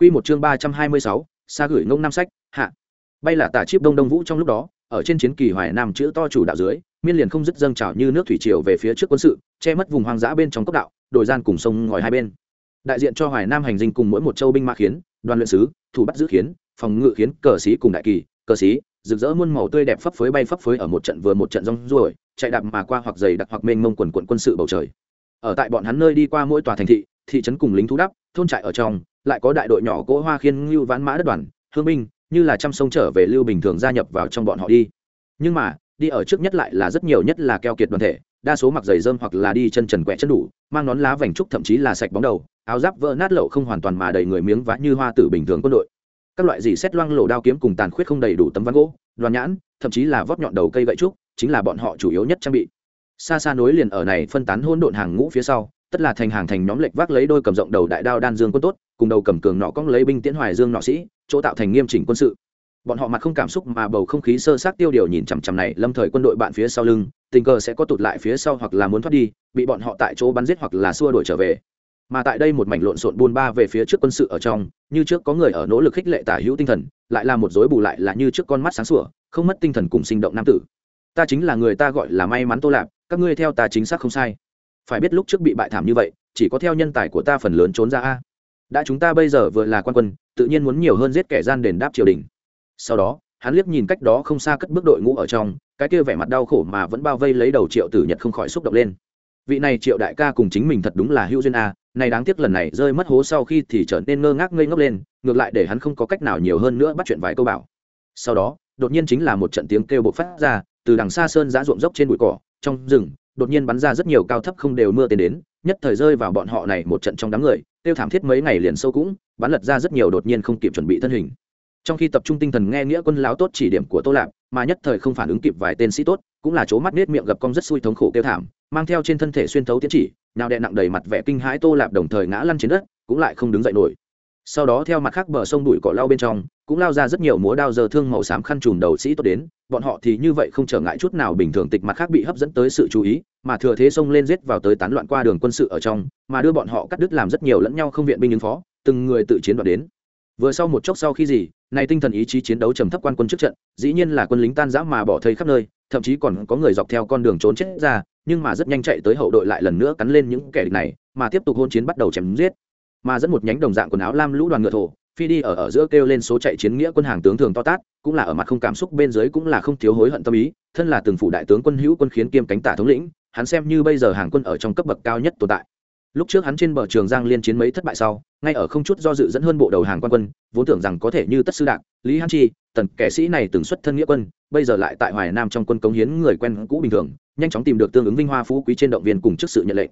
Quy một chương ba trăm hai mươi sáu, xa gửi ngông năm sách, hạ. Bay là tả chip đông đông vũ trong lúc đó, ở trên chiến kỳ Hoài Nam chữ to chủ đạo dưới, miên liền không dứt dâng trào như nước thủy triều về phía trước quân sự, che mất vùng hoang dã bên trong cốc đạo, đổi gian cùng sông ngòi hai bên. Đại diện cho Hoài Nam hành dinh cùng mỗi một châu binh mã khiến, đoàn luyện sứ, thủ bắt giữ khiến, phòng ngự khiến, cờ sĩ cùng đại kỳ, cờ sĩ, rực rỡ muôn màu tươi đẹp phấp phới bay phấp phới ở một trận vừa một trận rong ruổi, chạy đạp mà qua hoặc dày đặc hoặc mênh mông quần quần quân sự bầu trời. Ở tại bọn hắn nơi đi qua mỗi tòa thành thị, thị trấn cùng lính thú đắp, thôn trại ở trong, lại có đại đội nhỏ cỗ hoa khiên ngưu vãn mã đất đoàn, hương binh, như là trăm sông trở về lưu bình thường gia nhập vào trong bọn họ đi. Nhưng mà, đi ở trước nhất lại là rất nhiều nhất là keo kiệt đoàn thể, đa số mặc giày dơm hoặc là đi chân trần quẹ chân đủ, mang nón lá vành trúc thậm chí là sạch bóng đầu, áo giáp vỡ nát lậu không hoàn toàn mà đầy người miếng vá như hoa tử bình thường quân đội. Các loại gì xét loang lộ đao kiếm cùng tàn khuyết không đầy đủ tấm ván gỗ, đoàn nhãn, thậm chí là vót nhọn đầu cây gậy trúc, chính là bọn họ chủ yếu nhất trang bị. Xa xa nối liền ở này phân tán hỗn độn hàng ngũ phía sau tất là thành hàng thành nhóm lệch vác lấy đôi cầm rộng đầu đại đao đan dương quân tốt, cùng đầu cầm cường nọ cong lấy binh tiễn hoài dương nọ sĩ, chỗ tạo thành nghiêm chỉnh quân sự. Bọn họ mặt không cảm xúc mà bầu không khí sơ sát tiêu điều nhìn chằm chằm này lâm thời quân đội bạn phía sau lưng, tình cờ sẽ có tụt lại phía sau hoặc là muốn thoát đi, bị bọn họ tại chỗ bắn giết hoặc là xua đuổi trở về. Mà tại đây một mảnh lộn xộn buôn ba về phía trước quân sự ở trong, như trước có người ở nỗ lực khích lệ tả hữu tinh thần, lại là một dối bù lại là như trước con mắt sáng sủa, không mất tinh thần cùng sinh động nam tử. Ta chính là người ta gọi là may mắn tô lạp, các ngươi theo ta chính xác không sai phải biết lúc trước bị bại thảm như vậy, chỉ có theo nhân tài của ta phần lớn trốn ra a. Đã chúng ta bây giờ vừa là quan quân, tự nhiên muốn nhiều hơn giết kẻ gian đền đáp triều đình. Sau đó, hắn liếc nhìn cách đó không xa cất bước đội ngũ ở trong, cái kia vẻ mặt đau khổ mà vẫn bao vây lấy đầu triệu tử nhật không khỏi xúc động lên. Vị này triệu đại ca cùng chính mình thật đúng là hữu duyên a này đáng tiếc lần này rơi mất hố sau khi thì trở nên ngơ ngác ngây ngốc lên, ngược lại để hắn không có cách nào nhiều hơn nữa bắt chuyện vài câu bảo. Sau đó, đột nhiên chính là một trận tiếng kêu bộc phát ra, từ đằng xa sơn giã ruộng dốc trên bụi cỏ, trong rừng đột nhiên bắn ra rất nhiều cao thấp không đều mưa tên đến, nhất thời rơi vào bọn họ này một trận trong đám người, tiêu thảm thiết mấy ngày liền sâu cũng, bắn lật ra rất nhiều đột nhiên không kịp chuẩn bị thân hình. Trong khi tập trung tinh thần nghe nghĩa quân láo tốt chỉ điểm của tô lạp, mà nhất thời không phản ứng kịp vài tên sĩ tốt, cũng là chỗ mắt nết miệng gặp cong rất xui thống khổ kêu thảm, mang theo trên thân thể xuyên thấu tiến chỉ, nào đè nặng đầy mặt vẻ kinh hãi tô lạp đồng thời ngã lăn trên đất, cũng lại không đứng dậy nổi sau đó theo mặt khác bờ sông đuổi cỏ lao bên trong, cũng lao ra rất nhiều múa đao giờ thương màu xám khăn trùm đầu sĩ tốt đến, bọn họ thì như vậy không trở ngại chút nào bình thường tịch mặt khác bị hấp dẫn tới sự chú ý, mà thừa thế sông lên giết vào tới tán loạn qua đường quân sự ở trong, mà đưa bọn họ cắt đứt làm rất nhiều lẫn nhau không viện binh ứng phó, từng người tự chiến đoạt đến. Vừa sau một chốc sau khi gì, này tinh thần ý chí chiến đấu trầm thấp quan quân trước trận, dĩ nhiên là quân lính tan rã mà bỏ thây khắp nơi, thậm chí còn có người dọc theo con đường trốn chết ra, nhưng mà rất nhanh chạy tới hậu đội lại lần nữa cắn lên những kẻ địch này, mà tiếp tục hôn chiến bắt đầu chém giết mà dẫn một nhánh đồng dạng quần áo lam lũ đoàn ngựa thổ, phi đi ở ở giữa kêu lên số chạy chiến nghĩa quân hàng tướng thường to tát, cũng là ở mặt không cảm xúc bên dưới cũng là không thiếu hối hận tâm ý, thân là từng phủ đại tướng quân hữu quân khiến kiêm cánh tả thống lĩnh, hắn xem như bây giờ hàng quân ở trong cấp bậc cao nhất tồn tại. Lúc trước hắn trên bờ trường giang liên chiến mấy thất bại sau, ngay ở không chút do dự dẫn hơn bộ đầu hàng quan quân, vốn tưởng rằng có thể như tất sư đạc, lý hán chi, tần kẻ sĩ này từng xuất thân nghĩa quân, bây giờ lại tại hoài nam trong quân cống hiến người quen cũ bình thường, nhanh chóng tìm được tương ứng vinh hoa phú quý trên động viên cùng trước sự nhận lệnh.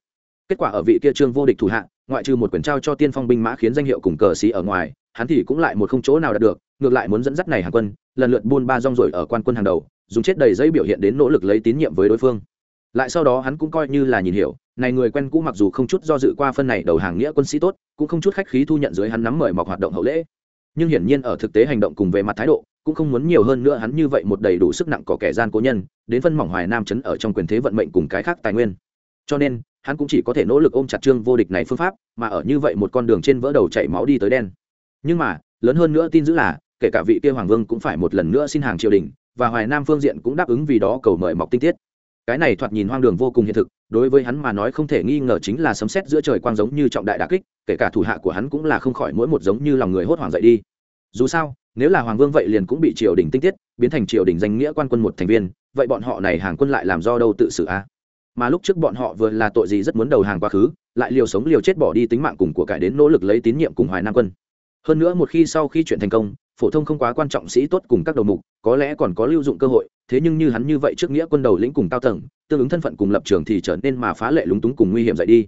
Kết quả ở vị kia trương vô địch thủ hạ ngoại trừ một quyển trao cho tiên phong binh mã khiến danh hiệu cùng cờ sĩ ở ngoài, hắn thì cũng lại một không chỗ nào đạt được, ngược lại muốn dẫn dắt này hàng quân, lần lượt buôn ba rong rồi ở quan quân hàng đầu, dùng chết đầy giấy biểu hiện đến nỗ lực lấy tín nhiệm với đối phương. Lại sau đó hắn cũng coi như là nhìn hiểu, này người quen cũ mặc dù không chút do dự qua phân này đầu hàng nghĩa quân sĩ tốt, cũng không chút khách khí thu nhận dưới hắn nắm mời mọc hoạt động hậu lễ. Nhưng hiển nhiên ở thực tế hành động cùng về mặt thái độ, cũng không muốn nhiều hơn nữa hắn như vậy một đầy đủ sức nặng có kẻ gian cố nhân, đến phân mỏng hoài nam chấn ở trong quyền thế vận mệnh cùng cái khác tài nguyên. Cho nên hắn cũng chỉ có thể nỗ lực ôm chặt trương vô địch này phương pháp, mà ở như vậy một con đường trên vỡ đầu chảy máu đi tới đen. Nhưng mà, lớn hơn nữa tin giữ là, kể cả vị kia hoàng vương cũng phải một lần nữa xin hàng triều đình, và hoài nam phương diện cũng đáp ứng vì đó cầu mời mọc tinh tiết. Cái này thoạt nhìn hoang đường vô cùng hiện thực, đối với hắn mà nói không thể nghi ngờ chính là sấm sét giữa trời quang giống như trọng đại đà kích, kể cả thủ hạ của hắn cũng là không khỏi mỗi một giống như lòng người hốt hoảng dậy đi. Dù sao, nếu là hoàng vương vậy liền cũng bị triều đình tinh tiết, biến thành triều đình danh nghĩa quan quân một thành viên, vậy bọn họ này hàng quân lại làm do đâu tự xử a? Mà lúc trước bọn họ vừa là tội gì rất muốn đầu hàng quá khứ, lại liều sống liều chết bỏ đi tính mạng cùng của cải đến nỗ lực lấy tín nhiệm cùng hoài nam quân. Hơn nữa một khi sau khi chuyện thành công, phổ thông không quá quan trọng sĩ tốt cùng các đầu mục, có lẽ còn có lưu dụng cơ hội, thế nhưng như hắn như vậy trước nghĩa quân đầu lĩnh cùng cao tầng, tương ứng thân phận cùng lập trường thì trở nên mà phá lệ lúng túng cùng nguy hiểm dậy đi.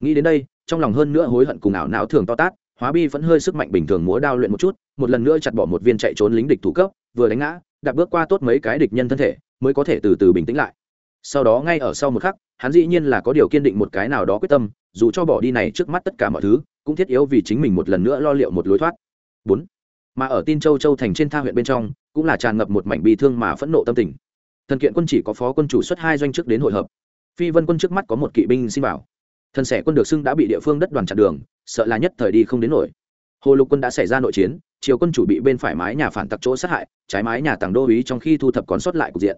Nghĩ đến đây, trong lòng hơn nữa hối hận cùng ảo não thường to tát, hóa bi vẫn hơi sức mạnh bình thường múa đao luyện một chút, một lần nữa chặt bỏ một viên chạy trốn lính địch thủ cấp, vừa đánh ngã, đạp bước qua tốt mấy cái địch nhân thân thể, mới có thể từ từ bình tĩnh lại sau đó ngay ở sau một khắc, hắn dĩ nhiên là có điều kiên định một cái nào đó quyết tâm, dù cho bỏ đi này trước mắt tất cả mọi thứ, cũng thiết yếu vì chính mình một lần nữa lo liệu một lối thoát. Bốn. Mà ở tin châu châu thành trên tha huyện bên trong, cũng là tràn ngập một mảnh bi thương mà phẫn nộ tâm tình. Thần kiện quân chỉ có phó quân chủ xuất hai doanh trước đến hội hợp. Phi vân quân trước mắt có một kỵ binh xin bảo thần sẻ quân được xưng đã bị địa phương đất đoàn chặn đường, sợ là nhất thời đi không đến nổi. Hồ lục quân đã xảy ra nội chiến, triều quân chủ bị bên phải mái nhà phản tặc chỗ sát hại, trái mái nhà tàng đô ý trong khi thu thập còn sót lại cục diện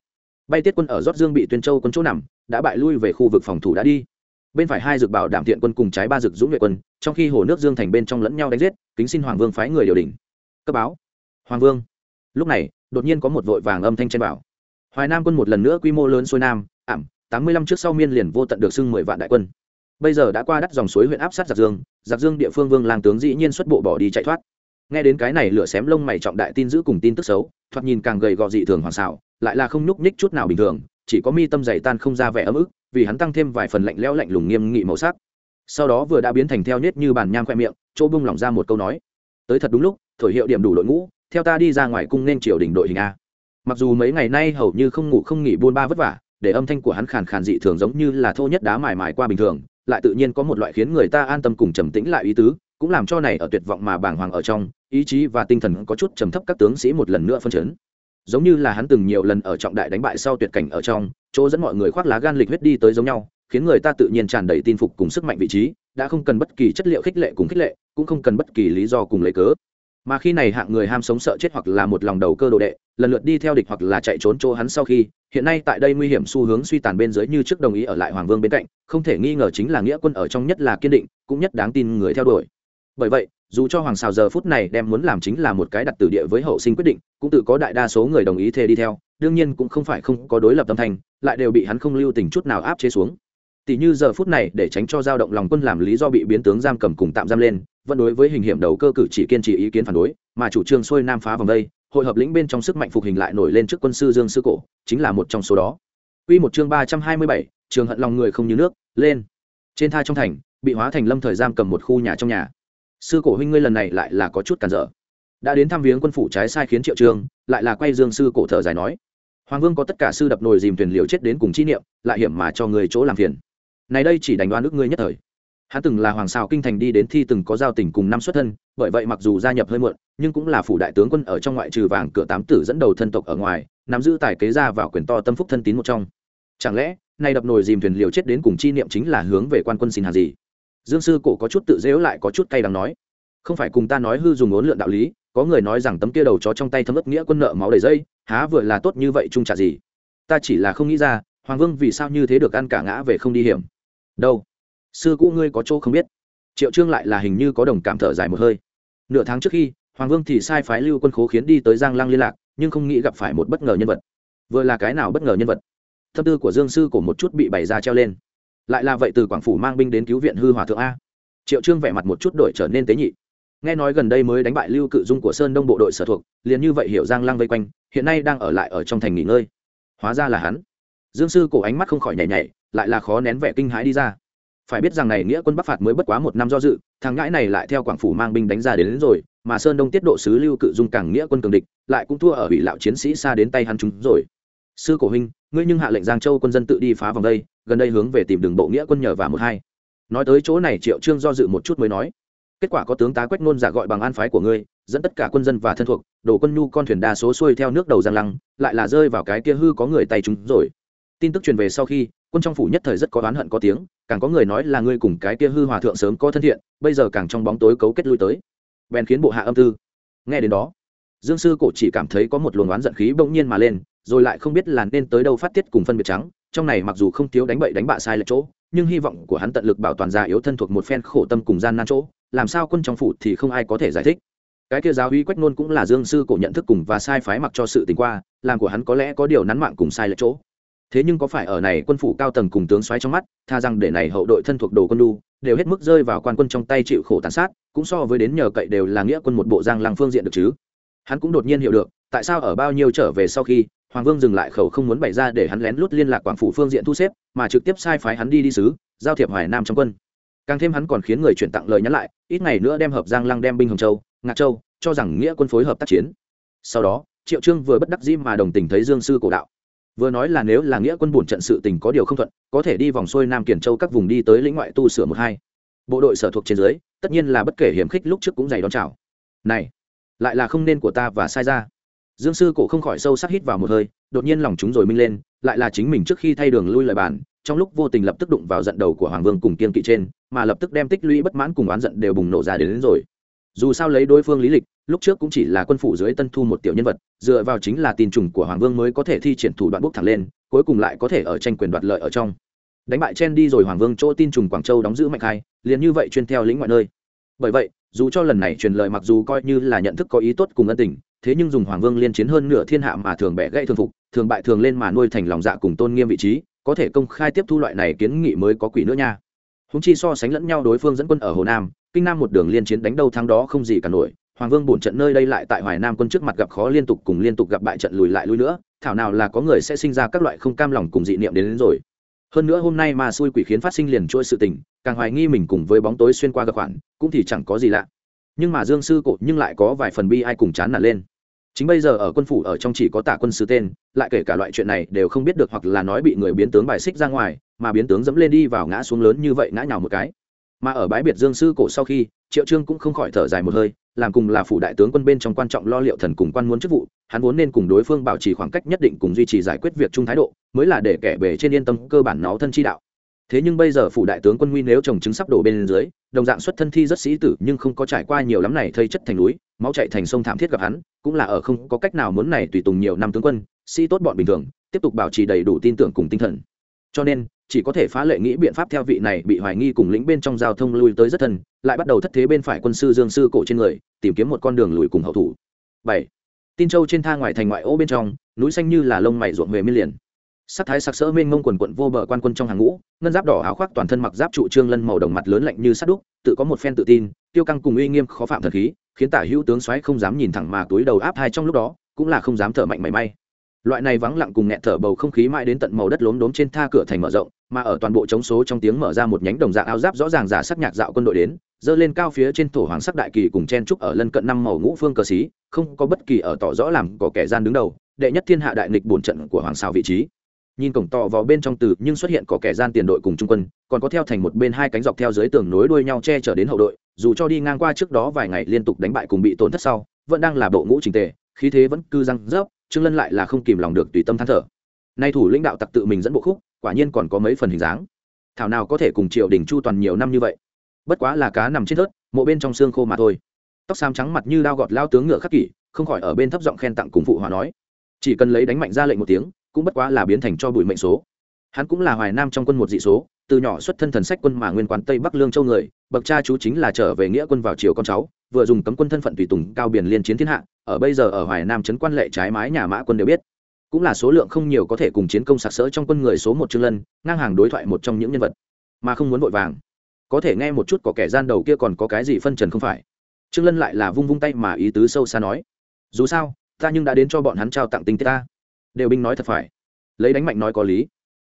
bay tiết quân ở rót dương bị tuyên châu quân chỗ nằm, đã bại lui về khu vực phòng thủ đã đi. Bên phải hai dược bảo đảm thiện quân cùng trái ba dược dũng nhuệ quân, trong khi hồ nước dương thành bên trong lẫn nhau đánh giết, kính xin hoàng vương phái người điều đình. Cấp báo. Hoàng vương. Lúc này, đột nhiên có một vội vàng âm thanh trên bảo. Hoài nam quân một lần nữa quy mô lớn xuôi nam, ảm, tám mươi lăm trước sau miên liền vô tận được xưng mười vạn đại quân. Bây giờ đã qua đắt dòng suối huyện áp sát giặc dương giặc dương địa phương vương lang tướng dĩ nhiên xuất bộ bỏ đi chạy thoát nghe đến cái này lửa xém lông mày trọng đại tin giữ cùng tin tức xấu, thoạt nhìn càng gầy gò dị thường hoàn xảo, lại là không nhúc nhích chút nào bình thường, chỉ có mi tâm dày tan không ra vẻ ấm ức, vì hắn tăng thêm vài phần lạnh lẽo lạnh lùng nghiêm nghị màu sắc. Sau đó vừa đã biến thành theo nết như bàn nhang khoe miệng, chỗ bung lỏng ra một câu nói. Tới thật đúng lúc, thổi hiệu điểm đủ đội ngũ, theo ta đi ra ngoài cung nên triều đình đội hình a. Mặc dù mấy ngày nay hầu như không ngủ không nghỉ buôn ba vất vả, để âm thanh của hắn khàn khàn dị thường giống như là thô nhất đá mài mài qua bình thường, lại tự nhiên có một loại khiến người ta an tâm cùng trầm tĩnh lại ý tứ, cũng làm cho này ở tuyệt vọng mà bàng hoàng ở trong ý chí và tinh thần có chút trầm thấp các tướng sĩ một lần nữa phân chấn. Giống như là hắn từng nhiều lần ở trọng đại đánh bại sau tuyệt cảnh ở trong, chỗ dẫn mọi người khoác lá gan lịch huyết đi tới giống nhau, khiến người ta tự nhiên tràn đầy tin phục cùng sức mạnh vị trí, đã không cần bất kỳ chất liệu khích lệ cùng khích lệ, cũng không cần bất kỳ lý do cùng lấy cớ. Mà khi này hạng người ham sống sợ chết hoặc là một lòng đầu cơ đồ đệ, lần lượt đi theo địch hoặc là chạy trốn chỗ hắn sau khi, hiện nay tại đây nguy hiểm xu hướng suy tàn bên dưới như trước đồng ý ở lại hoàng vương bên cạnh, không thể nghi ngờ chính là nghĩa quân ở trong nhất là kiên định, cũng nhất đáng tin người theo đuổi bởi vậy dù cho hoàng xào giờ phút này đem muốn làm chính là một cái đặt tử địa với hậu sinh quyết định cũng tự có đại đa số người đồng ý thề đi theo đương nhiên cũng không phải không có đối lập tâm thành lại đều bị hắn không lưu tình chút nào áp chế xuống tỷ như giờ phút này để tránh cho dao động lòng quân làm lý do bị biến tướng giam cầm cùng tạm giam lên vẫn đối với hình hiểm đầu cơ cử chỉ kiên trì ý kiến phản đối mà chủ trương xuôi nam phá vòng đây hội hợp lĩnh bên trong sức mạnh phục hình lại nổi lên trước quân sư dương sư cổ chính là một trong số đó Quy một chương ba trăm hai mươi bảy, trường hận lòng người không như nước, lên. Trên tha trong thành, bị hóa thành lâm thời giam cầm một khu nhà trong nhà. Sư cổ huynh ngươi lần này lại là có chút cản trở. Đã đến thăm viếng quân phủ trái sai khiến Triệu Trương, lại là quay Dương sư cổ thở dài nói: Hoàng Vương có tất cả sư đập nồi dìm thuyền liều chết đến cùng chi niệm, lại hiểm mà cho người chỗ làm phiền. Này đây chỉ đánh đoan nước ngươi nhất thời hắn từng là hoàng sao kinh thành đi đến thi từng có giao tình cùng năm xuất thân bởi vậy mặc dù gia nhập hơi muộn nhưng cũng là phủ đại tướng quân ở trong ngoại trừ vàng cửa tám tử dẫn đầu thân tộc ở ngoài nắm giữ tài kế ra vào quyền to tâm phúc thân tín một trong chẳng lẽ nay đập nồi dìm thuyền liều chết đến cùng chi niệm chính là hướng về quan quân xin hà gì dương sư cổ có chút tự dễu lại có chút cay đắng nói, không phải cùng ta nói hư dùng ốn lượn đạo lý, có người nói rằng tấm kia đầu chó trong tay thấm ức nghĩa quân nợ máu đầy dây, há vừa là tốt như vậy chung trả gì. Ta chỉ là không nghĩ ra, hoàng vương vì sao như thế được ăn cả ngã về không đi hiểm. Đâu? Sư cũ ngươi có chỗ không biết. Triệu trương lại là hình như có đồng cảm thở dài một hơi. Nửa tháng trước khi, hoàng vương thì sai phái lưu quân khố khiến đi tới giang lăng liên lạc, nhưng không nghĩ gặp phải một bất ngờ nhân vật. Vừa là cái nào bất ngờ nhân vật? Tâm tư của dương sư cổ một chút bị bày ra treo lên lại là vậy từ quảng phủ mang binh đến cứu viện hư hòa thượng a. Triệu trương vẻ mặt một chút đổi trở nên tế nhị. Nghe nói gần đây mới đánh bại lưu cự dung của sơn đông bộ đội sở thuộc liền như vậy hiểu giang lăng vây quanh hiện nay đang ở lại ở trong thành nghỉ ngơi. Hóa ra là hắn. Dương sư cổ ánh mắt không khỏi nhảy nhảy lại là khó nén vẻ kinh hãi đi ra. Phải biết rằng này nghĩa quân bắc phạt mới bất quá một năm do dự thằng ngãi này lại theo quảng phủ mang binh đánh ra đến, đến rồi mà sơn đông tiết độ sứ lưu cự dung càng nghĩa quân cường địch lại cũng thua ở ủy lão chiến sĩ xa đến tay hắn chúng rồi sư cổ huynh, ngươi nhưng hạ lệnh giang châu quân dân tự đi phá vòng đây, gần đây hướng về tìm đường bộ nghĩa quân nhờ và một hai. Nói tới chỗ này triệu trương do dự một chút mới nói, kết quả có tướng tá quách nôn giả gọi bằng an phái của ngươi, dẫn tất cả quân dân và thân thuộc đổ quân nhu con thuyền đa số xuôi theo nước đầu giang lăng, lại là rơi vào cái kia hư có người tay chúng rồi. Tin tức truyền về sau khi, quân trong phủ nhất thời rất có oán hận có tiếng, càng có người nói là ngươi cùng cái kia hư hòa thượng sớm có thân thiện, bây giờ càng trong bóng tối cấu kết lui tới. Bèn khiến bộ hạ âm tư. Nghe đến đó, dương sư cổ chỉ cảm thấy có một luồng oán giận khí bỗng nhiên mà lên rồi lại không biết là nên tới đâu phát tiết cùng phân biệt trắng, trong này mặc dù không thiếu đánh bậy đánh bạ sai lệch chỗ, nhưng hy vọng của hắn tận lực bảo toàn già yếu thân thuộc một phen khổ tâm cùng gian nan chỗ, làm sao quân trong phủ thì không ai có thể giải thích. Cái kia giáo uy quách nôn cũng là dương sư cổ nhận thức cùng và sai phái mặc cho sự tình qua, làm của hắn có lẽ có điều nắn mạng cùng sai lệch chỗ. Thế nhưng có phải ở này quân phủ cao tầng cùng tướng xoáy trong mắt, tha rằng để này hậu đội thân thuộc đồ quân đu, đều hết mức rơi vào quan quân trong tay chịu khổ tàn sát, cũng so với đến nhờ cậy đều là nghĩa quân một bộ giang lăng phương diện được chứ? Hắn cũng đột nhiên hiểu được, tại sao ở bao nhiêu trở về sau khi hoàng vương dừng lại khẩu không muốn bày ra để hắn lén lút liên lạc quảng phủ phương diện thu xếp, mà trực tiếp sai phái hắn đi đi sứ, giao thiệp hoài nam trong quân. Càng thêm hắn còn khiến người chuyển tặng lời nhắn lại, ít ngày nữa đem hợp giang lăng đem binh hồng châu, ngạc châu, cho rằng nghĩa quân phối hợp tác chiến. Sau đó, triệu trương vừa bất đắc dĩ mà đồng tình thấy dương sư cổ đạo. Vừa nói là nếu là nghĩa quân bổn trận sự tình có điều không thuận, có thể đi vòng xuôi nam kiển châu các vùng đi tới lĩnh ngoại tu sửa một hai. Bộ đội sở thuộc trên dưới, tất nhiên là bất kể hiểm khích lúc trước cũng dày đón chào. Này, lại là không nên của ta và sai ra dương sư cổ không khỏi sâu sắc hít vào một hơi đột nhiên lòng chúng rồi minh lên lại là chính mình trước khi thay đường lui lời bàn trong lúc vô tình lập tức đụng vào giận đầu của hoàng vương cùng kiên kỵ trên mà lập tức đem tích lũy bất mãn cùng oán giận đều bùng nổ ra đến, đến rồi. Dù sao lấy đối phương lý lịch lúc trước cũng chỉ là quân phủ dưới tân thu một tiểu nhân vật dựa vào chính là tin trùng của hoàng vương mới có thể thi triển thủ đoạn bốc thẳng lên cuối cùng lại có thể ở tranh quyền đoạt lợi ở trong. Đánh bại chen đi rồi hoàng vương chỗ tin trùng quảng châu đóng giữ mạnh khai liền như vậy chuyên theo lĩnh ngoại nơi. Bởi vậy dù cho lần này truyền lời mặc dù coi như là nhận thức có ý tốt cùng ân tình thế nhưng dùng hoàng vương liên chiến hơn nửa thiên hạ mà thường bẻ gãy thường phục thường bại thường lên mà nuôi thành lòng dạ cùng tôn nghiêm vị trí có thể công khai tiếp thu loại này kiến nghị mới có quỷ nữa nha. Húng chi so sánh lẫn nhau đối phương dẫn quân ở hồ nam kinh nam một đường liên chiến đánh đâu thắng đó không gì cả nổi hoàng vương bổn trận nơi đây lại tại hoài nam quân trước mặt gặp khó liên tục cùng liên tục gặp bại trận lùi lại lui nữa thảo nào là có người sẽ sinh ra các loại không cam lòng cùng dị niệm đến, đến rồi. Hơn nữa hôm nay mà xui quỷ khiến phát sinh liền chuỗi sự tình càng hoài nghi mình cùng với bóng tối xuyên qua gặp khoản cũng thì chẳng có gì lạ. Nhưng mà dương sư cột nhưng lại có vài phần bi ai cùng chán nản lên chính bây giờ ở quân phủ ở trong chỉ có tả quân sư tên, lại kể cả loại chuyện này đều không biết được hoặc là nói bị người biến tướng bài xích ra ngoài, mà biến tướng dẫm lên đi vào ngã xuống lớn như vậy ngã nhào một cái. Mà ở bãi biệt dương sư cổ sau khi, triệu trương cũng không khỏi thở dài một hơi, làm cùng là phủ đại tướng quân bên trong quan trọng lo liệu thần cùng quan muốn chức vụ, hắn vốn nên cùng đối phương bảo trì khoảng cách nhất định cùng duy trì giải quyết việc chung thái độ, mới là để kẻ bề trên yên tâm cơ bản nó thân chi đạo thế nhưng bây giờ phủ đại tướng quân nguy nếu chồng trứng sắp đổ bên dưới, đồng dạng xuất thân thi rất sĩ tử, nhưng không có trải qua nhiều lắm này thây chất thành núi, máu chạy thành sông thảm thiết gặp hắn, cũng là ở không có cách nào muốn này tùy tùng nhiều năm tướng quân, sĩ tốt bọn bình thường, tiếp tục bảo trì đầy đủ tin tưởng cùng tinh thần. Cho nên, chỉ có thể phá lệ nghĩ biện pháp theo vị này bị hoài nghi cùng lĩnh bên trong giao thông lui tới rất thân, lại bắt đầu thất thế bên phải quân sư dương sư cổ trên người, tìm kiếm một con đường lùi cùng hậu thủ. Bảy. Tin châu trên thang ngoài thành ngoại ô bên trong, núi xanh như là lông mày ruộng về miên liền sắc thái sặc sỡ mênh mông quần quận vô bờ quan quân trong hàng ngũ, ngân giáp đỏ áo khoác toàn thân mặc giáp trụ trương lân màu đồng mặt lớn lạnh như sắt đúc, tự có một phen tự tin, tiêu căng cùng uy nghiêm khó phạm thần khí, khiến tả hữu tướng xoáy không dám nhìn thẳng mà túi đầu áp hai trong lúc đó, cũng là không dám thở mạnh mảy may. Loại này vắng lặng cùng nghẹt thở bầu không khí mãi đến tận màu đất lốm đốm trên tha cửa thành mở rộng, mà ở toàn bộ chống số trong tiếng mở ra một nhánh đồng dạng áo giáp rõ ràng giả sắc nhạc dạo quân đội đến, dơ lên cao phía trên thổ hoàng sắc đại kỳ cùng chen trúc ở lân cận năm màu ngũ phương cờ xí, không có bất kỳ ở tỏ rõ làm có kẻ gian đứng đầu, đệ nhất thiên hạ đại nghịch bổn trận của hoàng sao vị trí nhìn cổng tò vào bên trong từ, nhưng xuất hiện có kẻ gian tiền đội cùng trung quân, còn có theo thành một bên hai cánh dọc theo dưới tường nối đuôi nhau che chở đến hậu đội, dù cho đi ngang qua trước đó vài ngày liên tục đánh bại cùng bị tổn thất sau, vẫn đang là bộ ngũ trình tề, khí thế vẫn cư răng rớp, trương lân lại là không kìm lòng được tùy tâm than thở. Nay thủ lãnh đạo tặc tự mình dẫn bộ khúc, quả nhiên còn có mấy phần hình dáng. Thảo nào có thể cùng triều đình chu toàn nhiều năm như vậy? Bất quá là cá nằm trên thớt, mộ bên trong xương khô mà thôi. Tóc xám trắng mặt như đao gọt lao tướng ngựa khắc kỷ, không khỏi ở bên thấp giọng khen tặng cùng phụ hòa nói. Chỉ cần lấy đánh mạnh ra lệnh một tiếng cũng bất quá là biến thành cho bụi mệnh số. Hắn cũng là hoài nam trong quân một dị số, từ nhỏ xuất thân thần sách quân mà nguyên quán tây bắc lương châu người, bậc cha chú chính là trở về nghĩa quân vào triều con cháu, vừa dùng cấm quân thân phận tùy tùng cao biển liên chiến thiên hạ, ở bây giờ ở hoài nam trấn quan lệ trái mái nhà mã quân đều biết. Cũng là số lượng không nhiều có thể cùng chiến công sặc sỡ trong quân người số một trương lân, ngang hàng đối thoại một trong những nhân vật. Mà không muốn vội vàng. Có thể nghe một chút có kẻ gian đầu kia còn có cái gì phân trần không phải? Trương lân lại là vung vung tay mà ý tứ sâu xa nói. Dù sao, ta nhưng đã đến cho bọn hắn trao tặng tinh tế ta đều binh nói thật phải. Lấy đánh mạnh nói có lý.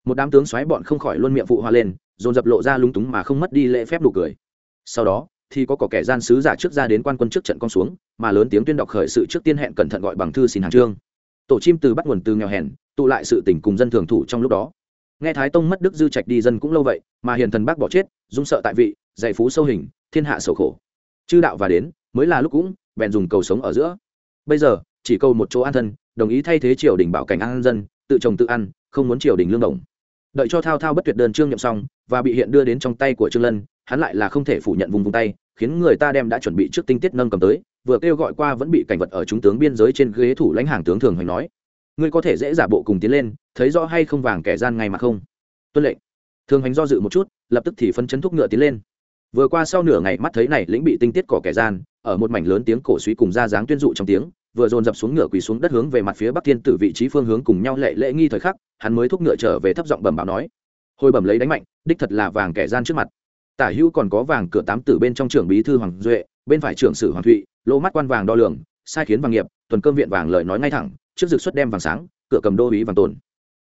Một đám tướng xoáy bọn không khỏi luôn miệng phụ hoa lên dồn dập lộ ra lúng túng mà không mất đi lễ phép đủ cười. Sau đó thì có, có kẻ gian sứ giả trước ra đến quan quân trước trận con xuống mà lớn tiếng tuyên đọc khởi sự trước tiên hẹn cẩn thận gọi bằng thư xin hàng trương tổ chim từ bắt nguồn từ nghèo hèn tụ lại sự tình cùng dân thường thủ trong lúc đó. Nghe thái tông mất đức dư trạch đi dân cũng lâu vậy mà hiền thần bác bỏ chết dung sợ tại vị dạy phú sâu hình thiên hạ sầu khổ. Chư đạo và đến mới là lúc cũng bèn dùng cầu sống ở giữa. Bây giờ chỉ câu một chỗ an thân đồng ý thay thế triều đình bảo cảnh an dân, tự trồng tự ăn, không muốn triều đình lương đồng. Đợi cho thao thao bất tuyệt đơn trương nhậm xong và bị hiện đưa đến trong tay của trương lân, hắn lại là không thể phủ nhận vùng vùng tay, khiến người ta đem đã chuẩn bị trước tinh tiết nâng cầm tới, vừa kêu gọi qua vẫn bị cảnh vật ở chúng tướng biên giới trên ghế thủ lãnh hàng tướng thường hoành nói, ngươi có thể dễ giả bộ cùng tiến lên, thấy rõ hay không vàng kẻ gian ngay mà không? Tuân lệnh. Thường hoành do dự một chút, lập tức thì phân chấn thúc ngựa tiến lên. Vừa qua sau nửa ngày mắt thấy này lĩnh bị tinh tiết cỏ kẻ gian, ở một mảnh lớn tiếng cổ suý cùng ra dáng tuyên dụ trong tiếng vừa dồn dập xuống ngựa quỳ xuống đất hướng về mặt phía bắc thiên tử vị trí phương hướng cùng nhau lệ lễ nghi thời khắc, hắn mới thúc ngựa trở về thấp giọng bẩm báo nói, hồi bẩm lấy đánh mạnh, đích thật là vàng kẻ gian trước mặt. Tả hữu còn có vàng cửa tám tử bên trong trưởng bí thư hoàng duệ, bên phải trưởng sử hoàng thụy, lỗ mắt quan vàng đo lường, sai khiến vàng nghiệp, tuần cơm viện vàng lời nói ngay thẳng, trước dực xuất đem vàng sáng, cửa cầm đô ý vàng tồn.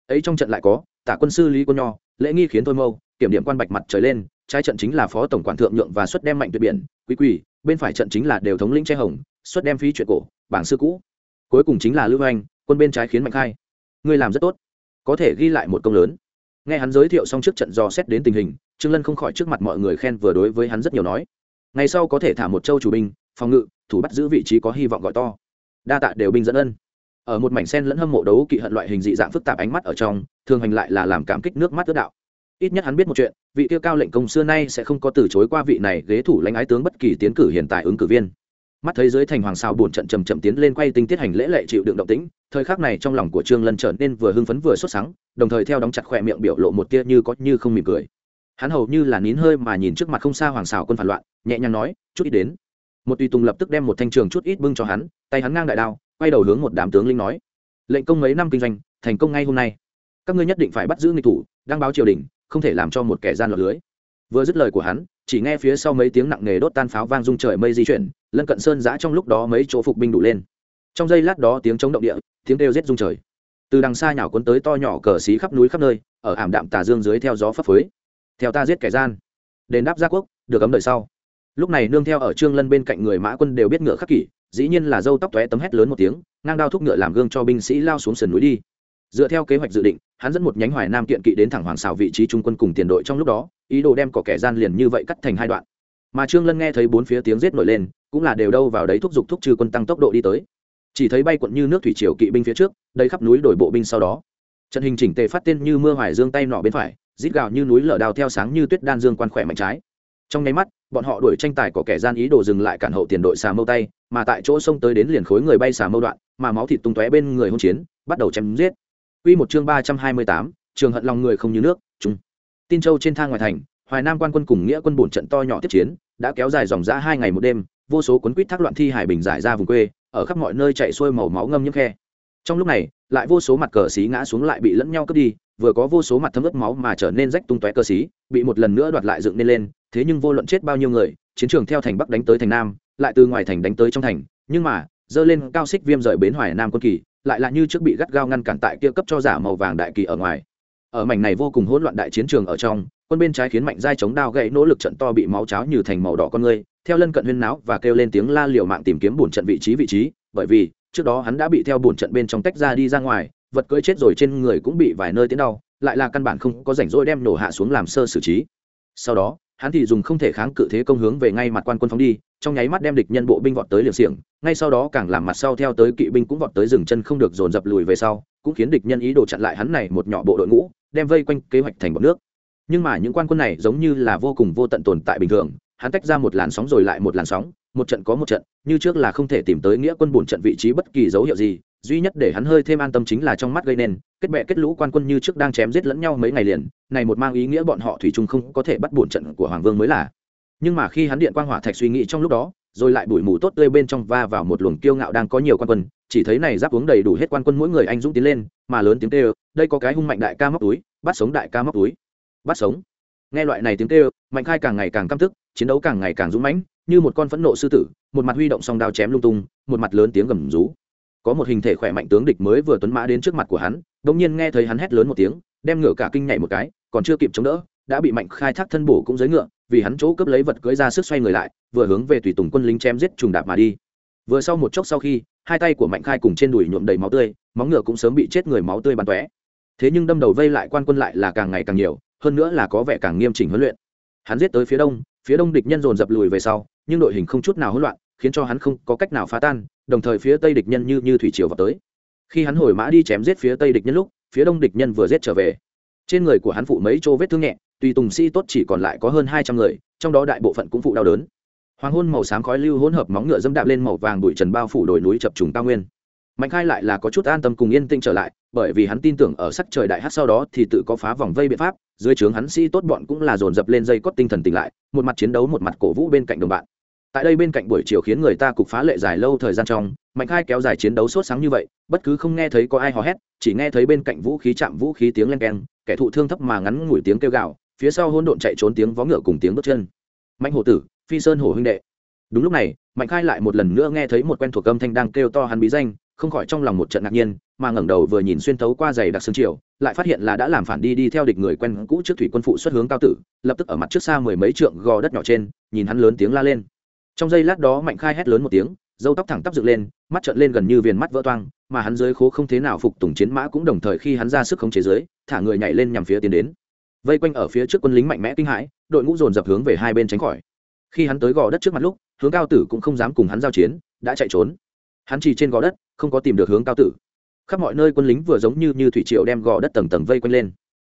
Ấy trong trận lại có, tả quân sư lý quân nho, lễ nghi khiến thôi mâu, kiểm điểm quan bạch mặt trời lên, trái trận chính là phó tổng quản thượng nhượng và xuất đem mạnh tuyệt biển, quý quỳ, bên phải trận chính là đều thống lĩnh che hồng, xuất đem phí chuyện cổ bảng sư cũ. Cuối cùng chính là lưu anh quân bên trái khiến mạnh khai. Ngươi làm rất tốt. Có thể ghi lại một công lớn. Nghe hắn giới thiệu xong trước trận dò xét đến tình hình, trương lân không khỏi trước mặt mọi người khen vừa đối với hắn rất nhiều nói. Ngày sau có thể thả một châu chủ binh, phòng ngự, thủ bắt giữ vị trí có hy vọng gọi to. Đa tạ đều binh dẫn ân. Ở một mảnh sen lẫn hâm mộ đấu kỵ hận loại hình dị dạng phức tạp ánh mắt ở trong, thường hành lại là làm cảm kích nước mắt tước đạo ít nhất hắn biết một chuyện, vị tiêu cao lệnh công xưa nay sẽ không có từ chối qua vị này ghế thủ lãnh ái tướng bất kỳ tiến cử hiện tại ứng cử viên mắt thấy dưới thành hoàng sao buồn trận chầm chậm tiến lên quay tinh tiết hành lễ lệ chịu đựng động tĩnh, thời khắc này trong lòng của trương lân trở nên vừa hưng phấn vừa sốt sắng, đồng thời theo đóng chặt khỏe miệng biểu lộ một tia như có như không mỉm cười. Hắn hầu như là nín hơi mà nhìn trước mặt không xa hoàng xào quân phản loạn, nhẹ nhàng nói, chút ít đến. Một tùy tùng lập tức đem một thanh trường chút ít bưng cho hắn, tay hắn ngang đại đao, quay đầu hướng một đám tướng linh nói, lệnh công mấy năm kinh doanh, thành công ngay hôm nay. Các ngươi nhất định phải bắt giữ nghịch thủ, đăng báo triều đình, không thể làm cho một kẻ gian lọt lưới. Vừa dứt lời của hắn, chỉ nghe phía sau mấy tiếng nặng nề đốt tan pháo vang rung trời mây di chuyển lân cận sơn giã trong lúc đó mấy chỗ phục binh đủ lên. Trong giây lát đó tiếng chống động địa, tiếng kêu rết rung trời. Từ đằng xa nhảo cuốn tới to nhỏ cờ xí khắp núi khắp nơi, ở ảm đạm tà dương dưới theo gió phấp phới. Theo ta giết kẻ gian. Đền đáp gia quốc, được ấm đời sau. Lúc này nương theo ở trương lân bên cạnh người mã quân đều biết ngựa khắc kỷ, dĩ nhiên là dâu tóc tóe tấm hét lớn một tiếng, ngang đao thúc ngựa làm gương cho binh sĩ lao xuống sườn núi đi. Dựa theo kế hoạch dự định, hắn dẫn một nhánh hoài nam kiện kỵ đến thẳng hoàng xào vị trí trung quân cùng tiền đội trong lúc đó, ý đồ đem cỏ kẻ gian liền như vậy cắt thành hai đoạn. Mà trương lân nghe thấy bốn phía tiếng giết nổi lên cũng là đều đâu vào đấy thúc giục thúc trừ quân tăng tốc độ đi tới. Chỉ thấy bay quận như nước thủy triều kỵ binh phía trước đầy khắp núi đổi bộ binh sau đó. Trận hình chỉnh tề phát tên như mưa hoài dương tay nọ bên phải rít gào như núi lở đào theo sáng như tuyết đan dương quan khỏe mạnh trái. Trong nháy mắt bọn họ đuổi tranh tài có kẻ gian ý đồ dừng lại cản hậu tiền đội xà mâu tay mà tại chỗ sông tới đến liền khối người bay xà mâu đoạn mà máu thịt tung tóe bên người hôn chiến bắt đầu chém giết. Quy một chương ba trăm hai mươi tám, trường hận lòng người không như nước, chung. Tin Châu trên thang ngoài thành, Hoài Nam quan quân cùng nghĩa quân bổn trận to nhỏ tiếp chiến, đã kéo dài dòng dã hai ngày một đêm, vô số cuốn quýt thác loạn thi hải bình giải ra vùng quê, ở khắp mọi nơi chạy xuôi màu máu ngâm nhiễm khe. Trong lúc này, lại vô số mặt cờ xí ngã xuống lại bị lẫn nhau cướp đi, vừa có vô số mặt thấm ướt máu mà trở nên rách tung tóe cờ xí, bị một lần nữa đoạt lại dựng nên lên, thế nhưng vô luận chết bao nhiêu người, chiến trường theo thành bắc đánh tới thành nam, lại từ ngoài thành đánh tới trong thành, nhưng mà, dơ lên cao xích viêm rời bến Hoài Nam quân kỳ, lại là như trước bị gắt gao ngăn cản tại kia cấp cho giả màu vàng đại kỳ ở ngoài ở mảnh này vô cùng hỗn loạn đại chiến trường ở trong quân bên trái khiến mạnh giai chống đao gậy nỗ lực trận to bị máu cháo như thành màu đỏ con người. Theo lân cận huyên náo và kêu lên tiếng la liều mạng tìm kiếm bổn trận vị trí vị trí. Bởi vì, trước đó hắn đã bị theo bổn trận bên trong tách ra đi ra ngoài, vật cưỡi chết rồi trên người cũng bị vài nơi tiến đau, lại là căn bản không có rảnh rỗi đem nổ hạ xuống làm sơ xử trí. Sau đó, hắn thì dùng không thể kháng cự thế công hướng về ngay mặt quan quân phóng đi, trong nháy mắt đem địch nhân bộ binh vọt tới liều xiềng. Ngay sau đó càng làm mặt sau theo tới kỵ binh cũng vọt tới dừng chân không được dồn dập lùi về sau, cũng khiến địch nhân ý đồ chặn lại hắn này một nhỏ bộ đội ngũ, đem vây quanh kế hoạch thành bọn nước nhưng mà những quan quân này giống như là vô cùng vô tận tồn tại bình thường, hắn tách ra một làn sóng rồi lại một làn sóng, một trận có một trận, như trước là không thể tìm tới nghĩa quân bổn trận vị trí bất kỳ dấu hiệu gì, duy nhất để hắn hơi thêm an tâm chính là trong mắt gây nên, kết bệ kết lũ quan quân như trước đang chém giết lẫn nhau mấy ngày liền, này một mang ý nghĩa bọn họ thủy chung không có thể bắt bổn trận của hoàng vương mới là. Nhưng mà khi hắn điện quang hỏa thạch suy nghĩ trong lúc đó, rồi lại bụi mù tốt tươi bên trong va vào một luồng kiêu ngạo đang có nhiều quan quân, chỉ thấy này giáp uống đầy đủ hết quan quân mỗi người anh dũng tiến lên, mà lớn tiếng kêu, đây có cái hung mạnh đại ca móc túi, bắt sống đại ca móc túi bắt sống. Nghe loại này tiếng kêu, mạnh khai càng ngày càng căm tức, chiến đấu càng ngày càng dũng mãnh, như một con phẫn nộ sư tử, một mặt huy động song đao chém lung tung, một mặt lớn tiếng gầm rú. Có một hình thể khỏe mạnh tướng địch mới vừa tuấn mã đến trước mặt của hắn, đột nhiên nghe thấy hắn hét lớn một tiếng, đem ngựa cả kinh nhảy một cái, còn chưa kịp chống đỡ, đã bị mạnh khai thác thân bổ cũng dưới ngựa, vì hắn chỗ cướp lấy vật cưỡi ra sức xoay người lại, vừa hướng về tùy tùng quân lính chém giết trùng đạp mà đi. Vừa sau một chốc sau khi, hai tay của mạnh khai cùng trên đùi nhuộm đầy máu tươi, móng ngựa cũng sớm bị chết người máu tươi bắn tóe. Thế nhưng đâm đầu vây lại quan quân lại là càng ngày càng nhiều hơn nữa là có vẻ càng nghiêm chỉnh huấn luyện. Hắn giết tới phía đông phía đông địch nhân dồn dập lùi về sau, nhưng đội hình không chút nào hỗn loạn, khiến cho hắn không có cách nào phá tan, đồng thời phía tây địch nhân như như thủy triều vào tới. Khi hắn hồi mã đi chém giết phía tây địch nhân lúc, phía đông địch nhân vừa giết trở về. Trên người của hắn phụ mấy chỗ vết thương nhẹ, tùy tùng sĩ tốt chỉ còn lại có hơn hai trăm người, trong đó đại bộ phận cũng phụ đau đớn. Hoàng hôn màu xám khói lưu hỗn hợp móng ngựa dâm đạp lên màu vàng bụi trần bao phủ đồi núi chập trùng cao nguyên mạnh khai lại là có chút an tâm cùng yên tĩnh trở lại, bởi vì hắn tin tưởng ở sắc trời đại hát sau đó thì tự có phá vòng vây biện pháp, dưới trướng hắn sĩ tốt bọn cũng là dồn dập lên dây cót tinh thần tỉnh lại, một mặt chiến đấu một mặt cổ vũ bên cạnh đồng bạn. Tại đây bên cạnh buổi chiều khiến người ta cục phá lệ dài lâu thời gian trong, mạnh khai kéo dài chiến đấu sốt sáng như vậy, bất cứ không nghe thấy có ai hò hét, chỉ nghe thấy bên cạnh vũ khí chạm vũ khí tiếng len keng, kẻ thụ thương thấp mà ngắn ngủi tiếng kêu gào, phía sau hôn độn chạy trốn tiếng vó ngựa cùng tiếng bước chân. Mạnh hổ tử, phi sơn hổ huynh đệ. Đúng lúc này, mạnh khai lại một lần nữa nghe thấy một quen thuộc âm thanh đang kêu to hắn bí danh không khỏi trong lòng một trận ngạc nhiên, mà ngẩng đầu vừa nhìn xuyên thấu qua giày đặc sương triều, lại phát hiện là đã làm phản đi đi theo địch người quen cũ trước thủy quân phụ xuất hướng cao tử, lập tức ở mặt trước xa mười mấy trượng gò đất nhỏ trên, nhìn hắn lớn tiếng la lên. Trong giây lát đó mạnh khai hét lớn một tiếng, dâu tóc thẳng tắp dựng lên, mắt trợn lên gần như viền mắt vỡ toang, mà hắn dưới khố không thế nào phục tùng chiến mã cũng đồng thời khi hắn ra sức khống chế dưới, thả người nhảy lên nhằm phía tiến đến. Vây quanh ở phía trước quân lính mạnh mẽ kinh hãi, đội ngũ dồn dập hướng về hai bên tránh khỏi. Khi hắn tới gò đất trước mặt lúc, hướng cao tử cũng không dám cùng hắn giao chiến, đã chạy trốn. Hắn chỉ trên gò đất không có tìm được hướng cao tử. Khắp mọi nơi quân lính vừa giống như như thủy triệu đem gò đất tầng tầng vây quanh lên.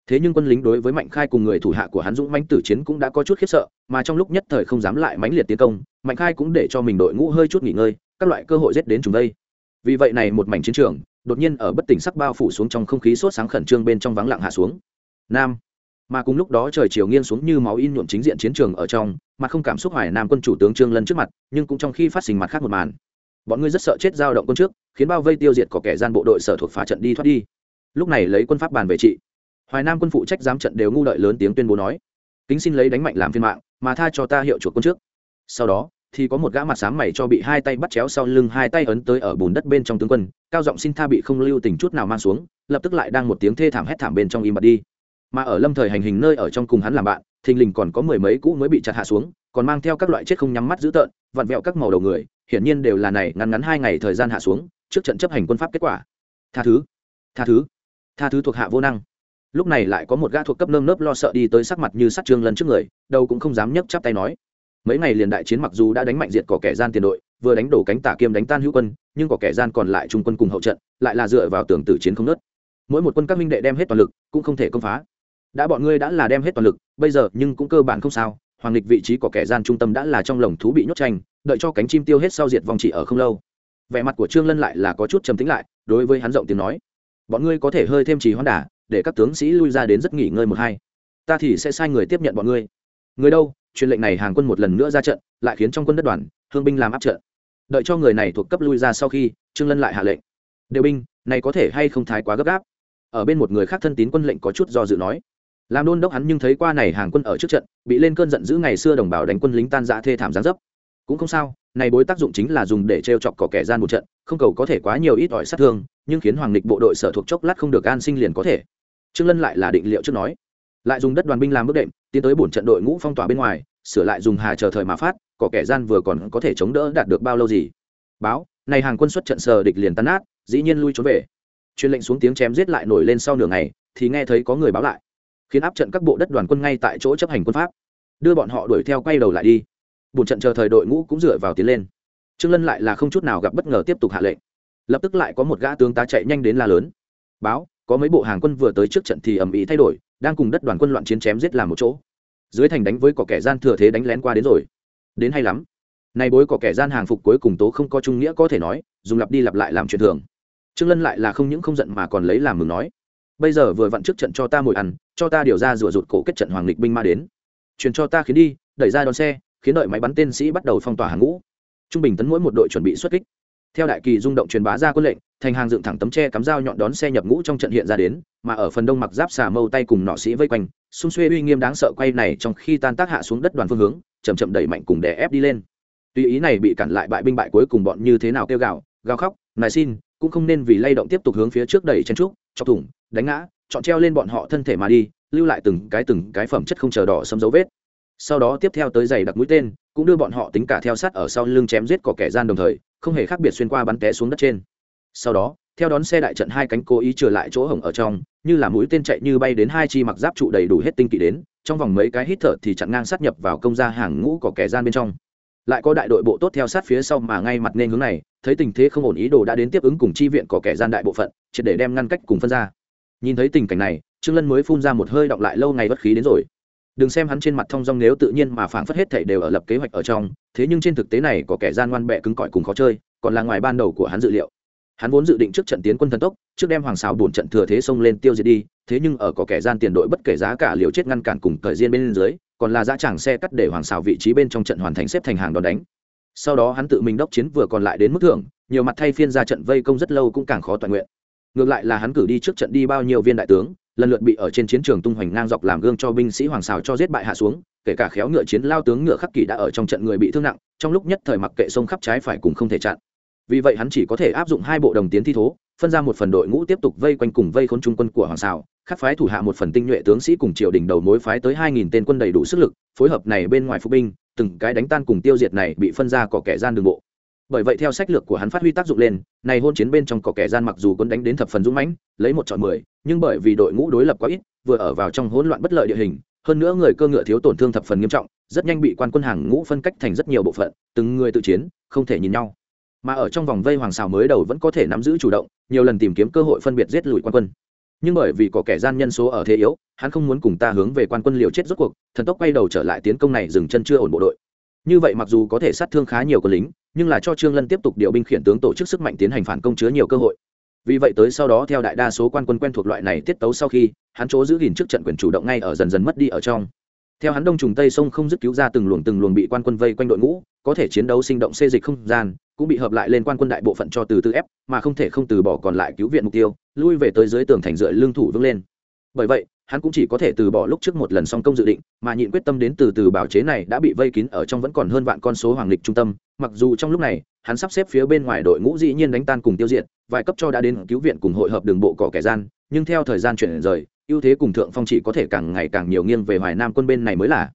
Thế nhưng quân lính đối với mạnh khai cùng người thủ hạ của hắn dũng mãnh tử chiến cũng đã có chút khiếp sợ, mà trong lúc nhất thời không dám lại mãnh liệt tiến công, mạnh khai cũng để cho mình đội ngũ hơi chút nghỉ ngơi, các loại cơ hội giết đến chúng đây vì vậy này một mảnh chiến trường, đột nhiên ở bất tỉnh sắc bao phủ xuống trong không khí sốt sáng khẩn trương bên trong vắng lặng hạ xuống. Nam. Mà cùng lúc đó trời chiều nghiêng xuống như máu in nhuộm chính diện chiến trường ở trong, mà không cảm xúc hoài nam quân chủ tướng trương lân trước mặt, nhưng cũng trong khi phát sinh mặt khác một màn bọn ngươi rất sợ chết giao động quân trước, khiến bao vây tiêu diệt có kẻ gian bộ đội sở thuộc phá trận đi thoát đi. Lúc này lấy quân pháp bàn về trị. Hoài nam quân phụ trách giám trận đều ngu đợi lớn tiếng tuyên bố nói, kính xin lấy đánh mạnh làm phiên mạng, mà tha cho ta hiệu chuộc quân trước. Sau đó, thì có một gã mặt sáng mày cho bị hai tay bắt chéo sau lưng, hai tay ấn tới ở bùn đất bên trong tướng quân, cao giọng xin tha bị không lưu tình chút nào mang xuống, lập tức lại đang một tiếng thê thảm hét thảm bên trong im bặt đi. Mà ở lâm thời hành hình nơi ở trong cùng hắn làm bạn, thình lình còn có mười mấy cũ mới bị chặt hạ xuống, còn mang theo các loại chết không nhắm mắt dữ tợn, vặn vẹo các màu đầu người hiển nhiên đều là này ngắn ngắn hai ngày thời gian hạ xuống, trước trận chấp hành quân pháp kết quả. Tha thứ tha thứ tha thứ thuộc hạ vô năng. Lúc này lại có một gã thuộc cấp nơm nớp lo sợ đi tới sắc mặt như sắt trương lần trước người đâu cũng không dám nhấc chắp tay nói. Mấy ngày liền đại chiến mặc dù đã đánh mạnh diệt cỏ kẻ gian tiền đội, vừa đánh đổ cánh tả kiêm đánh tan hữu quân, nhưng có kẻ gian còn lại trung quân cùng hậu trận, lại là dựa vào tường tử chiến không nớt. Mỗi một quân các minh đệ đem hết toàn lực, cũng không thể công phá. Đã bọn ngươi đã là đem hết toàn lực, bây giờ nhưng cũng cơ bản không sao, hoàng lịch vị trí của kẻ gian trung tâm đã là trong lồng thú bị nhốt tranh đợi cho cánh chim tiêu hết sau diệt vòng chỉ ở không lâu. Vẻ mặt của trương lân lại là có chút trầm tĩnh lại, đối với hắn rộng tiếng nói, bọn ngươi có thể hơi thêm trì hoãn đả để các tướng sĩ lui ra đến rất nghỉ ngơi một hai. Ta thì sẽ sai người tiếp nhận bọn ngươi. Người đâu? Truyền lệnh này hàng quân một lần nữa ra trận, lại khiến trong quân đất đoàn hương binh làm áp trận. Đợi cho người này thuộc cấp lui ra sau khi, trương lân lại hạ lệnh. Đều binh, này có thể hay không thái quá gấp gáp? Ở bên một người khác thân tín quân lệnh có chút do dự nói. Làm đôn đốc hắn nhưng thấy qua này hàng quân ở trước trận, bị lên cơn giận dữ ngày xưa đồng bào đánh quân lính tan dã thê thảm giáng dấp cũng không sao, này bối tác dụng chính là dùng để trêu chọc cỏ kẻ gian một trận, không cầu có thể quá nhiều ít ỏi sát thương, nhưng khiến hoàng lịch bộ đội sở thuộc chốc lát không được an sinh liền có thể. Trương lân lại là định liệu trước nói. Lại dùng đất đoàn binh làm bước đệm, tiến tới bổn trận đội ngũ phong tỏa bên ngoài, sửa lại dùng hà chờ thời mà phát, cỏ kẻ gian vừa còn có thể chống đỡ đạt được bao lâu gì. Báo, này hàng quân xuất trận sờ địch liền tan nát, dĩ nhiên lui trốn về. Truyền lệnh xuống tiếng chém giết lại nổi lên sau nửa ngày, thì nghe thấy có người báo lại. Khiến áp trận các bộ đất đoàn quân ngay tại chỗ chấp hành quân pháp. Đưa bọn họ đuổi theo quay đầu lại đi bùn trận chờ thời đội ngũ cũng dựa vào tiến lên. Trương lân lại là không chút nào gặp bất ngờ tiếp tục hạ lệnh. Lập tức lại có một gã tướng tá chạy nhanh đến la lớn. Báo, có mấy bộ hàng quân vừa tới trước trận thì ầm ĩ thay đổi, đang cùng đất đoàn quân loạn chiến chém giết làm một chỗ. Dưới thành đánh với có kẻ gian thừa thế đánh lén qua đến rồi. Đến hay lắm. Nay bối có kẻ gian hàng phục cuối cùng tố không có trung nghĩa có thể nói, dùng lặp đi lặp lại làm chuyện thường. Trương lân lại là không những không giận mà còn lấy làm mừng nói. Bây giờ vừa vặn trước trận cho ta mồi ăn, cho ta điều ra rùa rụt cổ kết trận hoàng lịch binh ma đến. Truyền cho ta khiến đi, đẩy ra đón xe khiến đợi máy bắn tên sĩ bắt đầu phong tỏa hàng ngũ. Trung bình tấn mỗi một đội chuẩn bị xuất kích. Theo đại kỳ rung động truyền bá ra quân lệnh, thành hàng dựng thẳng tấm tre cắm dao nhọn đón xe nhập ngũ trong trận hiện ra đến, mà ở phần đông mặc giáp xà mâu tay cùng nọ sĩ vây quanh xung xuê uy nghiêm đáng sợ quay này trong khi tan tác hạ xuống đất đoàn phương hướng, chậm chậm đẩy mạnh cùng đè ép đi lên. Tuy ý này bị cản lại bại binh bại cuối cùng bọn như thế nào kêu gào gào khóc, nài xin, cũng không nên vì lay động tiếp tục hướng phía trước đẩy chen trúc, chọc thủng, đánh ngã, chọn treo lên bọn họ thân thể mà đi, lưu lại từng cái từng cái phẩm chất không chờ đỏ sấm dấu vết sau đó tiếp theo tới giày đặc mũi tên, cũng đưa bọn họ tính cả theo sát ở sau lưng chém giết có kẻ gian đồng thời, không hề khác biệt xuyên qua bắn té xuống đất trên. Sau đó, theo đón xe đại trận hai cánh cố ý trở lại chỗ hổng ở trong, như là mũi tên chạy như bay đến hai chi mặc giáp trụ đầy đủ hết tinh kỵ đến, trong vòng mấy cái hít thở thì chặn ngang sát nhập vào công gia hàng ngũ có kẻ gian bên trong. Lại có đại đội bộ tốt theo sát phía sau mà ngay mặt nên hướng này, thấy tình thế không ổn ý đồ đã đến tiếp ứng cùng chi viện có kẻ gian đại bộ phận chỉ để đem ngăn cách cùng phân ra. Nhìn thấy tình cảnh này, trương lân mới phun ra một hơi đọng lại lâu ngày bất khí đến rồi đừng xem hắn trên mặt thông dong nếu tự nhiên mà phảng phất hết thảy đều ở lập kế hoạch ở trong, thế nhưng trên thực tế này có kẻ gian ngoan bẹ cứng cỏi cùng khó chơi, còn là ngoài ban đầu của hắn dự liệu. Hắn vốn dự định trước trận tiến quân thần tốc, trước đem hoàng xào bổn trận thừa thế xông lên tiêu diệt đi, thế nhưng ở có kẻ gian tiền đội bất kể giá cả liều chết ngăn cản cùng thời gian bên dưới, còn là giá chẳng xe cắt để hoàng xào vị trí bên trong trận hoàn thành xếp thành hàng đòn đánh. Sau đó hắn tự mình đốc chiến vừa còn lại đến mức thưởng, nhiều mặt thay phiên ra trận vây công rất lâu cũng càng khó toàn nguyện. Ngược lại là hắn cử đi trước trận đi bao nhiêu viên đại tướng lần lượt bị ở trên chiến trường tung hoành ngang dọc làm gương cho binh sĩ hoàng xào cho giết bại hạ xuống, kể cả khéo ngựa chiến lao tướng ngựa khắc kỷ đã ở trong trận người bị thương nặng, trong lúc nhất thời mặc kệ sông khắp trái phải cùng không thể chặn. Vì vậy hắn chỉ có thể áp dụng hai bộ đồng tiến thi thố, phân ra một phần đội ngũ tiếp tục vây quanh cùng vây khốn trung quân của hoàng xào, khắc phái thủ hạ một phần tinh nhuệ tướng sĩ cùng triều đình đầu mối phái tới hai nghìn tên quân đầy đủ sức lực, phối hợp này bên ngoài phục binh, từng cái đánh tan cùng tiêu diệt này bị phân ra có kẻ gian đường bộ bởi vậy theo sách lược của hắn phát huy tác dụng lên, này hôn chiến bên trong có kẻ gian mặc dù quân đánh đến thập phần dũng mãnh, lấy một chọn mười, nhưng bởi vì đội ngũ đối lập quá ít, vừa ở vào trong hỗn loạn bất lợi địa hình, hơn nữa người cơ ngựa thiếu tổn thương thập phần nghiêm trọng, rất nhanh bị quan quân hàng ngũ phân cách thành rất nhiều bộ phận, từng người tự chiến, không thể nhìn nhau. Mà ở trong vòng vây hoàng xào mới đầu vẫn có thể nắm giữ chủ động, nhiều lần tìm kiếm cơ hội phân biệt giết lùi quan quân. Nhưng bởi vì có kẻ gian nhân số ở thế yếu, hắn không muốn cùng ta hướng về quan quân liều chết rốt cuộc, thần tốc quay đầu trở lại tiến công này dừng chân chưa ổn bộ đội. Như vậy mặc dù có thể sát thương khá nhiều quân lính nhưng là cho trương lân tiếp tục điều binh khiển tướng tổ chức sức mạnh tiến hành phản công chứa nhiều cơ hội. Vì vậy tới sau đó theo đại đa số quan quân quen thuộc loại này tiết tấu sau khi, hắn chỗ giữ gìn trước trận quyền chủ động ngay ở dần dần mất đi ở trong. Theo hắn đông trùng tây sông không dứt cứu ra từng luồng từng luồng bị quan quân vây quanh đội ngũ, có thể chiến đấu sinh động xê dịch không gian, cũng bị hợp lại lên quan quân đại bộ phận cho từ từ ép, mà không thể không từ bỏ còn lại cứu viện mục tiêu, lui về tới dưới tường thành dựa lương thủ vững lên bởi vậy, hắn cũng chỉ có thể từ bỏ lúc trước một lần song công dự định, mà nhịn quyết tâm đến từ từ bảo chế này đã bị vây kín ở trong vẫn còn hơn vạn con số hoàng lịch trung tâm. Mặc dù trong lúc này, hắn sắp xếp phía bên ngoài đội ngũ dĩ nhiên đánh tan cùng tiêu diệt, vài cấp cho đã đến cứu viện cùng hội hợp đường bộ cỏ kẻ gian, nhưng theo thời gian chuyển rời, ưu thế cùng thượng phong chỉ có thể càng ngày càng nhiều nghiêng về hoài nam quân bên này mới là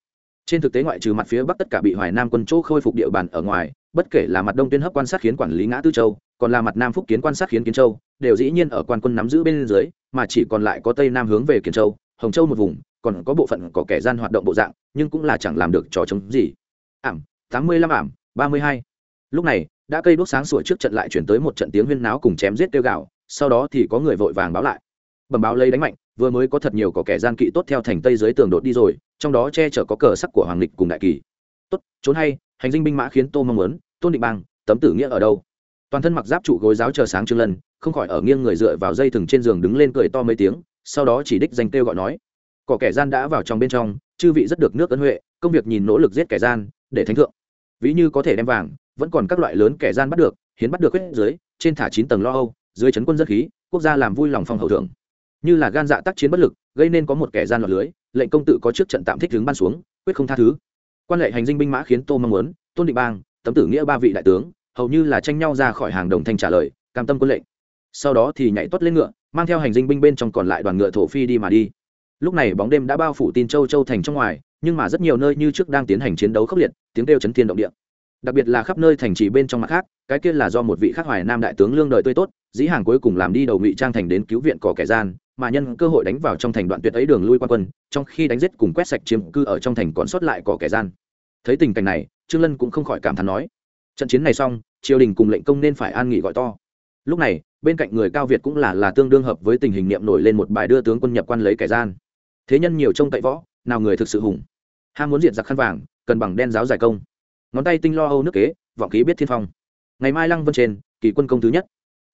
trên thực tế ngoại trừ mặt phía bắc tất cả bị hoài nam quân chỗ khôi phục địa bàn ở ngoài, bất kể là mặt đông tuyên hấp quan sát khiến quản lý ngã tư châu, còn là mặt nam phúc kiến quan sát khiến kiến châu, đều dĩ nhiên ở quan quân nắm giữ bên dưới, mà chỉ còn lại có tây nam hướng về kiến châu, hồng châu một vùng, còn có bộ phận có kẻ gian hoạt động bộ dạng, nhưng cũng là chẳng làm được trò chống gì. Ảm, tám mươi lăm ảm, ba mươi hai. Lúc này, đã cây đốt sáng sủa trước trận lại chuyển tới một trận tiếng huyên náo cùng chém giết tiêu gạo sau đó thì có người vội vàng báo lại. Bẩm báo lấy đánh mạnh, vừa mới có thật nhiều có kẻ gian kỵ tốt theo thành tây dưới tường đột đi rồi trong đó che chở có cờ sắc của hoàng lịch cùng đại kỳ. Tốt, trốn hay, hành dinh binh mã khiến tô mong muốn, tôn định bang, tấm tử nghĩa ở đâu? Toàn thân mặc giáp trụ gối giáo chờ sáng trương lân, không khỏi ở nghiêng người dựa vào dây thừng trên giường đứng lên cười to mấy tiếng, sau đó chỉ đích danh kêu gọi nói có kẻ gian đã vào trong bên trong, chư vị rất được nước ân huệ, công việc nhìn nỗ lực giết kẻ gian, để thánh thượng. Ví như có thể đem vàng, vẫn còn các loại lớn kẻ gian bắt được, hiến bắt được huyết dưới, trên thả chín tầng lo âu, dưới chấn quân rất khí, quốc gia làm vui lòng phong hậu thượng. Như là gan dạ tác chiến bất lực, gây nên có một kẻ gian lọt lưới lệnh công tự có trước trận tạm thích hướng ban xuống, quyết không tha thứ. Quan lệ hành dinh binh mã khiến tô mong muốn, tôn định bang, tấm tử nghĩa ba vị đại tướng, hầu như là tranh nhau ra khỏi hàng đồng thanh trả lời, cam tâm quân lệnh. Sau đó thì nhảy tuất lên ngựa, mang theo hành dinh binh bên trong còn lại đoàn ngựa thổ phi đi mà đi. Lúc này bóng đêm đã bao phủ tin châu châu thành trong ngoài, nhưng mà rất nhiều nơi như trước đang tiến hành chiến đấu khốc liệt, tiếng kêu chấn thiên động địa. Đặc biệt là khắp nơi thành trì bên trong mặt khác, cái kia là do một vị khắc hoài nam đại tướng lương đời tươi tốt, dĩ hàng cuối cùng làm đi đầu ngụy trang thành đến cứu viện cỏ kẻ gian mà nhân cơ hội đánh vào trong thành đoạn tuyệt ấy đường lui quan quân trong khi đánh giết cùng quét sạch chiếm cư ở trong thành còn sót lại có kẻ gian. Thấy tình cảnh này trương lân cũng không khỏi cảm thán nói trận chiến này xong triều đình cùng lệnh công nên phải an nghỉ gọi to. Lúc này bên cạnh người cao việt cũng là là tương đương hợp với tình hình niệm nổi lên một bài đưa tướng quân nhập quan lấy kẻ gian. Thế nhân nhiều trông cậy võ nào người thực sự hùng. Ham muốn diệt giặc khăn vàng cần bằng đen giáo giải công. Ngón tay tinh lo âu nước kế vọng khí biết thiên phong. Ngày mai lăng vân trên kỳ quân công thứ nhất.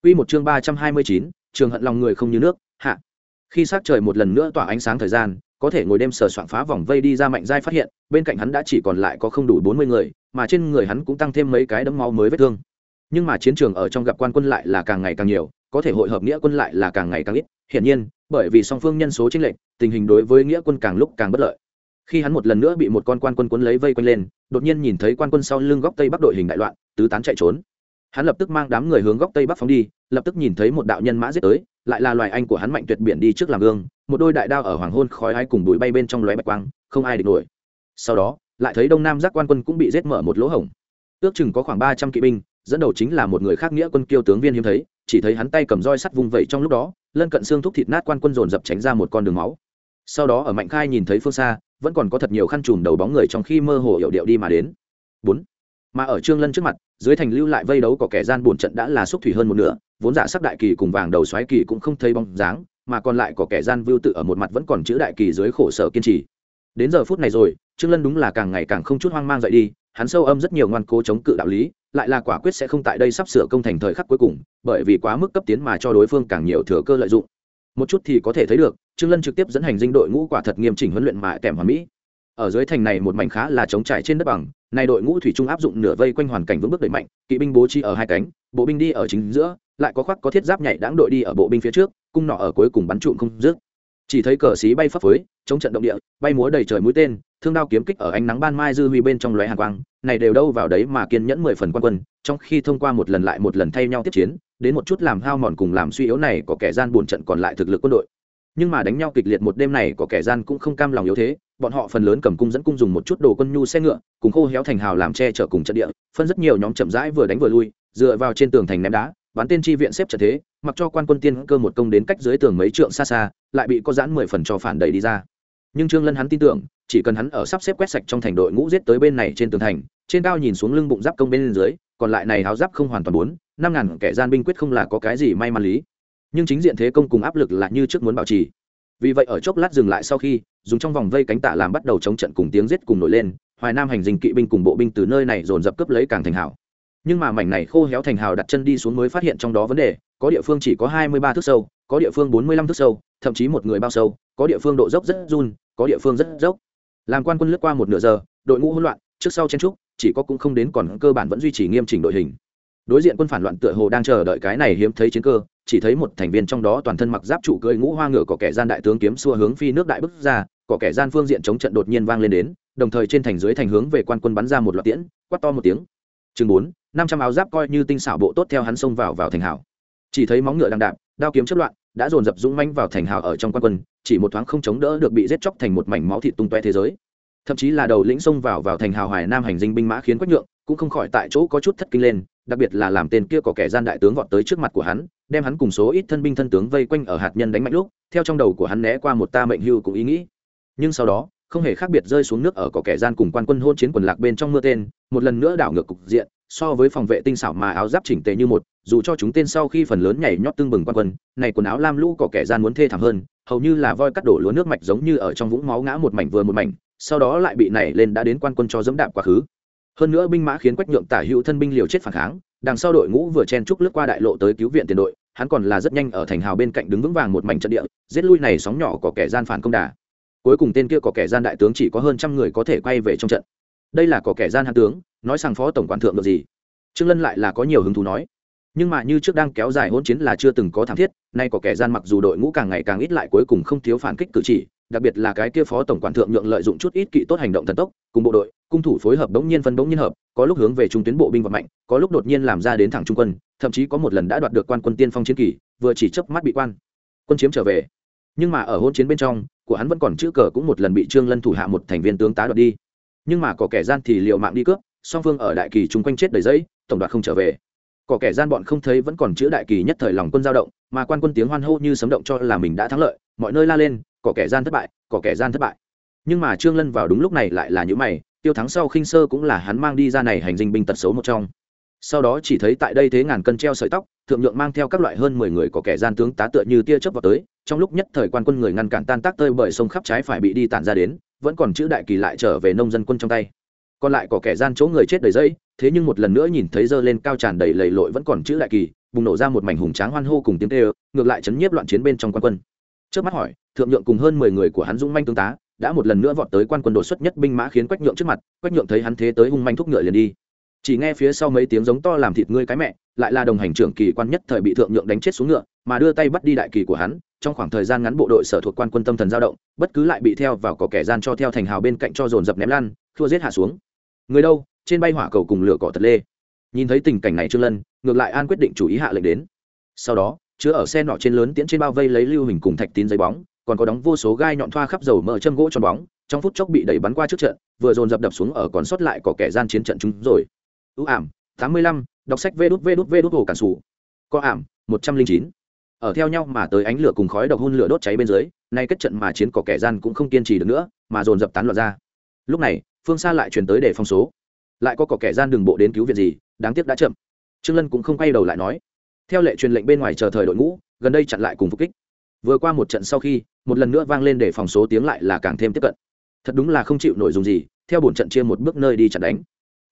Quy một chương ba trăm hai mươi chín, trường hận lòng người không như nước, hạ. Khi sát trời một lần nữa tỏa ánh sáng thời gian, có thể ngồi đêm sờ soạn phá vòng vây đi ra mạnh giai phát hiện, bên cạnh hắn đã chỉ còn lại có không đủ bốn mươi người, mà trên người hắn cũng tăng thêm mấy cái đấm máu mới vết thương. Nhưng mà chiến trường ở trong gặp quan quân lại là càng ngày càng nhiều, có thể hội hợp nghĩa quân lại là càng ngày càng ít. Hiển nhiên, bởi vì song phương nhân số chênh lệch, tình hình đối với nghĩa quân càng lúc càng bất lợi. Khi hắn một lần nữa bị một con quan quân cuốn lấy vây quanh lên, đột nhiên nhìn thấy quan quân sau lưng góc tây bắc đội hình đại loạn, tứ tán chạy trốn hắn lập tức mang đám người hướng góc tây bắc phóng đi, lập tức nhìn thấy một đạo nhân mã giết tới, lại là loài anh của hắn mạnh tuyệt biển đi trước làm gương, một đôi đại đao ở hoàng hôn khói ai cùng bụi bay bên trong lóe bạch quang, không ai địch nổi. Sau đó, lại thấy đông nam giác quan quân cũng bị giết mở một lỗ hổng. Ước chừng có khoảng ba trăm kỵ binh, dẫn đầu chính là một người khác nghĩa quân kiêu tướng viên hiếm thấy, chỉ thấy hắn tay cầm roi sắt vung vẩy trong lúc đó, lân cận xương thúc thịt nát quan quân dồn dập tránh ra một con đường máu. Sau đó ở mạnh khai nhìn thấy phương xa, vẫn còn có thật nhiều khăn trùm đầu bóng người trong khi mơ hồ hiệu điệu đi mà đến. Bốn mà ở trương lân trước mặt, dưới thành lưu lại vây đấu có kẻ gian buồn trận đã là xúc thủy hơn một nửa, vốn giả sắc đại kỳ cùng vàng đầu xoáy kỳ cũng không thấy bóng dáng, mà còn lại có kẻ gian vưu tự ở một mặt vẫn còn chữ đại kỳ dưới khổ sở kiên trì. Đến giờ phút này rồi, trương lân đúng là càng ngày càng không chút hoang mang dậy đi, hắn sâu âm rất nhiều ngoan cố chống cự đạo lý, lại là quả quyết sẽ không tại đây sắp sửa công thành thời khắc cuối cùng, bởi vì quá mức cấp tiến mà cho đối phương càng nhiều thừa cơ lợi dụng. Một chút thì có thể thấy được, trương lân trực tiếp dẫn hành dinh đội ngũ quả thật nghiêm chỉnh huấn luyện mà kèm hoàn mỹ ở dưới thành này một mảnh khá là chống trải trên đất bằng, nay đội ngũ thủy trung áp dụng nửa vây quanh hoàn cảnh vững bước đẩy mạnh, kỵ binh bố trí ở hai cánh, bộ binh đi ở chính giữa, lại có khoác có thiết giáp nhảy đáng đội đi ở bộ binh phía trước, cung nọ ở cuối cùng bắn trụm không dứt. Chỉ thấy cờ xí bay phấp phới, chống trận động địa, bay múa đầy trời mũi tên, thương đao kiếm kích ở ánh nắng ban mai dư huy bên trong lóe hàn quang, này đều đâu vào đấy mà kiên nhẫn mười phần quan quân, trong khi thông qua một lần lại một lần thay nhau tiếp chiến, đến một chút làm hao mòn cùng làm suy yếu này có kẻ gian buồn trận còn lại thực lực quân đội. Nhưng mà đánh nhau kịch liệt một đêm này có kẻ gian cũng không cam lòng yếu thế bọn họ phần lớn cầm cung dẫn cung dùng một chút đồ quân nhu xe ngựa, cùng khô héo thành hào làm che chở cùng trận địa, phân rất nhiều nhóm chậm rãi vừa đánh vừa lui, dựa vào trên tường thành ném đá bắn tên tri viện xếp trận thế, mặc cho quan quân tiên cơ một công đến cách dưới tường mấy trượng xa xa, lại bị có giãn mười phần cho phản đẩy đi ra. Nhưng trương lân hắn tin tưởng, chỉ cần hắn ở sắp xếp quét sạch trong thành đội ngũ giết tới bên này trên tường thành, trên cao nhìn xuống lưng bụng giáp công bên dưới, còn lại này háo giáp không hoàn toàn bốn, năm ngàn kẻ gian binh quyết không là có cái gì may mắn lý. Nhưng chính diện thế công cùng áp lực là như trước muốn bảo trì vì vậy ở chốc lát dừng lại sau khi, dùng trong vòng vây cánh tạ làm bắt đầu chống trận cùng tiếng giết cùng nổi lên, hoài nam hành dinh kỵ binh cùng bộ binh từ nơi này dồn dập cướp lấy càng thành hào nhưng mà mảnh này khô héo thành hào đặt chân đi xuống mới phát hiện trong đó vấn đề, có địa phương chỉ có hai mươi ba thước sâu, có địa phương bốn mươi lăm thước sâu, thậm chí một người bao sâu, có địa phương độ dốc rất run, có địa phương rất dốc. Làm quan quân lướt qua một nửa giờ, đội ngũ hỗn loạn, trước sau chen trúc, chỉ có cũng không đến còn cơ bản vẫn duy trì nghiêm chỉnh đội hình đối diện quân phản loạn tựa hồ đang chờ đợi cái này hiếm thấy chiến cơ, chỉ thấy một thành viên trong đó toàn thân mặc giáp trụ cưỡi ngũ hoa ngựa có kẻ gian đại tướng kiếm xua hướng phi nước đại bức ra, có kẻ gian phương diện chống trận đột nhiên vang lên đến, đồng thời trên thành dưới thành hướng về quan quân bắn ra một loạt tiễn, quát to một tiếng. Chừng bốn, năm trăm áo giáp coi như tinh xảo bộ tốt theo hắn xông vào vào thành hảo. Chỉ thấy móng ngựa đang đạp, đao kiếm chất loạn, đã dồn dập dũng manh vào thành hào ở trong quan quân, chỉ một thoáng không chống đỡ được bị giết chóc thành một mảnh máu thịt tung toe thế giới thậm chí là đầu lĩnh xông vào vào thành hào hoài nam hành dinh binh mã khiến quách nhượng cũng không khỏi tại chỗ có chút thất kinh lên, đặc biệt là làm tên kia có kẻ gian đại tướng vọt tới trước mặt của hắn, đem hắn cùng số ít thân binh thân tướng vây quanh ở hạt nhân đánh mạnh lúc, theo trong đầu của hắn né qua một ta mệnh hưu cũng ý nghĩ. Nhưng sau đó, không hề khác biệt rơi xuống nước ở có kẻ gian cùng quan quân hôn chiến quần lạc bên trong mưa tên, một lần nữa đảo ngược cục diện, so với phòng vệ tinh xảo mà áo giáp chỉnh tề như một, dù cho chúng tên sau khi phần lớn nhảy nhót tương bừng quan quân, này quần áo lam lũ có kẻ gian muốn thê thảm hơn, hầu như là voi cắt đổ lúa nước mạch giống như ở trong vũng máu ngã một mảnh vừa một mảnh sau đó lại bị nảy lên đã đến quan quân cho dẫm đạp quá khứ. Hơn nữa binh mã khiến quách nhượng tả hữu thân binh liều chết phản kháng, đằng sau đội ngũ vừa chen trúc lướt qua đại lộ tới cứu viện tiền đội, hắn còn là rất nhanh ở thành hào bên cạnh đứng vững vàng một mảnh trận địa, giết lui này sóng nhỏ có kẻ gian phản công đà. Cuối cùng tên kia có kẻ gian đại tướng chỉ có hơn trăm người có thể quay về trong trận. Đây là có kẻ gian hạ tướng, nói sang phó tổng quản thượng được gì? Trương lân lại là có nhiều hứng thú nói. Nhưng mà như trước đang kéo dài hỗn chiến là chưa từng có thảm thiết, nay có kẻ gian mặc dù đội ngũ càng ngày càng ít lại cuối cùng không thiếu phản kích cử chỉ đặc biệt là cái kia phó tổng quản thượng nhượng lợi dụng chút ít kỵ tốt hành động thần tốc, cùng bộ đội, cung thủ phối hợp đống nhiên phân đống nhiên hợp, có lúc hướng về trung tuyến bộ binh vật mạnh, có lúc đột nhiên làm ra đến thẳng trung quân, thậm chí có một lần đã đoạt được quan quân tiên phong chiến kỳ, vừa chỉ chớp mắt bị quan, quân chiếm trở về. Nhưng mà ở hôn chiến bên trong, của hắn vẫn còn chữ cờ cũng một lần bị trương lân thủ hạ một thành viên tướng tá đoạt đi. Nhưng mà có kẻ gian thì liệu mạng đi cướp, song phương ở đại kỳ chung quanh chết đầy giấy, tổng đoạt không trở về. Có kẻ gian bọn không thấy vẫn còn chữ đại kỳ nhất thời lòng quân dao động, mà quan quân tiếng hoan hô như sấm động cho là mình đã thắng lợi, mọi nơi la lên có kẻ gian thất bại, có kẻ gian thất bại. Nhưng mà trương lân vào đúng lúc này lại là những mày, tiêu thắng sau khinh sơ cũng là hắn mang đi ra này hành dinh binh tật xấu một trong. Sau đó chỉ thấy tại đây thế ngàn cân treo sợi tóc, thượng nhượng mang theo các loại hơn mười người có kẻ gian tướng tá tựa như tia chớp vào tới, trong lúc nhất thời quan quân người ngăn cản tan tác tơi bởi sông khắp trái phải bị đi tản ra đến, vẫn còn chữ đại kỳ lại trở về nông dân quân trong tay. Còn lại có kẻ gian chỗ người chết đầy dây, thế nhưng một lần nữa nhìn thấy dơ lên cao tràn đầy lầy lội vẫn còn chữ đại kỳ, bùng nổ ra một mảnh hùng tráng hoan hô cùng tiếng tê ngược lại chấn nhiếp loạn chiến bên trong quan quân trước mắt hỏi, thượng nhượng cùng hơn mười người của hắn dũng manh tương tá, đã một lần nữa vọt tới quan quân đột xuất nhất binh mã khiến quách nhượng trước mặt, quách nhượng thấy hắn thế tới hung manh thúc ngựa liền đi. Chỉ nghe phía sau mấy tiếng giống to làm thịt ngươi cái mẹ, lại là đồng hành trưởng kỳ quan nhất thời bị thượng nhượng đánh chết xuống ngựa, mà đưa tay bắt đi đại kỳ của hắn, trong khoảng thời gian ngắn bộ đội sở thuộc quan quân tâm thần dao động, bất cứ lại bị theo vào có kẻ gian cho theo thành hào bên cạnh cho dồn dập ném lan thua giết hạ xuống. Người đâu? Trên bay hỏa cầu cùng lửa cỏ thật lê. Nhìn thấy tình cảnh này trương lân, ngược lại an quyết định chủ ý hạ lệnh đến. Sau đó chứa ở xe nọ trên lớn tiễn trên bao vây lấy lưu hình cùng thạch tín giấy bóng, còn có đóng vô số gai nhọn thoa khắp dầu mỡ châm gỗ tròn bóng, trong phút chốc bị đẩy bắn qua trước trận, vừa dồn dập đập xuống ở còn sót lại có kẻ gian chiến trận chúng rồi. Ưu ảm, tám mươi lăm, đọc sách vê đút vê đút vê đút hồ cản sủ. Có ảm, một trăm linh chín. Ở theo nhau mà tới ánh lửa cùng khói độc hun lửa đốt cháy bên dưới, nay kết trận mà chiến có kẻ gian cũng không kiên trì được nữa, mà dồn dập tán loạn ra. Lúc này, phương xa lại chuyển tới để phong số. Lại có cỏ kẻ gian đường bộ đến cứu viện gì, đáng tiếc đã chậm. Trương lân cũng không quay đầu lại nói theo lệ truyền lệnh bên ngoài chờ thời đội ngũ, gần đây chặn lại cùng phục kích. Vừa qua một trận sau khi, một lần nữa vang lên để phòng số tiếng lại là càng thêm tiếp cận. Thật đúng là không chịu nội dung gì, theo bổn trận chia một bước nơi đi chặn đánh.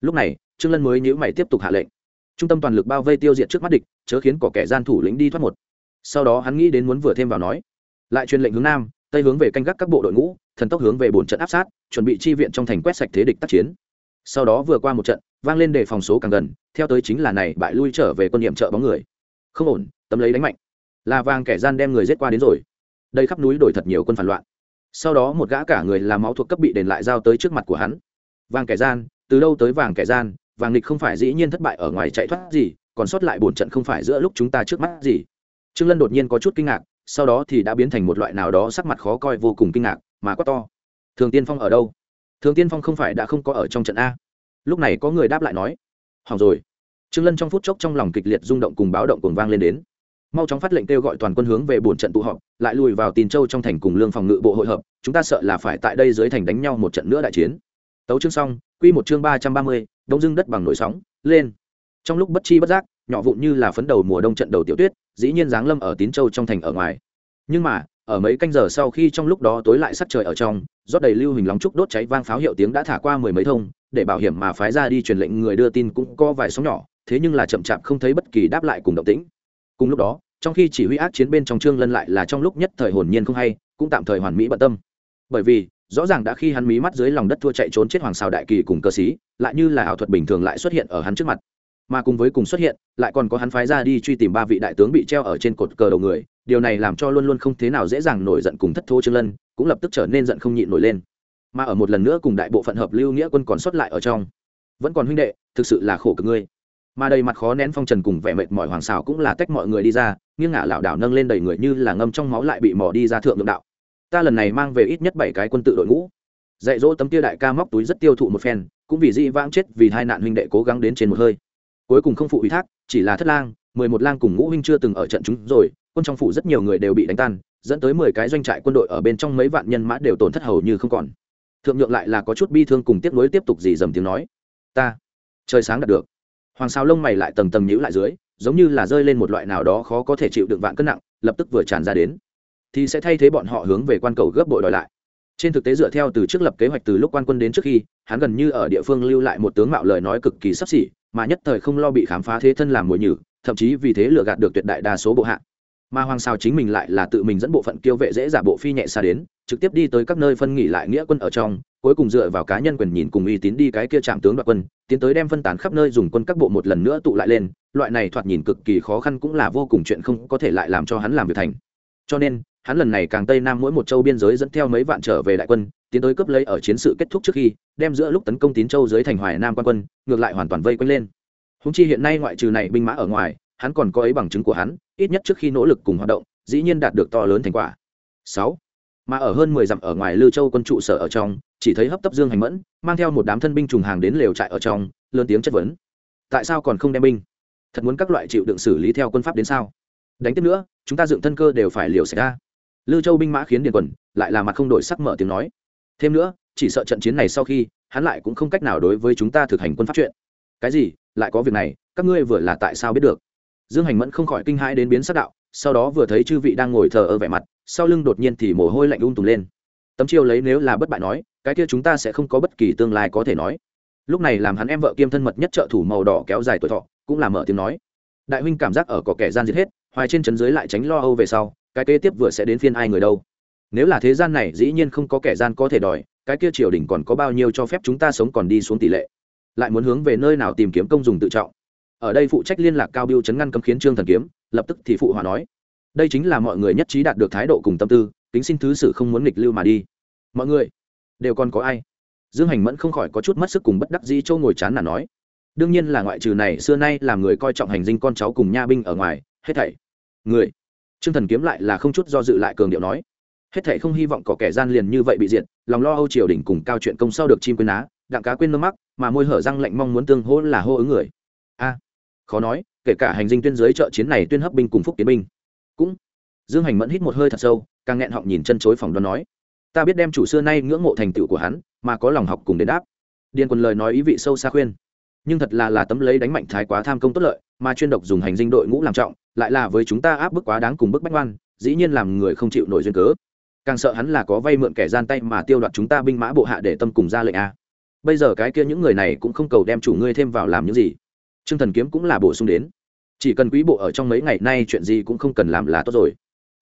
Lúc này, trương lân mới nhíu mày tiếp tục hạ lệnh. Trung tâm toàn lực bao vây tiêu diệt trước mắt địch, chớ khiến có kẻ gian thủ lĩnh đi thoát một. Sau đó hắn nghĩ đến muốn vừa thêm vào nói. Lại truyền lệnh hướng nam, tây hướng về canh gác các bộ đội ngũ, thần tốc hướng về bổn trận áp sát, chuẩn bị chi viện trong thành quét sạch thế địch tác chiến. Sau đó vừa qua một trận, vang lên để phòng số càng gần, theo tới chính là này, bại lui trở về quân niệm trợ bóng người không ổn, tấm lấy đánh mạnh. Là vàng kẻ gian đem người giết qua đến rồi. Đây khắp núi đổi thật nhiều quân phản loạn. Sau đó một gã cả người làm máu thuộc cấp bị đền lại giao tới trước mặt của hắn. Vàng kẻ gian, từ đâu tới vàng kẻ gian, vàng nghịch không phải dĩ nhiên thất bại ở ngoài chạy thoát gì, còn sót lại bổn trận không phải giữa lúc chúng ta trước mắt gì. Trương lân đột nhiên có chút kinh ngạc, sau đó thì đã biến thành một loại nào đó sắc mặt khó coi vô cùng kinh ngạc, mà quá to. Thường tiên phong ở đâu? Thường tiên phong không phải đã không có ở trong trận a? Lúc này có người đáp lại nói. Hỏng rồi trương lân trong phút chốc trong lòng kịch liệt rung động cùng báo động cuồng vang lên đến. Mau chóng phát lệnh kêu gọi toàn quân hướng về bổn trận tụ họp, lại lùi vào tin châu trong thành cùng lương phòng ngự bộ hội hợp, chúng ta sợ là phải tại đây dưới thành đánh nhau một trận nữa đại chiến. Tấu chương xong, quy một chương ba trăm ba mươi đông dưng đất bằng nổi sóng, lên. Trong lúc bất chi bất giác, nhỏ vụn như là phấn đầu mùa đông trận đầu tiểu tuyết, dĩ nhiên giáng lâm ở tín châu trong thành ở ngoài. Nhưng mà, ở mấy canh giờ sau khi trong lúc đó tối lại sắc trời ở trong, rót đầy lưu hình lóng trúc đốt cháy vang pháo hiệu tiếng đã thả qua mười mấy thông, để bảo hiểm mà phái ra đi truyền lệnh người đưa tin cũng có vài sóng nhỏ thế nhưng là chậm chạp không thấy bất kỳ đáp lại cùng động tĩnh. Cùng lúc đó, trong khi chỉ huy ác chiến bên trong trương lân lại là trong lúc nhất thời hồn nhiên không hay, cũng tạm thời hoàn mỹ bận tâm. Bởi vì, rõ ràng đã khi hắn mí mắt dưới lòng đất thua chạy trốn chết hoàng sao đại kỳ cùng cơ sĩ, lại như là ảo thuật bình thường lại xuất hiện ở hắn trước mặt. Mà cùng với cùng xuất hiện, lại còn có hắn phái ra đi truy tìm ba vị đại tướng bị treo ở trên cột cờ đầu người, điều này làm cho luôn luôn không thế nào dễ dàng nổi giận cùng thất thố trương lân, cũng lập tức trở nên giận không nhịn nổi lên. Mà ở một lần nữa cùng đại bộ phận hợp lưu nghĩa quân còn xuất lại ở trong. Vẫn còn huynh đệ, thực sự là khổ cực ngươi mà đầy mặt khó nén phong trần cùng vẻ mệt mỏi hoàng xào cũng là tách mọi người đi ra, nghiêng ngả lảo đảo nâng lên đầy người như là ngâm trong máu lại bị mỏ đi ra thượng lượng đạo. Ta lần này mang về ít nhất bảy cái quân tự đội ngũ. Dạy dỗ tấm tia đại ca móc túi rất tiêu thụ một phen, cũng vì dĩ vãng chết vì hai nạn huynh đệ cố gắng đến trên một hơi. Cuối cùng không phụ ủy thác, chỉ là thất lang, mười một lang cùng ngũ huynh chưa từng ở trận chúng rồi, quân trong phủ rất nhiều người đều bị đánh tan, dẫn tới mười cái doanh trại quân đội ở bên trong mấy vạn nhân mã đều tổn thất hầu như không còn. Thượng nhượng lại là có chút bi thương cùng tiếc nuối tiếp tục gì dầm tiếng nói. Ta, trời sáng đạt được hoàng sao lông mày lại tầng tầng nhữ lại dưới, giống như là rơi lên một loại nào đó khó có thể chịu đựng vạn cân nặng, lập tức vừa tràn ra đến. Thì sẽ thay thế bọn họ hướng về quan cầu gấp bội đòi lại. Trên thực tế dựa theo từ trước lập kế hoạch từ lúc quan quân đến trước khi, hắn gần như ở địa phương lưu lại một tướng mạo lời nói cực kỳ sắp xỉ, mà nhất thời không lo bị khám phá thế thân làm mồi nhử, thậm chí vì thế lừa gạt được tuyệt đại đa số bộ hạ. Mà hoàng sao chính mình lại là tự mình dẫn bộ phận kiêu vệ dễ giả bộ phi nhẹ xa đến, trực tiếp đi tới các nơi phân nghỉ lại nghĩa quân ở trong cuối cùng dựa vào cá nhân quyền nhìn cùng uy tín đi cái kia chạm tướng đoạt quân, tiến tới đem phân tán khắp nơi dùng quân các bộ một lần nữa tụ lại lên, loại này thoạt nhìn cực kỳ khó khăn cũng là vô cùng chuyện không có thể lại làm cho hắn làm việc thành. Cho nên, hắn lần này càng tây nam mỗi một châu biên giới dẫn theo mấy vạn trở về đại quân, tiến tới cướp lấy ở chiến sự kết thúc trước khi, đem giữa lúc tấn công tín châu dưới thành hoài nam quan quân, ngược lại hoàn toàn vây quanh lên. Húng chi hiện nay ngoại trừ này binh mã ở ngoài, hắn còn có ấy bằng chứng của hắn, ít nhất trước khi nỗ lực cùng hoạt động, dĩ nhiên đạt được to lớn thành quả. Sáu, mà ở hơn mười dặm ở ngoài lư châu quân trụ sở ở trong chỉ thấy hấp tấp dương hành mẫn, mang theo một đám thân binh trùng hàng đến lều trại ở trong, lớn tiếng chất vấn. Tại sao còn không đem binh? Thật muốn các loại chịu đựng xử lý theo quân pháp đến sao? Đánh tiếp nữa, chúng ta dựng thân cơ đều phải liều xảy ra. Lư châu binh mã khiến điền quần, lại là mặt không đổi sắc mở tiếng nói. Thêm nữa, chỉ sợ trận chiến này sau khi, hắn lại cũng không cách nào đối với chúng ta thực hành quân pháp chuyện. Cái gì? Lại có việc này, các ngươi vừa là tại sao biết được? Dương hành mẫn không khỏi kinh hãi đến biến sắc đạo, sau đó vừa thấy chư vị đang ngồi thờ ơ vẻ mặt, sau lưng đột nhiên thì mồ hôi lạnh ung tùng lên. Tấm chiêu lấy nếu là bất bại nói cái kia chúng ta sẽ không có bất kỳ tương lai có thể nói. Lúc này làm hắn em vợ kiêm thân mật nhất trợ thủ màu đỏ kéo dài tuổi thọ, cũng là mở tiếng nói. Đại huynh cảm giác ở có kẻ gian diệt hết, hoài trên trấn dưới lại tránh lo âu về sau, cái kế tiếp vừa sẽ đến phiên ai người đâu. Nếu là thế gian này dĩ nhiên không có kẻ gian có thể đòi, cái kia triều đình còn có bao nhiêu cho phép chúng ta sống còn đi xuống tỷ lệ? Lại muốn hướng về nơi nào tìm kiếm công dùng tự trọng? Ở đây phụ trách liên lạc cao biêu chấn ngăn cấm khiến trương thần kiếm, lập tức thì phụ hòa nói. Đây chính là mọi người nhất trí đạt được thái độ cùng tâm tư, kính xin thứ sự không muốn nghịch lưu mà đi. Mọi người đều còn có ai? Dương hành mẫn không khỏi có chút mất sức cùng bất đắc dĩ châu ngồi chán là nói. Đương nhiên là ngoại trừ này, xưa nay làm người coi trọng hành dinh con cháu cùng nha binh ở ngoài, hết thảy. Người. Trương thần kiếm lại là không chút do dự lại cường điệu nói. Hết thảy không hy vọng có kẻ gian liền như vậy bị diệt, lòng lo âu triều đình cùng cao chuyện công sau được chim quên á đặng cá quên nơ mắc, mà môi hở răng lạnh mong muốn tương hỗ là hô ứng người. A. Khó nói, kể cả hành dinh tuyên giới trợ chiến này tuyên hấp binh cùng phúc kiến binh. Cũng. Dương hành mẫn hít một hơi thật sâu, càng nghẹn họng nhìn chân chối phòng đoán nói ta biết đem chủ xưa nay ngưỡng mộ thành tựu của hắn, mà có lòng học cùng đến đáp. Điền quân lời nói ý vị sâu xa khuyên. Nhưng thật là là tấm lấy đánh mạnh thái quá tham công tốt lợi, mà chuyên độc dùng hành dinh đội ngũ làm trọng, lại là với chúng ta áp bức quá đáng cùng bức bách ngoan, dĩ nhiên làm người không chịu nổi duyên cớ. Càng sợ hắn là có vay mượn kẻ gian tay mà tiêu đoạt chúng ta binh mã bộ hạ để tâm cùng ra lệnh a. Bây giờ cái kia những người này cũng không cầu đem chủ ngươi thêm vào làm những gì. Trương thần kiếm cũng là bổ sung đến. Chỉ cần quý bộ ở trong mấy ngày nay chuyện gì cũng không cần làm là tốt rồi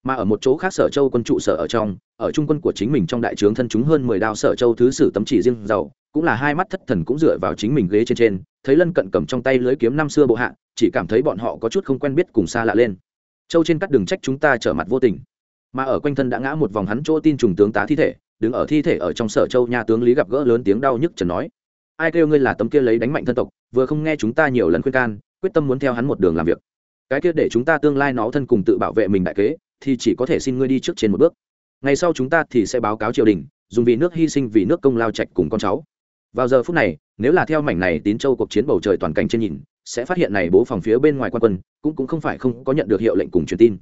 mà ở một chỗ khác sở châu quân trụ sở ở trong, ở trung quân của chính mình trong đại trướng thân chúng hơn mười đao sở châu thứ sử tấm chỉ riêng giàu, cũng là hai mắt thất thần cũng dựa vào chính mình ghế trên trên, thấy lân cận cầm trong tay lưới kiếm năm xưa bộ hạ, chỉ cảm thấy bọn họ có chút không quen biết cùng xa lạ lên. Châu trên các đường trách chúng ta trở mặt vô tình. Mà ở quanh thân đã ngã một vòng hắn chỗ tin trùng tướng tá thi thể, đứng ở thi thể ở trong sở châu nhà tướng lý gặp gỡ lớn tiếng đau nhức trần nói, ai kêu ngươi là tấm kia lấy đánh mạnh thân tộc, vừa không nghe chúng ta nhiều lần khuyên can, quyết tâm muốn theo hắn một đường làm việc. Cái kia để chúng ta tương lai nó thân cùng tự bảo vệ mình đại kế thì chỉ có thể xin ngươi đi trước trên một bước. Ngày sau chúng ta thì sẽ báo cáo triều đình, dùng vì nước hy sinh vì nước công lao trạch cùng con cháu. Vào giờ phút này, nếu là theo mảnh này tín châu cuộc chiến bầu trời toàn cảnh trên nhìn, sẽ phát hiện này bố phòng phía bên ngoài quan quân, cũng cũng không phải không có nhận được hiệu lệnh cùng truyền tin.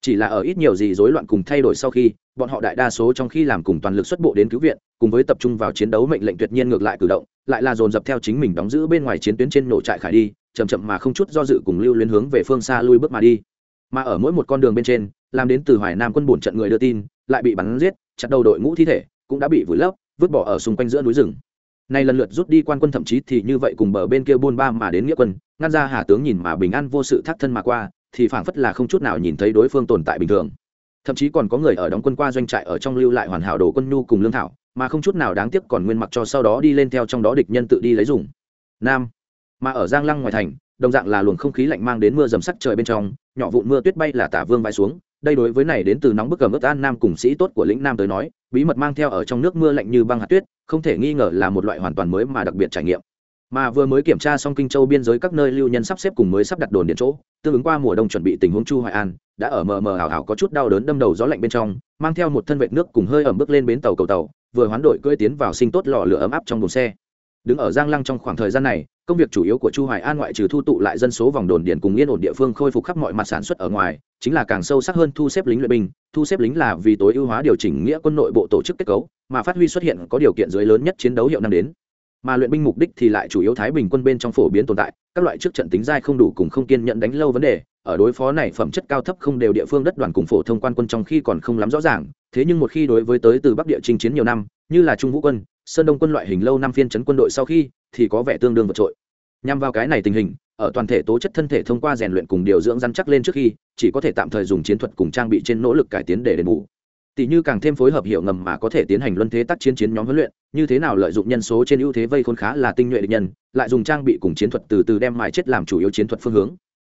Chỉ là ở ít nhiều gì rối loạn cùng thay đổi sau khi, bọn họ đại đa số trong khi làm cùng toàn lực xuất bộ đến cứu viện, cùng với tập trung vào chiến đấu mệnh lệnh tuyệt nhiên ngược lại cử động, lại là dồn dập theo chính mình đóng giữ bên ngoài chiến tuyến trên nổ trại khải đi, chậm chậm mà không chút do dự cùng lưu liên hướng về phương xa lui bước mà đi mà ở mỗi một con đường bên trên, làm đến từ hoài nam quân bổn trận người đưa tin, lại bị bắn giết, chặt đầu đội ngũ thi thể, cũng đã bị vùi lấp, vứt bỏ ở xung quanh giữa núi rừng. Nay lần lượt rút đi quan quân thậm chí thì như vậy cùng bờ bên kia buôn ba mà đến nghĩa quân, ngăn ra hà tướng nhìn mà bình an vô sự thác thân mà qua, thì phảng phất là không chút nào nhìn thấy đối phương tồn tại bình thường. Thậm chí còn có người ở đóng quân qua doanh trại ở trong lưu lại hoàn hảo đồ quân nhu cùng lương thảo, mà không chút nào đáng tiếc còn nguyên mặc cho sau đó đi lên theo trong đó địch nhân tự đi lấy dùng. Nam, mà ở giang lăng ngoài thành đồng dạng là luồng không khí lạnh mang đến mưa dầm sắc trời bên trong, nhỏ vụn mưa tuyết bay là tả vương bay xuống. Đây đối với này đến từ nóng bức cầm ướt an nam cùng sĩ tốt của lĩnh nam tới nói, bí mật mang theo ở trong nước mưa lạnh như băng hạt tuyết, không thể nghi ngờ là một loại hoàn toàn mới mà đặc biệt trải nghiệm. Mà vừa mới kiểm tra xong kinh châu biên giới các nơi lưu nhân sắp xếp cùng mới sắp đặt đồn điện chỗ, tương ứng qua mùa đông chuẩn bị tình huống chu hoài an, đã ở mờ mờ ảo ảo có chút đau đớn đâm đầu gió lạnh bên trong, mang theo một thân vệ nước cùng hơi ẩm bước lên bến tàu cầu tàu, vừa hoán đổi cưỡi tiến vào sinh tốt lò lửa ấm áp trong đồn xe. Đứng ở giang lăng trong khoảng thời gian này công việc chủ yếu của chu hoài an ngoại trừ thu tụ lại dân số vòng đồn điền cùng yên ổn địa phương khôi phục khắp mọi mặt sản xuất ở ngoài, chính là càng sâu sắc hơn thu xếp lính luyện binh. Thu xếp lính là vì tối ưu hóa điều chỉnh nghĩa quân nội bộ tổ chức kết cấu, mà phát huy xuất hiện có điều kiện dưới lớn nhất chiến đấu hiệu năng đến. Mà luyện binh mục đích thì lại chủ yếu thái bình quân bên trong phổ biến tồn tại, các loại trước trận tính dai không đủ cùng không kiên nhận đánh lâu vấn đề, ở đối phó này phẩm chất cao thấp không đều địa phương đất đoàn cùng phổ thông quan quân trong khi còn không lắm rõ ràng. Thế nhưng một khi đối với tới từ bắc địa chinh chiến nhiều năm, như là trung vũ quân sơn đông quân loại hình lâu năm phiên chấn quân đội sau khi, thì có vẻ tương đương vượt trội. Nhằm vào cái này tình hình, ở toàn thể tố chất thân thể thông qua rèn luyện cùng điều dưỡng rắn chắc lên trước khi, chỉ có thể tạm thời dùng chiến thuật cùng trang bị trên nỗ lực cải tiến để đền bù. Tỷ như càng thêm phối hợp hiệu ngầm mà có thể tiến hành luân thế tác chiến chiến nhóm huấn luyện, như thế nào lợi dụng nhân số trên ưu thế vây khôn khá là tinh nhuệ địch nhân, lại dùng trang bị cùng chiến thuật từ từ đem mài chết làm chủ yếu chiến thuật phương hướng.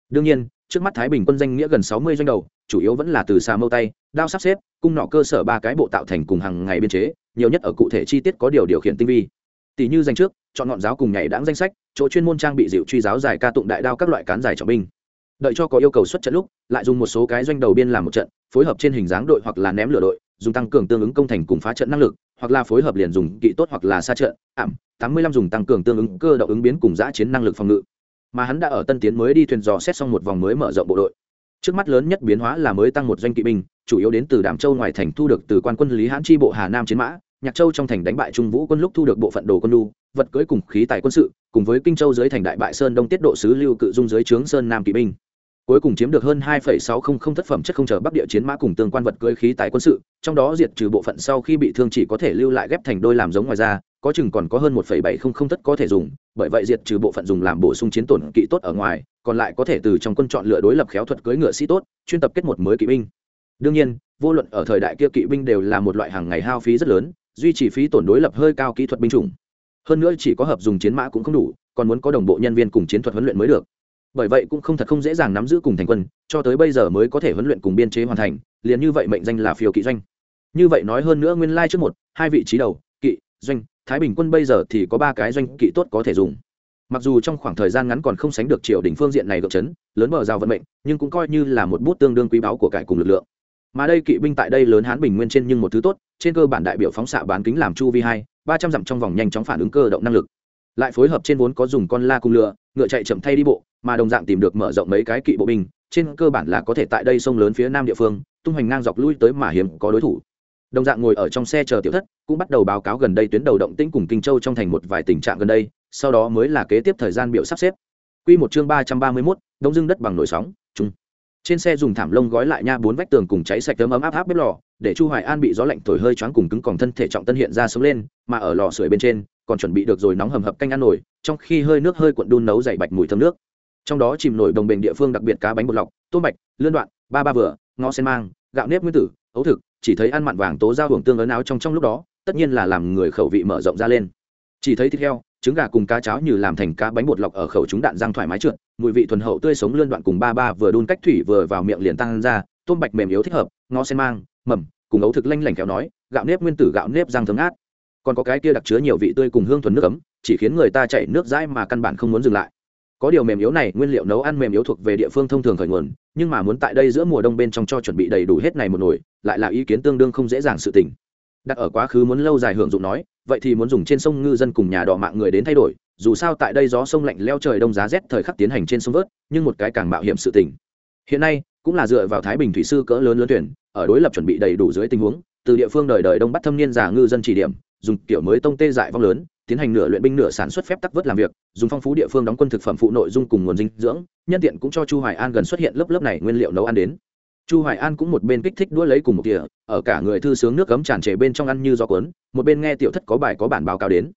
Đương nhiên, trước mắt thái bình quân danh nghĩa gần sáu mươi doanh đầu, chủ yếu vẫn là từ xà mâu tay, đao sắp xếp, cung nọ cơ sở ba cái bộ tạo thành cùng hàng ngày biên chế nhiều nhất ở cụ thể chi tiết có điều điều khiển tinh vi. Tỷ như danh trước, chọn ngọn giáo cùng nhảy đáng danh sách, chỗ chuyên môn trang bị dịu truy giáo dài ca tụng đại đao các loại cán dài trọng binh. Đợi cho có yêu cầu xuất trận lúc, lại dùng một số cái doanh đầu biên làm một trận, phối hợp trên hình dáng đội hoặc là ném lửa đội, dùng tăng cường tương ứng công thành cùng phá trận năng lực, hoặc là phối hợp liền dùng kỵ tốt hoặc là xa trận, ảm, tám mươi lăm dùng tăng cường tương ứng cơ động ứng biến cùng giã chiến năng lực phòng ngự. Mà hắn đã ở tân tiến mới đi thuyền dò xét xong một vòng mới mở rộng bộ đội. Trước mắt lớn nhất biến hóa là mới tăng một doanh kỵ binh, chủ yếu đến từ đàm châu ngoài thành thu được từ quan quân lý hãn tri bộ hà nam chiến mã nhạc châu trong thành đánh bại trung vũ quân lúc thu được bộ phận đồ quân lu vật cưới cùng khí tài quân sự cùng với kinh châu dưới thành đại bại sơn đông tiết độ sứ lưu cự dung dưới trướng sơn nam kỵ binh. Cuối cùng chiếm được hơn 2,600 thất phẩm chất không chờ bắc địa chiến mã cùng tương quan vật cưới khí tài quân sự trong đó diệt trừ bộ phận sau khi bị thương chỉ có thể lưu lại ghép thành đôi làm giống ngoài ra có chừng còn có hơn 1,700 thất có thể dùng bởi vậy diệt trừ bộ phận dùng làm bổ sung chiến tổn kỵ tốt ở ngoài còn lại có thể từ trong quân chọn lựa đối lập khéo thuật cưới ngựa sĩ tốt chuyên tập kết một mới kỵ binh. Đương nhiên vô luận ở thời đại kia kỵ binh đều là một loại hàng ngày hao phí rất lớn duy trì phí tổn đối lập hơi cao kỹ thuật binh chủng. Hơn nữa chỉ có hợp dùng chiến mã cũng không đủ, còn muốn có đồng bộ nhân viên cùng chiến thuật huấn luyện mới được. Bởi vậy cũng không thật không dễ dàng nắm giữ cùng thành quân, cho tới bây giờ mới có thể huấn luyện cùng biên chế hoàn thành, liền như vậy mệnh danh là phiêu kỵ doanh. Như vậy nói hơn nữa nguyên lai trước một, hai vị trí đầu, kỵ, doanh, thái bình quân bây giờ thì có ba cái doanh kỵ tốt có thể dùng. Mặc dù trong khoảng thời gian ngắn còn không sánh được triều đỉnh phương diện này gợi chấn, lớn mở rào vận mệnh, nhưng cũng coi như là một bút tương đương quý báu của cải cùng lực lượng mà đây kỵ binh tại đây lớn hán bình nguyên trên nhưng một thứ tốt trên cơ bản đại biểu phóng xạ bán kính làm chu vi hai ba trăm dặm trong vòng nhanh chóng phản ứng cơ động năng lực. Lại phối hợp trên vốn có dùng con la cung lửa ngựa chạy chậm thay đi bộ mà đồng dạng tìm được mở rộng mấy cái kỵ bộ binh trên cơ bản là có thể tại đây sông lớn phía nam địa phương tung hoành ngang dọc lui tới mà hiếm có đối thủ. Đồng dạng ngồi ở trong xe chờ tiểu thất cũng bắt đầu báo cáo gần đây tuyến đầu động tĩnh cùng kinh châu trong thành một vài tình trạng gần đây sau đó mới là kế tiếp thời gian biểu sắp xếp. Quy một chương ba trăm ba mươi mốt đông dương đất bằng nổi sóng, chung trên xe dùng thảm lông gói lại nha bốn vách tường cùng cháy sạch tấm ấm áp áp bếp lò, để chu hoài an bị gió lạnh thổi hơi choáng cùng cứng còn thân thể trọng tân hiện ra sống lên, mà ở lò sưởi bên trên, còn chuẩn bị được rồi nóng hầm hập canh ăn nổi trong khi hơi nước hơi cuộn đun nấu dày bạch mùi thơm nước. Trong đó chìm nổi đồng bền địa phương đặc biệt cá bánh bột lọc tôm bạch, lươn đoạn, ba ba vừa, ngó sen mang, gạo nếp nguyên tử, ấu thực, chỉ thấy ăn mặn vàng tố ra hưởng tương ấn áo trong trong lúc đó, tất nhiên là làm người khẩu vị mở rộng ra lên. Chỉ thấy thịt heo trứng gà cùng cá cháo như làm thành cá bánh bột lọc ở khẩu chúng đạn răng thoải mái trượt, mùi vị thuần hậu tươi sống lươn đoạn cùng ba ba vừa đun cách thủy vừa vào miệng liền tăng ra, tôm bạch mềm yếu thích hợp ngó sen mang, mầm, cùng ấu thực lanh lảnh kéo nói, gạo nếp nguyên tử gạo nếp răng thấm át còn có cái kia đặc chứa nhiều vị tươi cùng hương thuần nước ấm, chỉ khiến người ta chảy nước dãi mà căn bản không muốn dừng lại. Có điều mềm yếu này, nguyên liệu nấu ăn mềm yếu thuộc về địa phương thông thường khởi nguồn, nhưng mà muốn tại đây giữa mùa đông bên trong cho chuẩn bị đầy đủ hết này một nồi, lại là ý kiến tương đương không dễ dàng sự tình đặt ở quá khứ muốn lâu dài hưởng dụng nói, vậy thì muốn dùng trên sông ngư dân cùng nhà đỏ mạng người đến thay đổi, dù sao tại đây gió sông lạnh leo trời đông giá rét thời khắc tiến hành trên sông vớt, nhưng một cái càng mạo hiểm sự tình. Hiện nay, cũng là dựa vào thái bình thủy sư cỡ lớn lớn tuyển ở đối lập chuẩn bị đầy đủ dưới tình huống, từ địa phương đời đời đông bắt thâm niên già ngư dân chỉ điểm, dùng kiểu mới tông tê dại vong lớn, tiến hành nửa luyện binh nửa sản xuất phép tắc vớt làm việc, dùng phong phú địa phương đóng quân thực phẩm phụ nội dung cùng nguồn dinh dưỡng, nhân tiện cũng cho chu hoài an gần xuất hiện lớp lớp này nguyên liệu nấu ăn đến chu hoài an cũng một bên kích thích đũa lấy cùng một tỉa ở cả người thư sướng nước cấm tràn trề bên trong ăn như gió cuốn, một bên nghe tiểu thất có bài có bản báo cáo đến.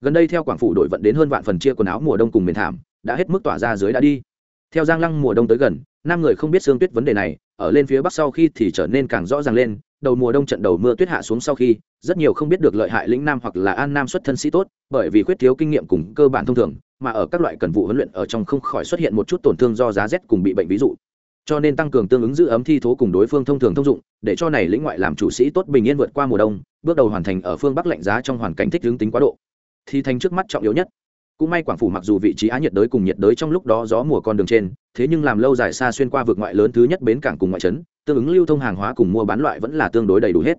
Gần đây theo quảng phủ đội vận đến hơn vạn phần chia quần áo mùa đông cùng miền thảm, đã hết mức tỏa ra dưới đã đi. Theo giang lăng mùa đông tới gần, năm người không biết xương tuyết vấn đề này, ở lên phía bắc sau khi thì trở nên càng rõ ràng lên, đầu mùa đông trận đầu mưa tuyết hạ xuống sau khi, rất nhiều không biết được lợi hại lĩnh nam hoặc là an nam xuất thân sĩ tốt, bởi vì khuyết thiếu kinh nghiệm cùng cơ bản thông thường, mà ở các loại cần vụ huấn luyện ở trong không khỏi xuất hiện một chút tổn thương do giá rét cùng bị bệnh ví dụ cho nên tăng cường tương ứng giữ ấm thi thố cùng đối phương thông thường thông dụng, để cho này lĩnh ngoại làm chủ sĩ tốt bình yên vượt qua mùa đông, bước đầu hoàn thành ở phương bắc lạnh giá trong hoàn cảnh thích hướng tính quá độ. Thì thành trước mắt trọng yếu nhất. Cũng may quảng phủ mặc dù vị trí á nhiệt đới cùng nhiệt đới trong lúc đó gió mùa con đường trên, thế nhưng làm lâu dài xa xuyên qua vực ngoại lớn thứ nhất bến cảng cùng ngoại trấn, tương ứng lưu thông hàng hóa cùng mua bán loại vẫn là tương đối đầy đủ hết.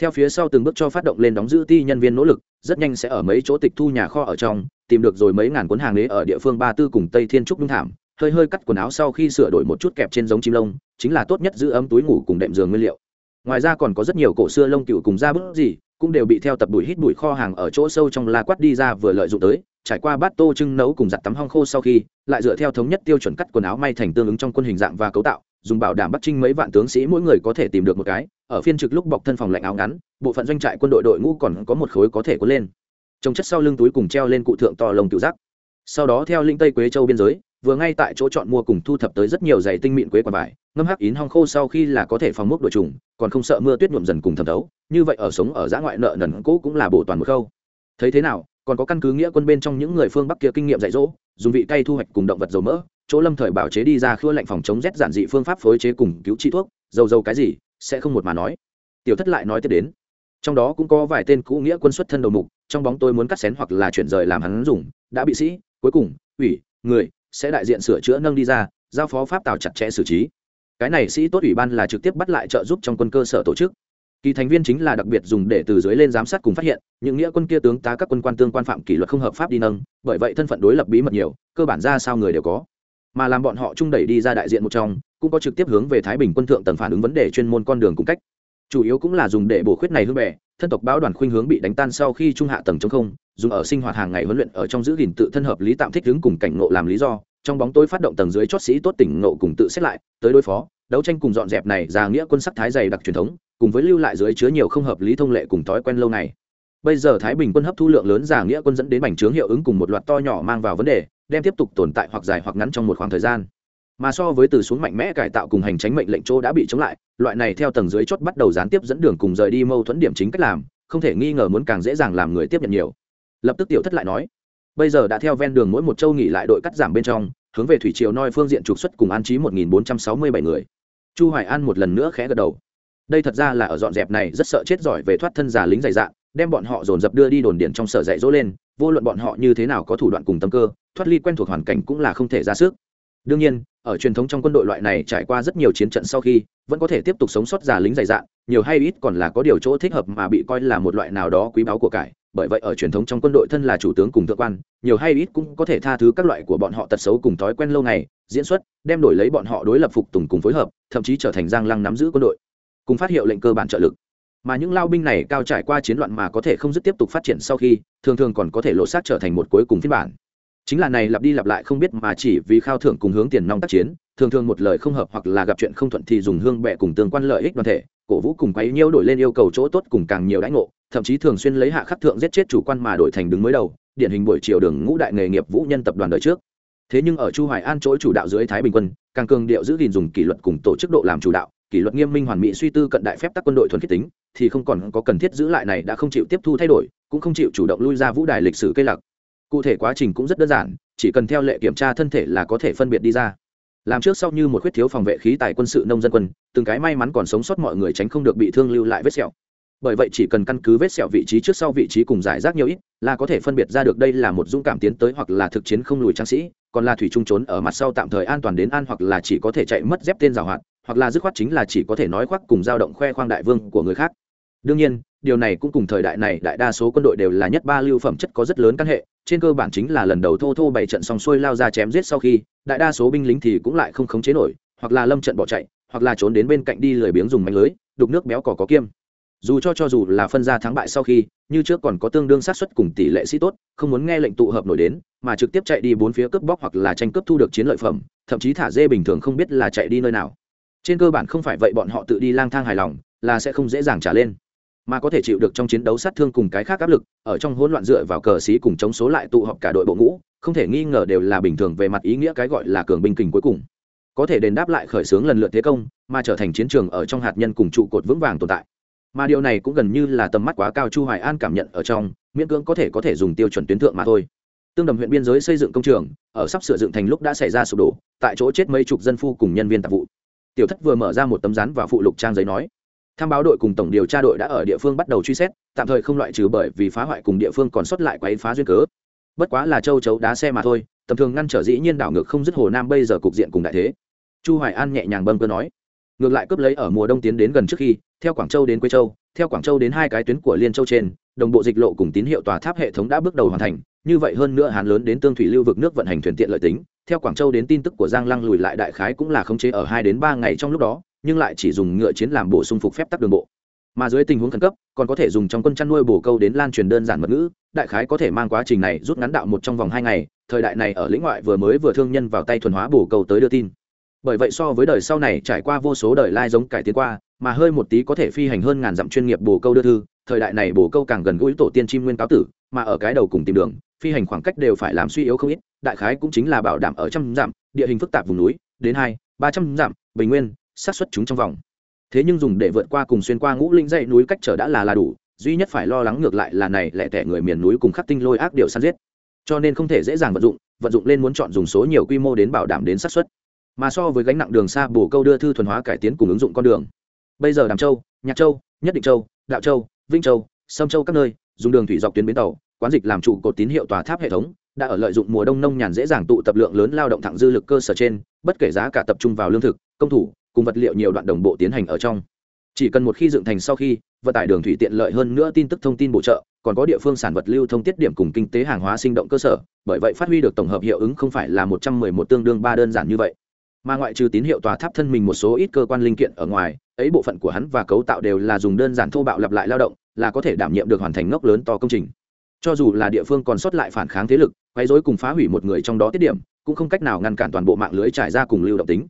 Theo phía sau từng bước cho phát động lên đóng giữ ti nhân viên nỗ lực, rất nhanh sẽ ở mấy chỗ tịch thu nhà kho ở trong, tìm được rồi mấy ngàn cuốn hàng lế ở địa phương ba tư cùng tây thiên trúc nhung thảm hơi hơi cắt quần áo sau khi sửa đổi một chút kẹp trên giống chim lông, chính là tốt nhất giữ ấm túi ngủ cùng đệm giường nguyên liệu. Ngoài ra còn có rất nhiều cổ xưa lông cựu cùng da bức gì, cũng đều bị theo tập đuổi hít bụi kho hàng ở chỗ sâu trong la quát đi ra vừa lợi dụng tới, trải qua bát tô trưng nấu cùng giặt tắm hong khô sau khi, lại dựa theo thống nhất tiêu chuẩn cắt quần áo may thành tương ứng trong quân hình dạng và cấu tạo, dùng bảo đảm bắc trinh mấy vạn tướng sĩ mỗi người có thể tìm được một cái. Ở phiên trực lúc bọc thân phòng lạnh áo ngắn, bộ phận doanh trại quân đội đội ngũ còn có một khối có thể cuốn lên. Trồng chất sau lưng túi cùng treo lên cụ thượng to lồng cựu giác sau đó theo linh tây quế châu biên giới vừa ngay tại chỗ chọn mua cùng thu thập tới rất nhiều giày tinh mịn quế quả vải, ngâm hắc yến hong khô sau khi là có thể phòng mốc đội trùng, còn không sợ mưa tuyết nhuộm dần cùng thẩm thấu, như vậy ở sống ở giã ngoại nợ nần cũ cũng là bổ toàn một khâu. Thấy thế nào, còn có căn cứ nghĩa quân bên trong những người phương bắc kia kinh nghiệm dạy dỗ, dùng vị cây thu hoạch cùng động vật dầu mỡ, chỗ lâm thời bảo chế đi ra khua lệnh phòng chống rét giản dị phương pháp phối chế cùng cứu trị thuốc, dầu dầu cái gì, sẽ không một mà nói. Tiểu thất lại nói tiếp đến. Trong đó cũng có vài tên cũ nghĩa quân xuất thân đầu mục, trong bóng tôi muốn cắt xén hoặc là chuyển rời làm hắn dùng, đã bị sĩ, cuối cùng, ủy, người sẽ đại diện sửa chữa nâng đi ra, giao phó pháp tào chặt chẽ xử trí. Cái này sĩ tốt ủy ban là trực tiếp bắt lại trợ giúp trong quân cơ sở tổ chức. Kỳ thành viên chính là đặc biệt dùng để từ dưới lên giám sát cùng phát hiện, những nghĩa quân kia tướng tá các quân quan tương quan phạm kỷ luật không hợp pháp đi nâng, bởi vậy thân phận đối lập bí mật nhiều, cơ bản ra sao người đều có. Mà làm bọn họ trung đẩy đi ra đại diện một trong, cũng có trực tiếp hướng về thái bình quân thượng tầng phản ứng vấn đề chuyên môn con đường cùng cách chủ yếu cũng là dùng để bổ khuyết này hương bè, thân tộc báo đoàn khuynh hướng bị đánh tan sau khi trung hạ tầng chống không, dùng ở sinh hoạt hàng ngày huấn luyện ở trong giữ gìn tự thân hợp lý tạm thích đứng cùng cảnh ngộ làm lý do. Trong bóng tối phát động tầng dưới chót sĩ tốt tỉnh ngộ cùng tự xét lại, tới đối phó, đấu tranh cùng dọn dẹp này ra nghĩa quân sắc thái dày đặc truyền thống, cùng với lưu lại dưới chứa nhiều không hợp lý thông lệ cùng thói quen lâu này bây giờ thái bình quân hấp thu lượng lớn giả nghĩa quân dẫn đến bành trướng hiệu ứng cùng một loạt to nhỏ mang vào vấn đề, đem tiếp tục tồn tại hoặc dài hoặc ngắn trong một khoảng thời gian mà so với từ xuống mạnh mẽ cải tạo cùng hành tránh mệnh lệnh chỗ đã bị chống lại, loại này theo tầng dưới chốt bắt đầu gián tiếp dẫn đường cùng rời đi mâu thuẫn điểm chính cách làm, không thể nghi ngờ muốn càng dễ dàng làm người tiếp nhận nhiều. Lập tức tiểu thất lại nói, bây giờ đã theo ven đường mỗi một châu nghỉ lại đội cắt giảm bên trong, hướng về thủy triều noi phương diện trục xuất cùng an trí một nghìn bốn trăm sáu mươi bảy người. Chu hoài an một lần nữa khẽ gật đầu. Đây thật ra là ở dọn dẹp này rất sợ chết giỏi về thoát thân giả lính dày dạn, đem bọn họ dồn dập đưa đi đồn điện trong sở dạy dỗ lên, vô luận bọn họ như thế nào có thủ đoạn cùng tâm cơ, thoát ly quen thuộc hoàn cảnh cũng là không thể ra sức đương nhiên, ở truyền thống trong quân đội loại này trải qua rất nhiều chiến trận sau khi, vẫn có thể tiếp tục sống sót giả lính dày dạn, nhiều hay ít còn là có điều chỗ thích hợp mà bị coi là một loại nào đó quý báu của cải. Bởi vậy ở truyền thống trong quân đội thân là chủ tướng cùng thượng quan, nhiều hay ít cũng có thể tha thứ các loại của bọn họ tật xấu cùng thói quen lâu ngày, diễn xuất, đem đổi lấy bọn họ đối lập phục tùng cùng phối hợp, thậm chí trở thành giang lăng nắm giữ quân đội, cùng phát hiệu lệnh cơ bản trợ lực. Mà những lao binh này cao trải qua chiến loạn mà có thể không dứt tiếp tục phát triển sau khi, thường thường còn có thể lộ sát trở thành một cuối cùng phiên bản chính là này lặp đi lặp lại không biết mà chỉ vì khao thưởng cùng hướng tiền nong tác chiến, thường thường một lời không hợp hoặc là gặp chuyện không thuận thì dùng hương bệ cùng tương quan lợi ích đoàn thể, cổ vũ cùng quấy nhiêu đổi lên yêu cầu chỗ tốt cùng càng nhiều đãi ngộ, thậm chí thường xuyên lấy hạ khắc thượng giết chết chủ quan mà đổi thành đứng mới đầu, điển hình buổi chiều đường ngũ đại nghề nghiệp vũ nhân tập đoàn đời trước. Thế nhưng ở chu hoài an chỗ chủ đạo dưới thái bình quân, càng cường điệu giữ gìn dùng kỷ luật cùng tổ chức độ làm chủ đạo, kỷ luật nghiêm minh hoàn mỹ suy tư cận đại phép tắc quân đội thuần khiết tính, thì không còn có cần thiết giữ lại này đã không chịu tiếp thu thay đổi, cũng không chịu chủ động lui ra vũ đài lịch sử cây lạc cụ thể quá trình cũng rất đơn giản, chỉ cần theo lệ kiểm tra thân thể là có thể phân biệt đi ra. Làm trước sau như một khuyết thiếu phòng vệ khí tài quân sự nông dân quân, từng cái may mắn còn sống sót mọi người tránh không được bị thương lưu lại vết sẹo. Bởi vậy chỉ cần căn cứ vết sẹo vị trí trước sau vị trí cùng giải rác nhiều ít, là có thể phân biệt ra được đây là một dũng cảm tiến tới hoặc là thực chiến không lùi trang sĩ, còn là thủy trung trốn ở mặt sau tạm thời an toàn đến an hoặc là chỉ có thể chạy mất dép tên giảo hoạt, hoặc là dứt khoát chính là chỉ có thể nói khoác cùng dao động khoe khoang đại vương của người khác. Đương nhiên, điều này cũng cùng thời đại này đại đa số quân đội đều là nhất ba lưu phẩm chất có rất lớn căn hệ trên cơ bản chính là lần đầu thô thô bảy trận xong xuôi lao ra chém giết sau khi, đại đa số binh lính thì cũng lại không khống chế nổi, hoặc là lâm trận bỏ chạy, hoặc là trốn đến bên cạnh đi lười biếng dùng mánh lưới, đục nước béo cỏ có kiêm. Dù cho cho dù là phân ra thắng bại sau khi, như trước còn có tương đương sát xuất cùng tỷ lệ sĩ tốt, không muốn nghe lệnh tụ hợp nổi đến, mà trực tiếp chạy đi bốn phía cướp bóc hoặc là tranh cướp thu được chiến lợi phẩm, thậm chí thả dê bình thường không biết là chạy đi nơi nào. Trên cơ bản không phải vậy, bọn họ tự đi lang thang hài lòng, là sẽ không dễ dàng trả lên mà có thể chịu được trong chiến đấu sát thương cùng cái khác áp lực, ở trong hỗn loạn dựa vào cờ xí cùng chống số lại tụ họp cả đội bộ ngũ, không thể nghi ngờ đều là bình thường về mặt ý nghĩa cái gọi là cường binh kình cuối cùng. Có thể đền đáp lại khởi xướng lần lượt thế công, mà trở thành chiến trường ở trong hạt nhân cùng trụ cột vững vàng tồn tại. Mà điều này cũng gần như là tầm mắt quá cao chu hoài an cảm nhận ở trong, miễn cưỡng có thể có thể dùng tiêu chuẩn tuyến thượng mà thôi. Tương đồng huyện biên giới xây dựng công trường, ở sắp sửa dựng thành lúc đã xảy ra sụp đổ, tại chỗ chết mấy chục dân phu cùng nhân viên tạp vụ. Tiểu thất vừa mở ra một tấm rán và phụ lục trang giấy nói tham báo đội cùng tổng điều tra đội đã ở địa phương bắt đầu truy xét, tạm thời không loại trừ bởi vì phá hoại cùng địa phương còn sót lại quấy phá duyên cớ. Bất quá là châu chấu đá xe mà thôi, tầm thường ngăn trở dĩ nhiên đảo ngược không dứt hồ nam bây giờ cục diện cùng đại thế. Chu hoài an nhẹ nhàng bâng cơ nói, ngược lại cướp lấy ở mùa đông tiến đến gần trước khi, theo quảng châu đến quế châu, theo quảng châu đến hai cái tuyến của liên châu trên, đồng bộ dịch lộ cùng tín hiệu tòa tháp hệ thống đã bước đầu hoàn thành, như vậy hơn nữa hán lớn đến tương thủy lưu vực nước vận hành thuyền tiện lợi tính, theo quảng châu đến tin tức của giang lăng lùi lại đại khái cũng là khống chế ở hai đến ba ngày trong lúc đó nhưng lại chỉ dùng ngựa chiến làm bổ sung phục phép tắc đường bộ. Mà dưới tình huống khẩn cấp, còn có thể dùng trong quân chăn nuôi bổ câu đến lan truyền đơn giản mật ngữ, đại khái có thể mang quá trình này rút ngắn đạo một trong vòng hai ngày, thời đại này ở lĩnh ngoại vừa mới vừa thương nhân vào tay thuần hóa bổ câu tới đưa tin. Bởi vậy so với đời sau này trải qua vô số đời lai giống cải tiến qua, mà hơi một tí có thể phi hành hơn ngàn dặm chuyên nghiệp bổ câu đưa thư, thời đại này bổ câu càng gần gũi tổ tiên chim nguyên cáo tử, mà ở cái đầu cùng tìm đường, phi hành khoảng cách đều phải làm suy yếu không ít, đại khái cũng chính là bảo đảm ở trăm dặm, địa hình phức tạp vùng núi, đến hai, ba trăm dặm, bình nguyên sát xuất chúng trong vòng. Thế nhưng dùng để vượt qua cùng xuyên qua ngũ linh dãy núi cách trở đã là là đủ, duy nhất phải lo lắng ngược lại là này lẻ tẻ người miền núi cùng khắc tinh lôi ác điều săn giết. Cho nên không thể dễ dàng vận dụng vận dụng lên muốn chọn dùng số nhiều quy mô đến bảo đảm đến xác suất. Mà so với gánh nặng đường xa bổ câu đưa thư thuần hóa cải tiến cùng ứng dụng con đường. Bây giờ đàm châu, nhạc châu, nhất định châu, đạo châu vinh châu, sâm châu các nơi, dùng đường thủy dọc tuyến bến tàu, quán dịch làm trụ cột tín hiệu tòa tháp hệ thống, đã ở lợi dụng mùa đông nông nhàn dễ dàng tụ tập lượng lớn lao động thẳng dư lực cơ sở trên bất kể giá cả tập trung vào lương thực, công thủ, cùng vật liệu nhiều đoạn đồng bộ tiến hành ở trong. Chỉ cần một khi dựng thành sau khi, vận tải đường thủy tiện lợi hơn nữa tin tức thông tin bổ trợ, còn có địa phương sản vật lưu thông tiết điểm cùng kinh tế hàng hóa sinh động cơ sở, bởi vậy phát huy được tổng hợp hiệu ứng không phải là một trăm mười một tương đương ba đơn giản như vậy. Mà ngoại trừ tín hiệu tòa tháp thân mình một số ít cơ quan linh kiện ở ngoài, ấy bộ phận của hắn và cấu tạo đều là dùng đơn giản thô bạo lặp lại lao động, là có thể đảm nhiệm được hoàn thành ngốc lớn to công trình. Cho dù là địa phương còn sót lại phản kháng thế lực, quấy rối cùng phá hủy một người trong đó tiết điểm cũng không cách nào ngăn cản toàn bộ mạng lưới trải ra cùng lưu động tính.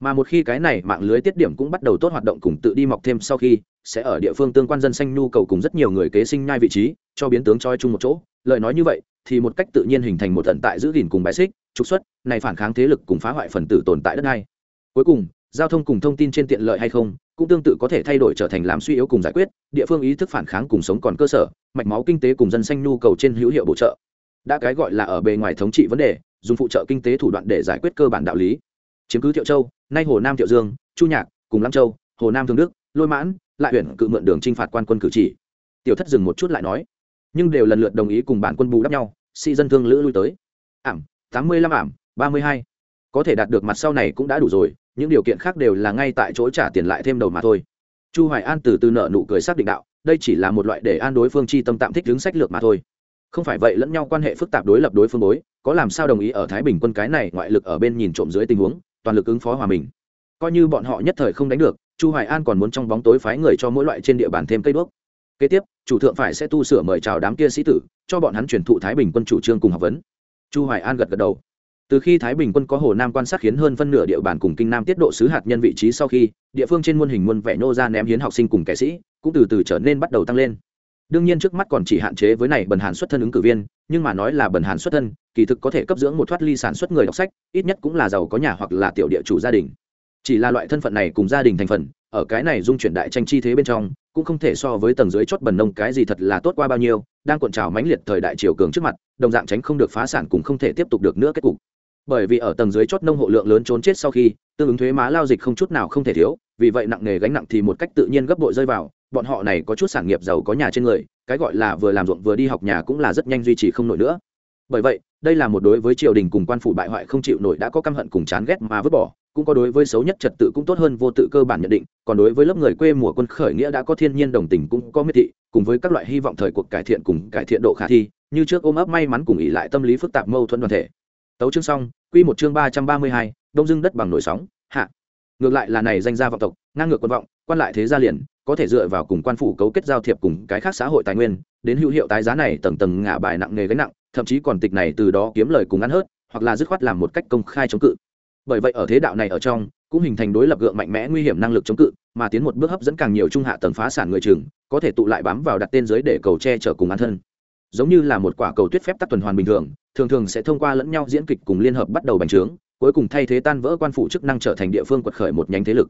Mà một khi cái này mạng lưới tiết điểm cũng bắt đầu tốt hoạt động cùng tự đi mọc thêm sau khi, sẽ ở địa phương tương quan dân xanh nhu cầu cùng rất nhiều người kế sinh nhai vị trí, cho biến tướng choi chung một chỗ. Lời nói như vậy, thì một cách tự nhiên hình thành một tận tại giữ gìn cùng bãi xích, trục xuất, này phản kháng thế lực cùng phá hoại phần tử tồn tại đất này. Cuối cùng, giao thông cùng thông tin trên tiện lợi hay không, cũng tương tự có thể thay đổi trở thành làm suy yếu cùng giải quyết, địa phương ý thức phản kháng cùng sống còn cơ sở, mạch máu kinh tế cùng dân xanh nhu cầu trên hữu hiệu bổ trợ. Đã cái gọi là ở bề ngoài thống trị vấn đề dùng phụ trợ kinh tế thủ đoạn để giải quyết cơ bản đạo lý. Chiếm cứ thiệu châu, nay hồ nam thiệu dương, chu nhạc, cùng lam châu, hồ nam thương đức, lôi mãn, lại huyện cự mượn đường t r i n h phạt quan quân cử chỉ. Tiểu thất dừng một chút lại nói, nhưng đều lần lượt đồng ý cùng bản quân bù đắp nhau sĩ dân thương lữ lui tới. Ảm, tám mươi lăm ảm, ba mươi hai. Có thể đạt được mặt sau này cũng đã đủ rồi, những điều kiện khác đều là ngay tại chỗ trả tiền lại thêm đầu mà thôi. Chu hoài an từ từ nợ nụ cười xác định đạo, đây chỉ là một loại để an đối phương chi tâm tạm thích đứng sách lược mà thôi không phải vậy lẫn nhau quan hệ phức tạp đối lập đối phương bối có làm sao đồng ý ở thái bình quân cái này ngoại lực ở bên nhìn trộm dưới tình huống, toàn lực ứng phó hòa mình. Coi như bọn họ nhất thời không đánh được, chu hoài an còn muốn trong bóng tối phái người cho mỗi loại trên địa bàn thêm cây đuốc. Kế tiếp, chủ thượng phải sẽ tu sửa mời chào đám kia sĩ tử, cho bọn hắn truyền thụ thái bình quân chủ trương cùng học vấn. Chu hoài an gật gật đầu. Từ khi thái bình quân có hồ nam quan sát khiến hơn phân nửa địa bàn cùng kinh nam tiết độ sứ hạt nhân vị trí sau khi, địa phương trên muôn hình muôn vẻ nô ra ném hiến học sinh cùng kẻ sĩ, cũng từ từ trở nên bắt đầu tăng lên đương nhiên trước mắt còn chỉ hạn chế với này bần hàn xuất thân ứng cử viên, nhưng mà nói là bần hàn xuất thân, kỳ thực có thể cấp dưỡng một thoát ly sản xuất người đọc sách, ít nhất cũng là giàu có nhà hoặc là tiểu địa chủ gia đình. Chỉ là loại thân phận này cùng gia đình thành phần, ở cái này dung chuyển đại tranh chi thế bên trong, cũng không thể so với tầng dưới chót bần nông cái gì thật là tốt qua bao nhiêu, đang cuộn trào mãnh liệt thời đại triều cường trước mặt, đồng dạng tránh không được phá sản cũng không thể tiếp tục được nữa kết cục. Bởi vì ở tầng dưới chót nông hộ lượng lớn trốn chết sau khi, tương ứng thuế má lao dịch không chút nào không thể thiếu, vì vậy nặng nghề gánh nặng thì một cách tự nhiên gấp bội rơi vào bọn họ này có chút sản nghiệp giàu có nhà trên người, cái gọi là vừa làm ruộng vừa đi học nhà cũng là rất nhanh duy trì không nổi nữa. Bởi vậy, đây là một đối với triều đình cùng quan phủ bại hoại không chịu nổi đã có căm hận cùng chán ghét mà vứt bỏ, cũng có đối với xấu nhất trật tự cũng tốt hơn vô tự cơ bản nhận định, còn đối với lớp người quê mùa quân khởi nghĩa đã có thiên nhiên đồng tình cũng có miệt thị, cùng với các loại hy vọng thời cuộc cải thiện cùng cải thiện độ khả thi, như trước ôm ấp may mắn cùng ỉ lại tâm lý phức tạp mâu thuẫn đoàn thể. Tấu chương xong, quy một chương ba trăm ba mươi hai, đông dưng đất bằng nổi sóng, hạ. Ngược lại là này danh gia vọng tộc, ngang ngược quân vọng, quan lại thế gia liền có thể dựa vào cùng quan phủ cấu kết giao thiệp cùng cái khác xã hội tài nguyên, đến hữu hiệu tái giá này tầng tầng ngả bài nặng nghề gánh nặng, thậm chí còn tịch này từ đó kiếm lời cùng ăn hớt, hoặc là dứt khoát làm một cách công khai chống cự. Bởi vậy ở thế đạo này ở trong, cũng hình thành đối lập gượng mạnh mẽ nguy hiểm năng lực chống cự, mà tiến một bước hấp dẫn càng nhiều trung hạ tầng phá sản người chừng có thể tụ lại bám vào đặt tên giới để cầu che chở cùng an thân. Giống như là một quả cầu tuyết phép tắc tuần hoàn bình thường thường thường sẽ thông qua lẫn nhau diễn kịch cùng liên hợp bắt đầu bành trướng, cuối cùng thay thế tan vỡ quan phủ chức năng trở thành địa phương quật khởi một nhánh thế lực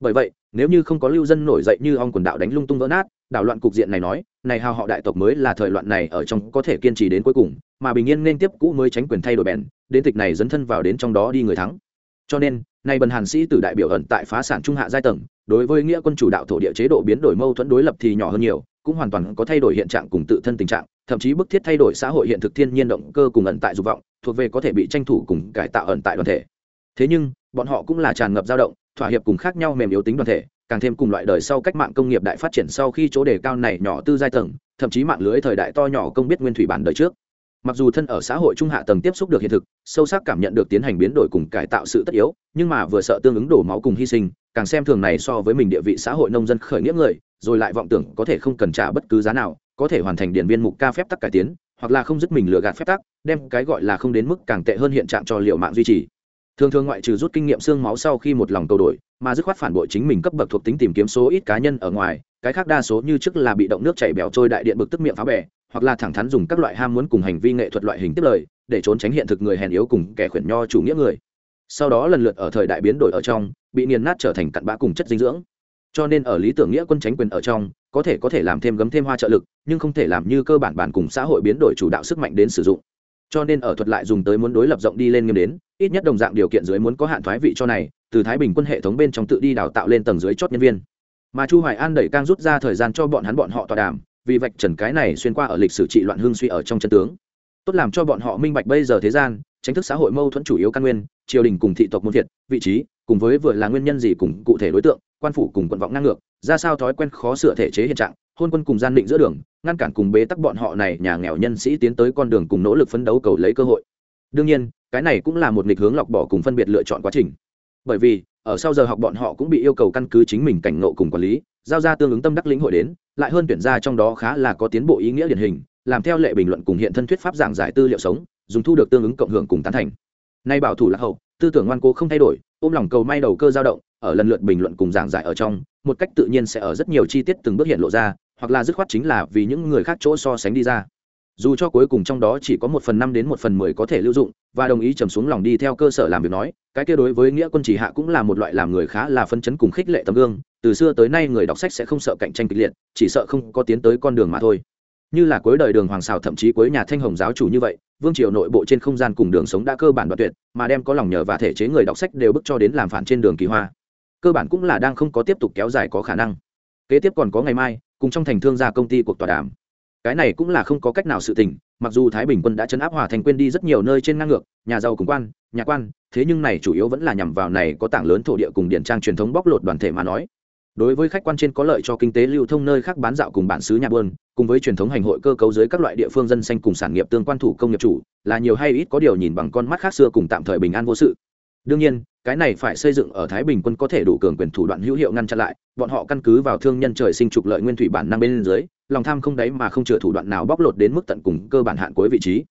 bởi vậy, nếu như không có lưu dân nổi dậy như ong quần đạo đánh lung tung vỡ nát, đảo loạn cục diện này nói, này hào họ đại tộc mới là thời loạn này ở trong có thể kiên trì đến cuối cùng, mà bình yên nên tiếp cũ mới tránh quyền thay đổi bèn, đến tịch này dấn thân vào đến trong đó đi người thắng. Cho nên, nay bần hàn sĩ từ đại biểu ẩn tại phá sản trung hạ giai tầng, đối với nghĩa quân chủ đạo thổ địa chế độ biến đổi mâu thuẫn đối lập thì nhỏ hơn nhiều, cũng hoàn toàn có thay đổi hiện trạng cùng tự thân tình trạng, thậm chí bức thiết thay đổi xã hội hiện thực thiên nhiên động cơ cùng ẩn tại dục vọng, thuộc về có thể bị tranh thủ cùng cải tạo ẩn tại đoàn thể. Thế nhưng bọn họ cũng là tràn ngập dao động, thỏa hiệp cùng khác nhau mềm yếu tính đoàn thể, càng thêm cùng loại đời sau cách mạng công nghiệp đại phát triển sau khi chỗ đề cao này nhỏ tư giai tầng, thậm chí mạng lưới thời đại to nhỏ công biết nguyên thủy bản đời trước. Mặc dù thân ở xã hội trung hạ tầng tiếp xúc được hiện thực, sâu sắc cảm nhận được tiến hành biến đổi cùng cải tạo sự tất yếu, nhưng mà vừa sợ tương ứng đổ máu cùng hy sinh, càng xem thường này so với mình địa vị xã hội nông dân khởi nghĩa người, rồi lại vọng tưởng có thể không cần trả bất cứ giá nào, có thể hoàn thành điện viên mục ca phép tắc cải tiến, hoặc là không dứt mình lừa gạt phép tắc, đem cái gọi là không đến mức càng tệ hơn hiện trạng cho liệu mạng duy trì thường thường ngoại trừ rút kinh nghiệm xương máu sau khi một lòng cầu đổi, mà dứt khoát phản bội chính mình cấp bậc thuộc tính tìm kiếm số ít cá nhân ở ngoài, cái khác đa số như trước là bị động nước chảy bèo trôi đại điện bực tức miệng phá bè, hoặc là thẳng thắn dùng các loại ham muốn cùng hành vi nghệ thuật loại hình tiếp lời, để trốn tránh hiện thực người hèn yếu cùng kẻ khuyển nho chủ nghĩa người. Sau đó lần lượt ở thời đại biến đổi ở trong, bị nghiền nát trở thành cặn bã cùng chất dinh dưỡng. Cho nên ở lý tưởng nghĩa quân tránh quyền ở trong, có thể có thể làm thêm gấm thêm hoa trợ lực, nhưng không thể làm như cơ bản bản cùng xã hội biến đổi chủ đạo sức mạnh đến sử dụng cho nên ở thuật lại dùng tới muốn đối lập rộng đi lên nghiêm đến, ít nhất đồng dạng điều kiện dưới muốn có hạn thoái vị cho này, từ thái bình quân hệ thống bên trong tự đi đào tạo lên tầng dưới chót nhân viên. Mà chu hoài an đẩy càng rút ra thời gian cho bọn hắn bọn họ tọa đàm, vì vạch trần cái này xuyên qua ở lịch sử trị loạn hương suy ở trong chân tướng. Tốt làm cho bọn họ minh bạch bây giờ thế gian tránh thức xã hội mâu thuẫn chủ yếu căn nguyên, triều đình cùng thị tộc môn thiệt, vị trí, cùng với vừa là nguyên nhân gì cùng cụ thể đối tượng, quan phủ cùng quận vọng năng ngược, ra sao thói quen khó sửa thể chế hiện trạng hôn quân cùng gian định giữa đường, ngăn cản cùng bế tắc bọn họ này nhà nghèo nhân sĩ tiến tới con đường cùng nỗ lực phấn đấu cầu lấy cơ hội. Đương nhiên, cái này cũng là một nghịch hướng lọc bỏ cùng phân biệt lựa chọn quá trình. Bởi vì, ở sau giờ học bọn họ cũng bị yêu cầu căn cứ chính mình cảnh ngộ cùng quản lý, giao ra tương ứng tâm đắc lĩnh hội đến, lại hơn tuyển ra trong đó khá là có tiến bộ ý nghĩa điển hình, làm theo lệ bình luận cùng hiện thân thuyết pháp giảng giải tư liệu sống, dùng thu được tương ứng cộng hưởng cùng tán thành. Nay bảo thủ lạc hậu, tư tưởng ngoan cố không thay đổi, ôm lòng cầu may đầu cơ dao động, ở lần lượt bình luận cùng giảng giải ở trong, một cách tự nhiên sẽ ở rất nhiều chi tiết từng bước hiện lộ ra hoặc là dứt khoát chính là vì những người khác chỗ so sánh đi ra. Dù cho cuối cùng trong đó chỉ có một phần năm đến một phần mười có thể lưu dụng, và đồng ý trầm xuống lòng đi theo cơ sở làm việc nói, cái kia đối với nghĩa quân chỉ hạ cũng là một loại làm người khá là phân chấn cùng khích lệ tấm gương, từ xưa tới nay người đọc sách sẽ không sợ cạnh tranh kịch liệt, chỉ sợ không có tiến tới con đường mà thôi. Như là cuối đời đường hoàng xào thậm chí cuối nhà thanh hồng giáo chủ như vậy, vương triều nội bộ trên không gian cùng đường sống đã cơ bản đoạn tuyệt, mà đem có lòng nhờ và thể chế người đọc sách đều bức cho đến làm phản trên đường kỳ hoa. Cơ bản cũng là đang không có tiếp tục kéo dài có khả năng. Kế tiếp còn có ngày mai cùng trong thành thương gia công ty cuộc tòa đàm. Cái này cũng là không có cách nào sự tình, mặc dù thái bình quân đã chấn áp hòa thành quên đi rất nhiều nơi trên ngang ngược, nhà giàu cùng quan, nhà quan, thế nhưng này chủ yếu vẫn là nhằm vào này có tảng lớn thổ địa cùng điện trang truyền thống bóc lột đoàn thể mà nói. Đối với khách quan trên có lợi cho kinh tế lưu thông nơi khác bán dạo cùng bản xứ nhà buôn, cùng với truyền thống hành hội cơ cấu dưới các loại địa phương dân xanh cùng sản nghiệp tương quan thủ công nghiệp chủ, là nhiều hay ít có điều nhìn bằng con mắt khác xưa cùng tạm thời bình an vô sự đương nhiên, cái này phải xây dựng ở thái bình quân có thể đủ cường quyền thủ đoạn hữu hiệu ngăn chặn lại, bọn họ căn cứ vào thương nhân trời sinh trục lợi nguyên thủy bản năng bên dưới, lòng tham không đáy mà không chừa thủ đoạn nào bóc lột đến mức tận cùng cơ bản hạn cuối vị trí.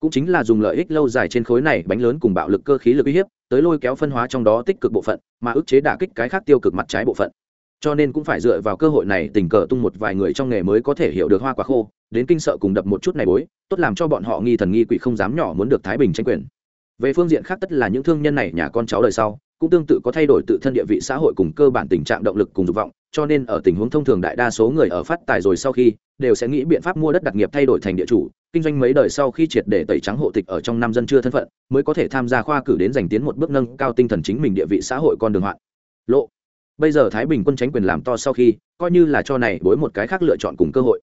Cũng chính là dùng lợi ích lâu dài trên khối này bánh lớn cùng bạo lực cơ khí lực uy hiếp, tới lôi kéo phân hóa trong đó tích cực bộ phận, mà ức chế đả kích cái khác tiêu cực mặt trái bộ phận. Cho nên cũng phải dựa vào cơ hội này tình cờ tung một vài người trong nghề mới có thể hiểu được hoa quả khô, đến kinh sợ cùng đập một chút này bối, tốt làm cho bọn họ nghi thần nghi quỷ không dám nhỏ muốn được thái bình tranh quyền về phương diện khác tất là những thương nhân này nhà con cháu đời sau, cũng tương tự có thay đổi tự thân địa vị xã hội cùng cơ bản tình trạng động lực cùng dục vọng, cho nên ở tình huống thông thường đại đa số người ở phát tài rồi sau khi, đều sẽ nghĩ biện pháp mua đất đặc nghiệp thay đổi thành địa chủ, kinh doanh mấy đời sau khi triệt để tẩy trắng hộ tịch ở trong năm dân chưa thân phận, mới có thể tham gia khoa cử đến giành tiến một bước nâng cao tinh thần chính mình địa vị xã hội con đường hoạn. Lộ, bây giờ thái bình quân tránh quyền làm to sau khi, coi như là cho này bối một cái khác lựa chọn cùng cơ hội.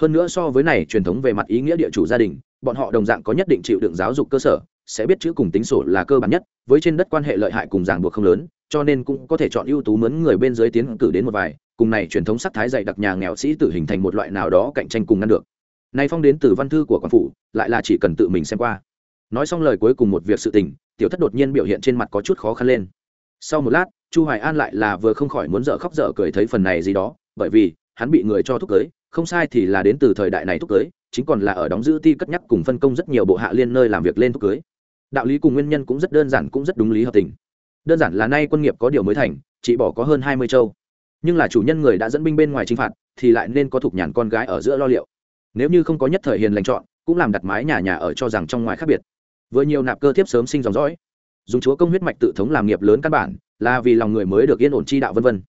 Hơn nữa so với này truyền thống về mặt ý nghĩa địa chủ gia đình, bọn họ đồng dạng có nhất định chịu đựng giáo dục cơ sở sẽ biết chữ cùng tính sổ là cơ bản nhất, với trên đất quan hệ lợi hại cùng ràng buộc không lớn, cho nên cũng có thể chọn ưu tú mướn người bên dưới tiến cử đến một vài, cùng này truyền thống sắc thái dạy đặc nhà nghèo sĩ tự hình thành một loại nào đó cạnh tranh cùng ngăn được. Nay phong đến từ văn thư của quan phủ, lại là chỉ cần tự mình xem qua. Nói xong lời cuối cùng một việc sự tình, tiểu thất đột nhiên biểu hiện trên mặt có chút khó khăn lên. Sau một lát, chu hoài an lại là vừa không khỏi muốn dở khóc dở cười thấy phần này gì đó, bởi vì, hắn bị người cho thúc cưới, không sai thì là đến từ thời đại này thúc cưới, chính còn là ở đóng giữ ti cất nhắc cùng phân công rất nhiều bộ hạ liên nơi làm việc lên thúc cưới đạo lý cùng nguyên nhân cũng rất đơn giản cũng rất đúng lý hợp tình. Đơn giản là nay quân nghiệp có điều mới thành, chỉ bỏ có hơn hai mươi châu. Nhưng là chủ nhân người đã dẫn binh bên ngoài chinh phạt, thì lại nên có thục nhàn con gái ở giữa lo liệu. Nếu như không có nhất thời hiền lành chọn, cũng làm đặt mái nhà nhà ở cho rằng trong ngoài khác biệt. Vừa nhiều nạp cơ thiếp sớm sinh dòng dõi. Dùng chúa công huyết mạch tự thống làm nghiệp lớn căn bản, là vì lòng người mới được yên ổn chi đạo vân vân.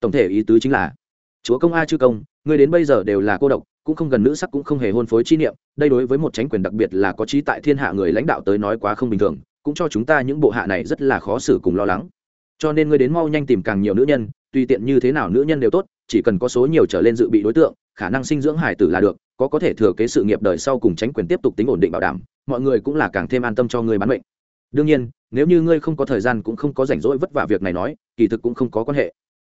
Tổng thể ý tứ chính là, chúa công a chư công người đến bây giờ đều là cô độc cũng không gần nữ sắc cũng không hề hôn phối chi niệm, đây đối với một tránh quyền đặc biệt là có trí tại thiên hạ người lãnh đạo tới nói quá không bình thường, cũng cho chúng ta những bộ hạ này rất là khó xử cùng lo lắng. Cho nên ngươi đến mau nhanh tìm càng nhiều nữ nhân, tùy tiện như thế nào nữ nhân đều tốt, chỉ cần có số nhiều trở lên dự bị đối tượng, khả năng sinh dưỡng hải tử là được, có có thể thừa kế sự nghiệp đời sau cùng tránh quyền tiếp tục tính ổn định bảo đảm, mọi người cũng là càng thêm an tâm cho ngươi bán mệnh. Đương nhiên, nếu như ngươi không có thời gian cũng không có rảnh rỗi vất vả việc này nói, kỳ thực cũng không có quan hệ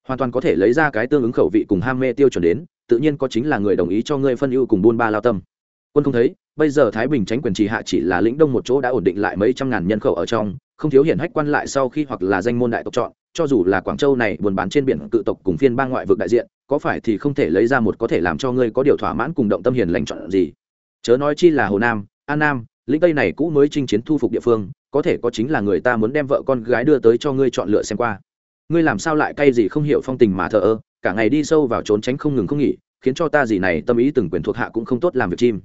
hoàn toàn có thể lấy ra cái tương ứng khẩu vị cùng ham mê tiêu chuẩn đến, tự nhiên có chính là người đồng ý cho ngươi phân ưu cùng buôn ba lao tâm. Quân không thấy, bây giờ thái bình tránh quyền trì hạ chỉ là lĩnh đông một chỗ đã ổn định lại mấy trăm ngàn nhân khẩu ở trong, không thiếu hiển hách quan lại sau khi hoặc là danh môn đại tộc chọn, cho dù là quảng châu này buôn bán trên biển cự tộc cùng phiên bang ngoại vực đại diện, có phải thì không thể lấy ra một có thể làm cho ngươi có điều thỏa mãn cùng động tâm hiền lành chọn gì. Chớ nói chi là hồ nam, an nam, lĩnh tây này cũ mới chinh chiến thu phục địa phương, có thể có chính là người ta muốn đem vợ con gái đưa tới cho ngươi chọn lựa xem qua ngươi làm sao lại cay gì không hiểu phong tình mà thờ ơ, cả ngày đi sâu vào trốn tránh không ngừng không nghỉ, khiến cho ta gì này tâm ý từng quyền thuộc hạ cũng không tốt làm việc chim.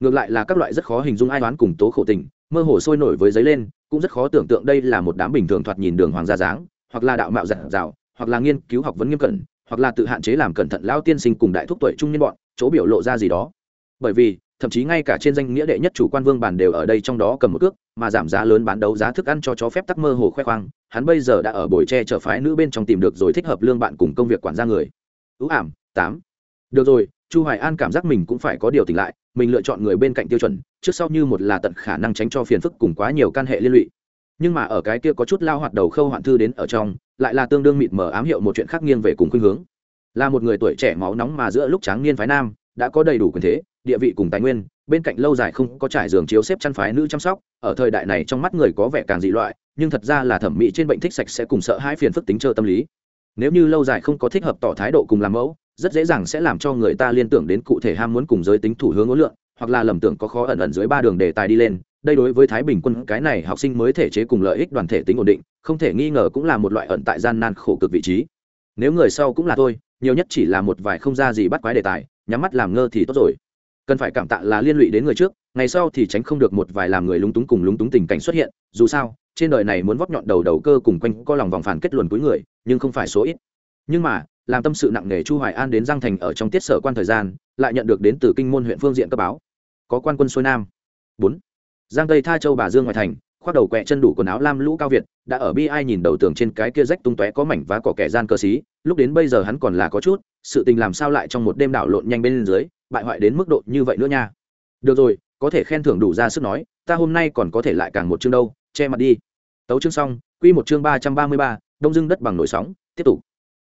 Ngược lại là các loại rất khó hình dung ai đoán cùng tố khổ tình, mơ hồ sôi nổi với giấy lên, cũng rất khó tưởng tượng đây là một đám bình thường thoạt nhìn đường hoàng gia dáng, hoặc là đạo mạo giả rào hoặc là nghiên cứu học vấn nghiêm cẩn, hoặc là tự hạn chế làm cẩn thận lao tiên sinh cùng đại thúc tuổi trung niên bọn, chỗ biểu lộ ra gì đó. Bởi vì thậm chí ngay cả trên danh nghĩa đệ nhất chủ quan vương bản đều ở đây trong đó cầm một cước, mà giảm giá lớn bán đấu giá thức ăn cho chó phép tắc mơ hồ khoe khoang. Hắn bây giờ đã ở bồi tre chở phái nữ bên trong tìm được rồi thích hợp lương bạn cùng công việc quản gia người. Ưu ảm, tám. Được rồi, chu hoài an cảm giác mình cũng phải có điều tỉnh lại, mình lựa chọn người bên cạnh tiêu chuẩn, trước sau như một là tận khả năng tránh cho phiền phức cùng quá nhiều căn hệ liên lụy. Nhưng mà ở cái kia có chút lao hoạt đầu khâu hoạn thư đến ở trong, lại là tương đương mịt mờ ám hiệu một chuyện khác nghiêng về cùng khuynh hướng. Là một người tuổi trẻ máu nóng mà giữa lúc tráng niên phái nam, đã có đầy đủ quyền thế địa vị cùng tài nguyên, bên cạnh lâu dài không có trải giường chiếu xếp chăn phái nữ chăm sóc, ở thời đại này trong mắt người có vẻ càng dị loại, nhưng thật ra là thẩm mỹ trên bệnh thích sạch sẽ cùng sợ hai phiền phức tính trơ tâm lý. Nếu như lâu dài không có thích hợp tỏ thái độ cùng làm mẫu, rất dễ dàng sẽ làm cho người ta liên tưởng đến cụ thể ham muốn cùng giới tính thủ hướng ngũ lượng, hoặc là lầm tưởng có khó ẩn ẩn dưới ba đường đề tài đi lên. Đây đối với thái bình quân, cái này học sinh mới thể chế cùng lợi ích đoàn thể tính ổn định, không thể nghi ngờ cũng là một loại ẩn tại gian nan khổ cực vị trí. Nếu người sau cũng là thôi nhiều nhất chỉ là một vài không ra gì bắt quái đề tài, nhắm mắt làm ngơ thì tốt rồi cần phải cảm tạ là liên lụy đến người trước, ngày sau thì tránh không được một vài làm người lúng túng cùng lúng túng tình cảnh xuất hiện, dù sao, trên đời này muốn vóc nhọn đầu đầu cơ cùng quanh co lòng vòng phản kết luận cuối người, nhưng không phải số ít. Nhưng mà, làm tâm sự nặng nề chu hoài an đến giang thành ở trong tiết sở quan thời gian, lại nhận được đến từ kinh môn huyện phương diện cấp báo. Có quan quân xuôi nam. Bốn. Giang tây tha châu bà dương ngoại thành, khoác đầu quẹ chân đủ quần áo lam lũ cao việt, đã ở bi ai nhìn đầu tường trên cái kia rách tung tóe có mảnh và cỏ kẻ gian cơ xí, lúc đến bây giờ hắn còn là có chút, sự tình làm sao lại trong một đêm đảo lộn nhanh bên dưới bại hoại đến mức độ như vậy nữa nha. Được rồi, có thể khen thưởng đủ ra sức nói, ta hôm nay còn có thể lại càng một chương đâu, che mặt đi. Tấu chương xong, quy một chương ba trăm ba mươi ba, đông dưng đất bằng nổi sóng, tiếp tục.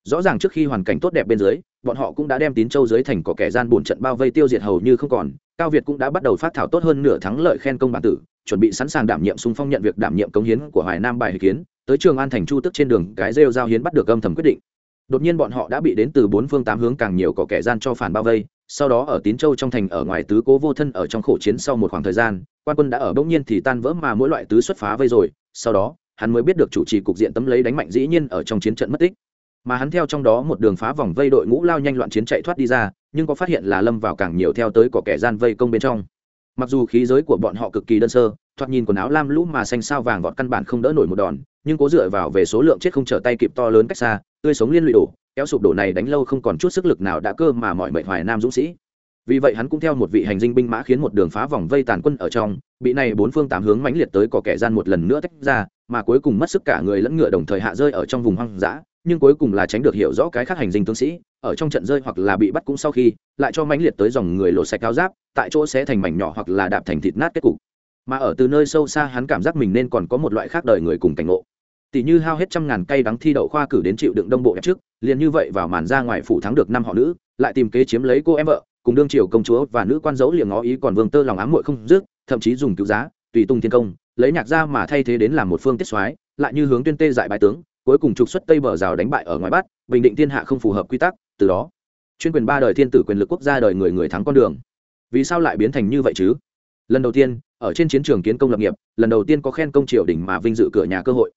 Rõ ràng trước khi hoàn cảnh tốt đẹp bên dưới, bọn họ cũng đã đem tín châu dưới thành có kẻ gian bổn trận bao vây tiêu diệt hầu như không còn, cao việt cũng đã bắt đầu phát thảo tốt hơn nửa thắng lợi khen công bản tử, chuẩn bị sẵn sàng đảm nhiệm xung phong nhận việc, đảm nhiệm cống hiến của hoài nam bài hiến. kiến tới trường an thành chu tức trên đường cái rêu giao hiến bắt được âm thầm quyết định đột nhiên bọn họ đã bị đến từ bốn phương tám hướng càng nhiều có kẻ gian cho phản bao vây, sau đó ở tín châu trong thành ở ngoài tứ cố vô thân ở trong khổ chiến sau một khoảng thời gian, quan quân đã ở bỗng nhiên thì tan vỡ mà mỗi loại tứ xuất phá vây rồi, sau đó, hắn mới biết được chủ trì cục diện tấm lấy đánh mạnh dĩ nhiên ở trong chiến trận mất tích. Mà hắn theo trong đó một đường phá vòng vây đội ngũ lao nhanh loạn chiến chạy thoát đi ra, nhưng có phát hiện là lâm vào càng nhiều theo tới có kẻ gian vây công bên trong. Mặc dù khí giới của bọn họ cực kỳ đơn sơ, thoạt nhìn quần áo lam lũ mà xanh sao vàng vọt căn bản không đỡ nổi một đòn, nhưng cố dựa vào về số lượng chết không trở tay kịp to lớn cách xa tươi sống liên lụy đổ, kéo sụp đổ này đánh lâu không còn chút sức lực nào đã cơ mà mọi mệnh hoài nam dũng sĩ. Vì vậy hắn cũng theo một vị hành dinh binh mã khiến một đường phá vòng vây tàn quân ở trong, bị này bốn phương tám hướng mãnh liệt tới có kẻ gian một lần nữa tách ra, mà cuối cùng mất sức cả người lẫn ngựa đồng thời hạ rơi ở trong vùng hoang dã, nhưng cuối cùng là tránh được hiểu rõ cái khác hành dinh tướng sĩ, ở trong trận rơi hoặc là bị bắt cũng sau khi, lại cho mãnh liệt tới dòng người lộ sạch cao giáp, tại chỗ sẽ thành mảnh nhỏ hoặc là đạp thành thịt nát kết cục. Mà ở từ nơi sâu xa hắn cảm giác mình nên còn có một loại khác đời người cùng cảnh ngộ tỷ như hao hết trăm ngàn cây đắng thi đậu khoa cử đến chịu đựng đông bộ trước, liền như vậy vào màn ra ngoài phủ thắng được năm họ nữ, lại tìm kế chiếm lấy cô em vợ, cùng đương triều công chúa và nữ quan dấu liền ngó ý còn vương tơ lòng ám muội không dứt, thậm chí dùng cứu giá, tùy tung thiên công, lấy nhạc ra mà thay thế đến làm một phương tiết soái, lại như hướng tuyên tê dại bài tướng, cuối cùng trục xuất tây bờ rào đánh bại ở ngoài bát bình định thiên hạ không phù hợp quy tắc, từ đó, chuyên quyền ba đời thiên tử quyền lực quốc gia đời người người thắng con đường. Vì sao lại biến thành như vậy chứ? Lần đầu tiên, ở trên chiến trường kiến công lập nghiệp, lần đầu tiên có khen công triều đình mà vinh dự cửa nhà cơ hội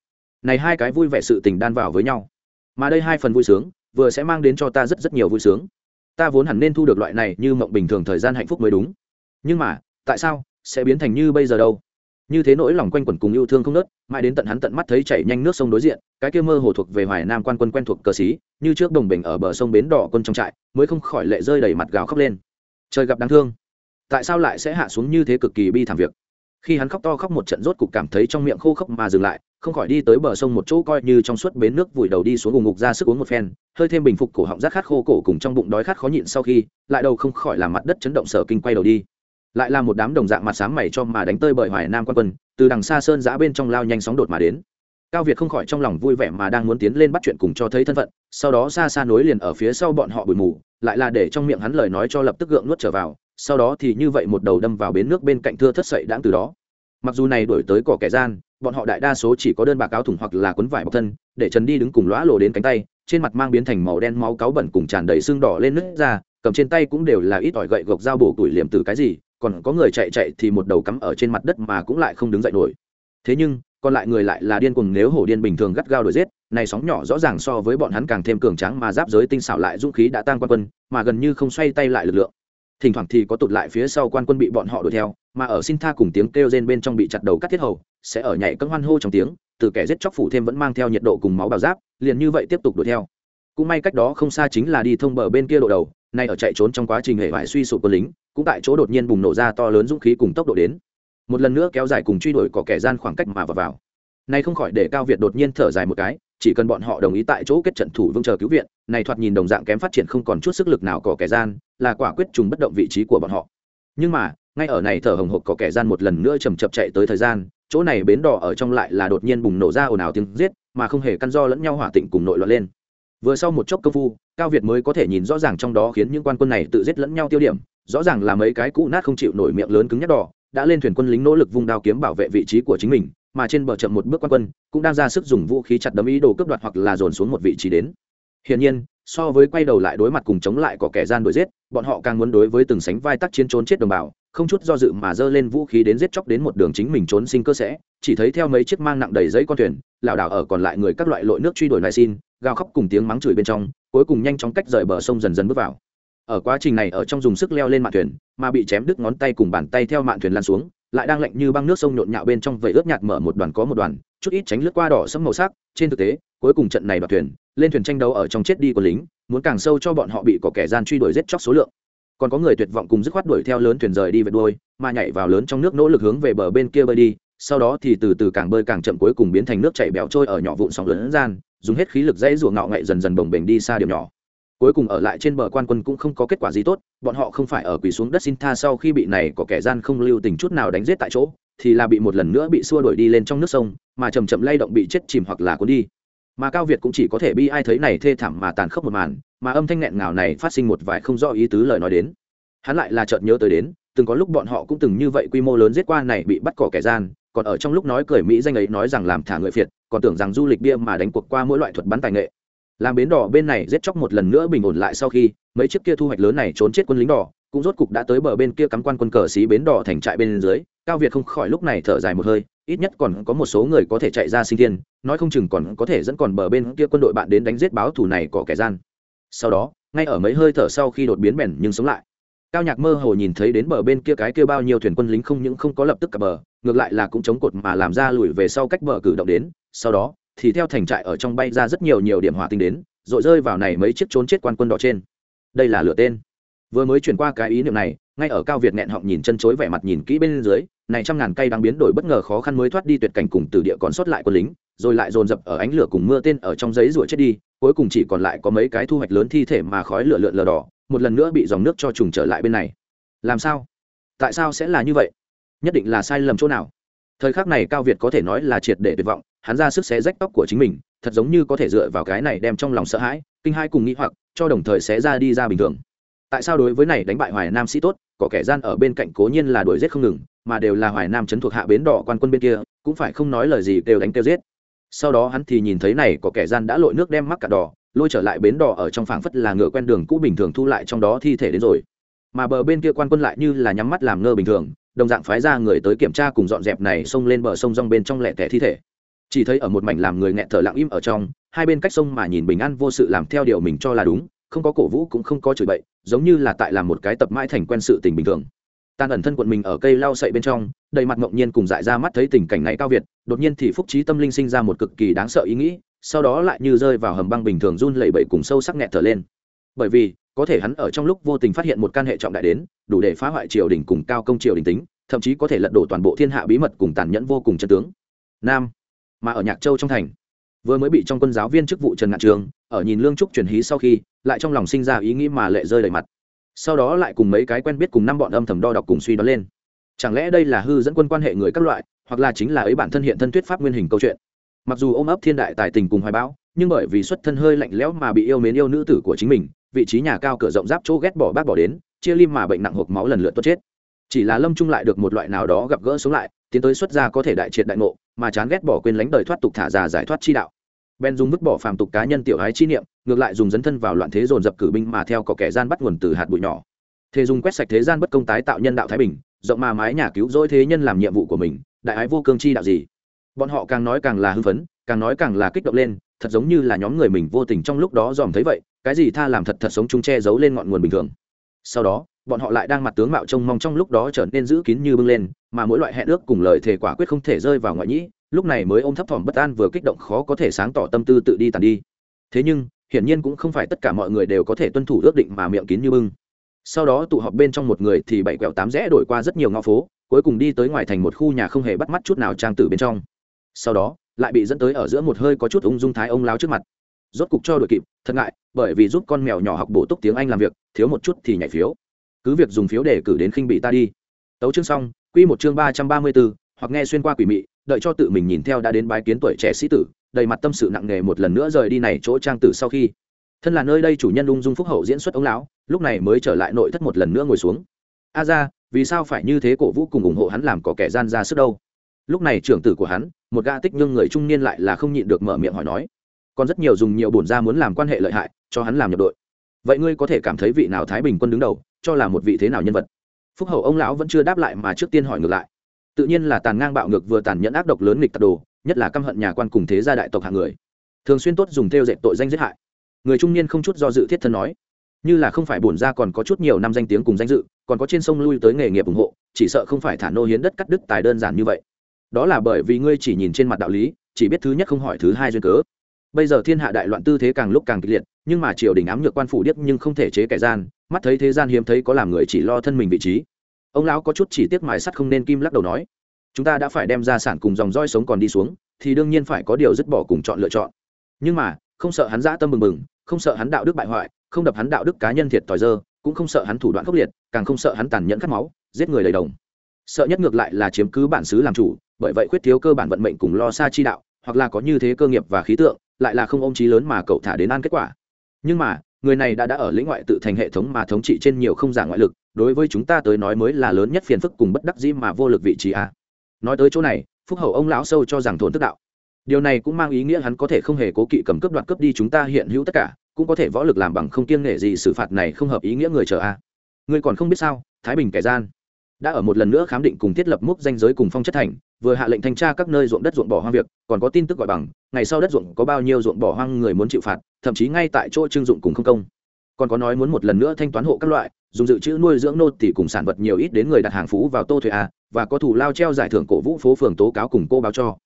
này hai cái vui vẻ sự tình đan vào với nhau. Mà đây hai phần vui sướng, vừa sẽ mang đến cho ta rất rất nhiều vui sướng. Ta vốn hẳn nên thu được loại này như mộng bình thường thời gian hạnh phúc mới đúng. Nhưng mà, tại sao sẽ biến thành như bây giờ đâu? Như thế nỗi lòng quanh quẩn cùng yêu thương không nớt, mãi đến tận hắn tận mắt thấy chảy nhanh nước sông đối diện, cái kia mơ hồ thuộc về hoài nam quan quân quen thuộc cờ xí, như trước đồng bình ở bờ sông bến đỏ quân trong trại, mới không khỏi lệ rơi đầy mặt gào khóc lên. Trời gặp đáng thương. Tại sao lại sẽ hạ xuống như thế cực kỳ bi thảm việc? Khi hắn khóc to khóc một trận rốt cục cảm thấy trong miệng khô khốc mà dừng lại không khỏi đi tới bờ sông một chỗ coi như trong suốt bến nước vùi đầu đi xuống vùng ngục ra sức uống một phen, hơi thêm bình phục cổ họng rát khát khô cổ cùng trong bụng đói khát khó nhịn sau khi, lại đầu không khỏi làm mặt đất chấn động sở kinh quay đầu đi. Lại là một đám đồng dạng mặt sáng mày cho mà đánh tơi bởi hoài nam quan quân, từ đằng xa sơn giã bên trong lao nhanh sóng đột mà đến. Cao việt không khỏi trong lòng vui vẻ mà đang muốn tiến lên bắt chuyện cùng cho thấy thân phận, sau đó xa xa nối liền ở phía sau bọn họ bụi mù, lại là để trong miệng hắn lời nói cho lập tức gượng nuốt trở vào, sau đó thì như vậy một đầu đâm vào bến nước bên cạnh thưa thất sậy đãng từ đó. Mặc dù này đổi tới cỏ kẻ gian bọn họ đại đa số chỉ có đơn bạc áo thủng hoặc là quấn vải bọc thân, để trần đi đứng cùng lõa lồ đến cánh tay, trên mặt mang biến thành màu đen máu cáu bẩn cùng tràn đầy xương đỏ lên nứt ra, cầm trên tay cũng đều là ít ỏi gậy gộc dao bổ tuổi liềm từ cái gì, còn có người chạy chạy thì một đầu cắm ở trên mặt đất mà cũng lại không đứng dậy nổi. Thế nhưng, còn lại người lại là điên cuồng nếu hổ điên bình thường gắt gao đuổi giết, này sóng nhỏ rõ ràng so với bọn hắn càng thêm cường tráng mà giáp giới tinh xảo lại dũng khí đã tăng quan quân, mà gần như không xoay tay lại lực lượng thỉnh thoảng thì có tụt lại phía sau quan quân bị bọn họ đuổi theo, mà ở xin tha cùng tiếng kêu rên bên trong bị chặt đầu cắt thiết hầu, sẽ ở nhảy cân hoan hô trong tiếng, từ kẻ giết chóc phủ thêm vẫn mang theo nhiệt độ cùng máu bào giáp, liền như vậy tiếp tục đuổi theo. Cũng may cách đó không xa chính là đi thông bờ bên kia độ đầu, nay ở chạy trốn trong quá trình hệ vải suy sụp quân lính, cũng tại chỗ đột nhiên bùng nổ ra to lớn dũng khí cùng tốc độ đến. Một lần nữa kéo dài cùng truy đuổi có kẻ gian khoảng cách mà vào vào. Nay không khỏi để cao việt đột nhiên thở dài một cái, chỉ cần bọn họ đồng ý tại chỗ kết trận thủ vương chờ cứu viện, này thoạt nhìn đồng dạng kém phát triển không còn chút sức lực nào có kẻ gian là quả quyết trùng bất động vị trí của bọn họ. Nhưng mà, ngay ở này thở hồng hộc có kẻ gian một lần nữa chầm chập chạy tới thời gian, chỗ này bến đỏ ở trong lại là đột nhiên bùng nổ ra ồn ào tiếng giết, mà không hề căn do lẫn nhau hỏa tịnh cùng nội loạn lên. Vừa sau một chốc công phu, cao việt mới có thể nhìn rõ ràng trong đó khiến những quan quân này tự giết lẫn nhau tiêu điểm, rõ ràng là mấy cái cũ nát không chịu nổi miệng lớn cứng nhắc đỏ, đã lên thuyền quân lính nỗ lực vung đao kiếm bảo vệ vị trí của chính mình, mà trên bờ chậm một bước quan quân cũng đang ra sức dùng vũ khí chặt đấm ý đồ cướp đoạt hoặc là dồn xuống một vị trí đến. Hiển nhiên so với quay đầu lại đối mặt cùng chống lại có kẻ gian đuổi giết, bọn họ càng muốn đối với từng sánh vai tác chiến trốn chết đồng bào, không chút do dự mà giơ lên vũ khí đến giết chóc đến một đường chính mình trốn sinh cơ sẽ. Chỉ thấy theo mấy chiếc mang nặng đầy giấy con thuyền, lảo đảo ở còn lại người các loại lội nước truy đuổi lại xin, gào khóc cùng tiếng mắng chửi bên trong, cuối cùng nhanh chóng cách rời bờ sông dần dần bước vào. Ở quá trình này ở trong dùng sức leo lên mạn thuyền, mà bị chém đứt ngón tay cùng bàn tay theo mạn thuyền lan xuống, lại đang lạnh như băng nước sông nhộn nhạo bên trong vẩy ướt nhạt mở một đoàn có một đoàn, chút ít tránh lướt qua đỏ sẫm màu sắc, trên thực tế cuối cùng trận này đoạt thuyền, lên thuyền tranh đấu ở trong chết đi của lính, muốn càng sâu cho bọn họ bị có kẻ gian truy đuổi giết chóc số lượng. Còn có người tuyệt vọng cùng dứt khoát đuổi theo lớn thuyền rời đi về đuôi, mà nhảy vào lớn trong nước nỗ lực hướng về bờ bên kia bơi đi, sau đó thì từ từ càng bơi càng chậm cuối cùng biến thành nước chảy bèo trôi ở nhỏ vụn sóng lớn gian, dùng hết khí lực dãy ruộng ngạo ngậy dần dần bồng bềnh đi xa điểm nhỏ. Cuối cùng ở lại trên bờ quan quân cũng không có kết quả gì tốt, bọn họ không phải ở quỳ xuống đất xin tha sau khi bị này có kẻ gian không lưu tình chút nào đánh giết tại chỗ, thì là bị một lần nữa bị xua đuổi đi lên trong nước sông, mà chầm chậm lay động bị chết chìm hoặc là cuốn đi mà cao việt cũng chỉ có thể bi ai thấy này thê thảm mà tàn khốc một màn, mà âm thanh nghẹn ngào này phát sinh một vài không rõ ý tứ lời nói đến. Hắn lại là chợt nhớ tới đến, từng có lúc bọn họ cũng từng như vậy quy mô lớn giết qua này bị bắt cỏ kẻ gian, còn ở trong lúc nói cười mỹ danh ấy nói rằng làm thả người phiệt, còn tưởng rằng du lịch bia mà đánh cuộc qua mỗi loại thuật bắn tài nghệ. Làm bến đỏ bên này giết chóc một lần nữa bình ổn lại sau khi, mấy chiếc kia thu hoạch lớn này trốn chết quân lính đỏ, cũng rốt cục đã tới bờ bên kia cắm quan quân cờ xí bến đỏ thành trại bên dưới, cao việt không khỏi lúc này thở dài một hơi ít nhất còn có một số người có thể chạy ra sinh thiên, nói không chừng còn có thể dẫn còn bờ bên kia quân đội bạn đến đánh giết báo thù này có kẻ gian. Sau đó, ngay ở mấy hơi thở sau khi đột biến bèn nhưng sống lại. Cao nhạc mơ hồ nhìn thấy đến bờ bên kia cái kia bao nhiêu thuyền quân lính không những không có lập tức cập bờ, ngược lại là cũng chống cột mà làm ra lùi về sau cách bờ cử động đến. Sau đó, thì theo thành trại ở trong bay ra rất nhiều nhiều điểm hỏa tinh đến, rồi rơi vào này mấy chiếc trốn chết quan quân đỏ trên. Đây là lửa tên. Vừa mới chuyển qua cái ý niệm này ngay ở cao việt nghẹn họng nhìn chân chối vẻ mặt nhìn kỹ bên dưới, này trăm ngàn cây đang biến đổi bất ngờ khó khăn mới thoát đi tuyệt cảnh cùng từ địa còn sót lại quân lính, rồi lại dồn dập ở ánh lửa cùng mưa tên ở trong giấy rủa chết đi, cuối cùng chỉ còn lại có mấy cái thu hoạch lớn thi thể mà khói lửa lượn lờ đỏ, một lần nữa bị dòng nước cho trùng trở lại bên này. Làm sao? Tại sao sẽ là như vậy? Nhất định là sai lầm chỗ nào? Thời khắc này cao việt có thể nói là triệt để tuyệt vọng, hắn ra sức xé rách tóc của chính mình, thật giống như có thể dựa vào cái này đem trong lòng sợ hãi, kinh hai cùng nghĩ hoặc, cho đồng thời xé ra đi ra bình thường. Tại sao đối với này đánh bại hoài nam sĩ tốt có kẻ gian ở bên cạnh cố nhiên là đuổi giết không ngừng, mà đều là hoài nam trấn thuộc hạ bến đỏ quan quân bên kia, cũng phải không nói lời gì đều đánh kêu giết. Sau đó hắn thì nhìn thấy này, có kẻ gian đã lội nước đem mắc cả đỏ, lôi trở lại bến đỏ ở trong phảng phất là ngựa quen đường cũ bình thường thu lại trong đó thi thể đến rồi. Mà bờ bên kia quan quân lại như là nhắm mắt làm ngơ bình thường, đồng dạng phái ra người tới kiểm tra cùng dọn dẹp này xông lên bờ sông rong bên trong lẻ tẻ thi thể. Chỉ thấy ở một mảnh làm người nghẹn thở lặng im ở trong, hai bên cách sông mà nhìn bình an vô sự làm theo điều mình cho là đúng không có cổ vũ cũng không có chửi bậy, giống như là tại làm một cái tập mãi thành quen sự tình bình thường. Tan ẩn thân quận mình ở cây lau sậy bên trong, đầy mặt ngẫu nhiên cùng dại ra mắt thấy tình cảnh này cao việt, đột nhiên thì phúc trí tâm linh sinh ra một cực kỳ đáng sợ ý nghĩ, sau đó lại như rơi vào hầm băng bình thường run lẩy bẩy cùng sâu sắc nghẹt thở lên. Bởi vì, có thể hắn ở trong lúc vô tình phát hiện một căn hệ trọng đại đến, đủ để phá hoại triều đình cùng cao công triều đình tính, thậm chí có thể lật đổ toàn bộ thiên hạ bí mật cùng tàn nhẫn vô cùng chân tướng. Nam, mà ở nhạc châu trong thành, vừa mới bị trong quân giáo viên chức vụ trần ngạn trường, ở nhìn lương trúc truyền hí sau khi lại trong lòng sinh ra ý nghĩ mà lệ rơi đầy mặt. Sau đó lại cùng mấy cái quen biết cùng năm bọn âm thầm đo đọc cùng suy đoán lên. Chẳng lẽ đây là hư dẫn quân quan hệ người các loại, hoặc là chính là ấy bản thân hiện thân thuyết pháp nguyên hình câu chuyện? Mặc dù ôm ấp thiên đại tài tình cùng hoài bão, nhưng bởi vì xuất thân hơi lạnh lẽo mà bị yêu mến yêu nữ tử của chính mình, vị trí nhà cao cửa rộng giáp chỗ ghét bỏ bác bỏ đến, chia lim mà bệnh nặng hộp máu lần lượt tốt chết. Chỉ là lâm trung lại được một loại nào đó gặp gỡ sống lại, tiến tới xuất gia có thể đại triệt đại ngộ, mà chán ghét bỏ quên lánh đời thoát tục thả già giải thoát chi đạo. Ben dùng vứt bỏ phàm tục cá nhân tiểu hái chi niệm ngược lại dùng dấn thân vào loạn thế dồn dập cử binh mà theo có kẻ gian bắt nguồn từ hạt bụi nhỏ. Thế dùng quét sạch thế gian bất công tái tạo nhân đạo thái bình, rộng mà mái nhà cứu rỗi thế nhân làm nhiệm vụ của mình, đại ái vô cương chi đạo gì? Bọn họ càng nói càng là hưng phấn, càng nói càng là kích động lên, thật giống như là nhóm người mình vô tình trong lúc đó dòm thấy vậy, cái gì tha làm thật thật sống chung che giấu lên ngọn nguồn bình thường. Sau đó, bọn họ lại đang mặt tướng mạo trông mong trong lúc đó trở nên giữ kín như bưng lên, mà mỗi loại hẹn ước cùng lời thề quả quyết không thể rơi vào ngoại nhĩ, lúc này mới ôm thấp thỏm bất an vừa kích động khó có thể sáng tỏ tâm tư tự đi tàn đi. Thế nhưng hiển nhiên cũng không phải tất cả mọi người đều có thể tuân thủ ước định mà miệng kín như bưng. Sau đó tụ họp bên trong một người thì bảy quẹo tám rẽ đổi qua rất nhiều ngõ phố, cuối cùng đi tới ngoài thành một khu nhà không hề bắt mắt chút nào trang tử bên trong. Sau đó, lại bị dẫn tới ở giữa một hơi có chút ung dung thái ông láo trước mặt. Rốt cục cho đội kịp, thật ngại, bởi vì giúp con mèo nhỏ học bổ túc tiếng anh làm việc, thiếu một chút thì nhảy phiếu. Cứ việc dùng phiếu để cử đến khinh bị ta đi. Tấu chương xong, quy một chương ba trăm ba mươi bốn hoặc nghe xuyên qua quỷ mị, đợi cho tự mình nhìn theo đã đến bái kiến tuổi trẻ sĩ tử đầy mặt tâm sự nặng nề một lần nữa rời đi này chỗ trang tử sau khi. Thân là nơi đây chủ nhân ung dung phúc hậu diễn xuất ông lão, lúc này mới trở lại nội thất một lần nữa ngồi xuống. A ra, vì sao phải như thế cổ vũ cùng ủng hộ hắn làm có kẻ gian ra sức đâu? Lúc này trưởng tử của hắn, một gã tích nhưng người trung niên lại là không nhịn được mở miệng hỏi nói. Còn rất nhiều dùng nhiều bổn ra muốn làm quan hệ lợi hại, cho hắn làm nhập đội. Vậy ngươi có thể cảm thấy vị nào thái bình quân đứng đầu, cho là một vị thế nào nhân vật? Phúc hậu ông lão vẫn chưa đáp lại mà trước tiên hỏi ngược lại. Tự nhiên là tàn ngang bạo ngược vừa tàn nhẫn ác độc lớn nghịch tật đồ nhất là căm hận nhà quan cùng thế gia đại tộc hạng người. Thường xuyên tốt dùng theo dệt tội danh giết hại. Người trung niên không chút do dự thiết thân nói, như là không phải bổn ra còn có chút nhiều năm danh tiếng cùng danh dự, còn có trên sông lui tới nghề nghiệp ủng hộ, chỉ sợ không phải thả nô hiến đất cắt đứt tài đơn giản như vậy. Đó là bởi vì ngươi chỉ nhìn trên mặt đạo lý, chỉ biết thứ nhất không hỏi thứ hai duyên cớ. Bây giờ thiên hạ đại loạn tư thế càng lúc càng kịch liệt, nhưng mà triều đình ám nhược quan phủ điếc nhưng không thể chế kẻ gian, mắt thấy thế gian hiếm thấy có làm người chỉ lo thân mình vị trí. Ông lão có chút chỉ tiếc mài sắt không nên kim lắc đầu nói chúng ta đã phải đem ra sản cùng dòng roi sống còn đi xuống, thì đương nhiên phải có điều dứt bỏ cùng chọn lựa chọn. Nhưng mà, không sợ hắn dã tâm bừng bừng, không sợ hắn đạo đức bại hoại, không đập hắn đạo đức cá nhân thiệt thòi dơ, cũng không sợ hắn thủ đoạn khốc liệt, càng không sợ hắn tàn nhẫn cắt máu, giết người đầy đồng. Sợ nhất ngược lại là chiếm cứ bản xứ làm chủ, bởi vậy khuyết thiếu cơ bản vận mệnh cùng lo xa chi đạo, hoặc là có như thế cơ nghiệp và khí tượng, lại là không ôm trí lớn mà cậu thả đến an kết quả. Nhưng mà, người này đã đã ở lĩnh ngoại tự thành hệ thống mà thống trị trên nhiều không giả ngoại lực, đối với chúng ta tới nói mới là lớn nhất phiền phức cùng bất đắc dĩ mà vô lực vị trí a nói tới chỗ này, phúc hậu ông lão sâu cho rằng thổn tức đạo. Điều này cũng mang ý nghĩa hắn có thể không hề cố kỵ cầm cướp đoạt cướp đi chúng ta hiện hữu tất cả, cũng có thể võ lực làm bằng không kiêng nghệ gì xử phạt này không hợp ý nghĩa người chờ a. Ngươi còn không biết sao, thái bình kẻ gian đã ở một lần nữa khám định cùng thiết lập mốc danh giới cùng phong chất thành, vừa hạ lệnh thanh tra các nơi ruộng đất ruộng bỏ hoang việc, còn có tin tức gọi bằng, ngày sau đất ruộng có bao nhiêu ruộng bỏ hoang người muốn chịu phạt, thậm chí ngay tại chỗ trưng dụng cùng không công còn có nói muốn một lần nữa thanh toán hộ các loại, dùng dự trữ nuôi dưỡng nô tỷ cùng sản vật nhiều ít đến người đặt hàng phú vào tô thuê a, và có thủ lao treo giải thưởng cổ vũ phố phường tố cáo cùng cô báo cho.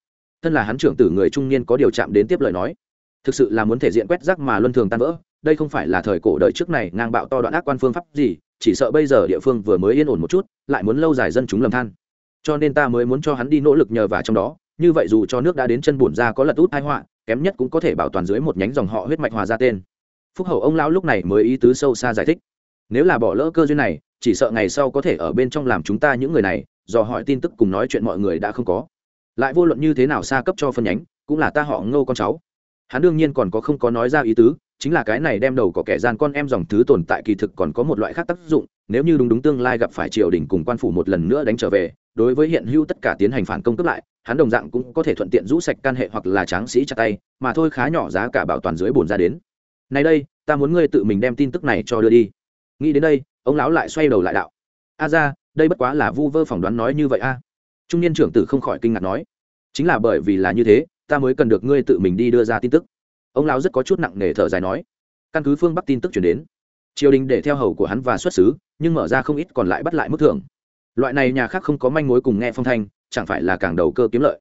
Thân là hắn trưởng tử người trung niên có điều chạm đến tiếp lời nói. Thực sự là muốn thể diện quét rác mà luân thường tan vỡ, đây không phải là thời cổ đời trước này ngang bạo to đoạn ác quan phương pháp gì, chỉ sợ bây giờ địa phương vừa mới yên ổn một chút, lại muốn lâu dài dân chúng lầm than. Cho nên ta mới muốn cho hắn đi nỗ lực nhờ vào trong đó, như vậy dù cho nước đã đến chân bùn ra có lật út hai họa, kém nhất cũng có thể bảo toàn dưới một nhánh dòng họ huyết mạch hòa ra tên phúc hậu ông lão lúc này mới ý tứ sâu xa giải thích. Nếu là bỏ lỡ cơ duyên này, chỉ sợ ngày sau có thể ở bên trong làm chúng ta những người này do hỏi tin tức cùng nói chuyện mọi người đã không có. Lại vô luận như thế nào xa cấp cho phân nhánh, cũng là ta họ ngô con cháu. Hắn đương nhiên còn có không có nói ra ý tứ, chính là cái này đem đầu có kẻ gian con em dòng thứ tồn tại kỳ thực còn có một loại khác tác dụng, nếu như đúng đúng tương lai gặp phải triều đình cùng quan phủ một lần nữa đánh trở về, đối với hiện hữu tất cả tiến hành phản công cấp lại, hắn đồng dạng cũng có thể thuận tiện rũ sạch can hệ hoặc là tráng sĩ chặt tay, mà thôi khá nhỏ giá cả bảo toàn dưới bồn ra đến này đây, ta muốn ngươi tự mình đem tin tức này cho đưa đi. Nghĩ đến đây, ông lão lại xoay đầu lại đạo. A ra, đây bất quá là vu vơ phỏng đoán nói như vậy a. Trung niên trưởng tử không khỏi kinh ngạc nói. Chính là bởi vì là như thế, ta mới cần được ngươi tự mình đi đưa ra tin tức. Ông lão rất có chút nặng nề thở dài nói. Căn cứ phương bắc tin tức chuyển đến, triều đình để theo hầu của hắn và xuất xứ, nhưng mở ra không ít còn lại bắt lại mức thưởng. Loại này nhà khác không có manh mối cùng nghe phong thanh, chẳng phải là càng đầu cơ kiếm lợi.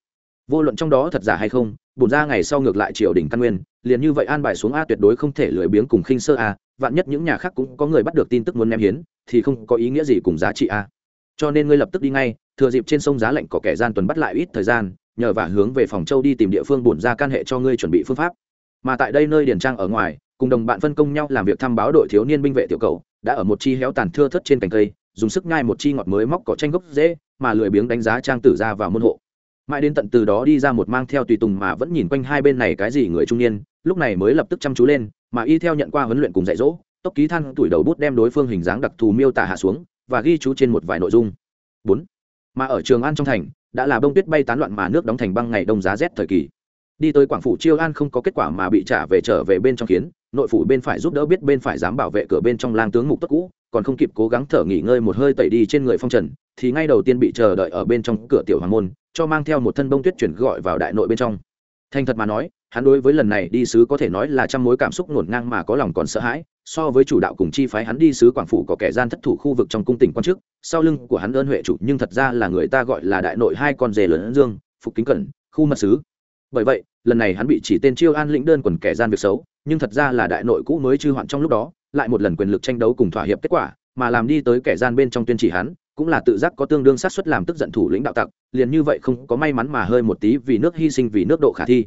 Vô luận trong đó thật giả hay không, bổn ra ngày sau ngược lại triều đình căn nguyên liền như vậy an bài xuống a tuyệt đối không thể lười biếng cùng khinh sơ a, vạn nhất những nhà khác cũng có người bắt được tin tức muốn ném hiến, thì không có ý nghĩa gì cùng giá trị a. Cho nên ngươi lập tức đi ngay, thừa dịp trên sông giá lạnh có kẻ gian tuần bắt lại ít thời gian, nhờ và hướng về phòng châu đi tìm địa phương bổn ra can hệ cho ngươi chuẩn bị phương pháp. Mà tại đây nơi điển trang ở ngoài, cùng đồng bạn phân công nhau làm việc thăm báo đội thiếu niên binh vệ tiểu cầu, đã ở một chi héo tàn thưa thất trên cành cây, dùng sức ngai một chi ngọt mới móc cỏ tranh gốc dễ, mà lười biếng đánh giá trang tử ra vào môn hộ mãi đến tận từ đó đi ra một mang theo tùy tùng mà vẫn nhìn quanh hai bên này cái gì người trung niên, lúc này mới lập tức chăm chú lên, mà y theo nhận qua huấn luyện cùng dạy dỗ, tốc ký than tuổi đầu bút đem đối phương hình dáng đặc thù miêu tả hạ xuống và ghi chú trên một vài nội dung. Bốn. Mà ở trường an trong thành, đã là bông tuyết bay tán loạn mà nước đóng thành băng ngày đông giá rét thời kỳ. Đi tới quảng phủ chiêu an không có kết quả mà bị trả về trở về bên trong kiến, nội phủ bên phải giúp đỡ biết bên phải dám bảo vệ cửa bên trong lang tướng mục tốt cũ, còn không kịp cố gắng thở nghỉ ngơi một hơi tẩy đi trên người phong trần thì ngay đầu tiên bị chờ đợi ở bên trong cửa tiểu hoàng môn, cho mang theo một thân bông tuyết chuyển gọi vào đại nội bên trong. Thành thật mà nói, hắn đối với lần này đi sứ có thể nói là trăm mối cảm xúc ngổn ngang mà có lòng còn sợ hãi, so với chủ đạo cùng chi phái hắn đi sứ quảng phủ có kẻ gian thất thủ khu vực trong cung tỉnh quan chức, sau lưng của hắn ơn huệ chủ nhưng thật ra là người ta gọi là đại nội hai con rể lớn dương, phục kính cẩn, khu mật sứ. Bởi vậy, lần này hắn bị chỉ tên chiêu an lĩnh đơn quần kẻ gian việc xấu, nhưng thật ra là đại nội cũ mới chư hoạn trong lúc đó, lại một lần quyền lực tranh đấu cùng thỏa hiệp kết quả mà làm đi tới kẻ gian bên trong tuyên chỉ hắn, cũng là tự giác có tương đương sát xuất làm tức giận thủ lĩnh đạo tặc, liền như vậy không có may mắn mà hơi một tí vì nước hy sinh vì nước độ khả thi.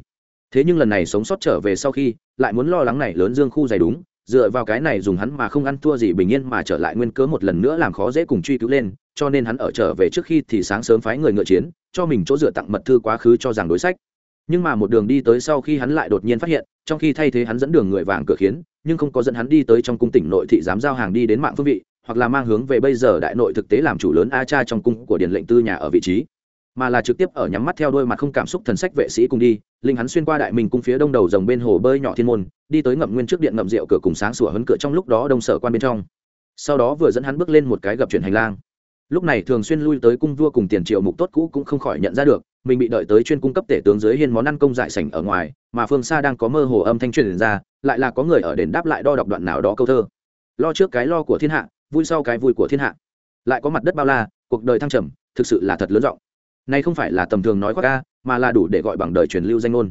Thế nhưng lần này sống sót trở về sau khi, lại muốn lo lắng này lớn dương khu dày đúng, dựa vào cái này dùng hắn mà không ăn thua gì bình yên mà trở lại nguyên cớ một lần nữa làm khó dễ cùng truy cứu lên, cho nên hắn ở trở về trước khi thì sáng sớm phái người ngựa chiến, cho mình chỗ dựa tặng mật thư quá khứ cho rằng đối sách. Nhưng mà một đường đi tới sau khi hắn lại đột nhiên phát hiện, trong khi thay thế hắn dẫn đường người vàng cửa khiến, nhưng không có dẫn hắn đi tới trong cung tỉnh nội thị dám giao hàng đi đến mạng phương vị hoặc là mang hướng về bây giờ đại nội thực tế làm chủ lớn a cha trong cung của điện lệnh tư nhà ở vị trí, mà là trực tiếp ở nhắm mắt theo đôi mặt không cảm xúc thần sách vệ sĩ cùng đi, linh hắn xuyên qua đại minh cung phía đông đầu dòng bên hồ bơi nhỏ thiên môn, đi tới ngậm nguyên trước điện ngậm rượu cửa cùng sáng sủa hấn cửa trong lúc đó đông sở quan bên trong. Sau đó vừa dẫn hắn bước lên một cái gặp chuyển hành lang. Lúc này thường xuyên lui tới cung vua cùng tiền triệu mục tốt cũ cũng không khỏi nhận ra được, mình bị đợi tới chuyên cung cấp tể tướng dưới hiên món ăn công dại sảnh ở ngoài, mà phương xa đang có mơ hồ âm thanh truyền ra, lại là có người ở đền đáp lại đo đọc đoạn nào đó câu thơ. Lo trước cái lo của thiên hạ vui sau cái vui của thiên hạ. Lại có mặt đất bao la, cuộc đời thăng trầm, thực sự là thật lớn rộng nay không phải là tầm thường nói khoác ca, mà là đủ để gọi bằng đời truyền lưu danh ngôn.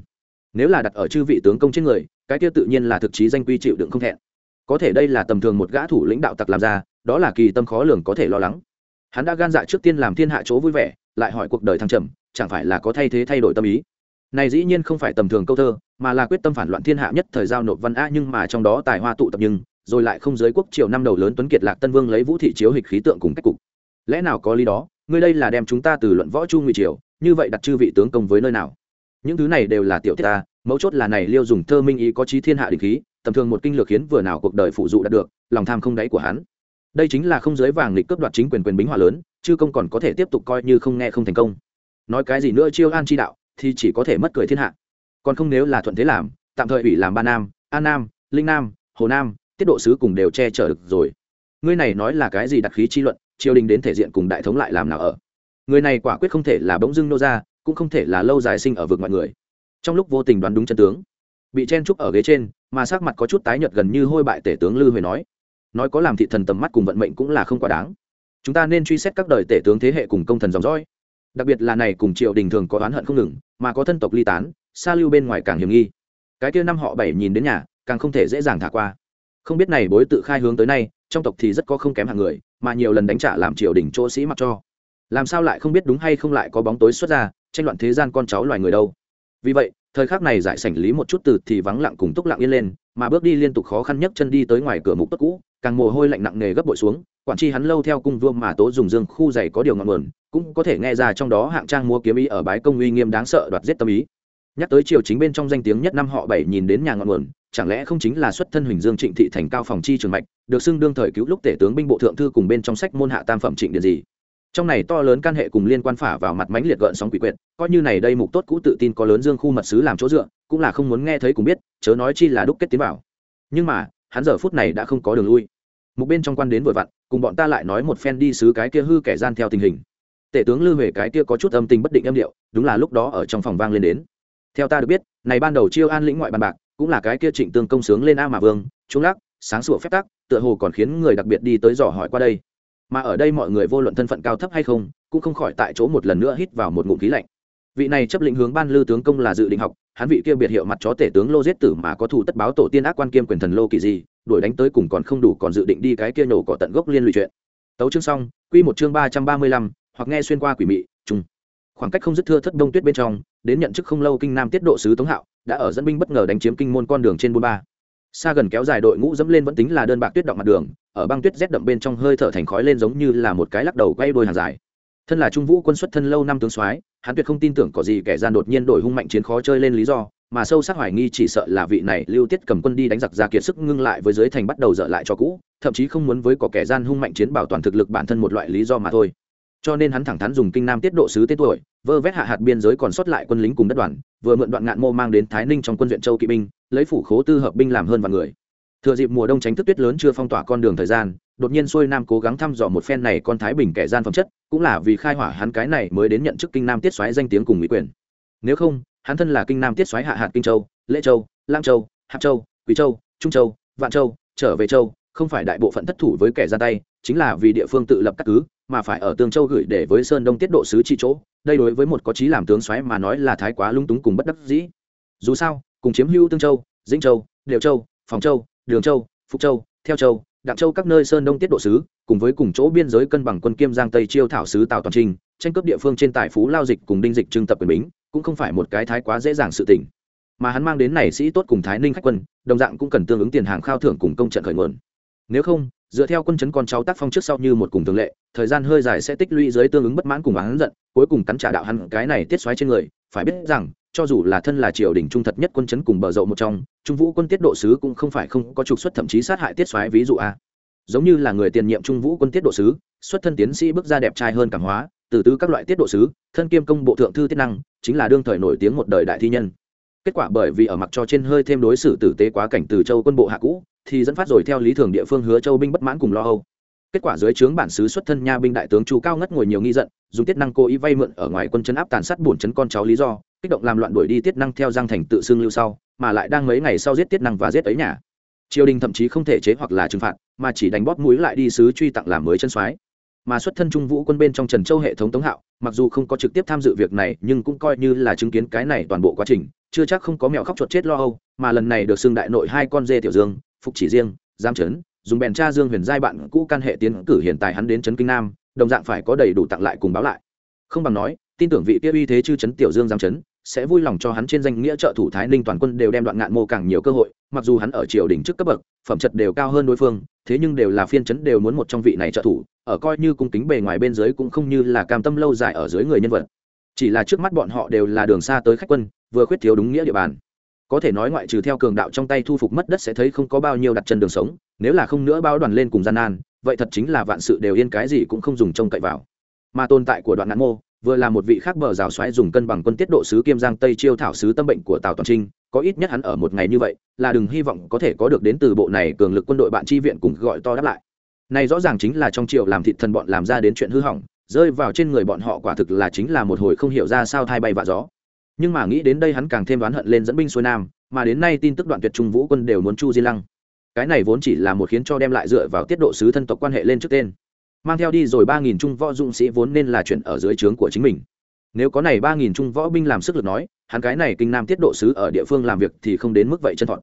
Nếu là đặt ở chư vị tướng công trên người, cái kia tự nhiên là thực chí danh quy chịu đựng không thẹn. Có thể đây là tầm thường một gã thủ lãnh đạo tặc làm ra, đó là kỳ tâm khó lường có thể lo lắng. Hắn đã gan dạ trước tiên làm thiên hạ chỗ vui vẻ, lại hỏi cuộc đời thăng trầm, chẳng phải là có thay thế thay đổi tâm ý? Này dĩ nhiên không phải tầm thường câu thơ, mà là quyết tâm phản loạn thiên hạ nhất thời giao nộp văn a nhưng mà trong đó tài hoa tụ tập nhưng rồi lại không giới quốc triều năm đầu lớn tuấn kiệt lạc tân vương lấy vũ thị chiếu hịch khí tượng cùng cách cục. Lẽ nào có lý đó? Ngươi đây là đem chúng ta từ luận võ chu ngụy triều, như vậy đặt chư vị tướng công với nơi nào? Những thứ này đều là tiểu tiết ta, mấu chốt là này liêu dùng thơ minh ý có trí thiên hạ định khí, tầm thường một kinh lược khiến vừa nào cuộc đời phụ dụ đạt được, lòng tham không đáy của hắn. Đây chính là không giới vàng lịch cướp đoạt chính quyền quyền bính hòa lớn chứ công còn có thể tiếp tục coi như không nghe không thành công. Nói cái gì nữa chiêu an chi đạo, thì chỉ có thể mất cười thiên hạ. Còn không nếu là thuận thế làm, tạm thời ủy làm ba nam, an nam, linh nam, hồ nam tiết độ sứ cùng đều che chở được rồi. Ngươi này nói là cái gì đặc khí chi luận, triều đình đến thể diện cùng đại thống lại làm nào ở? Người này quả quyết không thể là bỗng dưng nô ra, cũng không thể là lâu dài sinh ở vực mọi người. Trong lúc vô tình đoán đúng chân tướng, bị chen trúc ở ghế trên, mà sắc mặt có chút tái nhợt gần như hôi bại tể tướng lư huệ nói nói có làm thị thần tầm mắt cùng vận mệnh cũng là không quá đáng. Chúng ta nên truy xét các đời tể tướng thế hệ cùng công thần dòng dõi. Đặc biệt là này cùng triều đình thường có oán hận không ngừng, mà có thân tộc ly tán xa lưu bên ngoài càng hiểm nghi. Cái kia năm họ bảy nhìn đến nhà, càng không thể dễ dàng thả qua không biết này bối tự khai hướng tới nay, trong tộc thì rất có không kém hàng người, mà nhiều lần đánh trả làm triều đình chỗ sĩ mặc cho. Làm sao lại không biết đúng hay không lại có bóng tối xuất ra, tranh loạn thế gian con cháu loài người đâu. Vì vậy, thời khắc này giải sảnh lý một chút từ thì vắng lặng cùng túc lặng yên lên, mà bước đi liên tục khó khăn nhất chân đi tới ngoài cửa mục tốt cũ, càng mồ hôi lạnh nặng nề gấp bội xuống, quản chi hắn lâu theo cung vua mà tố dùng dương khu dày có điều ngọn nguồn, cũng có thể nghe ra trong đó hạng trang mua kiếm ý ở bái công uy nghiêm đáng sợ đoạt giết tâm ý. Nhắc tới triều chính bên trong danh tiếng nhất năm họ bảy nhìn đến nhà ngọn nguồn chẳng lẽ không chính là xuất thân huỳnh dương trịnh thị thành cao phòng chi trường mạch, được xưng đương thời cứu lúc tể tướng binh bộ thượng thư cùng bên trong sách môn hạ tam phẩm trịnh điện gì? Trong này to lớn can hệ cùng liên quan phả vào mặt mánh liệt gợn sóng quỷ quyệt, coi như này đây mục tốt cũ tự tin có lớn dương khu mật sứ làm chỗ dựa, cũng là không muốn nghe thấy cùng biết, chớ nói chi là đúc kết tiến vào. Nhưng mà, hắn giờ phút này đã không có đường lui. Một bên trong quan đến vội vặn, cùng bọn ta lại nói một phen đi xứ cái kia hư kẻ gian theo tình hình. Tể tướng lư huệ cái kia có chút âm tình bất định âm điệu, đúng là lúc đó ở trong phòng vang lên đến. Theo ta được biết, này ban đầu chiêu an lĩnh ngoại bàn bạc cũng là cái kia trịnh tương công sướng lên a mà vương trung lắc, sáng sủa phép tắc, tựa hồ còn khiến người đặc biệt đi tới dò hỏi qua đây. Mà ở đây mọi người vô luận thân phận cao thấp hay không, cũng không khỏi tại chỗ một lần nữa hít vào một ngụm khí lạnh. Vị này chấp lĩnh hướng ban lư tướng công là dự định học, hắn vị kia biệt hiệu mặt chó tể tướng lô giết tử mà có thủ tất báo tổ tiên ác quan kiêm quyền thần lô kỳ gì đuổi đánh tới cùng còn không đủ còn dự định đi cái kia nổ cỏ tận gốc liên lụy chuyện. Tấu chương xong, quy một chương ba trăm ba mươi lăm, hoặc nghe xuyên qua quỷ mị trung khoảng cách không dứt thưa thất đông tuyết bên trong, đến nhận chức không lâu kinh nam tiết độ sứ tống hạo đã ở dẫn binh bất ngờ đánh chiếm kinh môn con đường trên buôn ba. Xa gần kéo dài đội ngũ dẫm lên vẫn tính là đơn bạc tuyết động mặt đường, ở băng tuyết rét đậm bên trong hơi thở thành khói lên giống như là một cái lắc đầu quay đôi hàng dài. Thân là trung vũ quân xuất thân lâu năm tướng soái, hắn tuyệt không tin tưởng có gì kẻ gian đột nhiên đổi hung mạnh chiến khó chơi lên lý do, mà sâu sắc hoài nghi chỉ sợ là vị này lưu tiết cầm quân đi đánh giặc ra kiệt sức ngưng lại với dưới thành bắt đầu dở lại cho cũ, thậm chí không muốn với có kẻ gian hung mạnh chiến bảo toàn thực lực bản thân một loại lý do mà thôi cho nên hắn thẳng thắn dùng kinh nam tiết độ sứ tên tuổi, vơ vét hạ hạt biên giới còn sót lại quân lính cùng đất đoàn, vừa mượn đoạn ngạn mô mang đến thái ninh trong quân viện châu kỵ binh, lấy phủ khố tư hợp binh làm hơn vạn người. Thừa dịp mùa đông tránh thức tuyết lớn chưa phong tỏa con đường thời gian, đột nhiên xuôi nam cố gắng thăm dò một phen này con thái bình kẻ gian phẩm chất, cũng là vì khai hỏa hắn cái này mới đến nhận chức kinh nam tiết xoáy danh tiếng cùng mỹ quyền. Nếu không, hắn thân là kinh nam tiết xoáy hạ hạt kinh châu, lễ châu lang châu hạp châu, quý châu, trung châu, vạn châu, trở về châu, không phải đại bộ phận thất thủ với kẻ ra tay, chính là vì địa phương tự lập các cứ mà phải ở tương châu gửi để với sơn đông tiết độ sứ trị chỗ, đây đối với một có chí làm tướng xoáy mà nói là thái quá lung túng cùng bất đắc dĩ. Dù sao, cùng chiếm hữu tương châu, dĩnh châu, đều châu, phòng châu, đường châu phúc châu, theo châu, đặng châu các nơi sơn đông tiết độ sứ, cùng với cùng chỗ biên giới cân bằng quân kiêm giang tây chiêu thảo sứ tào toàn trinh tranh cướp địa phương trên tài phú lao dịch cùng đinh dịch trưng tập quyền bính, cũng không phải một cái thái quá dễ dàng sự tình. Mà hắn mang đến này sĩ tốt cùng thái ninh khách quân, đồng dạng cũng cần tương ứng tiền hàng khao thưởng cùng công trận khởi nguồn nếu không, dựa theo quân chấn con cháu tác phong trước sau như một cùng thường lệ, thời gian hơi dài sẽ tích lũy dưới tương ứng bất mãn cùng hắn giận, cuối cùng cắn trả đạo hắn cái này tiết xoáy trên người. Phải biết rằng, cho dù là thân là triều đình trung thật nhất quân chấn cùng bờ rậu một trong, trung vũ quân tiết độ sứ cũng không phải không có trục xuất thậm chí sát hại tiết xoáy ví dụ a. Giống như là người tiền nhiệm trung vũ quân tiết độ sứ, xuất thân tiến sĩ bước ra đẹp trai hơn cảm hóa, từ tứ các loại tiết độ sứ, thân kiêm công bộ thượng thư tiết năng, chính là đương thời nổi tiếng một đời đại thi nhân. Kết quả bởi vì ở mặc cho trên hơi thêm đối xử tử tế quá cảnh từ châu quân bộ hạ cũ thì dẫn phát rồi theo lý thường địa phương hứa châu binh bất mãn cùng lo âu. Kết quả dưới trướng bản xứ xuất thân nha binh đại tướng chu cao ngất ngồi nhiều nghi giận, dùng tiết năng cố ý vay mượn ở ngoài quân chấn áp tàn sát bổn chấn con cháu lý do, kích động làm loạn đuổi đi tiết năng theo giang thành tự xưng lưu sau, mà lại đang mấy ngày sau giết tiết năng và giết ấy nhà. Triều đình thậm chí không thể chế hoặc là trừng phạt, mà chỉ đánh bóp mũi lại đi sứ truy tặng làm mới chân soái. Mà xuất thân trung vũ quân bên trong trần châu hệ thống tống hạo, mặc dù không có trực tiếp tham dự việc này, nhưng cũng coi như là chứng kiến cái này toàn bộ quá trình, chưa chắc không có mẹo khóc chuột chết lo âu, mà lần này được xưng đại nội hai con dê tiểu dương phục chỉ riêng, giam trấn, dùng bèn tra dương huyền giai bạn cũ can hệ tiến cử hiện tại hắn đến trấn kinh nam, đồng dạng phải có đầy đủ tặng lại cùng báo lại. Không bằng nói, tin tưởng vị kia uy thế chư trấn tiểu dương giam trấn, sẽ vui lòng cho hắn trên danh nghĩa trợ thủ thái ninh toàn quân đều đem đoạn ngạn mô càng nhiều cơ hội, mặc dù hắn ở triều đình trước cấp bậc, phẩm chất đều cao hơn đối phương, thế nhưng đều là phiên chấn đều muốn một trong vị này trợ thủ, ở coi như cung kính bề ngoài bên dưới cũng không như là cam tâm lâu dài ở dưới người nhân vật. Chỉ là trước mắt bọn họ đều là đường xa tới khách quân, vừa khuyết thiếu đúng nghĩa địa bàn có thể nói ngoại trừ theo cường đạo trong tay thu phục mất đất sẽ thấy không có bao nhiêu đặt chân đường sống, nếu là không nữa bao đoàn lên cùng gian nan, vậy thật chính là vạn sự đều yên cái gì cũng không dùng trông cậy vào. Mà tồn tại của đoạn nạn mô, vừa là một vị khác bờ rào xoáy dùng cân bằng quân tiết độ sứ kiêm giang tây chiêu thảo sứ tâm bệnh của tào toàn trinh, có ít nhất hắn ở một ngày như vậy, là đừng hy vọng có thể có được đến từ bộ này cường lực quân đội bạn chi viện cùng gọi to đáp lại. Này rõ ràng chính là trong triều làm thịt thần bọn làm ra đến chuyện hư hỏng, rơi vào trên người bọn họ quả thực là chính là một hồi không hiểu ra sao thai bay vạ gió nhưng mà nghĩ đến đây hắn càng thêm đoán hận lên dẫn binh xuôi nam, mà đến nay tin tức đoạn tuyệt trung vũ quân đều muốn chu di lăng. Cái này vốn chỉ là một khiến cho đem lại dựa vào tiết độ sứ thân tộc quan hệ lên trước tên. Mang theo đi rồi ba nghìn trung võ dũng sĩ vốn nên là chuyện ở dưới trướng của chính mình. Nếu có này ba nghìn trung võ binh làm sức lực nói, hắn cái này kinh nam tiết độ sứ ở địa phương làm việc thì không đến mức vậy chân thọn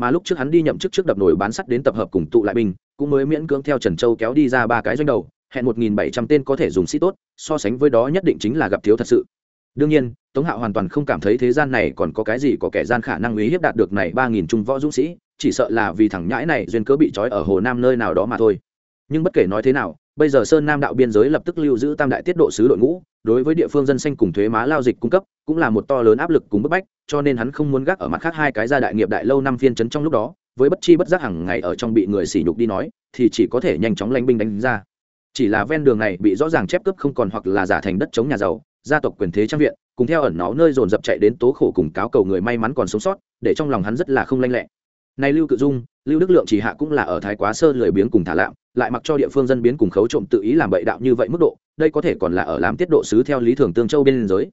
mà lúc trước hắn đi nhậm chức trước đập nổi bán sắt đến tập hợp cùng tụ lại binh, cũng mới miễn cưỡng theo trần châu kéo đi ra ba cái doanh đầu, hẹn một nghìn bảy trăm tên có thể dùng sĩ tốt, so sánh với đó nhất định chính là gặp thiếu thật sự đương nhiên, tống hạo hoàn toàn không cảm thấy thế gian này còn có cái gì có kẻ gian khả năng uy hiếp đạt được này ba nghìn trung võ dũng sĩ, chỉ sợ là vì thằng nhãi này duyên cớ bị trói ở hồ nam nơi nào đó mà thôi. Nhưng bất kể nói thế nào, bây giờ sơn nam đạo biên giới lập tức lưu giữ tam đại tiết độ sứ đội ngũ, đối với địa phương dân xanh cùng thuế má lao dịch cung cấp, cũng là một to lớn áp lực cùng bức bách, cho nên hắn không muốn gác ở mặt khác hai cái gia đại nghiệp đại lâu năm phiên chấn trong lúc đó, với bất chi bất giác hàng ngày ở trong bị người sỉ nhục đi nói, thì chỉ có thể nhanh chóng lanh binh đánh ra. Chỉ là ven đường này bị rõ ràng chép cướp không còn hoặc là giả thành đất chống nhà giàu gia tộc quyền thế trang viện, cùng theo ẩn náu nơi dồn dập chạy đến tố khổ cùng cáo cầu người may mắn còn sống sót, để trong lòng hắn rất là không lanh lẹ. Này lưu cự dung, lưu đức lượng chỉ hạ cũng là ở thái quá sơ lười biếng cùng thả lạm, lại mặc cho địa phương dân biến cùng khấu trộm tự ý làm bậy đạo như vậy mức độ, đây có thể còn là ở làm tiết độ sứ theo lý thường tương châu bên giới.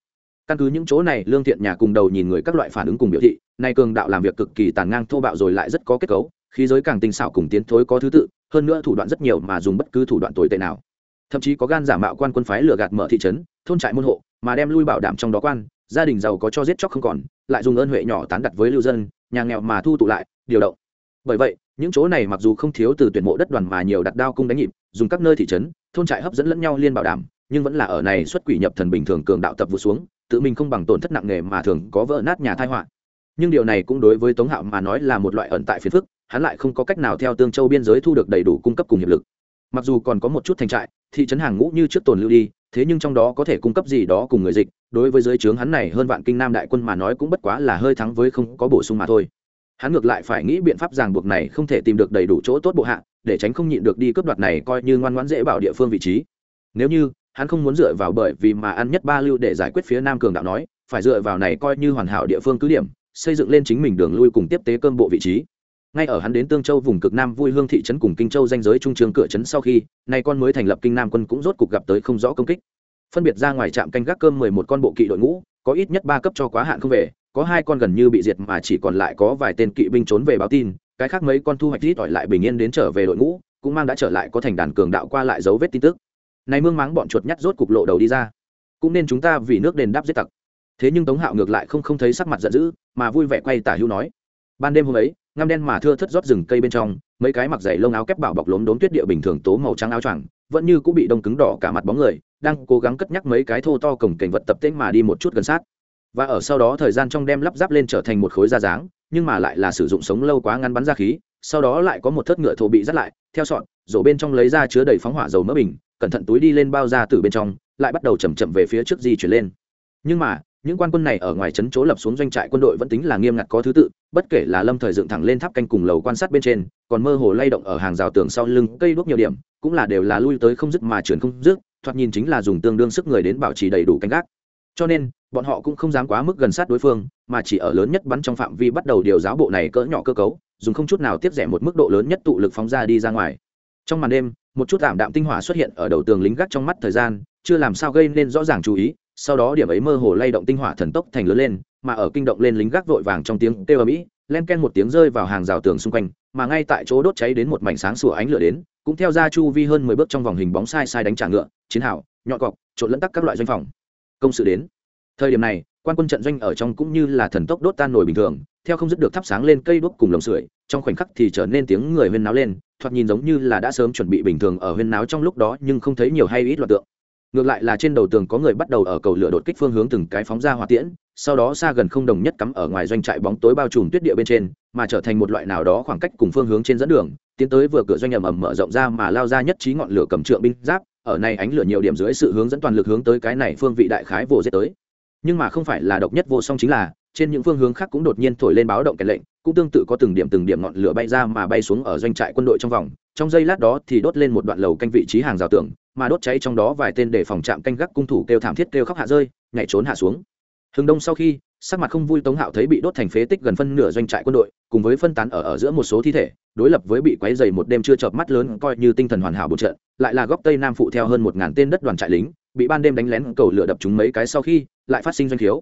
Căn cứ những chỗ này, lương thiện nhà cùng đầu nhìn người các loại phản ứng cùng biểu thị, nay cường đạo làm việc cực kỳ tàn ngang thô bạo rồi lại rất có kết cấu, khí giới càng tinh xảo cùng tiến thối có thứ tự, hơn nữa thủ đoạn rất nhiều mà dùng bất cứ thủ đoạn tồi tệ nào thậm chí có gan giả mạo quan quân phái lừa gạt mở thị trấn, thôn trại môn hộ, mà đem lui bảo đảm trong đó quan, gia đình giàu có cho giết chóc không còn, lại dùng ơn huệ nhỏ tán đặt với lưu dân, nhà nghèo mà thu tụ lại, điều động. Bởi vậy, những chỗ này mặc dù không thiếu từ tuyển mộ đất đoàn mà nhiều đặt đao cung đánh nhịp, dùng các nơi thị trấn, thôn trại hấp dẫn lẫn nhau liên bảo đảm, nhưng vẫn là ở này xuất quỷ nhập thần bình thường cường đạo tập vụ xuống, tự mình không bằng tổn thất nặng nề mà thường có vỡ nát nhà thai họa. Nhưng điều này cũng đối với tống hạo mà nói là một loại ẩn tại phiền phức, hắn lại không có cách nào theo tương châu biên giới thu được đầy đủ cung cấp cùng hiệp lực mặc dù còn có một chút thành trại, thị trấn hàng ngũ như trước tồn lưu đi, thế nhưng trong đó có thể cung cấp gì đó cùng người dịch, đối với giới trướng hắn này hơn vạn kinh nam đại quân mà nói cũng bất quá là hơi thắng với không có bổ sung mà thôi. Hắn ngược lại phải nghĩ biện pháp ràng buộc này không thể tìm được đầy đủ chỗ tốt bộ hạ, để tránh không nhịn được đi cướp đoạt này coi như ngoan ngoãn dễ bảo địa phương vị trí. Nếu như, hắn không muốn dựa vào bởi vì mà ăn nhất ba lưu để giải quyết phía nam cường đạo nói, phải dựa vào này coi như hoàn hảo địa phương cứ điểm, xây dựng lên chính mình đường lui cùng tiếp tế cơm bộ vị trí ngay ở hắn đến tương châu vùng cực nam vui hương thị trấn cùng kinh châu danh giới trung trường cửa trấn sau khi, nay con mới thành lập kinh nam quân cũng rốt cục gặp tới không rõ công kích. Phân biệt ra ngoài trạm canh gác cơm mười một con bộ kỵ đội ngũ, có ít nhất ba cấp cho quá hạn không về, có hai con gần như bị diệt mà chỉ còn lại có vài tên kỵ binh trốn về báo tin, cái khác mấy con thu hoạch ít ỏi lại bình yên đến trở về đội ngũ, cũng mang đã trở lại có thành đàn cường đạo qua lại dấu vết tin tức. Này mương máng bọn chuột nhắt rốt cục lộ đầu đi ra. Cũng nên chúng ta vì nước đền đáp giết tặc. Thế nhưng tống hạo ngược lại không không thấy sắc mặt giận dữ, mà vui vẻ quay tả hữu nói. Ban đêm hôm ấy ngăm đen mà thưa thất rót rừng cây bên trong, mấy cái mặc giày lông áo kép bảo bọc lốm đốm tuyết địa bình thường tố màu trắng áo choàng, vẫn như cũng bị đông cứng đỏ cả mặt bóng người, đang cố gắng cất nhắc mấy cái thô to cổng cảnh vật tập tễnh mà đi một chút gần sát. Và ở sau đó thời gian trong đem lắp ráp lên trở thành một khối da dáng, nhưng mà lại là sử dụng sống lâu quá ngăn bắn ra khí, sau đó lại có một thớt ngựa thổ bị dắt lại, theo sọn, rổ bên trong lấy ra chứa đầy phóng hỏa dầu mỡ bình, cẩn thận túi đi lên bao ra từ bên trong, lại bắt đầu chầm chậm về phía trước di chuyển lên. Nhưng mà những quan quân này ở ngoài trấn chỗ lập xuống doanh trại quân đội vẫn tính là nghiêm ngặt có thứ tự, bất kể là lâm thời dựng thẳng lên tháp canh cùng lầu quan sát bên trên, còn mơ hồ lay động ở hàng rào tường sau lưng cây đuốc nhiều điểm, cũng là đều là lui tới không dứt mà chuyển không dứt, thoạt nhìn chính là dùng tương đương sức người đến bảo trì đầy đủ canh gác. Cho nên, bọn họ cũng không dám quá mức gần sát đối phương, mà chỉ ở lớn nhất bắn trong phạm vi bắt đầu điều giáo bộ này cỡ nhỏ cơ cấu, dùng không chút nào tiếp rẻ một mức độ lớn nhất tụ lực phóng ra đi ra ngoài. Trong màn đêm, một chút tạm đạm tinh hỏa xuất hiện ở đầu tường lính gác trong mắt thời gian, chưa làm sao gây nên rõ ràng chú ý sau đó điểm ấy mơ hồ lay động tinh hỏa thần tốc thành lớn lên, mà ở kinh động lên lính gác vội vàng trong tiếng kêu ở mỹ len ken một tiếng rơi vào hàng rào tường xung quanh, mà ngay tại chỗ đốt cháy đến một mảnh sáng sủa ánh lửa đến, cũng theo ra chu vi hơn mười bước trong vòng hình bóng sai sai đánh trả ngựa, chiến hào, nhọn cọc, trộn lẫn tắc các loại doanh phòng. Công sự đến. Thời điểm này, quan quân trận doanh ở trong cũng như là thần tốc đốt tan nổi bình thường, theo không dứt được thắp sáng lên cây đuốc cùng lồng sưởi, trong khoảnh khắc thì trở nên tiếng người huyên náo lên, thoạt nhìn giống như là đã sớm chuẩn bị bình thường ở huyên náo trong lúc đó nhưng không thấy nhiều hay ít loạt tượng ngược lại là trên đầu tường có người bắt đầu ở cầu lửa đột kích phương hướng từng cái phóng ra hỏa tiễn, sau đó xa gần không đồng nhất cắm ở ngoài doanh trại bóng tối bao trùm tuyết địa bên trên, mà trở thành một loại nào đó khoảng cách cùng phương hướng trên dẫn đường, tiến tới vừa cửa doanh ầm ầm mở rộng ra mà lao ra nhất trí ngọn lửa cầm trượng binh giáp, ở này ánh lửa nhiều điểm dưới sự hướng dẫn toàn lực hướng tới cái này phương vị đại khái vồ dết tới. Nhưng mà không phải là độc nhất vô song chính là, trên những phương hướng khác cũng đột nhiên thổi lên báo động kèn lệnh cũng tương tự có từng điểm từng điểm ngọn lửa bay ra mà bay xuống ở doanh trại quân đội trong vòng. Trong giây lát đó thì đốt lên một đoạn lầu canh vị trí hàng rào tường, mà đốt cháy trong đó vài tên để phòng trạm canh gác cung thủ kêu thảm thiết kêu khóc hạ rơi, nhảy trốn hạ xuống. Hừng đông sau khi, sắc mặt không vui tống hạo thấy bị đốt thành phế tích gần phân nửa doanh trại quân đội, cùng với phân tán ở ở giữa một số thi thể, đối lập với bị quấy dày một đêm chưa chợp mắt lớn coi như tinh thần hoàn hảo một trận lại là góc tây nam phụ theo hơn một ngàn tên đất đoàn trại lính, bị ban đêm đánh lén cầu lửa đập chúng mấy cái sau khi, lại phát sinh doanh thiếu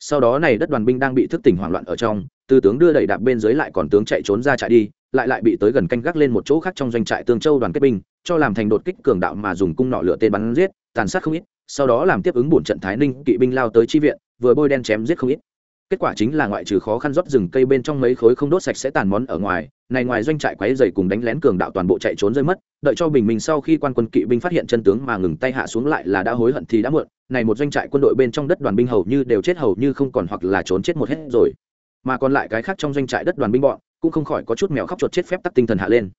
sau đó này đất đoàn binh đang bị thức tỉnh hoảng loạn ở trong tư tướng đưa đẩy đạp bên dưới lại còn tướng chạy trốn ra trại đi, lại lại bị tới gần canh gác lên một chỗ khác trong doanh trại tương châu đoàn kết binh, cho làm thành đột kích cường đạo mà dùng cung nọ lửa tên bắn giết, tàn sát không ít, sau đó làm tiếp ứng bổn trận thái ninh kỵ binh lao tới chi viện, vừa bôi đen chém giết không ít. Kết quả chính là ngoại trừ khó khăn rót rừng cây bên trong mấy khối không đốt sạch sẽ tàn món ở ngoài, này ngoài doanh trại quấy dày cùng đánh lén cường đạo toàn bộ chạy trốn rơi mất, đợi cho bình minh sau khi quan quân kỵ binh phát hiện chân tướng mà ngừng tay hạ xuống lại là đã hối hận thì đã muộn, này một doanh trại quân đội bên trong đất đoàn binh hầu như đều chết hầu như không còn hoặc là trốn chết một hết rồi mà còn lại cái khác trong doanh trại đất đoàn binh bọn, cũng không khỏi có chút mèo khóc chuột chết phép tắc tinh thần hạ lên.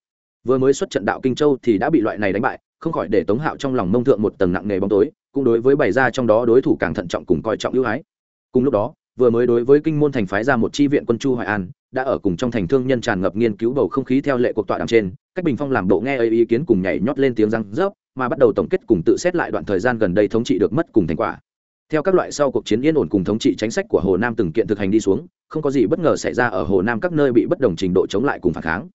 Vừa mới xuất trận đạo kinh châu thì đã bị loại này đánh bại, không khỏi để tống hạo trong lòng mông thượng một tầng nặng nề bóng tối, cũng đối với bày ra trong đó đối thủ càng thận trọng cùng coi trọng ưu ái. Cùng lúc đó, vừa mới đối với kinh môn thành phái ra một chi viện quân chu hoài an, đã ở cùng trong thành thương nhân tràn ngập nghiên cứu bầu không khí theo lệ cuộc tọa đàm trên, cách bình phong làm bộ nghe ấy ý kiến cùng nhảy nhót lên tiếng răng rớp, mà bắt đầu tổng kết cùng tự xét lại đoạn thời gian gần đây thống trị được mất cùng thành quả theo các loại sau cuộc chiến yên ổn cùng thống trị chính sách của hồ nam từng kiện thực hành đi xuống, không có gì bất ngờ xảy ra ở hồ nam các nơi bị bất đồng trình độ chống lại cùng phản kháng.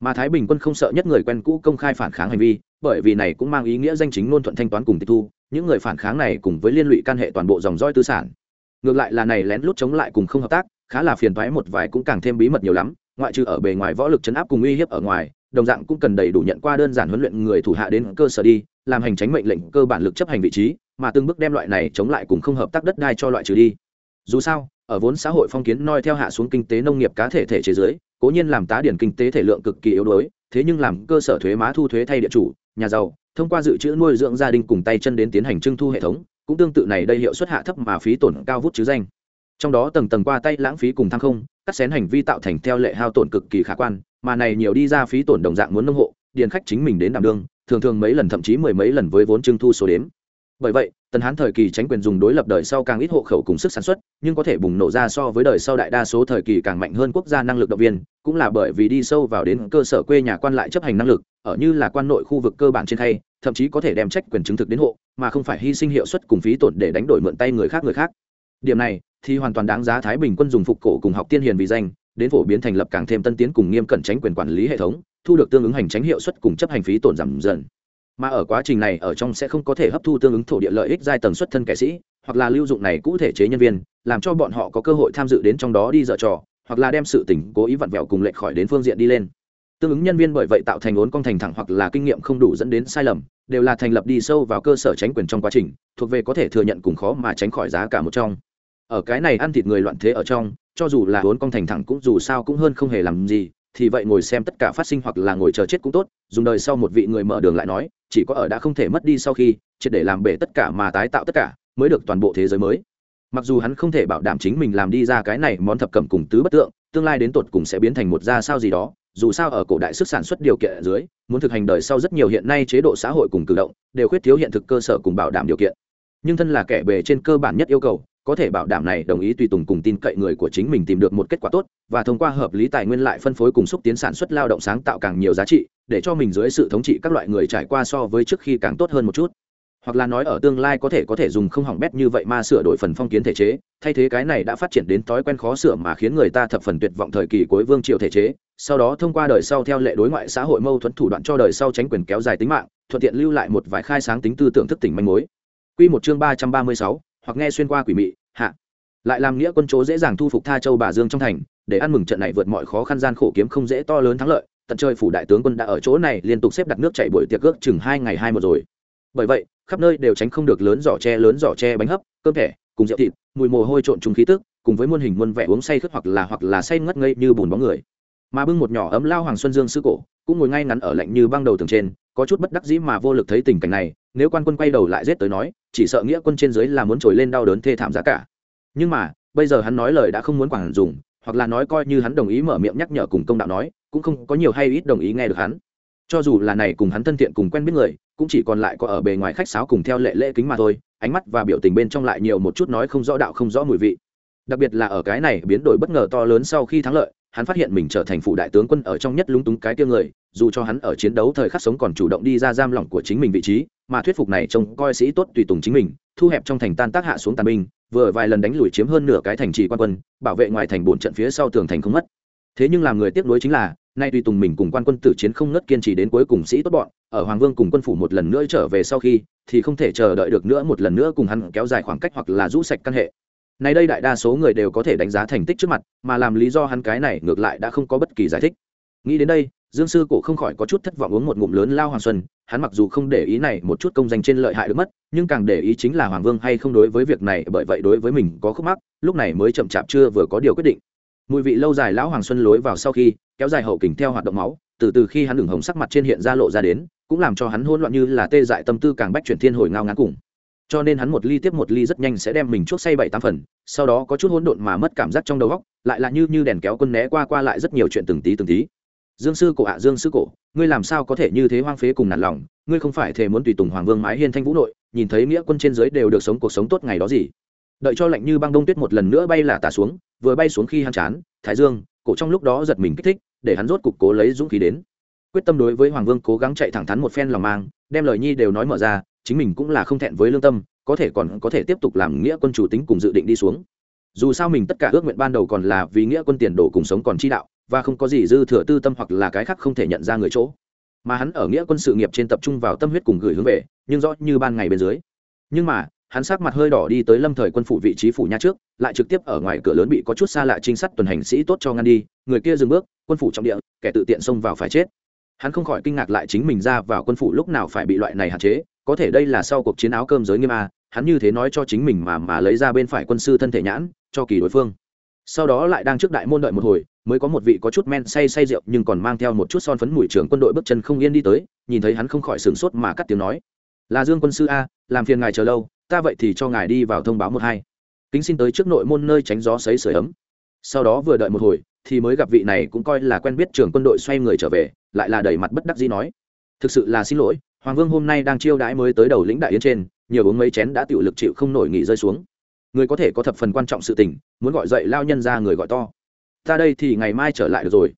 Mà thái bình quân không sợ nhất người quen cũ công khai phản kháng hành vi, bởi vì này cũng mang ý nghĩa danh chính ngôn thuận thanh toán cùng tịch thu, những người phản kháng này cùng với liên lụy can hệ toàn bộ dòng roi tư sản. Ngược lại là này lén lút chống lại cùng không hợp tác, khá là phiền toái một vài cũng càng thêm bí mật nhiều lắm, ngoại trừ ở bề ngoài võ lực chấn áp cùng uy hiếp ở ngoài, đồng dạng cũng cần đầy đủ nhận qua đơn giản huấn luyện người thủ hạ đến cơ sở đi, làm hành tránh mệnh lệnh cơ bản lực chấp hành vị trí mà từng bước đem loại này chống lại cùng không hợp tác đất đai cho loại trừ đi. Dù sao, ở vốn xã hội phong kiến noi theo hạ xuống kinh tế nông nghiệp cá thể thể chế giới, cố nhiên làm tá điển kinh tế thể lượng cực kỳ yếu đuối, thế nhưng làm cơ sở thuế má thu thuế thay địa chủ, nhà giàu, thông qua dự trữ nuôi dưỡng gia đình cùng tay chân đến tiến hành trưng thu hệ thống, cũng tương tự này đây hiệu suất hạ thấp mà phí tổn cao vút chứ danh. Trong đó tầng tầng qua tay lãng phí cùng tham không, cắt xén hành vi tạo thành theo lệ hao tổn cực kỳ khả quan, mà này nhiều đi ra phí tổn đồng dạng muốn nông hộ, điền khách chính mình đến đảm đương, thường thường mấy lần thậm chí mười mấy lần với vốn trưng thu số đếm bởi vậy, tần hán thời kỳ tránh quyền dùng đối lập đời sau càng ít hộ khẩu cùng sức sản xuất, nhưng có thể bùng nổ ra so với đời sau đại đa số thời kỳ càng mạnh hơn quốc gia năng lực động viên, cũng là bởi vì đi sâu vào đến cơ sở quê nhà quan lại chấp hành năng lực, ở như là quan nội khu vực cơ bản trên thay thậm chí có thể đem trách quyền chứng thực đến hộ, mà không phải hy sinh hiệu suất cùng phí tổn để đánh đổi mượn tay người khác người khác. Điểm này, thì hoàn toàn đáng giá thái bình quân dùng phục cổ cùng học tiên hiền vì danh, đến phổ biến thành lập càng thêm tân tiến cùng nghiêm cẩn tránh quyền quản lý hệ thống, thu được tương ứng hành tránh hiệu suất cùng chấp hành phí tổn giảm dần mà ở quá trình này ở trong sẽ không có thể hấp thu tương ứng thổ địa lợi ích giai tầng xuất thân kẻ sĩ, hoặc là lưu dụng này cụ thể chế nhân viên, làm cho bọn họ có cơ hội tham dự đến trong đó đi dở trò, hoặc là đem sự tỉnh cố ý vặn vẹo cùng lệch khỏi đến phương diện đi lên. Tương ứng nhân viên bởi vậy tạo thành ốn cong thành thẳng hoặc là kinh nghiệm không đủ dẫn đến sai lầm, đều là thành lập đi sâu vào cơ sở tránh quyền trong quá trình, thuộc về có thể thừa nhận cùng khó mà tránh khỏi giá cả một trong. Ở cái này ăn thịt người loạn thế ở trong, cho dù là ốn cong thành thẳng cũng dù sao cũng hơn không hề làm gì, thì vậy ngồi xem tất cả phát sinh hoặc là ngồi chờ chết cũng tốt, dùng đời sau một vị người mở đường lại nói chỉ có ở đã không thể mất đi sau khi, triệt để làm bể tất cả mà tái tạo tất cả, mới được toàn bộ thế giới mới. Mặc dù hắn không thể bảo đảm chính mình làm đi ra cái này món thập cẩm cùng tứ bất tượng, tương lai đến tột cùng sẽ biến thành một gia sao gì đó, dù sao ở cổ đại sức sản xuất điều kiện ở dưới, muốn thực hành đời sau rất nhiều hiện nay chế độ xã hội cùng cử động, đều khuyết thiếu hiện thực cơ sở cùng bảo đảm điều kiện. Nhưng thân là kẻ bề trên cơ bản nhất yêu cầu, có thể bảo đảm này đồng ý tùy tùng cùng tin cậy người của chính mình tìm được một kết quả tốt, và thông qua hợp lý tài nguyên lại phân phối cùng xúc tiến sản xuất lao động sáng tạo càng nhiều giá trị để cho mình dưới sự thống trị các loại người trải qua so với trước khi càng tốt hơn một chút. Hoặc là nói ở tương lai có thể có thể dùng không hỏng bét như vậy mà sửa đổi phần phong kiến thể chế. Thay thế cái này đã phát triển đến thói quen khó sửa mà khiến người ta thập phần tuyệt vọng thời kỳ cuối vương triều thể chế. Sau đó thông qua đời sau theo lệ đối ngoại xã hội mâu thuẫn thủ đoạn cho đời sau tránh quyền kéo dài tính mạng, thuận tiện lưu lại một vài khai sáng tính tư tưởng thức tỉnh manh mối. Quy một chương ba trăm ba mươi sáu, hoặc nghe xuyên qua quỷ mị, hạ. Lại làm nghĩa quân chỗ dễ dàng thu phục tha châu bà dương trong thành, để ăn mừng trận này vượt mọi khó khăn gian khổ kiếm không dễ to lớn thắng lợi tận trời phủ đại tướng quân đã ở chỗ này liên tục xếp đặt nước chảy buổi tiệc ước chừng hai ngày hai một rồi. Bởi vậy, khắp nơi đều tránh không được lớn giỏ tre lớn giỏ tre bánh hấp, cơm thẻ, cùng rượu thịt, mùi mồ hôi trộn trùng khí tức, cùng với muôn hình muôn vẻ uống say khất hoặc là hoặc là say ngất ngây như bùn bóng người. Mà bưng một nhỏ ấm lao hoàng xuân dương sư cổ, cũng ngồi ngay ngắn ở lạnh như băng đầu tường trên, có chút bất đắc dĩ mà vô lực thấy tình cảnh này, nếu quan quân quay đầu lại giết tới nói, chỉ sợ nghĩa quân trên dưới là muốn trồi lên đau đớn thê thảm giá cả. Nhưng mà, bây giờ hắn nói lời đã không muốn quản dùng, hoặc là nói coi như hắn đồng ý mở miệng nhắc nhở cùng công đạo nói cũng không có nhiều hay ít đồng ý nghe được hắn. Cho dù là này cùng hắn thân thiện cùng quen biết người, cũng chỉ còn lại có ở bề ngoài khách sáo cùng theo lệ lễ kính mà thôi, ánh mắt và biểu tình bên trong lại nhiều một chút nói không rõ đạo không rõ mùi vị. Đặc biệt là ở cái này biến đổi bất ngờ to lớn sau khi thắng lợi, hắn phát hiện mình trở thành phụ đại tướng quân ở trong nhất lúng túng cái tiêu người, dù cho hắn ở chiến đấu thời khắc sống còn chủ động đi ra giam lỏng của chính mình vị trí, mà thuyết phục này trông coi sĩ tốt tùy tùng chính mình, thu hẹp trong thành tan tác hạ xuống tàn binh, vừa vài lần đánh lùi chiếm hơn nửa cái thành trì quan quân, bảo vệ ngoài thành bổn trận phía sau tường thành không mất. Thế nhưng làm người tiếc nuối chính là nay tùy tùng mình cùng quan quân tử chiến không ngất kiên trì đến cuối cùng sĩ tốt bọn, ở hoàng vương cùng quân phủ một lần nữa trở về sau khi, thì không thể chờ đợi được nữa một lần nữa cùng hắn kéo dài khoảng cách hoặc là rũ sạch căn hệ. Nay đây đại đa số người đều có thể đánh giá thành tích trước mặt, mà làm lý do hắn cái này ngược lại đã không có bất kỳ giải thích. Nghĩ đến đây, dương sư cổ không khỏi có chút thất vọng uống một ngụm lớn lao hoàng xuân, hắn mặc dù không để ý này một chút công danh trên lợi hại được mất, nhưng càng để ý chính là hoàng vương hay không đối với việc này, bởi vậy đối với mình có khúc mắc, lúc này mới chậm chạp chưa vừa có điều quyết định. Mùi vị lâu dài lão hoàng xuân lối vào sau khi kéo dài hậu kình theo hoạt động máu, từ từ khi hắn đường hồng sắc mặt trên hiện ra lộ ra đến, cũng làm cho hắn hỗn loạn như là tê dại tâm tư càng bách chuyển thiên hồi ngao ngán cùng. Cho nên hắn một ly tiếp một ly rất nhanh sẽ đem mình chuốc say bảy tám phần, sau đó có chút hỗn độn mà mất cảm giác trong đầu óc, lại là như như đèn kéo quân né qua qua lại rất nhiều chuyện từng tí từng tí. Dương sư cổ ạ, dương sư cổ, ngươi làm sao có thể như thế hoang phế cùng nản lòng, ngươi không phải thề muốn tùy tùng hoàng vương mái hiên thanh vũ nội, nhìn thấy nghĩa quân trên dưới đều được sống cuộc sống tốt ngày đó gì? Đợi cho lạnh như băng đông tuyết một lần nữa bay là tả xuống, vừa bay xuống khi hắn chán, thái dương, cổ trong lúc đó giật mình kích thích để hắn rốt cục cố lấy dũng khí đến. Quyết tâm đối với hoàng vương cố gắng chạy thẳng thắn một phen lòng mang, đem lời nhi đều nói mở ra, chính mình cũng là không thẹn với lương tâm, có thể còn có thể tiếp tục làm nghĩa quân chủ tính cùng dự định đi xuống. Dù sao mình tất cả ước nguyện ban đầu còn là vì nghĩa quân tiền đồ cùng sống còn chi đạo, và không có gì dư thừa tư tâm hoặc là cái khác không thể nhận ra người chỗ. Mà hắn ở nghĩa quân sự nghiệp trên tập trung vào tâm huyết cùng gửi hướng về, nhưng rõ như ban ngày bên dưới. Nhưng mà hắn sắc mặt hơi đỏ đi tới lâm thời quân phủ vị trí phủ nha trước, lại trực tiếp ở ngoài cửa lớn bị có chút xa lạ trinh sát tuần hành sĩ tốt cho ngăn đi, người kia dừng bước, quân phủ trọng địa, kẻ tự tiện xông vào phải chết. Hắn không khỏi kinh ngạc lại chính mình ra vào quân phủ lúc nào phải bị loại này hạn chế, có thể đây là sau cuộc chiến áo cơm giới nghiêm a, hắn như thế nói cho chính mình mà mà lấy ra bên phải quân sư thân thể nhãn, cho kỳ đối phương. Sau đó lại đang trước đại môn đợi một hồi, mới có một vị có chút men say say rượu nhưng còn mang theo một chút son phấn mùi trưởng quân đội bước chân không yên đi tới, nhìn thấy hắn không khỏi sửng sốt mà cắt tiếng nói. Là dương quân sư a, làm phiền ngài chờ lâu ta vậy thì cho ngài đi vào thông báo một hai. Kính xin tới trước nội môn nơi tránh gió sấy sửa ấm. Sau đó vừa đợi một hồi, thì mới gặp vị này cũng coi là quen biết trưởng quân đội xoay người trở về, lại là đầy mặt bất đắc dĩ nói. Thực sự là xin lỗi, hoàng vương hôm nay đang chiêu đãi mới tới đầu lĩnh đại yến trên, nhiều uống mấy chén đã tiểu lực chịu không nổi nghỉ rơi xuống. Người có thể có thập phần quan trọng sự tình, muốn gọi dậy lao nhân ra người gọi to. Ta đây thì ngày mai trở lại được rồi.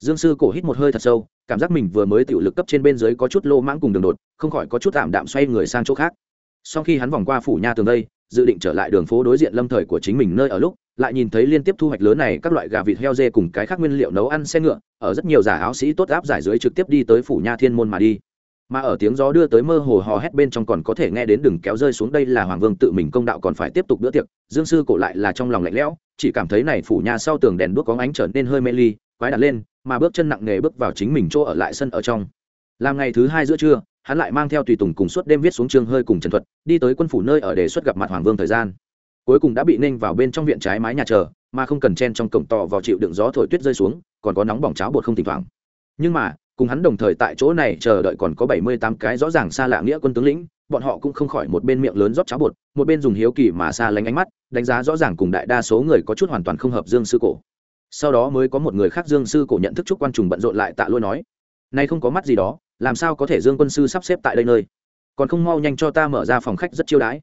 Dương sư cổ hít một hơi thật sâu, cảm giác mình vừa mới tiểu lực cấp trên bên dưới có chút lô mãng cùng đường đột, không khỏi có chút tạm đạm xoay người sang chỗ khác sau khi hắn vòng qua phủ nha tường đây, dự định trở lại đường phố đối diện lâm thời của chính mình nơi ở lúc, lại nhìn thấy liên tiếp thu hoạch lớn này các loại gà vịt heo dê cùng cái khác nguyên liệu nấu ăn xe ngựa, ở rất nhiều giả áo sĩ tốt áp giải dưới trực tiếp đi tới phủ nha thiên môn mà đi. Mà ở tiếng gió đưa tới mơ hồ hò hét bên trong còn có thể nghe đến đừng kéo rơi xuống đây là hoàng vương tự mình công đạo còn phải tiếp tục bữa tiệc, dương sư cổ lại là trong lòng lạnh lẽo, chỉ cảm thấy này phủ nhà sau tường đèn đuốc có ánh trở nên hơi mê ly, quái đặt lên, mà bước chân nặng nề bước vào chính mình chỗ ở lại sân ở trong. Làm ngày thứ hai giữa trưa hắn lại mang theo tùy tùng cùng suốt đêm viết xuống chương hơi cùng trần thuật, đi tới quân phủ nơi ở đề xuất gặp mặt hoàng vương thời gian. Cuối cùng đã bị ninh vào bên trong viện trái mái nhà chờ, mà không cần chen trong cổng tò vào chịu đựng gió thổi tuyết rơi xuống, còn có nóng bỏng cháo bột không thỉnh thoảng. Nhưng mà, cùng hắn đồng thời tại chỗ này chờ đợi còn có bảy mươi tám cái rõ ràng xa lạ nghĩa quân tướng lĩnh, bọn họ cũng không khỏi một bên miệng lớn rót cháo bột, một bên dùng hiếu kỳ mà xa lánh ánh mắt, đánh giá rõ ràng cùng đại đa số người có chút hoàn toàn không hợp dương sư cổ. Sau đó mới có một người khác dương sư cổ nhận thức chúc quan trùng bận rộn lại tạ lôi nói nay không có mắt gì đó làm sao có thể dương quân sư sắp xếp tại đây nơi? Còn không mau nhanh cho ta mở ra phòng khách rất chiêu đãi.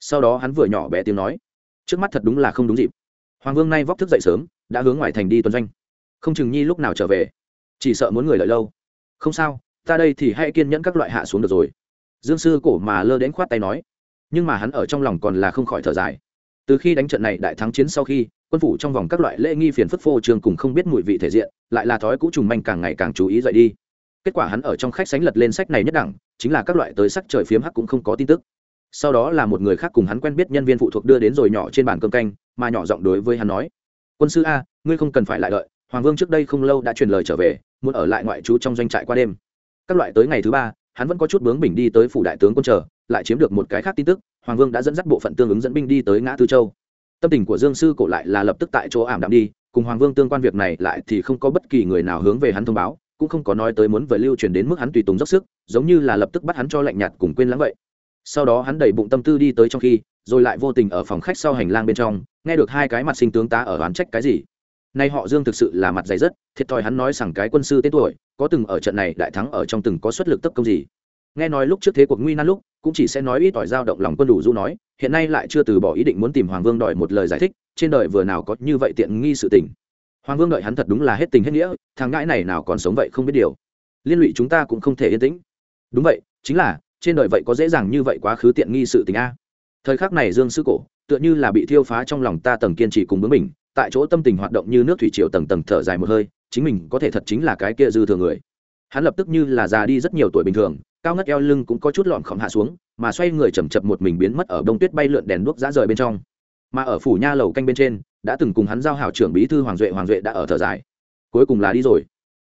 Sau đó hắn vừa nhỏ bé tiếng nói. Trước mắt thật đúng là không đúng dịp. Hoàng vương nay vóc thức dậy sớm, đã hướng ngoài thành đi tuần doanh. Không chừng nhi lúc nào trở về, chỉ sợ muốn người lợi lâu. Không sao, ta đây thì hãy kiên nhẫn các loại hạ xuống được rồi. Dương sư cổ mà lơ đến khoát tay nói. Nhưng mà hắn ở trong lòng còn là không khỏi thở dài. Từ khi đánh trận này đại thắng chiến sau khi, quân phủ trong vòng các loại lễ nghi phiền phức phô trường cùng không biết mùi vị thể diện, lại là thói cũ trùng manh càng ngày càng chú ý dậy đi kết quả hắn ở trong khách sánh lật lên sách này nhất đẳng, chính là các loại tới sắc trời phiếm hắc cũng không có tin tức. Sau đó là một người khác cùng hắn quen biết nhân viên phụ thuộc đưa đến rồi nhỏ trên bàn cơm canh, mà nhỏ giọng đối với hắn nói, quân sư a, ngươi không cần phải lại đợi, hoàng vương trước đây không lâu đã truyền lời trở về, muốn ở lại ngoại trú trong doanh trại qua đêm. Các loại tới ngày thứ ba, hắn vẫn có chút bướng bỉnh đi tới phủ đại tướng quân chờ, lại chiếm được một cái khác tin tức, hoàng vương đã dẫn dắt bộ phận tương ứng dẫn binh đi tới ngã tư châu. Tâm tình của dương sư cổ lại là lập tức tại chỗ ảm đạm đi, cùng hoàng vương tương quan việc này lại thì không có bất kỳ người nào hướng về hắn thông báo cũng không có nói tới muốn về lưu truyền đến mức hắn tùy tùng dốc sức, giống như là lập tức bắt hắn cho lạnh nhạt cùng quên lãng vậy. Sau đó hắn đẩy bụng tâm tư đi tới trong khi, rồi lại vô tình ở phòng khách sau hành lang bên trong, nghe được hai cái mặt sinh tướng tá ở oán trách cái gì. Nay họ dương thực sự là mặt dày rất, thiệt thòi hắn nói rằng cái quân sư tên tuổi, có từng ở trận này đại thắng ở trong từng có xuất lực tấp công gì. Nghe nói lúc trước thế cuộc nguy nan lúc, cũng chỉ sẽ nói ít ỏi dao động lòng quân đủ du nói, hiện nay lại chưa từ bỏ ý định muốn tìm hoàng vương đòi một lời giải thích, trên đời vừa nào có như vậy tiện nghi sự tình hoàng vương đợi hắn thật đúng là hết tình hết nghĩa, thằng ngãi này nào còn sống vậy không biết điều. Liên lụy chúng ta cũng không thể yên tĩnh. Đúng vậy, chính là, trên đời vậy có dễ dàng như vậy quá khứ tiện nghi sự tình a. Thời khắc này dương sư cổ, tựa như là bị thiêu phá trong lòng ta tầng kiên trì cùng bướng mình tại chỗ tâm tình hoạt động như nước thủy triều tầng tầng thở dài một hơi, chính mình có thể thật chính là cái kia dư thừa người. Hắn lập tức như là già đi rất nhiều tuổi bình thường, cao ngất eo lưng cũng có chút lọn khổng hạ xuống, mà xoay người chầm chập một mình biến mất ở đông tuyết bay lượn đèn đuốc dã rời bên trong. Mà ở phủ nha lầu canh bên trên đã từng cùng hắn giao hảo trưởng bí thư hoàng duệ hoàng duệ đã ở thở dài. Cuối cùng là đi rồi.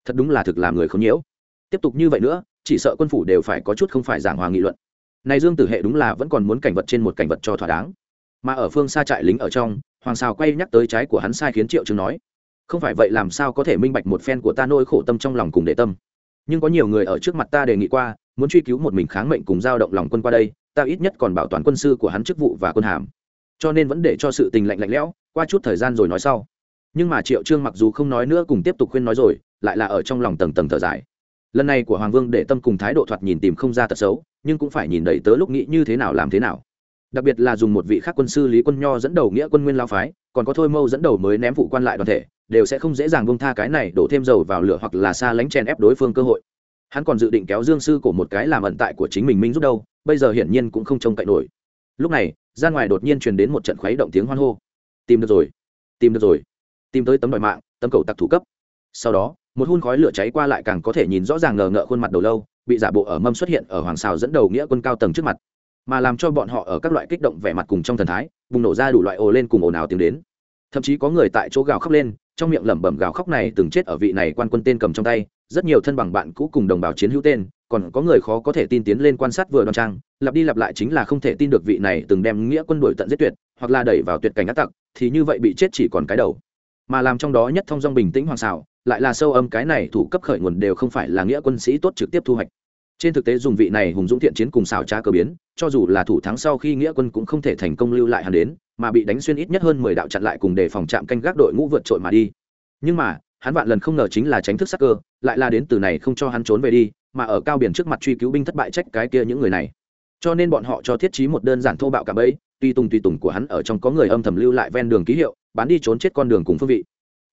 Thật đúng là thực làm người không nhiễu. Tiếp tục như vậy nữa, chỉ sợ quân phủ đều phải có chút không phải giảng hòa nghị luận. Này dương tử hệ đúng là vẫn còn muốn cảnh vật trên một cảnh vật cho thỏa đáng. Mà ở phương xa trại lính ở trong, hoàng xào quay nhắc tới trái của hắn sai khiến triệu chứng nói, không phải vậy làm sao có thể minh bạch một phen của ta nỗi khổ tâm trong lòng cùng để tâm. Nhưng có nhiều người ở trước mặt ta đề nghị qua, muốn truy cứu một mình kháng mệnh cùng giao động lòng quân qua đây, ta ít nhất còn bảo toàn quân sư của hắn chức vụ và quân hàm. Cho nên vẫn để cho sự tình lạnh lạnh lẽo qua chút thời gian rồi nói sau. Nhưng mà triệu trương mặc dù không nói nữa cùng tiếp tục khuyên nói rồi, lại là ở trong lòng tầng tầng thở dài. Lần này của hoàng vương để tâm cùng thái độ thoạt nhìn tìm không ra tật xấu, nhưng cũng phải nhìn đầy tớ lúc nghĩ như thế nào làm thế nào. Đặc biệt là dùng một vị khác quân sư lý quân nho dẫn đầu nghĩa quân nguyên lao phái, còn có thôi mâu dẫn đầu mới ném vụ quan lại đoàn thể, đều sẽ không dễ dàng bông tha cái này đổ thêm dầu vào lửa hoặc là xa lánh chèn ép đối phương cơ hội. Hắn còn dự định kéo dương sư của một cái làm ẩn tại của chính mình minh rút đâu, bây giờ hiển nhiên cũng không trông cậy nổi. Lúc này, ra ngoài đột nhiên truyền đến một trận khuấy động tiếng hoan hô tìm được rồi, tìm được rồi. Tìm tới tấm đòi mạng, tấm cầu tặc thủ cấp. Sau đó, một hun khói lửa cháy qua lại càng có thể nhìn rõ ràng ngờ ngợ khuôn mặt đầu lâu, bị giả bộ ở mâm xuất hiện ở hoàng xào dẫn đầu nghĩa quân cao tầng trước mặt. Mà làm cho bọn họ ở các loại kích động vẻ mặt cùng trong thần thái, bùng nổ ra đủ loại ồ lên cùng ồn ào tiếng đến. Thậm chí có người tại chỗ gào khóc lên, trong miệng lẩm bẩm gào khóc này từng chết ở vị này quan quân tên cầm trong tay, rất nhiều thân bằng bạn cũ cùng đồng bào chiến hữu tên, còn có người khó có thể tin tiến lên quan sát vừa đoan trang, lặp đi lặp lại chính là không thể tin được vị này từng đem nghĩa quân đội tận giết tuyệt hoặc là đẩy vào tuyệt cảnh ác tặc, thì như vậy bị chết chỉ còn cái đầu. Mà làm trong đó nhất thông dong bình tĩnh hoàng xảo, lại là sâu âm cái này thủ cấp khởi nguồn đều không phải là nghĩa quân sĩ tốt trực tiếp thu hoạch. Trên thực tế dùng vị này hùng dũng thiện chiến cùng xảo trá cơ biến, cho dù là thủ thắng sau khi nghĩa quân cũng không thể thành công lưu lại hắn đến, mà bị đánh xuyên ít nhất hơn mười đạo chặn lại cùng để phòng trạm canh gác đội ngũ vượt trội mà đi. Nhưng mà, hắn vạn lần không ngờ chính là tránh thức sắc cơ, lại là đến từ này không cho hắn trốn về đi, mà ở cao biển trước mặt truy cứu binh thất bại trách cái kia những người này cho nên bọn họ cho thiết trí một đơn giản thô bạo cả bẫy tuy tùng tùy tùng của hắn ở trong có người âm thầm lưu lại ven đường ký hiệu, bán đi trốn chết con đường cùng phương vị.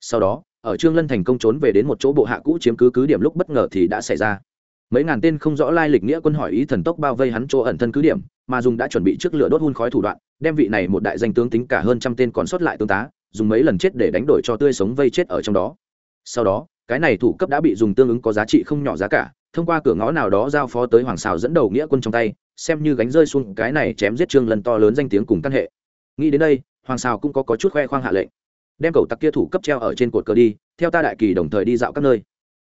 Sau đó, ở trương lân thành công trốn về đến một chỗ bộ hạ cũ chiếm cứ cứ điểm lúc bất ngờ thì đã xảy ra. Mấy ngàn tên không rõ lai lịch nghĩa quân hỏi ý thần tốc bao vây hắn chỗ ẩn thân cứ điểm, mà dùng đã chuẩn bị trước lửa đốt hun khói thủ đoạn, đem vị này một đại danh tướng tính cả hơn trăm tên còn sót lại tướng tá, dùng mấy lần chết để đánh đổi cho tươi sống vây chết ở trong đó. Sau đó, cái này thủ cấp đã bị dùng tương ứng có giá trị không nhỏ giá cả thông qua cửa ngõ nào đó giao phó tới hoàng xào dẫn đầu nghĩa quân trong tay xem như gánh rơi xuống cái này chém giết trương lần to lớn danh tiếng cùng căn hệ. Nghĩ đến đây hoàng xào cũng có, có chút khoe khoang hạ lệnh. Đem cầu tặc kia thủ cấp treo ở trên cột cờ đi theo ta đại kỳ đồng thời đi dạo các nơi.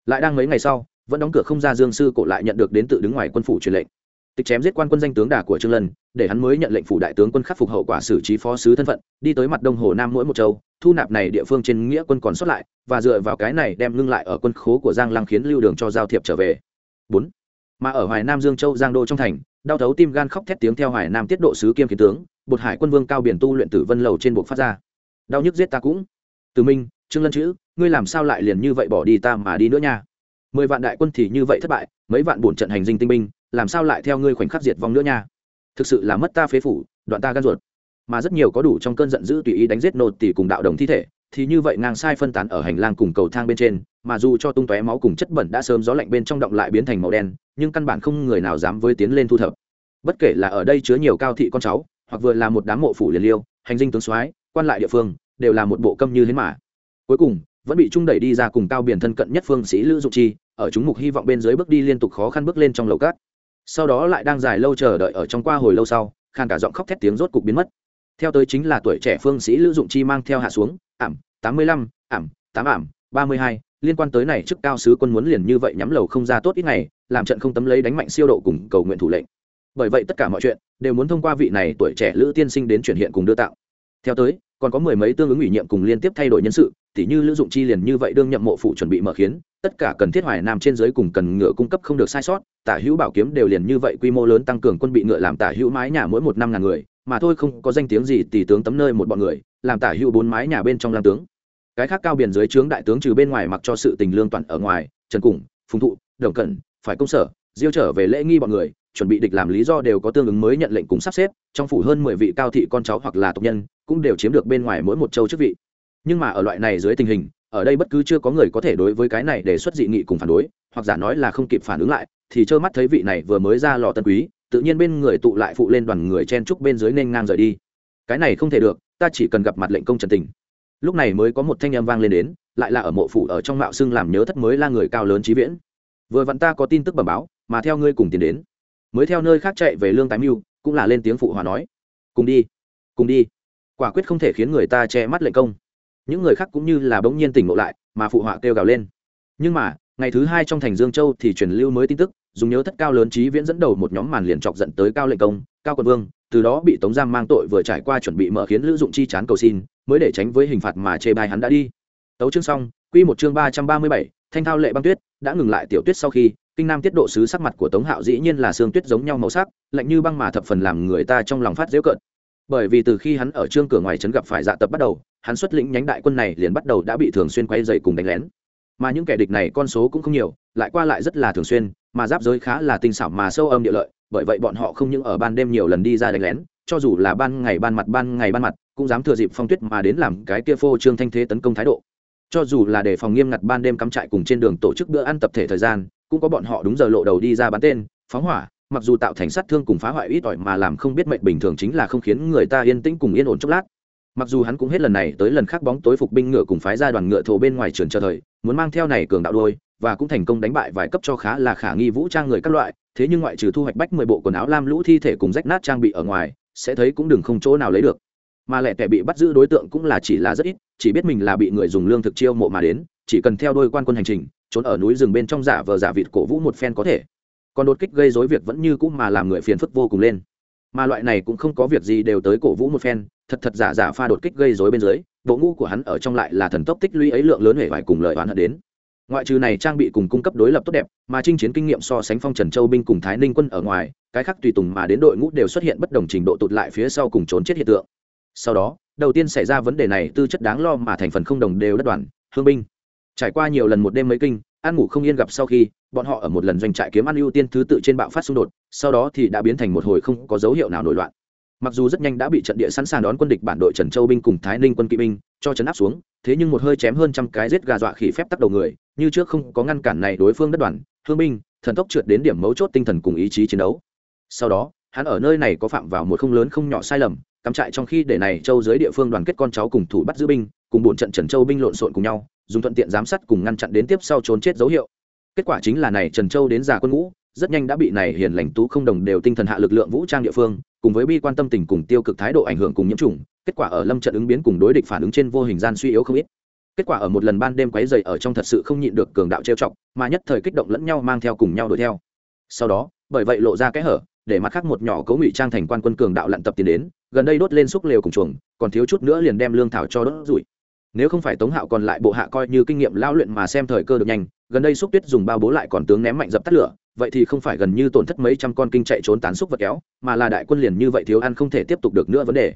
Lại đang mấy ngày sau vẫn đóng cửa không ra dương sư cổ lại nhận được đến tự đứng ngoài quân phủ truyền lệnh. Tịch chém giết quan quân danh tướng đà của trương lân để hắn mới nhận lệnh phủ đại tướng quân khắc phục hậu quả xử trí phó sứ thân phận đi tới mặt đông hồ nam mỗi một châu thu nạp này địa phương trên nghĩa quân còn sót lại và dựa vào cái này đem ngưng lại ở quân khố của giang lăng khiến lưu đường cho giao thiệp trở về bốn. Mà ở hoài nam dương châu, giang đô trong thành, đau thấu tim gan khóc thét tiếng theo hoài nam tiết độ sứ kiêm kiến tướng bột hải quân vương cao biển tu luyện tử vân lầu trên buộc phát ra. Đau nhức giết ta cũng. Từ minh, trương lân chữ, ngươi làm sao lại liền như vậy bỏ đi ta mà đi nữa nha? Mười vạn đại quân thì như vậy thất bại, mấy vạn bổn trận hành dinh tinh binh, làm sao lại theo ngươi khoảnh khắc diệt vong nữa nha? Thực sự là mất ta phế phủ, đoạn ta gan ruột. Mà rất nhiều có đủ trong cơn giận dữ tùy ý đánh giết nột tỷ cùng đạo đồng thi thể thì như vậy ngang sai phân tán ở hành lang cùng cầu thang bên trên, mà dù cho tung tóe máu cùng chất bẩn đã sớm gió lạnh bên trong động lại biến thành màu đen, nhưng căn bản không người nào dám với tiến lên thu thập. Bất kể là ở đây chứa nhiều cao thị con cháu, hoặc vừa là một đám mộ phủ liền liêu, hành dinh tướng soái, quan lại địa phương, đều là một bộ câm như thế mà. Cuối cùng, vẫn bị trung đẩy đi ra cùng cao biển thân cận nhất phương sĩ lữ dụng chi, ở chúng mục hy vọng bên dưới bước đi liên tục khó khăn bước lên trong lầu cát. Sau đó lại đang dài lâu chờ đợi ở trong qua hồi lâu sau khan cả giọng khóc thét tiếng rốt cục biến mất theo tới chính là tuổi trẻ phương sĩ lữ dụng chi mang theo hạ xuống, ảm, tám mươi lăm, ảm, tám ảm, ba mươi hai, liên quan tới này chức cao sứ quân muốn liền như vậy nhắm lầu không ra tốt ít ngày, làm trận không tấm lấy đánh mạnh siêu độ cùng cầu nguyện thủ lệnh. Bởi vậy tất cả mọi chuyện đều muốn thông qua vị này tuổi trẻ lữ tiên sinh đến chuyển hiện cùng đưa tạo. Theo tới, còn có mười mấy tương ứng ủy nhiệm cùng liên tiếp thay đổi nhân sự, tỉ như lữ dụng chi liền như vậy đương nhậm mộ phụ chuẩn bị mở khiến, tất cả cần thiết hoài nam trên giới cùng cần ngựa cung cấp không được sai sót, tả hữu bảo kiếm đều liền như vậy quy mô lớn tăng cường quân bị ngựa làm tả hữu mái nhà mỗi một năm ngàn người mà thôi không có danh tiếng gì tỷ tướng tấm nơi một bọn người, làm tả hữu bốn mái nhà bên trong lam tướng. Cái khác cao biển dưới trướng đại tướng trừ bên ngoài mặc cho sự tình lương toàn ở ngoài, trần củng phùng thụ, đồng cẩn, phải công sở, diêu trở về lễ nghi bọn người, chuẩn bị địch làm lý do đều có tương ứng mới nhận lệnh cùng sắp xếp, trong phủ hơn mười vị cao thị con cháu hoặc là tộc nhân, cũng đều chiếm được bên ngoài mỗi một châu chức vị. Nhưng mà ở loại này dưới tình hình, ở đây bất cứ chưa có người có thể đối với cái này đề xuất dị nghị cùng phản đối, hoặc giả nói là không kịp phản ứng lại, thì trơ mắt thấy vị này vừa mới ra lò tân quý tự nhiên bên người tụ lại phụ lên đoàn người chen trúc bên dưới nên ngang rời đi. Cái này không thể được, ta chỉ cần gặp mặt lệnh công trần tình. Lúc này mới có một thanh âm vang lên đến, lại là ở mộ phủ ở trong mạo xưng làm nhớ thất mới la người cao lớn trí viễn. Vừa vặn ta có tin tức bẩm báo, mà theo ngươi cùng tiến đến. Mới theo nơi khác chạy về lương tái mưu, cũng là lên tiếng phụ hòa nói. Cùng đi cùng đi. Quả quyết không thể khiến người ta che mắt lệnh công. Những người khác cũng như là bỗng nhiên tỉnh ngộ lại, mà phụ họa kêu gào lên. Nhưng mà, ngày thứ hai trong thành dương châu thì truyền lưu mới tin tức dùng nhớ thất cao lớn trí viễn dẫn đầu một nhóm màn liền chọc dẫn tới cao lệnh công, cao quận vương, từ đó bị tống giam mang tội vừa trải qua chuẩn bị mở khiến lữ dụng chi chán cầu xin, mới để tránh với hình phạt mà chê bai hắn đã đi. Tấu chương xong, quy một chương ba trăm ba mươi bảy, thanh thao lệ băng tuyết, đã ngừng lại tiểu tuyết sau khi, kinh nam tiết độ sứ sắc mặt của tống hạo dĩ nhiên là xương tuyết giống nhau màu sắc, lạnh như băng mà thập phần làm người ta trong lòng phát dễu cợt. Bởi vì từ khi hắn ở trương cửa ngoài trấn gặp phải dạ tập bắt đầu, hắn xuất lĩnh nhánh đại quân này liền bắt đầu đã bị thường xuyên quay dày cùng đánh lén mà những kẻ địch này con số cũng không nhiều, lại qua lại rất là thường xuyên, mà giáp giới khá là tinh xảo mà sâu âm địa lợi, bởi vậy bọn họ không những ở ban đêm nhiều lần đi ra đánh lén, cho dù là ban ngày ban mặt ban ngày ban mặt, cũng dám thừa dịp phong tuyết mà đến làm cái kia phô trương thanh thế tấn công thái độ. Cho dù là để phòng nghiêm ngặt ban đêm cắm trại cùng trên đường tổ chức bữa ăn tập thể thời gian, cũng có bọn họ đúng giờ lộ đầu đi ra bắn tên, phóng hỏa, mặc dù tạo thành sát thương cùng phá hoại ít ỏi mà làm không biết mệnh bình thường chính là không khiến người ta yên tĩnh cùng yên ổn chốc lát mặc dù hắn cũng hết lần này tới lần khác bóng tối phục binh ngựa cùng phái ra đoàn ngựa thổ bên ngoài trường chờ thời, muốn mang theo này cường đạo đôi, và cũng thành công đánh bại vài cấp cho khá là khả nghi vũ trang người các loại, thế nhưng ngoại trừ thu hoạch bách mười bộ quần áo lam lũ thi thể cùng rách nát trang bị ở ngoài, sẽ thấy cũng đừng không chỗ nào lấy được. Mà lẹ kẻ bị bắt giữ đối tượng cũng là chỉ là rất ít, chỉ biết mình là bị người dùng lương thực chiêu mộ mà đến, chỉ cần theo đôi quan quân hành trình, trốn ở núi rừng bên trong giả vờ giả vịt cổ vũ một phen có thể. Còn đột kích gây dối việc vẫn như cũ mà làm người phiền phức vô cùng lên. Mà loại này cũng không có việc gì đều tới cổ vũ một phen thật thật giả giả pha đột kích gây dối bên dưới, bộ ngũ của hắn ở trong lại là thần tốc tích lũy ấy lượng lớn hề vải cùng lợi oán hận đến. Ngoại trừ này trang bị cùng cung cấp đối lập tốt đẹp, mà chinh chiến kinh nghiệm so sánh phong trần châu binh cùng thái ninh quân ở ngoài, cái khác tùy tùng mà đến đội ngũ đều xuất hiện bất đồng trình độ tụt lại phía sau cùng trốn chết hiện tượng. Sau đó, đầu tiên xảy ra vấn đề này, tư chất đáng lo mà thành phần không đồng đều đất đoàn hương binh. Trải qua nhiều lần một đêm mấy kinh ăn ngủ không yên gặp sau khi, bọn họ ở một lần doanh trại kiếm ăn ưu tiên thứ tự trên bạo phát xung đột, sau đó thì đã biến thành một hồi không có dấu hiệu nào nổi loạn mặc dù rất nhanh đã bị trận địa sẵn sàng đón quân địch bản đội trần châu binh cùng thái ninh quân kỵ binh cho chấn áp xuống, thế nhưng một hơi chém hơn trăm cái giết gà dọa khỉ phép tắc đầu người, như trước không có ngăn cản này đối phương đất đoàn, thương binh, thần tốc trượt đến điểm mấu chốt tinh thần cùng ý chí chiến đấu. Sau đó, hắn ở nơi này có phạm vào một không lớn không nhỏ sai lầm, cắm trại trong khi để này châu dưới địa phương đoàn kết con cháu cùng thủ bắt giữ binh, cùng bổn trận trần châu binh lộn xộn cùng nhau, dùng thuận tiện giám sát cùng ngăn chặn đến tiếp sau trốn chết dấu hiệu. Kết quả chính là này trần châu đến già quân ngũ rất nhanh đã bị này hiền lành tú không đồng đều tinh thần hạ lực lượng vũ trang địa phương, cùng với bi quan tâm tình cùng tiêu cực thái độ ảnh hưởng cùng nhiễm trùng, kết quả ở lâm trận ứng biến cùng đối địch phản ứng trên vô hình gian suy yếu không ít. Kết quả ở một lần ban đêm quấy dày ở trong thật sự không nhịn được cường đạo trêu chọc, mà nhất thời kích động lẫn nhau mang theo cùng nhau đuổi theo. Sau đó, bởi vậy lộ ra kẽ hở, để mặt khác một nhỏ cấu ngụy trang thành quan quân cường đạo lặn tập tiến đến, gần đây đốt lên xúc lều cùng chuồng, còn thiếu chút nữa liền đem lương thảo cho đốt rủi. Nếu không phải tống hạo còn lại bộ hạ coi như kinh nghiệm lao luyện mà xem thời cơ được nhanh, gần đây xúc tuyết dùng bao bố lại còn tướng ném mạnh dập tắt lửa vậy thì không phải gần như tổn thất mấy trăm con kinh chạy trốn tán xúc vật kéo, mà là đại quân liền như vậy thiếu ăn không thể tiếp tục được nữa vấn đề.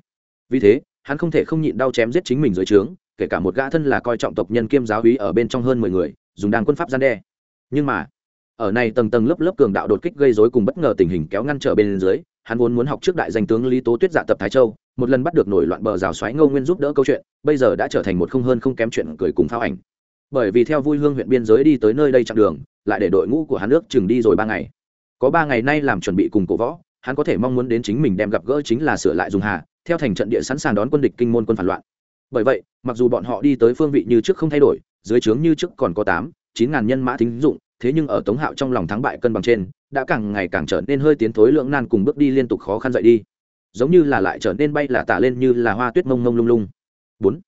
Vì thế, hắn không thể không nhịn đau chém giết chính mình dưới trướng, kể cả một gã thân là coi trọng tộc nhân kiêm giáo hí ở bên trong hơn mười người, dùng đàng quân pháp gian đe. Nhưng mà, ở này tầng tầng lớp lớp cường đạo đột kích gây rối cùng bất ngờ tình hình kéo ngăn trở bên dưới, hắn vốn muốn học trước đại danh tướng lý tố tuyết dạ tập thái châu, một lần bắt được nổi loạn bờ rào xoáy ngô nguyên giúp đỡ câu chuyện, bây giờ đã trở thành một không hơn không kém chuyện cười cùng phao ảnh bởi vì theo vui hương huyện biên giới đi tới nơi đây chặng đường, lại để đội ngũ của hắn nước chừng đi rồi ba ngày. Có ba ngày nay làm chuẩn bị cùng cổ võ, hắn có thể mong muốn đến chính mình đem gặp gỡ chính là sửa lại dùng hà, theo thành trận địa sẵn sàng đón quân địch kinh môn quân phản loạn. Bởi vậy, mặc dù bọn họ đi tới phương vị như trước không thay đổi, dưới trướng như trước còn có tám, chín ngàn nhân mã thính dụng, thế nhưng ở tống hạo trong lòng thắng bại cân bằng trên, đã càng ngày càng trở nên hơi tiến thối lưỡng nan cùng bước đi liên tục khó khăn dậy đi. Giống như là lại trở nên bay là tả lên như là hoa tuyết mông mông lung lung. Bốn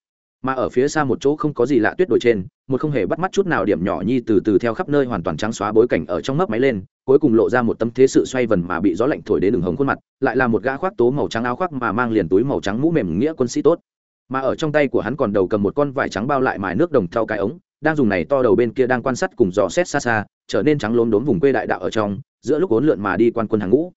mà ở phía xa một chỗ không có gì lạ tuyết đồi trên, một không hề bắt mắt chút nào điểm nhỏ nhi từ từ theo khắp nơi hoàn toàn trắng xóa bối cảnh ở trong mấp máy lên, cuối cùng lộ ra một tấm thế sự xoay vần mà bị gió lạnh thổi đến đường hồng khuôn mặt, lại là một gã khoác tố màu trắng áo khoác mà mang liền túi màu trắng mũ mềm nghĩa quân sĩ tốt. Mà ở trong tay của hắn còn đầu cầm một con vải trắng bao lại mài nước đồng theo cái ống, đang dùng này to đầu bên kia đang quan sát cùng dò xét xa xa, trở nên trắng lốm đốm vùng quê đại đạo ở trong, giữa lúc ốn lượn mà đi quan quân hàng ngũ.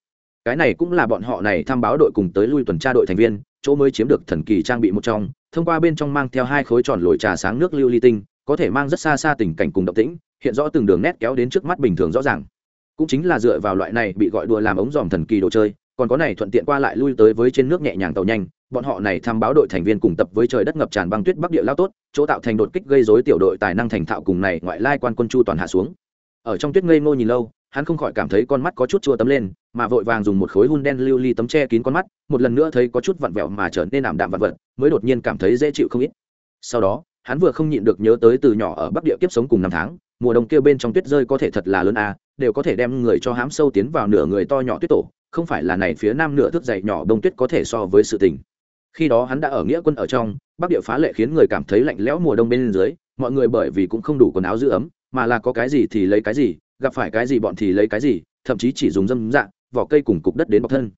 Cái này cũng là bọn họ này tham báo đội cùng tới lui tuần tra đội thành viên chỗ mới chiếm được thần kỳ trang bị một trong, thông qua bên trong mang theo hai khối tròn lồi trà sáng nước lưu ly tinh, có thể mang rất xa xa tình cảnh cùng động tĩnh, hiện rõ từng đường nét kéo đến trước mắt bình thường rõ ràng. Cũng chính là dựa vào loại này bị gọi đùa làm ống dòm thần kỳ đồ chơi, còn có này thuận tiện qua lại lui tới với trên nước nhẹ nhàng tàu nhanh, bọn họ này tham báo đội thành viên cùng tập với trời đất ngập tràn băng tuyết bắc địa lao tốt, chỗ tạo thành đột kích gây dối tiểu đội tài năng thành thạo cùng này ngoại lai quan quân chu toàn hạ xuống. Ở trong tuyết ngây ngô nhìn lâu hắn không khỏi cảm thấy con mắt có chút chua tấm lên, mà vội vàng dùng một khối hun đen lưu ly tấm che kín con mắt, một lần nữa thấy có chút vặn vẹo mà trở nên ảm đạm vặn vật mới đột nhiên cảm thấy dễ chịu không ít. Sau đó, hắn vừa không nhịn được nhớ tới từ nhỏ ở bắc địa kiếp sống cùng năm tháng, mùa đông kia bên trong tuyết rơi có thể thật là lớn à đều có thể đem người cho hám sâu tiến vào nửa người to nhỏ tuyết tổ, không phải là này phía nam nửa thước dày nhỏ đông tuyết có thể so với sự tình. Khi đó hắn đã ở nghĩa quân ở trong, bắc địa phá lệ khiến người cảm thấy lạnh lẽo mùa đông bên dưới, mọi người bởi vì cũng không đủ quần áo giữ ấm, mà là có cái gì thì lấy cái gì gặp phải cái gì bọn thì lấy cái gì, thậm chí chỉ dùng dâm dạng vỏ cây cùng cục đất đến bọc thân.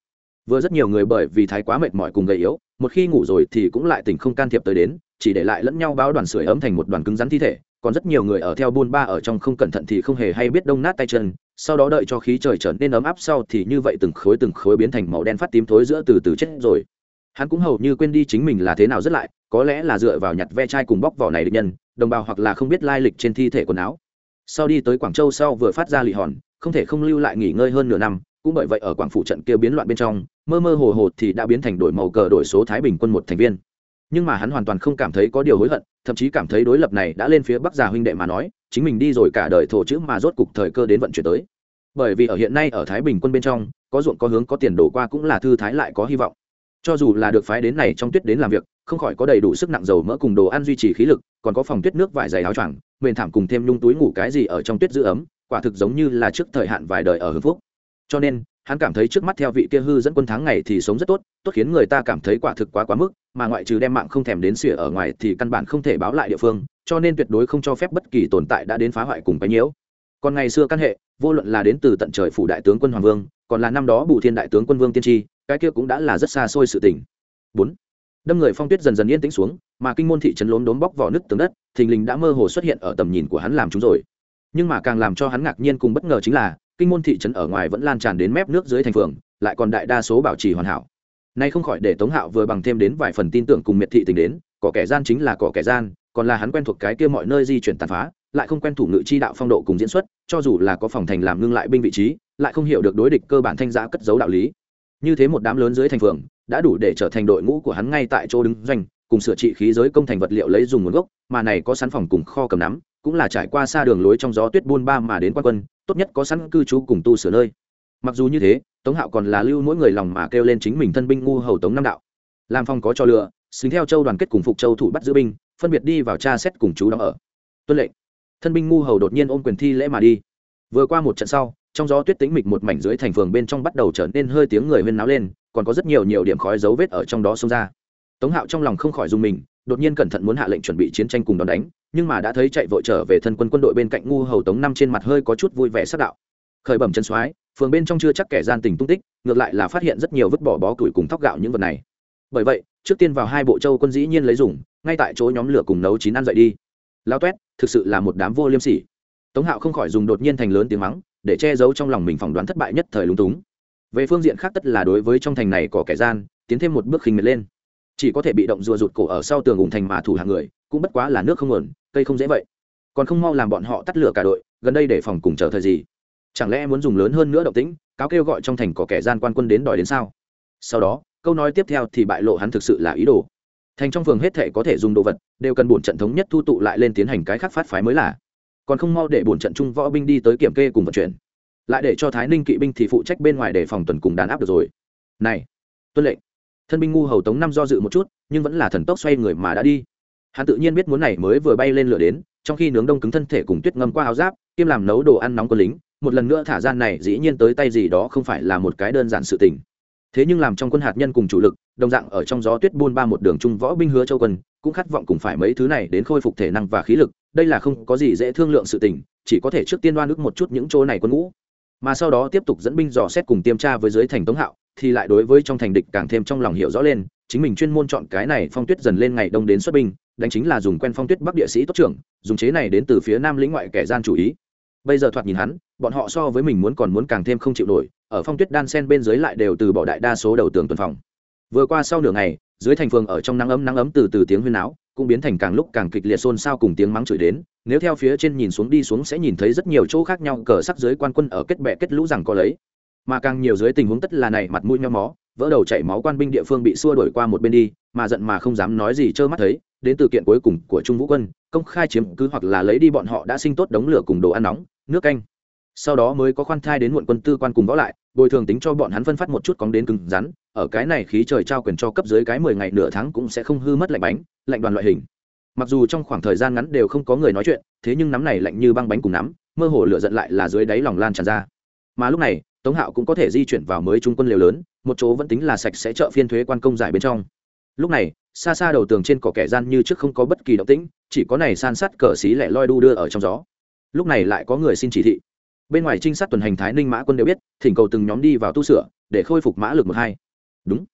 Vừa rất nhiều người bởi vì thái quá mệt mỏi cùng gầy yếu, một khi ngủ rồi thì cũng lại tỉnh không can thiệp tới đến, chỉ để lại lẫn nhau báo đoàn sưởi ấm thành một đoàn cứng rắn thi thể, còn rất nhiều người ở theo buôn ba ở trong không cẩn thận thì không hề hay biết đông nát tay chân, sau đó đợi cho khí trời trở nên ấm áp sau thì như vậy từng khối từng khối biến thành màu đen phát tím thối giữa từ từ chết rồi. Hắn cũng hầu như quên đi chính mình là thế nào rất lại, có lẽ là dựa vào nhặt ve chai cùng bóc vỏ này được nhân, đồng bào hoặc là không biết lai lịch trên thi thể quần áo sau đi tới quảng châu sau vừa phát ra lì hòn, không thể không lưu lại nghỉ ngơi hơn nửa năm, cũng bởi vậy ở quảng phủ trận kia biến loạn bên trong, mơ mơ hồ hồ thì đã biến thành đổi màu cờ đổi số thái bình quân một thành viên. Nhưng mà hắn hoàn toàn không cảm thấy có điều hối hận, thậm chí cảm thấy đối lập này đã lên phía bắc già huynh đệ mà nói, chính mình đi rồi cả đời thổ chữ mà rốt cục thời cơ đến vận chuyển tới. Bởi vì ở hiện nay ở thái bình quân bên trong, có ruộng có hướng có tiền đổ qua cũng là thư thái lại có hy vọng. Cho dù là được phái đến này trong tuyết đến làm việc, không khỏi có đầy đủ sức nặng dầu mỡ cùng đồ ăn duy trì khí lực, còn có phòng tuyết nước vải dày áo choàng mền thảm cùng thêm nhung túi ngủ cái gì ở trong tuyết giữ ấm, quả thực giống như là trước thời hạn vài đời ở hưng phúc. Cho nên, hắn cảm thấy trước mắt theo vị kia hư dẫn quân thắng ngày thì sống rất tốt tốt khiến người ta cảm thấy quả thực quá quá mức, mà ngoại trừ đem mạng không thèm đến xỉa ở ngoài thì căn bản không thể báo lại địa phương, cho nên tuyệt đối không cho phép bất kỳ tồn tại đã đến phá hoại cùng cái nhiễu. Còn ngày xưa căn hệ, vô luận là đến từ tận trời phủ đại tướng quân hoàng vương, còn là năm đó bù thiên đại tướng quân vương tiên tri, cái kia cũng đã là rất xa xôi sự tình. Bốn đâm người phong tuyết dần dần yên tĩnh xuống, mà kinh môn thị trấn lốm đốm bóc vỏ nứt tường đất, thình lình đã mơ hồ xuất hiện ở tầm nhìn của hắn làm chúng rồi. Nhưng mà càng làm cho hắn ngạc nhiên cùng bất ngờ chính là, kinh môn thị trấn ở ngoài vẫn lan tràn đến mép nước dưới thành phường, lại còn đại đa số bảo trì hoàn hảo. Nay không khỏi để tống hạo vừa bằng thêm đến vài phần tin tưởng cùng miệt thị tình đến cỏ kẻ gian chính là cỏ kẻ gian, còn là hắn quen thuộc cái kia mọi nơi di chuyển tàn phá, lại không quen thủ ngự chi đạo phong độ cùng diễn xuất, cho dù là có phòng thành làm ngưng lại binh vị trí, lại không hiểu được đối địch cơ bản thanh giã cất giấu đạo lý. Như thế một đám lớn dưới thành phường đã đủ để trở thành đội ngũ của hắn ngay tại chỗ đứng doanh, cùng sửa trị khí giới công thành vật liệu lấy dùng nguồn gốc, mà này có sẵn phòng cùng kho cầm nắm, cũng là trải qua xa đường lối trong gió tuyết buôn ba mà đến quan quân, tốt nhất có sẵn cư trú cùng tu sửa nơi. Mặc dù như thế, tống hạo còn là lưu mỗi người lòng mà kêu lên chính mình thân binh ngu hầu tống nam đạo. Làm phong có cho lựa xính theo châu đoàn kết cùng phục châu thủ bắt giữ binh, phân biệt đi vào tra xét cùng chú đóng ở. Tuân lệnh. Thân binh ngu hầu đột nhiên ôm quyền thi lễ mà đi. Vừa qua một trận sau, trong gió tuyết tĩnh mịch một mảnh dưới thành phường bên trong bắt đầu trở nên hơi tiếng người huyên náo lên còn có rất nhiều nhiều điểm khói dấu vết ở trong đó xông ra. Tống hạo trong lòng không khỏi dùng mình, đột nhiên cẩn thận muốn hạ lệnh chuẩn bị chiến tranh cùng đòn đánh, nhưng mà đã thấy chạy vội trở về thân quân quân đội bên cạnh ngu hầu tống năm trên mặt hơi có chút vui vẻ sắc đạo. Khởi bẩm chân soái, phường bên trong chưa chắc kẻ gian tình tung tích, ngược lại là phát hiện rất nhiều vứt bỏ bó củi cùng thóc gạo những vật này. Bởi vậy, trước tiên vào hai bộ châu quân dĩ nhiên lấy dùng, ngay tại chỗ nhóm lửa cùng nấu chín ăn dậy đi. Lao toét thực sự là một đám vô liêm sỉ. Tống hạo không khỏi dùng đột nhiên thành lớn tiếng mắng, để che giấu trong lòng mình phỏng đoán thất bại nhất thời lúng túng về phương diện khác tất là đối với trong thành này có kẻ gian, tiến thêm một bước khinh miệt lên. Chỉ có thể bị động rùa rụt cổ ở sau tường ủng thành mà thủ hàng người, cũng bất quá là nước không ổn cây không dễ vậy. Còn không mau làm bọn họ tắt lửa cả đội, gần đây để phòng cùng chờ thời gì. Chẳng lẽ muốn dùng lớn hơn nữa động tĩnh, cáo kêu gọi trong thành có kẻ gian quan quân đến đòi đến sao? Sau đó, câu nói tiếp theo thì bại lộ hắn thực sự là ý đồ. Thành trong phường hết thể có thể dùng đồ vật, đều cần bổn trận thống nhất thu tụ lại lên tiến hành cái khác phát phái mới là. Còn không mau để bổn trận trung võ binh đi tới kiểm kê cùng vận chuyển lại để cho thái ninh kỵ binh thì phụ trách bên ngoài để phòng tuần cùng đàn áp được rồi. Này, tuân lệnh. Thân binh ngu hầu tống năm do dự một chút, nhưng vẫn là thần tốc xoay người mà đã đi. Hắn tự nhiên biết muốn này mới vừa bay lên lửa đến, trong khi nướng đông cứng thân thể cùng tuyết ngâm qua áo giáp, kiêm làm nấu đồ ăn nóng quân lính, một lần nữa thả gian này dĩ nhiên tới tay gì đó không phải là một cái đơn giản sự tình. Thế nhưng làm trong quân hạt nhân cùng chủ lực, đồng dạng ở trong gió tuyết buôn ba một đường trung võ binh hứa châu quân, cũng khát vọng cùng phải mấy thứ này đến khôi phục thể năng và khí lực, đây là không có gì dễ thương lượng sự tình, chỉ có thể trước tiên đoan ước một chút những chỗ này quân ngũ mà sau đó tiếp tục dẫn binh dò xét cùng tiêm tra với dưới thành tống hạo, thì lại đối với trong thành địch càng thêm trong lòng hiểu rõ lên, chính mình chuyên môn chọn cái này phong tuyết dần lên ngày đông đến xuất binh, đánh chính là dùng quen phong tuyết bắc địa sĩ tốt trưởng, dùng chế này đến từ phía nam lĩnh ngoại kẻ gian chủ ý. Bây giờ thoạt nhìn hắn, bọn họ so với mình muốn còn muốn càng thêm không chịu nổi, ở phong tuyết đan sen bên dưới lại đều từ bỏ đại đa số đầu tường tuần phòng. Vừa qua sau nửa ngày dưới thành phường ở trong nắng ấm nắng ấm từ từ tiếng huyên áo cũng biến thành càng lúc càng kịch liệt xôn xao cùng tiếng mắng chửi đến, nếu theo phía trên nhìn xuống đi xuống sẽ nhìn thấy rất nhiều chỗ khác nhau, cờ sắc dưới quan quân ở kết bệ kết lũ rằng có lấy. Mà càng nhiều dưới tình huống tất là này, mặt mũi nho mó, vỡ đầu chảy máu quan binh địa phương bị xua đổi qua một bên đi, mà giận mà không dám nói gì trơ mắt thấy, đến từ kiện cuối cùng của trung vũ quân, công khai chiếm cứ hoặc là lấy đi bọn họ đã sinh tốt đống lửa cùng đồ ăn nóng, nước canh. Sau đó mới có khoan thai đến muộn quân tư quan cùng võ lại, bồi thường tính cho bọn hắn phân phát một chút cóng đến cứng rắn ở cái này khí trời trao quyền cho cấp dưới cái mười ngày nửa tháng cũng sẽ không hư mất lạnh bánh, lạnh đoàn loại hình. Mặc dù trong khoảng thời gian ngắn đều không có người nói chuyện, thế nhưng nắm này lạnh như băng bánh cùng nắm, mơ hồ lửa giận lại là dưới đáy lòng lan tràn ra. Mà lúc này, tống hạo cũng có thể di chuyển vào mới trung quân liều lớn, một chỗ vẫn tính là sạch sẽ chợ phiên thuế quan công giải bên trong. Lúc này, xa xa đầu tường trên cỏ kẻ gian như trước không có bất kỳ động tĩnh, chỉ có này san sát cờ xí lẻ loi đu đưa ở trong gió. Lúc này lại có người xin chỉ thị. Bên ngoài trinh sát tuần hành thái ninh mã quân đều biết, thỉnh cầu từng nhóm đi vào tu sửa, để khôi phục mã lực một hai đúng.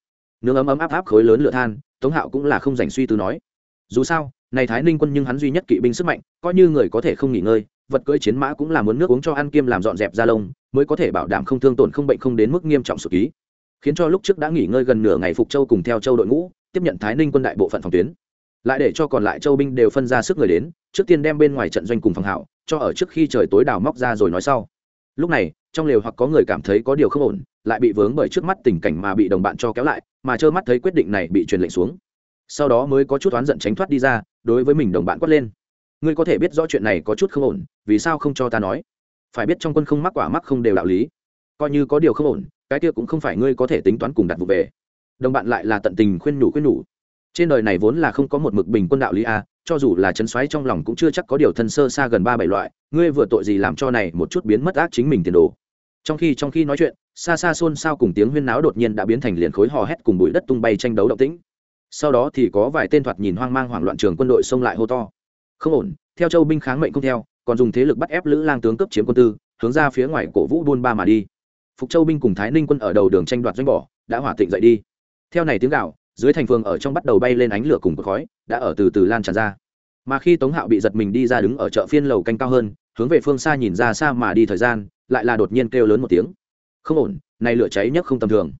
Nướng ấm ấm áp áp khối lớn lửa than, tống hạo cũng là không dành suy tư nói. Dù sao, này thái ninh quân nhưng hắn duy nhất kỵ binh sức mạnh, coi như người có thể không nghỉ ngơi, vật cưỡi chiến mã cũng là muốn nước uống cho ăn kiêm làm dọn dẹp da lông, mới có thể bảo đảm không thương tổn không bệnh không đến mức nghiêm trọng sự ký. Khiến cho lúc trước đã nghỉ ngơi gần nửa ngày phục châu cùng theo châu đội ngũ, tiếp nhận thái ninh quân đại bộ phận phòng tuyến. Lại để cho còn lại châu binh đều phân ra sức người đến, trước tiên đem bên ngoài trận doanh cùng phòng hảo, cho ở trước khi trời tối đào móc ra rồi nói sau. Lúc này, trong lều hoặc có người cảm thấy có điều không ổn lại bị vướng bởi trước mắt tình cảnh mà bị đồng bạn cho kéo lại, mà trơ mắt thấy quyết định này bị truyền lệnh xuống. Sau đó mới có chút oán giận tránh thoát đi ra, đối với mình đồng bạn quát lên. Ngươi có thể biết rõ chuyện này có chút không ổn, vì sao không cho ta nói? Phải biết trong quân không mắc quả mắc không đều đạo lý. Coi như có điều không ổn, cái kia cũng không phải ngươi có thể tính toán cùng đặt vụ về. Đồng bạn lại là tận tình khuyên nhủ khuyên nhủ. Trên đời này vốn là không có một mực bình quân đạo lý a, cho dù là chấn xoáy trong lòng cũng chưa chắc có điều thân sơ xa gần ba bảy loại, ngươi vừa tội gì làm cho này một chút biến mất ác chính mình tiền đồ trong khi trong khi nói chuyện, xa xa xôn xao cùng tiếng huyên náo đột nhiên đã biến thành liền khối hò hét cùng bụi đất tung bay tranh đấu động tĩnh. Sau đó thì có vài tên thoạt nhìn hoang mang hoảng loạn trường quân đội xông lại hô to. Không ổn, theo châu binh kháng mệnh không theo, còn dùng thế lực bắt ép lữ lang tướng cấp chiếm quân tư, hướng ra phía ngoài cổ vũ buôn ba mà đi. Phục châu binh cùng thái ninh quân ở đầu đường tranh đoạt doanh bỏ, đã hỏa tịnh dậy đi. Theo này tiếng gạo dưới thành phường ở trong bắt đầu bay lên ánh lửa cùng cột khói, đã ở từ từ lan tràn ra. Mà khi tống hạo bị giật mình đi ra đứng ở chợ phiên lầu canh cao hơn, hướng về phương xa nhìn ra xa mà đi thời gian lại là đột nhiên kêu lớn một tiếng. Không ổn này lửa cháy nhất không tầm thường.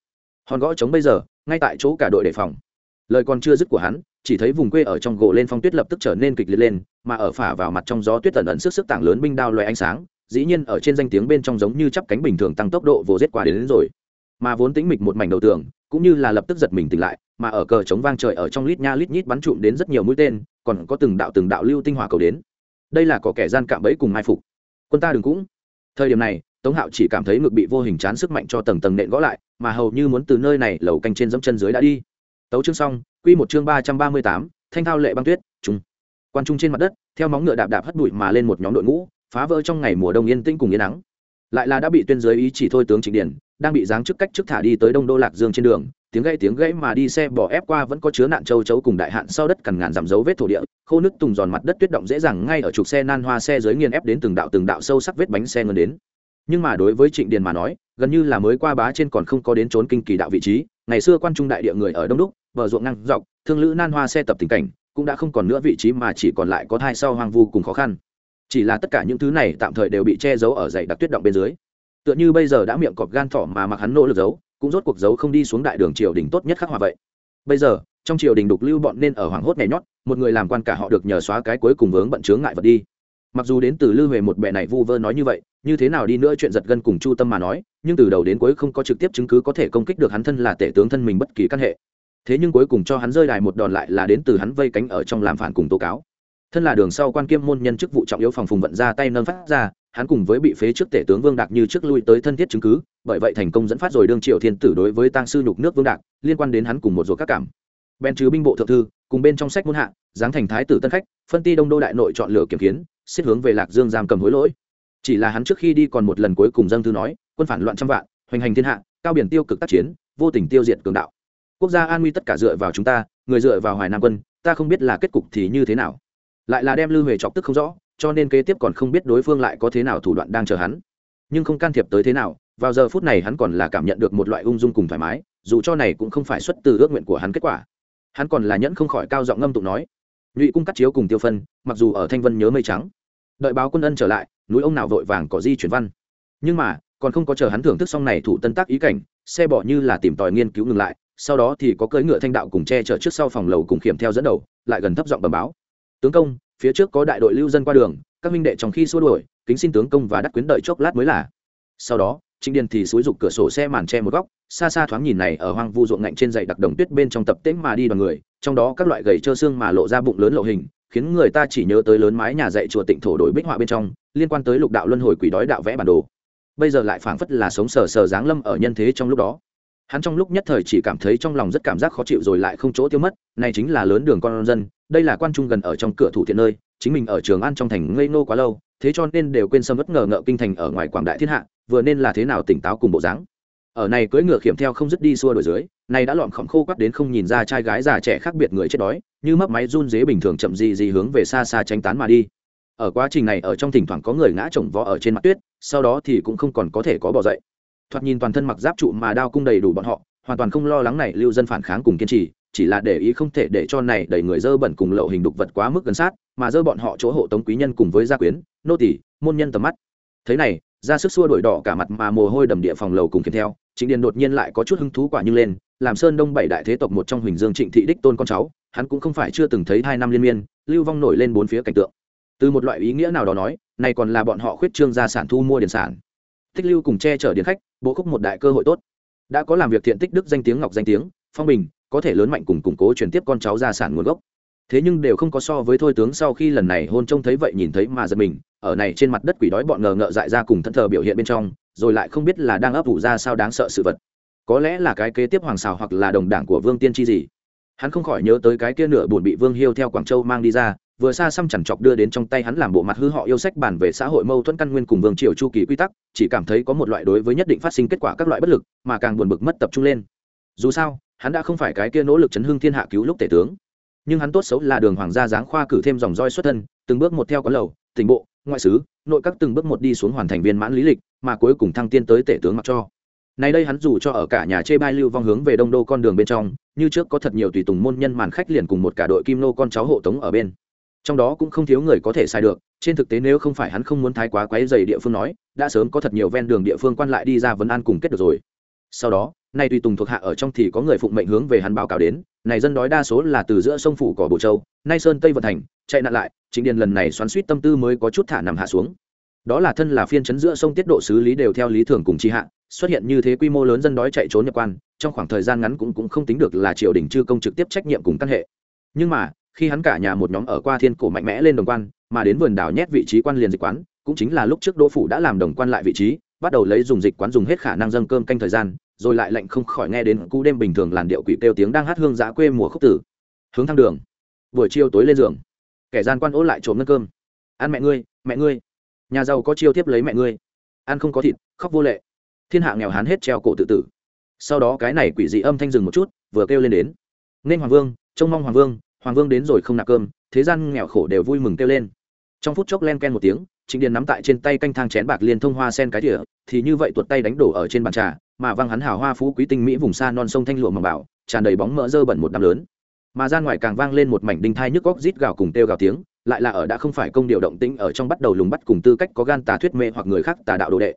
Hòn gõ chống bây giờ ngay tại chỗ cả đội đề phòng. Lời còn chưa dứt của hắn chỉ thấy vùng quê ở trong gỗ lên phong tuyết lập tức trở nên kịch liệt lên mà ở phả vào mặt trong gió tuyết tẩn ẩn sức sức tảng lớn binh đao loài ánh sáng dĩ nhiên ở trên danh tiếng bên trong giống như chắp cánh bình thường tăng tốc độ vồ giết quả đến, đến rồi. Mà vốn tĩnh mịch một mảnh đầu tường cũng như là lập tức giật mình tỉnh lại mà ở cờ chống vang trời ở trong lít nha lít nhít bắn trụm đến rất nhiều mũi tên còn có từng đạo từng đạo lưu tinh hỏa cầu đến. Đây là có kẻ gian cạm bẫy cùng mai phục. Quân ta đừng cũng thời điểm này, tống hạo chỉ cảm thấy ngực bị vô hình chán sức mạnh cho tầng tầng nện gõ lại, mà hầu như muốn từ nơi này lầu canh trên dẫm chân dưới đã đi. Tấu chương xong, quy một chương ba trăm ba mươi tám, thanh thao lệ băng tuyết trung quan trung trên mặt đất, theo móng ngựa đạp đạp hất bụi mà lên một nhóm đội ngũ, phá vỡ trong ngày mùa đông yên tĩnh cùng yên nắng. Lại là đã bị tuyên giới ý chỉ thôi tướng trịnh điển đang bị giáng chức cách chức thả đi tới đông đô lạc dương trên đường tiếng gãy tiếng gãy mà đi xe bỏ ép qua vẫn có chứa nạn châu chấu cùng đại hạn sau đất cằn ngàn giảm dấu vết thổ địa, khô nước tùng giòn mặt đất tuyết động dễ dàng ngay ở trục xe nan hoa xe dưới nghiền ép đến từng đạo từng đạo sâu sắc vết bánh xe ngân đến. Nhưng mà đối với trịnh điền mà nói, gần như là mới qua bá trên còn không có đến trốn kinh kỳ đạo vị trí, ngày xưa quan trung đại địa người ở đông đúc, bờ ruộng năng dọc, thương lữ nan hoa xe tập tình cảnh, cũng đã không còn nữa vị trí mà chỉ còn lại có thai sau hoang vu cùng khó khăn. Chỉ là tất cả những thứ này tạm thời đều bị che giấu ở dãy đặc tuyết động bên dưới. Tựa như bây giờ đã miệng cọp gan thỏ mà mặc hắn nỗ lực giấu cũng rốt cuộc giấu không đi xuống đại đường triều đình tốt nhất khắc hòa vậy. Bây giờ, trong triều đình đục lưu bọn nên ở hoàng hốt nhảy nhót, một người làm quan cả họ được nhờ xóa cái cuối cùng vướng bận chướng ngại vật đi. Mặc dù đến từ lư huệ một bệ này vu vơ nói như vậy, như thế nào đi nữa chuyện giật gân cùng chu tâm mà nói, nhưng từ đầu đến cuối không có trực tiếp chứng cứ có thể công kích được hắn thân là tể tướng thân mình bất kỳ căn hệ. Thế nhưng cuối cùng cho hắn rơi đài một đòn lại là đến từ hắn vây cánh ở trong làm phản cùng tố cáo. Thân là đường sau quan kiêm môn nhân chức vụ trọng yếu phòng phùng vận ra tay nâng phát ra hắn cùng với bị phế trước tể tướng vương đạc như trước lui tới thân thiết chứng cứ, bởi vậy thành công dẫn phát rồi đương triệu thiên tử đối với tăng sư nhục nước vương đạc, liên quan đến hắn cùng một ruột các cảm. Bèn trừ binh bộ thượng thư, cùng bên trong sách muôn hạ, giáng thành thái tử tân khách, phân ti đông đô đại nội chọn lựa kiểm kiến xếp hướng về lạc dương giam cầm hối lỗi. Chỉ là hắn trước khi đi còn một lần cuối cùng dâng thư nói, quân phản loạn trăm vạn, hoành hành thiên hạ, cao biển tiêu cực tác chiến, vô tình tiêu diệt cường đạo. Quốc gia an nguy tất cả dựa vào chúng ta, người dựa vào hoài nam quân, ta không biết là kết cục thì như thế nào. Lại là đem lưu huệ chọc tức không rõ cho nên kế tiếp còn không biết đối phương lại có thế nào thủ đoạn đang chờ hắn. Nhưng không can thiệp tới thế nào, vào giờ phút này hắn còn là cảm nhận được một loại ung dung cùng thoải mái, dù cho này cũng không phải xuất từ ước nguyện của hắn kết quả. Hắn còn là nhẫn không khỏi cao giọng ngâm tụng nói nhụy cung cắt chiếu cùng tiêu phân, mặc dù ở thanh vân nhớ mây trắng, đợi báo quân ân trở lại, núi ông nào vội vàng có di chuyển văn. Nhưng mà, còn không có chờ hắn thưởng thức xong này thủ tân tác ý cảnh, xe bỏ như là tìm tòi nghiên cứu ngừng lại, sau đó thì có cưỡi ngựa thanh đạo cùng che chở trước sau phòng lầu cùng khiểm theo dẫn đầu, lại gần thấp giọng bẩm báo. Tướng công phía trước có đại đội lưu dân qua đường, các minh đệ trong khi xua đuổi, kính xin tướng công và đắc quyến đợi chốc lát mới là. Sau đó, trịnh điền thì xúi rục cửa sổ xe màn che một góc, xa xa thoáng nhìn này ở hoang vu ruộng ngạnh trên dãy đặc đồng tuyết bên trong tập tễnh mà đi đoàn người, trong đó các loại gầy trơ xương mà lộ ra bụng lớn lộ hình, khiến người ta chỉ nhớ tới lớn mái nhà dạy chùa tịnh thổ đổi bích họa bên trong, liên quan tới lục đạo luân hồi quỷ đói đạo vẽ bản đồ. Bây giờ lại phảng phất là sống sờ sờ dáng lâm ở nhân thế trong lúc đó. Hắn trong lúc nhất thời chỉ cảm thấy trong lòng rất cảm giác khó chịu rồi lại không chỗ tiêu mất, này chính là lớn đường con dân đây là quan trung gần ở trong cửa thủ thiện nơi, chính mình ở trường an trong thành ngây nô quá lâu, thế cho nên đều quên sâm bất ngờ ngợ kinh thành ở ngoài quảng đại thiên hạ, vừa nên là thế nào tỉnh táo cùng bộ dáng. Ở này cưỡi ngựa khiểm theo không dứt đi xua đổi dưới này đã lọn khổng khô quắt đến không nhìn ra trai gái già trẻ khác biệt người chết đói, như mấp máy run dế bình thường chậm gì gì hướng về xa xa tránh tán mà đi. Ở quá trình này ở trong thỉnh thoảng có người ngã chồng vó ở trên mặt tuyết, sau đó thì cũng không còn có thể có bỏ dậy. Thoạt nhìn toàn thân mặc giáp trụ mà đao cung đầy đủ bọn họ, hoàn toàn không lo lắng này lưu dân phản kháng cùng kiên trì chỉ là để ý không thể để cho này đẩy người dơ bẩn cùng lậu hình đục vật quá mức gần sát, mà dơ bọn họ chỗ hộ tống quý nhân cùng với gia quyến, nô tỷ môn nhân tầm mắt. Thế này, ra sức xua đổi đỏ cả mặt mà mồ hôi đầm địa phòng lầu cùng kèm theo, trịnh điền đột nhiên lại có chút hứng thú quả như lên, làm sơn đông bảy đại thế tộc một trong huỳnh dương trịnh thị đích tôn con cháu, hắn cũng không phải chưa từng thấy hai năm liên miên, lưu vong nổi lên bốn phía cảnh tượng. Từ một loại ý nghĩa nào đó nói này còn là bọn họ khuyết trương gia sản thu mua điển sản. Tích lưu cùng che chở điền khách, bố khúc một đại cơ hội tốt. Đã có làm việc thiện tích đức danh tiếng ngọc danh tiếng, phong bình có thể lớn mạnh cùng củng cố truyền tiếp con cháu gia sản nguồn gốc. Thế nhưng đều không có so với thôi tướng sau khi lần này hôn trông thấy vậy nhìn thấy mà giật mình, ở này trên mặt đất quỷ đói bọn ngờ ngợ dại ra cùng thân thờ biểu hiện bên trong, rồi lại không biết là đang ấp ủ ra sao đáng sợ sự vật. Có lẽ là cái kế tiếp hoàng xào hoặc là đồng đảng của vương tiên tri gì. Hắn không khỏi nhớ tới cái kia nửa buồn bị vương hiêu theo quảng châu mang đi ra, vừa xa xăm chẳng chọc đưa đến trong tay hắn làm bộ mặt hư họ yêu sách bản về xã hội mâu thuẫn căn nguyên cùng vương triều chu kỳ quy tắc, chỉ cảm thấy có một loại đối với nhất định phát sinh kết quả các loại bất lực, mà càng buồn bực mất tập trung lên dù sao, hắn đã không phải cái kia nỗ lực chấn hưng thiên hạ cứu lúc tể tướng. Nhưng hắn tốt xấu là đường hoàng gia giáng khoa cử thêm dòng roi xuất thân, từng bước một theo có lầu, tỉnh bộ, ngoại sứ nội các từng bước một đi xuống hoàn thành viên mãn lý lịch, mà cuối cùng thăng tiên tới tể tướng mặc cho. Nay đây hắn dù cho ở cả nhà chê bai lưu vong hướng về đông đô con đường bên trong, như trước có thật nhiều tùy tùng môn nhân màn khách liền cùng một cả đội kim nô con cháu hộ tống ở bên. Trong đó cũng không thiếu người có thể sai được, trên thực tế nếu không phải hắn không muốn thái quá quấy dày địa phương nói, đã sớm có thật nhiều ven đường địa phương quan lại đi ra vấn an cùng kết được rồi. Sau đó nay tùy tùng thuộc hạ ở trong thì có người phụng mệnh hướng về hắn báo cáo đến, này dân đói đa số là từ giữa sông phủ cỏ bồ châu, nay sơn tây vận thành, chạy nạn lại, chính điền lần này xoắn suýt tâm tư mới có chút thả nằm hạ xuống. Đó là thân là phiên chấn giữa sông tiết độ xử lý đều theo lý thường cùng chi hạ, xuất hiện như thế quy mô lớn dân đói chạy trốn nhập quan, trong khoảng thời gian ngắn cũng cũng không tính được là triều đình chư công trực tiếp trách nhiệm cùng căn hệ. Nhưng mà, khi hắn cả nhà một nhóm ở qua thiên cổ mạnh mẽ lên đồng quan, mà đến vườn đảo nhét vị trí quan liền dịch quán, cũng chính là lúc trước đỗ phủ đã làm đồng quan lại vị trí bắt đầu lấy dùng dịch quán dùng hết khả năng dâng cơm canh thời gian, rồi lại lạnh không khỏi nghe đến cú đêm bình thường làn điệu quỷ kêu tiếng đang hát hương giã quê mùa khúc tử. Hướng thang đường. Buổi chiều tối lên giường. Kẻ gian quan ố lại trộm ngân cơm. Ăn mẹ ngươi mẹ ngươi. Nhà giàu có chiêu tiếp lấy mẹ ngươi. Ăn không có thịt, khóc vô lệ. Thiên hạ nghèo hán hết treo cổ tự tử. Sau đó cái này quỷ dị âm thanh dừng một chút, vừa kêu lên đến. Nên hoàng vương, trông mong hoàng vương hoàng vương đến rồi không nạp cơm, thế gian nghèo khổ đều vui mừng kêu lên. Trong phút chốc len ken một tiếng trịnh điền nắm tại trên tay canh thang chén bạc liên thông hoa sen cái tỉa thì như vậy tuột tay đánh đổ ở trên bàn trà mà văng hắn hào hoa phú quý tinh mỹ vùng xa non sông thanh lụa mà bảo tràn đầy bóng mỡ dơ bẩn một đám lớn. Mà ra ngoài càng vang lên một mảnh đinh thai nhức góc rít gào cùng têu gào tiếng lại là ở đã không phải công điều động tĩnh ở trong bắt đầu lùng bắt cùng tư cách có gan tà thuyết mê hoặc người khác tà đạo đồ đệ.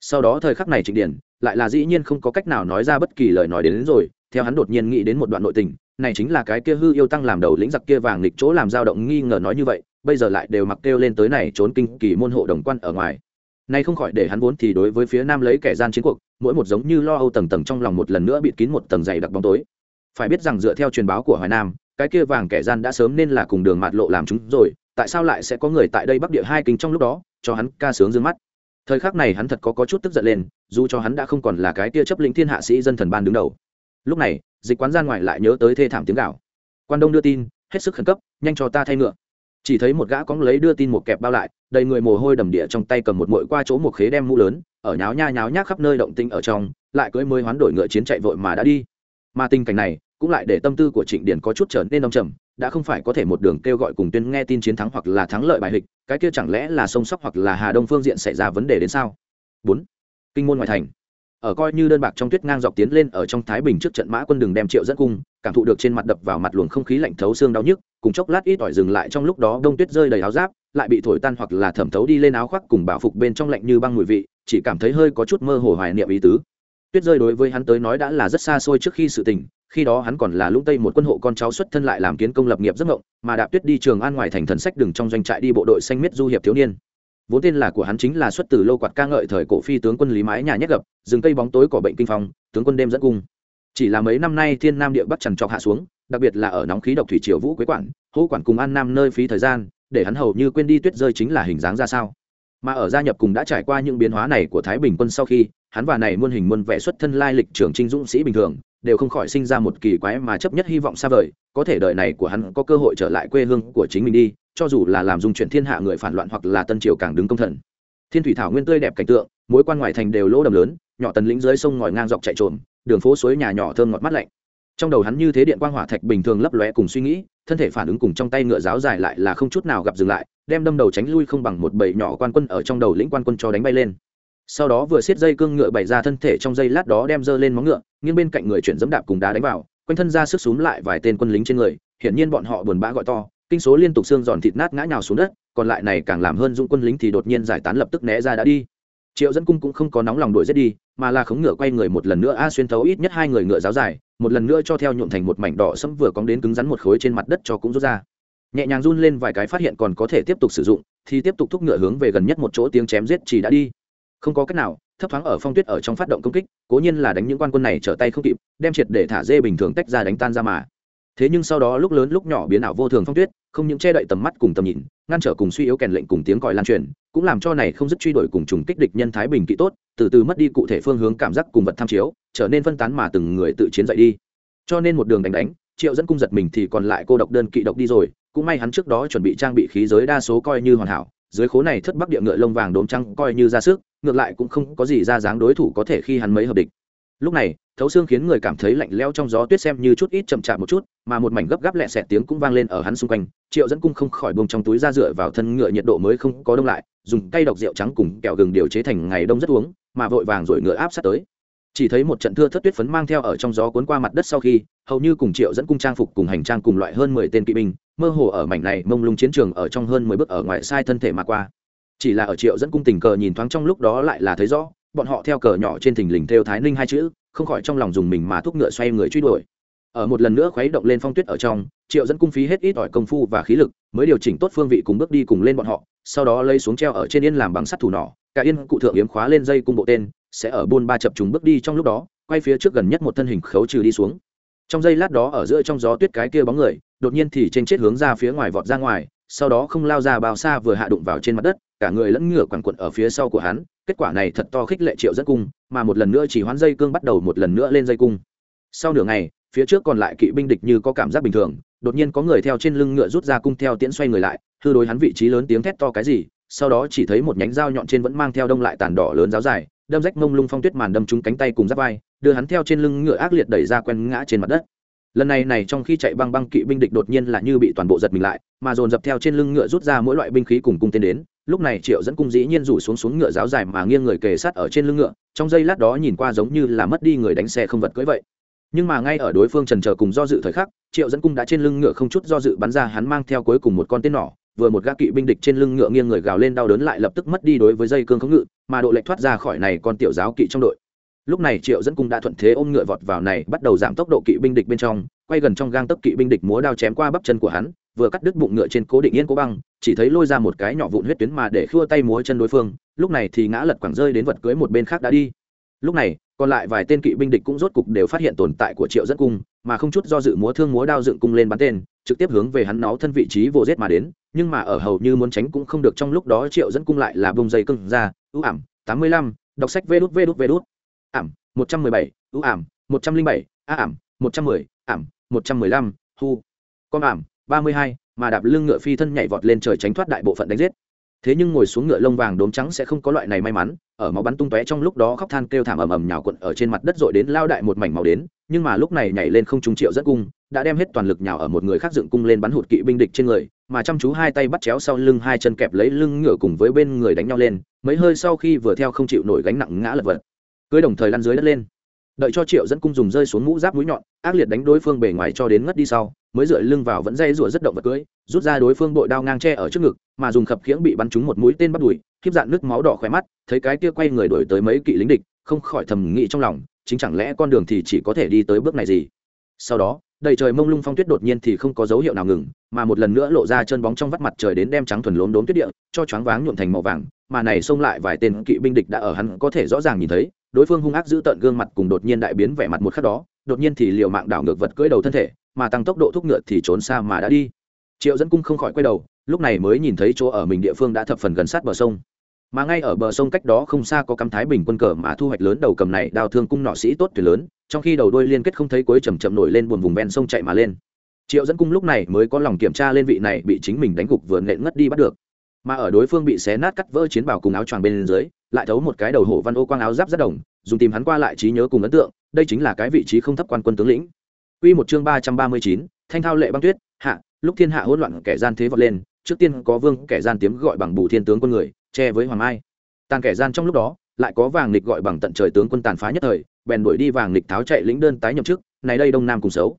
Sau đó thời khắc này trịnh Điền lại là dĩ nhiên không có cách nào nói ra bất kỳ lời nói đến, đến rồi theo hắn đột nhiên nghĩ đến một đoạn nội tình này chính là cái kia hư yêu tăng làm đầu lĩnh giặc kia vàng lịch chỗ làm dao động nghi ngờ nói như vậy bây giờ lại đều mặc kêu lên tới này trốn kinh kỳ môn hộ đồng quan ở ngoài. Nay không khỏi để hắn vốn thì đối với phía nam lấy kẻ gian chiến cuộc mỗi một giống như lo âu tầng tầng trong lòng một lần nữa bịt kín một tầng dày đặc bóng tối. Phải biết rằng dựa theo truyền báo của hoài nam cái kia vàng kẻ gian đã sớm nên là cùng đường mạt lộ làm chúng rồi tại sao lại sẽ có người tại đây bắc địa hai kinh trong lúc đó cho hắn ca sướng dương mắt. Thời khắc này hắn thật có, có chút tức giận lên dù cho hắn đã không còn là cái kia chấp lĩnh thiên hạ sĩ dân thần ban đứng đầu. Lúc này dịch quán gian ngoài lại nhớ tới thê thảm tiếng gạo quan đông đưa tin hết sức khẩn cấp nhanh cho ta thay ngựa chỉ thấy một gã cóng lấy đưa tin một kẹp bao lại, đầy người mồ hôi đầm địa trong tay cầm một mội qua chỗ một khế đem mũ lớn, ở nháo nha nháo nhác khắp nơi động tinh ở trong, lại cưỡi mới hoán đổi ngựa chiến chạy vội mà đã đi. Mà tình cảnh này, cũng lại để tâm tư của trịnh Điền có chút trở nên đông trầm, đã không phải có thể một đường kêu gọi cùng tuyên nghe tin chiến thắng hoặc là thắng lợi bài hịch, cái kia chẳng lẽ là sông sóc hoặc là hà đông phương diện xảy ra vấn đề đến sao? Bốn, kinh môn ngoại thành. Ở coi như đơn bạc trong tuyết ngang dọc tiến lên ở trong thái bình trước trận mã quân đường đem triệu dẫn cung, cảm thụ được trên mặt đập vào mặt luồng không khí lạnh thấu xương đau nhức cùng chốc lát ít ỏi dừng lại trong lúc đó đông tuyết rơi đầy áo giáp, lại bị thổi tan hoặc là thẩm thấu đi lên áo khoác cùng bảo phục bên trong lạnh như băng mùi vị, chỉ cảm thấy hơi có chút mơ hồ hoài niệm ý tứ. Tuyết rơi đối với hắn tới nói đã là rất xa xôi trước khi sự tình, khi đó hắn còn là lũng tây một quân hộ con cháu xuất thân lại làm kiến công lập nghiệp rất ngộng mà đạp tuyết đi trường an ngoài thành thần sách đường trong doanh trại đi bộ đội xanh miết du hiệp thiếu niên. Vốn tên là của hắn chính là xuất từ lô quạt ca ngợi thời cổ phi tướng quân lý mái nhà nhét gập rừng cây bóng tối cỏ bệnh kinh phong, tướng quân đêm dẫn cung. Chỉ là mấy năm nay thiên nam địa bắc trằn trọc hạ xuống đặc biệt là ở nóng khí độc thủy triều vũ quế quản, hô quản cùng an nam nơi phí thời gian, để hắn hầu như quên đi tuyết rơi chính là hình dáng ra sao. Mà ở gia nhập cùng đã trải qua những biến hóa này của thái bình quân sau khi, hắn và này muôn hình muôn vẻ xuất thân lai lịch trưởng trinh dũng sĩ bình thường, đều không khỏi sinh ra một kỳ quái mà chấp nhất hy vọng xa vời, có thể đợi này của hắn có cơ hội trở lại quê hương của chính mình đi, cho dù là làm dung chuyển thiên hạ người phản loạn hoặc là tân triều càng đứng công thần. Thiên thủy thảo nguyên tươi đẹp cảnh tượng, mối quan ngoại thành đều lỗ đầm lớn, nhỏ tần lĩnh dưới sông ngòi ngang dọc chạy trộm đường phố suối nhà nhỏ thơm ngọt mắt lạnh trong đầu hắn như thế điện quang hỏa thạch bình thường lấp lóe cùng suy nghĩ, thân thể phản ứng cùng trong tay ngựa giáo dài lại là không chút nào gặp dừng lại, đem đâm đầu tránh lui không bằng một bầy nhỏ quan quân ở trong đầu lĩnh quan quân cho đánh bay lên. Sau đó vừa xiết dây cương ngựa bày ra thân thể trong dây lát đó đem dơ lên móng ngựa, nghiêng bên cạnh người chuyển dẫm đạp cùng đá đánh vào, quanh thân ra sức xúm lại vài tên quân lính trên người, hiển nhiên bọn họ buồn bã gọi to, kinh số liên tục xương giòn thịt nát ngã nhào xuống đất, còn lại này càng làm hơn dũng quân lính thì đột nhiên giải tán lập tức né ra đã đi. Triệu dẫn cung cũng không có nóng lòng đuổi giết đi mà là khống ngựa quay người một lần nữa, a xuyên thấu ít nhất hai người ngựa giáo dài, một lần nữa cho theo nhuộm thành một mảnh đỏ sẫm vừa cóng đến cứng rắn một khối trên mặt đất cho cũng rút ra. Nhẹ nhàng run lên vài cái phát hiện còn có thể tiếp tục sử dụng, thì tiếp tục thúc ngựa hướng về gần nhất một chỗ tiếng chém giết chỉ đã đi. Không có cách nào, thấp thoáng ở phong tuyết ở trong phát động công kích, cố nhiên là đánh những quan quân này trở tay không kịp, đem triệt để thả dê bình thường tách ra đánh tan ra mà. Thế nhưng sau đó lúc lớn lúc nhỏ biến ảo vô thường phong tuyết, không những che đậy tầm mắt cùng tầm nhìn, ngăn trở cùng suy yếu kèn lệnh cùng tiếng còi lan truyền cũng làm cho này không dứt truy đuổi cùng trùng kích địch nhân thái bình kỹ tốt, từ từ mất đi cụ thể phương hướng cảm giác cùng vật tham chiếu, trở nên phân tán mà từng người tự chiến dậy đi. Cho nên một đường đánh đánh, triệu dẫn cung giật mình thì còn lại cô độc đơn kỵ độc đi rồi, cũng may hắn trước đó chuẩn bị trang bị khí giới đa số coi như hoàn hảo, dưới khố này thất bắc địa ngựa lông vàng đốm trăng coi như ra sức, ngược lại cũng không có gì ra dáng đối thủ có thể khi hắn mấy hợp địch lúc này, thấu xương khiến người cảm thấy lạnh leo trong gió tuyết xem như chút ít chậm chạp một chút, mà một mảnh gấp gáp lẹ xẹt tiếng cũng vang lên ở hắn xung quanh. Triệu dẫn cung không khỏi bông trong túi ra dựa vào thân ngựa nhiệt độ mới không có đông lại, dùng cây độc rượu trắng cùng kẹo gừng điều chế thành ngày đông rất uống, mà vội vàng rồi ngựa áp sát tới. Chỉ thấy một trận thưa thất tuyết phấn mang theo ở trong gió cuốn qua mặt đất sau khi, hầu như cùng triệu dẫn cung trang phục cùng hành trang cùng loại hơn mười tên kỵ binh, mơ hồ ở mảnh này mông lung chiến trường ở trong hơn mười bước ở ngoài sai thân thể mà qua. Chỉ là ở triệu dẫn cung tình cờ nhìn thoáng trong lúc đó lại là thấy rõ bọn họ theo cờ nhỏ trên thình lình theo thái ninh hai chữ, không khỏi trong lòng dùng mình mà thúc ngựa xoay người truy đuổi. Ở một lần nữa khuấy động lên phong tuyết ở trong, triệu dẫn cung phí hết ít ỏi công phu và khí lực, mới điều chỉnh tốt phương vị cùng bước đi cùng lên bọn họ, sau đó lấy xuống treo ở trên yên làm bằng sắt thủ nỏ, cả yên cụ thượng yếm khóa lên dây cung bộ tên, sẽ ở buôn ba chập trùng bước đi trong lúc đó, quay phía trước gần nhất một thân hình khấu trừ đi xuống. Trong giây lát đó ở giữa trong gió tuyết cái kia bóng người, đột nhiên thì trên chết hướng ra phía ngoài vọt ra ngoài, sau đó không lao ra bao xa vừa hạ đụng vào trên mặt đất cả người lẫn ngửa quằn quận ở phía sau của hắn, kết quả này thật to khích lệ triệu dẫn cung, mà một lần nữa chỉ hoán dây cương bắt đầu một lần nữa lên dây cung. Sau nửa ngày, phía trước còn lại kỵ binh địch như có cảm giác bình thường, đột nhiên có người theo trên lưng ngựa rút ra cung theo tiễn xoay người lại, hư đối hắn vị trí lớn tiếng thét to cái gì, sau đó chỉ thấy một nhánh dao nhọn trên vẫn mang theo đông lại tàn đỏ lớn giáo dài, đâm rách mông lung phong tuyết màn đâm trúng cánh tay cùng giáp vai, đưa hắn theo trên lưng ngựa ác liệt đẩy ra quen ngã trên mặt đất. Lần này này trong khi chạy băng băng kỵ binh địch đột nhiên là như bị toàn bộ giật mình lại, mà dồn dập theo trên lưng ngựa rút ra mỗi loại binh khí cùng cung tên đến lúc này triệu dẫn cung dĩ nhiên rủ xuống xuống ngựa giáo dài mà nghiêng người kề sát ở trên lưng ngựa, trong giây lát đó nhìn qua giống như là mất đi người đánh xe không vật cưỡi vậy. Nhưng mà ngay ở đối phương trần chờ cùng do dự thời khắc, triệu dẫn cung đã trên lưng ngựa không chút do dự bắn ra hắn mang theo cuối cùng một con tên nỏ, vừa một gác kỵ binh địch trên lưng ngựa nghiêng người gào lên đau đớn lại lập tức mất đi đối với dây cương khống ngự, mà độ lệch thoát ra khỏi này con tiểu giáo kỵ trong đội. Lúc này triệu dẫn cung đã thuận thế ôm ngựa vọt vào này, bắt đầu giảm tốc độ kỵ binh địch bên trong, quay gần trong gang tấc kỵ binh địch múa đao chém qua bắp chân của hắn vừa cắt đứt bụng ngựa trên cố định yên cố băng, chỉ thấy lôi ra một cái nhỏ vụn huyết tuyến mà để khua tay múa chân đối phương, lúc này thì ngã lật quẳng rơi đến vật cưới một bên khác đã đi. Lúc này, còn lại vài tên kỵ binh địch cũng rốt cục đều phát hiện tồn tại của triệu dẫn cung, mà không chút do dự múa thương múa đao dựng cung lên bắn tên, trực tiếp hướng về hắn nó thân vị trí vô rết mà đến, nhưng mà ở hầu như muốn tránh cũng không được trong lúc đó triệu dẫn cung lại là bông dây cưng ra, ưu ảm, tám mươi lăm, đọc sách vê đút vê đút vê đút, ảm, một trăm mười bảy, ưu ảm, một trăm linh bảy, a ảm, một trăm mười, ảm, một trăm mười lăm, hu, con ảm ba mươi hai, mà đạp lưng ngựa phi thân nhảy vọt lên trời tránh thoát đại bộ phận đánh giết. Thế nhưng ngồi xuống ngựa lông vàng đốm trắng sẽ không có loại này may mắn, ở máu bắn tung tóe trong lúc đó khóc than kêu thảm ầm ầm nhào cuộn ở trên mặt đất dội đến lao đại một mảnh màu đến, nhưng mà lúc này nhảy lên không trung triệu rất cung, đã đem hết toàn lực nhào ở một người khác dựng cung lên bắn hụt kỵ binh địch trên người, mà chăm chú hai tay bắt chéo sau lưng hai chân kẹp lấy lưng ngựa cùng với bên người đánh nhau lên, mấy hơi sau khi vừa theo không chịu nổi gánh nặng ngã lật vật. Cưới đồng thời lăn dưới đất lên. Đợi cho triệu dẫn cung dùng rơi xuống mũ giáp mũi nhọn, ác liệt đánh đối phương bề ngoài cho đến ngất đi sau mới dựa lưng vào vẫn dây rủa rất động vật cưỡi rút ra đối phương bội đao ngang tre ở trước ngực, mà dùng khập khiễng bị bắn trúng một mũi tên bắt đùi, khiếp dạn nước máu đỏ khỏe mắt, thấy cái kia quay người đổi tới mấy kỵ lính địch, không khỏi thầm nghĩ trong lòng, chính chẳng lẽ con đường thì chỉ có thể đi tới bước này gì? Sau đó, đầy trời mông lung phong tuyết đột nhiên thì không có dấu hiệu nào ngừng, mà một lần nữa lộ ra chân bóng trong vắt mặt trời đến đem trắng thuần lốm đốm tuyết địa, cho choáng váng nhuộm thành màu vàng, mà này xông lại vài tên kỵ binh địch đã ở hắn có thể rõ ràng nhìn thấy, đối phương hung ác giữ tận gương mặt cùng đột nhiên đại biến vẻ mặt một khắc đó, đột nhiên thì liều mạng đảo ngược vật cưỡi đầu thân thể mà tăng tốc độ thúc ngựa thì trốn xa mà đã đi. Triệu dẫn cung không khỏi quay đầu, lúc này mới nhìn thấy chỗ ở mình địa phương đã thập phần gần sát bờ sông. Mà ngay ở bờ sông cách đó không xa có cắm thái bình quân cờ mà thu hoạch lớn đầu cầm này, đào thương cung nọ sĩ tốt tuyệt lớn, trong khi đầu đuôi liên kết không thấy cuối chầm chậm nổi lên buồn vùng ven sông chạy mà lên. Triệu dẫn cung lúc này mới có lòng kiểm tra lên vị này bị chính mình đánh gục vừa nện ngất đi bắt được. Mà ở đối phương bị xé nát cắt vỡ chiến bảo cùng áo choàng bên dưới, lại thấu một cái đầu hổ văn ô quang áo giáp rất đồng, dùng tìm hắn qua lại trí nhớ cùng ấn tượng, đây chính là cái vị trí không thấp quan quân tướng lĩnh. Quy một chương ba trăm ba mươi chín, thanh thao lệ băng tuyết, hạ, lúc thiên hạ hỗn loạn kẻ gian thế vọt lên, trước tiên có vương kẻ gian tiếm gọi bằng bù thiên tướng quân người, che với hoàng mai. Tàn kẻ gian trong lúc đó, lại có vàng nghịch gọi bằng tận trời tướng quân tàn phá nhất thời, bèn đuổi đi vàng nghịch tháo chạy lĩnh đơn tái nhậm chức, này đây đông nam cùng xấu.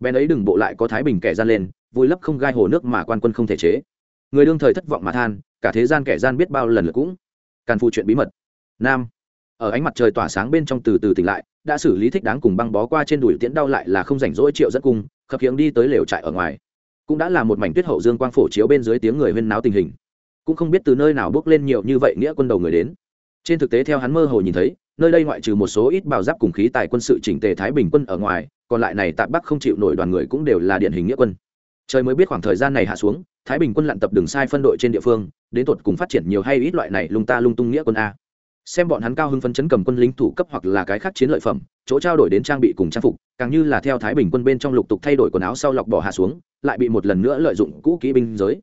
Bèn ấy đừng bộ lại có thái bình kẻ gian lên, vui lấp không gai hồ nước mà quan quân không thể chế. Người đương thời thất vọng mà than, cả thế gian kẻ gian biết bao lần lượt cũng. Càn phụ chuyện bí mật. Nam ở ánh mặt trời tỏa sáng bên trong từ từ tỉnh lại, đã xử lý thích đáng cùng băng bó qua trên đùi tiễn đau lại là không rảnh rỗi triệu dẫn cung, khập khiễng đi tới lều trại ở ngoài. Cũng đã là một mảnh tuyết hậu dương quang phổ chiếu bên dưới tiếng người huyên náo tình hình. Cũng không biết từ nơi nào bước lên nhiều như vậy nghĩa quân đầu người đến. Trên thực tế theo hắn mơ hồ nhìn thấy, nơi đây ngoại trừ một số ít bào giáp cùng khí tài quân sự chỉnh tề thái bình quân ở ngoài, còn lại này tại bắc không chịu nổi đoàn người cũng đều là điển hình nghĩa quân. Trời mới biết khoảng thời gian này hạ xuống, thái bình quân lặn tập đường sai phân đội trên địa phương, đến tột cùng phát triển nhiều hay ít loại này lung ta lung tung nghĩa quân a xem bọn hắn cao hưng phấn chấn cầm quân lính thủ cấp hoặc là cái khác chiến lợi phẩm, chỗ trao đổi đến trang bị cùng trang phục, càng như là theo thái bình quân bên trong lục tục thay đổi quần áo sau lọc bỏ hạ xuống, lại bị một lần nữa lợi dụng cũ kỹ binh giới.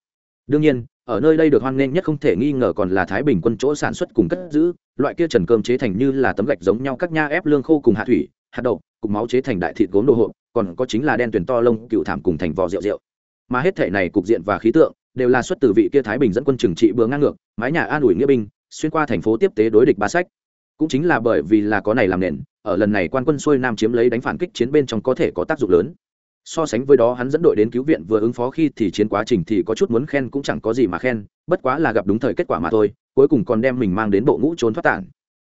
Đương nhiên, ở nơi đây được hoan nghênh nhất không thể nghi ngờ còn là thái bình quân chỗ sản xuất cùng cất giữ, loại kia trần cơm chế thành như là tấm gạch giống nhau các nha ép lương khô cùng hạ thủy, hạt đậu, cục máu chế thành đại thịt gốm đồ hộp, còn có chính là đen tuyển to lông, cựu thảm cùng thành vò rượu rượu. Mà hết thể này cục diện và khí tượng đều là xuất từ vị kia thái bình dẫn quân trừng trị bừa ngang ngược, mái nhà an ủi nghĩa binh xuyên qua thành phố tiếp tế đối địch ba sách. Cũng chính là bởi vì là có này làm nền, ở lần này quan quân xuôi nam chiếm lấy đánh phản kích chiến bên trong có thể có tác dụng lớn. So sánh với đó, hắn dẫn đội đến cứu viện vừa ứng phó khi thì chiến quá trình thì có chút muốn khen cũng chẳng có gì mà khen, bất quá là gặp đúng thời kết quả mà thôi, cuối cùng còn đem mình mang đến bộ ngũ trốn thoát tản.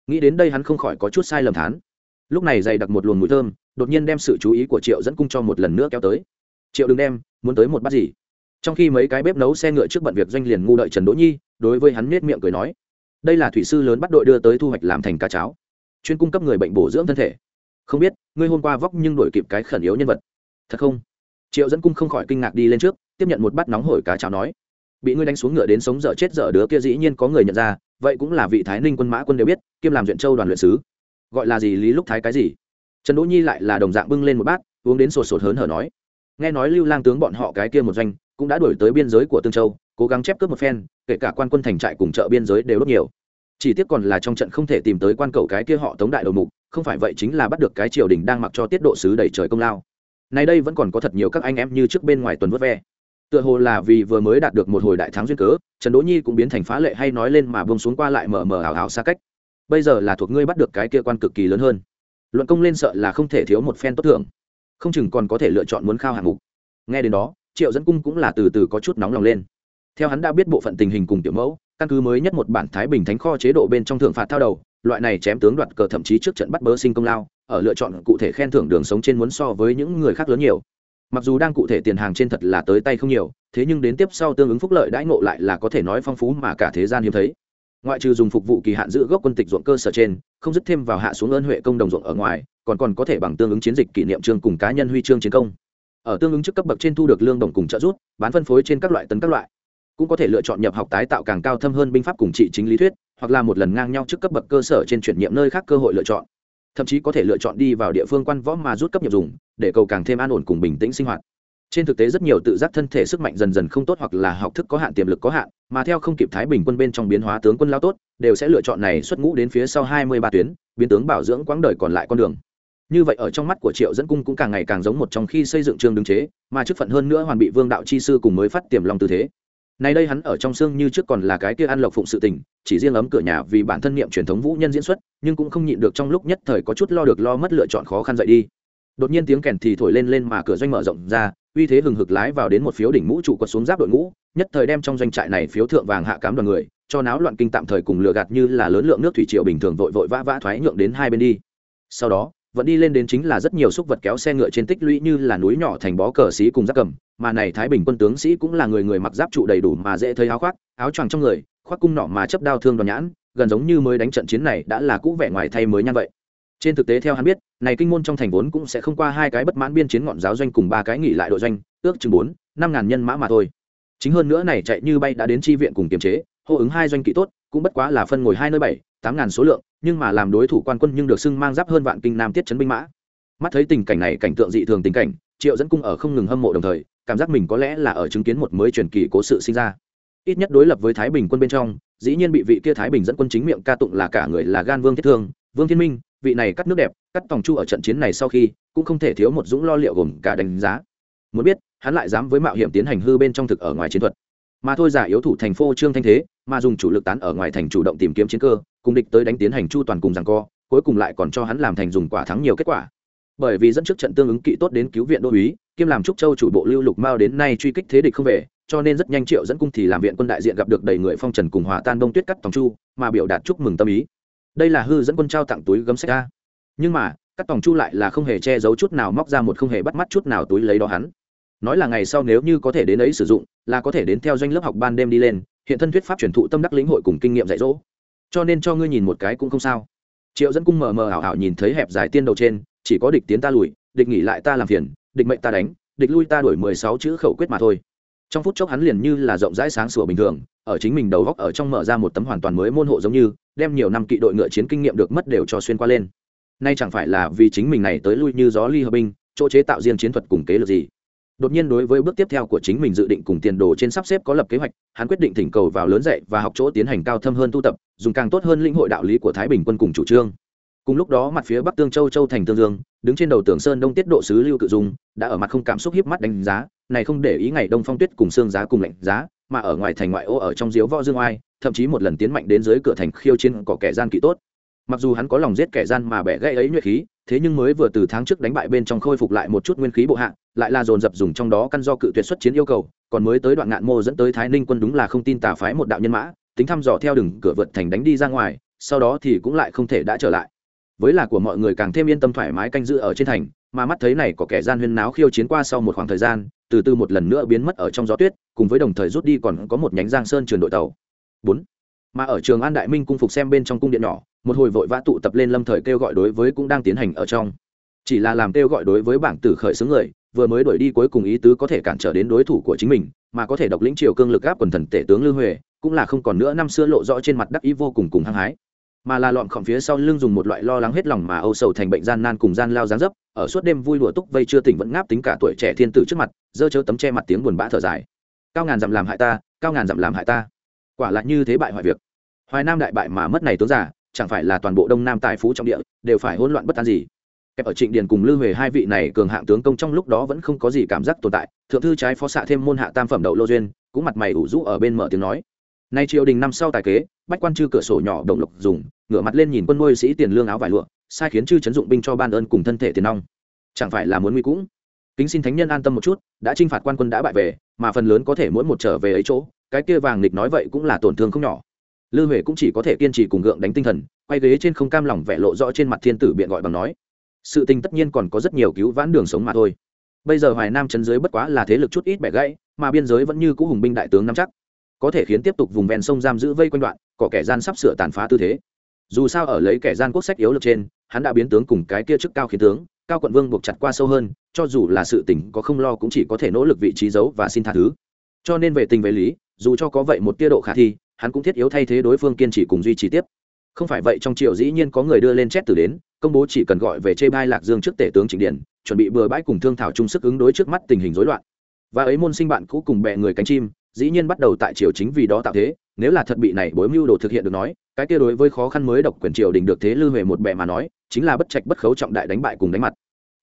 Nghĩ đến đây hắn không khỏi có chút sai lầm thán. Lúc này dày đặc một luồng mùi thơm, đột nhiên đem sự chú ý của triệu dẫn cung cho một lần nữa kéo tới. Triệu đừng đem, muốn tới một bát gì? Trong khi mấy cái bếp nấu xe ngựa trước bận việc doanh liền ngu đợi trần đỗ nhi, đối với hắn nết miệng cười nói đây là thủy sư lớn bắt đội đưa tới thu hoạch làm thành cá cháo, chuyên cung cấp người bệnh bổ dưỡng thân thể. Không biết, ngươi hôm qua vóc nhưng đổi kịp cái khẩn yếu nhân vật. Thật không? Triệu dẫn cung không khỏi kinh ngạc đi lên trước, tiếp nhận một bát nóng hổi cá cháo nói. Bị ngươi đánh xuống ngựa đến sống dở chết dở đứa kia dĩ nhiên có người nhận ra, vậy cũng là vị thái ninh quân mã quân đều biết, kiêm làm duyện châu đoàn luyện sứ. Gọi là gì, lý lúc thái cái gì? Trần đỗ nhi lại là đồng dạng bưng lên một bát, uống đến sột sột hớn hở nói. Nghe nói lưu lang tướng bọn họ cái kia một doanh, cũng đã đổi tới biên giới của tương châu cố gắng chép cướp một phen, kể cả quan quân thành trại cùng chợ biên giới đều đốt nhiều. Chỉ tiếc còn là trong trận không thể tìm tới quan cầu cái kia họ tống đại đầu mục, không phải vậy chính là bắt được cái triều đình đang mặc cho tiết độ sứ đẩy trời công lao. Nay đây vẫn còn có thật nhiều các anh em như trước bên ngoài tuần vớt ve. Tựa hồ là vì vừa mới đạt được một hồi đại thắng duyên cớ, trần đỗ nhi cũng biến thành phá lệ hay nói lên mà bông xuống qua lại mờ mờ ảo ảo xa cách. Bây giờ là thuộc ngươi bắt được cái kia quan cực kỳ lớn hơn. Luận công lên sợ là không thể thiếu một phen tốt thưởng. Không chừng còn có thể lựa chọn muốn khao hạng mục. Nghe đến đó, triệu dẫn cung cũng là từ từ có chút nóng lòng lên theo hắn đã biết bộ phận tình hình cùng tiểu mẫu, căn cứ mới nhất một bản thái bình thánh kho chế độ bên trong thượng phạt thao đầu, loại này chém tướng đoạt cờ thậm chí trước trận bắt bớ sinh công lao, ở lựa chọn cụ thể khen thưởng đường sống trên muốn so với những người khác lớn nhiều. Mặc dù đang cụ thể tiền hàng trên thật là tới tay không nhiều, thế nhưng đến tiếp sau tương ứng phúc lợi đãi ngộ lại là có thể nói phong phú mà cả thế gian hiếm thấy. Ngoại trừ dùng phục vụ kỳ hạn giữ gốc quân tịch ruộng cơ sở trên, không dứt thêm vào hạ xuống ơn huệ công đồng ruộng ở ngoài, còn còn có thể bằng tương ứng chiến dịch kỷ niệm trương cùng cá nhân huy chương chiến công. Ở tương ứng chức cấp bậc trên thu được lương đồng cùng trợ giúp, bán phân phối trên các loại tấn các loại cũng có thể lựa chọn nhập học tái tạo càng cao thâm hơn binh pháp cùng trị chính lý thuyết, hoặc là một lần ngang nhau trước cấp bậc cơ sở trên chuyển nhiệm nơi khác cơ hội lựa chọn. Thậm chí có thể lựa chọn đi vào địa phương quan võ mà rút cấp nhập dùng, để cầu càng thêm an ổn cùng bình tĩnh sinh hoạt. Trên thực tế rất nhiều tự giác thân thể sức mạnh dần dần không tốt hoặc là học thức có hạn, tiềm lực có hạn, mà theo không kịp thái bình quân bên trong biến hóa tướng quân lao tốt, đều sẽ lựa chọn này xuất ngũ đến phía sau hai mươi ba tuyến, biến tướng bảo dưỡng quãng đời còn lại con đường. Như vậy ở trong mắt của triệu dẫn cung cũng càng ngày càng giống một trong khi xây dựng trường đứng chế, mà chức phận hơn nữa hoàn bị vương đạo chi sư cùng mới phát tiềm lòng tư thế nay đây hắn ở trong xương như trước còn là cái kia ăn lộc phụng sự tình, chỉ riêng ấm cửa nhà vì bản thân niệm truyền thống vũ nhân diễn xuất, nhưng cũng không nhịn được trong lúc nhất thời có chút lo được lo mất lựa chọn khó khăn dậy đi. Đột nhiên tiếng kèn thì thổi lên lên mà cửa doanh mở rộng ra, uy thế hừng hực lái vào đến một phiếu đỉnh mũ trụ quật xuống giáp đội ngũ, nhất thời đem trong doanh trại này phiếu thượng vàng hạ cám đoàn người, cho náo loạn kinh tạm thời cùng lừa gạt như là lớn lượng nước thủy triều bình thường vội vội vã vã thoái nhượng đến hai bên đi. Sau đó, vẫn đi lên đến chính là rất nhiều xúc vật kéo xe ngựa trên tích lũy như là núi nhỏ thành bó cờ xí cùng giáp cầm mà này thái bình quân tướng sĩ cũng là người người mặc giáp trụ đầy đủ mà dễ thấy áo khoác, áo choàng trong người, khoác cung nọ mà chấp đao thương đoàn nhãn, gần giống như mới đánh trận chiến này đã là cũ vẻ ngoài thay mới nhan vậy. Trên thực tế theo hắn biết, này kinh môn trong thành vốn cũng sẽ không qua hai cái bất mãn biên chiến ngọn giáo doanh cùng ba cái nghỉ lại đội doanh, ước chừng bốn, năm ngàn nhân mã mà thôi. Chính hơn nữa này chạy như bay đã đến tri viện cùng kiềm chế, hô ứng hai doanh kỵ tốt, cũng bất quá là phân ngồi hai nơi bảy, tám ngàn số lượng, nhưng mà làm đối thủ quan quân nhưng được xưng mang giáp hơn vạn kinh nam tiết chấn binh mã. Mắt thấy tình cảnh này cảnh tượng dị thường tình cảnh, triệu dẫn cung ở không ngừng hâm mộ đồng thời cảm giác mình có lẽ là ở chứng kiến một mới truyền kỳ cố sự sinh ra. Ít nhất đối lập với thái bình quân bên trong, dĩ nhiên bị vị kia thái bình dẫn quân chính miệng ca tụng là cả người là gan vương thiết thương, vương thiên minh, vị này cắt nước đẹp, cắt tòng chu ở trận chiến này sau khi, cũng không thể thiếu một dũng lo liệu gồm cả đánh giá. Muốn biết, hắn lại dám với mạo hiểm tiến hành hư bên trong thực ở ngoài chiến thuật. Mà thôi giả yếu thủ thành phố trương thanh thế, mà dùng chủ lực tán ở ngoài thành chủ động tìm kiếm chiến cơ, cùng địch tới đánh tiến hành chu toàn cùng rằng co, cuối cùng lại còn cho hắn làm thành dùng quả thắng nhiều kết quả bởi vì dẫn trước trận tương ứng kỵ tốt đến cứu viện đô uý kiêm làm trúc châu chủ bộ lưu lục mao đến nay truy kích thế địch không về, cho nên rất nhanh triệu dẫn cung thì làm viện quân đại diện gặp được đầy người phong trần cùng hòa tan đông tuyết cắt tòng chu, mà biểu đạt chúc mừng tâm ý. Đây là hư dẫn quân trao tặng túi gấm sách ra nhưng mà, cắt tòng chu lại là không hề che giấu chút nào móc ra một không hề bắt mắt chút nào túi lấy đó hắn. Nói là ngày sau nếu như có thể đến ấy sử dụng, là có thể đến theo doanh lớp học ban đêm đi lên, hiện thân thuyết pháp truyền thụ tâm đắc lĩnh hội cùng kinh nghiệm dạy dỗ. Cho nên cho ngươi nhìn một cái cũng không sao. Triệu dẫn cung mờ mờ ảo ảo nhìn thấy hẹp dài tiên đầu trên chỉ có địch tiến ta lùi, địch nghỉ lại ta làm phiền, địch mệnh ta đánh, địch lui ta đổi mười sáu chữ khẩu quyết mà thôi. Trong phút chốc hắn liền như là rộng rãi sáng sủa bình thường, ở chính mình đầu góc ở trong mở ra một tấm hoàn toàn mới môn hộ giống như, đem nhiều năm kỵ đội ngựa chiến kinh nghiệm được mất đều cho xuyên qua lên. Nay chẳng phải là vì chính mình này tới lui như gió ly hợp binh, chỗ chế tạo riêng chiến thuật cùng kế lược gì? Đột nhiên đối với bước tiếp theo của chính mình dự định cùng tiền đồ trên sắp xếp có lập kế hoạch, hắn quyết định thỉnh cầu vào lớn dạy và học chỗ tiến hành cao thâm hơn tu tập, dùng càng tốt hơn lĩnh hội đạo lý của thái bình quân cùng chủ trương cùng lúc đó mặt phía bắc tương châu châu thành tương dương, đứng trên đầu tường sơn đông tiết độ sứ lưu cự dung, đã ở mặt không cảm xúc hiếp mắt đánh giá, này không để ý ngày đông phong tuyết cùng xương giá cùng lạnh giá, mà ở ngoài thành ngoại ô ở trong diếu võ dương oai, thậm chí một lần tiến mạnh đến dưới cửa thành khiêu chiến có kẻ gian kỵ tốt. Mặc dù hắn có lòng giết kẻ gian mà bẻ gãy ấy nhuệ khí, thế nhưng mới vừa từ tháng trước đánh bại bên trong khôi phục lại một chút nguyên khí bộ hạ, lại là dồn dập dùng trong đó căn do cự tuyệt xuất chiến yêu cầu, còn mới tới đoạn ngạn mô dẫn tới thái ninh quân đúng là không tin tà phái một đạo nhân mã, tính thăm dò theo đường cửa vượt thành đánh đi ra ngoài, sau đó thì cũng lại không thể đã trở lại với là của mọi người càng thêm yên tâm thoải mái canh giữ ở trên thành, mà mắt thấy này có kẻ gian huyên náo khiêu chiến qua sau một khoảng thời gian, từ từ một lần nữa biến mất ở trong gió tuyết, cùng với đồng thời rút đi còn có một nhánh giang sơn trường đội tàu. Bốn. Mà ở trường an đại minh cung phục xem bên trong cung điện nhỏ, một hồi vội vã tụ tập lên lâm thời kêu gọi đối với cũng đang tiến hành ở trong. Chỉ là làm kêu gọi đối với bảng tử khởi xướng người, vừa mới đuổi đi cuối cùng ý tứ có thể cản trở đến đối thủ của chính mình, mà có thể độc lĩnh triều cương lực áp quần thần tể tướng lư huệ, cũng là không còn nữa năm xưa lộ rõ trên mặt đắc ý vô cùng cùng hăng hái mà là lọn khỏm phía sau lưng dùng một loại lo lắng hết lòng mà âu sầu thành bệnh gian nan cùng gian lao dáng dấp, ở suốt đêm vui đùa túc vây chưa tỉnh vẫn ngáp tính cả tuổi trẻ thiên tử trước mặt, dơ chớ tấm che mặt tiếng buồn bã thở dài. Cao ngàn dặm làm hại ta, cao ngàn dặm làm hại ta. Quả là như thế bại hoại việc. Hoài nam đại bại mà mất này tướng giả chẳng phải là toàn bộ đông nam tài phú trong địa, đều phải hỗn loạn bất an gì? Kẹp ở trịnh điền cùng lư huệ hai vị này cường hạng tướng công trong lúc đó vẫn không có gì cảm giác tồn tại, thượng thư trái phó xạ thêm môn hạ tam phẩm đậu lô duyên, cũng mặt mày ủ rũ ở bên mở tiếng nói. Nay triều đình năm sau tài kế bách quan chư cửa sổ nhỏ động lộc dùng, ngửa mặt lên nhìn quân nuôi sĩ tiền lương áo vải lụa, sai khiến chư chấn dụng binh cho ban ơn cùng thân thể tiền nong. Chẳng phải là muốn nguy cũng? Kính xin thánh nhân an tâm một chút, đã chinh phạt quan quân đã bại về, mà phần lớn có thể mỗi một trở về ấy chỗ, cái kia vàng nghịch nói vậy cũng là tổn thương không nhỏ. Lư huệ cũng chỉ có thể kiên trì cùng gượng đánh tinh thần, quay ghế trên không cam lòng vẻ lộ rõ trên mặt thiên tử biện gọi bằng nói. Sự tình tất nhiên còn có rất nhiều cứu vãn đường sống mà thôi. Bây giờ hoài nam chấn dưới bất quá là thế lực chút ít bẻ gãy, mà biên giới vẫn như cũ hùng binh đại tướng nắm chắc có thể khiến tiếp tục vùng ven sông giam giữ vây quanh đoạn, có kẻ gian sắp sửa tàn phá tư thế. Dù sao ở lấy kẻ gian quốc sách yếu lực trên, hắn đã biến tướng cùng cái kia chức cao khiến tướng, cao quận vương buộc chặt qua sâu hơn, cho dù là sự tình có không lo cũng chỉ có thể nỗ lực vị trí giấu và xin tha thứ. Cho nên về tình về lý, dù cho có vậy một tia độ khả thi, hắn cũng thiết yếu thay thế đối phương kiên trì cùng duy trì tiếp. Không phải vậy trong triều dĩ nhiên có người đưa lên chết từ đến, công bố chỉ cần gọi về chê bai lạc dương trước tể tướng trịnh điển chuẩn bị bừa bãi cùng thương thảo chung sức ứng đối trước mắt tình hình rối loạn. Và ấy môn sinh bạn cũ cùng bè người cánh chim dĩ nhiên bắt đầu tại triều chính vì đó tạo thế, nếu là thật bị này bối mưu đồ thực hiện được nói, cái kia đối với khó khăn mới độc quyền triều đình được thế lư huệ một bệ mà nói, chính là bất trạch bất khấu trọng đại đánh bại cùng đánh mặt.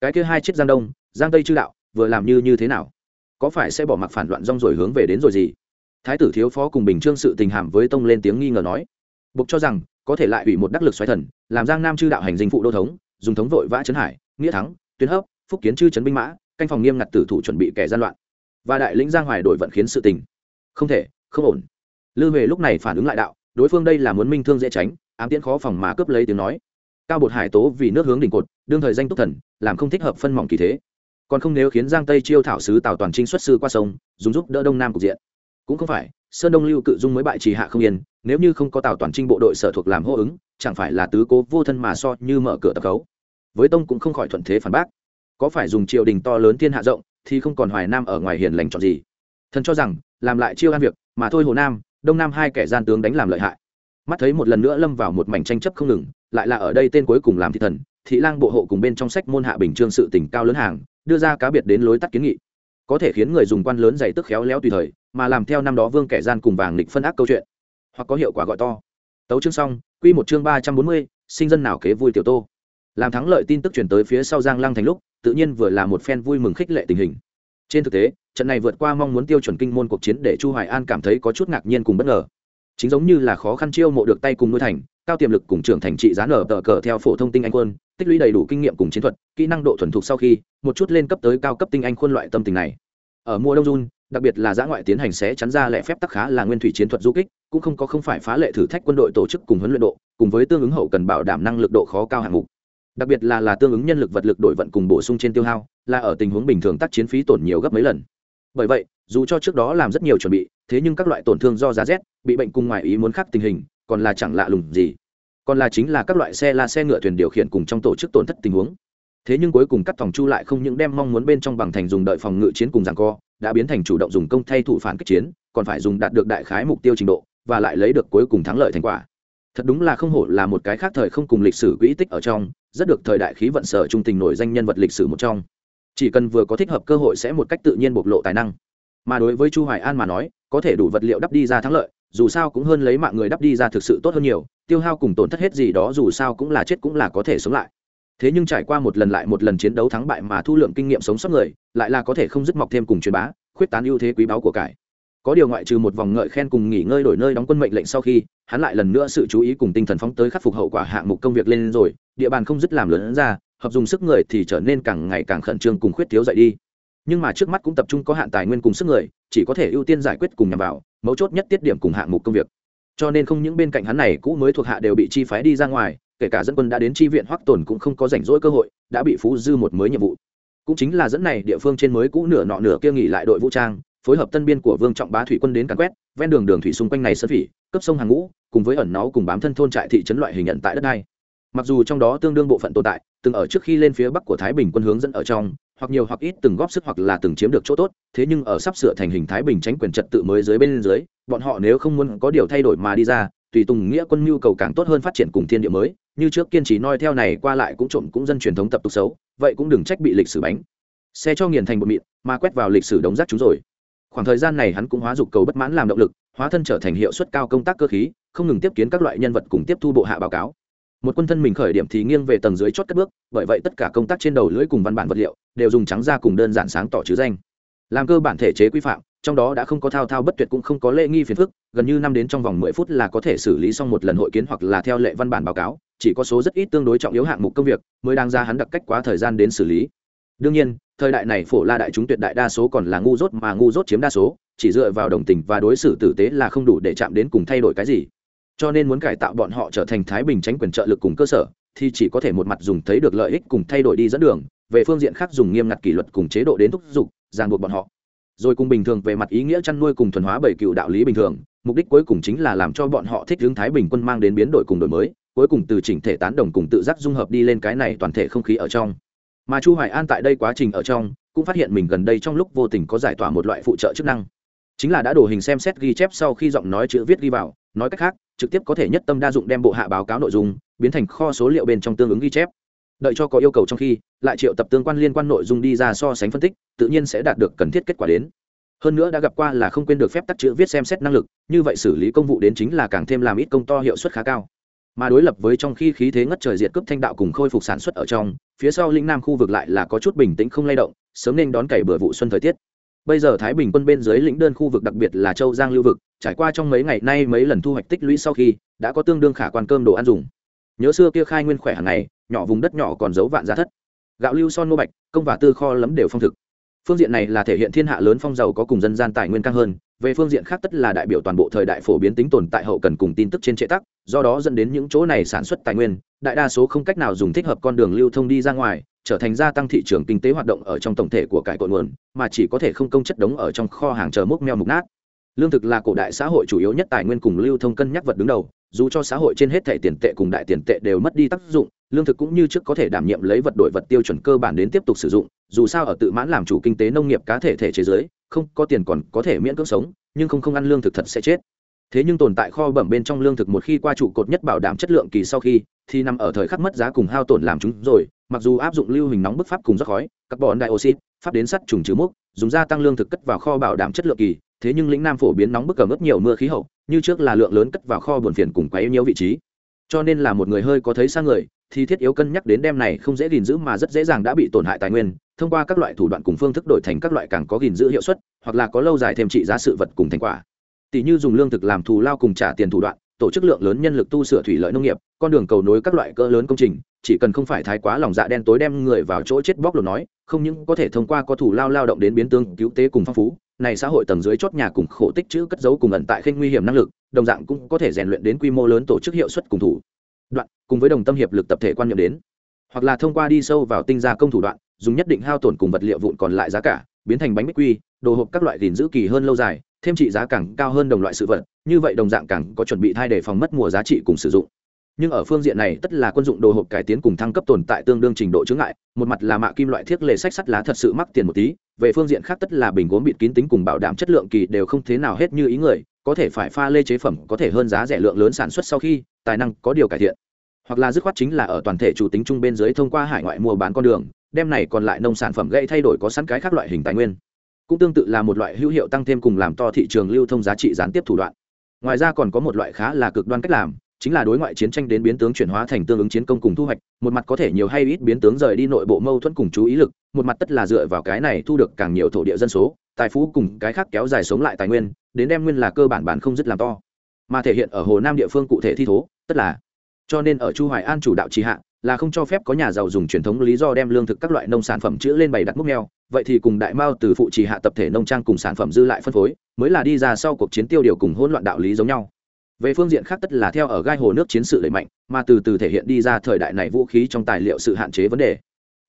Cái kia hai chiếc giang đông, giang tây chư đạo, vừa làm như như thế nào? Có phải sẽ bỏ mặc phản loạn rong rồi hướng về đến rồi gì? Thái tử thiếu phó cùng bình trương sự tình hàm với tông lên tiếng nghi ngờ nói. Buộc cho rằng, có thể lại ủy một đắc lực xoáy thần, làm giang nam chư đạo hành dinh phụ đô thống, dùng thống vội vã trấn hải, nghĩa thắng tuyến hấp, phúc kiến chư trấn binh mã, canh phòng nghiêm ngặt tử thủ chuẩn bị kẻ gian loạn. Và đại lĩnh giang hoài đổi vận khiến sự tình không thể, không ổn. Lư huệ lúc này phản ứng lại đạo, đối phương đây là muốn minh thương dễ tránh, ám tiễn khó phòng mà cướp lấy tiếng nói. Cao bột hải tố vì nước hướng đỉnh cột, đương thời danh túc thần, làm không thích hợp phân mỏng kỳ thế. Còn không nếu khiến giang tây chiêu thảo sứ tào toàn trinh xuất sư qua sông, dùng giúp đỡ đông nam cục diện. Cũng không phải, sơn đông lưu cự dung mới bại trì hạ không yên, nếu như không có tào toàn trinh bộ đội sở thuộc làm hô ứng, chẳng phải là tứ cố vô thân mà so như mở cửa tập khấu. Với tông cũng không khỏi thuận thế phản bác. Có phải dùng triều đình to lớn thiên hạ rộng, thì không còn hoài nam ở ngoài hiền lành chọn gì? Thần cho rằng làm lại chiêu an việc, mà thôi hồ nam, đông nam hai kẻ gian tướng đánh làm lợi hại. Mắt thấy một lần nữa lâm vào một mảnh tranh chấp không ngừng, lại là ở đây tên cuối cùng làm thị thần, thị lang bộ hộ cùng bên trong sách môn hạ bình trương sự tỉnh cao lớn hàng, đưa ra cá biệt đến lối tắt kiến nghị. Có thể khiến người dùng quan lớn dày tức khéo léo tùy thời, mà làm theo năm đó vương kẻ gian cùng vàng lịch phân ác câu chuyện. Hoặc có hiệu quả gọi to. Tấu chương xong, quy một chương ba trăm bốn mươi, sinh dân nào kế vui tiểu tô. Làm thắng lợi tin tức chuyển tới phía sau giang lăng thành lúc, tự nhiên vừa là một phen vui mừng khích lệ tình hình. Trên thực tế trận này vượt qua mong muốn tiêu chuẩn kinh môn cuộc chiến để chu hoài an cảm thấy có chút ngạc nhiên cùng bất ngờ. Chính giống như là khó khăn chiêu mộ được tay cùng nuôi thành, cao tiềm lực cùng trưởng thành trị giá nở tờ cờ theo phổ thông tinh anh quân, tích lũy đầy đủ kinh nghiệm cùng chiến thuật, kỹ năng độ thuần thục sau khi, một chút lên cấp tới cao cấp tinh anh quân loại tâm tình này. Ở mùa đông jun, đặc biệt là giã ngoại tiến hành sẽ chắn ra lẽ phép tắc khá là nguyên thủy chiến thuật du kích, cũng không có không phải phá lệ thử thách quân đội tổ chức cùng huấn luyện độ, cùng với tương ứng hậu cần bảo đảm năng lực độ khó cao hạng mục. Đặc biệt là là tương ứng nhân lực vật lực đội vận cùng bổ sung trên tiêu hao, là ở tình huống bình thường tác chiến phí tổn nhiều gấp mấy lần bởi vậy, dù cho trước đó làm rất nhiều chuẩn bị, thế nhưng các loại tổn thương do giá rét, bị bệnh cùng ngoài ý muốn khắc tình hình, còn là chẳng lạ lùng gì. Còn là chính là các loại xe la xe ngựa thuyền điều khiển cùng trong tổ chức tổn thất tình huống. Thế nhưng cuối cùng các thòng chu lại không những đem mong muốn bên trong bằng thành dùng đợi phòng ngự chiến cùng rằng co, đã biến thành chủ động dùng công thay thủ phản kích chiến, còn phải dùng đạt được đại khái mục tiêu trình độ, và lại lấy được cuối cùng thắng lợi thành quả. Thật đúng là không hổ là một cái khác thời không cùng lịch sử quỹ tích ở trong, rất được thời đại khí vận sở trung tình nổi danh nhân vật lịch sử một trong chỉ cần vừa có thích hợp cơ hội sẽ một cách tự nhiên bộc lộ tài năng. Mà đối với chu hoài an mà nói, có thể đủ vật liệu đắp đi ra thắng lợi, dù sao cũng hơn lấy mạng người đắp đi ra thực sự tốt hơn nhiều, tiêu hao cùng tổn thất hết gì đó dù sao cũng là chết cũng là có thể sống lại. Thế nhưng trải qua một lần lại một lần chiến đấu thắng bại mà thu lượng kinh nghiệm sống sót người, lại là có thể không dứt mọc thêm cùng truyền bá, khuyết tán ưu thế quý báu của cải. Có điều ngoại trừ một vòng ngợi khen cùng nghỉ ngơi đổi nơi đóng quân mệnh lệnh sau khi, hắn lại lần nữa sự chú ý cùng tinh thần phóng tới khắc phục hậu quả hạng mục công việc lên rồi, địa bàn không dứt làm lớn ra hợp dùng sức người thì trở nên càng ngày càng khẩn trương cùng khuyết thiếu dậy đi. Nhưng mà trước mắt cũng tập trung có hạn tài nguyên cùng sức người, chỉ có thể ưu tiên giải quyết cùng nhằm vào, mấu chốt nhất tiết điểm cùng hạng mục công việc. Cho nên không những bên cạnh hắn này cũ mới thuộc hạ đều bị chi phái đi ra ngoài, kể cả dẫn quân đã đến chi viện hoắc tổn cũng không có rảnh rỗi cơ hội, đã bị phú dư một mới nhiệm vụ. Cũng chính là dẫn này địa phương trên mới cũ nửa nọ nửa kia nghỉ lại đội vũ trang, phối hợp tân biên của vương trọng bá thủy quân đến càn quét, ven đường đường thủy xung quanh này sơn phỉ cấp sông hàng ngũ, cùng với ẩn náu cùng bám thân thôn trại thị trấn loại hình nhận tại đất này mặc dù trong đó tương đương bộ phận tồn tại, từng ở trước khi lên phía bắc của thái bình quân hướng dẫn ở trong, hoặc nhiều hoặc ít từng góp sức hoặc là từng chiếm được chỗ tốt, thế nhưng ở sắp sửa thành hình thái bình tránh quyền trật tự mới dưới bên dưới, bọn họ nếu không muốn có điều thay đổi mà đi ra, tùy tùng nghĩa quân nhu cầu càng tốt hơn phát triển cùng thiên địa mới, như trước kiên trì noi theo này qua lại cũng trộm cũng dân truyền thống tập tục xấu, vậy cũng đừng trách bị lịch sử bánh. Xe cho nghiền thành bột mịn, mà quét vào lịch sử đống rác chúng rồi. Khoảng thời gian này hắn cũng hóa dục cầu bất mãn làm động lực, hóa thân trở thành hiệu suất cao công tác cơ khí, không ngừng tiếp kiến các loại nhân vật cùng tiếp thu bộ hạ báo cáo một quân thân mình khởi điểm thì nghiêng về tầng dưới chót cất bước, bởi vậy tất cả công tác trên đầu lưỡi cùng văn bản vật liệu đều dùng trắng ra cùng đơn giản sáng tỏ chứ danh. Làm cơ bản thể chế quy phạm, trong đó đã không có thao thao bất tuyệt cũng không có lễ nghi phiền phức, gần như năm đến trong vòng mười phút là có thể xử lý xong một lần hội kiến hoặc là theo lệ văn bản báo cáo, chỉ có số rất ít tương đối trọng yếu hạng mục công việc mới đang ra hắn đặc cách quá thời gian đến xử lý. Đương nhiên, thời đại này phổ la đại chúng tuyệt đại đa số còn là ngu dốt mà ngu dốt chiếm đa số, chỉ dựa vào đồng tình và đối xử tử tế là không đủ để chạm đến cùng thay đổi cái gì cho nên muốn cải tạo bọn họ trở thành thái bình tránh quyền trợ lực cùng cơ sở, thì chỉ có thể một mặt dùng thấy được lợi ích cùng thay đổi đi dẫn đường, về phương diện khác dùng nghiêm ngặt kỷ luật cùng chế độ đến thúc giục, ràng buộc bọn họ. Rồi cùng bình thường về mặt ý nghĩa chăn nuôi cùng thuần hóa bảy cựu đạo lý bình thường, mục đích cuối cùng chính là làm cho bọn họ thích hướng thái bình quân mang đến biến đổi cùng đổi mới, cuối cùng từ chỉnh thể tán đồng cùng tự giác dung hợp đi lên cái này toàn thể không khí ở trong. Mà chu hoài an tại đây quá trình ở trong, cũng phát hiện mình gần đây trong lúc vô tình có giải tỏa một loại phụ trợ chức năng. Chính là đã đổ hình xem xét ghi chép sau khi giọng nói chữ viết ghi vào nói cách khác, trực tiếp có thể nhất tâm đa dụng đem bộ hạ báo cáo nội dung, biến thành kho số liệu bên trong tương ứng ghi chép. Đợi cho có yêu cầu trong khi, lại triệu tập tương quan liên quan nội dung đi ra so sánh phân tích, tự nhiên sẽ đạt được cần thiết kết quả đến. Hơn nữa đã gặp qua là không quên được phép tắt chữ viết xem xét năng lực, như vậy xử lý công vụ đến chính là càng thêm làm ít công to hiệu suất khá cao. Mà đối lập với trong khi khí thế ngất trời diệt cướp thanh đạo cùng khôi phục sản xuất ở trong, phía sau lĩnh nam khu vực lại là có chút bình tĩnh không lay động, sớm nên đón cày bừa vụ xuân thời tiết bây giờ thái bình quân bên dưới lĩnh đơn khu vực đặc biệt là châu giang lưu vực, trải qua trong mấy ngày nay mấy lần thu hoạch tích lũy sau khi, đã có tương đương khả quan cơm đồ ăn dùng. Nhớ xưa kia khai nguyên khỏe hàng ngày, nhỏ vùng đất nhỏ còn giấu vạn giá thất. Gạo lưu son nô bạch, công và tư kho lấm đều phong thực. Phương diện này là thể hiện thiên hạ lớn phong giàu có cùng dân gian tài nguyên căng hơn, về phương diện khác tất là đại biểu toàn bộ thời đại phổ biến tính tồn tại hậu cần cùng tin tức trên trệ tắc, do đó dẫn đến những chỗ này sản xuất tài nguyên, đại đa số không cách nào dùng thích hợp con đường lưu thông đi ra ngoài trở thành gia tăng thị trường kinh tế hoạt động ở trong tổng thể của cải cội nguồn, mà chỉ có thể không công chất đống ở trong kho hàng chờ mốc meo mục nát. Lương thực là cổ đại xã hội chủ yếu nhất tài nguyên cùng lưu thông cân nhắc vật đứng đầu, dù cho xã hội trên hết thẻ tiền tệ cùng đại tiền tệ đều mất đi tác dụng, lương thực cũng như trước có thể đảm nhiệm lấy vật đổi vật tiêu chuẩn cơ bản đến tiếp tục sử dụng, dù sao ở tự mãn làm chủ kinh tế nông nghiệp cá thể thể chế giới, không có tiền còn có thể miễn cưỡng sống, nhưng không không ăn lương thực thật sẽ chết. Thế nhưng tồn tại kho bẩm bên trong lương thực một khi qua trụ cột nhất bảo đảm chất lượng kỳ sau khi, thì nằm ở thời khắc mất giá cùng hao tổn làm chúng rồi mặc dù áp dụng lưu hình nóng bức pháp cùng rất khói, carbon dioxide, pháp đến sắt trùng chứa mốc, dùng gia tăng lương thực cất vào kho bảo đảm chất lượng kỳ, thế nhưng lĩnh nam phổ biến nóng bức cầm ướt nhiều mưa khí hậu, như trước là lượng lớn cất vào kho buồn phiền cùng quấy nhiều vị trí. Cho nên là một người hơi có thấy sang người, thì thiết yếu cân nhắc đến đem này không dễ gìn giữ mà rất dễ dàng đã bị tổn hại tài nguyên, thông qua các loại thủ đoạn cùng phương thức đổi thành các loại càng có gìn giữ hiệu suất, hoặc là có lâu dài thêm trị giá sự vật cùng thành quả. Tỷ như dùng lương thực làm thù lao cùng trả tiền thủ đoạn, tổ chức lượng lớn nhân lực tu sửa thủy lợi nông nghiệp, con đường cầu nối các loại cỡ lớn công trình chỉ cần không phải thái quá lòng dạ đen tối đem người vào chỗ chết bóc lột nói, không những có thể thông qua có thủ lao lao động đến biến tương cứu tế cùng phong phú, này xã hội tầng dưới chót nhà cùng khổ tích chữ cất giấu cùng ẩn tại khinh nguy hiểm năng lực, đồng dạng cũng có thể rèn luyện đến quy mô lớn tổ chức hiệu suất cùng thủ. Đoạn, cùng với đồng tâm hiệp lực tập thể quan niệm đến. Hoặc là thông qua đi sâu vào tinh gia công thủ đoạn, dùng nhất định hao tổn cùng vật liệu vụn còn lại giá cả, biến thành bánh bích quy, đồ hộp các loại gìn giữ kỳ hơn lâu dài, thêm trị giá càng cao hơn đồng loại sự vật, như vậy đồng dạng càng có chuẩn bị thay để phòng mất mùa giá trị cùng sử dụng nhưng ở phương diện này tất là quân dụng đồ hộp cải tiến cùng thăng cấp tồn tại tương đương trình độ chướng ngại, một mặt là mạ kim loại thiết lề sách sắt lá thật sự mắc tiền một tí, về phương diện khác tất là bình gốm bịt kín tính cùng bảo đảm chất lượng kỳ đều không thế nào hết như ý người, có thể phải pha lê chế phẩm, có thể hơn giá rẻ lượng lớn sản xuất sau khi, tài năng có điều cải thiện. Hoặc là dứt khoát chính là ở toàn thể chủ tính chung bên dưới thông qua hải ngoại mua bán con đường, đem này còn lại nông sản phẩm gây thay đổi có sẵn cái khác loại hình tài nguyên. Cũng tương tự là một loại hữu hiệu tăng thêm cùng làm to thị trường lưu thông giá trị gián tiếp thủ đoạn. Ngoài ra còn có một loại khá là cực đoan cách làm chính là đối ngoại chiến tranh đến biến tướng chuyển hóa thành tương ứng chiến công cùng thu hoạch, một mặt có thể nhiều hay ít biến tướng rời đi nội bộ mâu thuẫn cùng chú ý lực, một mặt tất là dựa vào cái này thu được càng nhiều thổ địa dân số, tài phú cùng cái khác kéo dài sống lại tài nguyên, đến đem nguyên là cơ bản bản không dứt làm to. Mà thể hiện ở hồ nam địa phương cụ thể thi thố, tất là cho nên ở chu hoài an chủ đạo trì hạ, là không cho phép có nhà giàu dùng truyền thống lý do đem lương thực các loại nông sản phẩm chữa lên bày đặt múc neo vậy thì cùng đại mao từ phụ trì hạ tập thể nông trang cùng sản phẩm dư lại phân phối, mới là đi ra sau cuộc chiến tiêu điều cùng hỗn loạn đạo lý giống nhau về phương diện khác tất là theo ở gai hồ nước chiến sự đẩy mạnh, mà từ từ thể hiện đi ra thời đại này vũ khí trong tài liệu sự hạn chế vấn đề.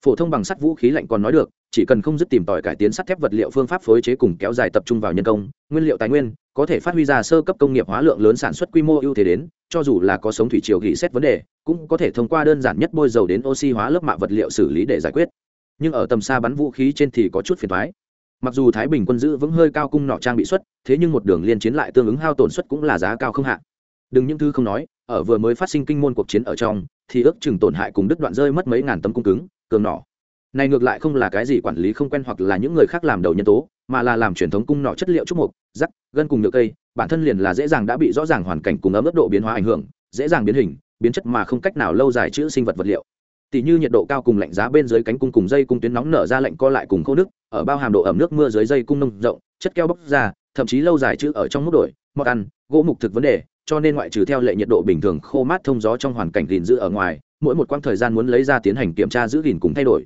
Phổ thông bằng sắt vũ khí lạnh còn nói được, chỉ cần không dứt tìm tòi cải tiến sắt thép vật liệu phương pháp phối chế cùng kéo dài tập trung vào nhân công, nguyên liệu tài nguyên, có thể phát huy ra sơ cấp công nghiệp hóa lượng lớn sản xuất quy mô ưu thế đến, cho dù là có sống thủy triều gỉ xét vấn đề, cũng có thể thông qua đơn giản nhất bôi dầu đến oxy hóa lớp mạ vật liệu xử lý để giải quyết. Nhưng ở tầm xa bắn vũ khí trên thì có chút phiền thoái mặc dù thái bình quân giữ vững hơi cao cung nọ trang bị xuất, thế nhưng một đường liên chiến lại tương ứng hao tổn suất cũng là giá cao không hạ. Đừng những thứ không nói, ở vừa mới phát sinh kinh môn cuộc chiến ở trong, thì ước chừng tổn hại cùng đứt đoạn rơi mất mấy ngàn tấm cung cứng, cường nỏ này ngược lại không là cái gì quản lý không quen hoặc là những người khác làm đầu nhân tố, mà là làm truyền thống cung nọ chất liệu trúc mục, rắc, gân cùng nhựa cây, bản thân liền là dễ dàng đã bị rõ ràng hoàn cảnh cùng ấm ấp độ biến hóa ảnh hưởng, dễ dàng biến hình, biến chất mà không cách nào lâu dài chữ sinh vật vật liệu tỉ như nhiệt độ cao cùng lạnh giá bên dưới cánh cung cùng dây cung tuyến nóng nở ra lạnh co lại cùng khô nước, ở bao hàm độ ẩm nước mưa dưới dây cung nông rộng, chất keo bốc ra, thậm chí lâu dài chữ ở trong mức đổi mọt ăn, gỗ mục thực vấn đề, cho nên ngoại trừ theo lệ nhiệt độ bình thường khô mát thông gió trong hoàn cảnh gìn giữ ở ngoài, mỗi một quãng thời gian muốn lấy ra tiến hành kiểm tra giữ gìn cùng thay đổi.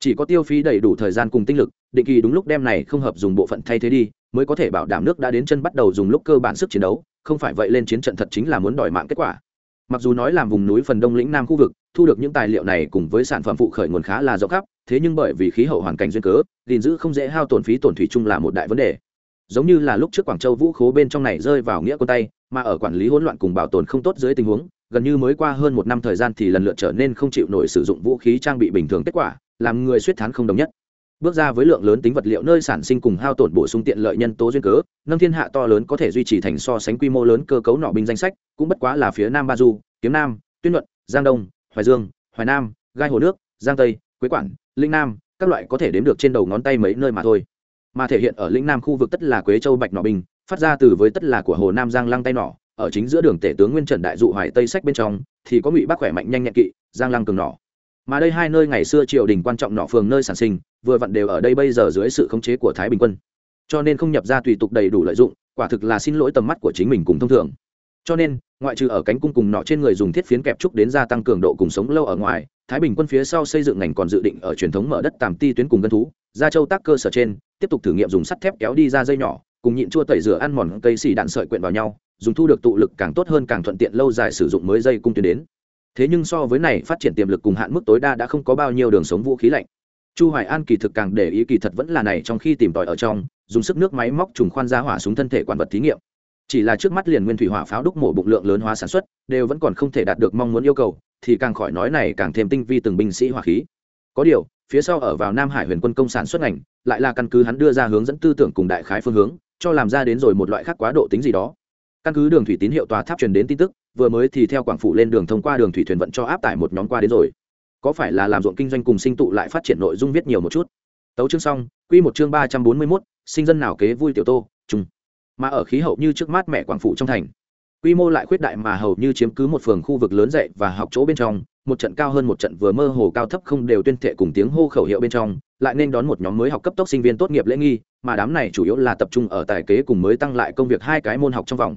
Chỉ có tiêu phí đầy đủ thời gian cùng tinh lực, định kỳ đúng lúc đem này không hợp dùng bộ phận thay thế đi, mới có thể bảo đảm nước đã đến chân bắt đầu dùng lúc cơ bản sức chiến đấu, không phải vậy lên chiến trận thật chính là muốn đòi mạng kết quả. Mặc dù nói làm vùng núi phần đông lĩnh nam khu vực thu được những tài liệu này cùng với sản phẩm phụ khởi nguồn khá là rộng khắp, thế nhưng bởi vì khí hậu hoàn cảnh duyên cớ, gìn giữ không dễ hao tổn phí tổn thủy chung là một đại vấn đề. Giống như là lúc trước quảng châu vũ khố bên trong này rơi vào nghĩa quân tay, mà ở quản lý hỗn loạn cùng bảo tồn không tốt dưới tình huống, gần như mới qua hơn một năm thời gian thì lần lượt trở nên không chịu nổi sử dụng vũ khí trang bị bình thường kết quả, làm người suýt thán không đồng nhất. Bước ra với lượng lớn tính vật liệu nơi sản sinh cùng hao tổn bổ sung tiện lợi nhân tố duyên cớ, nâng thiên hạ to lớn có thể duy trì thành so sánh quy mô lớn cơ cấu nọ binh danh sách, cũng bất quá là phía nam ba du, kiếm nam, tuyên luận, giang đông hoài dương hoài nam gai hồ nước giang tây quế quản linh nam các loại có thể đếm được trên đầu ngón tay mấy nơi mà thôi. Mà thể hiện ở lĩnh nam khu vực tất là quế châu bạch nọ Bình, phát ra từ với tất là của hồ nam giang lăng tay nỏ ở chính giữa đường tể tướng nguyên trần đại dụ hoài tây sách bên trong thì có ngụy bác khỏe mạnh nhanh nhẹn kỵ giang lăng cường nỏ. Mà đây hai nơi ngày xưa triều đình quan trọng nọ phường nơi sản sinh vừa vặn đều ở đây bây giờ dưới sự khống chế của thái bình quân. Cho nên không nhập ra tùy tục đầy đủ lợi dụng quả thực là xin lỗi tầm mắt của chính mình cùng thông thường cho nên, ngoại trừ ở cánh cung cùng nọ trên người dùng thiết phiến kẹp trúc đến gia tăng cường độ cùng sống lâu ở ngoài, thái bình quân phía sau xây dựng ngành còn dự định ở truyền thống mở đất tàm ti tuyến cùng gân thú, gia châu tác cơ sở trên, tiếp tục thử nghiệm dùng sắt thép kéo đi ra dây nhỏ, cùng nhịn chua tẩy rửa ăn mòn cây xì đạn sợi quyện vào nhau, dùng thu được tụ lực càng tốt hơn càng thuận tiện lâu dài sử dụng mới dây cung tuyến đến. Thế nhưng so với này, phát triển tiềm lực cùng hạn mức tối đa đã không có bao nhiêu đường sống vũ khí lạnh. Chu hoài an kỳ thực càng để ý kỳ thật vẫn là này trong khi tìm tòi ở trong, dùng sức nước máy móc trùng khoan ra hỏa súng thân thể quản vật thí nghiệm chỉ là trước mắt liền nguyên thủy hỏa pháo đúc mổ bụng lượng lớn hóa sản xuất đều vẫn còn không thể đạt được mong muốn yêu cầu thì càng khỏi nói này càng thêm tinh vi từng binh sĩ hỏa khí. Có điều phía sau ở vào nam hải huyền quân công sản xuất ngành lại là căn cứ hắn đưa ra hướng dẫn tư tưởng cùng đại khái phương hướng cho làm ra đến rồi một loại khác quá độ tính gì đó. Căn cứ đường thủy tín hiệu tòa tháp truyền đến tin tức vừa mới thì theo quảng phủ lên đường thông qua đường thủy thuyền vận cho áp tải một nhóm qua đến rồi. Có phải là làm ruộng kinh doanh cùng sinh tụ lại phát triển nội dung viết nhiều một chút? Tấu chương xong quy một chương ba trăm bốn mươi 341, sinh dân nào kế vui tiểu tô chung mà ở khí hậu như trước mắt mẹ quảng phủ trong thành. Quy mô lại khuyết đại mà hầu như chiếm cứ một phường khu vực lớn dậy và học chỗ bên trong, một trận cao hơn một trận vừa mơ hồ cao thấp không đều tuyên thệ cùng tiếng hô khẩu hiệu bên trong, lại nên đón một nhóm mới học cấp tốc sinh viên tốt nghiệp lễ nghi, mà đám này chủ yếu là tập trung ở tài kế cùng mới tăng lại công việc hai cái môn học trong vòng.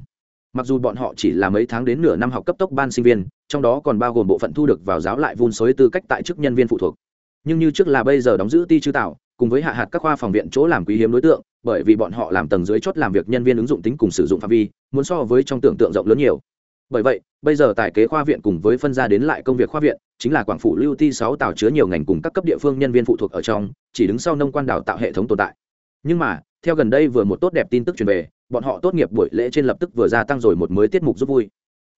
Mặc dù bọn họ chỉ là mấy tháng đến nửa năm học cấp tốc ban sinh viên, trong đó còn bao gồm bộ phận thu được vào giáo lại vun xối tư cách tại chức nhân viên phụ thuộc. Nhưng như trước là bây giờ đóng giữ ti chư tạo cùng với hạ hạt các khoa phòng viện chỗ làm quý hiếm đối tượng, bởi vì bọn họ làm tầng dưới chốt làm việc nhân viên ứng dụng tính cùng sử dụng phạm vi, muốn so với trong tưởng tượng rộng lớn nhiều. Bởi vậy, bây giờ tài kế khoa viện cùng với phân ra đến lại công việc khoa viện, chính là quảng phủ lưu ti sáu tàu chứa nhiều ngành cùng các cấp địa phương nhân viên phụ thuộc ở trong, chỉ đứng sau nông quan đào tạo hệ thống tồn tại. Nhưng mà, theo gần đây vừa một tốt đẹp tin tức truyền về, bọn họ tốt nghiệp buổi lễ trên lập tức vừa gia tăng rồi một mới tiết mục giúp vui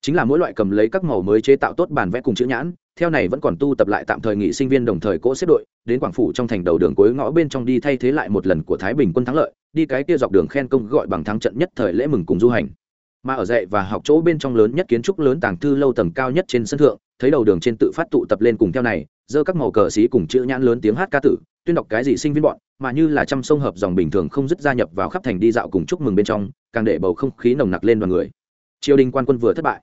chính là mỗi loại cầm lấy các màu mới chế tạo tốt bản vẽ cùng chữ nhãn, theo này vẫn còn tu tập lại tạm thời nghị sinh viên đồng thời cỗ xếp đội, đến quảng phủ trong thành đầu đường cuối ngõ bên trong đi thay thế lại một lần của thái bình quân thắng lợi, đi cái kia dọc đường khen công gọi bằng thắng trận nhất thời lễ mừng cùng du hành. Mà ở dạy và học chỗ bên trong lớn nhất kiến trúc lớn tàng thư lâu tầng cao nhất trên sân thượng, thấy đầu đường trên tự phát tụ tập lên cùng theo này, giơ các màu cờ xí cùng chữ nhãn lớn tiếng hát ca tử, tuyên đọc cái gì sinh viên bọn, mà như là trăm sông hợp dòng bình thường không dứt gia nhập vào khắp thành đi dạo cùng chúc mừng bên trong, càng để bầu không khí nồng nặc lên đoàn người. Triều đình quan quân vừa thất bại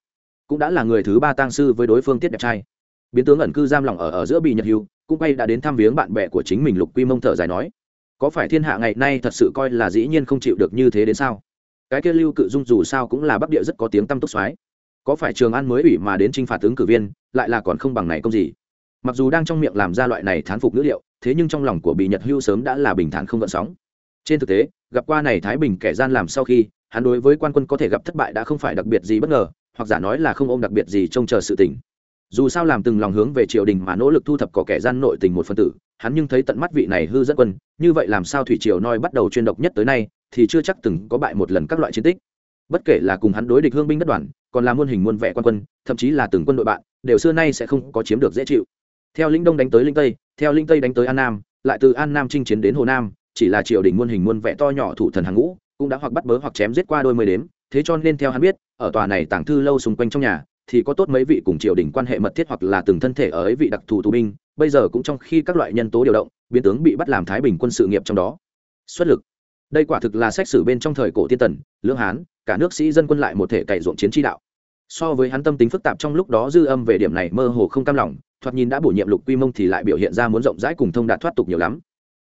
cũng đã là người thứ ba tang sư với đối phương tiết đẹp trai. Biến tướng ẩn cư giam lỏng ở ở giữa bị nhật hưu, cũng quay đã đến thăm viếng bạn bè của chính mình lục quy mông thở dài nói, có phải thiên hạ ngày nay thật sự coi là dĩ nhiên không chịu được như thế đến sao? Cái kia lưu cự dung dù sao cũng là bắc địa rất có tiếng tăm túc soái. có phải trường an mới ủy mà đến t r i n h phạt tướng cử viên, lại là còn không bằng này công gì? Mặc dù đang trong miệng làm ra loại này thán phục ngữ liệu, thế nhưng trong lòng của bị nhật hưu sớm đã là bình thản không gợn sóng. Trên thực tế, gặp qua này thái bình kẻ gian làm sau khi, hắn đối với quan quân có thể gặp thất bại đã không phải đặc biệt gì bất ngờ hoặc giả nói là không ôm đặc biệt gì trông chờ sự tình. Dù sao làm từng lòng hướng về triều đình mà nỗ lực thu thập có kẻ gian nội tình một phân tử, hắn nhưng thấy tận mắt vị này hư dẫn quân, như vậy làm sao thủy triều noi bắt đầu chuyên độc nhất tới nay, thì chưa chắc từng có bại một lần các loại chiến tích. Bất kể là cùng hắn đối địch hương binh đất đoàn, còn là muôn hình muôn vẻ quan quân, thậm chí là từng quân đội bạn, đều xưa nay sẽ không có chiếm được dễ chịu. Theo linh đông đánh tới linh tây, theo linh tây đánh tới an nam, lại từ an nam chinh chiến đến hồ nam, chỉ là triều đình muôn hình muôn vẻ to nhỏ thủ thần hàng ngũ, cũng đã hoặc bắt bớ hoặc chém giết qua đôi mươi đếm thế cho nên theo hắn biết, ở tòa này tàng thư lâu xung quanh trong nhà, thì có tốt mấy vị cùng triều đình quan hệ mật thiết hoặc là từng thân thể ở ấy vị đặc thù tù binh, bây giờ cũng trong khi các loại nhân tố điều động, biến tướng bị bắt làm thái bình quân sự nghiệp trong đó. Xuất lực. Đây quả thực là xét xử bên trong thời cổ tiên tần, lưỡng hán, cả nước sĩ dân quân lại một thể cày ruộng chiến tri đạo. So với hắn tâm tính phức tạp trong lúc đó dư âm về điểm này mơ hồ không cam lòng, thoạt nhìn đã bổ nhiệm lục quy mông thì lại biểu hiện ra muốn rộng rãi cùng thông đạt thoát tục nhiều lắm.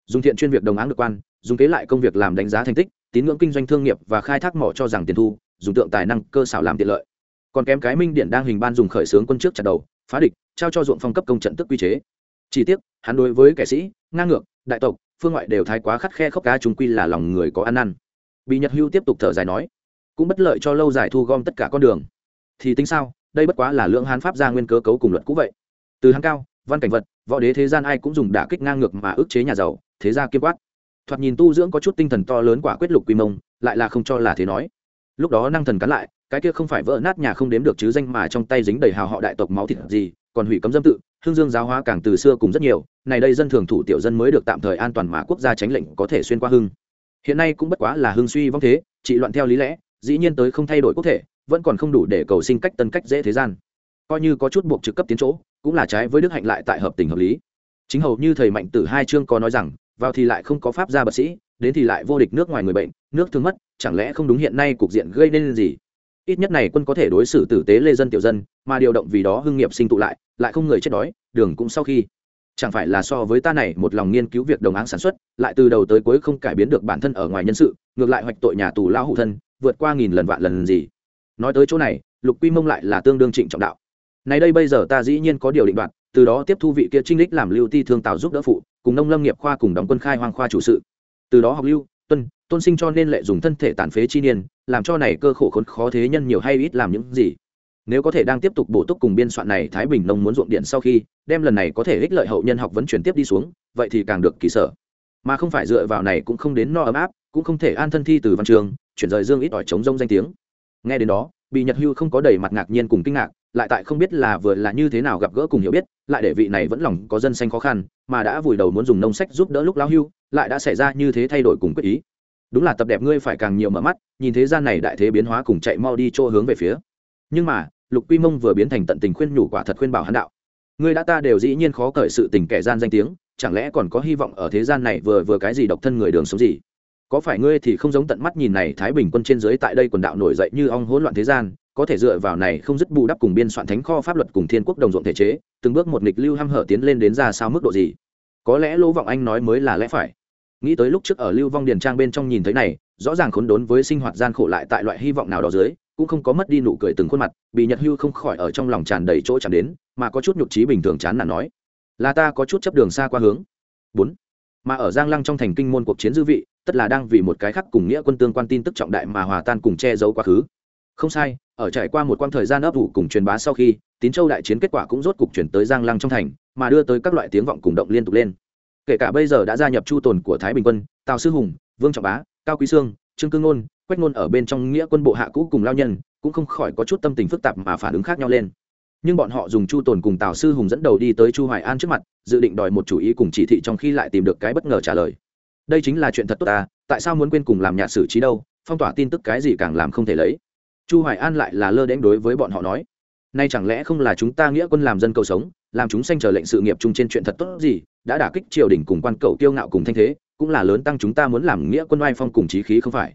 Dùng thiện chuyên việc đồng áng được quan, dùng kế lại công việc làm đánh giá thành tích tín ngưỡng kinh doanh thương nghiệp và khai thác mỏ cho rằng tiền thu, dùng tượng tài năng, cơ xảo làm tiện lợi. Còn kém cái minh điện đang hình ban dùng khởi xướng quân trước chặt đầu, phá địch, trao cho ruộng phong cấp công trận tức quy chế. Chỉ tiếc, hắn đối với kẻ sĩ, ngang ngược, đại tộc, phương ngoại đều thái quá khắt khe khốc cá chúng quy là lòng người có ăn năn. Bị nhật hưu tiếp tục thở dài nói, cũng bất lợi cho lâu dài thu gom tất cả con đường. Thì tính sao, đây bất quá là lượng hán pháp ra nguyên cơ cấu cùng luật cũ vậy. Từ hắn cao, văn cảnh vật, võ đế thế gian ai cũng dùng đả kích ngang ngược mà ức chế nhà giàu, thế gia kiêm quát thoạt nhìn tu dưỡng có chút tinh thần to lớn quả quyết lục quy mông, lại là không cho là thế nói. Lúc đó năng thần cắn lại, cái kia không phải vỡ nát nhà không đếm được chứ danh mà trong tay dính đầy hào họ đại tộc máu thịt gì, còn hủy cấm dâm tự, hương dương giáo hóa càng từ xưa cùng rất nhiều, này đây dân thường thủ tiểu dân mới được tạm thời an toàn mà quốc gia tránh lệnh có thể xuyên qua hưng. Hiện nay cũng bất quá là hưng suy vong thế, trị loạn theo lý lẽ, dĩ nhiên tới không thay đổi quốc thể, vẫn còn không đủ để cầu sinh cách tân cách dễ thế gian. Coi như có chút buộc trực cấp tiến chỗ, cũng là trái với đức hạnh lại tại hợp tình hợp lý. Chính hầu như thầy mạnh tử hai chương có nói rằng vào thì lại không có pháp gia bác sĩ, đến thì lại vô địch nước ngoài người bệnh, nước thương mất, chẳng lẽ không đúng hiện nay cục diện gây nên gì? Ít nhất này quân có thể đối xử tử tế lê dân tiểu dân, mà điều động vì đó hưng nghiệp sinh tụ lại lại không người chết đói, đường cũng sau khi. Chẳng phải là so với ta này một lòng nghiên cứu việc đồng áng sản xuất, lại từ đầu tới cuối không cải biến được bản thân ở ngoài nhân sự, ngược lại hoạch tội nhà tù lao hụ thân, vượt qua nghìn lần vạn lần gì. Nói tới chỗ này, lục quy mông lại là tương đương trịnh trọng đạo. Này đây bây giờ ta dĩ nhiên có điều định đoạt từ đó tiếp thu vị kia trinh lịch làm lưu ti thương tạo giúp đỡ phụ, cùng nông lâm nghiệp khoa cùng đóng quân khai hoang khoa chủ sự. Từ đó học lưu, tuân, tôn sinh cho nên lệ dùng thân thể tàn phế chi niên, làm cho này cơ khổ khốn khó thế nhân nhiều hay ít làm những gì. Nếu có thể đang tiếp tục bổ túc cùng biên soạn này thái bình nông muốn ruộng điện sau khi, đem lần này có thể ích lợi hậu nhân học vấn chuyển tiếp đi xuống, vậy thì càng được kỳ sở. Mà không phải dựa vào này cũng không đến no ấm áp, cũng không thể an thân thi từ văn trường, chuyển rời dương ít ỏi chống rông danh tiếng. Nghe đến đó bị nhật hưu không có đầy mặt ngạc nhiên cùng kinh ngạc lại tại không biết là vừa là như thế nào gặp gỡ cùng hiểu biết, lại để vị này vẫn lòng có dân xanh khó khăn, mà đã vùi đầu muốn dùng nông sách giúp đỡ lúc lão hưu, lại đã xảy ra như thế thay đổi cùng quyết ý. Đúng là tập đẹp ngươi phải càng nhiều mở mắt, nhìn thế gian này đại thế biến hóa cùng chạy mau đi chỗ hướng về phía. Nhưng mà, lục quy mông vừa biến thành tận tình khuyên nhủ quả thật khuyên bảo hắn đạo. Ngươi đã ta đều dĩ nhiên khó cởi sự tình kẻ gian danh tiếng, chẳng lẽ còn có hy vọng ở thế gian này vừa vừa cái gì độc thân người đường sống gì? Có phải ngươi thì không giống tận mắt nhìn này thái bình quân trên dưới tại đây quần đạo nổi dậy như ong hỗn loạn thế gian có thể dựa vào này không dứt bù đắp cùng biên soạn thánh kho pháp luật cùng thiên quốc đồng ruộng thể chế, từng bước một nghịch lưu hăm hở tiến lên đến ra sao mức độ gì? Có lẽ lỗ vọng anh nói mới là lẽ phải. Nghĩ tới lúc trước ở lưu vong điền trang bên trong nhìn thấy này, rõ ràng khốn đốn với sinh hoạt gian khổ lại tại loại hy vọng nào đó dưới, cũng không có mất đi nụ cười từng khuôn mặt, bị nhật hưu không khỏi ở trong lòng tràn đầy chỗ chạm đến, mà có chút nhục trí bình thường chán nản nói, là ta có chút chấp đường xa qua hướng. Bốn. Mà ở giang lăng trong thành kinh môn cuộc chiến dư vị, tất là đang vì một cái khác cùng nghĩa quân tương quan tin tức trọng đại mà hòa tan cùng che giấu quá khứ. Không sai ở trải qua một quãng thời gian ấp ủ cùng truyền bá sau khi, tín châu đại chiến kết quả cũng rốt cục chuyển tới giang lăng trong thành, mà đưa tới các loại tiếng vọng cùng động liên tục lên. Kể cả bây giờ đã gia nhập chu tồn của thái bình quân, tào sư hùng, vương trọng bá, cao quý sương, trương cương ngôn, quách ngôn ở bên trong nghĩa quân bộ hạ cũ cùng lao nhân, cũng không khỏi có chút tâm tình phức tạp mà phản ứng khác nhau lên. Nhưng bọn họ dùng chu tồn cùng tào sư hùng dẫn đầu đi tới chu hoài an trước mặt, dự định đòi một chủ ý cùng chỉ thị trong khi lại tìm được cái bất ngờ trả lời. Đây chính là chuyện thật tốt ta, tại sao muốn quên cùng làm nhà xử trí đâu, phong tỏa tin tức cái gì càng làm không thể lấy chu hoài an lại là lơ đánh đối với bọn họ nói, nay chẳng lẽ không là chúng ta nghĩa quân làm dân cầu sống, làm chúng sanh chờ lệnh sự nghiệp chung trên chuyện thật tốt gì, đã đả kích triều đình cùng quan cầu kiêu ngạo cùng thanh thế, cũng là lớn tăng chúng ta muốn làm nghĩa quân oai phong cùng trí khí không phải?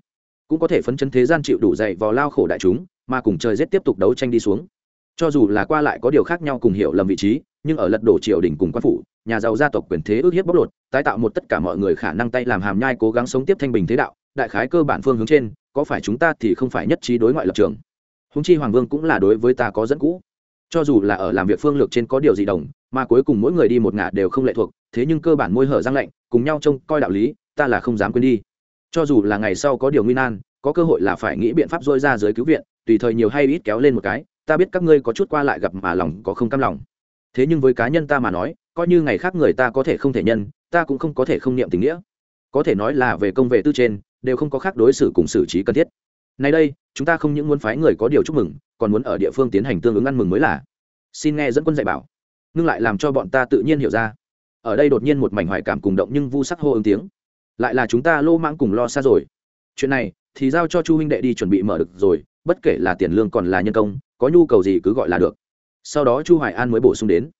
Cũng có thể phấn chấn thế gian chịu đủ dậy vào lao khổ đại chúng, mà cùng trời giết tiếp tục đấu tranh đi xuống. Cho dù là qua lại có điều khác nhau cùng hiểu lầm vị trí, nhưng ở lật đổ triều đình cùng quan phủ, nhà giàu gia tộc quyền thế ước hiếp bóc lột, tái tạo một tất cả mọi người khả năng tay làm hàm nhai cố gắng sống tiếp thanh bình thế đạo, đại khái cơ bản phương hướng trên có phải chúng ta thì không phải nhất trí đối ngoại lập trường? Húng chi hoàng vương cũng là đối với ta có dẫn cũ. Cho dù là ở làm việc phương lược trên có điều gì đồng, mà cuối cùng mỗi người đi một ngả đều không lệ thuộc, thế nhưng cơ bản môi hở răng lạnh, cùng nhau trông coi đạo lý, ta là không dám quên đi. Cho dù là ngày sau có điều nguy nan, có cơ hội là phải nghĩ biện pháp dôi ra giới cứu viện, tùy thời nhiều hay ít kéo lên một cái, ta biết các ngươi có chút qua lại gặp mà lòng có không cam lòng. Thế nhưng với cá nhân ta mà nói, coi như ngày khác người ta có thể không thể nhân, ta cũng không có thể không niệm tình nghĩa. Có thể nói là về công về tư trên đều không có khác đối xử cùng xử trí cần thiết. Nay đây, chúng ta không những muốn phái người có điều chúc mừng, còn muốn ở địa phương tiến hành tương ứng ăn mừng mới là. Xin nghe dẫn quân dạy bảo. Ngưng lại làm cho bọn ta tự nhiên hiểu ra. Ở đây đột nhiên một mảnh hoài cảm cùng động nhưng vu sắc hô ứng tiếng. Lại là chúng ta lô mãng cùng lo xa rồi. Chuyện này, thì giao cho chu huynh đệ đi chuẩn bị mở được rồi, bất kể là tiền lương còn là nhân công, có nhu cầu gì cứ gọi là được. Sau đó chu hoài an mới bổ sung đến.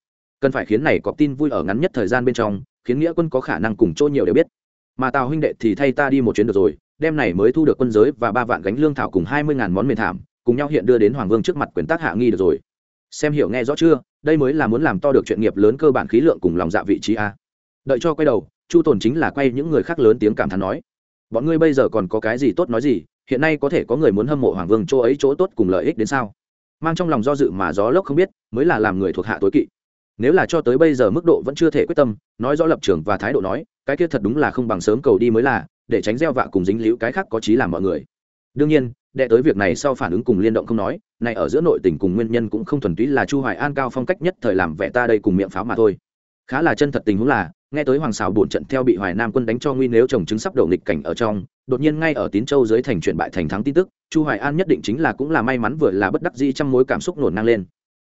Cần phải khiến này có tin vui ở ngắn nhất thời gian bên trong, khiến nghĩa quân có khả năng cùng chỗ nhiều đều biết mà tào huynh đệ thì thay ta đi một chuyến được rồi, đêm này mới thu được quân giới và ba vạn gánh lương thảo cùng hai mươi ngàn món mềm thảm, cùng nhau hiện đưa đến hoàng vương trước mặt quyền tác hạ nghi được rồi. Xem hiểu nghe rõ chưa? Đây mới là muốn làm to được chuyện nghiệp lớn cơ bản khí lượng cùng lòng dạ vị trí a. Đợi cho quay đầu, chu tồn chính là quay những người khác lớn tiếng cảm thán nói. Bọn ngươi bây giờ còn có cái gì tốt nói gì, hiện nay có thể có người muốn hâm mộ hoàng vương chỗ ấy chỗ tốt cùng lợi ích đến sao? Mang trong lòng do dự mà gió lốc không biết, mới là làm người thuộc hạ tối kỵ. Nếu là cho tới bây giờ mức độ vẫn chưa thể quyết tâm, nói rõ lập trường và thái độ nói cái kia thật đúng là không bằng sớm cầu đi mới là, để tránh gieo vạ cùng dính liễu cái khác có trí làm mọi người. Đương nhiên, đệ tới việc này sau phản ứng cùng liên động không nói, này ở giữa nội tình cùng nguyên nhân cũng không thuần túy là chu hoài an cao phong cách nhất thời làm vẻ ta đây cùng miệng pháo mà thôi. Khá là chân thật tình huống là, nghe tới hoàng xào bổn trận theo bị hoài nam quân đánh cho nguy nếu chồng chứng sắp đổ nghịch cảnh ở trong, đột nhiên ngay ở tín châu dưới thành chuyển bại thành thắng tin tức, chu hoài an nhất định chính là cũng là may mắn vừa là bất đắc dĩ trong mối cảm xúc nổn năng lên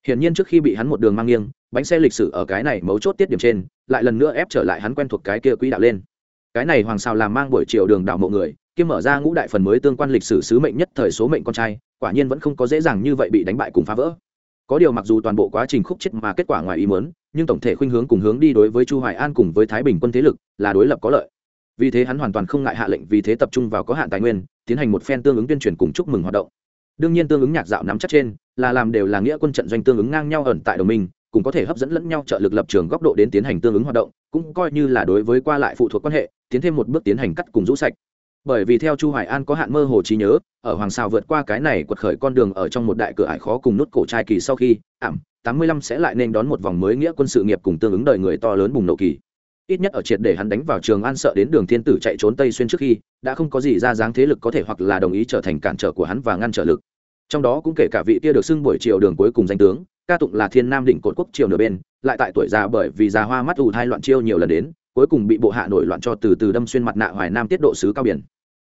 hiển nhiên trước khi bị hắn một đường mang nghiêng, bánh xe lịch sử ở cái này mấu chốt tiết điểm trên, lại lần nữa ép trở lại hắn quen thuộc cái kia quỹ đạo lên. Cái này hoàng sao làm mang buổi chiều đường đảo mộ người kiêm mở ra ngũ đại phần mới tương quan lịch sử sứ mệnh nhất thời số mệnh con trai, quả nhiên vẫn không có dễ dàng như vậy bị đánh bại cùng phá vỡ. Có điều mặc dù toàn bộ quá trình khúc chết mà kết quả ngoài ý muốn, nhưng tổng thể khuynh hướng cùng hướng đi đối với chu hoài an cùng với thái bình quân thế lực là đối lập có lợi. Vì thế hắn hoàn toàn không ngại hạ lệnh vì thế tập trung vào có hạn tài nguyên, tiến hành một phen tương ứng tuyên truyền cùng chúc mừng hoạt động đương nhiên tương ứng nhạc dạo nắm chắc trên, là làm đều là nghĩa quân trận doanh tương ứng ngang nhau ẩn tại đồng minh cũng có thể hấp dẫn lẫn nhau trợ lực lập trường góc độ đến tiến hành tương ứng hoạt động, cũng coi như là đối với qua lại phụ thuộc quan hệ, tiến thêm một bước tiến hành cắt cùng rũ sạch. Bởi vì theo chu hoài an có hạn mơ hồ trí nhớ, ở hoàng sao vượt qua cái này quật khởi con đường ở trong một đại cửa ải khó cùng nút cổ trai kỳ sau khi, ảm 85 sẽ lại nên đón một vòng mới nghĩa quân sự nghiệp cùng tương ứng đời người to lớn bùng nổ kỳ ít nhất ở triệt để hắn đánh vào trường an sợ đến đường thiên tử chạy trốn tây xuyên trước khi, đã không có gì ra dáng thế lực có thể hoặc là đồng ý trở thành cản trở của hắn và ngăn trở lực. Trong đó cũng kể cả vị kia được xưng buổi chiều đường cuối cùng danh tướng, ca tụng là thiên nam đỉnh cột quốc triều nửa bên, lại tại tuổi già bởi vì già hoa mắt ù thai loạn chiêu nhiều lần đến, cuối cùng bị bộ hạ nổi loạn cho từ từ đâm xuyên mặt nạ hoài nam tiết độ sứ cao biển.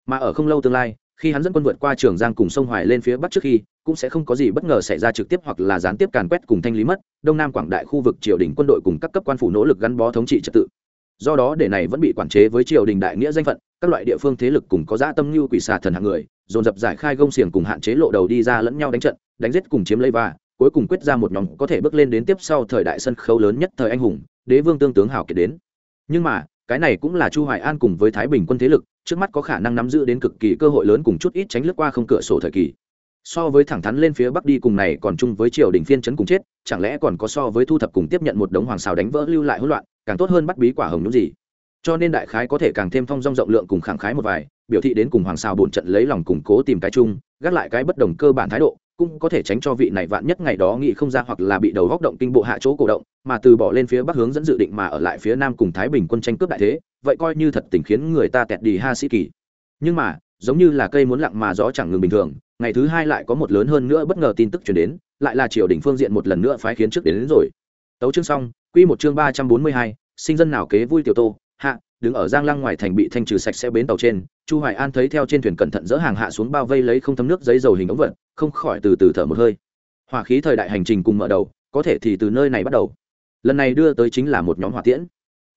Mà ở không lâu tương lai, khi hắn dẫn quân vượt qua trường giang cùng sông hoài lên phía bắc trước khi, cũng sẽ không có gì bất ngờ xảy ra trực tiếp hoặc là gián tiếp càn quét cùng thanh lý mất, đông nam quảng đại khu vực triều đình quân đội cùng các cấp quan phủ nỗ lực gắn bó thống trị trật tự do đó để này vẫn bị quản chế với triều đình đại nghĩa danh phận, các loại địa phương thế lực cùng có dã tâm như quỷ xà thần hạng người, dồn dập giải khai gông xiềng cùng hạn chế lộ đầu đi ra lẫn nhau đánh trận, đánh giết cùng chiếm lấy và, cuối cùng quyết ra một nhóm có thể bước lên đến tiếp sau thời đại sân khấu lớn nhất thời anh hùng, đế vương tương tướng hào kiệt đến. Nhưng mà, cái này cũng là chu hoài an cùng với thái bình quân thế lực, trước mắt có khả năng nắm giữ đến cực kỳ cơ hội lớn cùng chút ít tránh lướt qua không cửa sổ thời kỳ. So với thẳng thắn lên phía bắc đi cùng này còn chung với triều đình phiên chấn cùng chết, chẳng lẽ còn có so với thu thập cùng tiếp nhận một đống hoàng xào đánh vỡ lưu lại hỗn loạn? Càng tốt hơn bắt bí quả hồng nhúng gì. Cho nên đại khái có thể càng thêm thông dong rộng lượng cùng khẳng khái một vài biểu thị đến cùng hoàng sao bổn trận lấy lòng củng cố tìm cái chung gác lại cái bất đồng cơ bản thái độ cũng có thể tránh cho vị này vạn nhất ngày đó nghĩ không ra hoặc là bị đầu góc động kinh bộ hạ chỗ cổ động mà từ bỏ lên phía bắc hướng dẫn dự định mà ở lại phía nam cùng thái bình quân tranh cướp đại thế vậy coi như thật tình khiến người ta tẹt đi ha sĩ kỳ. Nhưng mà giống như là cây muốn lặng mà gió chẳng ngừng bình thường ngày thứ hai lại có một lớn hơn nữa bất ngờ tin tức chuyển đến lại là triều đình phương diện một lần nữa phái khiến trước đến, đến rồi. Tấu chương xong quy một chương ba trăm bốn mươi hai, sinh dân nào kế vui tiểu tô, hạ, đứng ở giang lăng ngoài thành bị thanh trừ sạch sẽ bến tàu trên, chu hoài an thấy theo trên thuyền cẩn thận dỡ hàng hạ xuống bao vây lấy không thấm nước giấy dầu hình ống vận không khỏi từ từ thở một hơi. Hỏa khí thời đại hành trình cùng mở đầu, có thể thì từ nơi này bắt đầu. Lần này đưa tới chính là một nhóm hỏa tiễn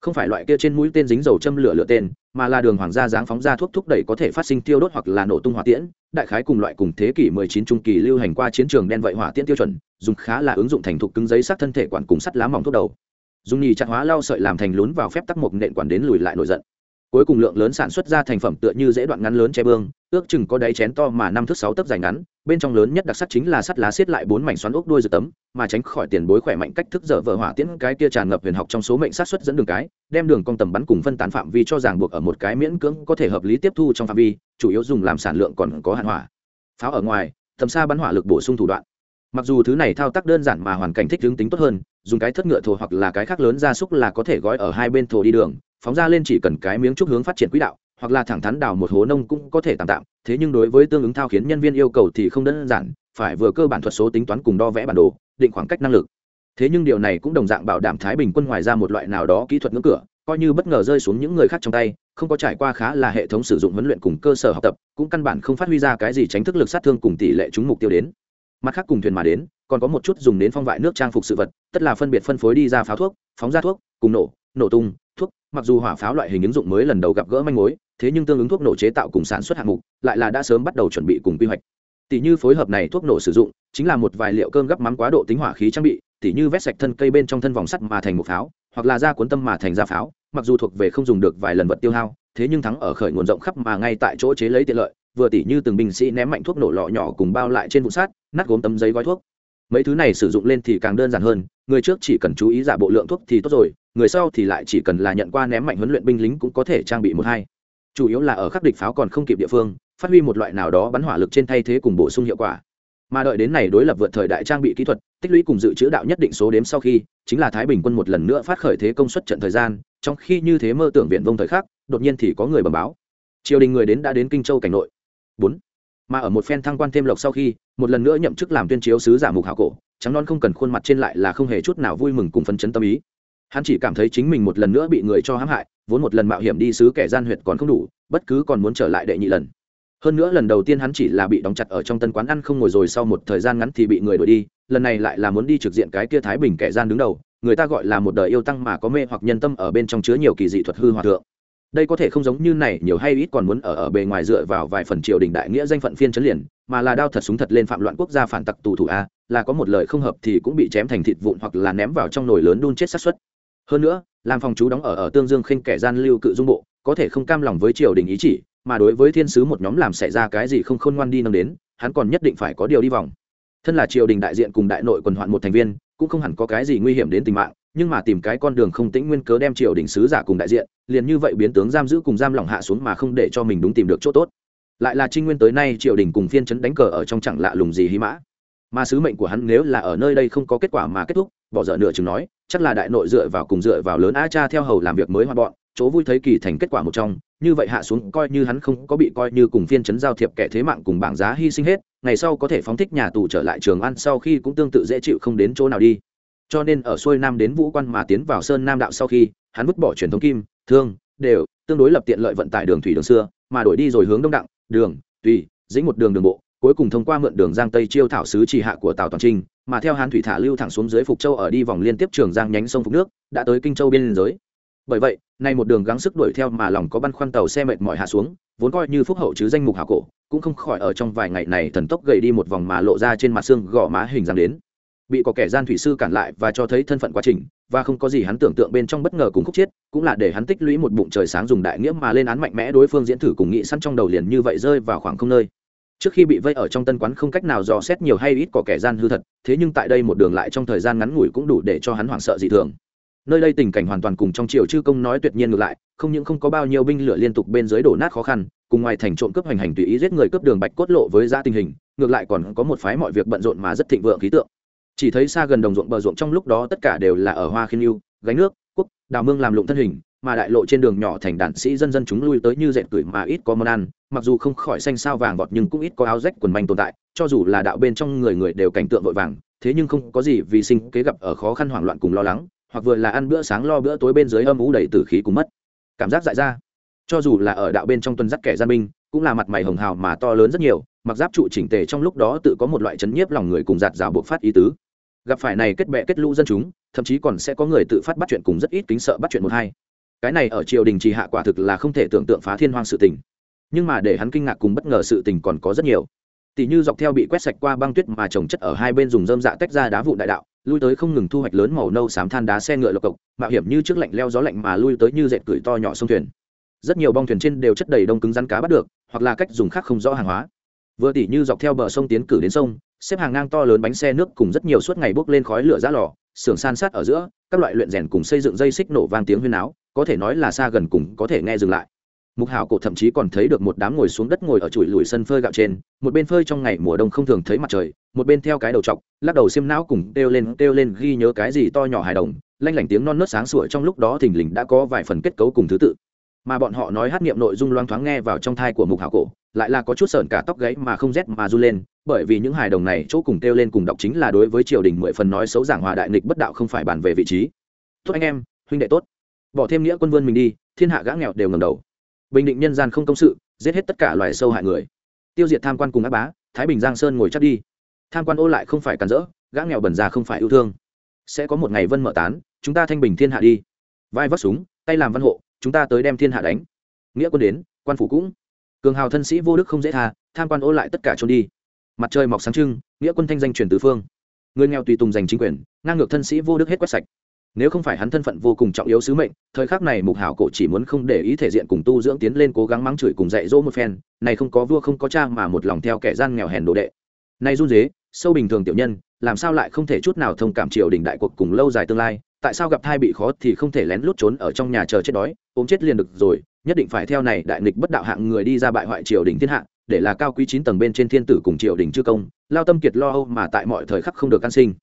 không phải loại kia trên mũi tên dính dầu châm lửa lửa tên, mà là đường hoàng gia dáng phóng ra thuốc thúc đẩy có thể phát sinh tiêu đốt hoặc là nổ tung hỏa tiễn. Đại khái cùng loại cùng thế kỷ 19 trung kỳ lưu hành qua chiến trường đen vậy hỏa tiễn tiêu chuẩn, dùng khá là ứng dụng thành thục cứng giấy sát thân thể quản cùng sắt lá mỏng thuốc đầu. Dùng nhì chặt hóa lao sợi làm thành lún vào phép tắc một nện quản đến lùi lại nổi giận. Cuối cùng lượng lớn sản xuất ra thành phẩm tựa như dễ đoạn ngắn lớn che bương, ước chừng có đáy chén to mà năm thước sáu tấc dài ngắn bên trong lớn nhất đặc sắc chính là sắt lá xiết lại bốn mảnh xoắn ốc đuôi dự tấm, mà tránh khỏi tiền bối khỏe mạnh cách thức dở vợ hỏa tiễn cái kia tràn ngập huyền học trong số mệnh sát xuất dẫn đường cái, đem đường cong tầm bắn cùng phân tán phạm vi cho ràng buộc ở một cái miễn cưỡng có thể hợp lý tiếp thu trong phạm vi, chủ yếu dùng làm sản lượng còn có hạn hỏa. Pháo ở ngoài, tầm xa bắn hỏa lực bổ sung thủ đoạn. Mặc dù thứ này thao tác đơn giản mà hoàn cảnh thích hướng tính tốt hơn, dùng cái thất ngựa thổ hoặc là cái khác lớn gia súc là có thể gói ở hai bên thổ đi đường, phóng ra lên chỉ cần cái miếng trúc hướng phát triển quỹ đạo hoặc là thẳng thắn đào một hố nông cũng có thể tạm tạm, thế nhưng đối với tương ứng thao khiến nhân viên yêu cầu thì không đơn giản, phải vừa cơ bản thuật số tính toán cùng đo vẽ bản đồ, định khoảng cách năng lực. Thế nhưng điều này cũng đồng dạng bảo đảm thái bình quân ngoài ra một loại nào đó kỹ thuật ngưỡng cửa, coi như bất ngờ rơi xuống những người khác trong tay, không có trải qua khá là hệ thống sử dụng huấn luyện cùng cơ sở học tập, cũng căn bản không phát huy ra cái gì tránh thức lực sát thương cùng tỷ lệ trúng mục tiêu đến. Mặt khác cùng thuyền mà đến, còn có một chút dùng đến phong vại nước trang phục sự vật, tất là phân biệt phân phối đi ra pháo thuốc, phóng ra thuốc, cùng nổ nổ tung thuốc, mặc dù hỏa pháo loại hình ứng dụng mới lần đầu gặp gỡ manh mối, thế nhưng tương ứng thuốc nổ chế tạo cùng sản xuất hạng mục lại là đã sớm bắt đầu chuẩn bị cùng quy hoạch. Tỷ như phối hợp này thuốc nổ sử dụng, chính là một vài liệu cơm gấp mắm quá độ tính hỏa khí trang bị, tỷ như vét sạch thân cây bên trong thân vòng sắt mà thành một pháo, hoặc là da cuốn tâm mà thành ra pháo, mặc dù thuộc về không dùng được vài lần vật tiêu hao, thế nhưng thắng ở khởi nguồn rộng khắp mà ngay tại chỗ chế lấy tiện lợi, vừa tỷ như từng binh sĩ ném mạnh thuốc nổ lọ nhỏ cùng bao lại trên vụ sát, nát gốm tấm giấy gói thuốc. Mấy thứ này sử dụng lên thì càng đơn giản hơn, người trước chỉ cần chú ý giả bộ lượng thuốc thì tốt rồi người sau thì lại chỉ cần là nhận qua ném mạnh huấn luyện binh lính cũng có thể trang bị một hai. Chủ yếu là ở khắc địch pháo còn không kịp địa phương, phát huy một loại nào đó bắn hỏa lực trên thay thế cùng bổ sung hiệu quả. Mà đợi đến này đối lập vượt thời đại trang bị kỹ thuật, tích lũy cùng dự trữ đạo nhất định số đếm sau khi, chính là thái bình quân một lần nữa phát khởi thế công suất trận thời gian, trong khi như thế mơ tưởng viện vông thời khắc, đột nhiên thì có người bẩm báo. Triều đình người đến đã đến kinh châu cảnh nội. Bốn. Mà ở một phen thăng quan thêm lộc sau khi, một lần nữa nhậm chức làm tuyên chiếu sứ giả mục hảo cổ, trắng non không cần khuôn mặt trên lại là không hề chút nào vui mừng cùng phấn chấn tâm ý hắn chỉ cảm thấy chính mình một lần nữa bị người cho hãm hại, vốn một lần mạo hiểm đi sứ kẻ gian huyệt còn không đủ, bất cứ còn muốn trở lại đệ nhị lần. Hơn nữa lần đầu tiên hắn chỉ là bị đóng chặt ở trong tân quán ăn không ngồi rồi sau một thời gian ngắn thì bị người đuổi đi, lần này lại là muốn đi trực diện cái kia thái bình kẻ gian đứng đầu, người ta gọi là một đời yêu tăng mà có mê hoặc nhân tâm ở bên trong chứa nhiều kỳ dị thuật hư hòa thượng. Đây có thể không giống như này, nhiều hay ít còn muốn ở ở bề ngoài dựa vào vài phần triều đình đại nghĩa danh phận phiên chấn liền, mà là đao thật súng thật lên phạm loạn quốc gia phản tặc tù thủ a, là có một lời không hợp thì cũng bị chém thành thịt vụn hoặc là ném vào trong nồi lớn đun chết sát xuất hơn nữa, làm phòng chú đóng ở ở tương dương khinh kẻ gian lưu cự dung bộ, có thể không cam lòng với triều đình ý chỉ, mà đối với thiên sứ một nhóm làm xảy ra cái gì không khôn ngoan đi nâng đến, hắn còn nhất định phải có điều đi vòng. Thân là triều đình đại diện cùng đại nội quần hoạn một thành viên, cũng không hẳn có cái gì nguy hiểm đến tính mạng, nhưng mà tìm cái con đường không tĩnh nguyên cớ đem triều đình sứ giả cùng đại diện, liền như vậy biến tướng giam giữ cùng giam lỏng hạ xuống mà không để cho mình đúng tìm được chỗ tốt. Lại là trinh nguyên tới nay triều đình cùng phiên chấn đánh cờ ở trong chẳng lạ lùng gì hy mã mà sứ mệnh của hắn nếu là ở nơi đây không có kết quả mà kết thúc, bỏ dở nửa chừng nói, chắc là đại nội dựa vào cùng dựa vào lớn a cha theo hầu làm việc mới hoa bọn, chỗ vui thấy kỳ thành kết quả một trong, như vậy hạ xuống coi như hắn không có bị coi như cùng phiên chấn giao thiệp kẻ thế mạng cùng bảng giá hy sinh hết, ngày sau có thể phóng thích nhà tù trở lại trường ăn sau khi cũng tương tự dễ chịu không đến chỗ nào đi. Cho nên ở xuôi nam đến vũ quan mà tiến vào sơn nam đạo sau khi, hắn vứt bỏ truyền thống kim, thương, đều, tương đối lập tiện lợi vận tải đường thủy đường xưa, mà đổi đi rồi hướng đông đặng, đường, tùy dĩnh một đường đường bộ cuối cùng thông qua mượn đường giang tây chiêu thảo sứ trì hạ của tào toàn trinh, mà theo hán thủy thả lưu thẳng xuống dưới phục châu ở đi vòng liên tiếp trường giang nhánh sông phục nước, đã tới kinh châu biên giới. Bởi vậy, nay một đường gắng sức đuổi theo mà lòng có băn khoăn tàu xe mệt mỏi hạ xuống, vốn coi như phúc hậu chứ danh mục hảo cổ, cũng không khỏi ở trong vài ngày này thần tốc gầy đi một vòng mà lộ ra trên mặt xương gò má hình dáng đến. Bị có kẻ gian thủy sư cản lại và cho thấy thân phận quá trình, và không có gì hắn tưởng tượng bên trong bất ngờ cùng khúc chiết cũng là để hắn tích lũy một bụng trời sáng dùng đại nghĩa mà lên án mạnh mẽ đối phương diễn thử cùng nghị săn trong đầu liền như vậy rơi vào khoảng không nơi trước khi bị vây ở trong tân quán không cách nào dò xét nhiều hay ít có kẻ gian hư thật, thế nhưng tại đây một đường lại trong thời gian ngắn ngủi cũng đủ để cho hắn hoảng sợ dị thường. Nơi đây tình cảnh hoàn toàn cùng trong triều chư công nói tuyệt nhiên ngược lại, không những không có bao nhiêu binh lửa liên tục bên dưới đổ nát khó khăn, cùng ngoài thành trộm cướp hành hành tùy ý giết người cướp đường bạch cốt lộ với ra tình hình, ngược lại còn có một phái mọi việc bận rộn mà rất thịnh vượng khí tượng. Chỉ thấy xa gần đồng ruộng bờ ruộng trong lúc đó tất cả đều là ở hoa khiên yêu gánh nước, quốc, đào mương làm lụng thân hình mà đại lộ trên đường nhỏ thành đàn sĩ dân dân chúng lui tới như dệt cười mà ít có món ăn, mặc dù không khỏi xanh sao vàng vọt nhưng cũng ít có áo rách quần manh tồn tại, cho dù là đạo bên trong người người đều cảnh tượng vội vàng, thế nhưng không có gì vì sinh kế gặp ở khó khăn hoảng loạn cùng lo lắng, hoặc vừa là ăn bữa sáng lo bữa tối bên dưới âm ủ đầy tử khí cùng mất. Cảm giác dại ra. Cho dù là ở đạo bên trong tuần dắt kẻ gian binh, cũng là mặt mày hồng hào mà to lớn rất nhiều, mặc giáp trụ chỉnh tề trong lúc đó tự có một loại chấn nhiếp lòng người cùng giạt rào buộc phát ý tứ. Gặp phải này kết bệ kết lũ dân chúng, thậm chí còn sẽ có người tự phát bắt chuyện cùng rất ít kính sợ bắt chuyện một hai cái này ở triều đình trì hạ quả thực là không thể tưởng tượng phá thiên hoang sự tình. Nhưng mà để hắn kinh ngạc cùng bất ngờ sự tình còn có rất nhiều. Tỷ như dọc theo bị quét sạch qua băng tuyết mà trồng chất ở hai bên dùng dơm dạ tách ra đá vụ đại đạo, lui tới không ngừng thu hoạch lớn màu nâu xám than đá xe ngựa lộc cộc, mạo hiểm như trước lạnh leo gió lạnh mà lui tới như dệt cửi to nhỏ sông thuyền. Rất nhiều bong thuyền trên đều chất đầy đông cứng rắn cá bắt được, hoặc là cách dùng khác không rõ hàng hóa. Vừa tỉ như dọc theo bờ sông tiến cử đến sông, xếp hàng ngang to lớn bánh xe nước cùng rất nhiều suốt ngày bốc lên khói lửa ra lò, xưởng san sát ở giữa, các loại luyện rèn cùng xây dựng dây xích nổ vang tiếng huyên áo có thể nói là xa gần cùng có thể nghe dừng lại. Mục hảo cổ thậm chí còn thấy được một đám ngồi xuống đất ngồi ở chuỗi lùi sân phơi gạo trên, một bên phơi trong ngày mùa đông không thường thấy mặt trời, một bên theo cái đầu chọc, lắc đầu xiêm não cùng kêu lên kêu lên ghi nhớ cái gì to nhỏ hài đồng, lanh lảnh tiếng non nớt sáng sủa trong lúc đó thình lình đã có vài phần kết cấu cùng thứ tự. Mà bọn họ nói hát niệm nội dung loang thoáng nghe vào trong thai của mục hảo cổ, lại là có chút sợn cả tóc gáy mà không rét mà r u lên, bởi vì những hài đồng này chỗ cùng kêu lên cùng đọc chính là đối với triều đình mười phần nói xấu giảng hòa đại nghịch bất đạo không phải bàn về vị trí. Tốt anh em, huynh đệ tốt bỏ thêm nghĩa quân vươn mình đi, thiên hạ gã nghèo đều ngầm đầu. Bình định nhân gian không công sự, giết hết tất cả loài sâu hại người. Tiêu diệt tham quan cùng ác bá, thái bình giang sơn ngồi chắc đi. Tham quan ô lại không phải cản rỡ, gã nghèo bẩn già không phải yêu thương. Sẽ có một ngày vân mở tán, chúng ta thanh bình thiên hạ đi. Vai vắt súng, tay làm văn hộ, chúng ta tới đem thiên hạ đánh. Nghĩa quân đến, quan phủ cũng. Cường hào thân sĩ vô đức không dễ tha, tham quan ô lại tất cả trốn đi. Mặt trời mọc sáng trưng, nghĩa quân thanh danh truyền tứ phương. Người nghèo tùy tùng giành chính quyền, ngang ngược thân sĩ vô đức hết quét sạch nếu không phải hắn thân phận vô cùng trọng yếu sứ mệnh, thời khắc này mục hảo cổ chỉ muốn không để ý thể diện cùng tu dưỡng tiến lên cố gắng mắng chửi cùng dạy dỗ một phen, này không có vua không có cha mà một lòng theo kẻ gian nghèo hèn đồ đệ. Nay run dế, sâu bình thường tiểu nhân, làm sao lại không thể chút nào thông cảm triều đình đại cuộc cùng lâu dài tương lai, tại sao gặp thai bị khó thì không thể lén lút trốn ở trong nhà chờ chết đói, ốm chết liền được rồi, nhất định phải theo này đại nghịch bất đạo hạng người đi ra bại hoại triều đình thiên hạ, để là cao quý chín tầng bên trên thiên tử cùng triều đình chư công, lao tâm kiệt lo âu mà tại mọi thời khắc không được can sinh.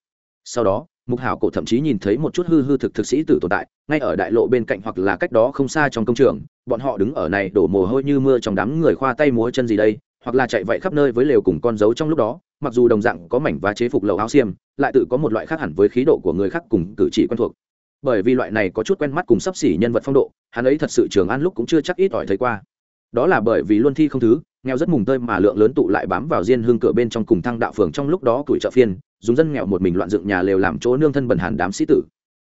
Sau đó mục hảo cổ thậm chí nhìn thấy một chút hư hư thực thực sĩ tử tồn tại, ngay ở đại lộ bên cạnh hoặc là cách đó không xa trong công trường, bọn họ đứng ở này đổ mồ hôi như mưa trong đám người khoa tay múa chân gì đây, hoặc là chạy vậy khắp nơi với lều cùng con dấu trong lúc đó, mặc dù đồng dạng có mảnh và chế phục lầu áo xiêm, lại tự có một loại khác hẳn với khí độ của người khác cùng cử chỉ quen thuộc. Bởi vì loại này có chút quen mắt cùng sắp xỉ nhân vật phong độ, hắn ấy thật sự trường an lúc cũng chưa chắc ít ỏi thấy qua đó là bởi vì luân thi không thứ, nghèo rất mùng tơi mà lượng lớn tụ lại bám vào diên hương cửa bên trong cùng thăng đạo phường trong lúc đó tuổi trợ phiên, dùng dân nghèo một mình loạn dựng nhà lều làm chỗ nương thân bần hàn đám sĩ tử.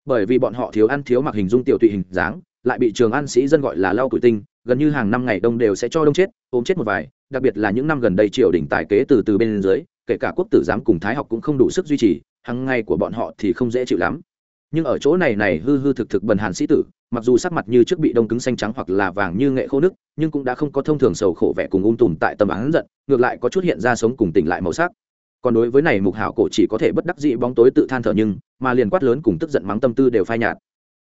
Bởi vì bọn họ thiếu ăn thiếu mặc hình dung tiểu tụy hình dáng, lại bị trường an sĩ dân gọi là lau tuổi tinh, gần như hàng năm ngày đông đều sẽ cho đông chết ốm chết một vài, đặc biệt là những năm gần đây triều đình tài kế từ từ bên dưới, kể cả quốc tử giám cùng thái học cũng không đủ sức duy trì hàng ngày của bọn họ thì không dễ chịu lắm nhưng ở chỗ này này hư hư thực thực bần hàn sĩ tử, mặc dù sắc mặt như trước bị đông cứng xanh trắng hoặc là vàng như nghệ khô nước, nhưng cũng đã không có thông thường sầu khổ vẻ cùng ung tùm tại tầm án giận, ngược lại có chút hiện ra sống cùng tỉnh lại màu sắc. Còn đối với này mục hảo cổ chỉ có thể bất đắc dĩ bóng tối tự than thở nhưng, mà liền quát lớn cùng tức giận mắng tâm tư đều phai nhạt.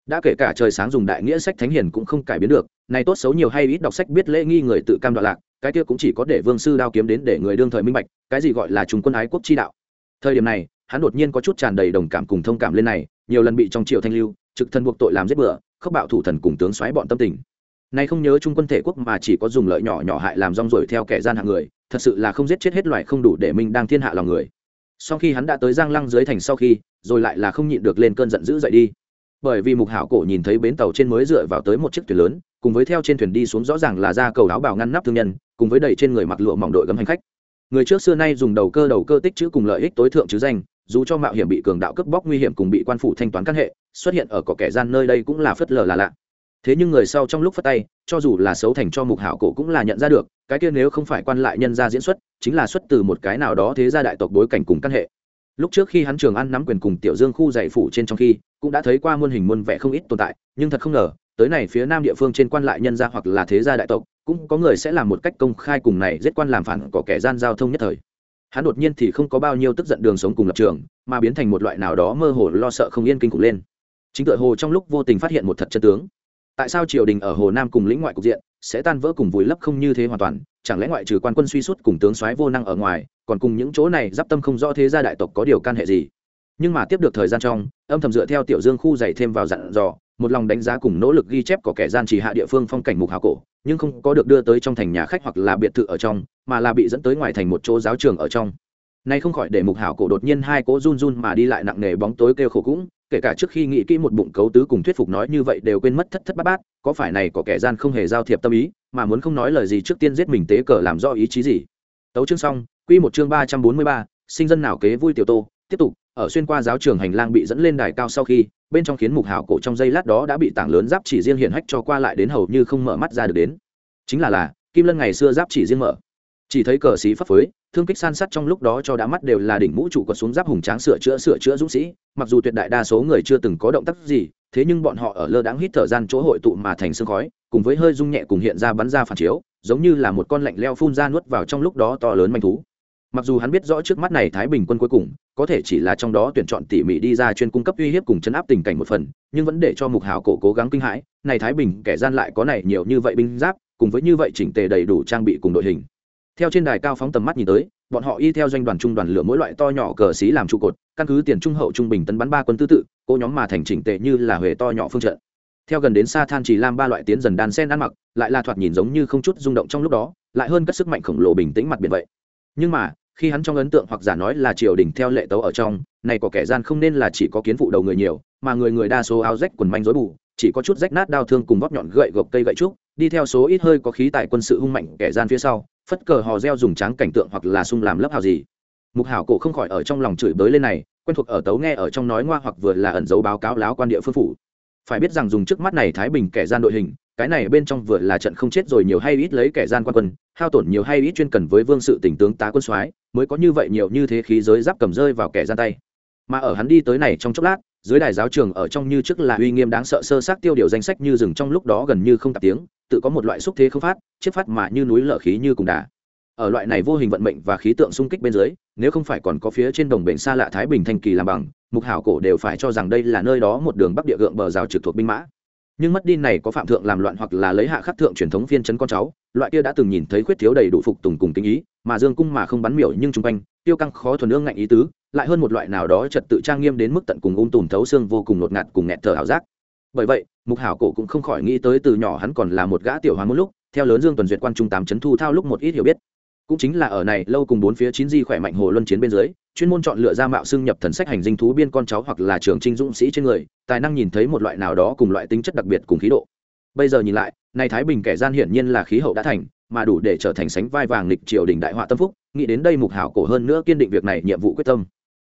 Đã kể cả trời sáng dùng đại nghĩa sách thánh hiền cũng không cải biến được, này tốt xấu nhiều hay ít đọc sách biết lễ nghi người tự cam đoạn lạc, cái kia cũng chỉ có để vương sư đao kiếm đến để người đương thời minh bạch, cái gì gọi là chúng quân ái quốc chi đạo. Thời điểm này, hắn đột nhiên có chút tràn đầy đồng cảm cùng thông cảm lên này nhiều lần bị trong triều thanh lưu, trực thân buộc tội làm giết bừa, khốc bạo thủ thần cùng tướng xoáy bọn tâm tình. Nay không nhớ trung quân thể quốc mà chỉ có dùng lợi nhỏ nhỏ hại làm rong rồi theo kẻ gian hạng người, thật sự là không giết chết hết loài không đủ để minh đang thiên hạ lòng người. Sau khi hắn đã tới giang lăng dưới thành sau khi, rồi lại là không nhịn được lên cơn giận dữ dậy đi. Bởi vì mục hảo cổ nhìn thấy bến tàu trên mới dựa vào tới một chiếc thuyền lớn, cùng với theo trên thuyền đi xuống rõ ràng là ra cầu áo bào ngăn nắp thương nhân, cùng với đầy trên người mặc lụa mỏng đội gấm hành khách. Người trước xưa nay dùng đầu cơ đầu cơ tích chữ cùng lợi ích tối thượng chứ danh dù cho mạo hiểm bị cường đạo cướp bóc nguy hiểm cùng bị quan phủ thanh toán căn hệ, xuất hiện ở có kẻ gian nơi đây cũng là phất lờ là lạ. Thế nhưng người sau trong lúc phất tay, cho dù là xấu thành cho mục hảo cổ cũng là nhận ra được, cái kia nếu không phải quan lại nhân gia diễn xuất, chính là xuất từ một cái nào đó thế gia đại tộc bối cảnh cùng căn hệ. Lúc trước khi hắn trường ăn nắm quyền cùng tiểu dương khu dạy phủ trên trong khi, cũng đã thấy qua muôn hình muôn vẻ không ít tồn tại, nhưng thật không ngờ, tới này phía nam địa phương trên quan lại nhân gia hoặc là thế gia đại tộc, cũng có người sẽ làm một cách công khai cùng này giết quan làm phản có kẻ gian giao thông nhất thời hắn đột nhiên thì không có bao nhiêu tức giận đường sống cùng lập trường, mà biến thành một loại nào đó mơ hồ lo sợ không yên kinh khủng lên. Chính tựa hồ trong lúc vô tình phát hiện một thật chân tướng. Tại sao triều đình ở hồ nam cùng lĩnh ngoại cục diện sẽ tan vỡ cùng vùi lấp không như thế hoàn toàn, chẳng lẽ ngoại trừ quan quân suy suốt cùng tướng soái vô năng ở ngoài, còn cùng những chỗ này giáp tâm không rõ thế gia đại tộc có điều can hệ gì? Nhưng mà tiếp được thời gian trong, âm thầm dựa theo tiểu dương khu dày thêm vào dặn dò một lòng đánh giá cùng nỗ lực ghi chép có kẻ gian chỉ hạ địa phương phong cảnh mục hào cổ, nhưng không có được đưa tới trong thành nhà khách hoặc là biệt thự ở trong, mà là bị dẫn tới ngoài thành một chỗ giáo trường ở trong. Nay không khỏi để mục hảo cổ đột nhiên hai cố run run mà đi lại nặng nề bóng tối kêu khổ cũng, kể cả trước khi nghĩ kỹ một bụng cấu tứ cùng thuyết phục nói như vậy đều quên mất thất thất bát bát, có phải này có kẻ gian không hề giao thiệp tâm ý, mà muốn không nói lời gì trước tiên giết mình tế cờ làm do ý chí gì. Tấu chương xong, quy một chương ba trăm bốn mươi ba, sinh dân nào kế vui tiểu tô, tiếp tục ở xuyên qua giáo trường hành lang bị dẫn lên đài cao sau khi, bên trong khiến mục hảo cổ trong giây lát đó đã bị tảng lớn giáp chỉ riêng hiển hách cho qua lại đến hầu như không mở mắt ra được đến. Chính là là, kim lân ngày xưa giáp chỉ riêng mở. Chỉ thấy cờ xí phấp phới thương kích san sắt trong lúc đó cho đã mắt đều là đỉnh mũ trụ quật xuống giáp hùng tráng sửa chữa sửa chữa dũng sĩ, mặc dù tuyệt đại đa số người chưa từng có động tác gì, thế nhưng bọn họ ở lơ đáng hít thở gian chỗ hội tụ mà thành sương khói, cùng với hơi rung nhẹ cùng hiện ra bắn ra phản chiếu, giống như là một con lạnh leo phun ra nuốt vào trong lúc đó to lớn manh thú mặc dù hắn biết rõ trước mắt này thái bình quân cuối cùng, có thể chỉ là trong đó tuyển chọn tỉ mỉ đi ra chuyên cung cấp uy hiếp cùng chấn áp tình cảnh một phần, nhưng vẫn để cho mục Hảo cổ cố gắng kinh hãi, này thái bình kẻ gian lại có này nhiều như vậy binh giáp, cùng với như vậy chỉnh tề đầy đủ trang bị cùng đội hình. Theo trên đài cao phóng tầm mắt nhìn tới, bọn họ y theo doanh đoàn trung đoàn lửa mỗi loại to nhỏ cờ xí làm trụ cột, căn cứ tiền trung hậu trung bình tấn bắn ba quân tư tự cô nhóm mà thành chỉnh tề như là huệ to nhỏ phương trận. Theo gần đến xa than chỉ lam ba loại tiến dần đàn sen ăn mặc, lại là thoạt nhìn giống như không chút rung động trong lúc đó, lại hơn các sức mạnh khổng lồ bình tĩnh mặt biển vậy. Nhưng mà khi hắn trong ấn tượng hoặc giả nói là triều đình theo lệ tấu ở trong, này có kẻ gian không nên là chỉ có kiến phụ đầu người nhiều, mà người người đa số áo rách quần manh rối bù, chỉ có chút rách nát đau thương cùng vóc nhọn gậy gộc cây gậy trúc, đi theo số ít hơi có khí tại quân sự hung mạnh kẻ gian phía sau, phất cờ hò reo dùng tráng cảnh tượng hoặc là sung làm lớp hào gì. Mục hảo cổ không khỏi ở trong lòng chửi bới lên này, quen thuộc ở tấu nghe ở trong nói ngoa hoặc vừa là ẩn dấu báo cáo láo quan địa phương phủ. Phải biết rằng dùng trước mắt này thái bình kẻ gian đội hình cái này bên trong vừa là trận không chết rồi nhiều hay ít lấy kẻ gian quan quân, hao tổn nhiều hay ít chuyên cần với vương sự tỉnh tướng tá quân soái, mới có như vậy nhiều như thế khí giới giáp cầm rơi vào kẻ gian tay. Mà ở hắn đi tới này trong chốc lát, dưới đài giáo trường ở trong như trước là uy nghiêm đáng sợ sơ sát tiêu điều danh sách như rừng trong lúc đó gần như không tạp tiếng, tự có một loại xúc thế không phát chiếc phát mà như núi lở khí như cùng đà. Ở loại này vô hình vận mệnh và khí tượng xung kích bên dưới, nếu không phải còn có phía trên đồng bệnh xa lạ thái bình thanh kỳ làm bằng, mục hảo cổ đều phải cho rằng đây là nơi đó một đường bắc địa gượng bờ rào trực thuộc binh mã nhưng mất đi này có phạm thượng làm loạn hoặc là lấy hạ khắc thượng truyền thống phiên chấn con cháu, loại kia đã từng nhìn thấy khuyết thiếu đầy đủ phục tùng cùng kinh ý, mà dương cung mà không bắn miểu nhưng chung quanh, tiêu căng khó thuần ương ngạnh ý tứ, lại hơn một loại nào đó trật tự trang nghiêm đến mức tận cùng ung tùm thấu xương vô cùng ngột ngạt cùng nghẹt thở ảo giác. Bởi vậy, mục hảo cổ cũng không khỏi nghĩ tới từ nhỏ hắn còn là một gã tiểu hoàng một lúc, theo lớn dương tuần duyệt quan trung tám chấn thu thao lúc một ít hiểu biết cũng chính là ở này, lâu cùng bốn phía chín di khỏe mạnh hồ luân chiến bên dưới, chuyên môn chọn lựa ra mạo xưng nhập thần sách hành dinh thú biên con cháu hoặc là trường trinh dũng sĩ trên người, tài năng nhìn thấy một loại nào đó cùng loại tính chất đặc biệt cùng khí độ. Bây giờ nhìn lại, này thái bình kẻ gian hiển nhiên là khí hậu đã thành, mà đủ để trở thành sánh vai vàng lịch triều đình đại họa tâm phúc, nghĩ đến đây mục hảo cổ hơn nữa kiên định việc này nhiệm vụ quyết tâm.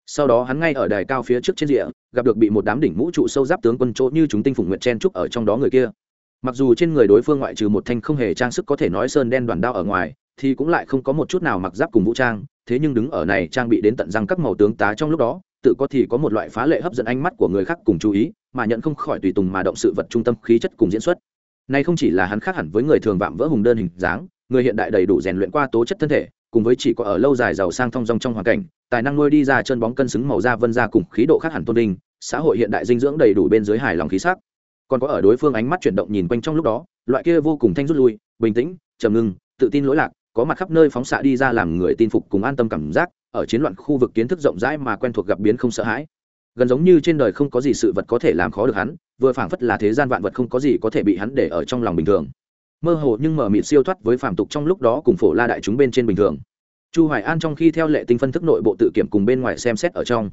Sau đó hắn ngay ở đài cao phía trước trên rìa, gặp được bị một đám đỉnh mũ trụ sâu giáp tướng quân chỗ như chúng tinh phùng nguyệt chen trúc ở trong đó người kia. Mặc dù trên người đối phương ngoại trừ một thanh không hề trang sức có thể nói sơn đen đoàn đao ở ngoài thì cũng lại không có một chút nào mặc giáp cùng vũ trang, thế nhưng đứng ở này trang bị đến tận răng các màu tướng tá trong lúc đó, tự có thì có một loại phá lệ hấp dẫn ánh mắt của người khác cùng chú ý, mà nhận không khỏi tùy tùng mà động sự vật trung tâm khí chất cùng diễn xuất. Này không chỉ là hắn khác hẳn với người thường vạm vỡ hùng đơn hình dáng, người hiện đại đầy đủ rèn luyện qua tố chất thân thể, cùng với chỉ có ở lâu dài giàu sang thong dong trong hoàn cảnh, tài năng nuôi đi ra chân bóng cân xứng màu da vân ra cùng khí độ khác hẳn tôn đinh, xã hội hiện đại dinh dưỡng đầy đủ bên dưới hài lòng khí sắc. Còn có ở đối phương ánh mắt chuyển động nhìn quanh trong lúc đó, loại kia vô cùng thanh rút lui, bình tĩnh, trầm ngưng, tự tin lỗi lạc có mặt khắp nơi phóng xạ đi ra làm người tin phục cùng an tâm cảm giác, ở chiến loạn khu vực kiến thức rộng rãi mà quen thuộc gặp biến không sợ hãi. Gần giống như trên đời không có gì sự vật có thể làm khó được hắn, vừa phảng phất là thế gian vạn vật không có gì có thể bị hắn để ở trong lòng bình thường. Mơ hồ nhưng mở mịt siêu thoát với phàm tục trong lúc đó cùng phổ la đại chúng bên trên bình thường. Chu hoài an trong khi theo lệ tinh phân thức nội bộ tự kiểm cùng bên ngoài xem xét ở trong.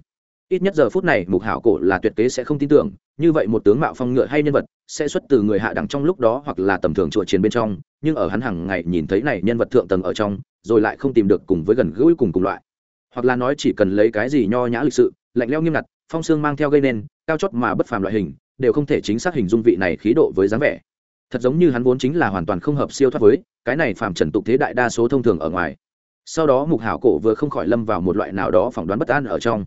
Ít nhất giờ phút này, mục hảo cổ là tuyệt kế sẽ không tin tưởng như vậy một tướng mạo phong ngựa hay nhân vật sẽ xuất từ người hạ đẳng trong lúc đó hoặc là tầm thường chùa chiến bên trong, nhưng ở hắn hàng ngày nhìn thấy này nhân vật thượng tầng ở trong, rồi lại không tìm được cùng với gần gũi cùng cùng loại. Hoặc là nói chỉ cần lấy cái gì nho nhã lịch sự, lạnh leo nghiêm ngặt, phong xương mang theo gây nên, cao chót mà bất phàm loại hình, đều không thể chính xác hình dung vị này khí độ với dáng vẻ. Thật giống như hắn vốn chính là hoàn toàn không hợp siêu thoát với, cái này phàm trần tục thế đại đa số thông thường ở ngoài. Sau đó mục hảo cổ vừa không khỏi lâm vào một loại nào đó phỏng đoán bất an ở trong.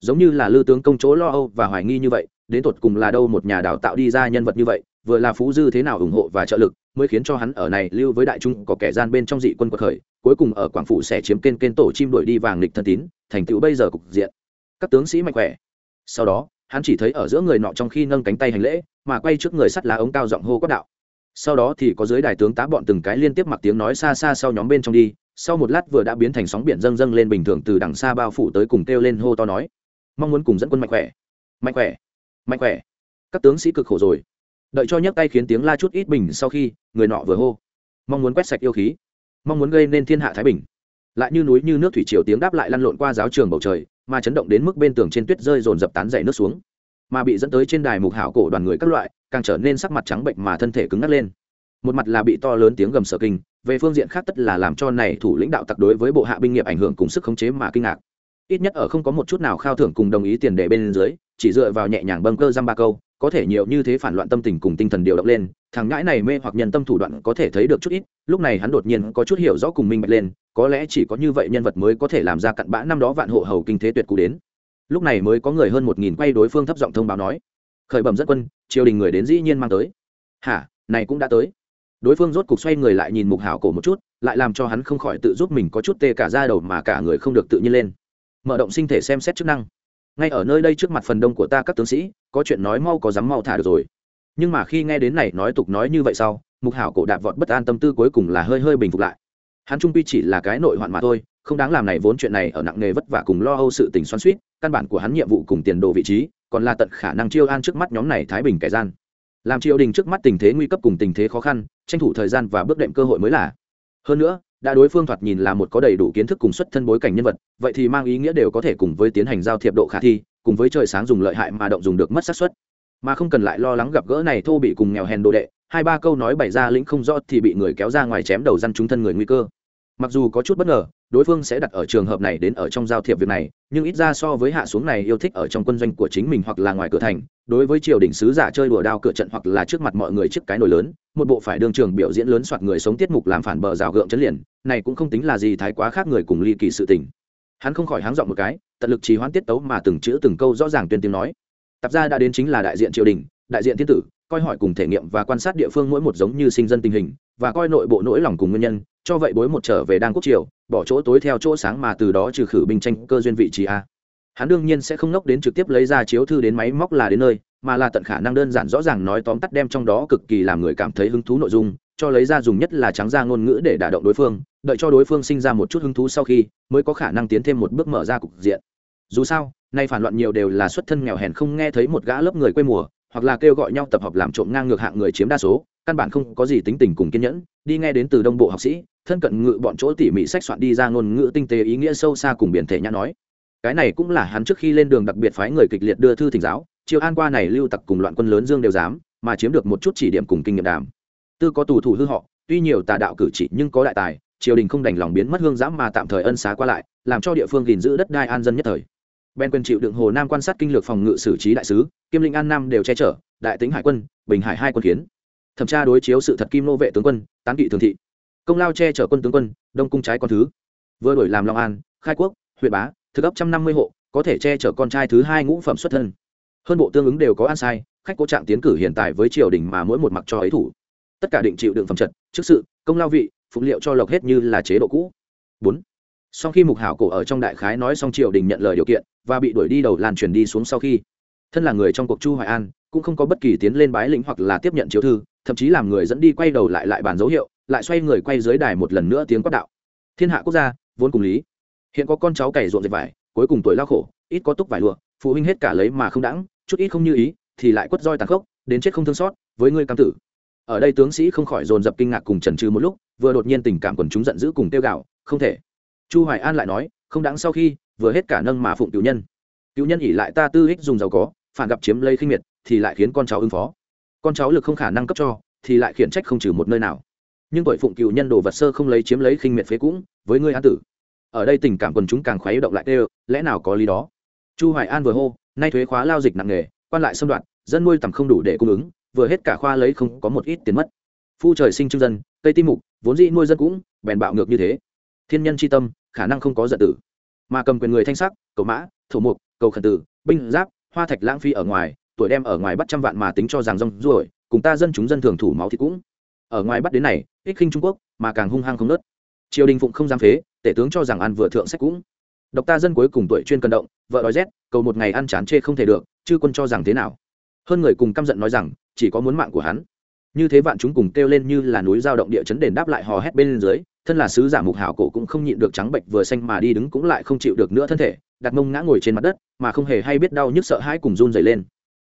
Giống như là lư tướng công chỗ lo âu và hoài nghi như vậy đến tột cùng là đâu một nhà đào tạo đi ra nhân vật như vậy, vừa là phú dư thế nào ủng hộ và trợ lực, mới khiến cho hắn ở này lưu với đại trung có kẻ gian bên trong dị quân quật khởi, cuối cùng ở quảng phủ sẽ chiếm kênh kênh tổ chim đuổi đi vàng lịch thân tín, thành tựu bây giờ cục diện. Các tướng sĩ mạnh khỏe. Sau đó, hắn chỉ thấy ở giữa người nọ trong khi nâng cánh tay hành lễ, mà quay trước người sắt lá ống cao giọng hô quát đạo. Sau đó thì có dưới đài tướng tá bọn từng cái liên tiếp mặc tiếng nói xa xa sau nhóm bên trong đi, sau một lát vừa đã biến thành sóng biển dâng dâng lên bình thường từ đằng xa bao phủ tới cùng kêu lên hô to nói. Mong muốn cùng dẫn quân mạnh khỏe. Mạnh khỏe mạnh khỏe. Các tướng sĩ cực khổ rồi. Đợi cho nhấc tay khiến tiếng la chút ít bình sau khi, người nọ vừa hô. Mong muốn quét sạch yêu khí. Mong muốn gây nên thiên hạ thái bình. Lại như núi như nước thủy triều tiếng đáp lại lăn lộn qua giáo trường bầu trời, mà chấn động đến mức bên tường trên tuyết rơi dồn dập tán dày nước xuống. Mà bị dẫn tới trên đài mục hảo cổ đoàn người các loại, càng trở nên sắc mặt trắng bệnh mà thân thể cứng ngắc lên. Một mặt là bị to lớn tiếng gầm sở kinh, về phương diện khác tất là làm cho này thủ lãnh đạo tặc đối với bộ hạ binh nghiệp ảnh hưởng cùng sức khống chế mà kinh ngạc. Ít nhất ở không có một chút nào khao thưởng cùng đồng ý tiền đề bên dưới chỉ dựa vào nhẹ nhàng bâng cơ dăm ba câu, có thể nhiều như thế phản loạn tâm tình cùng tinh thần điều động lên, thằng ngãi này mê hoặc nhân tâm thủ đoạn có thể thấy được chút ít, lúc này hắn đột nhiên có chút hiểu rõ cùng minh bạch lên, có lẽ chỉ có như vậy nhân vật mới có thể làm ra cặn bã năm đó vạn hộ hầu kinh thế tuyệt cú đến. Lúc này mới có người hơn một nghìn quay đối phương thấp giọng thông báo nói, khởi bẩm dẫn quân, triều đình người đến dĩ nhiên mang tới. Hả, này cũng đã tới. Đối phương rốt cục xoay người lại nhìn mục hảo cổ một chút, lại làm cho hắn không khỏi tự giúp mình có chút tê cả ra đầu mà cả người không được tự nhiên lên. Mở động sinh thể xem xét chức năng ngay ở nơi đây trước mặt phần đông của ta các tướng sĩ, có chuyện nói mau có dám mau thả được rồi. Nhưng mà khi nghe đến này nói tục nói như vậy sau, mục hảo cổ đạp vọt bất an tâm tư cuối cùng là hơi hơi bình phục lại. Hắn trung pi chỉ là cái nội hoạn mà thôi, không đáng làm này vốn chuyện này ở nặng nghề vất vả cùng lo âu sự tình xoắn suýt căn bản của hắn nhiệm vụ cùng tiền đồ vị trí, còn là tận khả năng chiêu an trước mắt nhóm này thái bình kẻ gian. Làm triều đình trước mắt tình thế nguy cấp cùng tình thế khó khăn, tranh thủ thời gian và bước đệm cơ hội mới là. Hơn nữa đã đối phương thoạt nhìn là một có đầy đủ kiến thức cùng xuất thân bối cảnh nhân vật, vậy thì mang ý nghĩa đều có thể cùng với tiến hành giao thiệp độ khả thi, cùng với trời sáng dùng lợi hại mà động dùng được mất xác suất. Mà không cần lại lo lắng gặp gỡ này thô bị cùng nghèo hèn đồ đệ, hai ba câu nói bày ra lĩnh không rõ thì bị người kéo ra ngoài chém đầu răn chúng thân người nguy cơ. Mặc dù có chút bất ngờ đối phương sẽ đặt ở trường hợp này đến ở trong giao thiệp việc này, nhưng ít ra so với hạ xuống này yêu thích ở trong quân doanh của chính mình hoặc là ngoài cửa thành, đối với triều đình sứ giả chơi đùa đao cửa trận hoặc là trước mặt mọi người trước cái nổi lớn, một bộ phải đương trường biểu diễn lớn soạt người sống tiết mục làm phản bờ rào gượng chấn liền, này cũng không tính là gì thái quá khác người cùng ly kỳ sự tình. Hắn không khỏi háng giọng một cái, tận lực trì hoãn tiết tấu mà từng chữ từng câu rõ ràng tuyên tiếng nói. Tập gia đã đến chính là đại diện triều đình, đại diện thiên tử, coi hỏi cùng thể nghiệm và quan sát địa phương mỗi một giống như sinh dân tình hình, và coi nội bộ nỗi lòng cùng nguyên nhân cho vậy bối một trở về đang quốc triều, bỏ chỗ tối theo chỗ sáng mà từ đó trừ khử binh tranh cơ duyên vị trí a. Hắn đương nhiên sẽ không nốc đến trực tiếp lấy ra chiếu thư đến máy móc là đến nơi, mà là tận khả năng đơn giản rõ ràng nói tóm tắt đem trong đó cực kỳ làm người cảm thấy hứng thú nội dung, cho lấy ra dùng nhất là trắng ra ngôn ngữ để đả động đối phương, đợi cho đối phương sinh ra một chút hứng thú sau khi, mới có khả năng tiến thêm một bước mở ra cục diện. Dù sao, nay phản loạn nhiều đều là xuất thân nghèo hèn không nghe thấy một gã lớp người quê mùa hoặc là kêu gọi nhau tập hợp làm trộm ngang ngược hạng người chiếm đa số, căn bản không có gì tính tình cùng kiên nhẫn. Đi nghe đến từ đông bộ học sĩ, thân cận ngự bọn chỗ tỉ mỉ sách soạn đi ra ngôn ngữ tinh tế ý nghĩa sâu xa cùng biển thể nhã nói. Cái này cũng là hắn trước khi lên đường đặc biệt phái người kịch liệt đưa thư thỉnh giáo, chiêu an qua này lưu tặc cùng loạn quân lớn dương đều dám, mà chiếm được một chút chỉ điểm cùng kinh nghiệm đàm. Tư có tù thủ hư họ, tuy nhiều tà đạo cử chỉ nhưng có đại tài, triều đình không đành lòng biến mất hương giám mà tạm thời ân xá qua lại, làm cho địa phương gìn giữ đất đai an dân nhất thời ben quyền chịu đựng hồ nam quan sát kinh lược phòng ngự xử trí đại sứ, kim linh an nam đều che chở, đại tính hải quân, bình hải hai quân kiến thẩm tra đối chiếu sự thật kim nô vệ tướng quân, tán kỵ thường thị. Công lao che chở quân tướng quân, đông cung trái con thứ. Vừa đổi làm long an, khai quốc, huyện bá, thực ấp trăm năm mươi hộ, có thể che chở con trai thứ hai ngũ phẩm xuất thân. Hơn bộ tương ứng đều có an sai, khách cố trạng tiến cử hiện tại với triều đình mà mỗi một mặc cho ấy thủ. Tất cả định chịu đựng phẩm trật trước sự, công lao vị, phụng liệu cho lộc hết như là chế độ cũ. Bốn sau khi mục hảo cổ ở trong đại khái nói xong triều đình nhận lời điều kiện và bị đuổi đi đầu lan truyền đi xuống sau khi, thân là người trong cuộc chu hoài an, cũng không có bất kỳ tiến lên bái lĩnh hoặc là tiếp nhận chiếu thư, thậm chí làm người dẫn đi quay đầu lại lại bàn dấu hiệu, lại xoay người quay dưới đài một lần nữa tiếng quát đạo. Thiên hạ quốc gia, vốn cùng lý. Hiện có con cháu cày ruộng dệt vải, cuối cùng tuổi lao khổ, ít có túc vải lụa, phụ huynh hết cả lấy mà không đãng, chút ít không như ý, thì lại quất roi tàn khốc, đến chết không thương xót, với ngươi cam tử. Ở đây tướng sĩ không khỏi dồn dập kinh ngạc cùng trần trừ một lúc, vừa đột nhiên tình cảm quần chúng giận dữ cùng tiêu gạo không thể chu hoài an lại nói, không đáng sau khi, vừa hết cả nâng mà phụng cựu nhân. Cựu nhân ỉ lại ta tư ích dùng giàu có, phản gặp chiếm lấy khinh miệt, thì lại khiến con cháu ứng phó. Con cháu lực không khả năng cấp cho, thì lại khiển trách không trừ một nơi nào. Nhưng tội phụng cựu nhân đồ vật sơ không lấy chiếm lấy khinh miệt phế cũng, với ngươi an tử. Ở đây tình cảm quần chúng càng khoái động lại đều, lẽ nào có lý đó? Chu hoài an vừa hô, nay thuế khóa lao dịch nặng nghề quan lại xâm đoạn dân nuôi tầm không đủ để cung ứng, vừa hết cả khoa lấy không có một ít tiền mất. Phu trời sinh trưng dân, cây tim mục, vốn dĩ nuôi dân cũng, bèn bạo ngược như thế. Thiên nhân chi tâm khả năng không có giận tử. Mà cầm quyền người thanh sắc cầu mã thủ mục cầu khẩn tử, binh giáp, hoa thạch lãng phi ở ngoài, tuổi đem ở ngoài bắt trăm vạn mà tính cho rằng rong ruổi, cùng ta dân chúng dân thường thủ máu thì cũng. Ở ngoài bắt đến này, ích khinh trung quốc, mà càng hung hăng không nớt. Triều đình phụng không dám phế, tể tướng cho rằng ăn vừa thượng sách cũng. Độc ta dân cuối cùng tuổi chuyên cân động, vợ đói rét, cầu một ngày ăn chán chê không thể được, chư quân cho rằng thế nào? Hơn người cùng căm giận nói rằng, chỉ có muốn mạng của hắn. Như thế vạn chúng cùng kêu lên như là núi giao động địa chấn đền đáp lại hò hét bên dưới thân là sứ giả mục hảo cổ cũng không nhịn được trắng bệnh vừa xanh mà đi đứng cũng lại không chịu được nữa thân thể, đặt mông ngã ngồi trên mặt đất, mà không hề hay biết đau nhức sợ hãi cùng run dày lên.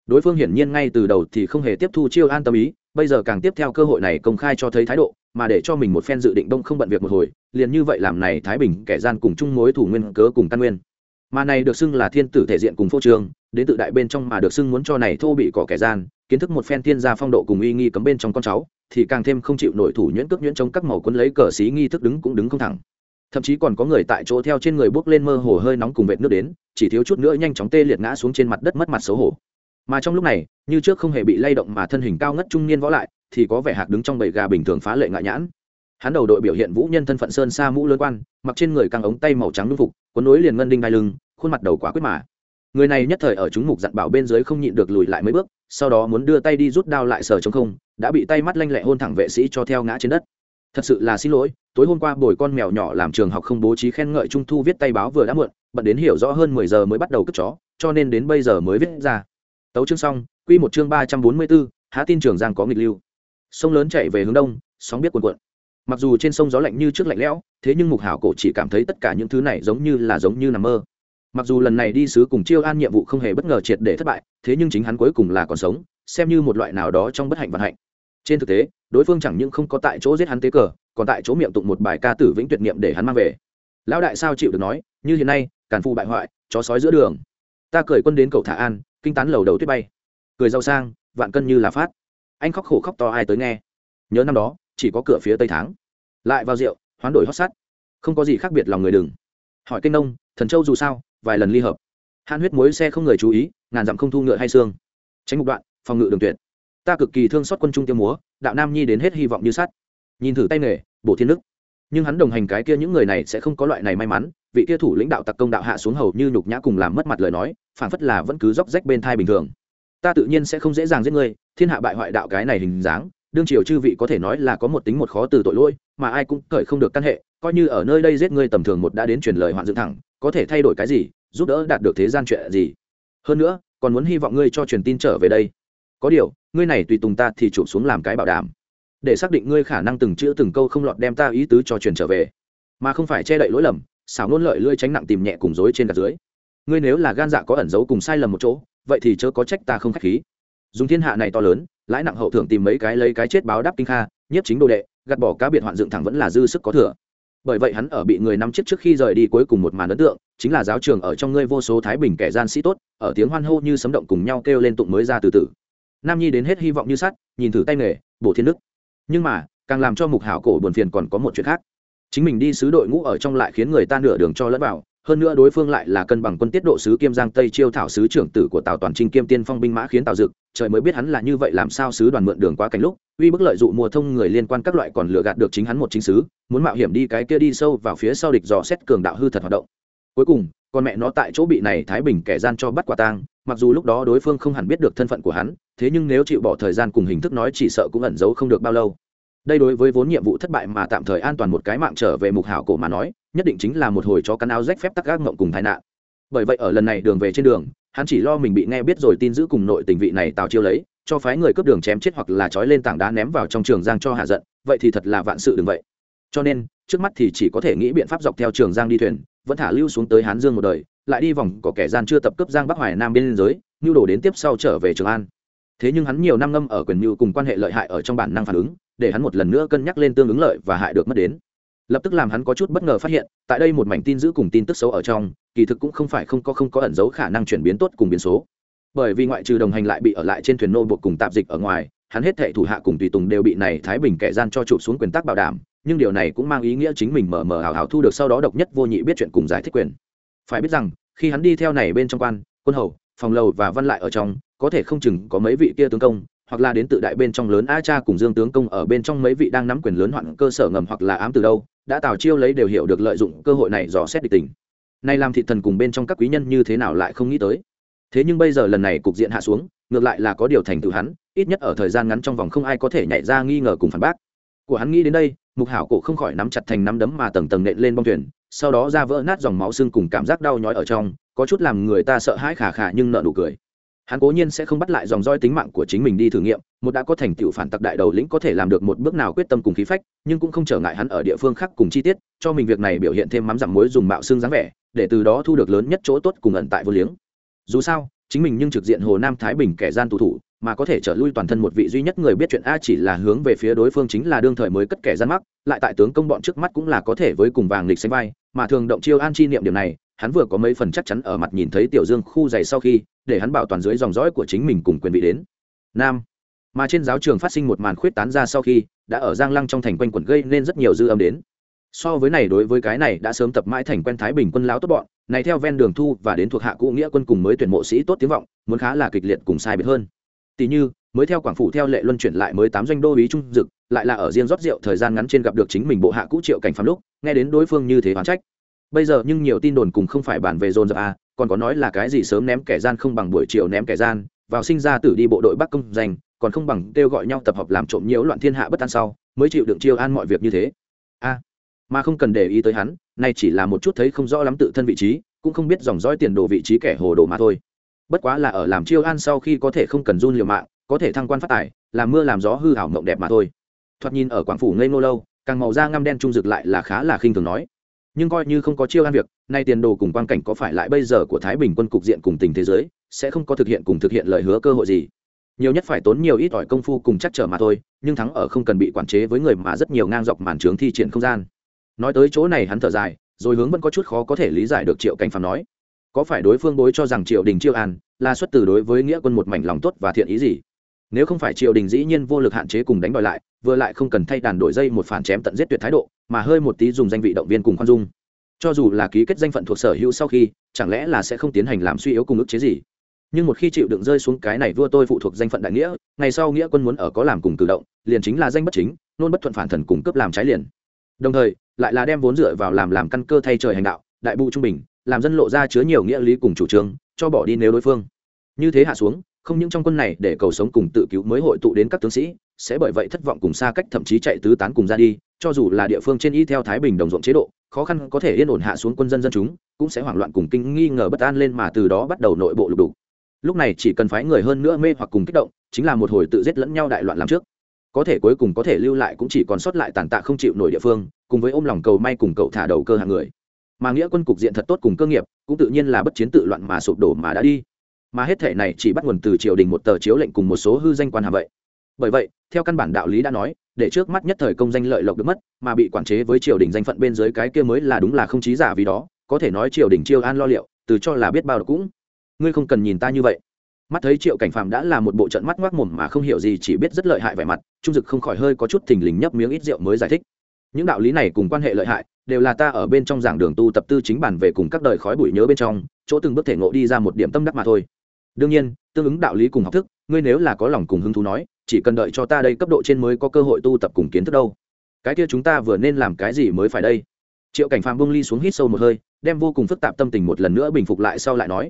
Đối phương hiển nhiên ngay từ đầu thì không hề tiếp thu chiêu an tâm ý, bây giờ càng tiếp theo cơ hội này công khai cho thấy thái độ, mà để cho mình một phen dự định đông không bận việc một hồi, liền như vậy làm này thái bình kẻ gian cùng chung mối thủ nguyên cớ cùng căn nguyên. Mà này được xưng là thiên tử thể diện cùng phô trường đến tự đại bên trong mà được xưng muốn cho này thô bị cỏ kẻ gian, kiến thức một phen thiên gia phong độ cùng uy nghi cấm bên trong con cháu, thì càng thêm không chịu nổi thủ nhuyễn cước nhuyễn trong các màu quân lấy cờ xí nghi thức đứng cũng đứng không thẳng. Thậm chí còn có người tại chỗ theo trên người bước lên mơ hồ hơi nóng cùng vệt nước đến, chỉ thiếu chút nữa nhanh chóng tê liệt ngã xuống trên mặt đất mất mặt xấu hổ. Mà trong lúc này, như trước không hề bị lay động mà thân hình cao ngất trung niên võ lại, thì có vẻ hạc đứng trong bầy gà bình thường phá lệ ngại nhãn. Hắn đầu đội biểu hiện vũ nhân thân phận sơn xa mũ lớn quan, mặc trên người căng ống tay màu trắng lung phục quấn nối liền ngân đinh đai lưng, khuôn mặt đầu quá quyết mà người này nhất thời ở chúng mục dặn bảo bên dưới không nhịn được lùi lại mấy bước, sau đó muốn đưa tay đi rút đao lại sờ chống không, đã bị tay mắt lanh lẹ hôn thẳng vệ sĩ cho theo ngã trên đất. Thật sự là xin lỗi, tối hôm qua bồi con mèo nhỏ làm trường học không bố trí khen ngợi trung thu viết tay báo vừa đã muộn, bận đến hiểu rõ hơn mười giờ mới bắt đầu cất chó, cho nên đến bây giờ mới viết ra. Tấu chương xong, quy một chương ba trăm bốn mươi bốn há tin trường giang có nghịch lưu. Sông lớn chạy về hướng đông, sóng biết cuồn cuộn. Mặc dù trên sông gió lạnh như trước lạnh lẽo, thế nhưng mục hảo cổ chỉ cảm thấy tất cả những thứ này giống như là giống như nằm mơ mặc dù lần này đi sứ cùng chiêu an nhiệm vụ không hề bất ngờ triệt để thất bại, thế nhưng chính hắn cuối cùng là còn sống, xem như một loại nào đó trong bất hạnh vận hạnh. Trên thực tế, đối phương chẳng những không có tại chỗ giết hắn tế cờ, còn tại chỗ miệng tụng một bài ca tử vĩnh tuyệt niệm để hắn mang về. Lão đại sao chịu được nói, như hiện nay, càn phu bại hoại, chó sói giữa đường. Ta cười quân đến cầu thả an, kinh tán lầu đầu tuyết bay. Cười giàu sang, vạn cân như là phát. Anh khóc khổ khóc to ai tới nghe. Nhớ năm đó, chỉ có cửa phía tây tháng. Lại vào rượu, hoán đổi hót sắt. Không có gì khác biệt lòng người đừng. Hỏi kênh nông, thần châu dù sao vài lần ly hợp. Han huyết muối xe không người chú ý, ngàn dặm không thu ngựa hay xương. Tránh mục đoạn, phòng ngự đường tuyệt. Ta cực kỳ thương xót quân trung tiêu múa, đạo nam nhi đến hết hy vọng như sắt. Nhìn thử tay nghề, bổ thiên đức nhưng hắn đồng hành cái kia những người này sẽ không có loại này may mắn, vị kia thủ lĩnh đạo tặc công đạo hạ xuống hầu như nhục nhã cùng làm mất mặt lời nói phản phất là vẫn cứ róc rách bên thai bình thường. Ta tự nhiên sẽ không dễ dàng giết ngươi, thiên hạ bại hoại đạo cái này hình dáng, đương triều chư vị có thể nói là có một tính một khó từ tội lỗi, mà ai cũng cởi không được căn hệ, coi như ở nơi đây giết ngươi tầm thường một đã đến truyền lời hoạn dựng thẳng có thể thay đổi cái gì, giúp đỡ đạt được thế gian chuyện gì. Hơn nữa, còn muốn hy vọng ngươi cho truyền tin trở về đây. Có điều, ngươi này tùy tùng ta thì chụp xuống làm cái bảo đảm. Để xác định ngươi khả năng từng chữ từng câu không lọt đem ta ý tứ cho truyền trở về. Mà không phải che đậy lỗi lầm, xảo nôn lợi lươi tránh nặng tìm nhẹ cùng dối trên gạt dưới. Ngươi nếu là gan dạ có ẩn giấu cùng sai lầm một chỗ, vậy thì chớ có trách ta không khách khí. Dùng thiên hạ này to lớn, lãi nặng hậu thưởng tìm mấy cái lấy cái chết báo đáp kinh kha nhất chính đồ đệ, gạt bỏ cá biệt hoạn dựng thẳng vẫn là dư sức có thừa bởi vậy hắn ở bị người nắm chết trước khi rời đi cuối cùng một màn ấn tượng, chính là giáo trường ở trong ngươi vô số thái bình kẻ gian sĩ tốt, ở tiếng hoan hô như sấm động cùng nhau kêu lên tụng mới ra từ từ. Nam nhi đến hết hy vọng như sắt, nhìn thử tay nghề, bổ thiên đức. Nhưng mà, càng làm cho mục hảo cổ buồn phiền còn có một chuyện khác. Chính mình đi sứ đội ngũ ở trong lại khiến người ta nửa đường cho lẫn vào hơn nữa đối phương lại là cân bằng quân tiết độ sứ kiêm giang tây chiêu thảo sứ trưởng tử của tào toàn trinh kiêm tiên phong binh mã khiến tào dực, trời mới biết hắn là như vậy làm sao sứ đoàn mượn đường qua cảnh lúc, uy bức lợi dụ mùa thông người liên quan các loại còn lừa gạt được chính hắn một chính sứ, muốn mạo hiểm đi cái kia đi sâu vào phía sau địch dò xét cường đạo hư thật hoạt động. Cuối cùng, con mẹ nó tại chỗ bị này thái bình kẻ gian cho bắt quả tang, mặc dù lúc đó đối phương không hẳn biết được thân phận của hắn, thế nhưng nếu chịu bỏ thời gian cùng hình thức nói chỉ sợ cũng ẩn giấu không được bao lâu đây đối với vốn nhiệm vụ thất bại mà tạm thời an toàn một cái mạng trở về mục hảo cổ mà nói, nhất định chính là một hồi cho cắn áo rách phép tắc gác ngộng cùng tai nạn. Bởi vậy ở lần này đường về trên đường, hắn chỉ lo mình bị nghe biết rồi tin giữ cùng nội tình vị này tào chiêu lấy, cho phái người cướp đường chém chết hoặc là trói lên tảng đá ném vào trong trường giang cho hạ giận, vậy thì thật là vạn sự đừng vậy. Cho nên, trước mắt thì chỉ có thể nghĩ biện pháp dọc theo trường giang đi thuyền, vẫn thả lưu xuống tới hán dương một đời, lại đi vòng có kẻ gian chưa tập cấp giang bắc hoài nam biên giới, nhu đồ đến tiếp sau trở về trường an. Thế nhưng hắn nhiều năm ngâm ở quyền mưu cùng quan hệ lợi hại ở trong bản năng phản ứng để hắn một lần nữa cân nhắc lên tương ứng lợi và hại được mất đến. Lập tức làm hắn có chút bất ngờ phát hiện, tại đây một mảnh tin giữ cùng tin tức xấu ở trong, kỳ thực cũng không phải không có không có ẩn dấu khả năng chuyển biến tốt cùng biến số. Bởi vì ngoại trừ đồng hành lại bị ở lại trên thuyền nô buộc cùng tạp dịch ở ngoài, hắn hết thệ thủ hạ cùng tùy tùng đều bị này thái bình kẻ gian cho chụp xuống quyền tác bảo đảm, nhưng điều này cũng mang ý nghĩa chính mình mờ mờ hào hào thu được sau đó độc nhất vô nhị biết chuyện cùng giải thích quyền. Phải biết rằng, khi hắn đi theo này bên trong quan, quân hầu, phòng lầu và văn lại ở trong, có thể không chừng có mấy vị kia tướng công hoặc là đến tự đại bên trong lớn a cha cùng dương tướng công ở bên trong mấy vị đang nắm quyền lớn hoạn cơ sở ngầm hoặc là ám từ đâu, đã tào chiêu lấy đều hiểu được lợi dụng cơ hội này dò xét địch tình. Nay làm thị thần cùng bên trong các quý nhân như thế nào lại không nghĩ tới. Thế nhưng bây giờ lần này cục diện hạ xuống, ngược lại là có điều thành tựu hắn, ít nhất ở thời gian ngắn trong vòng không ai có thể nhảy ra nghi ngờ cùng phản bác. Của hắn nghĩ đến đây, mục hảo cổ không khỏi nắm chặt thành nắm đấm mà tầng tầng nện lên bong thuyền, sau đó ra vỡ nát dòng máu xương cùng cảm giác đau nhói ở trong, có chút làm người ta sợ hãi khả khả nhưng nợ nụ cười hắn cố nhiên sẽ không bắt lại dòng roi tính mạng của chính mình đi thử nghiệm, một đã có thành tựu phản tặc đại đầu lĩnh có thể làm được một bước nào quyết tâm cùng khí phách, nhưng cũng không trở ngại hắn ở địa phương khác cùng chi tiết, cho mình việc này biểu hiện thêm mắm dặm muối dùng mạo xương dáng vẻ, để từ đó thu được lớn nhất chỗ tốt cùng ẩn tại vô liếng. Dù sao, chính mình nhưng trực diện hồ nam thái bình kẻ gian tù thủ, mà có thể trở lui toàn thân một vị duy nhất người biết chuyện a chỉ là hướng về phía đối phương chính là đương thời mới cất kẻ gian mắc, lại tại tướng công bọn trước mắt cũng là có thể với cùng vàng lịch sánh vai, mà thường động chiêu an chi niệm điểm này hắn vừa có mấy phần chắc chắn ở mặt nhìn thấy tiểu dương khu dày sau khi, để hắn bảo toàn dưới dòng dõi của chính mình cùng quyền vị đến. Nam. Mà trên giáo trường phát sinh một màn khuyết tán ra sau khi, đã ở giang lăng trong thành quanh quẩn gây nên rất nhiều dư âm đến. So với này đối với cái này đã sớm tập mãi thành quen thái bình quân lão tốt bọn, này theo ven đường thu và đến thuộc hạ cũ nghĩa quân cùng mới tuyển mộ sĩ tốt tiếng vọng, muốn khá là kịch liệt cùng sai biệt hơn. Tỷ như, mới theo quảng phủ theo lệ luân chuyển lại mới tám doanh đô ý trung dực, lại là ở riêng rót rượu thời gian ngắn trên gặp được chính mình bộ hạ cũ triệu cảnh phàm lúc, nghe đến đối phương như thế oán trách bây giờ nhưng nhiều tin đồn cùng không phải bàn về dồn dập à còn có nói là cái gì sớm ném kẻ gian không bằng buổi chiều ném kẻ gian, vào sinh ra tử đi bộ đội bắc công danh, còn không bằng kêu gọi nhau tập hợp làm trộm nhiễu loạn thiên hạ bất an sau, mới chịu đựng chiêu an mọi việc như thế. A mà không cần để ý tới hắn, nay chỉ là một chút thấy không rõ lắm tự thân vị trí, cũng không biết dòng dõi tiền đồ vị trí kẻ hồ đồ mà thôi. Bất quá là ở làm chiêu an sau khi có thể không cần run liều mạng, có thể thăng quan phát tài, làm mưa làm gió hư hảo mộng đẹp mà thôi. Thoạt nhìn ở quảng phủ ngây ngô lâu, càng màu da ngăm đen trung rực lại là khá là khinh thường nói nhưng coi như không có chiêu an việc, nay tiền đồ cùng quan cảnh có phải lại bây giờ của thái bình quân cục diện cùng tình thế giới, sẽ không có thực hiện cùng thực hiện lời hứa cơ hội gì. Nhiều nhất phải tốn nhiều ít ỏi công phu cùng chắc trở mà thôi, nhưng thắng ở không cần bị quản chế với người mà rất nhiều ngang dọc màn trướng thi triển không gian. Nói tới chỗ này hắn thở dài, rồi hướng vẫn có chút khó có thể lý giải được triệu cảnh phàm nói, có phải đối phương bối cho rằng triệu đình chiêu an, là xuất từ đối với nghĩa quân một mảnh lòng tốt và thiện ý gì? Nếu không phải triều đình dĩ nhiên vô lực hạn chế cùng đánh đòi lại vừa lại không cần thay đàn đổi dây một phản chém tận giết tuyệt thái độ, mà hơi một tí dùng danh vị động viên cùng khoan dung. Cho dù là ký kết danh phận thuộc sở hữu sau khi, chẳng lẽ là sẽ không tiến hành làm suy yếu cùng ức chế gì? Nhưng một khi chịu đựng rơi xuống cái này vua tôi phụ thuộc danh phận đại nghĩa, ngày sau nghĩa quân muốn ở có làm cùng cử động, liền chính là danh bất chính, nôn bất thuận phản thần cùng cấp làm trái liền. Đồng thời, lại là đem vốn dựa vào làm làm căn cơ thay trời hành đạo, đại bu trung bình, làm dân lộ ra chứa nhiều nghĩa lý cùng chủ trương, cho bỏ đi nếu đối phương. Như thế hạ xuống, không những trong quân này để cầu sống cùng tự cứu mới hội tụ đến các tướng sĩ sẽ bởi vậy thất vọng cùng xa cách thậm chí chạy tứ tán cùng ra đi, cho dù là địa phương trên y theo thái bình đồng ruộng chế độ, khó khăn có thể yên ổn hạ xuống quân dân dân chúng, cũng sẽ hoảng loạn cùng kinh nghi ngờ bất an lên mà từ đó bắt đầu nội bộ lục đục. Lúc này chỉ cần phái người hơn nữa mê hoặc cùng kích động, chính là một hồi tự giết lẫn nhau đại loạn làm trước. Có thể cuối cùng có thể lưu lại cũng chỉ còn sót lại tàn tạ không chịu nổi địa phương, cùng với ôm lòng cầu may cùng cậu thả đầu cơ hàng người. Mà nghĩa quân cục diện thật tốt cùng cơ nghiệp, cũng tự nhiên là bất chiến tự loạn mà sụp đổ mà đã đi. Mà hết thể này chỉ bắt nguồn từ triều đình một tờ chiếu lệnh cùng một số hư danh quan hàm vậy bởi vậy, theo căn bản đạo lý đã nói, để trước mắt nhất thời công danh lợi lộc được mất, mà bị quản chế với triều đình danh phận bên dưới cái kia mới là đúng là không trí giả vì đó, có thể nói triều đình chiêu an lo liệu, từ cho là biết bao độc cũng. Ngươi không cần nhìn ta như vậy. Mắt thấy triệu cảnh phạm đã là một bộ trận mắt ngoác mồm mà không hiểu gì, chỉ biết rất lợi hại vẻ mặt, trung dực không khỏi hơi có chút thình lình nhấp miếng ít rượu mới giải thích. Những đạo lý này cùng quan hệ lợi hại, đều là ta ở bên trong giảng đường tu tập tư chính bản về cùng các đời khói bụi nhớ bên trong, chỗ từng bước thể ngộ đi ra một điểm tâm đắc mà thôi. Đương nhiên, tương ứng đạo lý cùng học thức ngươi nếu là có lòng cùng hứng thú nói, chỉ cần đợi cho ta đây cấp độ trên mới có cơ hội tu tập cùng kiến thức đâu. Cái kia chúng ta vừa nên làm cái gì mới phải đây? Triệu cảnh phàm bông ly xuống hít sâu một hơi, đem vô cùng phức tạp tâm tình một lần nữa bình phục lại sau lại nói,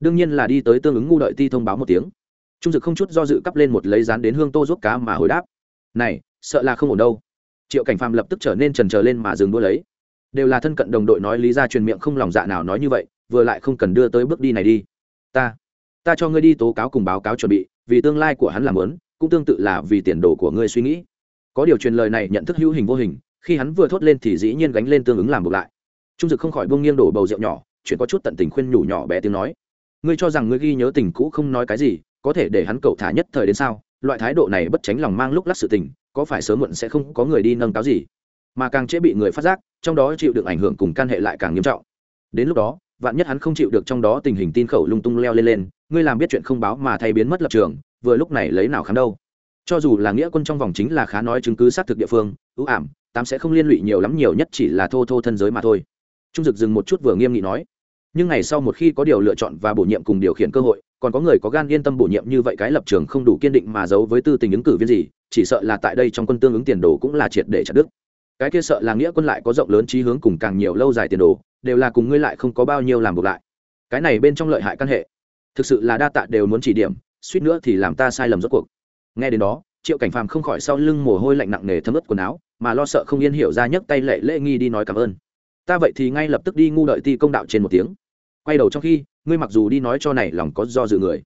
đương nhiên là đi tới tương ứng ngu đợi ti thông báo một tiếng. Trung dực không chút do dự cắp lên một lấy rán đến hương tô giúp cá mà hồi đáp, này, sợ là không ổn đâu. Triệu cảnh phàm lập tức trở nên trần trờ lên mà dừng đua lấy. Đều là thân cận đồng đội nói lý ra truyền miệng không lòng dạ nào nói như vậy, vừa lại không cần đưa tới bước đi này đi. Ta ta cho ngươi đi tố cáo cùng báo cáo chuẩn bị, vì tương lai của hắn làm lớn, cũng tương tự là vì tiền đồ của ngươi suy nghĩ. Có điều truyền lời này nhận thức hữu hình vô hình, khi hắn vừa thốt lên thì dĩ nhiên gánh lên tương ứng làm ngược lại. Trung dực không khỏi bông nghiêng đổ bầu rượu nhỏ chuyện có chút tận tình khuyên nhủ nhỏ bé tiếng nói. Ngươi cho rằng ngươi ghi nhớ tình cũ không nói cái gì, có thể để hắn cậu thả nhất thời đến sao? Loại thái độ này bất tránh lòng mang lúc lắc sự tình, có phải sớm muộn sẽ không có người đi nâng cáo gì? Mà càng dễ bị người phát giác, trong đó chịu được ảnh hưởng cùng can hệ lại càng nghiêm trọng. Đến lúc đó vạn nhất hắn không chịu được trong đó tình hình tin khẩu lung tung leo lên lên, ngươi làm biết chuyện không báo mà thay biến mất lập trường, vừa lúc này lấy nào khám đâu. Cho dù là nghĩa quân trong vòng chính là khá nói chứng cứ xác thực địa phương, ưu ảm, tám sẽ không liên lụy nhiều lắm nhiều nhất chỉ là thô thô thân giới mà thôi. Trung dực dừng một chút vừa nghiêm nghị nói, nhưng ngày sau một khi có điều lựa chọn và bổ nhiệm cùng điều khiển cơ hội, còn có người có gan yên tâm bổ nhiệm như vậy cái lập trường không đủ kiên định mà giấu với tư tình ứng cử viên gì, chỉ sợ là tại đây trong quân tương ứng tiền đồ cũng là triệt để chặt đức cái kia sợ là nghĩa quân lại có rộng lớn trí hướng cùng càng nhiều lâu dài tiền đồ đều là cùng ngươi lại không có bao nhiêu làm buộc lại. Cái này bên trong lợi hại căn hệ. Thực sự là đa tạ đều muốn chỉ điểm, suýt nữa thì làm ta sai lầm rốt cuộc. Nghe đến đó, triệu cảnh phàm không khỏi sau lưng mồ hôi lạnh nặng nề thấm ướt quần áo, mà lo sợ không yên hiểu ra nhấc tay lệ lễ nghi đi nói cảm ơn. Ta vậy thì ngay lập tức đi ngu đợi ti công đạo trên một tiếng. Quay đầu trong khi, ngươi mặc dù đi nói cho này lòng có do dự người,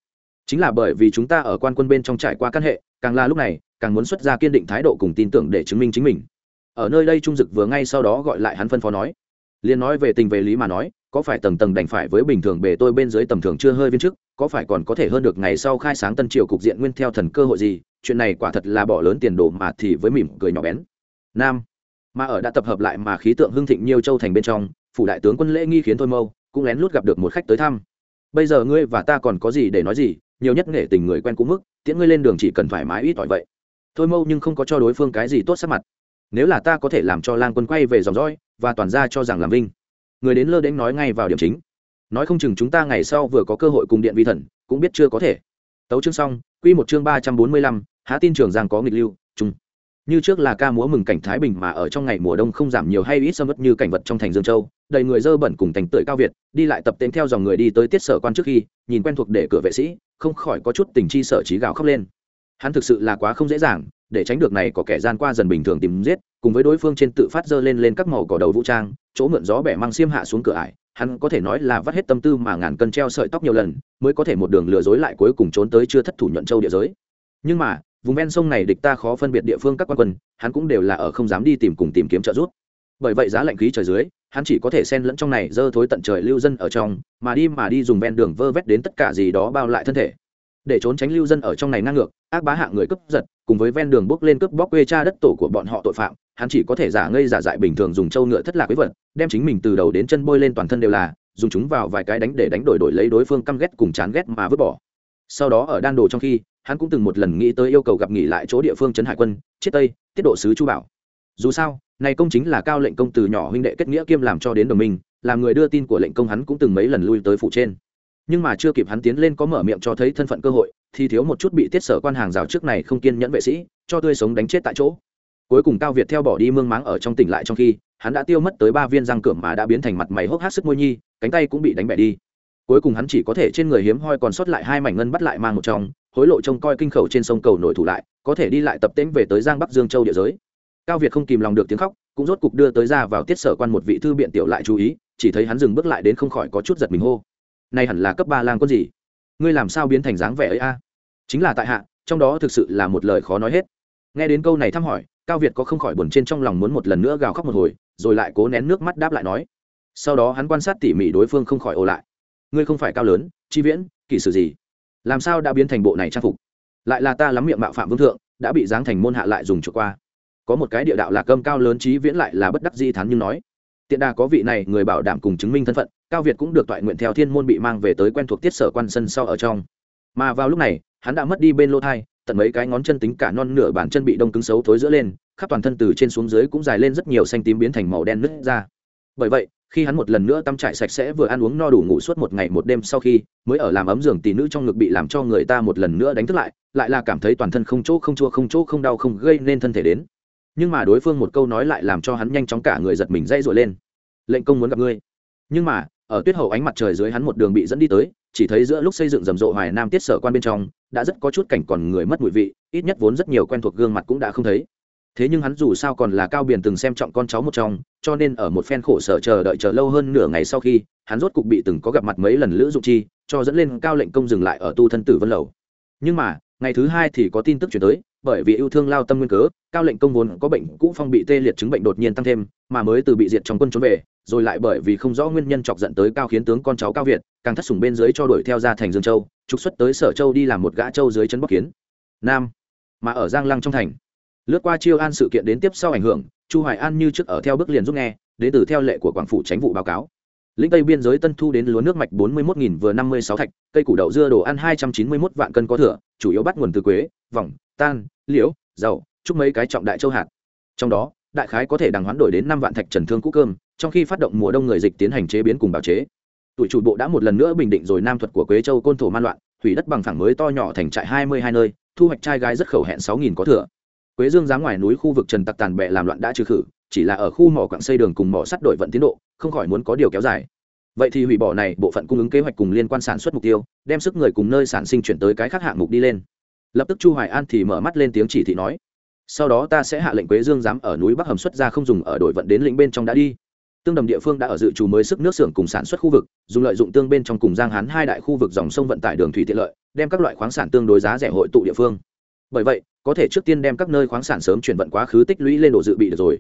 chính là bởi vì chúng ta ở quan quân bên trong trải qua căn hệ, càng là lúc này, càng muốn xuất ra kiên định thái độ cùng tin tưởng để chứng minh chính mình. Ở nơi đây trung dực vừa ngay sau đó gọi lại hắn phân phó nói liền nói về tình về lý mà nói, có phải tầng tầng đành phải với bình thường bề tôi bên dưới tầm thường chưa hơi viên chức, có phải còn có thể hơn được ngày sau khai sáng tân triều cục diện nguyên theo thần cơ hội gì, chuyện này quả thật là bỏ lớn tiền đồ mà thì với mỉm cười nhỏ bén. Nam, mà ở đã tập hợp lại mà khí tượng hưng thịnh nhiều châu thành bên trong, phủ đại tướng quân lễ nghi khiến thôi mâu, cũng lén lút gặp được một khách tới thăm. Bây giờ ngươi và ta còn có gì để nói gì, nhiều nhất nghệ tình người quen cũ mức, tiễn ngươi lên đường chỉ cần thoải mái ít ỏi vậy. Thôi mâu nhưng không có cho đối phương cái gì tốt sắc mặt. Nếu là ta có thể làm cho lang quân quay về dòng dõi và toàn ra cho rằng làm vinh. Người đến lơ đến nói ngay vào điểm chính. Nói không chừng chúng ta ngày sau vừa có cơ hội cùng điện vi thần, cũng biết chưa có thể. Tấu chương xong, quy một chương ba trăm bốn mươi lăm, há tin trường giang có nghịch lưu chung như trước là ca múa mừng cảnh thái bình mà ở trong ngày mùa đông không giảm nhiều hay ít xâm mất như cảnh vật trong thành dương châu, đầy người dơ bẩn cùng thành tưởi cao việt, đi lại tập tên theo dòng người đi tới tiết sở quan trước khi, nhìn quen thuộc để cửa vệ sĩ, không khỏi có chút tình chi sở trí gào khóc lên. Hắn thực sự là quá không dễ dàng, để tránh được này có kẻ gian qua dần bình thường tìm giết cùng với đối phương trên tự phát dơ lên lên các màu cỏ đầu vũ trang, chỗ mượn gió bẻ mang xiêm hạ xuống cửa ải, hắn có thể nói là vắt hết tâm tư mà ngàn cân treo sợi tóc nhiều lần, mới có thể một đường lừa dối lại cuối cùng trốn tới chưa thất thủ nhuận châu địa giới. Nhưng mà, vùng ven sông này địch ta khó phân biệt địa phương các quan quân, hắn cũng đều là ở không dám đi tìm cùng tìm kiếm trợ giúp. Bởi vậy giá lạnh khí trời dưới, hắn chỉ có thể xen lẫn trong này dơ thối tận trời lưu dân ở trong, mà đi mà đi dùng ven đường vơ vét đến tất cả gì đó bao lại thân thể để trốn tránh lưu dân ở trong này ngang ngược, ác bá hạng người cướp giật, cùng với ven đường bước lên cướp bóc quê cha đất tổ của bọn họ tội phạm, hắn chỉ có thể giả ngây giả dại bình thường dùng trâu ngựa thất lạc với vật, đem chính mình từ đầu đến chân bôi lên toàn thân đều là, dùng chúng vào vài cái đánh để đánh đổi đổi lấy đối phương căm ghét cùng chán ghét mà vứt bỏ. Sau đó ở đan đồ trong khi, hắn cũng từng một lần nghĩ tới yêu cầu gặp nghỉ lại chỗ địa phương trấn hải quân, chiết tây, tiết độ sứ chu bảo. Dù sao, này công chính là cao lệnh công từ nhỏ huynh đệ kết nghĩa kiêm làm cho đến đồng minh, làm người đưa tin của lệnh công hắn cũng từng mấy lần lui tới phụ trên nhưng mà chưa kịp hắn tiến lên có mở miệng cho thấy thân phận cơ hội, thì thiếu một chút bị tiết sở quan hàng rào trước này không kiên nhẫn vệ sĩ, cho tươi sống đánh chết tại chỗ. Cuối cùng cao việt theo bỏ đi mương máng ở trong tỉnh lại trong khi, hắn đã tiêu mất tới ba viên răng cửa mà đã biến thành mặt mày hốc hát sức môi nhi, cánh tay cũng bị đánh bẻ đi. Cuối cùng hắn chỉ có thể trên người hiếm hoi còn sót lại hai mảnh ngân bắt lại mang một trong, hối lộ trông coi kinh khẩu trên sông cầu nổi thủ lại, có thể đi lại tập tễnh về tới giang bắc dương châu địa giới. Cao việt không kìm lòng được tiếng khóc, cũng rốt cục đưa tới ra vào tiết sở quan một vị thư biện tiểu lại chú ý, chỉ thấy hắn dừng bước lại đến không khỏi có chút giật mình hô nay hẳn là cấp ba lang quân gì? Ngươi làm sao biến thành dáng vẻ ấy a? Chính là tại hạ, trong đó thực sự là một lời khó nói hết. Nghe đến câu này thăm hỏi, cao việt có không khỏi buồn trên trong lòng muốn một lần nữa gào khóc một hồi, rồi lại cố nén nước mắt đáp lại nói. Sau đó hắn quan sát tỉ mỉ đối phương không khỏi ồ lại. Ngươi không phải cao lớn, chi viễn kỳ sử gì? Làm sao đã biến thành bộ này trang phục? Lại là ta lắm miệng mạo phạm vương thượng, đã bị giáng thành môn hạ lại dùng trượt qua. Có một cái địa đạo lạc cơm cao lớn trí viễn lại là bất đắc di thắn nhưng nói. Tiện đà có vị này, người bảo đảm cùng chứng minh thân phận cao việt cũng được toại nguyện theo thiên môn bị mang về tới quen thuộc tiết sở quan sân sau ở trong. Mà vào lúc này, hắn đã mất đi bên lô thai, tận mấy cái ngón chân tính cả non nửa bàn chân bị đông cứng xấu thối giữa lên, khắp toàn thân từ trên xuống dưới cũng dài lên rất nhiều xanh tím biến thành màu đen nứt ra. Bởi vậy, khi hắn một lần nữa tắm trải sạch sẽ vừa ăn uống no đủ ngủ suốt một ngày một đêm sau khi, mới ở làm ấm giường tỷ nữ trong ngực bị làm cho người ta một lần nữa đánh thức lại lại là cảm thấy toàn thân không chỗ không chua không chỗ không đau không gây nên thân thể đến. Nhưng mà đối phương một câu nói lại làm cho hắn nhanh chóng cả người giật mình dây rồi lên. Lệnh công muốn gặp ngươi. Nhưng mà ở tuyết hậu ánh mặt trời dưới hắn một đường bị dẫn đi tới, chỉ thấy giữa lúc xây dựng rầm rộ hoài nam tiết sở quan bên trong, đã rất có chút cảnh còn người mất mùi vị, ít nhất vốn rất nhiều quen thuộc gương mặt cũng đã không thấy. Thế nhưng hắn dù sao còn là cao biển từng xem trọng con cháu một trong, cho nên ở một phen khổ sở chờ đợi chờ lâu hơn nửa ngày sau khi, hắn rốt cục bị từng có gặp mặt mấy lần lữ dụng chi, cho dẫn lên cao lệnh công dừng lại ở tu thân tử vân lầu. Nhưng mà ngày thứ hai thì có tin tức chuyển tới, bởi vì yêu thương lao tâm nguyên cớ, cao lệnh công vốn có bệnh cũ phong bị tê liệt chứng bệnh đột nhiên tăng thêm, mà mới từ bị diệt trong quân trốn về, rồi lại bởi vì không rõ nguyên nhân chọc giận tới cao khiến tướng con cháu cao việt, càng thất sủng bên dưới cho đuổi theo ra thành dương châu, trục xuất tới sở châu đi làm một gã châu dưới chân bắc kiến. Nam, mà ở giang lăng trong thành. Lướt qua chiêu an sự kiện đến tiếp sau ảnh hưởng, chu hoài an như trước ở theo bước liền giúp nghe, đến từ theo lệ của quảng phủ tránh vụ báo cáo lĩnh tây biên giới tân thu đến lúa nước mạch 41.000 vừa 56 thạch, cây củ đậu dưa đồ ăn 291 vạn cân có thừa, chủ yếu bắt nguồn từ quế, vòng, tan, liễu, dầu, chúc mấy cái trọng đại châu hạt. Trong đó, đại khái có thể đằng hoán đổi đến năm vạn thạch trần thương cũ cơm, trong khi phát động mùa đông người dịch tiến hành chế biến cùng bào chế. Tuổi chủ bộ đã một lần nữa bình định rồi nam thuật của quế châu côn thổ man loạn, thủy đất bằng phẳng mới to nhỏ thành trại hai mươi hai nơi, thu hoạch trai gái rất khẩu hẹn sáu nghìn có thừa. Quế dương giá ngoài núi khu vực trần tặc tàn bệ làm loạn đã trừ khử chỉ là ở khu mỏ quặng xây đường cùng mỏ sắt đổi vận tiến độ, không khỏi muốn có điều kéo dài. Vậy thì hủy bỏ này bộ phận cung ứng kế hoạch cùng liên quan sản xuất mục tiêu, đem sức người cùng nơi sản sinh chuyển tới cái khác hạng mục đi lên. Lập tức chu hoài an thì mở mắt lên tiếng chỉ thị nói, sau đó ta sẽ hạ lệnh quế dương dám ở núi bắc hầm xuất ra không dùng ở đội vận đến lĩnh bên trong đã đi. Tương đồng địa phương đã ở dự trù mới sức nước xưởng cùng sản xuất khu vực, dùng lợi dụng tương bên trong cùng giang hán hai đại khu vực dòng sông vận tải đường thủy tiện lợi, đem các loại khoáng sản tương đối giá rẻ hội tụ địa phương. Bởi vậy, có thể trước tiên đem các nơi khoáng sản sớm chuyển vận quá khứ tích lũy lên đồ dự bị được rồi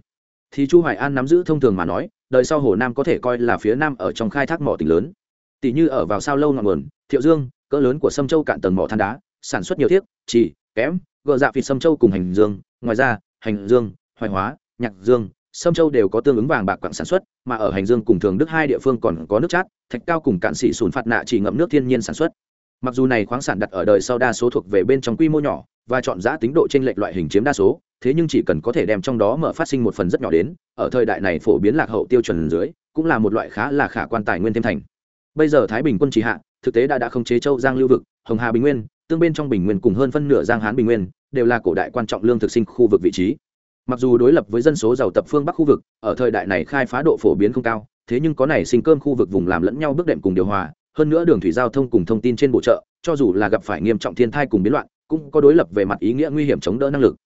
thì chu hoài an nắm giữ thông thường mà nói, đời sau hồ nam có thể coi là phía nam ở trong khai thác mỏ tỉnh lớn. Tỷ như ở vào sao lâu ngọn nguồn, thiệu dương, cỡ lớn của sâm châu cạn tầng mỏ than đá, sản xuất nhiều thiết, chỉ, kém, gợ dạ vịt sâm châu cùng hành dương, ngoài ra, hành dương, hoài hóa, nhạc dương, sâm châu đều có tương ứng vàng bạc quặng sản xuất, mà ở hành dương cùng thường đức hai địa phương còn có nước chát, thạch cao cùng cạn xỉ sùn phạt nạ chỉ ngậm nước thiên nhiên sản xuất. Mặc dù này khoáng sản đặt ở đời sau đa số thuộc về bên trong quy mô nhỏ, và chọn giá tính độ trên lệch loại hình chiếm đa số thế nhưng chỉ cần có thể đem trong đó mở phát sinh một phần rất nhỏ đến, ở thời đại này phổ biến lạc hậu tiêu chuẩn dưới, cũng là một loại khá là khả quan tài nguyên thêm thành. Bây giờ thái bình quân chỉ hạ, thực tế đã đã không chế châu giang lưu vực, hồng hà bình nguyên, tương bên trong bình nguyên cùng hơn phân nửa giang hán bình nguyên, đều là cổ đại quan trọng lương thực sinh khu vực vị trí. Mặc dù đối lập với dân số giàu tập phương bắc khu vực, ở thời đại này khai phá độ phổ biến không cao, thế nhưng có này sinh cơm khu vực vùng làm lẫn nhau bước đệm cùng điều hòa, hơn nữa đường thủy giao thông cùng thông tin trên bộ trợ, cho dù là gặp phải nghiêm trọng thiên thai cùng biến loạn, cũng có đối lập về mặt ý nghĩa nguy hiểm chống đỡ năng lực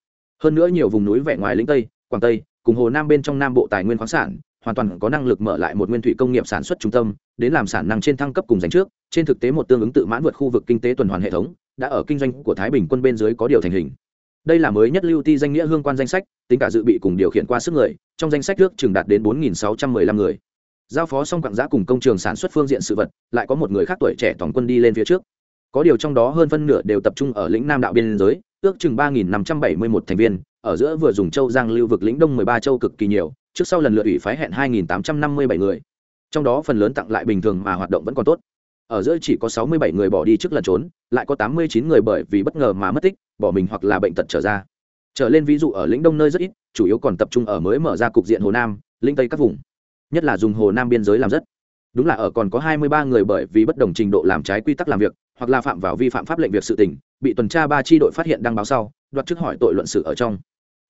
hơn nữa nhiều vùng núi vẻ ngoài lĩnh tây, quảng tây, cùng hồ nam bên trong nam bộ tài nguyên khoáng sản, hoàn toàn có năng lực mở lại một nguyên thủy công nghiệp sản xuất trung tâm, đến làm sản năng trên thăng cấp cùng dành trước. Trên thực tế một tương ứng tự mãn vượt khu vực kinh tế tuần hoàn hệ thống, đã ở kinh doanh của thái bình quân bên dưới có điều thành hình. Đây là mới nhất lưu ti danh nghĩa hương quan danh sách, tính cả dự bị cùng điều khiển qua sức người, trong danh sách nước chừng đạt đến bốn sáu trăm mười lăm người. Giao phó xong quảng giá cùng công trường sản xuất phương diện sự vật, lại có một người khác tuổi trẻ toàn quân đi lên phía trước. Có điều trong đó hơn phân nửa đều tập trung ở lĩnh nam đạo biên giới ước chừng ba nghìn năm trăm bảy mươi một thành viên, ở giữa vừa dùng châu giang lưu vực lĩnh đông mười ba châu cực kỳ nhiều, trước sau lần lượt ủy phái hẹn hai nghìn tám trăm năm mươi bảy người. Trong đó phần lớn tặng lại bình thường mà hoạt động vẫn còn tốt. Ở giữa chỉ có sáu mươi bảy người bỏ đi trước lần trốn, lại có tám mươi chín người bởi vì bất ngờ mà mất tích, bỏ mình hoặc là bệnh tật trở ra. Trở lên ví dụ ở lĩnh đông nơi rất ít, chủ yếu còn tập trung ở mới mở ra cục diện hồ nam, lĩnh tây các vùng. Nhất là dùng hồ nam biên giới làm rất. Đúng là ở còn có hai mươi ba người bởi vì bất đồng trình độ làm trái quy tắc làm việc, hoặc là phạm vào vi phạm pháp lệnh việc sự tình bị tuần tra ba tri đội phát hiện đăng báo sau, đoạt chức hỏi tội luận sự ở trong.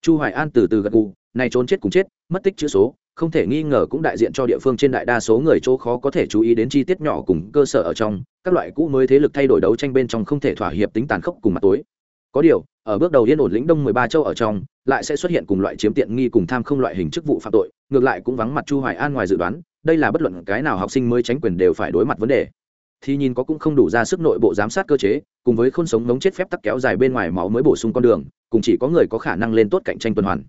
Chu hoài an từ từ gật gù, này trốn chết cũng chết, mất tích chữ số, không thể nghi ngờ cũng đại diện cho địa phương trên đại đa số người chỗ khó có thể chú ý đến chi tiết nhỏ cùng cơ sở ở trong, các loại cũ mới thế lực thay đổi đấu tranh bên trong không thể thỏa hiệp tính tàn khốc cùng mặt tối. Có điều, ở bước đầu yên ổn lĩnh đông 13 châu ở trong, lại sẽ xuất hiện cùng loại chiếm tiện nghi cùng tham không loại hình chức vụ phạm tội, ngược lại cũng vắng mặt chu hoài an ngoài dự đoán, đây là bất luận cái nào học sinh mới tránh quyền đều phải đối mặt vấn đề thì nhìn có cũng không đủ ra sức nội bộ giám sát cơ chế, cùng với khôn sống ngống chết phép tắc kéo dài bên ngoài máu mới bổ sung con đường, cùng chỉ có người có khả năng lên tốt cạnh tranh tuần hoàn.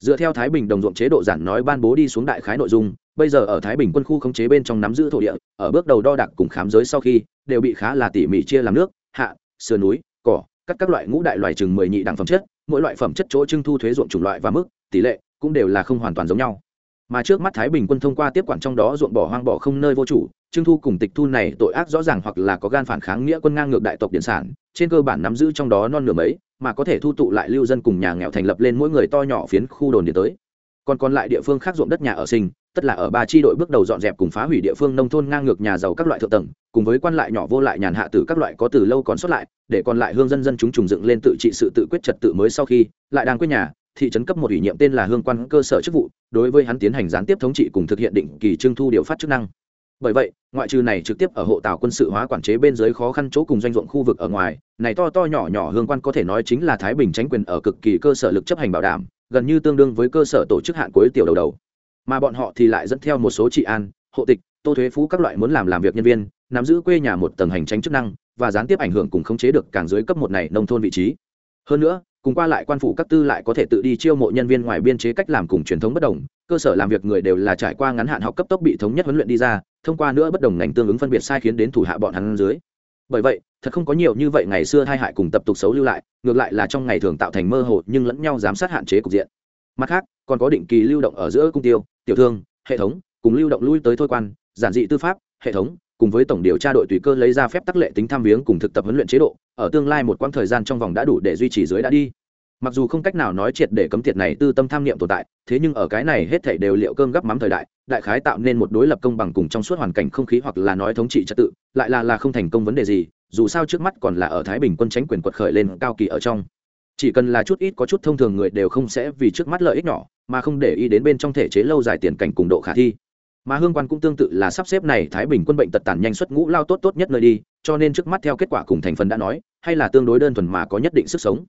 Dựa theo thái bình đồng ruộng chế độ giản nói ban bố đi xuống đại khái nội dung, bây giờ ở thái bình quân khu khống chế bên trong nắm giữ thổ địa, ở bước đầu đo đạc cùng khám giới sau khi, đều bị khá là tỉ mỉ chia làm nước, hạ, sườn núi, cỏ các các loại ngũ đại loài chừng mười nhị đẳng phẩm chất, mỗi loại phẩm chất chỗ trưng thu thuế ruộng chủng loại và mức, tỷ lệ cũng đều là không hoàn toàn giống nhau. Mà trước mắt thái bình quân thông qua tiếp quản trong đó ruộng bỏ hoang bỏ không nơi vô chủ trưng thu cùng tịch thu này tội ác rõ ràng hoặc là có gan phản kháng nghĩa quân ngang ngược đại tộc điện sản, trên cơ bản nắm giữ trong đó non nửa mấy, mà có thể thu tụ lại lưu dân cùng nhà nghèo thành lập lên mỗi người to nhỏ phiến khu đồn điện tới. Còn còn lại địa phương khác ruộng đất nhà ở sinh, tất là ở ba chi đội bước đầu dọn dẹp cùng phá hủy địa phương nông thôn ngang ngược nhà giàu các loại thượng tầng, cùng với quan lại nhỏ vô lại nhàn hạ tử các loại có từ lâu còn xuất lại, để còn lại hương dân dân chúng trùng dựng lên tự trị sự tự quyết trật tự mới sau khi, lại đang quyết nhà, thị trấn cấp một ủy nhiệm tên là hương quan cơ sở chức vụ, đối với hắn tiến hành gián tiếp thống trị cùng thực hiện định kỳ trưng thu điều phát chức năng bởi vậy, ngoại trừ này trực tiếp ở hộ tàu quân sự hóa quản chế bên dưới khó khăn chỗ cùng doanh ruộng khu vực ở ngoài, này to to nhỏ nhỏ hương quan có thể nói chính là thái bình tránh quyền ở cực kỳ cơ sở lực chấp hành bảo đảm, gần như tương đương với cơ sở tổ chức hạn cuối tiểu đầu đầu. Mà bọn họ thì lại dẫn theo một số trị an, hộ tịch, tô thuế phú các loại muốn làm làm việc nhân viên, nắm giữ quê nhà một tầng hành tránh chức năng, và gián tiếp ảnh hưởng cùng khống chế được càng dưới cấp một này nông thôn vị trí. Hơn nữa, cùng qua lại quan phủ các tư lại có thể tự đi chiêu mộ nhân viên ngoài biên chế cách làm cùng truyền thống bất đồng, cơ sở làm việc người đều là trải qua ngắn hạn học cấp tốc bị thống nhất huấn luyện đi ra thông qua nữa bất đồng ngành tương ứng phân biệt sai khiến đến thủ hạ bọn hắn dưới. Bởi vậy, thật không có nhiều như vậy ngày xưa hai hại cùng tập tục xấu lưu lại, ngược lại là trong ngày thường tạo thành mơ hồ nhưng lẫn nhau giám sát hạn chế cục diện. Mặt khác, còn có định kỳ lưu động ở giữa cung tiêu, tiểu thương, hệ thống, cùng lưu động lui tới thôi quan, giản dị tư pháp, hệ thống, cùng với tổng điều tra đội tùy cơ lấy ra phép tắc lệ tính tham viếng cùng thực tập huấn luyện chế độ, ở tương lai một quãng thời gian trong vòng đã đủ để duy trì dưới đã đi mặc dù không cách nào nói triệt để cấm tiệt này tư tâm tham niệm tồn tại, thế nhưng ở cái này hết thảy đều liệu cơm gắp mắm thời đại đại khái tạo nên một đối lập công bằng cùng trong suốt hoàn cảnh không khí hoặc là nói thống trị trật tự, lại là là không thành công vấn đề gì, dù sao trước mắt còn là ở thái bình quân tránh quyền quật khởi lên cao kỳ ở trong. Chỉ cần là chút ít có chút thông thường người đều không sẽ vì trước mắt lợi ích nhỏ, mà không để ý đến bên trong thể chế lâu dài tiền cảnh cùng độ khả thi. Mà hương quan cũng tương tự là sắp xếp này thái bình quân bệnh tật tàn nhanh xuất ngũ lao tốt tốt nhất nơi đi, cho nên trước mắt theo kết quả cùng thành phần đã nói, hay là tương đối đơn thuần mà có nhất định sức sống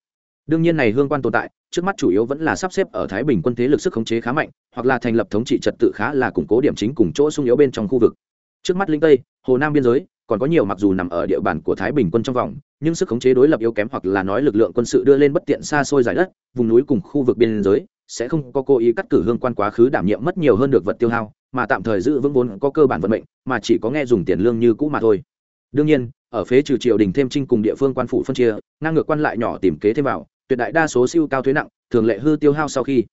đương nhiên này hương quan tồn tại, trước mắt chủ yếu vẫn là sắp xếp ở thái bình quân thế lực sức khống chế khá mạnh, hoặc là thành lập thống trị trật tự khá là củng cố điểm chính cùng chỗ sung yếu bên trong khu vực. Trước mắt linh tây, hồ nam biên giới, còn có nhiều mặc dù nằm ở địa bàn của thái bình quân trong vòng, nhưng sức khống chế đối lập yếu kém hoặc là nói lực lượng quân sự đưa lên bất tiện xa xôi giải đất, vùng núi cùng khu vực biên giới, sẽ không có cố ý cắt cử hương quan quá khứ đảm nhiệm mất nhiều hơn được vật tiêu hao, mà tạm thời giữ vững vốn có cơ bản vận mệnh, mà chỉ có nghe dùng tiền lương như cũ mà thôi. Đương nhiên, ở phế trừ triều đình thêm trinh cùng địa phương quan phủ phân chia, ngang ngược quan lại nhỏ tìm kế thêm vào tuyệt đại đa số siêu cao thuế nặng, thường lệ hư tiêu hao sau khi.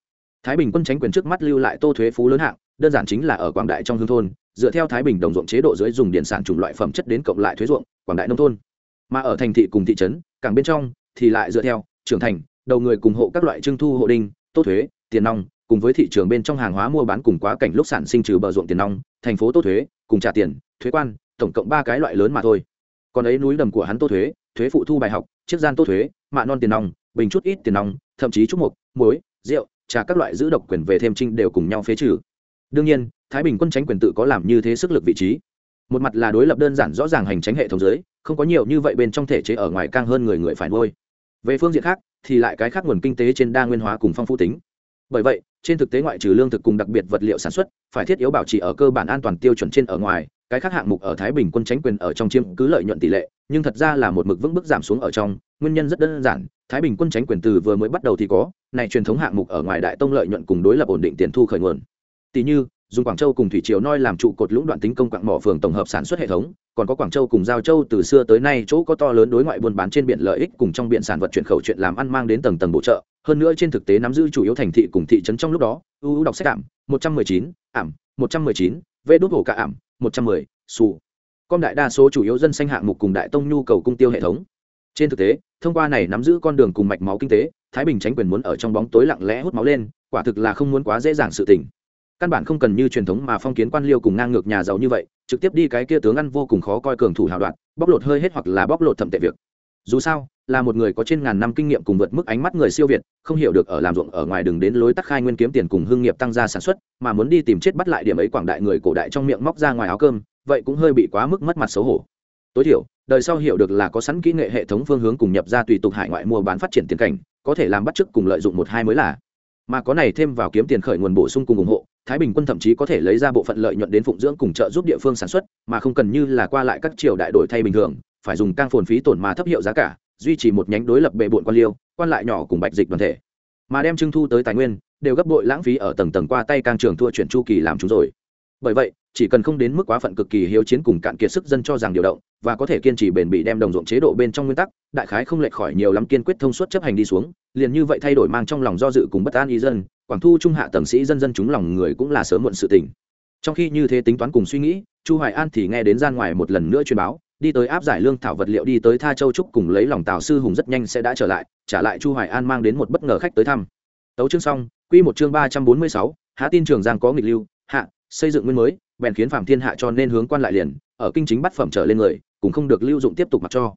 Thái bình quân tránh quyền trước mắt lưu lại tô thuế phú lớn hạng, đơn giản chính là ở quảng đại trong hương thôn, dựa theo thái bình đồng ruộng chế độ dưới dùng điện sản chủng loại phẩm chất đến cộng lại thuế ruộng, quảng đại nông thôn. Mà ở thành thị cùng thị trấn cảng bên trong, thì lại dựa theo, trưởng thành, đầu người cùng hộ các loại trưng thu hộ đinh, tô thuế, tiền nong, cùng với thị trường bên trong hàng hóa mua bán cùng quá cảnh lúc sản sinh trừ bờ ruộng tiền nong, thành phố tô thuế, cùng trả tiền, thuế quan, tổng cộng ba cái loại lớn mà thôi. Còn ấy núi đầm của hắn tô thuế thuế phụ thu bài học, chiếc gian tô thuế, mạ non tiền nong bình chút ít tiền nong, thậm chí chút mục muối, rượu, trà các loại giữ độc quyền về thêm trinh đều cùng nhau phế trừ. Đương nhiên, thái bình quân tránh quyền tự có làm như thế sức lực vị trí. Một mặt là đối lập đơn giản rõ ràng hành tránh hệ thống giới, không có nhiều như vậy bên trong thể chế ở ngoài càng hơn người người phải nuôi. Về phương diện khác, thì lại cái khác nguồn kinh tế trên đa nguyên hóa cùng phong phú tính. Bởi vậy, trên thực tế ngoại trừ lương thực cùng đặc biệt vật liệu sản xuất, phải thiết yếu bảo trì ở cơ bản an toàn tiêu chuẩn trên ở ngoài, cái khác hạng mục ở thái bình quân tránh quyền ở trong chiếm cứ lợi nhuận tỷ lệ, nhưng thật ra là một mực vững bước giảm xuống ở trong, nguyên nhân rất đơn giản thái bình quân tránh quyền từ vừa mới bắt đầu thì có, này truyền thống hạng mục ở ngoài đại tông lợi nhuận cùng đối lập ổn định tiền thu khởi nguồn. Tỷ như, dùng quảng châu cùng thủy triều noi làm trụ cột lũng đoạn tính công quạng mỏ phường tổng hợp sản xuất hệ thống, còn có quảng châu cùng giao châu từ xưa tới nay chỗ có to lớn đối ngoại buôn bán trên biển lợi ích cùng trong biển sản vật chuyển khẩu chuyện làm ăn mang đến tầng tầng bổ trợ. Hơn nữa trên thực tế nắm giữ chủ yếu thành thị cùng thị trấn trong lúc đó ưu đọc sách ảm, một trăm mười chín, ảm, một trăm mười chín vê đốt hổ cả ảm, một trăm mười, xù. Con đại đa số chủ yếu dân xanh hạng mục cùng đại tông nhu cầu cung tiêu hệ thống trên thực tế, thông qua này nắm giữ con đường cùng mạch máu kinh tế, thái bình tránh quyền muốn ở trong bóng tối lặng lẽ hút máu lên, quả thực là không muốn quá dễ dàng sự tình. Căn bản không cần như truyền thống mà phong kiến quan liêu cùng ngang ngược nhà giàu như vậy, trực tiếp đi cái kia tướng ăn vô cùng khó coi cường thủ hào đoạn, bóc lột hơi hết hoặc là bóc lột thậm tệ việc. Dù sao, là một người có trên ngàn năm kinh nghiệm cùng vượt mức ánh mắt người siêu việt, không hiểu được ở làm ruộng ở ngoài đường đến lối tắc khai nguyên kiếm tiền cùng hương nghiệp tăng gia sản xuất, mà muốn đi tìm chết bắt lại điểm ấy quảng đại người cổ đại trong miệng móc ra ngoài áo cơm, vậy cũng hơi bị quá mức mất mặt xấu hổ. Tối thiểu đời sau hiểu được là có sẵn kỹ nghệ hệ thống phương hướng cùng nhập ra tùy tục hải ngoại mua bán phát triển tiền cảnh, có thể làm bắt chước cùng lợi dụng một hai mới là. Mà có này thêm vào kiếm tiền khởi nguồn bổ sung cùng ủng hộ, thái bình quân thậm chí có thể lấy ra bộ phận lợi nhuận đến phụng dưỡng cùng trợ giúp địa phương sản xuất, mà không cần như là qua lại các triều đại đổi thay bình thường, phải dùng cang phồn phí tổn mà thấp hiệu giá cả, duy trì một nhánh đối lập bệ bộn quan liêu, quan lại nhỏ cùng bạch dịch đoàn thể. Mà đem trưng thu tới tài nguyên, đều gấp bội lãng phí ở tầng tầng qua tay càng trường thua chuyển chu kỳ làm chúng rồi bởi vậy, chỉ cần không đến mức quá phận cực kỳ hiếu chiến cùng cạn kiệt sức dân cho rằng điều động, và có thể kiên trì bền bỉ đem đồng ruộng chế độ bên trong nguyên tắc, đại khái không lệch khỏi nhiều lắm kiên quyết thông suốt chấp hành đi xuống, liền như vậy thay đổi mang trong lòng do dự cùng bất an ý dân, quảng thu trung hạ tầng sĩ dân dân chúng lòng người cũng là sớm muộn sự tình. Trong khi như thế tính toán cùng suy nghĩ, chu hoài an thì nghe đến gian ngoài một lần nữa truyền báo, đi tới áp giải lương thảo vật liệu đi tới tha châu trúc cùng lấy lòng tào sư hùng rất nhanh sẽ đã trở lại, trả lại chu hoài an mang đến một bất ngờ khách tới thăm. Tấu chương xong, quy một chương ba trăm bốn mươi sáu, há tin trường giang có nghịch lưu xây dựng nguyên mới, bèn khiến phạm thiên hạ cho nên hướng quan lại liền, ở kinh chính bắt phẩm trở lên người, cũng không được lưu dụng tiếp tục mặc cho.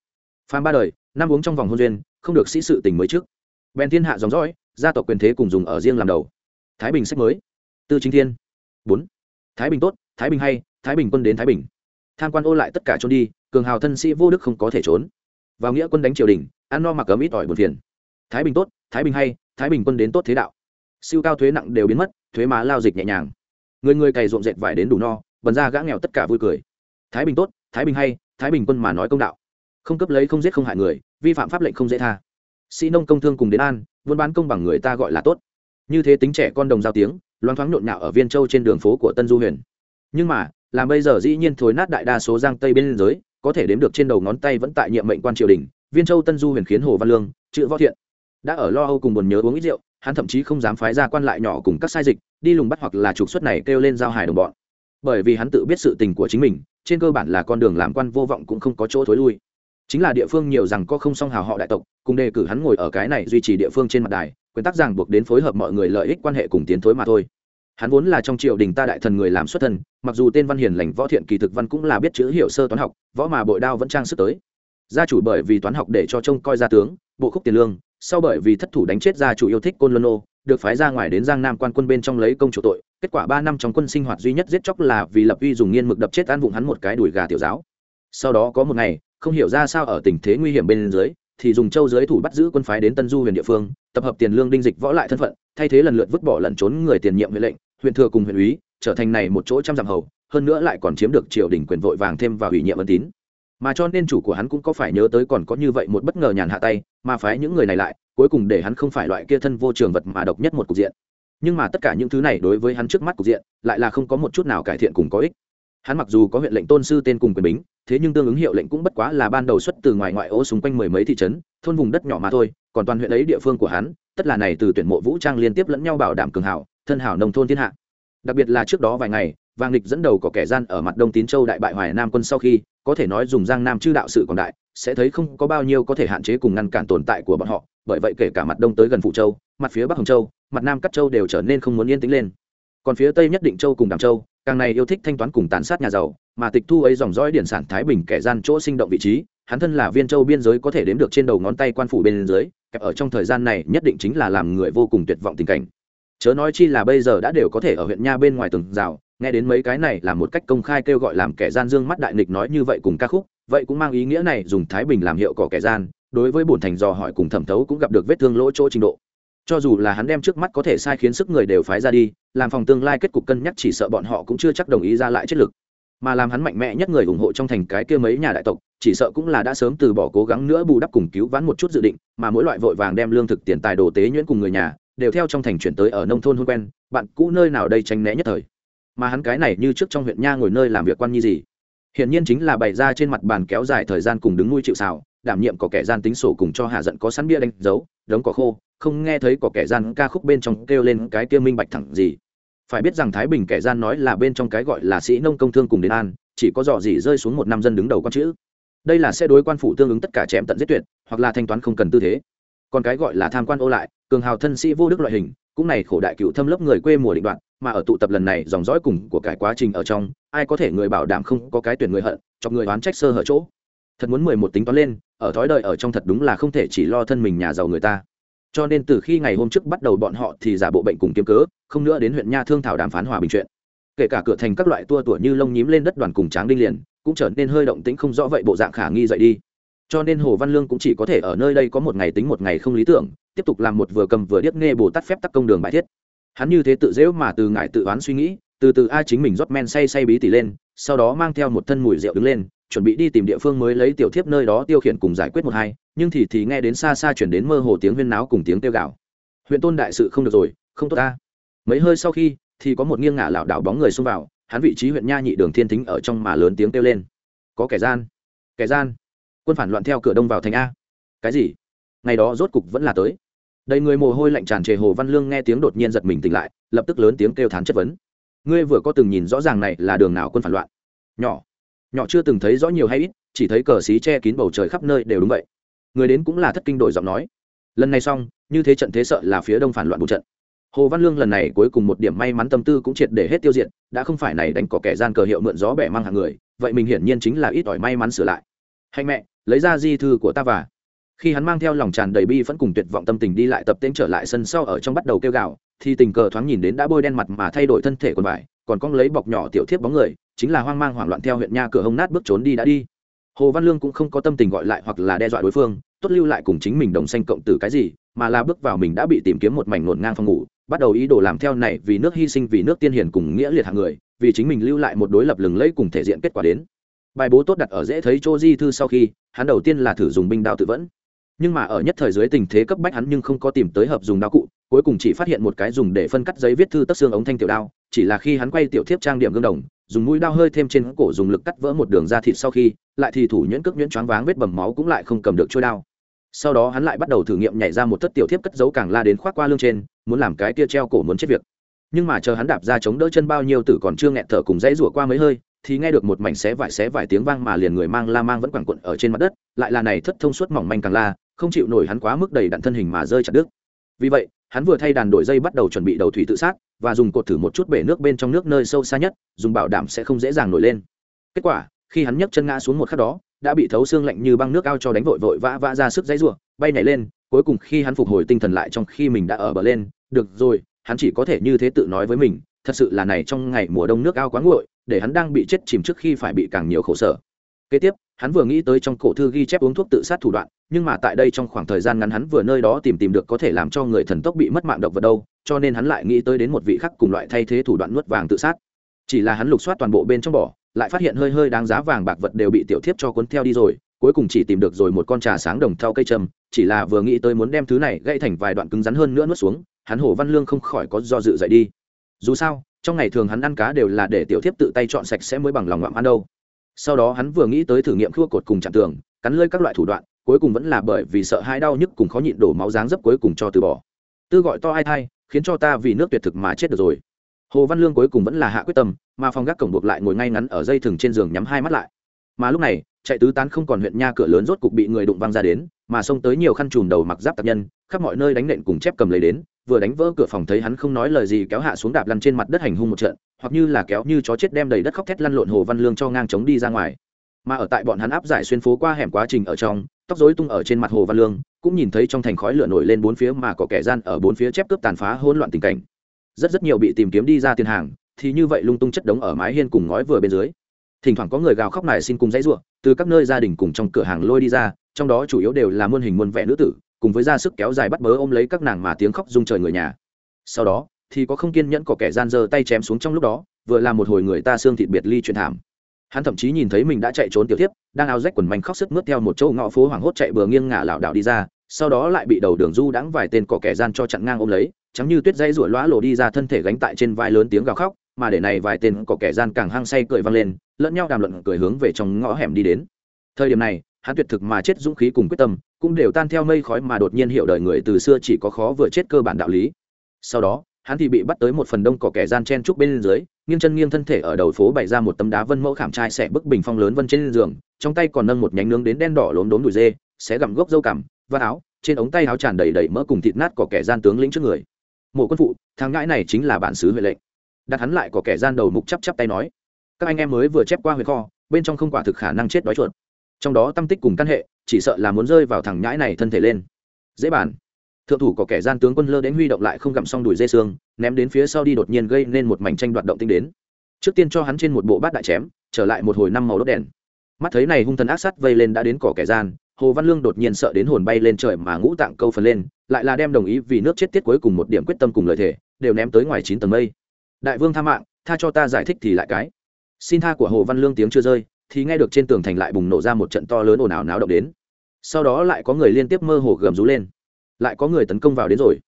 Phàm ba đời, năm uống trong vòng hôn duyên, không được sĩ sự tình mới trước. Bèn thiên hạ dòng dõi, gia tộc quyền thế cùng dùng ở riêng làm đầu. Thái bình sách mới. Tư chính thiên. Bốn. Thái bình tốt, thái bình hay, thái bình quân đến thái bình. Tham quan ô lại tất cả trốn đi, cường hào thân sĩ vô đức không có thể trốn. Vào nghĩa quân đánh triều đình, ăn no mặc ấm ít ỏi buồn phiền. Thái bình tốt, thái bình hay, thái bình quân đến tốt thế đạo. Siêu cao thuế nặng đều biến mất, thuế má lao dịch nhẹ nhàng người người cày ruộng dệt vải đến đủ no, bần ra gã nghèo tất cả vui cười. Thái bình tốt, thái bình hay, thái bình quân mà nói công đạo. Không cấp lấy không giết không hại người, vi phạm pháp lệnh không dễ tha. Sĩ nông công thương cùng đến an, buôn bán công bằng người ta gọi là tốt. Như thế tính trẻ con đồng giao tiếng loáng thoáng nhộn nhạo ở viên châu trên đường phố của tân du huyền. Nhưng mà, làm bây giờ dĩ nhiên thối nát đại đa số giang tây bên giới, có thể đếm được trên đầu ngón tay vẫn tại nhiệm mệnh quan triều đình, viên châu tân du huyền khiến hồ văn lương, chữ võ thiện, đã ở lo âu cùng buồn nhớ uống ít rượu hắn thậm chí không dám phái ra quan lại nhỏ cùng các sai dịch, đi lùng bắt hoặc là trục xuất này kêu lên giao hài đồng bọn. Bởi vì hắn tự biết sự tình của chính mình, trên cơ bản là con đường làm quan vô vọng cũng không có chỗ thối lui. Chính là địa phương nhiều rằng có không song hào họ đại tộc, cùng đề cử hắn ngồi ở cái này duy trì địa phương trên mặt đài, quyền tác giảng buộc đến phối hợp mọi người lợi ích quan hệ cùng tiến thối mà thôi. Hắn vốn là trong triều đình ta đại thần người làm xuất thân, mặc dù tên văn hiền lành võ thiện kỳ thực văn cũng là biết chữ hiểu sơ toán học, võ mà bội đao vẫn trang sức tới gia chủ bởi vì toán học để cho trông coi gia tướng, bộ khúc tiền lương, sau bởi vì thất thủ đánh chết gia chủ yêu thích côn luân ô được phái ra ngoài đến giang nam quan quân bên trong lấy công chủ tội, kết quả ba năm trong quân sinh hoạt duy nhất giết chóc là vì lập uy dùng nghiên mực đập chết ăn vụng hắn một cái đùi gà tiểu giáo. Sau đó có một ngày, không hiểu ra sao ở tình thế nguy hiểm bên dưới, thì dùng châu giới thủ bắt giữ quân phái đến tân du huyền địa phương, tập hợp tiền lương đinh dịch võ lại thân phận, thay thế lần lượt vứt bỏ lẩn trốn người tiền nhiệm huyện lệnh, huyện thừa cùng huyện úy, trở thành này một chỗ trăm dặm hầu, hơn nữa lại còn chiếm được triều đình quyền vội vàng thêm vào ủy nhiệm ân tín mà cho nên chủ của hắn cũng có phải nhớ tới còn có như vậy một bất ngờ nhàn hạ tay, mà phái những người này lại, cuối cùng để hắn không phải loại kia thân vô trường vật mà độc nhất một cục diện. Nhưng mà tất cả những thứ này đối với hắn trước mắt cục diện, lại là không có một chút nào cải thiện cùng có ích. Hắn mặc dù có huyện lệnh tôn sư tên cùng quyền bính, thế nhưng tương ứng hiệu lệnh cũng bất quá là ban đầu xuất từ ngoài ngoại ô xung quanh mười mấy thị trấn, thôn vùng đất nhỏ mà thôi, còn toàn huyện ấy địa phương của hắn, tất là này từ tuyển mộ vũ trang liên tiếp lẫn nhau bảo đảm cường hảo, thân hảo nông thôn thiên hạ. Đặc biệt là trước đó vài ngày, vàng lịch dẫn đầu có kẻ gian ở mặt đông tín châu đại bại hoài nam quân sau khi có thể nói dùng giang nam chư đạo sự còn đại, sẽ thấy không có bao nhiêu có thể hạn chế cùng ngăn cản tồn tại của bọn họ, bởi vậy kể cả mặt đông tới gần phụ châu, mặt phía bắc hồng châu, mặt nam cắt châu đều trở nên không muốn yên tĩnh lên. Còn phía tây nhất định châu cùng đàm châu, càng này yêu thích thanh toán cùng tàn sát nhà giàu, mà tịch thu ấy dòng dõi điển sản thái bình kẻ gian chỗ sinh động vị trí, hắn thân là viên châu biên giới có thể đếm được trên đầu ngón tay quan phủ bên dưới, kẹp ở trong thời gian này nhất định chính là làm người vô cùng tuyệt vọng tình cảnh. Chớ nói chi là bây giờ đã đều có thể ở huyện nha bên ngoài tường rào nghe đến mấy cái này là một cách công khai kêu gọi làm kẻ gian dương mắt đại nghịch nói như vậy cùng ca khúc, vậy cũng mang ý nghĩa này dùng thái bình làm hiệu cỏ kẻ gian, đối với bổn thành dò hỏi cùng thẩm thấu cũng gặp được vết thương lỗ chỗ trình độ. Cho dù là hắn đem trước mắt có thể sai khiến sức người đều phái ra đi, làm phòng tương lai kết cục cân nhắc chỉ sợ bọn họ cũng chưa chắc đồng ý ra lại chất lực. Mà làm hắn mạnh mẽ nhất người ủng hộ trong thành cái kia mấy nhà đại tộc, chỉ sợ cũng là đã sớm từ bỏ cố gắng nữa bù đắp cùng cứu vãn một chút dự định, mà mỗi loại vội vàng đem lương thực tiền tài đồ tế nhuyễn cùng người nhà, đều theo trong thành chuyển tới ở nông thôn hôn quen, bạn cũ nơi nào đây tranh né nhất thời mà hắn cái này như trước trong huyện nha ngồi nơi làm việc quan như gì. Hiển nhiên chính là bày ra trên mặt bàn kéo dài thời gian cùng đứng nuôi chịu xào đảm nhiệm có kẻ gian tính sổ cùng cho hạ giận có sẵn bia đánh dấu, đống cỏ khô, không nghe thấy có kẻ gian ca khúc bên trong kêu lên cái kia minh bạch thẳng gì. Phải biết rằng thái bình kẻ gian nói là bên trong cái gọi là sĩ nông công thương cùng đến an, chỉ có dò gì rơi xuống một năm dân đứng đầu con chữ. Đây là sẽ đối quan phủ tương ứng tất cả chém tận giết tuyệt, hoặc là thanh toán không cần tư thế. Còn cái gọi là tham quan ô lại, cường hào thân sĩ vô đức loại hình, cũng này khổ đại cựu thâm lớp người quê mùa định đoạn mà ở tụ tập lần này dòng dõi cùng của cái quá trình ở trong, ai có thể người bảo đảm không có cái tuyển người hận cho người oán trách sơ hở chỗ. Thật muốn mười một tính toán lên, ở thói đời ở trong thật đúng là không thể chỉ lo thân mình nhà giàu người ta. Cho nên từ khi ngày hôm trước bắt đầu bọn họ thì giả bộ bệnh cùng kiếm cớ, không nữa đến huyện nha thương thảo đàm phán hòa bình chuyện. Kể cả cửa thành các loại tua tủa như lông nhím lên đất đoàn cùng tráng đinh liền, cũng trở nên hơi động tĩnh không rõ vậy bộ dạng khả nghi dậy đi. Cho nên hồ văn lương cũng chỉ có thể ở nơi đây có một ngày tính một ngày không lý tưởng, tiếp tục làm một vừa cầm vừa điếc nghe bồ tát phép tắc công đường bài thiết hắn như thế tự dễu mà từ ngại tự oán suy nghĩ, từ từ ai chính mình rót men say say bí tỉ lên, sau đó mang theo một thân mùi rượu đứng lên, chuẩn bị đi tìm địa phương mới lấy tiểu thiếp nơi đó tiêu khiển cùng giải quyết một hai, nhưng thì thì nghe đến xa xa chuyển đến mơ hồ tiếng huyên náo cùng tiếng tiêu gạo huyện tôn đại sự không được rồi, không tốt ta. Mấy hơi sau khi, thì có một nghiêng ngả lảo đảo bóng người xông vào, hắn vị trí huyện nha nhị đường thiên thính ở trong mà lớn tiếng kêu lên. Có kẻ gian kẻ gian. Quân phản loạn theo cửa đông vào thành a. Cái gì? Ngày đó rốt cục vẫn là tới đầy người mồ hôi lạnh tràn trề hồ văn lương nghe tiếng đột nhiên giật mình tỉnh lại, lập tức lớn tiếng kêu thán chất vấn. Ngươi vừa có từng nhìn rõ ràng này là đường nào quân phản loạn? Nhỏ. Nhỏ chưa từng thấy rõ nhiều hay ít, chỉ thấy cờ xí che kín bầu trời khắp nơi đều đúng vậy. Người đến cũng là thất kinh đổi giọng nói. Lần này xong, như thế trận thế sợ là phía đông phản loạn một trận. Hồ văn lương lần này cuối cùng một điểm may mắn tâm tư cũng triệt để hết tiêu diệt, đã không phải này đánh có kẻ gian cờ hiệu mượn gió bẻ mang hàng người, vậy mình hiển nhiên chính là ít ỏi may mắn sửa lại. Hạnh mẹ, lấy ra di thư của ta và khi hắn mang theo lòng tràn đầy bi vẫn cùng tuyệt vọng tâm tình đi lại tập tên trở lại sân sau ở trong bắt đầu kêu gào, thì tình cờ thoáng nhìn đến đã bôi đen mặt mà thay đổi thân thể quần vải, còn con lấy bọc nhỏ tiểu thiếp bóng người, chính là hoang mang hoảng loạn theo huyện nha cửa hông nát bước trốn đi đã đi. Hồ văn lương cũng không có tâm tình gọi lại hoặc là đe dọa đối phương, tốt lưu lại cùng chính mình đồng xanh cộng tử cái gì, mà là bước vào mình đã bị tìm kiếm một mảnh ngổn ngang phòng ngủ, bắt đầu ý đồ làm theo này vì nước hy sinh vì nước tiên hiền cùng nghĩa liệt hạng người, vì chính mình lưu lại một đối lập lừng lẫy cùng thể diện kết quả đến. Bài bố tốt đặt ở dễ thấy chỗ di thư sau khi, hắn đầu tiên là thử dùng binh đao tự vẫn nhưng mà ở nhất thời dưới tình thế cấp bách hắn nhưng không có tìm tới hợp dùng đao cụ, cuối cùng chỉ phát hiện một cái dùng để phân cắt giấy viết thư tất xương ống thanh tiểu đao, chỉ là khi hắn quay tiểu thiếp trang điểm gương đồng, dùng mũi đao hơi thêm trên cổ dùng lực cắt vỡ một đường da thịt sau khi, lại thì thủ nhuyễn cước nhuyễn choáng váng vết bầm máu cũng lại không cầm được trôi đao. Sau đó hắn lại bắt đầu thử nghiệm nhảy ra một thất tiểu thiếp cất dấu càng la đến khoác qua lưng trên, muốn làm cái kia treo cổ muốn chết việc. Nhưng mà chờ hắn đạp ra chống đỡ chân bao nhiêu tử còn chưa nghẹt thở cùng dãy rủa qua mấy hơi, thì nghe được một mảnh xé vải xé vải tiếng vang mà liền người mang la mang vẫn quẳng quận ở trên mặt đất, lại là này thất thông suốt mỏng manh càng la không chịu nổi hắn quá mức đầy đặn thân hình mà rơi chặt đứt. Vì vậy, hắn vừa thay đàn đổi dây bắt đầu chuẩn bị đầu thủy tự sát và dùng cột thử một chút bể nước bên trong nước nơi sâu xa nhất, dùng bảo đảm sẽ không dễ dàng nổi lên. Kết quả, khi hắn nhấc chân ngã xuống một khắc đó, đã bị thấu xương lạnh như băng nước ao cho đánh vội vội vã vã ra sức dãy ruộng, bay nhảy lên, cuối cùng khi hắn phục hồi tinh thần lại trong khi mình đã ở bờ lên, được rồi, hắn chỉ có thể như thế tự nói với mình, thật sự là này trong ngày mùa đông nước ao quá nguội, để hắn đang bị chết chìm trước khi phải bị càng nhiều khổ sở. Kế tiếp hắn vừa nghĩ tới trong cổ thư ghi chép uống thuốc tự sát thủ đoạn, nhưng mà tại đây trong khoảng thời gian ngắn hắn vừa nơi đó tìm tìm được có thể làm cho người thần tốc bị mất mạng độc vật đâu, cho nên hắn lại nghĩ tới đến một vị khác cùng loại thay thế thủ đoạn nuốt vàng tự sát. Chỉ là hắn lục soát toàn bộ bên trong bỏ, lại phát hiện hơi hơi đáng giá vàng bạc vật đều bị tiểu thiếp cho cuốn theo đi rồi, cuối cùng chỉ tìm được rồi một con trà sáng đồng thau cây trầm, chỉ là vừa nghĩ tới muốn đem thứ này gãy thành vài đoạn cứng rắn hơn nữa nuốt xuống, hắn hồ văn lương không khỏi có do dự dậy đi. Dù sao, trong ngày thường hắn ăn cá đều là để tiểu thiếp tự tay chọn sạch sẽ mới bằng lòng ngoạm ăn đâu sau đó hắn vừa nghĩ tới thử nghiệm khua cột cùng chặn tường, cắn lơi các loại thủ đoạn, cuối cùng vẫn là bởi vì sợ hai đau nhức cùng khó nhịn đổ máu dáng dấp cuối cùng cho từ bỏ. Tư gọi to ai thai, khiến cho ta vì nước tuyệt thực mà chết được rồi. Hồ văn lương cuối cùng vẫn là hạ quyết tâm, mà phòng gác cổng buộc lại ngồi ngay ngắn ở dây thừng trên giường nhắm hai mắt lại. Mà lúc này, chạy tứ tán không còn huyện nha cửa lớn rốt cục bị người đụng văng ra đến, mà xông tới nhiều khăn trùm đầu mặc giáp tạp nhân, khắp mọi nơi đánh nện cùng chép cầm lấy đến, vừa đánh vỡ cửa phòng thấy hắn không nói lời gì kéo hạ xuống đạp lăn trên mặt đất hành hung một trận hoặc như là kéo như chó chết đem đầy đất khóc thét lăn lộn hồ văn lương cho ngang chống đi ra ngoài. Mà ở tại bọn hắn áp giải xuyên phố qua hẻm quá trình ở trong, tóc rối tung ở trên mặt hồ văn lương, cũng nhìn thấy trong thành khói lửa nổi lên bốn phía mà có kẻ gian ở bốn phía chép cướp tàn phá hỗn loạn tình cảnh. Rất rất nhiều bị tìm kiếm đi ra tiền hàng, thì như vậy lung tung chất đống ở mái hiên cùng ngói vừa bên dưới. Thỉnh thoảng có người gào khóc này xin cùng dãy ruộng, từ các nơi gia đình cùng trong cửa hàng lôi đi ra, trong đó chủ yếu đều là muôn hình muôn vẻ nữ tử, cùng với ra sức kéo dài bắt bớ ôm lấy các nàng mà tiếng khóc rung trời người nhà. Sau đó thì có không kiên nhẫn có kẻ gian giơ tay chém xuống trong lúc đó, vừa là một hồi người ta xương thịt biệt ly chuyện thảm. Hắn thậm chí nhìn thấy mình đã chạy trốn tiểu tiếp đang áo rách quần manh khóc sức mướt theo một chỗ ngõ phố hoảng hốt chạy bừa nghiêng ngả lảo đảo đi ra, sau đó lại bị đầu đường du đãng vài tên cỏ kẻ gian cho chặn ngang ôm lấy, chẳng như tuyết dây rủa lóa lộ đi ra thân thể gánh tại trên vai lớn tiếng gào khóc, mà để này vài tên cỏ kẻ gian càng hăng say cười vang lên, lẫn nhau đàm luận cười hướng về trong ngõ hẻm đi đến. Thời điểm này, hắn tuyệt thực mà chết dũng khí cùng quyết tâm, cũng đều tan theo mây khói mà đột nhiên hiểu đời người từ xưa chỉ có khó vừa chết cơ bản đạo lý. Sau đó hắn thì bị bắt tới một phần đông cỏ kẻ gian chen trúc bên dưới, nghiêng chân nghiêng thân thể ở đầu phố bày ra một tấm đá vân mẫu khảm trai xẻ bức bình phong lớn vân trên giường, trong tay còn nâng một nhánh nướng đến đen đỏ lốm đốm đùi dê, xé gặm gốc dâu cằm và áo, trên ống tay áo tràn đầy đầy mỡ cùng thịt nát cỏ kẻ gian tướng lĩnh trước người. Mộ quân phụ, thằng ngãi này chính là bản xứ huệ lệnh. Đặt hắn lại có kẻ gian đầu mục chắp chắp tay nói, các anh em mới vừa chép qua huyện kho, bên trong không quả thực khả năng chết đói chuột. Trong đó tâm tích cùng căn hệ, chỉ sợ là muốn rơi vào thằng nhãi này thân thể lên. Dễ bàn thượng thủ có kẻ gian tướng quân lơ đến huy động lại không gặm xong đùi dây xương, ném đến phía sau đi đột nhiên gây nên một mảnh tranh đoạt động tinh đến. Trước tiên cho hắn trên một bộ bát đại chém, trở lại một hồi năm màu đốt đèn. Mắt thấy này hung thần ác sát vây lên đã đến cỏ kẻ gian, hồ văn lương đột nhiên sợ đến hồn bay lên trời mà ngũ tạng câu phần lên, lại là đem đồng ý vì nước chết tiết cuối cùng một điểm quyết tâm cùng lợi thể đều ném tới ngoài chín tầng mây. Đại vương tha mạng, tha cho ta giải thích thì lại cái. Xin tha của hồ văn lương tiếng chưa rơi, thì nghe được trên tường thành lại bùng nổ ra một trận to lớn ồn ào náo động đến. Sau đó lại có người liên tiếp mơ hồ gầm rú lên lại có người tấn công vào đến rồi.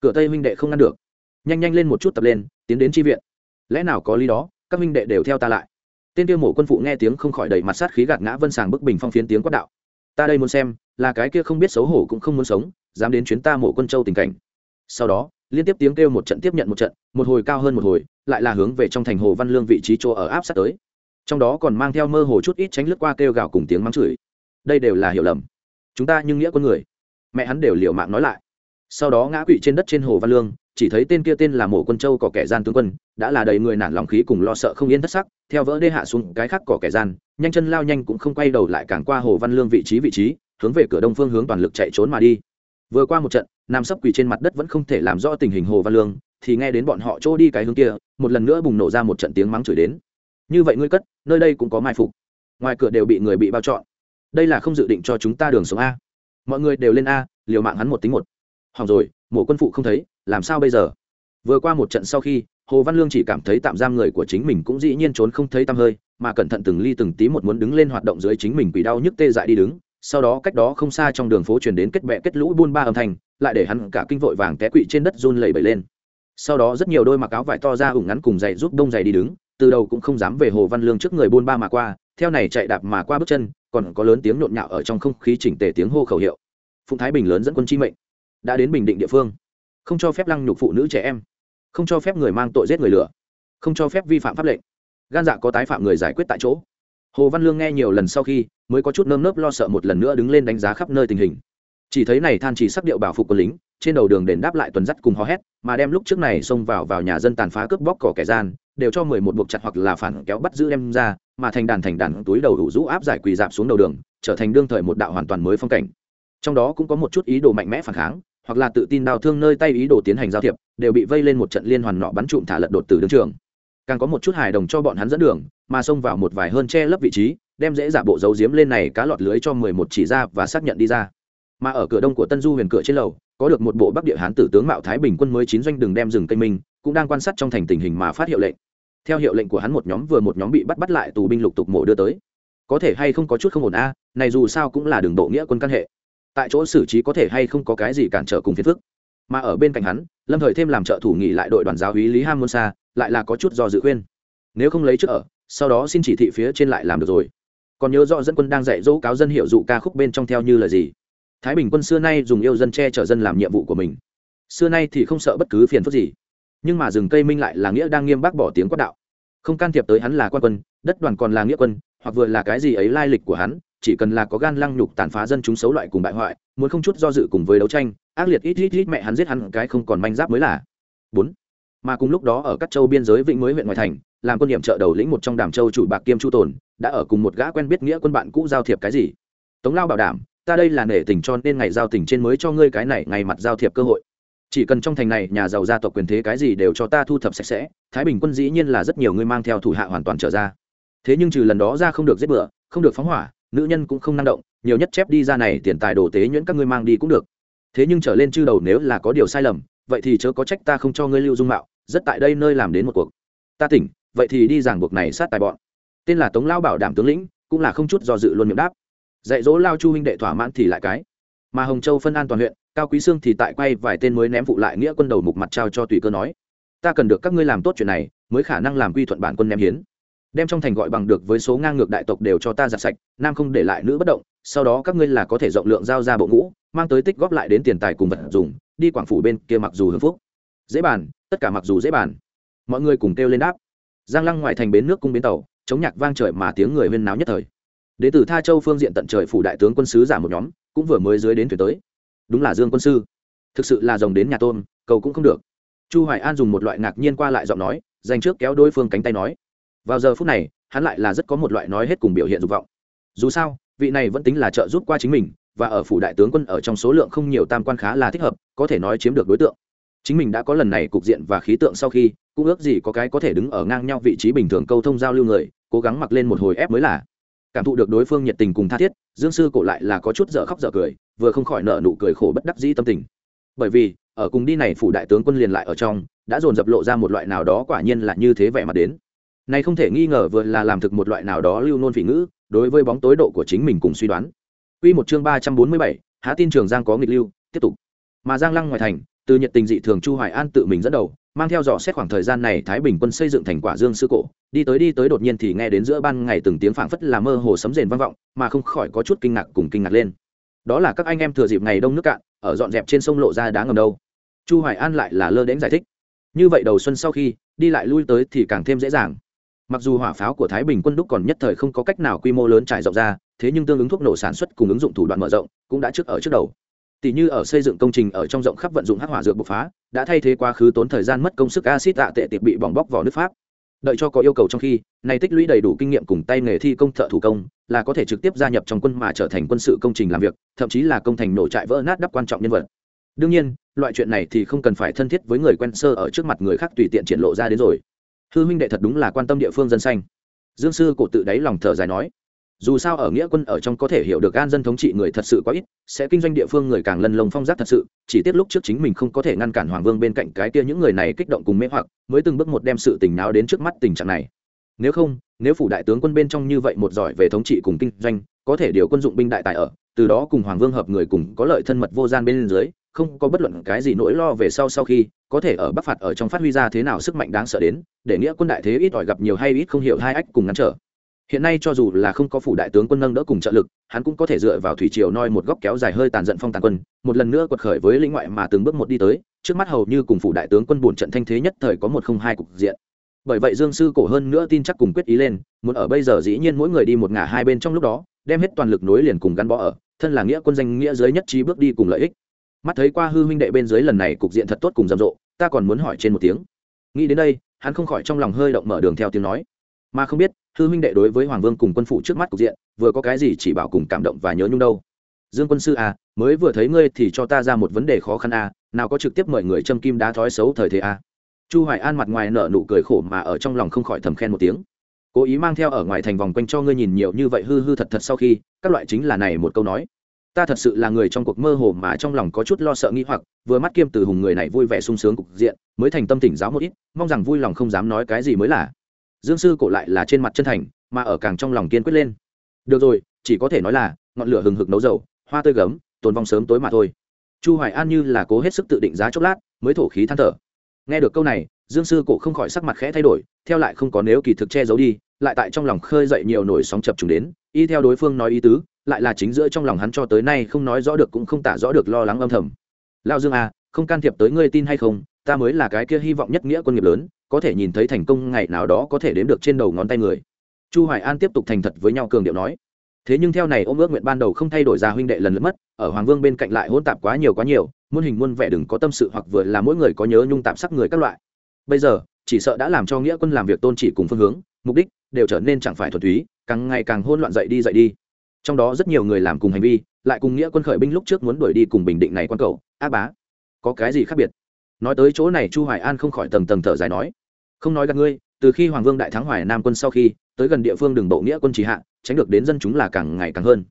Cửa tây huynh đệ không ngăn được. Nhanh nhanh lên một chút tập lên, tiến đến tri viện. Lẽ nào có lý đó, các huynh đệ đều theo ta lại. Tên tiêu mổ quân phụ nghe tiếng không khỏi đẩy mặt sát khí gạt ngã vân sàng bức bình phong phiến tiếng quát đạo. Ta đây muốn xem, là cái kia không biết xấu hổ cũng không muốn sống, dám đến chuyến ta mổ quân châu tình cảnh. Sau đó, liên tiếp tiếng kêu một trận tiếp nhận một trận, một hồi cao hơn một hồi, lại là hướng về trong thành hồ văn lương vị trí chỗ ở áp sát tới. Trong đó còn mang theo mơ hồ chút ít tránh lướt qua kêu gào cùng tiếng mắng chửi. Đây đều là hiểu lầm. Chúng ta nhưng nghĩa con người mẹ hắn đều liều mạng nói lại. Sau đó ngã quỵ trên đất trên hồ văn lương, chỉ thấy tên kia tên là mổ quân châu có kẻ gian tướng quân, đã là đầy người nản lòng khí cùng lo sợ không yên thất sắc, theo vỡ đê hạ xuống cái khác cỏ kẻ gian, nhanh chân lao nhanh cũng không quay đầu lại càng qua hồ văn lương vị trí vị trí, hướng về cửa đông phương hướng toàn lực chạy trốn mà đi. Vừa qua một trận, nam sấp quỳ trên mặt đất vẫn không thể làm rõ tình hình hồ văn lương, thì nghe đến bọn họ trô đi cái hướng kia, một lần nữa bùng nổ ra một trận tiếng mắng chửi đến. Như vậy ngươi cất, nơi đây cũng có mai phục. Ngoài cửa đều bị người bị bao trọn. Đây là không dự định cho chúng ta đường sống a mọi người đều lên a, liều mạng hắn một tính một. Hỏng rồi mộ quân phụ không thấy, làm sao bây giờ? Vừa qua một trận sau khi, hồ văn lương chỉ cảm thấy tạm giam người của chính mình cũng dĩ nhiên trốn không thấy tăm hơi, mà cẩn thận từng ly từng tí một muốn đứng lên hoạt động dưới chính mình quỷ đau nhức tê dại đi đứng, sau đó cách đó không xa trong đường phố chuyển đến kết bẹ kết lũ buôn ba âm thanh, lại để hắn cả kinh vội vàng té quỵ trên đất run lẩy bẩy lên. Sau đó rất nhiều đôi mặc áo vải to ra ủng ngắn cùng giày giúp đông giày đi đứng, từ đầu cũng không dám về hồ văn lương trước người buôn ba mà qua, theo này chạy đạp mà qua bước chân còn có lớn tiếng nhộn nhạo ở trong không khí chỉnh tề tiếng hô khẩu hiệu. Phụng thái bình lớn dẫn quân chi mệnh, đã đến bình định địa phương. Không cho phép lăng nhục phụ nữ trẻ em. Không cho phép người mang tội giết người lửa không cho phép vi phạm pháp lệnh. Gan dạ có tái phạm người giải quyết tại chỗ. Hồ văn lương nghe nhiều lần sau khi, mới có chút nơm nớp lo sợ một lần nữa đứng lên đánh giá khắp nơi tình hình. Chỉ thấy này than chỉ sắc điệu bảo phục quân lính, trên đầu đường đền đáp lại tuần dắt cùng hò hét, mà đem lúc trước này xông vào vào nhà dân tàn phá cướp bóc cỏ kẻ gian, đều cho mười một buộc chặt hoặc là phản kéo bắt giữ đem ra mà thành đàn thành đàn túi đầu đủ rũ áp giải quỳ dạp xuống đầu đường, trở thành đương thời một đạo hoàn toàn mới phong cảnh. Trong đó cũng có một chút ý đồ mạnh mẽ phản kháng, hoặc là tự tin đào thương nơi tay ý đồ tiến hành giao thiệp, đều bị vây lên một trận liên hoàn nọ bắn trụm thả lật đột từ đường trường. Càng có một chút hài đồng cho bọn hắn dẫn đường, mà xông vào một vài hơn che lấp vị trí, đem dễ giả bộ dấu diếm lên này cá lọt lưới cho mười một chỉ ra và xác nhận đi ra. Mà ở cửa đông của tân du huyền cửa trên lầu, có được một bộ bắc địa hán tử tướng mạo thái bình quân mới chín doanh đường đem rừng cây minh, cũng đang quan sát trong thành tình hình mà phát hiệu lệnh theo hiệu lệnh của hắn một nhóm vừa một nhóm bị bắt bắt lại tù binh lục tục mộ đưa tới. Có thể hay không có chút không ổn a, này dù sao cũng là đường bộ nghĩa quân căn hệ. Tại chỗ xử trí có thể hay không có cái gì cản trở cùng phiền phức. Mà ở bên cạnh hắn, lâm thời thêm làm trợ thủ nghỉ lại đội đoàn giáo úy lý ham môn sa lại là có chút do dự khuyên. Nếu không lấy trước ở, sau đó xin chỉ thị phía trên lại làm được rồi. Còn nhớ rõ dân quân đang dạy dỗ cáo dân hiệu dụ ca khúc bên trong theo như là gì. Thái bình quân xưa nay dùng yêu dân che chở dân làm nhiệm vụ của mình. Xưa nay thì không sợ bất cứ phiền phức gì nhưng mà rừng cây minh lại là nghĩa đang nghiêm bác bỏ tiếng quát đạo. Không can thiệp tới hắn là quan quân, đất đoàn còn là nghĩa quân, hoặc vừa là cái gì ấy lai lịch của hắn, chỉ cần là có gan lăng nhục tàn phá dân chúng xấu loại cùng bại hoại, muốn không chút do dự cùng với đấu tranh, ác liệt ít ít ít mẹ hắn giết hắn cái không còn manh giáp mới là. Bốn. Mà cùng lúc đó ở các châu biên giới vĩnh mới huyện ngoại thành, làm quân điểm trợ đầu lĩnh một trong đàm châu chủ bạc kiêm chu tồn, đã ở cùng một gã quen biết nghĩa quân bạn cũ giao thiệp cái gì? Tống lao bảo đảm, ta đây là nể tình cho nên ngày giao tình trên mới cho ngươi cái này, ngày mặt giao thiệp cơ hội chỉ cần trong thành này nhà giàu gia tộc quyền thế cái gì đều cho ta thu thập sạch sẽ, thái bình quân dĩ nhiên là rất nhiều người mang theo thủ hạ hoàn toàn trở ra. Thế nhưng trừ lần đó ra không được giết bựa không được phóng hỏa, nữ nhân cũng không năng động, nhiều nhất chép đi ra này tiền tài đồ tế nhuyễn các ngươi mang đi cũng được. Thế nhưng trở lên chư đầu nếu là có điều sai lầm, vậy thì chớ có trách ta không cho ngươi lưu dung mạo, rất tại đây nơi làm đến một cuộc. Ta tỉnh, vậy thì đi giảng buộc này sát tài bọn. Tên là tống lao bảo đảm tướng lĩnh, cũng là không chút do dự luôn miệng đáp. Dạy dỗ lao chu huynh đệ thỏa mãn thì lại cái. Mà hồng châu phân an toàn huyện cao quý sương thì tại quay vài tên mới ném vụ lại nghĩa quân đầu mục mặt trao cho tùy cơ nói, ta cần được các ngươi làm tốt chuyện này, mới khả năng làm quy thuận bản quân ném hiến. Đem trong thành gọi bằng được với số ngang ngược đại tộc đều cho ta giặt sạch, nam không để lại nữ bất động, sau đó các ngươi là có thể rộng lượng giao ra bộ ngũ, mang tới tích góp lại đến tiền tài cùng vật dùng đi quảng phủ bên kia mặc dù hưng phúc. Dễ bàn, tất cả mặc dù dễ bàn. Mọi người cùng kêu lên đáp. Giang lăng ngoại thành bến nước cung bến tàu, chống nhạc vang trời mà tiếng người huyên náo nhất thời. Đến từ tha châu phương diện tận trời phủ đại tướng quân sứ giả một nhóm, cũng vừa mới dưới đến thuyền tới đúng là dương quân sư. Thực sự là rồng đến nhà tôn cầu cũng không được. Chu hoài an dùng một loại ngạc nhiên qua lại giọng nói, dành trước kéo đối phương cánh tay nói. Vào giờ phút này, hắn lại là rất có một loại nói hết cùng biểu hiện dục vọng. Dù sao, vị này vẫn tính là trợ giúp qua chính mình, và ở phủ đại tướng quân ở trong số lượng không nhiều tam quan khá là thích hợp, có thể nói chiếm được đối tượng. Chính mình đã có lần này cục diện và khí tượng sau khi, cũng ước gì có cái có thể đứng ở ngang nhau vị trí bình thường câu thông giao lưu người, cố gắng mặc lên một hồi ép mới là. Cảm thụ được đối phương nhiệt tình cùng tha thiết, dương sư cổ lại là có chút dở khóc dở cười vừa không khỏi nợ nụ cười khổ bất đắc dĩ tâm tình bởi vì ở cùng đi này phủ đại tướng quân liền lại ở trong đã dồn dập lộ ra một loại nào đó quả nhiên là như thế vẻ mặt đến này không thể nghi ngờ vừa là làm thực một loại nào đó lưu nôn phỉ ngữ đối với bóng tối độ của chính mình cùng suy đoán Quy một chương ba trăm bốn mươi bảy, há tin trường Giang có nghịch lưu, tiếp tục. Mà Giang Lăng ngoài thành, từ nhiệt tình dị thường Chu Hoài An tự mình dẫn đầu, mang theo dò xét khoảng thời gian này Thái Bình quân xây dựng thành quả Dương sư cổ, đi tới đi tới đột nhiên thì nghe đến giữa ban ngày từng tiếng phảng phất là mơ hồ sấm rền vang vọng, mà không khỏi có chút kinh ngạc cùng kinh ngạc lên. Đó là các anh em thừa dịp ngày đông nước cạn, ở dọn dẹp trên sông lộ ra đá ngầm đâu. Chu Hoài An lại là lơ đến giải thích. Như vậy đầu xuân sau khi đi lại lui tới thì càng thêm dễ dàng mặc dù hỏa pháo của thái bình quân đúc còn nhất thời không có cách nào quy mô lớn trải rộng ra thế nhưng tương ứng thuốc nổ sản xuất cùng ứng dụng thủ đoạn mở rộng cũng đã trước ở trước đầu tỷ như ở xây dựng công trình ở trong rộng khắp vận dụng hắc hỏa dược bộc phá đã thay thế quá khứ tốn thời gian mất công sức acid tạ tệ tiệp bị bỏng bóc vỏ nước pháp đợi cho có yêu cầu trong khi, này tích lũy đầy đủ kinh nghiệm cùng tay nghề thi công thợ thủ công, là có thể trực tiếp gia nhập trong quân mà trở thành quân sự công trình làm việc, thậm chí là công thành nổ trại vỡ nát đắp quan trọng nhân vật. Đương nhiên, loại chuyện này thì không cần phải thân thiết với người quen sơ ở trước mặt người khác tùy tiện triển lộ ra đến rồi. Hư huynh đệ thật đúng là quan tâm địa phương dân xanh dương sư cổ tự đáy lòng thở dài nói dù sao ở nghĩa quân ở trong có thể hiểu được an dân thống trị người thật sự quá ít, sẽ kinh doanh địa phương người càng lân lồng phong giác thật sự, chỉ tiếc lúc trước chính mình không có thể ngăn cản hoàng vương bên cạnh cái kia những người này kích động cùng mê hoặc, mới từng bước một đem sự tình nào đến trước mắt tình trạng này. Nếu không, nếu phủ đại tướng quân bên trong như vậy một giỏi về thống trị cùng kinh doanh, có thể điều quân dụng binh đại tài ở, từ đó cùng hoàng vương hợp người cùng có lợi thân mật vô gian bên dưới, không có bất luận cái gì nỗi lo về sau sau khi, có thể ở bắc phạt ở trong phát huy ra thế nào sức mạnh đáng sợ đến, để nghĩa quân đại thế ít ỏi gặp nhiều hay ít không hiểu hai ách cùng ngăn trở hiện nay cho dù là không có phủ đại tướng quân nâng đỡ cùng trợ lực, hắn cũng có thể dựa vào thủy triều noi một góc kéo dài hơi tàn giận phong tàn quân, một lần nữa quật khởi với lĩnh ngoại mà từng bước một đi tới, trước mắt hầu như cùng phủ đại tướng quân bổn trận thanh thế nhất thời có một không hai cục diện. Bởi vậy dương sư cổ hơn nữa tin chắc cùng quyết ý lên, muốn ở bây giờ dĩ nhiên mỗi người đi một ngả hai bên trong lúc đó, đem hết toàn lực nối liền cùng gắn bó ở, thân là nghĩa quân danh, nghĩa giới nhất trí bước đi cùng lợi ích. Mắt thấy qua hư huynh đệ bên dưới lần này cục diện thật tốt cùng rầm rộ, ta còn muốn hỏi trên một tiếng. Nghĩ đến đây, hắn không khỏi trong lòng hơi động mở đường theo tiếng nói. Mà không biết hư huynh đệ đối với hoàng vương cùng quân phụ trước mắt cục diện, vừa có cái gì chỉ bảo cùng cảm động và nhớ nhung đâu? Dương quân sư à mới vừa thấy ngươi thì cho ta ra một vấn đề khó khăn à nào có trực tiếp mời người châm kim đá thói xấu thời thế à? Chu hoài an mặt ngoài nở nụ cười khổ mà ở trong lòng không khỏi thầm khen một tiếng. Cố ý mang theo ở ngoài thành vòng quanh cho ngươi nhìn nhiều như vậy hư hư thật thật sau khi, các loại chính là này một câu nói. Ta thật sự là người trong cuộc mơ hồ mà trong lòng có chút lo sợ nghĩ hoặc, vừa mắt kiêm từ hùng người này vui vẻ sung sướng cục diện, mới thành tâm tỉnh giáo một ít, mong rằng vui lòng không dám nói cái gì mới là dương sư cổ lại là trên mặt chân thành, mà ở càng trong lòng kiên quyết lên. Được rồi, chỉ có thể nói là, ngọn lửa hừng hực nấu dầu, hoa tươi gấm, tồn vong sớm tối mà thôi. Chu hoài an như là cố hết sức tự định giá chốc lát, mới thổ khí than thở. Nghe được câu này, dương sư cổ không khỏi sắc mặt khẽ thay đổi, theo lại không có nếu kỳ thực che giấu đi, lại tại trong lòng khơi dậy nhiều nổi sóng chập trùng đến, y theo đối phương nói ý tứ, lại là chính giữa trong lòng hắn cho tới nay không nói rõ được cũng không tả rõ được lo lắng âm thầm. Lao dương à không can thiệp tới ngươi tin hay không, ta mới là cái kia hy vọng nhất nghĩa quân nghiệp lớn có thể nhìn thấy thành công ngày nào đó có thể đếm được trên đầu ngón tay người. Chu hoài an tiếp tục thành thật với nhau cường điệu nói, thế nhưng theo này ôm ước nguyện ban đầu không thay đổi ra huynh đệ lần lượt mất, ở hoàng vương bên cạnh lại hỗn tạp quá nhiều quá nhiều, muôn hình muôn vẻ đừng có tâm sự hoặc vừa là mỗi người có nhớ nhung tạp sắc người các loại. Bây giờ, chỉ sợ đã làm cho nghĩa quân làm việc tôn chỉ cùng phương hướng, mục đích đều trở nên chẳng phải thuần túy, càng ngày càng hỗn loạn dậy đi dậy đi. Trong đó rất nhiều người làm cùng hành vi, lại cùng nghĩa quân khởi binh lúc trước muốn đuổi đi cùng bình định này quan cầu ác bá, có cái gì khác biệt? Nói tới chỗ này chu hoài an không khỏi tầng tầng thở dài nói, không nói gặp ngươi, từ khi hoàng vương đại thắng hoài nam quân sau khi, tới gần địa phương đường bộ nghĩa quân trì hạ, tránh được đến dân chúng là càng ngày càng hơn.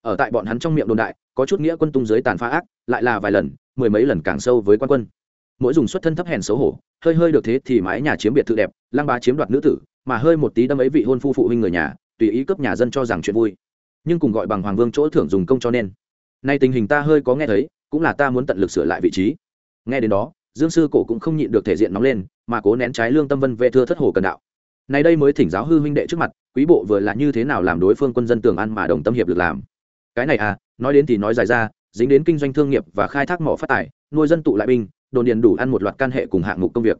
Ở tại bọn hắn trong miệng đồn đại, có chút nghĩa quân tung dưới tàn phá ác, lại là vài lần, mười mấy lần càng sâu với quan quân. Mỗi dùng xuất thân thấp hèn xấu hổ, hơi hơi được thế thì mái nhà chiếm biệt thự đẹp lang ba chiếm đoạt nữ tử, mà hơi một tí đâm ấy vị hôn phu phụ huynh người nhà, tùy ý cướp nhà dân cho rằng chuyện vui. Nhưng cùng gọi bằng hoàng vương chỗ thưởng dùng công cho nên. Nay tình hình ta hơi có nghe thấy, cũng là ta muốn tận lực sửa lại vị trí. Nghe đến đó dương sư cổ cũng không nhịn được thể diện nóng lên, mà cố nén trái lương tâm vân vệ thưa thất hồ cần đạo. Nay đây mới thỉnh giáo hư huynh đệ trước mặt, quý bộ vừa là như thế nào làm đối phương quân dân tường ăn mà đồng tâm hiệp được làm. Cái này à nói đến thì nói dài ra, dính đến kinh doanh thương nghiệp và khai thác mỏ phát tài nuôi dân tụ lại binh, đồn điền đủ ăn một loạt can hệ cùng hạng mục công việc.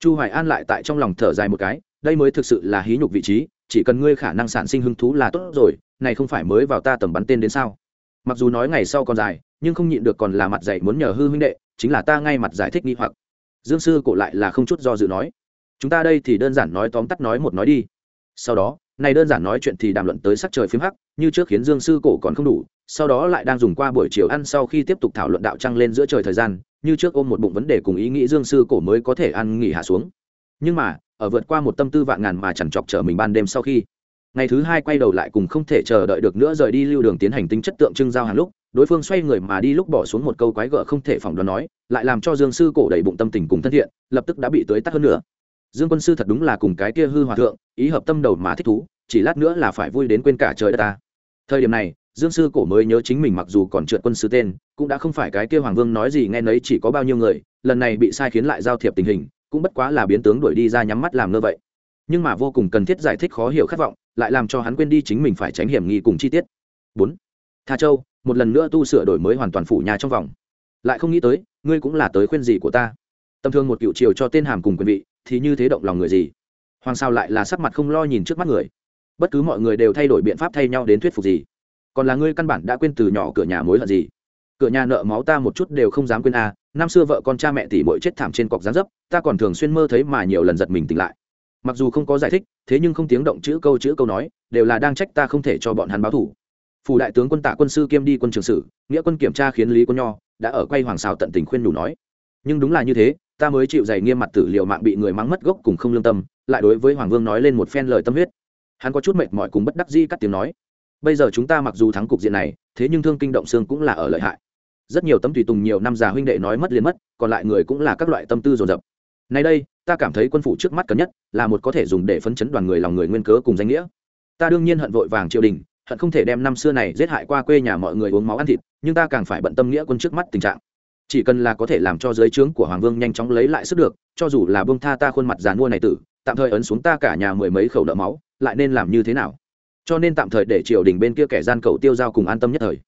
Chu hoài an lại tại trong lòng thở dài một cái, đây mới thực sự là hí nhục vị trí, chỉ cần ngươi khả năng sản sinh hứng thú là tốt rồi, này không phải mới vào ta tầm bắn tên đến sao? Mặc dù nói ngày sau còn dài, nhưng không nhịn được còn là mặt dạy muốn nhờ hư huynh đệ, chính là ta ngay mặt giải thích nghi hoặc. Dương sư cổ lại là không chút do dự nói, chúng ta đây thì đơn giản nói tóm tắt nói một nói đi. Sau đó, này đơn giản nói chuyện thì đàm luận tới sắc trời phím hắc, như trước khiến dương sư cổ còn không đủ, sau đó lại đang dùng qua buổi chiều ăn sau khi tiếp tục thảo luận đạo trăng lên giữa trời thời gian, như trước ôm một bụng vấn đề cùng ý nghĩ dương sư cổ mới có thể ăn nghỉ hạ xuống. Nhưng mà, ở vượt qua một tâm tư vạn ngàn mà chẳng chọc trở mình ban đêm sau khi ngày thứ hai quay đầu lại cùng không thể chờ đợi được nữa rời đi lưu đường tiến hành tính chất tượng trưng giao hàng lúc, đối phương xoay người mà đi lúc bỏ xuống một câu quái gở không thể phỏng đoán nói, lại làm cho dương sư cổ đầy bụng tâm tình cùng thân thiện, lập tức đã bị tới tắt hơn nữa. Dương quân sư thật đúng là cùng cái kia hư hòa thượng, ý hợp tâm đầu mà thích thú, chỉ lát nữa là phải vui đến quên cả trời đất ta. Thời điểm này, dương sư cổ mới nhớ chính mình mặc dù còn trượt quân sư tên, cũng đã không phải cái kia hoàng vương nói gì nghe nấy chỉ có bao nhiêu người, lần này bị sai khiến lại giao thiệp tình hình, cũng bất quá là biến tướng đuổi đi ra nhắm mắt làm ngơ vậy. Nhưng mà vô cùng cần thiết giải thích khó hiểu khát vọng lại làm cho hắn quên đi chính mình phải tránh hiểm nghi cùng chi tiết. Bốn, tha châu, một lần nữa tu sửa đổi mới hoàn toàn phủ nhà trong vòng. Lại không nghĩ tới, ngươi cũng là tới khuyên gì của ta. Tầm thương một cựu triều cho tên hàm cùng quyền vị, thì như thế động lòng người gì? Hoàng sao lại là sắc mặt không lo nhìn trước mắt người? Bất cứ mọi người đều thay đổi biện pháp thay nhau đến thuyết phục gì? Còn là ngươi căn bản đã quên từ nhỏ cửa nhà mối hận gì? Cửa nhà nợ máu ta một chút đều không dám quên a à. năm xưa vợ con cha mẹ tỷ muội chết thảm trên cọc gián dấp, ta còn thường xuyên mơ thấy mà nhiều lần giật mình tỉnh lại mặc dù không có giải thích, thế nhưng không tiếng động chữ câu chữ câu nói, đều là đang trách ta không thể cho bọn hắn báo thủ. Phủ đại tướng quân tạ quân sư kiêm đi quân trường sử, nghĩa quân kiểm tra khiến lý quân nho, đã ở quay hoàng xào tận tình khuyên đủ nói. Nhưng đúng là như thế, ta mới chịu dày nghiêm mặt tử liệu mạng bị người mắng mất gốc cùng không lương tâm, lại đối với hoàng vương nói lên một phen lời tâm huyết. Hắn có chút mệt mỏi cùng bất đắc di cắt tiếng nói. Bây giờ chúng ta mặc dù thắng cục diện này, thế nhưng thương kinh động xương cũng là ở lợi hại. Rất nhiều tấm tùy tùng nhiều năm già huynh đệ nói mất liền mất, còn lại người cũng là các loại tâm tư dồn dập. Nay đây ta cảm thấy quân phủ trước mắt cần nhất là một có thể dùng để phấn chấn đoàn người lòng người nguyên cớ cùng danh nghĩa. Ta đương nhiên hận vội vàng triều đình, hận không thể đem năm xưa này giết hại qua quê nhà mọi người uống máu ăn thịt, nhưng ta càng phải bận tâm nghĩa quân trước mắt tình trạng. Chỉ cần là có thể làm cho giới trướng của hoàng vương nhanh chóng lấy lại sức được, cho dù là bông tha ta khuôn mặt dàn mua này tử, tạm thời ấn xuống ta cả nhà mười mấy khẩu nợ máu, lại nên làm như thế nào? Cho nên tạm thời để triều đình bên kia kẻ gian cầu tiêu giao cùng an tâm nhất thời.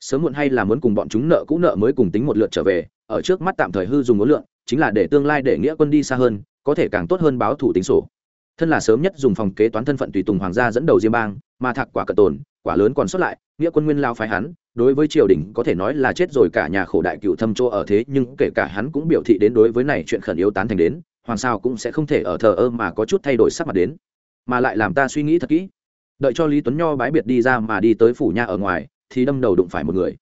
Sớm muộn hay là muốn cùng bọn chúng nợ cũ nợ mới cùng tính một lượt trở về, ở trước mắt tạm thời hư dùng ngũ lượng chính là để tương lai để nghĩa quân đi xa hơn, có thể càng tốt hơn báo thủ tính sổ. Thân là sớm nhất dùng phòng kế toán thân phận tùy tùng hoàng gia dẫn đầu diêm bang, mà thạc quả cận tồn, quả lớn còn sót lại, nghĩa quân nguyên lao phái hắn, đối với triều đình có thể nói là chết rồi cả nhà khổ đại cựu thâm chỗ ở thế, nhưng kể cả hắn cũng biểu thị đến đối với này chuyện khẩn yếu tán thành đến, hoàng sao cũng sẽ không thể ở thờ ơ mà có chút thay đổi sắc mặt đến. Mà lại làm ta suy nghĩ thật kỹ. Đợi cho lý tuấn nho bái biệt đi ra mà đi tới phủ nha ở ngoài, thì đâm đầu đụng phải một người.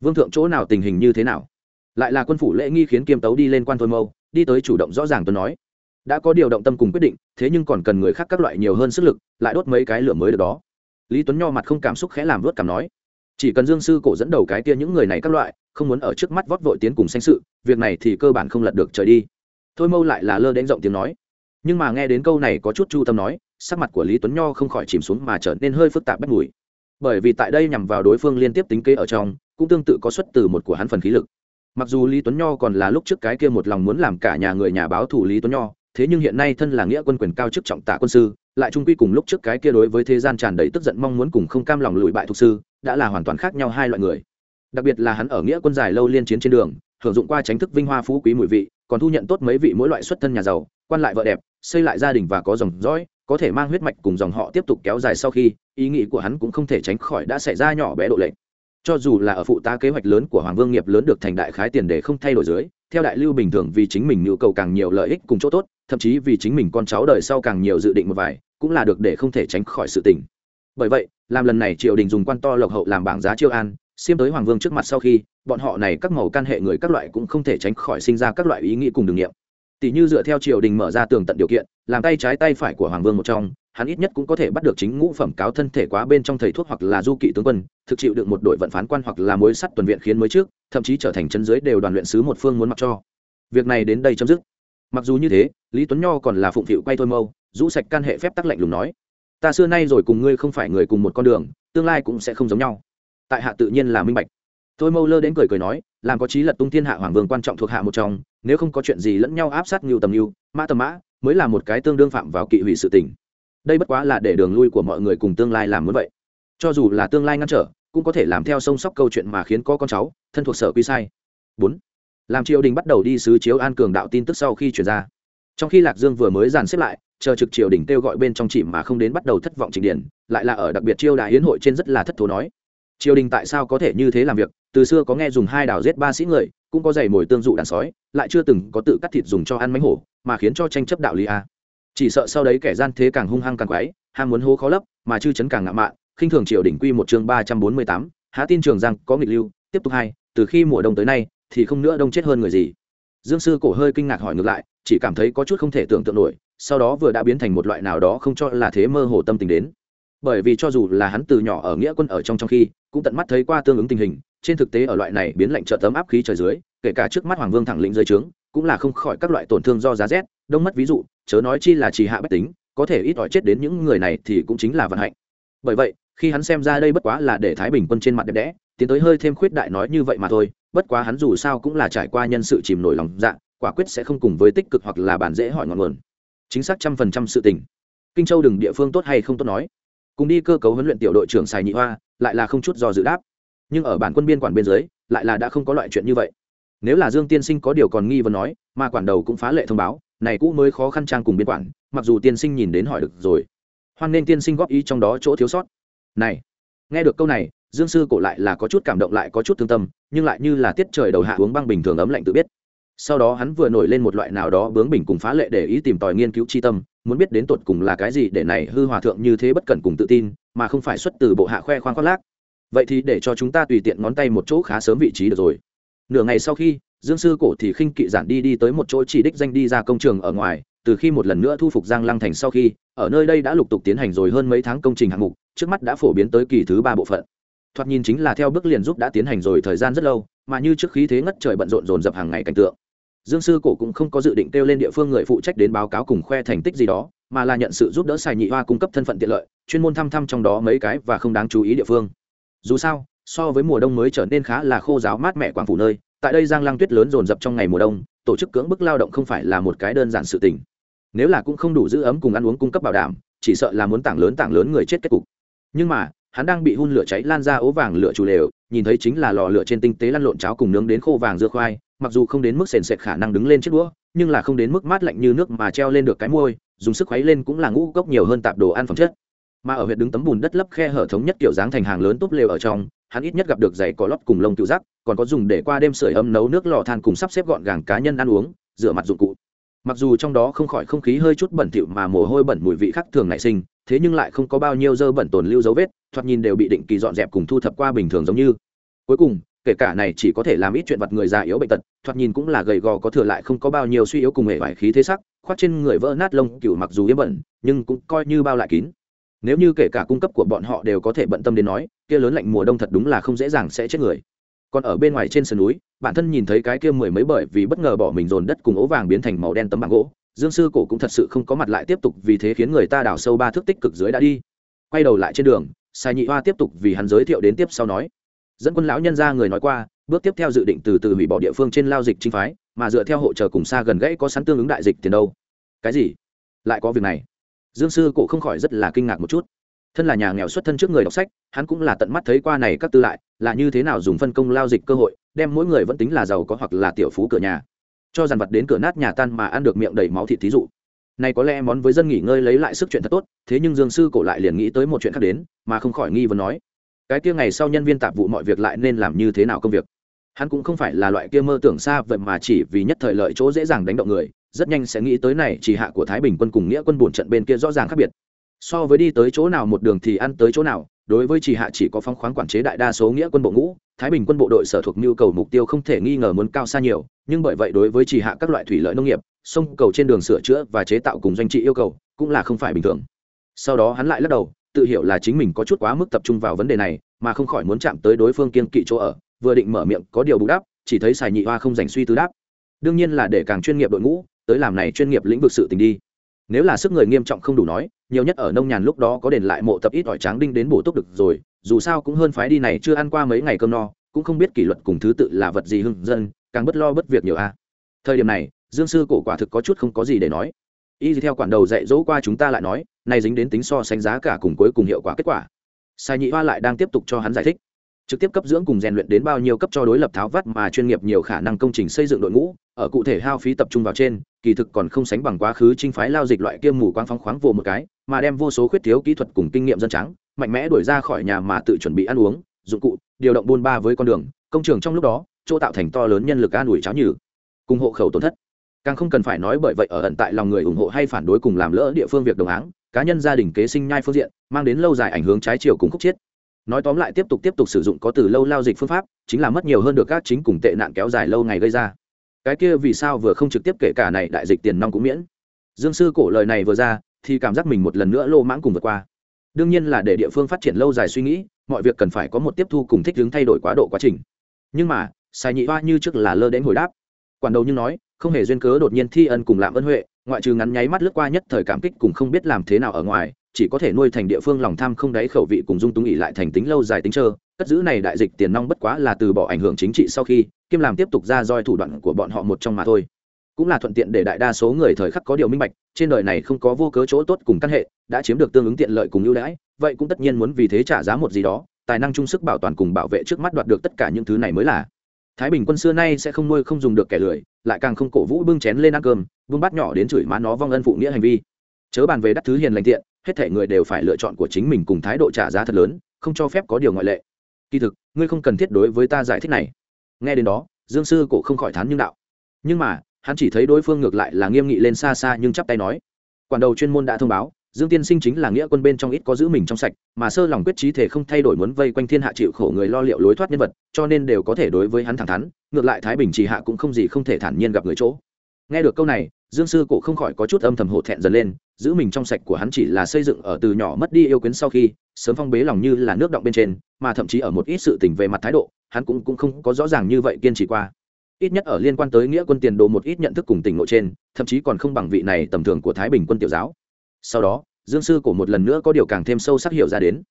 Vương thượng chỗ nào tình hình như thế nào? Lại là quân phủ lễ nghi khiến kiêm tấu đi lên quan thôi mâu, đi tới chủ động rõ ràng tôi nói. Đã có điều động tâm cùng quyết định, thế nhưng còn cần người khác các loại nhiều hơn sức lực, lại đốt mấy cái lửa mới được đó. Lý tuấn nho mặt không cảm xúc khẽ làm vớt cảm nói. Chỉ cần dương sư cổ dẫn đầu cái kia những người này các loại, không muốn ở trước mắt vót vội tiến cùng sanh sự, việc này thì cơ bản không lật được trời đi. Thôi mâu lại là lơ đến rộng tiếng nói. Nhưng mà nghe đến câu này có chút chu tâm nói, sắc mặt của lý tuấn nho không khỏi chìm xuống mà trở nên hơi phức tạp bất mùi. Bởi vì tại đây nhằm vào đối phương liên tiếp tính kế ở trong, cũng tương tự có xuất từ một của hắn phần khí lực mặc dù lý tuấn nho còn là lúc trước cái kia một lòng muốn làm cả nhà người nhà báo thủ lý tuấn nho, thế nhưng hiện nay thân là nghĩa quân quyền cao chức trọng tạ quân sư, lại trung quy cùng lúc trước cái kia đối với thế gian tràn đầy tức giận mong muốn cùng không cam lòng lùi bại thuộc sư, đã là hoàn toàn khác nhau hai loại người. Đặc biệt là hắn ở nghĩa quân dài lâu liên chiến trên đường, hưởng dụng qua tránh thức vinh hoa phú quý mùi vị, còn thu nhận tốt mấy vị mỗi loại xuất thân nhà giàu, quan lại vợ đẹp, xây lại gia đình và có dòng dõi, có thể mang huyết mạch cùng dòng họ tiếp tục kéo dài sau khi, ý nghĩ của hắn cũng không thể tránh khỏi đã xảy ra nhỏ bé độ lệnh cho dù là ở phụ tá kế hoạch lớn của hoàng vương nghiệp lớn được thành đại khái tiền để không thay đổi dưới, theo đại lưu bình thường vì chính mình nhu cầu càng nhiều lợi ích cùng chỗ tốt, thậm chí vì chính mình con cháu đời sau càng nhiều dự định một vài, cũng là được để không thể tránh khỏi sự tình. Bởi vậy, làm lần này triều đình dùng quan to lộc hậu làm bảng giá chiêu an, xiêm tới hoàng vương trước mặt sau khi, bọn họ này các màu can hệ người các loại cũng không thể tránh khỏi sinh ra các loại ý nghĩ cùng đường nghiệm. Tỷ như dựa theo triều đình mở ra tường tận điều kiện, làm tay trái tay phải của hoàng vương một trong hắn ít nhất cũng có thể bắt được chính ngũ phẩm cáo thân thể quá bên trong thầy thuốc hoặc là du kỵ tướng quân, thực chịu được một đội vận phán quan hoặc là mối sắt tuần viện khiến mới trước, thậm chí trở thành chân dưới đều đoàn luyện sứ một phương muốn mặc cho. Việc này đến đây chấm dứt. Mặc dù như thế, lý tuấn nho còn là phụng phịu quay thôi mâu, rũ sạch can hệ phép tắc lạnh lùng nói, ta xưa nay rồi cùng ngươi không phải người cùng một con đường, tương lai cũng sẽ không giống nhau. Tại hạ tự nhiên là minh bạch. Thôi mâu lơ đến cười cười nói, làm có trí lật tung thiên hạ hoàng vương quan trọng thuộc hạ một trong, nếu không có chuyện gì lẫn nhau áp sát ngưu tầm ngưu, mã tầm mã, mới là một cái tương đương phạm vào kỵ hủy sự tình đây bất quá là để đường lui của mọi người cùng tương lai làm muốn vậy. Cho dù là tương lai ngăn trở, cũng có thể làm theo sông sóc câu chuyện mà khiến có con cháu, thân thuộc sở quy sai. Bốn, làm triều đình bắt đầu đi sứ chiếu an cường đạo tin tức sau khi chuyển ra. Trong khi lạc dương vừa mới dàn xếp lại, chờ trực triều đình kêu gọi bên trong chỉ mà không đến bắt đầu thất vọng trình điển, lại là ở đặc biệt chiêu đại hiến hội trên rất là thất thố nói. Triều đình tại sao có thể như thế làm việc? Từ xưa có nghe dùng hai đào giết ba sĩ người, cũng có giày mồi tương dụ đàn sói, lại chưa từng có tự cắt thịt dùng cho ăn mánh hổ, mà khiến cho tranh chấp đạo lý a chỉ sợ sau đấy kẻ gian thế càng hung hăng càng quái, ham muốn hố khó lấp, mà chư chấn càng ngạo mạn, khinh thường triều đỉnh quy một chương ba trăm bốn mươi tám, há tin trường giang, có nghịch lưu, tiếp tục hai, từ khi mùa đông tới nay, thì không nữa đông chết hơn người gì. Dương sư cổ hơi kinh ngạc hỏi ngược lại, chỉ cảm thấy có chút không thể tưởng tượng nổi, sau đó vừa đã biến thành một loại nào đó không cho là thế mơ hồ tâm tình đến. Bởi vì cho dù là hắn từ nhỏ ở nghĩa quân ở trong trong khi, cũng tận mắt thấy qua tương ứng tình hình, trên thực tế ở loại này biến lạnh trợ tấm áp khí trời dưới, kể cả trước mắt hoàng vương thẳng lĩnh dưới trướng, cũng là không khỏi các loại tổn thương do giá rét, đông mất ví dụ chớ nói chi là trì hạ bách tính, có thể ít ỏi chết đến những người này thì cũng chính là vận hạnh. Bởi vậy, khi hắn xem ra đây bất quá là để thái bình quân trên mặt đẹp đẽ, tiến tới hơi thêm khuyết đại nói như vậy mà thôi, bất quá hắn dù sao cũng là trải qua nhân sự chìm nổi lòng dạ quả quyết sẽ không cùng với tích cực hoặc là bản dễ hỏi ngọn nguồn. Chính xác trăm phần trăm sự tình. Kinh châu đừng địa phương tốt hay không tốt nói. Cùng đi cơ cấu huấn luyện tiểu đội trưởng xài nhị hoa, lại là không chút do dự đáp. Nhưng ở bản quân biên quản biên giới lại là đã không có loại chuyện như vậy. Nếu là dương tiên sinh có điều còn nghi vấn nói, mà quản đầu cũng phá lệ thông báo này cũ mới khó khăn trang cùng biên quản, mặc dù tiên sinh nhìn đến hỏi được rồi. Hoan nên tiên sinh góp ý trong đó chỗ thiếu sót. Này, nghe được câu này, dương sư cổ lại là có chút cảm động lại có chút thương tâm, nhưng lại như là tiết trời đầu hạ uống băng bình thường ấm lạnh tự biết. Sau đó hắn vừa nổi lên một loại nào đó bướng bình cùng phá lệ để ý tìm tòi nghiên cứu chi tâm, muốn biết đến tột cùng là cái gì để này hư hòa thượng như thế bất cẩn cùng tự tin, mà không phải xuất từ bộ hạ khoe khoang khoác lác. Vậy thì để cho chúng ta tùy tiện ngón tay một chỗ khá sớm vị trí được rồi. Nửa ngày sau khi dương sư cổ thì khinh kỵ giản đi đi tới một chỗ chỉ đích danh đi ra công trường ở ngoài, từ khi một lần nữa thu phục giang lăng thành sau khi, ở nơi đây đã lục tục tiến hành rồi hơn mấy tháng công trình hạng mục, trước mắt đã phổ biến tới kỳ thứ ba bộ phận. Thoạt nhìn chính là theo bước liền giúp đã tiến hành rồi thời gian rất lâu, mà như trước khí thế ngất trời bận rộn rồn rập hàng ngày cảnh tượng. Dương sư cổ cũng không có dự định kêu lên địa phương người phụ trách đến báo cáo cùng khoe thành tích gì đó, mà là nhận sự giúp đỡ xài nhị hoa cung cấp thân phận tiện lợi, chuyên môn thăm thăm trong đó mấy cái và không đáng chú ý địa phương. Dù sao, so với mùa đông mới trở nên khá là khô giáo mát mẻ quảng phủ nơi tại đây giang lăng tuyết lớn dồn dập trong ngày mùa đông, tổ chức cưỡng bức lao động không phải là một cái đơn giản sự tình. Nếu là cũng không đủ giữ ấm cùng ăn uống cung cấp bảo đảm, chỉ sợ là muốn tảng lớn tảng lớn người chết kết cục. Nhưng mà, hắn đang bị hun lửa cháy lan ra ố vàng lửa chủ lều, nhìn thấy chính là lò lửa trên tinh tế lăn lộn cháo cùng nướng đến khô vàng dưa khoai, mặc dù không đến mức sền sệt khả năng đứng lên chiếc đũa, nhưng là không đến mức mát lạnh như nước mà treo lên được cái môi, dùng sức khuấy lên cũng là ngũ cốc nhiều hơn tạp đồ ăn phẩm chất. Mà ở huyện đứng tấm bùn đất lấp khe hở thống nhất kiểu dáng thành hàng lớn túp lều ở trong hắn ít nhất gặp được giày có lót cùng lông tự giác còn có dùng để qua đêm sưởi ấm nấu nước lò than cùng sắp xếp gọn gàng cá nhân ăn uống, rửa mặt dụng cụ. Mặc dù trong đó không khỏi không khí hơi chút bẩn thỉu mà mồ hôi bẩn mùi vị khác thường nảy sinh, thế nhưng lại không có bao nhiêu dơ bẩn tồn lưu dấu vết, thoạt nhìn đều bị định kỳ dọn dẹp cùng thu thập qua bình thường giống như. Cuối cùng, kể cả này chỉ có thể làm ít chuyện vật người già yếu bệnh tật, thoạt nhìn cũng là gầy gò có thừa lại không có bao nhiêu suy yếu cùng hệ vải khí thế sắc, khoác trên người vỡ nát lông cừu mặc dù yếm bẩn, nhưng cũng coi như bao lại kín nếu như kể cả cung cấp của bọn họ đều có thể bận tâm đến nói, kia lớn lạnh mùa đông thật đúng là không dễ dàng sẽ chết người. Còn ở bên ngoài trên sườn núi, bản thân nhìn thấy cái kia mười mấy bởi vì bất ngờ bỏ mình dồn đất cùng ố vàng biến thành màu đen tấm bảng gỗ, dương sư cổ cũng thật sự không có mặt lại tiếp tục vì thế khiến người ta đào sâu ba thước tích cực dưới đã đi. Quay đầu lại trên đường, sai nhị hoa tiếp tục vì hắn giới thiệu đến tiếp sau nói. Dẫn quân lão nhân ra người nói qua, bước tiếp theo dự định từ từ hủy bỏ địa phương trên lao dịch chính phái, mà dựa theo hỗ trợ cùng xa gần gãy có sẵn tương ứng đại dịch tiền đâu. Cái gì? Lại có việc này dương sư cổ không khỏi rất là kinh ngạc một chút. Thân là nhà nghèo xuất thân trước người đọc sách, hắn cũng là tận mắt thấy qua này các tư lại, là như thế nào dùng phân công lao dịch cơ hội, đem mỗi người vẫn tính là giàu có hoặc là tiểu phú cửa nhà, cho dàn vật đến cửa nát nhà tan mà ăn được miệng đầy máu thịt thí dụ. Này có lẽ món với dân nghỉ ngơi lấy lại sức chuyện thật tốt, thế nhưng dương sư cổ lại liền nghĩ tới một chuyện khác đến, mà không khỏi nghi vấn nói, cái kia ngày sau nhân viên tạp vụ mọi việc lại nên làm như thế nào công việc? Hắn cũng không phải là loại kia mơ tưởng xa vậy mà chỉ vì nhất thời lợi chỗ dễ dàng đánh động người rất nhanh sẽ nghĩ tới này, chỉ hạ của thái bình quân cùng nghĩa quân bổn trận bên kia rõ ràng khác biệt. So với đi tới chỗ nào một đường thì ăn tới chỗ nào, đối với chỉ hạ chỉ có phong khoáng quản chế đại đa số nghĩa quân bộ ngũ, thái bình quân bộ đội sở thuộc nhu cầu mục tiêu không thể nghi ngờ muốn cao xa nhiều, nhưng bởi vậy đối với chỉ hạ các loại thủy lợi nông nghiệp, sông, cầu trên đường sửa chữa và chế tạo cùng doanh trị yêu cầu cũng là không phải bình thường. Sau đó hắn lại lắc đầu, tự hiểu là chính mình có chút quá mức tập trung vào vấn đề này, mà không khỏi muốn chạm tới đối phương kiên kỵ chỗ ở, vừa định mở miệng có điều bù đắp, chỉ thấy xài nhị hoa không dành suy tư đáp. Đương nhiên là để càng chuyên nghiệp đội ngũ tới làm này chuyên nghiệp lĩnh vực sự tình đi. Nếu là sức người nghiêm trọng không đủ nói, nhiều nhất ở nông nhàn lúc đó có đền lại mộ tập ít ỏi tráng đinh đến bổ túc được rồi, dù sao cũng hơn phái đi này chưa ăn qua mấy ngày cơm no, cũng không biết kỷ luật cùng thứ tự là vật gì hưng dân, càng bất lo bất việc nhiều a. À. Thời điểm này, dương sư cổ quả thực có chút không có gì để nói. Y theo quản đầu dạy dỗ qua chúng ta lại nói, này dính đến tính so sánh giá cả cùng cuối cùng hiệu quả kết quả. Sai nhị hoa lại đang tiếp tục cho hắn giải thích trực tiếp cấp dưỡng cùng rèn luyện đến bao nhiêu cấp cho đối lập tháo vắt mà chuyên nghiệp nhiều khả năng công trình xây dựng đội ngũ, ở cụ thể hao phí tập trung vào trên, kỳ thực còn không sánh bằng quá khứ trinh phái lao dịch loại kiêm mù quang phóng khoáng vô một cái, mà đem vô số khuyết thiếu kỹ thuật cùng kinh nghiệm dân trắng mạnh mẽ đuổi ra khỏi nhà mà tự chuẩn bị ăn uống, dụng cụ, điều động buôn ba với con đường, công trường trong lúc đó, chỗ tạo thành to lớn nhân lực an ủi cháo nhừ, cùng hộ khẩu tổn thất. Càng không cần phải nói bởi vậy ở ẩn tại lòng người ủng hộ hay phản đối cùng làm lỡ địa phương việc đồng áng, cá nhân gia đình kế sinh nhai phương diện, mang đến lâu dài ảnh hưởng trái chiều cùng khúc chiết nói tóm lại tiếp tục tiếp tục sử dụng có từ lâu lao dịch phương pháp, chính là mất nhiều hơn được các chính cùng tệ nạn kéo dài lâu ngày gây ra. Cái kia vì sao vừa không trực tiếp kể cả này đại dịch tiền nong cũng miễn. Dương sư cổ lời này vừa ra, thì cảm giác mình một lần nữa lô mãng cùng vượt qua. Đương nhiên là để địa phương phát triển lâu dài suy nghĩ, mọi việc cần phải có một tiếp thu cùng thích ứng thay đổi quá độ quá trình. Nhưng mà, sai nhị hoa như trước là lơ đến hồi đáp. Quản đầu như nói, không hề duyên cớ đột nhiên thi ân cùng làm ân huệ, ngoại trừ ngắn nháy mắt lướt qua nhất thời cảm kích cùng không biết làm thế nào ở ngoài chỉ có thể nuôi thành địa phương lòng tham không đáy khẩu vị cùng dung túng ỉ lại thành tính lâu dài tính trơ. Cất giữ này đại dịch tiền nong bất quá là từ bỏ ảnh hưởng chính trị sau khi kiêm làm tiếp tục ra roi thủ đoạn của bọn họ một trong mà thôi. Cũng là thuận tiện để đại đa số người thời khắc có điều minh bạch, trên đời này không có vô cớ chỗ tốt cùng căn hệ, đã chiếm được tương ứng tiện lợi cùng ưu đãi, vậy cũng tất nhiên muốn vì thế trả giá một gì đó, tài năng chung sức bảo toàn cùng bảo vệ trước mắt đoạt được tất cả những thứ này mới là. Thái bình quân xưa nay sẽ không nuôi không dùng được kẻ lười, lại càng không cổ vũ bưng chén lên ăn cơm vương bát nhỏ đến chửi má nó vong ân phụ nghĩa hành vi. Chớ bàn về đắc thứ hiền lành tiện hết thể người đều phải lựa chọn của chính mình cùng thái độ trả giá thật lớn, không cho phép có điều ngoại lệ. Kỳ thực, ngươi không cần thiết đối với ta giải thích này. Nghe đến đó, dương sư cổ không khỏi thán nhưng đạo. Nhưng mà, hắn chỉ thấy đối phương ngược lại là nghiêm nghị lên xa xa nhưng chắp tay nói. Quản đầu chuyên môn đã thông báo, dương tiên sinh chính là nghĩa quân bên trong ít có giữ mình trong sạch, mà sơ lòng quyết trí thể không thay đổi muốn vây quanh thiên hạ chịu khổ người lo liệu lối thoát nhân vật, cho nên đều có thể đối với hắn thẳng thắn, ngược lại thái bình trì hạ cũng không gì không thể thản nhiên gặp người chỗ. Nghe được câu này, dương sư cổ không khỏi có chút âm thầm hổ thẹn dần lên giữ mình trong sạch của hắn chỉ là xây dựng ở từ nhỏ mất đi yêu quyến sau khi, sớm phong bế lòng như là nước động bên trên, mà thậm chí ở một ít sự tình về mặt thái độ, hắn cũng cũng không có rõ ràng như vậy kiên trì qua. Ít nhất ở liên quan tới nghĩa quân tiền đồ một ít nhận thức cùng tình ngộ trên, thậm chí còn không bằng vị này tầm thường của thái bình quân tiểu giáo. Sau đó, dương sư cổ một lần nữa có điều càng thêm sâu sắc hiểu ra đến.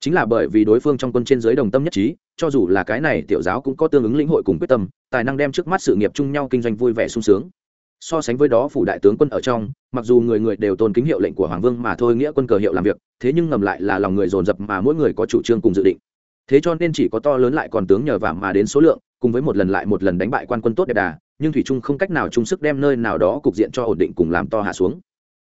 Chính là bởi vì đối phương trong quân trên giới đồng tâm nhất trí, cho dù là cái này tiểu giáo cũng có tương ứng lĩnh hội cùng quyết tâm, tài năng đem trước mắt sự nghiệp chung nhau kinh doanh vui vẻ sung sướng so sánh với đó, phủ đại tướng quân ở trong, mặc dù người người đều tôn kính hiệu lệnh của hoàng vương mà thôi nghĩa quân cờ hiệu làm việc, thế nhưng ngầm lại là lòng người dồn dập mà mỗi người có chủ trương cùng dự định. Thế cho nên chỉ có to lớn lại còn tướng nhờ vả mà đến số lượng, cùng với một lần lại một lần đánh bại quan quân tốt đẹp đà, nhưng thủy trung không cách nào chung sức đem nơi nào đó cục diện cho ổn định cùng làm to hạ xuống.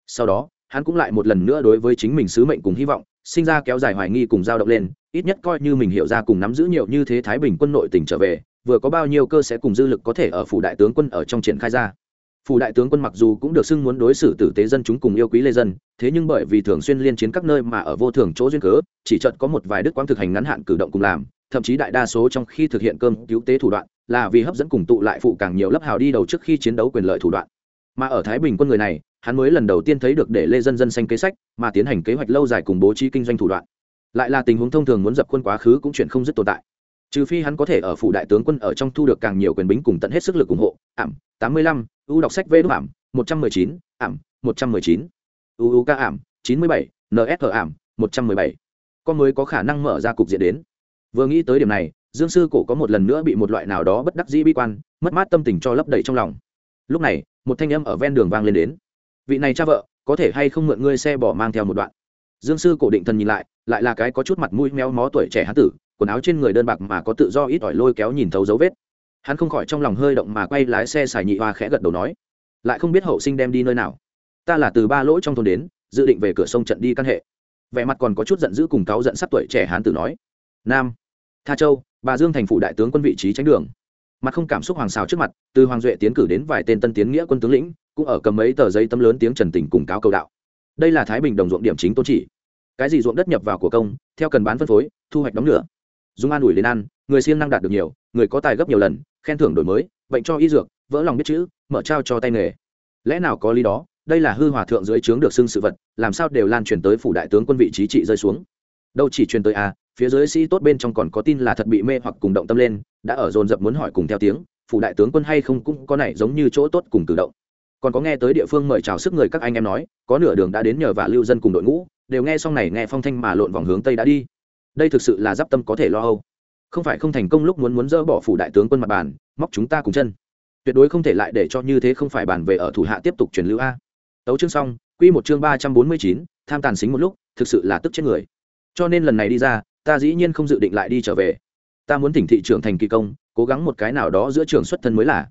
Sau đó, hắn cũng lại một lần nữa đối với chính mình sứ mệnh cùng hy vọng, sinh ra kéo dài hoài nghi cùng dao động lên, ít nhất coi như mình hiểu ra cùng nắm giữ nhiều như thế thái bình quân nội tỉnh trở về, vừa có bao nhiêu cơ sẽ cùng dư lực có thể ở phủ đại tướng quân ở trong triển khai ra phủ đại tướng quân mặc dù cũng được xưng muốn đối xử tử tế dân chúng cùng yêu quý lê dân, thế nhưng bởi vì thường xuyên liên chiến các nơi mà ở vô thường chỗ duyên cớ, chỉ chợt có một vài đức quang thực hành ngắn hạn cử động cùng làm, thậm chí đại đa số trong khi thực hiện cơm cứu tế thủ đoạn, là vì hấp dẫn cùng tụ lại phụ càng nhiều lớp hào đi đầu trước khi chiến đấu quyền lợi thủ đoạn. Mà ở thái bình quân người này, hắn mới lần đầu tiên thấy được để lê dân dân xanh kế sách, mà tiến hành kế hoạch lâu dài cùng bố trí kinh doanh thủ đoạn. Lại là tình huống thông thường muốn dập quân quá khứ cũng chuyện không dứt tồn tại. Trừ phi hắn có thể ở phủ đại tướng quân ở trong thu được càng nhiều quyền bính cùng tận hết sức lực ủng hộ. Ảm, tám mươi lăm u đọc sách vê đúc ảm, một trăm mười chín, ảm, một trăm mười chín. U u ca ảm, chín mươi bảy nsg ảm, một trăm mười bảy. Con mới có khả năng mở ra cục diện đến. Vừa nghĩ tới điểm này, dương sư cổ có một lần nữa bị một loại nào đó bất đắc dĩ bi quan, mất mát tâm tình cho lấp đầy trong lòng. Lúc này, một thanh âm ở ven đường vang lên đến. Vị này cha vợ, có thể hay không mượn ngươi xe bỏ mang theo một đoạn? Dương sư cổ định thần nhìn lại lại là cái có chút mặt mũi méo mó tuổi trẻ hán tử, quần áo trên người đơn bạc mà có tự do ít ỏi lôi kéo nhìn thấu dấu vết hắn không khỏi trong lòng hơi động mà quay lái xe xài nhị hoa khẽ gật đầu nói, lại không biết hậu sinh đem đi nơi nào. Ta là từ ba lỗ trong thôn đến, dự định về cửa sông trận đi căn hệ. Vẻ mặt còn có chút giận dữ cùng cáu giận sắp tuổi trẻ hán tử nói, nam, tha châu, bà dương thành phủ đại tướng quân vị trí tránh đường. Mặt không cảm xúc hoàng xào trước mặt, từ hoàng duệ tiến cử đến vài tên tân tiến nghĩa quân tướng lĩnh, cũng ở cầm mấy tờ giấy tấm lớn tiếng trần tình cùng cáo cầu đạo. Đây là thái bình đồng ruộng điểm chính tôn chỉ. Cái gì ruộng đất nhập vào của công, theo cần bán phân phối, thu hoạch đóng lửa. Dung an ủi lên ăn người siêng năng đạt được nhiều, người có tài gấp nhiều lần khen thưởng đổi mới, bệnh cho y dược, vỡ lòng biết chữ, mở trao cho tay nghề. Lẽ nào có lý đó, đây là hư hòa thượng dưới trướng được xưng sự vật, làm sao đều lan truyền tới phủ đại tướng quân vị trí trị rơi xuống? Đâu chỉ truyền tới a phía dưới sĩ tốt bên trong còn có tin là thật bị mê hoặc cùng động tâm lên, đã ở dồn dập muốn hỏi cùng theo tiếng, phủ đại tướng quân hay không cũng có này giống như chỗ tốt cùng cử động. Còn có nghe tới địa phương mời chào sức người các anh em nói, có nửa đường đã đến nhờ và lưu dân cùng đội ngũ, đều nghe xong này nghe phong thanh mà lộn vòng hướng tây đã đi. Đây thực sự là d tâm có thể lo âu không phải không thành công lúc muốn muốn dỡ bỏ phủ đại tướng quân mặt bàn, móc chúng ta cùng chân. Tuyệt đối không thể lại để cho như thế không phải bàn về ở thủ hạ tiếp tục truyền lưu a. Tấu chương xong, quy một chương ba trăm bốn mươi chín, tham tàn xính một lúc, thực sự là tức chết người. Cho nên lần này đi ra, ta dĩ nhiên không dự định lại đi trở về. Ta muốn thỉnh thị trưởng thành kỳ công, cố gắng một cái nào đó giữa trường xuất thân mới là.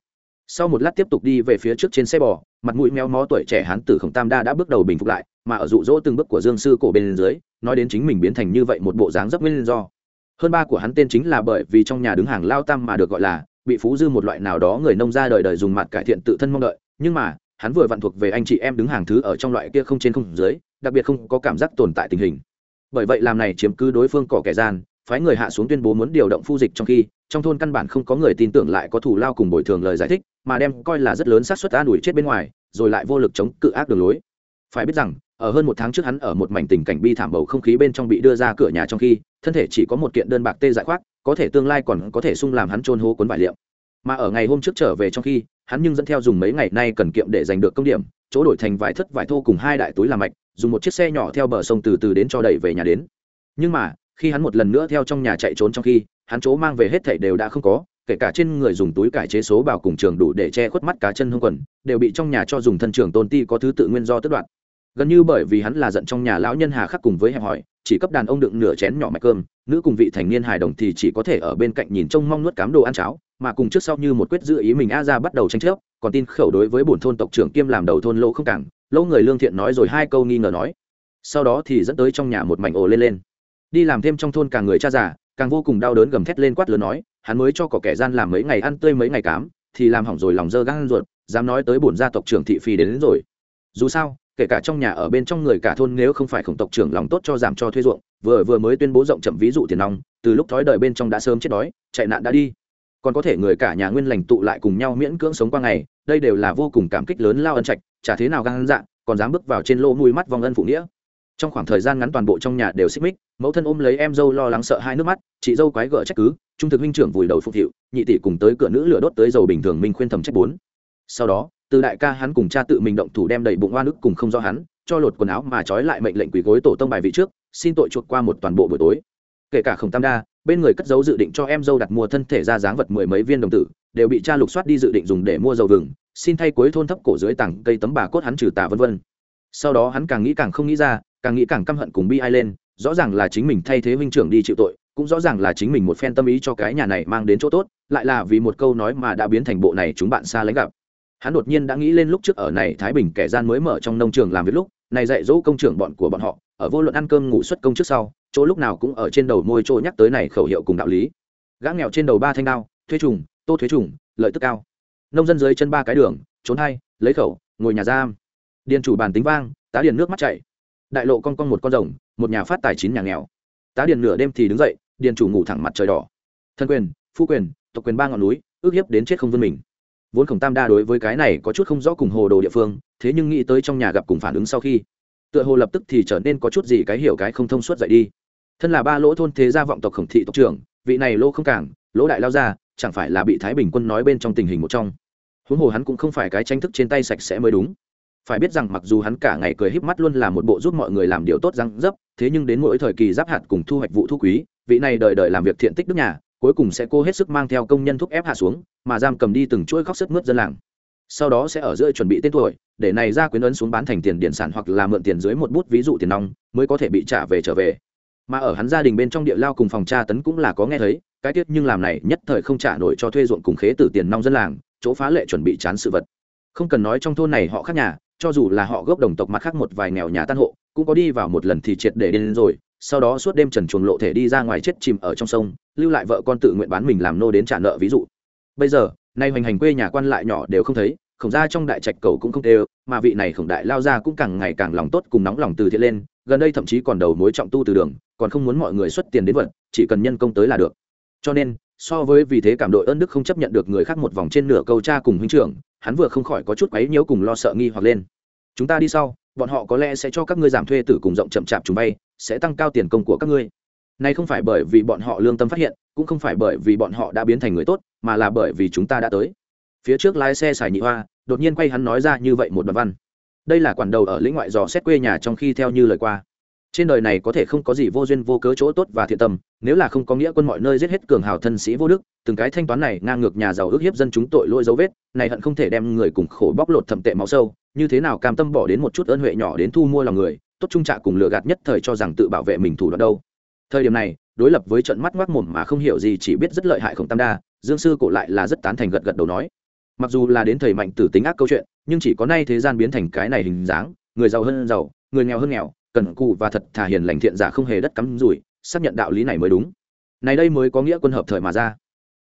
Sau một lát tiếp tục đi về phía trước trên xe bò, mặt mũi meo mó tuổi trẻ hán tử khổng tam đa đã bước đầu bình phục lại, mà ở dụ dỗ từng bước của dương sư cổ bên dưới, nói đến chính mình biến thành như vậy một bộ dáng rất nguyên do hơn ba của hắn tên chính là bởi vì trong nhà đứng hàng lao tam mà được gọi là, bị phú dư một loại nào đó người nông ra đời đời dùng mặt cải thiện tự thân mong đợi. Nhưng mà, hắn vừa vặn thuộc về anh chị em đứng hàng thứ ở trong loại kia không trên không dưới, đặc biệt không có cảm giác tồn tại tình hình. Bởi vậy làm này chiếm cứ đối phương cỏ kẻ gian, phái người hạ xuống tuyên bố muốn điều động phu dịch trong khi, trong thôn căn bản không có người tin tưởng lại có thủ lao cùng bồi thường lời giải thích, mà đem coi là rất lớn xác suất an ủi chết bên ngoài, rồi lại vô lực chống cự ác đường lối. Phải biết rằng ở hơn một tháng trước hắn ở một mảnh tình cảnh bi thảm bầu không khí bên trong bị đưa ra cửa nhà trong khi, thân thể chỉ có một kiện đơn bạc tê dại khoác, có thể tương lai còn có thể sung làm hắn trôn hố cuốn vải liệm. Mà ở ngày hôm trước trở về trong khi, hắn nhưng dẫn theo dùng mấy ngày nay cần kiệm để giành được công điểm, chỗ đổi thành vải thất vải thô cùng hai đại túi làm mạch, dùng một chiếc xe nhỏ theo bờ sông từ từ đến cho đẩy về nhà đến. Nhưng mà, khi hắn một lần nữa theo trong nhà chạy trốn trong khi, hắn chỗ mang về hết thảy đều đã không có, kể cả trên người dùng túi cải chế số bảo cùng trường đủ để che khuất mắt cá chân hông quần, đều bị trong nhà cho dùng thân trường tôn ti có thứ tự nguyên do tất đoạn gần như bởi vì hắn là giận trong nhà lão nhân hà khắc cùng với hẹp hỏi chỉ cấp đàn ông đựng nửa chén nhỏ mạch cơm nữ cùng vị thành niên hài đồng thì chỉ có thể ở bên cạnh nhìn trông mong nuốt cám đồ ăn cháo mà cùng trước sau như một quyết giữ ý mình a ra bắt đầu tranh chấp còn tin khẩu đối với bổn thôn tộc trưởng kiêm làm đầu thôn lỗ không cảng lỗ người lương thiện nói rồi hai câu nghi ngờ nói. Sau đó thì dẫn tới trong nhà một mảnh ồ lên lên. Đi làm thêm trong thôn càng người cha già càng vô cùng đau đớn gầm thét lên quát lớn nói hắn mới cho cỏ kẻ gian làm mấy ngày ăn tươi mấy ngày cám thì làm hỏng rồi lòng dơ gan ruột dám nói tới bổn gia tộc trưởng thị phi đến, đến rồi. Dù sao kể cả trong nhà ở bên trong người cả thôn nếu không phải khổng tộc trưởng lòng tốt cho giảm cho thuê ruộng, vừa vừa mới tuyên bố rộng chậm ví dụ tiền nong, từ lúc thói đời bên trong đã sớm chết đói, chạy nạn đã đi. Còn có thể người cả nhà nguyên lành tụ lại cùng nhau miễn cưỡng sống qua ngày, đây đều là vô cùng cảm kích lớn lao ân trạch, chả thế nào gan dạng còn dám bước vào trên lỗ mùi mắt vòng ân phụ nghĩa. Trong khoảng thời gian ngắn toàn bộ trong nhà đều xích mích, mẫu thân ôm lấy em dâu lo lắng sợ hai nước mắt, chị dâu quái gở trách cứ, trung thực huynh trưởng vùi đầu phục hiệu, nhị tỷ cùng tới cửa nữ lửa đốt tới dầu bình thường minh khuyên thầm trách bốn. Sau đó từ đại ca hắn cùng cha tự mình động thủ đem đầy bụng oan ức cùng không do hắn, cho lột quần áo mà trói lại mệnh lệnh quỳ gối tổ tông bài vị trước, xin tội chuộc qua một toàn bộ buổi tối. Kể cả khổng tam đa, bên người cất giấu dự định cho em dâu đặt mua thân thể ra dáng vật mười mấy viên đồng tử, đều bị cha lục soát đi dự định dùng để mua dầu vừng, xin thay cuối thôn thấp cổ dưới tảng cây tấm bà cốt hắn trừ tà vân vân. Sau đó hắn càng nghĩ càng không nghĩ ra, càng nghĩ càng căm hận cùng bi ai lên, rõ ràng là chính mình thay thế huynh trưởng đi chịu tội, cũng rõ ràng là chính mình một phen tâm ý cho cái nhà này mang đến chỗ tốt, lại là vì một câu nói mà đã biến thành bộ này chúng bạn xa lánh gặp hắn đột nhiên đã nghĩ lên lúc trước ở này thái bình kẻ gian mới mở trong nông trường làm việc lúc, này dạy dỗ công trưởng bọn của bọn họ, ở vô luận ăn cơm ngủ xuất công trước sau, chỗ lúc nào cũng ở trên đầu môi chỗ nhắc tới này khẩu hiệu cùng đạo lý. Gã nghèo trên đầu ba thanh đao thuế trùng, tô thuế trùng, lợi tức cao. Nông dân dưới chân ba cái đường, trốn hay lấy khẩu, ngồi nhà giam. Điền chủ bàn tính vang, tá điền nước mắt chảy. Đại lộ con con một con rồng, một nhà phát tài chín nhà nghèo. Tá điền nửa đêm thì đứng dậy, điền chủ ngủ thẳng mặt trời đỏ. Thân quyền, phu quyền, tộc quyền ba ngọn núi, ước hiếp đến chết không vươn mình vốn khổng tam đa đối với cái này có chút không rõ cùng hồ đồ địa phương, thế nhưng nghĩ tới trong nhà gặp cùng phản ứng sau khi, tựa hồ lập tức thì trở nên có chút gì cái hiểu cái không thông suốt dậy đi. Thân là ba lỗ thôn thế gia vọng tộc khổng thị tộc trưởng, vị này lỗ không cảng, lỗ đại lao ra, chẳng phải là bị thái bình quân nói bên trong tình hình một trong. Huống hồ hắn cũng không phải cái tranh thức trên tay sạch sẽ mới đúng. Phải biết rằng mặc dù hắn cả ngày cười híp mắt luôn là một bộ giúp mọi người làm điều tốt răng dấp, thế nhưng đến mỗi thời kỳ giáp hạt cùng thu hoạch vụ thu quý, vị này đợi đợi làm việc thiện tích đức nhà cuối cùng sẽ cô hết sức mang theo công nhân thúc ép hạ xuống, mà giam cầm đi từng chuỗi khóc sức mướt dân làng. Sau đó sẽ ở giữa chuẩn bị tên tuổi, để này ra quyến ấn xuống bán thành tiền điện sản hoặc là mượn tiền dưới một bút ví dụ tiền nong, mới có thể bị trả về trở về. Mà ở hắn gia đình bên trong địa lao cùng phòng tra tấn cũng là có nghe thấy, cái tiết nhưng làm này nhất thời không trả nổi cho thuê ruộng cùng khế từ tiền nong dân làng, chỗ phá lệ chuẩn bị chán sự vật. Không cần nói trong thôn này họ khác nhà, cho dù là họ gốc đồng tộc mặt khác một vài nghèo nhà tan hộ, cũng có đi vào một lần thì triệt để đến rồi sau đó suốt đêm trần chuồng lộ thể đi ra ngoài chết chìm ở trong sông, lưu lại vợ con tự nguyện bán mình làm nô đến trả nợ ví dụ. Bây giờ, nay hoành hành quê nhà quan lại nhỏ đều không thấy, khổng ra trong đại trạch cầu cũng không đều, mà vị này khổng đại lao ra cũng càng ngày càng lòng tốt cùng nóng lòng từ thiện lên, gần đây thậm chí còn đầu mối trọng tu từ đường, còn không muốn mọi người xuất tiền đến vật chỉ cần nhân công tới là được. Cho nên, so với vì thế cảm đội ơn đức không chấp nhận được người khác một vòng trên nửa câu cha cùng huynh trưởng, hắn vừa không khỏi có chút quấy nhiễu cùng lo sợ nghi hoặc lên. Chúng ta đi sau, bọn họ có lẽ sẽ cho các ngươi giảm thuê tử cùng rộng chậm chạp chúng bay sẽ tăng cao tiền công của các ngươi. Này không phải bởi vì bọn họ lương tâm phát hiện, cũng không phải bởi vì bọn họ đã biến thành người tốt, mà là bởi vì chúng ta đã tới. Phía trước lái xe xài nhị hoa, đột nhiên quay hắn nói ra như vậy một đoạn văn. Đây là quản đầu ở lĩnh ngoại dò xét quê nhà trong khi theo như lời qua. Trên đời này có thể không có gì vô duyên vô cớ chỗ tốt và thiện tâm, nếu là không có nghĩa quân mọi nơi giết hết cường hào thân sĩ vô đức, từng cái thanh toán này ngang ngược nhà giàu ước hiếp dân chúng tội lỗi dấu vết, này hận không thể đem người cùng khổ bóc lột thậm tệ máu sâu, như thế nào cam tâm bỏ đến một chút ơn huệ nhỏ đến thu mua lòng người tốt trung trạ cùng lừa gạt nhất thời cho rằng tự bảo vệ mình thủ đoạn đâu. Thời điểm này, đối lập với trận mắt ngoác mồm mà không hiểu gì chỉ biết rất lợi hại khổng tam đa, dương sư cổ lại là rất tán thành gật gật đầu nói. Mặc dù là đến thời mạnh tử tính ác câu chuyện, nhưng chỉ có nay thế gian biến thành cái này hình dáng, người giàu hơn giàu, người nghèo hơn nghèo, cần cù và thật thà hiền lành thiện giả không hề đất cắm rủi, xác nhận đạo lý này mới đúng. Này đây mới có nghĩa quân hợp thời mà ra.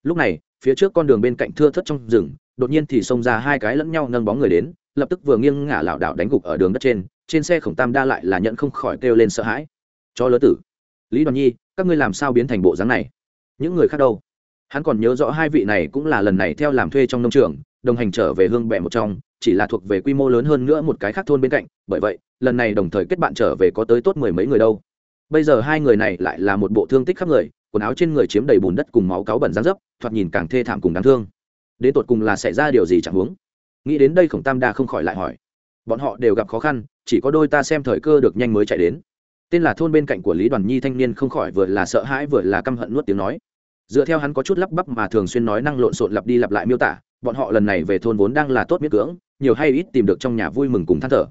Lúc này, phía trước con đường bên cạnh thưa thất trong rừng, đột nhiên thì xông ra hai cái lẫn nhau nâng bóng người đến, lập tức vừa nghiêng ngả lảo đảo đánh gục ở đường đất trên trên xe khổng tam đa lại là nhận không khỏi kêu lên sợ hãi. Cho lỡ tử. Lý đoàn nhi, các ngươi làm sao biến thành bộ dáng này? Những người khác đâu? Hắn còn nhớ rõ hai vị này cũng là lần này theo làm thuê trong nông trường, đồng hành trở về hương bẹ một trong, chỉ là thuộc về quy mô lớn hơn nữa một cái khác thôn bên cạnh. Bởi vậy, lần này đồng thời kết bạn trở về có tới tốt mười mấy người đâu. Bây giờ hai người này lại là một bộ thương tích khắp người, quần áo trên người chiếm đầy bùn đất cùng máu cáu bẩn rán dấp thoạt nhìn càng thê thảm cùng đáng thương. Đến tột cùng là xảy ra điều gì chẳng huống? Nghĩ đến đây khổng tam đa không khỏi lại hỏi. Bọn họ đều gặp khó khăn chỉ có đôi ta xem thời cơ được nhanh mới chạy đến. Tên là thôn bên cạnh của lý đoàn nhi thanh niên không khỏi vừa là sợ hãi vừa là căm hận nuốt tiếng nói. Dựa theo hắn có chút lắp bắp mà thường xuyên nói năng lộn xộn lặp đi lặp lại miêu tả, bọn họ lần này về thôn vốn đang là tốt miết cưỡng, nhiều hay ít tìm được trong nhà vui mừng cùng than thở.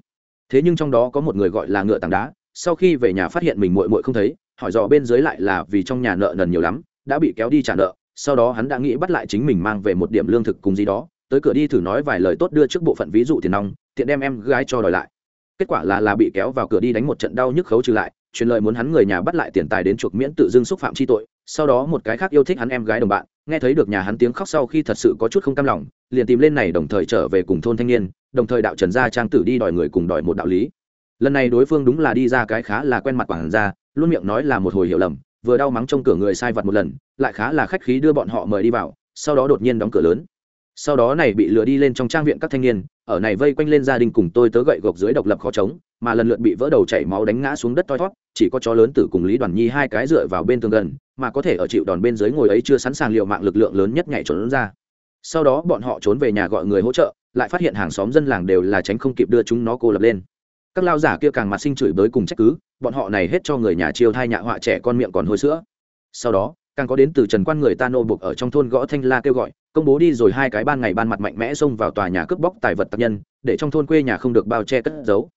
Thế nhưng trong đó có một người gọi là ngựa tảng đá, sau khi về nhà phát hiện mình muội muội không thấy, hỏi dò bên dưới lại là vì trong nhà nợ nần nhiều lắm, đã bị kéo đi trả nợ, sau đó hắn đã nghĩ bắt lại chính mình mang về một điểm lương thực cùng gì đó, tới cửa đi thử nói vài lời tốt đưa trước bộ phận ví dụ tiền nong, tiện đem em gái cho đòi lại kết quả là là bị kéo vào cửa đi đánh một trận đau nhức khấu trừ lại, truyền lời muốn hắn người nhà bắt lại tiền tài đến chuộc miễn tự dưng xúc phạm chi tội, sau đó một cái khác yêu thích hắn em gái đồng bạn, nghe thấy được nhà hắn tiếng khóc sau khi thật sự có chút không cam lòng, liền tìm lên này đồng thời trở về cùng thôn thanh niên, đồng thời đạo trần gia trang tử đi đòi người cùng đòi một đạo lý. Lần này đối phương đúng là đi ra cái khá là quen mặt quản gia, luôn miệng nói là một hồi hiểu lầm, vừa đau mắng trong cửa người sai vật một lần, lại khá là khách khí đưa bọn họ mời đi vào, sau đó đột nhiên đóng cửa lớn sau đó này bị lừa đi lên trong trang viện các thanh niên, ở này vây quanh lên gia đình cùng tôi tớ gậy gộc dưới độc lập khó chống, mà lần lượt bị vỡ đầu chảy máu đánh ngã xuống đất toi thót, chỉ có chó lớn tử cùng lý đoàn nhi hai cái dựa vào bên tường gần, mà có thể ở chịu đòn bên dưới ngồi ấy chưa sẵn sàng liệu mạng lực lượng lớn nhất nhảy trốn ra. Sau đó bọn họ trốn về nhà gọi người hỗ trợ, lại phát hiện hàng xóm dân làng đều là tránh không kịp đưa chúng nó cô lập lên. Các lao giả kia càng mặt sinh chửi bới cùng trách cứ, bọn họ này hết cho người nhà chiêu thai nhạ họa trẻ con miệng còn hôi sữa. Sau đó càng có đến từ trần quan người ta nô buộc ở trong thôn gõ thanh la kêu gọi, công bố đi rồi hai cái ban ngày ban mặt mạnh mẽ xông vào tòa nhà cướp bóc tài vật tập nhân, để trong thôn quê nhà không được bao che cất giấu.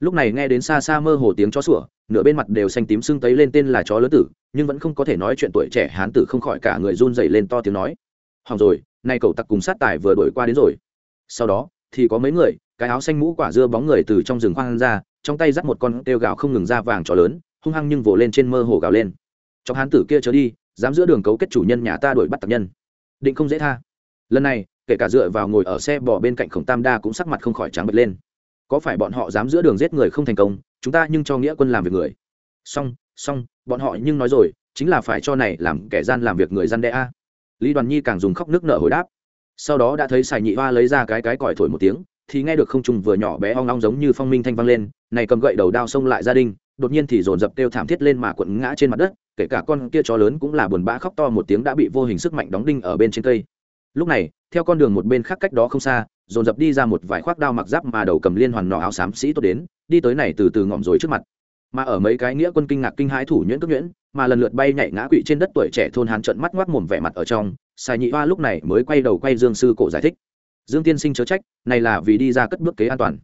Lúc này nghe đến xa xa mơ hồ tiếng chó sủa, nửa bên mặt đều xanh tím sưng tấy lên tên là chó lớn tử, nhưng vẫn không có thể nói chuyện tuổi trẻ hán tử không khỏi cả người run dày lên to tiếng nói. Hỏng rồi, nay cậu tặc cùng sát tài vừa đổi qua đến rồi. Sau đó, thì có mấy người, cái áo xanh mũ quả dưa bóng người từ trong rừng khoang ra, trong tay dắt một con kêu gạo không ngừng ra vàng chó lớn, hung hăng nhưng vỗ lên trên mơ hồ gào lên. Chó hán tử kia trở đi dám giữa đường cấu kết chủ nhân nhà ta đuổi bắt tập nhân. Định không dễ tha. Lần này kể cả dựa vào ngồi ở xe bỏ bên cạnh khổng tam đa cũng sắc mặt không khỏi trắng bật lên. Có phải bọn họ dám giữa đường giết người không thành công chúng ta nhưng cho nghĩa quân làm việc người. Song, song, bọn họ nhưng nói rồi chính là phải cho này làm kẻ gian làm việc người gian đe a. Lý đoàn nhi càng dùng khóc nước nở hồi đáp. Sau đó đã thấy sài nhị hoa lấy ra cái cái còi thổi một tiếng thì nghe được không trùng vừa nhỏ bé ong ong giống như phong minh thanh vang lên này cầm gậy đầu đao xông lại gia đình đột nhiên thì dồn dập kêu thảm thiết lên mà quận ngã trên mặt đất kể cả con kia chó lớn cũng là buồn bã khóc to một tiếng đã bị vô hình sức mạnh đóng đinh ở bên trên cây. Lúc này, theo con đường một bên khác cách đó không xa, dồn dập đi ra một vài khoác đao mặc giáp mà đầu cầm liên hoàn nọ áo xám sĩ tốt đến, đi tới này từ từ ngỏm rồi trước mặt. Mà ở mấy cái nghĩa quân kinh ngạc kinh hãi thủ nhuyễn cước nhuyễn, mà lần lượt bay nhảy ngã quỵ trên đất tuổi trẻ thôn hán trận mắt ngoác mồm vẻ mặt ở trong xài nhị hoa lúc này mới quay đầu quay dương sư cổ giải thích. Dương tiên sinh chớ trách, này là vì đi ra cất bước kế an toàn.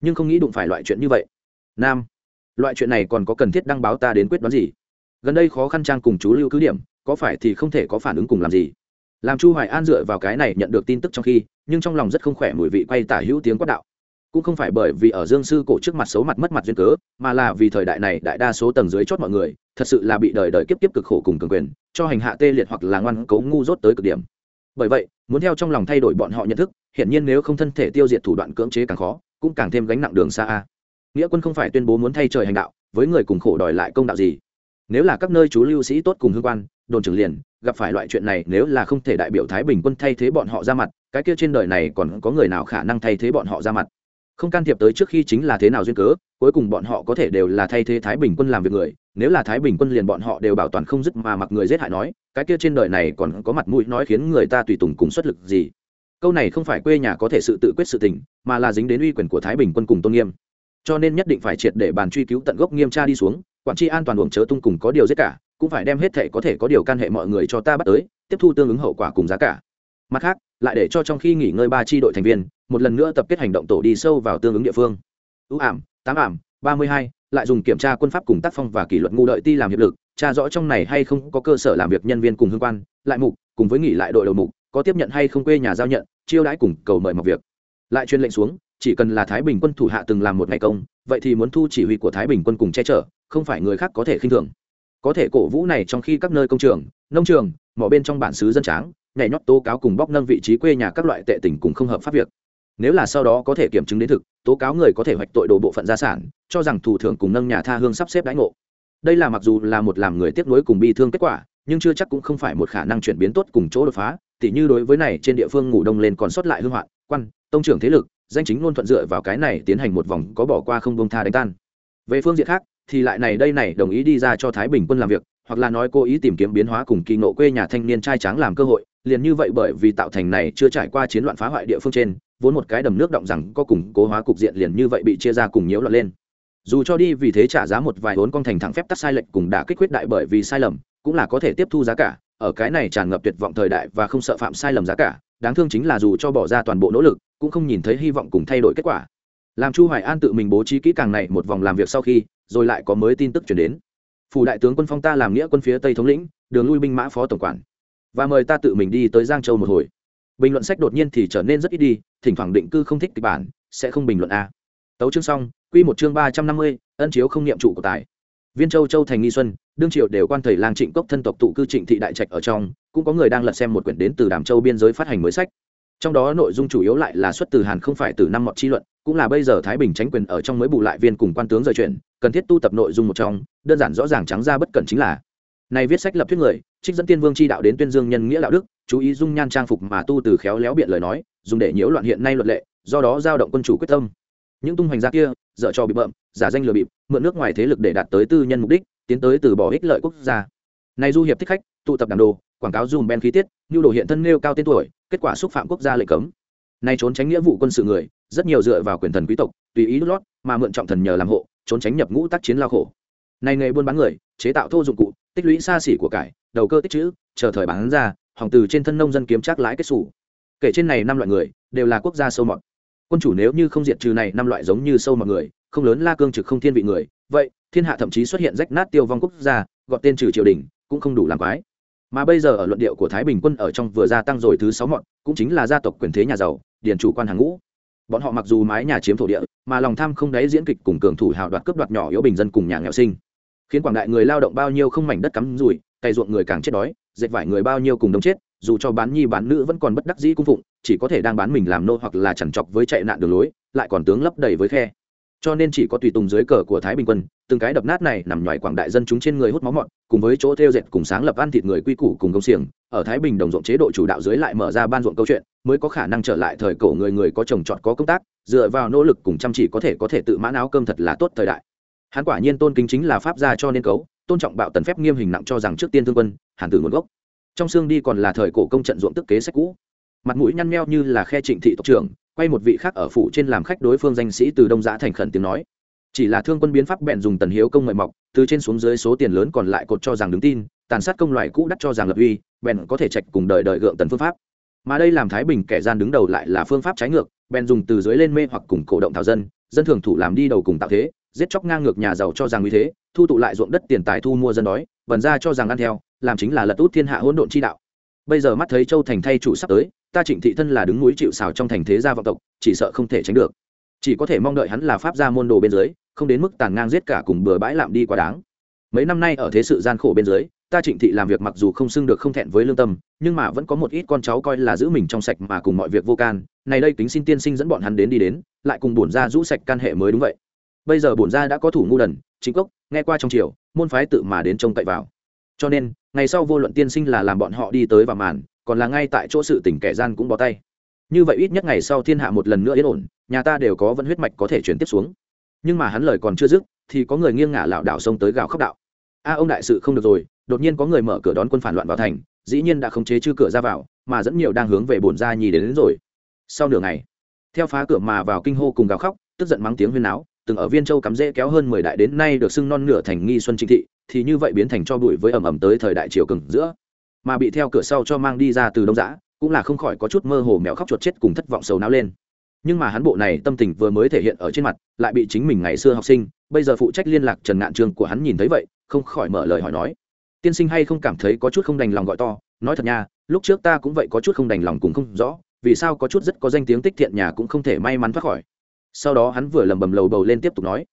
Nhưng không nghĩ đụng phải loại chuyện như vậy. Nam, loại chuyện này còn có cần thiết đăng báo ta đến quyết đoán gì? Gần đây khó khăn trang cùng chú lưu cứ điểm, có phải thì không thể có phản ứng cùng làm gì? Làm chu hoài an dựa vào cái này nhận được tin tức trong khi, nhưng trong lòng rất không khỏe mùi vị quay tả hữu tiếng quát đạo. Cũng không phải bởi vì ở dương sư cổ trước mặt xấu mặt mất mặt duyên cớ, mà là vì thời đại này đại đa số tầng dưới chót mọi người, thật sự là bị đời đời kiếp kiếp cực khổ cùng cường quyền, cho hành hạ tê liệt hoặc là ngoan cố ngu dốt tới cực điểm. Bởi vậy, muốn theo trong lòng thay đổi bọn họ nhận thức hiện nhiên nếu không thân thể tiêu diệt thủ đoạn cưỡng chế càng khó, cũng càng thêm gánh nặng đường xa a. Nghĩa quân không phải tuyên bố muốn thay trời hành đạo, với người cùng khổ đòi lại công đạo gì nếu là các nơi chú lưu sĩ tốt cùng hương quan, đồn trưởng liền, gặp phải loại chuyện này nếu là không thể đại biểu thái bình quân thay thế bọn họ ra mặt, cái kia trên đời này còn có người nào khả năng thay thế bọn họ ra mặt? Không can thiệp tới trước khi chính là thế nào duyên cớ, cuối cùng bọn họ có thể đều là thay thế thái bình quân làm việc người, nếu là thái bình quân liền bọn họ đều bảo toàn không dứt mà mặc người giết hại nói, cái kia trên đời này còn có mặt mũi nói khiến người ta tùy tùng cùng xuất lực gì? Câu này không phải quê nhà có thể sự tự quyết sự tình, mà là dính đến uy quyền của thái bình quân cùng tôn nghiêm. Cho nên nhất định phải triệt để bàn truy cứu tận gốc nghiêm tra đi xuống quản tri an toàn uổng chớ tung cùng có điều giết cả, cũng phải đem hết thể có thể có điều can hệ mọi người cho ta bắt tới, tiếp thu tương ứng hậu quả cùng giá cả. Mặt khác, lại để cho trong khi nghỉ ngơi ba tri đội thành viên, một lần nữa tập kết hành động tổ đi sâu vào tương ứng địa phương. Ưu ảm, tám ảm, ba mươi hai, lại dùng kiểm tra quân pháp cùng tác phong và kỷ luật ngu đợi ti làm hiệp lực, tra rõ trong này hay không có cơ sở làm việc nhân viên cùng hương quan, lại mục, cùng với nghỉ lại đội đầu mục, có tiếp nhận hay không quê nhà giao nhận, chiêu đãi cùng cầu mời mọc việc. Lại truyền lệnh xuống, chỉ cần là thái bình quân thủ hạ từng làm một ngày công, vậy thì muốn thu chỉ huy của thái bình quân cùng che chở không phải người khác có thể khinh thường. Có thể cổ vũ này trong khi các nơi công trường, nông trường, mỏ bên trong bản xứ dân tráng, nhảy nhót tố cáo cùng bóc nâng vị trí quê nhà các loại tệ tình cùng không hợp pháp việc. Nếu là sau đó có thể kiểm chứng đến thực, tố cáo người có thể hoạch tội đồ bộ phận gia sản, cho rằng thủ thường cùng nâng nhà tha hương sắp xếp đãi ngộ. Đây là mặc dù là một làm người tiếc nuối cùng bi thương kết quả, nhưng chưa chắc cũng không phải một khả năng chuyển biến tốt cùng chỗ đột phá, tỉ như đối với này trên địa phương ngủ đông lên còn sót lại hương hoạn, quan, tông trưởng thế lực, danh chính luôn thuận dựa vào cái này tiến hành một vòng có bỏ qua không bông tha đánh tan. Về phương diện khác thì lại này đây này, đồng ý đi ra cho thái bình quân làm việc, hoặc là nói cố ý tìm kiếm biến hóa cùng kỳ nộ quê nhà thanh niên trai tráng làm cơ hội, liền như vậy bởi vì tạo thành này chưa trải qua chiến loạn phá hoại địa phương trên, vốn một cái đầm nước động rằng có củng cố hóa cục diện liền như vậy bị chia ra cùng nhiễu loạn lên. Dù cho đi vì thế trả giá một vài vốn con thành thẳng phép tắt sai lệch cùng đã kích quyết đại bởi vì sai lầm, cũng là có thể tiếp thu giá cả, ở cái này tràn ngập tuyệt vọng thời đại và không sợ phạm sai lầm giá cả, đáng thương chính là dù cho bỏ ra toàn bộ nỗ lực, cũng không nhìn thấy hy vọng cùng thay đổi kết quả. Làm chu hoài an tự mình bố trí kỹ càng này một vòng làm việc sau khi rồi lại có mới tin tức chuyển đến. Phủ đại tướng quân phong ta làm nghĩa quân phía tây thống lĩnh, đường lui binh mã phó tổng quản. Và mời ta tự mình đi tới giang châu một hồi. Bình luận sách đột nhiên thì trở nên rất ít đi, thỉnh thoảng định cư không thích kịch bản, sẽ không bình luận a. Tấu chương xong, quy một chương ba trăm năm mươi, ân chiếu không niệm trụ của tài. Viên châu châu thành nghi xuân, đương triều đều quan thầy lang trịnh cốc thân tộc tụ cư trịnh thị đại trạch ở trong, cũng có người đang lật xem một quyển đến từ đàm châu biên giới phát hành mới sách trong đó nội dung chủ yếu lại là xuất từ hàn không phải từ năm mọt chi luận, cũng là bây giờ thái bình tránh quyền ở trong mới bù lại viên cùng quan tướng rời chuyển, cần thiết tu tập nội dung một trong, đơn giản rõ ràng trắng ra bất cẩn chính là. Này viết sách lập thuyết người, trích dẫn tiên vương chi đạo đến tuyên dương nhân nghĩa đạo đức, chú ý dung nhan trang phục mà tu từ khéo léo biện lời nói, dùng để nhiễu loạn hiện nay luật lệ, do đó giao động quân chủ quyết tâm. Những tung hoành gia kia, dở cho bị bợm, giả danh lừa bịp, mượn nước ngoài thế lực để đạt tới tư nhân mục đích, tiến tới từ bỏ ích lợi quốc gia. Này du hiệp thích khách, tụ tập đảng đồ, quảng cáo dùm ben khí tiết, nhu đồ hiện thân nêu cao tên tuổi kết quả xúc phạm quốc gia lệnh cấm. Nay trốn tránh nghĩa vụ quân sự người, rất nhiều dựa vào quyền thần quý tộc, tùy ý đút lót, mà mượn trọng thần nhờ làm hộ, trốn tránh nhập ngũ tác chiến lao khổ. Này nghề buôn bán người, chế tạo thô dụng cụ, tích lũy xa xỉ của cải, đầu cơ tích chữ, chờ thời bán ra, hỏng từ trên thân nông dân kiếm chắc lãi kết xù. Kể trên này năm loại người, đều là quốc gia sâu mọt. Quân chủ nếu như không diệt trừ này năm loại giống như sâu mọt người, không lớn la cương trực không thiên vị người, vậy, thiên hạ thậm chí xuất hiện rách nát tiêu vong quốc gia gọt tên trừ triều đình, cũng không đủ làm quái mà bây giờ ở luận điệu của thái bình quân ở trong vừa gia tăng rồi thứ sáu mọn, cũng chính là gia tộc quyền thế nhà giàu, điền chủ quan hàng ngũ. Bọn họ mặc dù mái nhà chiếm thổ địa, mà lòng tham không đáy diễn kịch cùng cường thủ hào đoạt cướp đoạt nhỏ yếu bình dân cùng nhà nghèo sinh. Khiến quảng đại người lao động bao nhiêu không mảnh đất cắm rủi, cày ruộng người càng chết đói, dệt vải người bao nhiêu cùng đông chết, dù cho bán nhi bán nữ vẫn còn bất đắc dĩ cung phụng, chỉ có thể đang bán mình làm nô hoặc là chằn chọc với chạy nạn đường lối, lại còn tướng lấp đầy với khe cho nên chỉ có tùy tùng dưới cờ của thái bình quân, từng cái đập nát này nằm ngoài quảng đại dân chúng trên người hút máu mọn cùng với chỗ theo dệt cùng sáng lập ăn thịt người quy củ cùng công xiềng, ở thái bình đồng ruộng chế độ chủ đạo dưới lại mở ra ban ruộng câu chuyện, mới có khả năng trở lại thời cổ người người có trồng trọt có công tác, dựa vào nỗ lực cùng chăm chỉ có thể có thể tự mãn áo cơm thật là tốt thời đại. Hắn quả nhiên tôn kính chính là pháp gia cho nên cấu, tôn trọng bạo tần phép nghiêm hình nặng cho rằng trước tiên thương quân, hàn tử nguồn gốc. Trong xương đi còn là thời cổ công trận ruộng tức kế sách cũ. Mặt mũi nhăn meo như là khe trịnh thị tộc trưởng quay một vị khác ở phủ trên làm khách đối phương danh sĩ từ đông giã thành khẩn tiếng nói. Chỉ là thương quân biến pháp bèn dùng tần hiếu công mời mọc, từ trên xuống dưới số tiền lớn còn lại cột cho rằng đứng tin, tàn sát công loại cũ đắt cho rằng lập uy, bèn có thể trạch cùng đời đời gượng tần phương pháp. Mà đây làm thái bình kẻ gian đứng đầu lại là phương pháp trái ngược, bèn dùng từ dưới lên mê hoặc cùng cổ động thảo dân dân thường thủ làm đi đầu cùng tạo thế, giết chóc ngang ngược nhà giàu cho rằng như thế, thu tụ lại ruộng đất tiền tài thu mua dân đói, vần ra cho rằng ăn theo, làm chính là lật út thiên hạ hỗn độn chi đạo. Bây giờ mắt thấy châu thành thay chủ sắp tới ta trịnh thị thân là đứng núi chịu xào trong thành thế gia vọng tộc, chỉ sợ không thể tránh được. Chỉ có thể mong đợi hắn là pháp gia môn đồ bên dưới, không đến mức tàn ngang giết cả cùng bừa bãi lạm đi quá đáng. Mấy năm nay ở thế sự gian khổ bên dưới, ta trịnh thị làm việc mặc dù không xưng được không thẹn với lương tâm, nhưng mà vẫn có một ít con cháu coi là giữ mình trong sạch mà cùng mọi việc vô can. Này đây tính xin tiên sinh dẫn bọn hắn đến đi đến, lại cùng bổn ra rũ sạch can hệ mới đúng vậy. Bây giờ bổn ra đã có thủ ngu đần, chính cốc, nghe qua trong triều, môn phái tự mà đến trông cậy vào. Cho nên, ngày sau vô luận tiên sinh là làm bọn họ đi tới và màn còn là ngay tại chỗ sự tỉnh kẻ gian cũng bó tay. Như vậy ít nhất ngày sau thiên hạ một lần nữa yên ổn nhà ta đều có vẫn huyết mạch có thể chuyển tiếp xuống. Nhưng mà hắn lời còn chưa dứt thì có người nghiêng ngả lảo đảo xông tới gào khóc đạo. A ông đại sự không được rồi đột nhiên có người mở cửa đón quân phản loạn vào thành dĩ nhiên đã khống chế chư cửa ra vào mà dẫn nhiều đang hướng về bổn gia nhì đến, đến rồi. Sau nửa ngày theo phá cửa mà vào kinh hô cùng gào khóc tức giận mắng tiếng huyên náo từng ở viên châu cắm rễ kéo hơn mười đại đến nay được xưng non nửa thành nghi xuân trịnh thị thì như vậy biến thành cho bụi với ẩm ẩm tới thời đại triều cường giữa mà bị theo cửa sau cho mang đi ra từ đông giã, cũng là không khỏi có chút mơ hồ mèo khóc chuột chết cùng thất vọng sầu náo lên. Nhưng mà hắn bộ này tâm tình vừa mới thể hiện ở trên mặt, lại bị chính mình ngày xưa học sinh, bây giờ phụ trách liên lạc trần ngạn trường của hắn nhìn thấy vậy, không khỏi mở lời hỏi nói. Tiên sinh hay không cảm thấy có chút không đành lòng gọi to, nói thật nha, lúc trước ta cũng vậy có chút không đành lòng cũng không rõ, vì sao có chút rất có danh tiếng tích thiện nhà cũng không thể may mắn thoát khỏi. Sau đó hắn vừa lầm bầm lầu bầu lên tiếp tục nói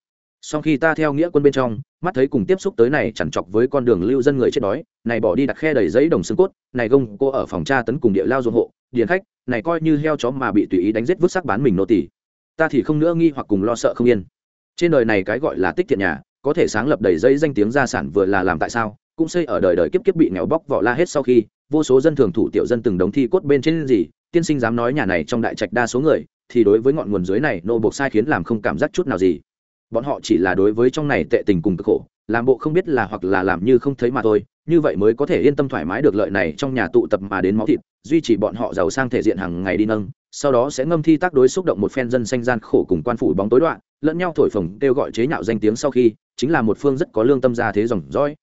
sau khi ta theo nghĩa quân bên trong, mắt thấy cùng tiếp xúc tới này chẳng chọc với con đường lưu dân người chết đói, này bỏ đi đặt khe đầy giấy đồng xương cốt, này gông cô ở phòng tra tấn cùng địa lao ruộng hộ, điền khách, này coi như heo chó mà bị tùy ý đánh giết vứt xác bán mình nô tỳ. Ta thì không nữa nghi hoặc cùng lo sợ không yên. Trên đời này cái gọi là tích thiện nhà, có thể sáng lập đầy giấy danh tiếng gia sản vừa là làm tại sao, cũng xây ở đời đời kiếp kiếp bị nghèo bóc vỏ la hết sau khi, vô số dân thường thủ tiểu dân từng đống thi cốt bên trên gì, tiên sinh dám nói nhà này trong đại trạch đa số người, thì đối với ngọn nguồn dưới này nô buộc sai khiến làm không cảm giác chút nào gì bọn họ chỉ là đối với trong này tệ tình cùng cực khổ, làm bộ không biết là hoặc là làm như không thấy mà thôi, như vậy mới có thể yên tâm thoải mái được lợi này trong nhà tụ tập mà đến máu thịt, duy trì bọn họ giàu sang thể diện hàng ngày đi nâng, sau đó sẽ ngâm thi tác đối xúc động một phen dân xanh gian khổ cùng quan phủ bóng tối đoạn, lẫn nhau thổi phồng, kêu gọi chế nhạo danh tiếng sau khi, chính là một phương rất có lương tâm ra thế dòng dõi.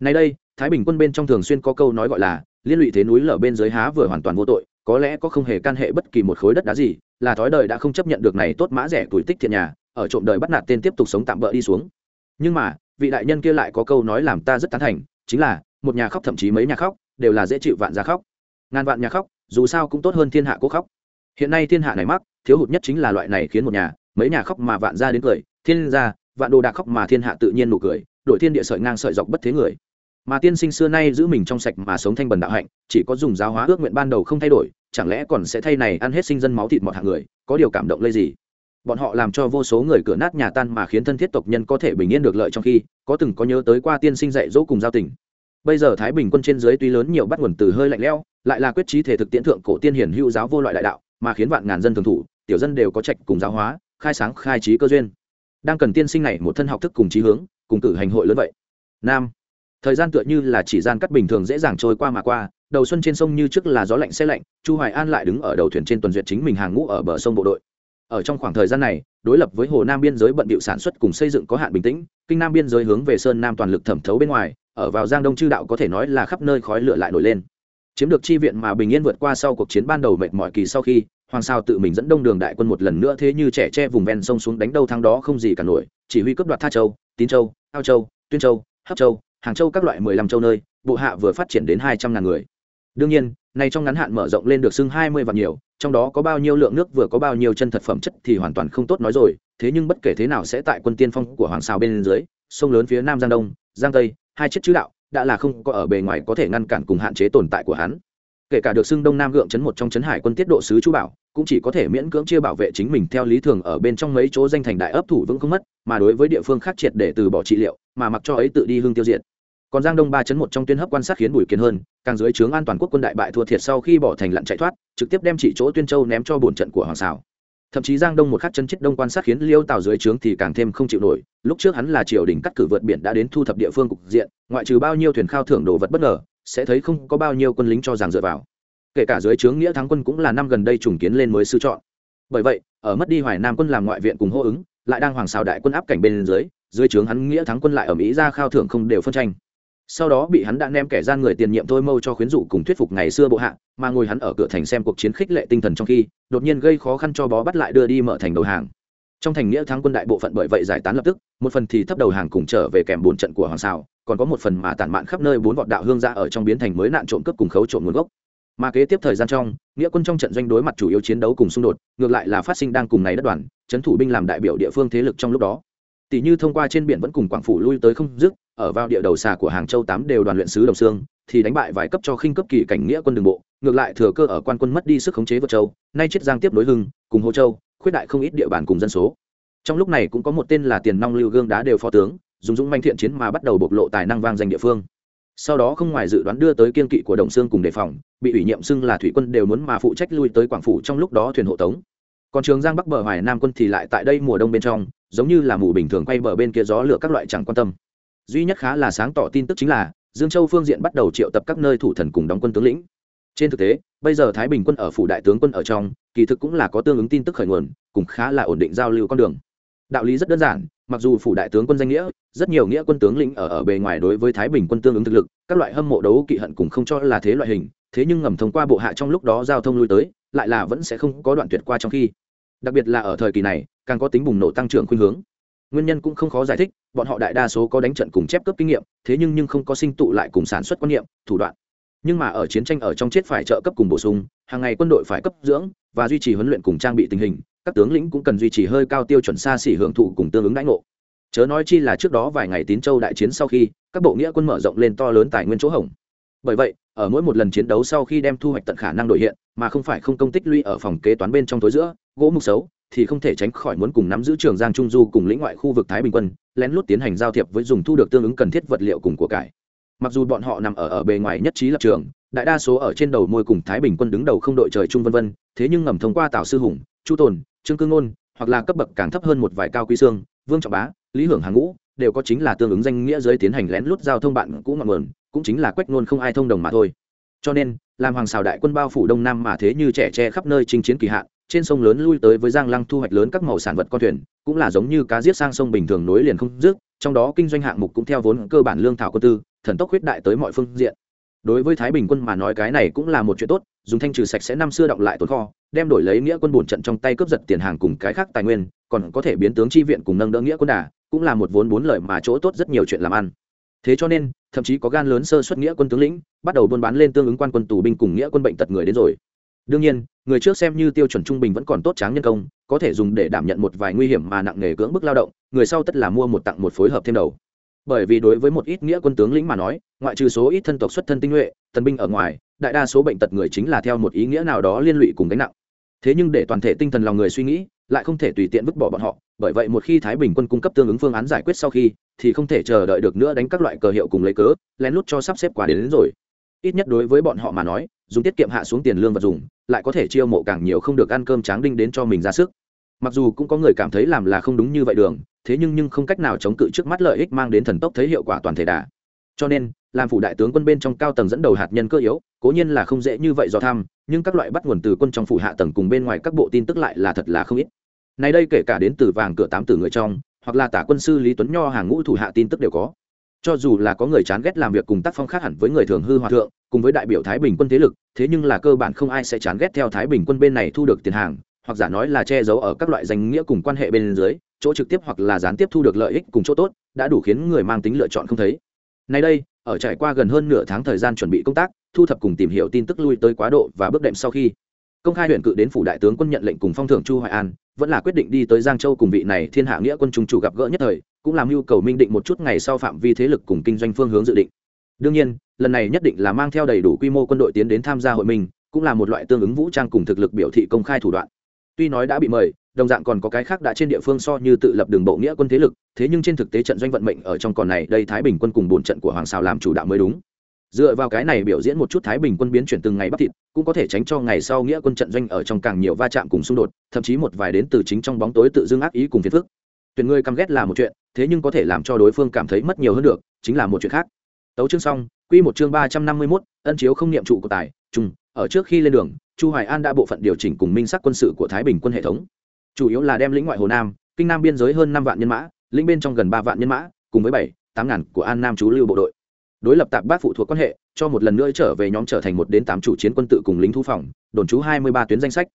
Nay đây, thái bình quân bên trong thường xuyên có câu nói gọi là, liên lụy thế núi lở bên dưới há vừa hoàn toàn vô tội, có lẽ có không hề can hệ bất kỳ một khối đất đá gì, là thói đời đã không chấp nhận được này tốt mã rẻ tuổi tích thiện nhà ở trộm đời bắt nạt tên tiếp tục sống tạm bỡ đi xuống. Nhưng mà, vị đại nhân kia lại có câu nói làm ta rất tán thành, chính là, một nhà khóc thậm chí mấy nhà khóc, đều là dễ chịu vạn gia khóc. Ngàn vạn nhà khóc, dù sao cũng tốt hơn thiên hạ cố khóc. Hiện nay thiên hạ này mắc, thiếu hụt nhất chính là loại này khiến một nhà, mấy nhà khóc mà vạn gia đến cười, thiên gia, vạn đồ đạc khóc mà thiên hạ tự nhiên nụ cười, đổi thiên địa sợi ngang sợi dọc bất thế người. Mà tiên sinh xưa nay giữ mình trong sạch mà sống thanh bần đạo hạnh, chỉ có dùng giáo hóa ước nguyện ban đầu không thay đổi, chẳng lẽ còn sẽ thay này ăn hết sinh dân máu thịt mọi hạng người, có điều cảm động lây gì? Bọn họ làm cho vô số người cửa nát nhà tan mà khiến thân thiết tộc nhân có thể bình yên được lợi trong khi, có từng có nhớ tới qua tiên sinh dạy dỗ cùng giao tình. Bây giờ thái bình quân trên dưới tuy lớn nhiều bắt nguồn từ hơi lạnh lẽo, lại là quyết trí thể thực tiễn thượng cổ tiên hiển hữu giáo vô loại đại đạo, mà khiến vạn ngàn dân thường thủ, tiểu dân đều có trạch cùng giáo hóa, khai sáng, khai trí cơ duyên. Đang cần tiên sinh này một thân học thức cùng trí hướng, cùng cử hành hội lớn vậy. Nam. Thời gian tựa như là chỉ gian cắt bình thường dễ dàng trôi qua mà qua, đầu xuân trên sông như trước là gió lạnh xe lạnh, chu hoài an lại đứng ở đầu thuyền trên tuần duyệt chính mình hàng ngũ ở bờ sông bộ đội ở trong khoảng thời gian này, đối lập với hồ nam biên giới bận bịu sản xuất cùng xây dựng có hạn bình tĩnh, kinh nam biên giới hướng về sơn nam toàn lực thẩm thấu bên ngoài, ở vào giang đông chư đạo có thể nói là khắp nơi khói lửa lại nổi lên. Chiếm được chi viện mà bình yên vượt qua sau cuộc chiến ban đầu mệt mỏi kỳ sau khi, hoàng sao tự mình dẫn đông đường đại quân một lần nữa thế như trẻ tre vùng ven sông xuống đánh đâu thắng đó không gì cả nổi, chỉ huy cấp đoạt tha châu, tín châu, ao châu, tuyên châu, hấp châu, hàng châu các loại mười lăm châu nơi, bộ hạ vừa phát triển đến hai trăm ngàn người. Đương nhiên này trong ngắn hạn mở rộng lên được xưng hai mươi vạn nhiều, trong đó có bao nhiêu lượng nước vừa có bao nhiêu chân thật phẩm chất thì hoàn toàn không tốt nói rồi, thế nhưng bất kể thế nào sẽ tại quân tiên phong của hoàng sao bên dưới, sông lớn phía nam giang đông, giang tây, hai chiếc chữ đạo, đã là không có ở bề ngoài có thể ngăn cản cùng hạn chế tồn tại của hắn. Kể cả được xưng đông nam gượng chấn một trong chấn hải quân tiết độ sứ chú bảo, cũng chỉ có thể miễn cưỡng chia bảo vệ chính mình theo lý thường ở bên trong mấy chỗ danh thành đại ấp thủ vững không mất, mà đối với địa phương khác triệt để từ bỏ trị liệu, mà mặc cho ấy tự đi hương tiêu diệt còn giang đông ba chấn một trong tuyên hấp quan sát khiến bùi kiến hơn, càng dưới trướng an toàn quốc quân đại bại thua thiệt sau khi bỏ thành lặn chạy thoát, trực tiếp đem chỉ chỗ tuyên châu ném cho bổn trận của hoàng xảo thậm chí giang đông một khắc chân chết đông quan sát khiến liêu tào dưới trướng thì càng thêm không chịu nổi, lúc trước hắn là triều đình cắt cử vượt biển đã đến thu thập địa phương cục diện, ngoại trừ bao nhiêu thuyền khao thưởng đồ vật bất ngờ, sẽ thấy không có bao nhiêu quân lính cho rằng dựa vào. Kể cả dưới trướng nghĩa thắng quân cũng là năm gần đây trùng kiến lên mới sư chọn. Bởi vậy, ở mất đi hoài nam quân làm ngoại viện cùng hô ứng, lại đang hoàng xào đại quân áp cảnh bên dưới dưới trướng hắn nghĩa thắng quân lại ở mỹ ra khao thưởng không đều phân tranh sau đó bị hắn đã ném kẻ gian người tiền nhiệm thôi mâu cho khuyến dụ cùng thuyết phục ngày xưa bộ hạ, mà ngồi hắn ở cửa thành xem cuộc chiến khích lệ tinh thần trong khi, đột nhiên gây khó khăn cho bó bắt lại đưa đi mở thành đầu hàng. Trong thành nghĩa thắng quân đại bộ phận bởi vậy giải tán lập tức, một phần thì thấp đầu hàng cùng trở về kèm bốn trận của hoàng xào, còn có một phần mà tản mạn khắp nơi bốn vọt đạo hương ra ở trong biến thành mới nạn trộm cướp cùng khấu trộm nguồn gốc. Mà kế tiếp thời gian trong, nghĩa quân trong trận doanh đối mặt chủ yếu chiến đấu cùng xung đột, ngược lại là phát sinh đang cùng này đất đoàn trấn thủ binh làm đại biểu địa phương thế lực trong lúc đó. Tỷ như thông qua trên biển vẫn cùng quảng phủ lui tới không dứt ở vào địa đầu xà của hàng châu tám đều đoàn luyện sứ đồng xương, thì đánh bại vài cấp cho khinh cấp kỳ cảnh nghĩa quân đường bộ, ngược lại thừa cơ ở quan quân mất đi sức khống chế vượt châu, nay chiết giang tiếp nối hưng, cùng hồ châu, khuyết đại không ít địa bàn cùng dân số. Trong lúc này cũng có một tên là tiền nong lưu gương đá đều phó tướng, dùng dũng manh thiện chiến mà bắt đầu bộc lộ tài năng vang danh địa phương. Sau đó không ngoài dự đoán đưa tới kiên kỵ của đồng xương cùng đề phòng, bị ủy nhiệm xưng là thủy quân đều muốn mà phụ trách lui tới quảng phủ trong lúc đó thuyền hộ tống. Còn trường giang bắc bờ hoài nam quân thì lại tại đây mùa đông bên trong, giống như là mù bình thường quay bờ bên kia gió lửa các loại chẳng quan tâm duy nhất khá là sáng tỏ tin tức chính là, dương châu phương diện bắt đầu triệu tập các nơi thủ thần cùng đóng quân tướng lĩnh. Trên thực tế, bây giờ thái bình quân ở phủ đại tướng quân ở trong, kỳ thực cũng là có tương ứng tin tức khởi nguồn cũng khá là ổn định giao lưu con đường. Đạo lý rất đơn giản, mặc dù phủ đại tướng quân danh nghĩa, rất nhiều nghĩa quân tướng lĩnh ở ở bề ngoài đối với thái bình quân tương ứng thực lực, các loại hâm mộ đấu kỵ hận cùng không cho là thế loại hình, thế nhưng ngầm thông qua bộ hạ trong lúc đó giao thông lui tới, lại là vẫn sẽ không có đoạn tuyệt qua trong khi. Đặc biệt là ở thời kỳ này, càng có tính bùng nổ tăng trưởng khuynh hướng nguyên nhân cũng không khó giải thích, bọn họ đại đa số có đánh trận cùng chép cấp kinh nghiệm, thế nhưng nhưng không có sinh tụ lại cùng sản xuất quan niệm, thủ đoạn. Nhưng mà ở chiến tranh ở trong chết phải trợ cấp cùng bổ sung, hàng ngày quân đội phải cấp dưỡng và duy trì huấn luyện cùng trang bị tình hình, các tướng lĩnh cũng cần duy trì hơi cao tiêu chuẩn xa xỉ hưởng thụ cùng tương ứng đãi ngộ. Chớ nói chi là trước đó vài ngày tín châu đại chiến sau khi, các bộ nghĩa quân mở rộng lên to lớn tài nguyên chỗ hỏng bởi vậy, ở mỗi một lần chiến đấu sau khi đem thu hoạch tận khả năng đổi hiện, mà không phải không công tích lũy ở phòng kế toán bên trong tối giữa, gỗ mục xấu thì không thể tránh khỏi muốn cùng nắm giữ trường giang trung du cùng lĩnh ngoại khu vực thái bình quân, lén lút tiến hành giao thiệp với dùng thu được tương ứng cần thiết vật liệu cùng của cải. Mặc dù bọn họ nằm ở ở bề ngoài nhất trí lập trường, đại đa số ở trên đầu môi cùng thái bình quân đứng đầu không đội trời chung vân vân, thế nhưng ngầm thông qua tào sư hùng, chu tồn, trương cương ngôn, hoặc là cấp bậc càng thấp hơn một vài cao quý xương, vương trọng bá, lý hưởng hàng ngũ, đều có chính là tương ứng danh nghĩa giới tiến hành lén lút giao thông bạn cũ ngọn nguồn, cũng chính là quách ngôn không ai thông đồng mà thôi. Cho nên, làm hoàng xào đại quân bao phủ đông nam mà thế như trẻ tre khắp nơi chinh chiến kỳ hạn trên sông lớn lui tới với giang lăng thu hoạch lớn các màu sản vật con thuyền, cũng là giống như cá giết sang sông bình thường nối liền không dứt, trong đó kinh doanh hạng mục cũng theo vốn cơ bản lương thảo quân tư, thần tốc huyết đại tới mọi phương diện. Đối với thái bình quân mà nói cái này cũng là một chuyện tốt, dùng thanh trừ sạch sẽ năm xưa động lại tồn kho, đem đổi lấy nghĩa quân bổn trận trong tay cướp giật tiền hàng cùng cái khác tài nguyên, còn có thể biến tướng chi viện cùng nâng đỡ nghĩa quân đà, cũng là một vốn bốn lợi mà chỗ tốt rất nhiều chuyện làm ăn. Thế cho nên, thậm chí có gan lớn sơ xuất nghĩa quân tướng lĩnh, bắt đầu buôn bán lên tương ứng quan quân tù binh cùng nghĩa quân bệnh tật người đến rồi đương nhiên người trước xem như tiêu chuẩn trung bình vẫn còn tốt tráng nhân công có thể dùng để đảm nhận một vài nguy hiểm mà nặng nghề cưỡng bức lao động người sau tất là mua một tặng một phối hợp thêm đầu. Bởi vì đối với một ít nghĩa quân tướng lĩnh mà nói ngoại trừ số ít thân tộc xuất thân tinh nhuệ tân binh ở ngoài đại đa số bệnh tật người chính là theo một ý nghĩa nào đó liên lụy cùng gánh nặng. Thế nhưng để toàn thể tinh thần lòng người suy nghĩ lại không thể tùy tiện vứt bỏ bọn họ bởi vậy một khi thái bình quân cung cấp tương ứng phương án giải quyết sau khi thì không thể chờ đợi được nữa đánh các loại cờ hiệu cùng lấy cớ lén lút cho sắp xếp quả đến, đến rồi ít nhất đối với bọn họ mà nói, dùng tiết kiệm hạ xuống tiền lương vật dùng, lại có thể chiêu mộ càng nhiều không được ăn cơm tráng đinh đến cho mình ra sức. Mặc dù cũng có người cảm thấy làm là không đúng như vậy đường, thế nhưng nhưng không cách nào chống cự trước mắt lợi ích mang đến thần tốc thấy hiệu quả toàn thể đà. Cho nên, làm phủ đại tướng quân bên trong cao tầng dẫn đầu hạt nhân cơ yếu, cố nhiên là không dễ như vậy do tham, nhưng các loại bắt nguồn từ quân trong phủ hạ tầng cùng bên ngoài các bộ tin tức lại là thật là không ít. Nay đây kể cả đến từ vàng cửa tám tử người trong, hoặc là tả quân sư lý tuấn nho hàng ngũ thủ hạ tin tức đều có cho dù là có người chán ghét làm việc cùng tác phong khác hẳn với người thường hư hòa thượng, cùng với đại biểu thái bình quân thế lực, thế nhưng là cơ bản không ai sẽ chán ghét theo thái bình quân bên này thu được tiền hàng, hoặc giả nói là che giấu ở các loại danh nghĩa cùng quan hệ bên dưới, chỗ trực tiếp hoặc là gián tiếp thu được lợi ích cùng chỗ tốt, đã đủ khiến người mang tính lựa chọn không thấy. Nay đây, ở trải qua gần hơn nửa tháng thời gian chuẩn bị công tác, thu thập cùng tìm hiểu tin tức lui tới quá độ và bước đệm sau khi, công khai huyện cự đến phủ đại tướng quân nhận lệnh cùng phong thưởng chu hoài an vẫn là quyết định đi tới giang châu cùng vị này thiên hạ nghĩa quân trung chủ gặp gỡ nhất thời, cũng làm nhu cầu minh định một chút ngày sau phạm vi thế lực cùng kinh doanh phương hướng dự định. Đương nhiên, lần này nhất định là mang theo đầy đủ quy mô quân đội tiến đến tham gia hội mình, cũng là một loại tương ứng vũ trang cùng thực lực biểu thị công khai thủ đoạn. Tuy nói đã bị mời, đồng dạng còn có cái khác đã trên địa phương so như tự lập đường bộ nghĩa quân thế lực, thế nhưng trên thực tế trận doanh vận mệnh ở trong còn này đây thái bình quân cùng bốn trận của hoàng xào làm chủ đạo mới đúng dựa vào cái này biểu diễn một chút thái bình quân biến chuyển từng ngày bắt thịt cũng có thể tránh cho ngày sau nghĩa quân trận doanh ở trong càng nhiều va chạm cùng xung đột thậm chí một vài đến từ chính trong bóng tối tự dưng ác ý cùng phiền phức. Tuyển người căm ghét là một chuyện thế nhưng có thể làm cho đối phương cảm thấy mất nhiều hơn được chính là một chuyện khác. Tấu chương xong quy một chương ba trăm năm mươi 351, ân chiếu không niệm trụ của tài Trung, ở trước khi lên đường chu hoài an đã bộ phận điều chỉnh cùng minh sắc quân sự của thái bình quân hệ thống. Chủ yếu là đem lĩnh ngoại hồ nam kinh nam biên giới hơn năm vạn nhân mã lĩnh bên trong gần ba vạn nhân mã cùng với bảy tám ngàn của an nam chú lưu bộ đội đối lập tạp bát phụ thuộc quan hệ, cho một lần nữa trở về nhóm trở thành một đến tám chủ chiến quân tự cùng lính thu phòng, đồn trú hai mươi ba tuyến danh sách.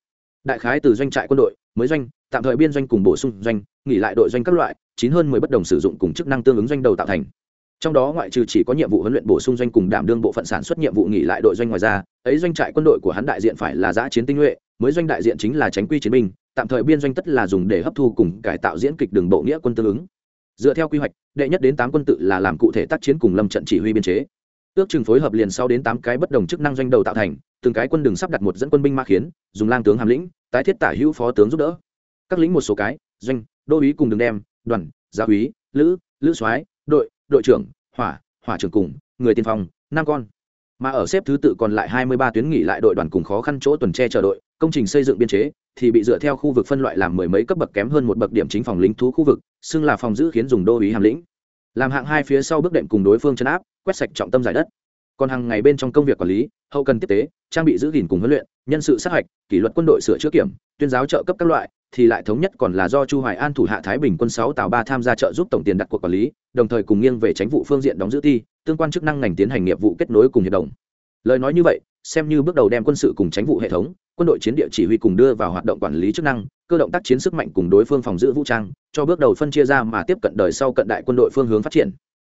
Đại khái từ doanh trại quân đội, mới doanh, tạm thời biên doanh cùng bổ sung doanh, nghỉ lại đội doanh các loại, chín hơn mười bất đồng sử dụng cùng chức năng tương ứng doanh đầu tạo thành. Trong đó ngoại trừ chỉ có nhiệm vụ huấn luyện bổ sung doanh cùng đảm đương bộ phận sản xuất nhiệm vụ nghỉ lại đội doanh ngoài ra, ấy doanh trại quân đội của hắn đại diện phải là giã chiến tinh nhuệ, mới doanh đại diện chính là tránh quy chiến binh, tạm thời biên doanh tất là dùng để hấp thu cùng cải tạo diễn kịch đường bộ nghĩa quân tương ứng dựa theo quy hoạch, đệ nhất đến tám quân tự là làm cụ thể tác chiến cùng lâm trận chỉ huy biên chế. Ước chừng phối hợp liền sau đến tám cái bất đồng chức năng doanh đầu tạo thành, từng cái quân đường sắp đặt một dẫn quân binh ma khiến, dùng lang tướng hàm lĩnh, tái thiết tả hữu phó tướng giúp đỡ. Các lĩnh một số cái, doanh, đô úy cùng đường đem, đoàn gia úy, lữ lữ soái, đội đội trưởng, hỏa hỏa trưởng cùng, người tiên phong, năm con mà ở xếp thứ tự còn lại hai mươi ba tuyến nghỉ lại đội đoàn cùng khó khăn chỗ tuần tre chờ đội, công trình xây dựng biên chế thì bị dựa theo khu vực phân loại làm mười mấy cấp bậc kém hơn một bậc điểm chính phòng lính thú khu vực, xưng là phòng giữ khiến dùng đô ý hàm lĩnh. Làm hạng hai phía sau bước đệm cùng đối phương chấn áp, quét sạch trọng tâm giải đất. Còn hàng ngày bên trong công việc quản lý, hậu cần tiếp tế, trang bị giữ gìn cùng huấn luyện, nhân sự sát hạch, kỷ luật quân đội sửa chữa kiểm, tuyên giáo trợ cấp các loại, thì lại thống nhất còn là do chu hoài an thủ hạ thái bình quân sáu tàu ba tham gia trợ giúp tổng tiền đặt cuộc quản lý, đồng thời cùng nghiêng về tránh vụ phương diện đóng giữ ti tương quan chức năng ngành tiến hành nghiệp vụ kết nối cùng hiệp đồng. Lời nói như vậy, xem như bước đầu đem quân sự cùng tránh vụ hệ thống, quân đội chiến địa chỉ huy cùng đưa vào hoạt động quản lý chức năng, cơ động tác chiến sức mạnh cùng đối phương phòng giữ vũ trang, cho bước đầu phân chia ra mà tiếp cận đời sau cận đại quân đội phương hướng phát triển.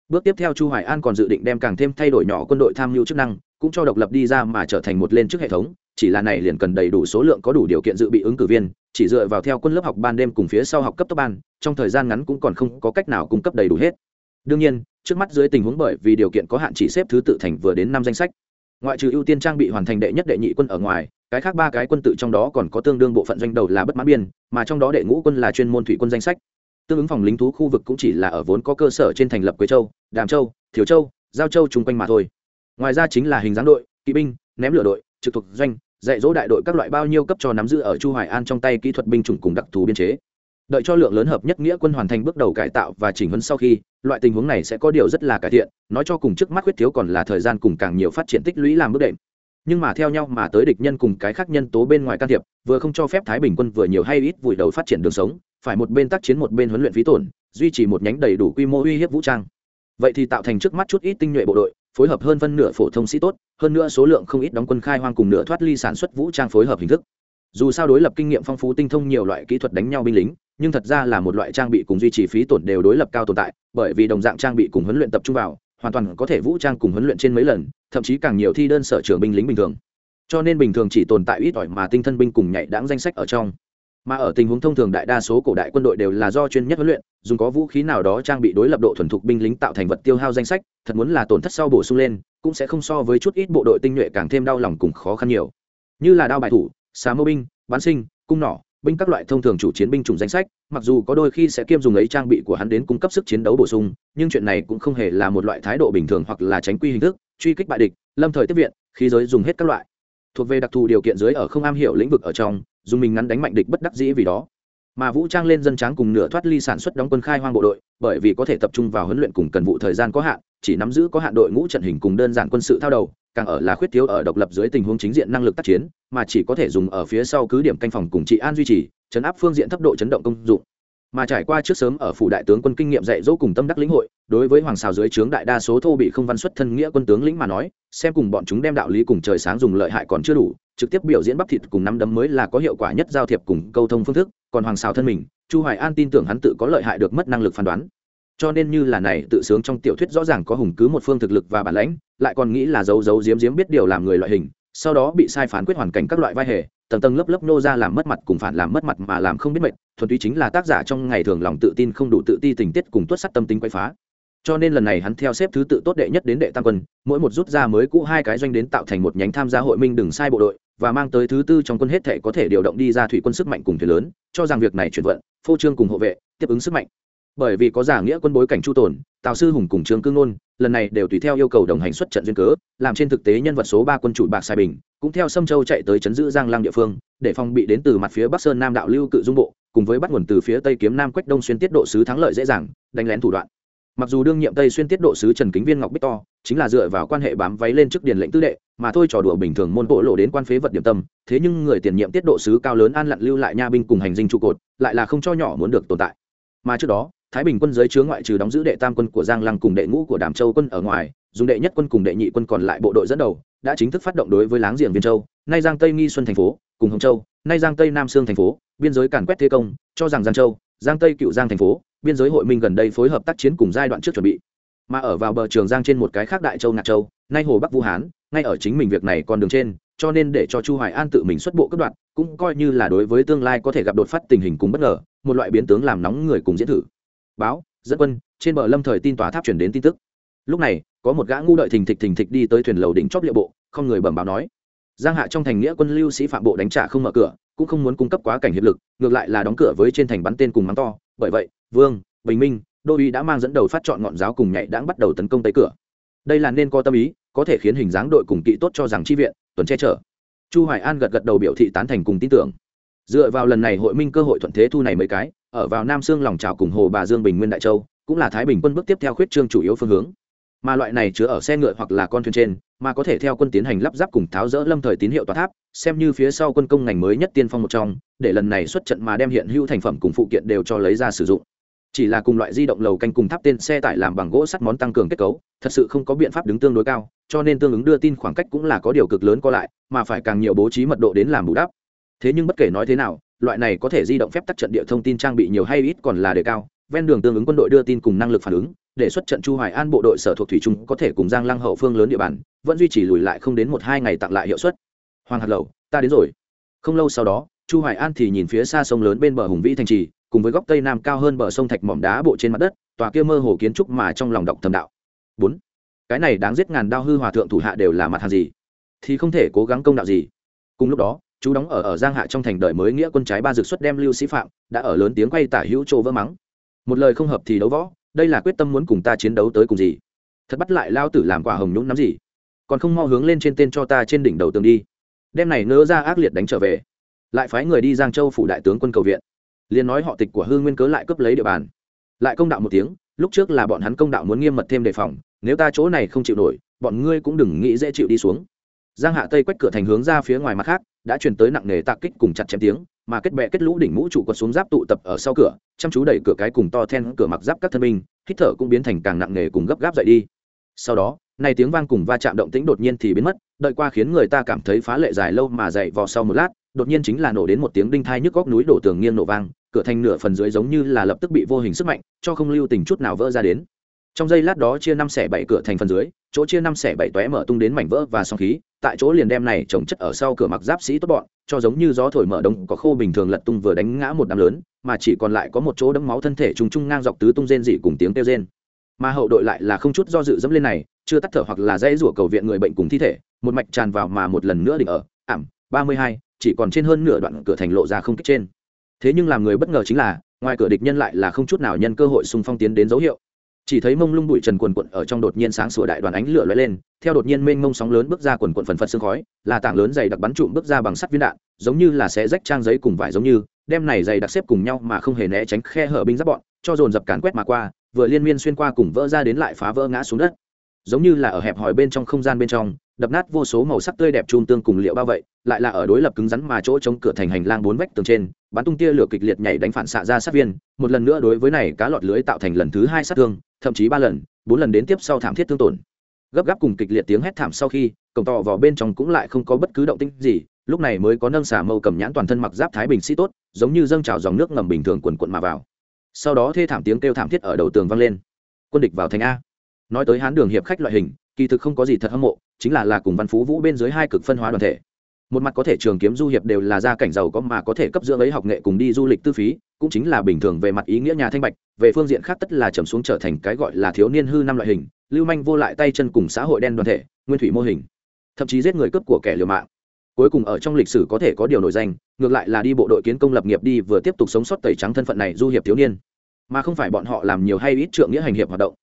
Bước tiếp theo chu hoài an còn dự định đem càng thêm thay đổi nhỏ quân đội tham mưu chức năng, cũng cho độc lập đi ra mà trở thành một lên chức hệ thống, chỉ là này liền cần đầy đủ số lượng có đủ điều kiện dự bị ứng cử viên, chỉ dựa vào theo quân lớp học ban đêm cùng phía sau học cấp tốc ban, trong thời gian ngắn cũng còn không có cách nào cung cấp đầy đủ hết. Đương nhiên trước mắt dưới tình huống bởi vì điều kiện có hạn chỉ xếp thứ tự thành vừa đến năm danh sách. Ngoại trừ ưu tiên trang bị hoàn thành đệ nhất đệ nhị quân ở ngoài, cái khác ba cái quân tự trong đó còn có tương đương bộ phận doanh đầu là bất mãn biên, mà trong đó đệ ngũ quân là chuyên môn thủy quân danh sách. Tương ứng phòng lính thú khu vực cũng chỉ là ở vốn có cơ sở trên thành lập quế châu, đàm châu thiếu châu, giao châu chung quanh mà thôi. Ngoài ra chính là hình dáng đội, kỵ binh, ném lửa đội, trực thuộc doanh, dạy dỗ đại đội các loại bao nhiêu cấp cho nắm giữ ở chu hoài an trong tay kỹ thuật binh chủng cùng đặc thù biên chế đợi cho lượng lớn hợp nhất nghĩa quân hoàn thành bước đầu cải tạo và chỉnh huấn sau khi, loại tình huống này sẽ có điều rất là cải thiện, nói cho cùng trước mắt khuyết thiếu còn là thời gian cùng càng nhiều phát triển tích lũy làm bước đệm. Nhưng mà theo nhau mà tới địch nhân cùng cái khác nhân tố bên ngoài can thiệp, vừa không cho phép thái bình quân vừa nhiều hay ít vùi đầu phát triển đường sống, phải một bên tác chiến một bên huấn luyện phí tổn, duy trì một nhánh đầy đủ quy mô uy hiếp vũ trang. Vậy thì tạo thành trước mắt chút ít tinh nhuệ bộ đội, phối hợp hơn phân nửa phổ thông sĩ tốt, hơn nữa số lượng không ít đóng quân khai hoang cùng nửa thoát ly sản xuất vũ trang phối hợp hình thức. Dù sao đối lập kinh nghiệm phong phú tinh thông nhiều loại kỹ thuật đánh nhau binh lính nhưng thật ra là một loại trang bị cùng duy trì phí tổn đều đối lập cao tồn tại, bởi vì đồng dạng trang bị cùng huấn luyện tập trung vào, hoàn toàn có thể vũ trang cùng huấn luyện trên mấy lần, thậm chí càng nhiều thi đơn sở trường binh lính bình thường. Cho nên bình thường chỉ tồn tại ít ỏi mà tinh thân binh cùng nhảy đáng danh sách ở trong. Mà ở tình huống thông thường đại đa số cổ đại quân đội đều là do chuyên nhất huấn luyện, dùng có vũ khí nào đó trang bị đối lập độ thuần thục binh lính tạo thành vật tiêu hao danh sách, thật muốn là tổn thất sau bổ sung lên, cũng sẽ không so với chút ít bộ đội tinh nhuệ càng thêm đau lòng cùng khó khăn nhiều. Như là đao bài thủ xá mô binh bán sinh, cung nỏ binh các loại thông thường chủ chiến binh chủng danh sách, mặc dù có đôi khi sẽ kiêm dùng ấy trang bị của hắn đến cung cấp sức chiến đấu bổ sung, nhưng chuyện này cũng không hề là một loại thái độ bình thường hoặc là tránh quy hình thức, truy kích bại địch, lâm thời tiếp viện khi giới dùng hết các loại. Thuộc về đặc thù điều kiện dưới ở không am hiểu lĩnh vực ở trong, dùng mình ngắn đánh mạnh địch bất đắc dĩ vì đó. Mà vũ trang lên dân tráng cùng nửa thoát ly sản xuất đóng quân khai hoang bộ đội, bởi vì có thể tập trung vào huấn luyện cùng cần vụ thời gian có hạn, chỉ nắm giữ có hạn đội ngũ trận hình cùng đơn giản quân sự thao đầu càng ở là khuyết thiếu ở độc lập dưới tình huống chính diện năng lực tác chiến, mà chỉ có thể dùng ở phía sau cứ điểm canh phòng cùng trị an duy trì, chấn áp phương diện thấp độ chấn động công dụng. Mà trải qua trước sớm ở phủ đại tướng quân kinh nghiệm dạy dỗ cùng tâm đắc lĩnh hội, đối với hoàng xào dưới trướng đại đa số thô bị không văn xuất thân nghĩa quân tướng lĩnh mà nói, xem cùng bọn chúng đem đạo lý cùng trời sáng dùng lợi hại còn chưa đủ, trực tiếp biểu diễn bắp thịt cùng năm đấm mới là có hiệu quả nhất giao thiệp cùng câu thông phương thức, còn hoàng xào thân mình, chu hoài an tin tưởng hắn tự có lợi hại được mất năng lực phán đoán cho nên như là này tự sướng trong tiểu thuyết rõ ràng có hùng cứ một phương thực lực và bản lãnh, lại còn nghĩ là giấu giấu diếm diếm biết điều làm người loại hình, sau đó bị sai phán quyết hoàn cảnh các loại vai hề, tầng tầng lớp lớp nô ra làm mất mặt cùng phản làm mất mặt mà làm không biết mệt, thuần túy chính là tác giả trong ngày thường lòng tự tin không đủ tự ti tình tiết cùng tuất sắt tâm tính quay phá. Cho nên lần này hắn theo xếp thứ tự tốt đệ nhất đến đệ tam quân, mỗi một rút ra mới cũ hai cái doanh đến tạo thành một nhánh tham gia hội minh đừng sai bộ đội, và mang tới thứ tư trong quân hết thể có thể điều động đi ra thủy quân sức mạnh cùng thuyền lớn, cho rằng việc này chuyển vận, phô trương cùng hộ vệ, tiếp ứng sức mạnh bởi vì có giả nghĩa quân bối cảnh chu tồn, tào sư hùng cùng trương cương nôn, lần này đều tùy theo yêu cầu đồng hành xuất trận duyên cớ, làm trên thực tế nhân vật số ba quân chủ bạc sai bình, cũng theo sâm châu chạy tới chấn giữ giang lăng địa phương, để phòng bị đến từ mặt phía bắc sơn nam đạo lưu cự dung bộ, cùng với bắt nguồn từ phía tây kiếm nam quách đông xuyên tiết độ sứ thắng lợi dễ dàng, đánh lén thủ đoạn. Mặc dù đương nhiệm tây xuyên tiết độ sứ trần kính viên ngọc bích to, chính là dựa vào quan hệ bám váy lên trước điền lệnh tư đệ, mà thôi trò đùa bình thường môn bộ lộ đến quan phế vật điểm tâm, thế nhưng người tiền nhiệm tiết độ sứ cao lớn an lặn lưu lại nha binh cùng hành dinh trụ cột, lại là không cho nhỏ muốn được tồn tại. Mà trước đó thái bình quân giới chứa ngoại trừ đóng giữ đệ tam quân của giang lăng cùng đệ ngũ của đàm châu quân ở ngoài, dùng đệ nhất quân cùng đệ nhị quân còn lại bộ đội dẫn đầu, đã chính thức phát động đối với láng giềng viên châu, nay giang tây nghi xuân thành phố, cùng hồng châu, nay giang tây nam sương thành phố, biên giới càn quét thế công, cho rằng giang châu, giang tây cựu giang thành phố, biên giới hội minh gần đây phối hợp tác chiến cùng giai đoạn trước chuẩn bị. Mà ở vào bờ trường giang trên một cái khác đại châu ngạc châu, nay hồ bắc vũ hán, ngay ở chính mình việc này còn đường trên, cho nên để cho chu hoài an tự mình xuất bộ cấp đoạn cũng coi như là đối với tương lai có thể gặp đột phát tình hình cùng bất ngờ, một loại biến tướng làm nóng người cùng diễn thử báo, dẫn quân, trên bờ lâm thời tin tòa tháp chuyển đến tin tức. Lúc này, có một gã ngu đợi thình thịch thình thịch đi tới thuyền lầu đỉnh chóp liệu bộ, không người bẩm báo nói. Giang hạ trong thành nghĩa quân lưu sĩ phạm bộ đánh trả không mở cửa, cũng không muốn cung cấp quá cảnh hiệp lực, ngược lại là đóng cửa với trên thành bắn tên cùng mắng to. Bởi vậy, vương, bình minh, đô uy đã mang dẫn đầu phát chọn ngọn giáo cùng nhảy đáng bắt đầu tấn công tới cửa. Đây là nên có tâm ý, có thể khiến hình dáng đội cùng kỵ tốt cho rằng chi viện, tuần che chở. Chu hoài an gật gật đầu biểu thị tán thành cùng tin tưởng. Dựa vào lần này hội minh cơ hội thuận thế thu này mấy cái ở vào nam sương lòng trào cùng hồ bà dương bình nguyên đại châu, cũng là thái bình quân bước tiếp theo khuyết trương chủ yếu phương hướng. Mà loại này chứa ở xe ngựa hoặc là con thuyền trên, mà có thể theo quân tiến hành lắp ráp cùng tháo rỡ lâm thời tín hiệu tòa tháp, xem như phía sau quân công ngành mới nhất tiên phong một trong, để lần này xuất trận mà đem hiện hữu thành phẩm cùng phụ kiện đều cho lấy ra sử dụng. Chỉ là cùng loại di động lầu canh cùng tháp tên xe tải làm bằng gỗ sắt món tăng cường kết cấu, thật sự không có biện pháp đứng tương đối cao, cho nên tương ứng đưa tin khoảng cách cũng là có điều cực lớn co lại, mà phải càng nhiều bố trí mật độ đến làm bù đắp. Thế nhưng bất kể nói thế nào loại này có thể di động phép tắc trận địa thông tin trang bị nhiều hay ít còn là đề cao. Ven đường tương ứng quân đội đưa tin cùng năng lực phản ứng để xuất trận chu hoài an bộ đội sở thuộc thủy trung có thể cùng giang lăng hậu phương lớn địa bàn, vẫn duy trì lùi lại không đến một hai ngày tặng lại hiệu suất. Hoàng hạt lầu, ta đến rồi. Không lâu sau đó, chu hoài an thì nhìn phía xa sông lớn bên bờ hùng vĩ thành trì, cùng với góc tây nam cao hơn bờ sông thạch mỏm đá bộ trên mặt đất, tòa kia mơ hồ kiến trúc mà trong lòng đọc thầm đạo. Bốn, cái này đáng giết ngàn đao hư hòa thượng thủ hạ đều là mặt hàng gì? Thì không thể cố gắng công đạo gì. Cùng lúc đó chú đóng ở ở giang hạ trong thành đời mới nghĩa quân trái ba dược xuất đem lưu sĩ phạm, đã ở lớn tiếng quay tả hữu chỗ vỡ mắng. Một lời không hợp thì đấu võ, đây là quyết tâm muốn cùng ta chiến đấu tới cùng gì? Thật bắt lại lao tử làm quả hồng nhũng nắm gì? Còn không mau hướng lên trên tên cho ta trên đỉnh đầu tường đi. Đem này nỡ ra ác liệt đánh trở về. Lại phái người đi giang châu phủ đại tướng quân cầu viện. Liền nói họ tịch của hương nguyên cớ lại cướp lấy địa bàn. Lại công đạo một tiếng, lúc trước là bọn hắn công đạo muốn nghiêm mật thêm đề phòng, nếu ta chỗ này không chịu nổi, bọn ngươi cũng đừng nghĩ dễ chịu đi xuống. Giang hạ tây quách cửa thành hướng ra phía ngoài mặt khác đã truyền tới nặng nề tạc kích cùng chặt chém tiếng, mà kết bè kết lũ đỉnh mũ trụ quật xuống giáp tụ tập ở sau cửa, chăm chú đẩy cửa cái cùng to then cửa mặc giáp các thân binh, hít thở cũng biến thành càng nặng nề cùng gấp gáp dậy đi. Sau đó, này tiếng vang cùng va chạm động tĩnh đột nhiên thì biến mất, đợi qua khiến người ta cảm thấy phá lệ dài lâu mà dậy vò sau một lát, đột nhiên chính là nổ đến một tiếng đinh thai nhức góc núi đổ tường nghiêng nổ vang, cửa thành nửa phần dưới giống như là lập tức bị vô hình sức mạnh, cho không lưu tình chút nào vỡ ra đến. Trong giây lát đó chia năm xẻ bảy cửa thành phần dưới chỗ chia năm xẻ bảy tóe mở tung đến mảnh vỡ và song khí, tại chỗ liền đem này trồng chất ở sau cửa mặc giáp sĩ tốt bọn, cho giống như gió thổi mở đông có khô bình thường lật tung vừa đánh ngã một đám lớn, mà chỉ còn lại có một chỗ đấm máu thân thể trùng trung ngang dọc tứ tung rên dị cùng tiếng kêu rên. Mà hậu đội lại là không chút do dự dẫm lên này, chưa tắt thở hoặc là dãy rủa cầu viện người bệnh cùng thi thể, một mạch tràn vào mà một lần nữa định ở, ảm, ba mươi hai, chỉ còn trên hơn nửa đoạn cửa thành lộ ra không kích trên. Thế nhưng làm người bất ngờ chính là, ngoài cửa địch nhân lại là không chút nào nhân cơ hội xung phong tiến đến dấu hiệu chỉ thấy mông lung bụi trần quần quận ở trong đột nhiên sáng sủa đại đoàn ánh lửa lóe lên, theo đột nhiên mênh mông sóng lớn bước ra quần quận phần phật sương khói, là tảng lớn dày đặc bắn trụm bước ra bằng sắt viên đạn, giống như là sẽ rách trang giấy cùng vải giống như, đem này dày đặc xếp cùng nhau mà không hề né tránh khe hở binh giáp bọn, cho dồn dập càn quét mà qua, vừa liên miên xuyên qua cùng vỡ ra đến lại phá vỡ ngã xuống đất. Giống như là ở hẹp hòi bên trong không gian bên trong, đập nát vô số màu sắc tươi đẹp chun tương cùng liệu bao vậy, lại là ở đối lập cứng rắn mà chỗ chống cửa thành hành lang bốn vách tường trên, bắn tung tia lửa kịch liệt nhảy đánh phản xạ ra sát viên, một lần nữa đối với này cá lọt lưới tạo thành lần thứ hai sát thương thậm chí ba lần, bốn lần đến tiếp sau thảm thiết thương tổn. Gấp gáp cùng kịch liệt tiếng hét thảm sau khi, cổng tò vào bên trong cũng lại không có bất cứ động tĩnh gì, lúc này mới có nâng xả mâu cầm nhãn toàn thân mặc giáp thái bình sĩ tốt, giống như dâng trào dòng nước ngầm bình thường quần quận mà vào. Sau đó thê thảm tiếng kêu thảm thiết ở đầu tường vang lên. Quân địch vào thành a. Nói tới hán đường hiệp khách loại hình, kỳ thực không có gì thật hâm mộ, chính là là cùng văn phú vũ bên dưới hai cực phân hóa đoàn thể một mặt có thể trường kiếm du hiệp đều là gia cảnh giàu có mà có thể cấp dưỡng ấy học nghệ cùng đi du lịch tư phí, cũng chính là bình thường về mặt ý nghĩa nhà thanh bạch, về phương diện khác tất là trầm xuống trở thành cái gọi là thiếu niên hư năm loại hình, lưu manh vô lại tay chân cùng xã hội đen đoàn thể, nguyên thủy mô hình, thậm chí giết người cướp của kẻ liều mạng. Cuối cùng ở trong lịch sử có thể có điều nổi danh, ngược lại là đi bộ đội kiến công lập nghiệp đi vừa tiếp tục sống sót tẩy trắng thân phận này du hiệp thiếu niên. Mà không phải bọn họ làm nhiều hay ít trượng nghĩa hành hiệp hoạt động.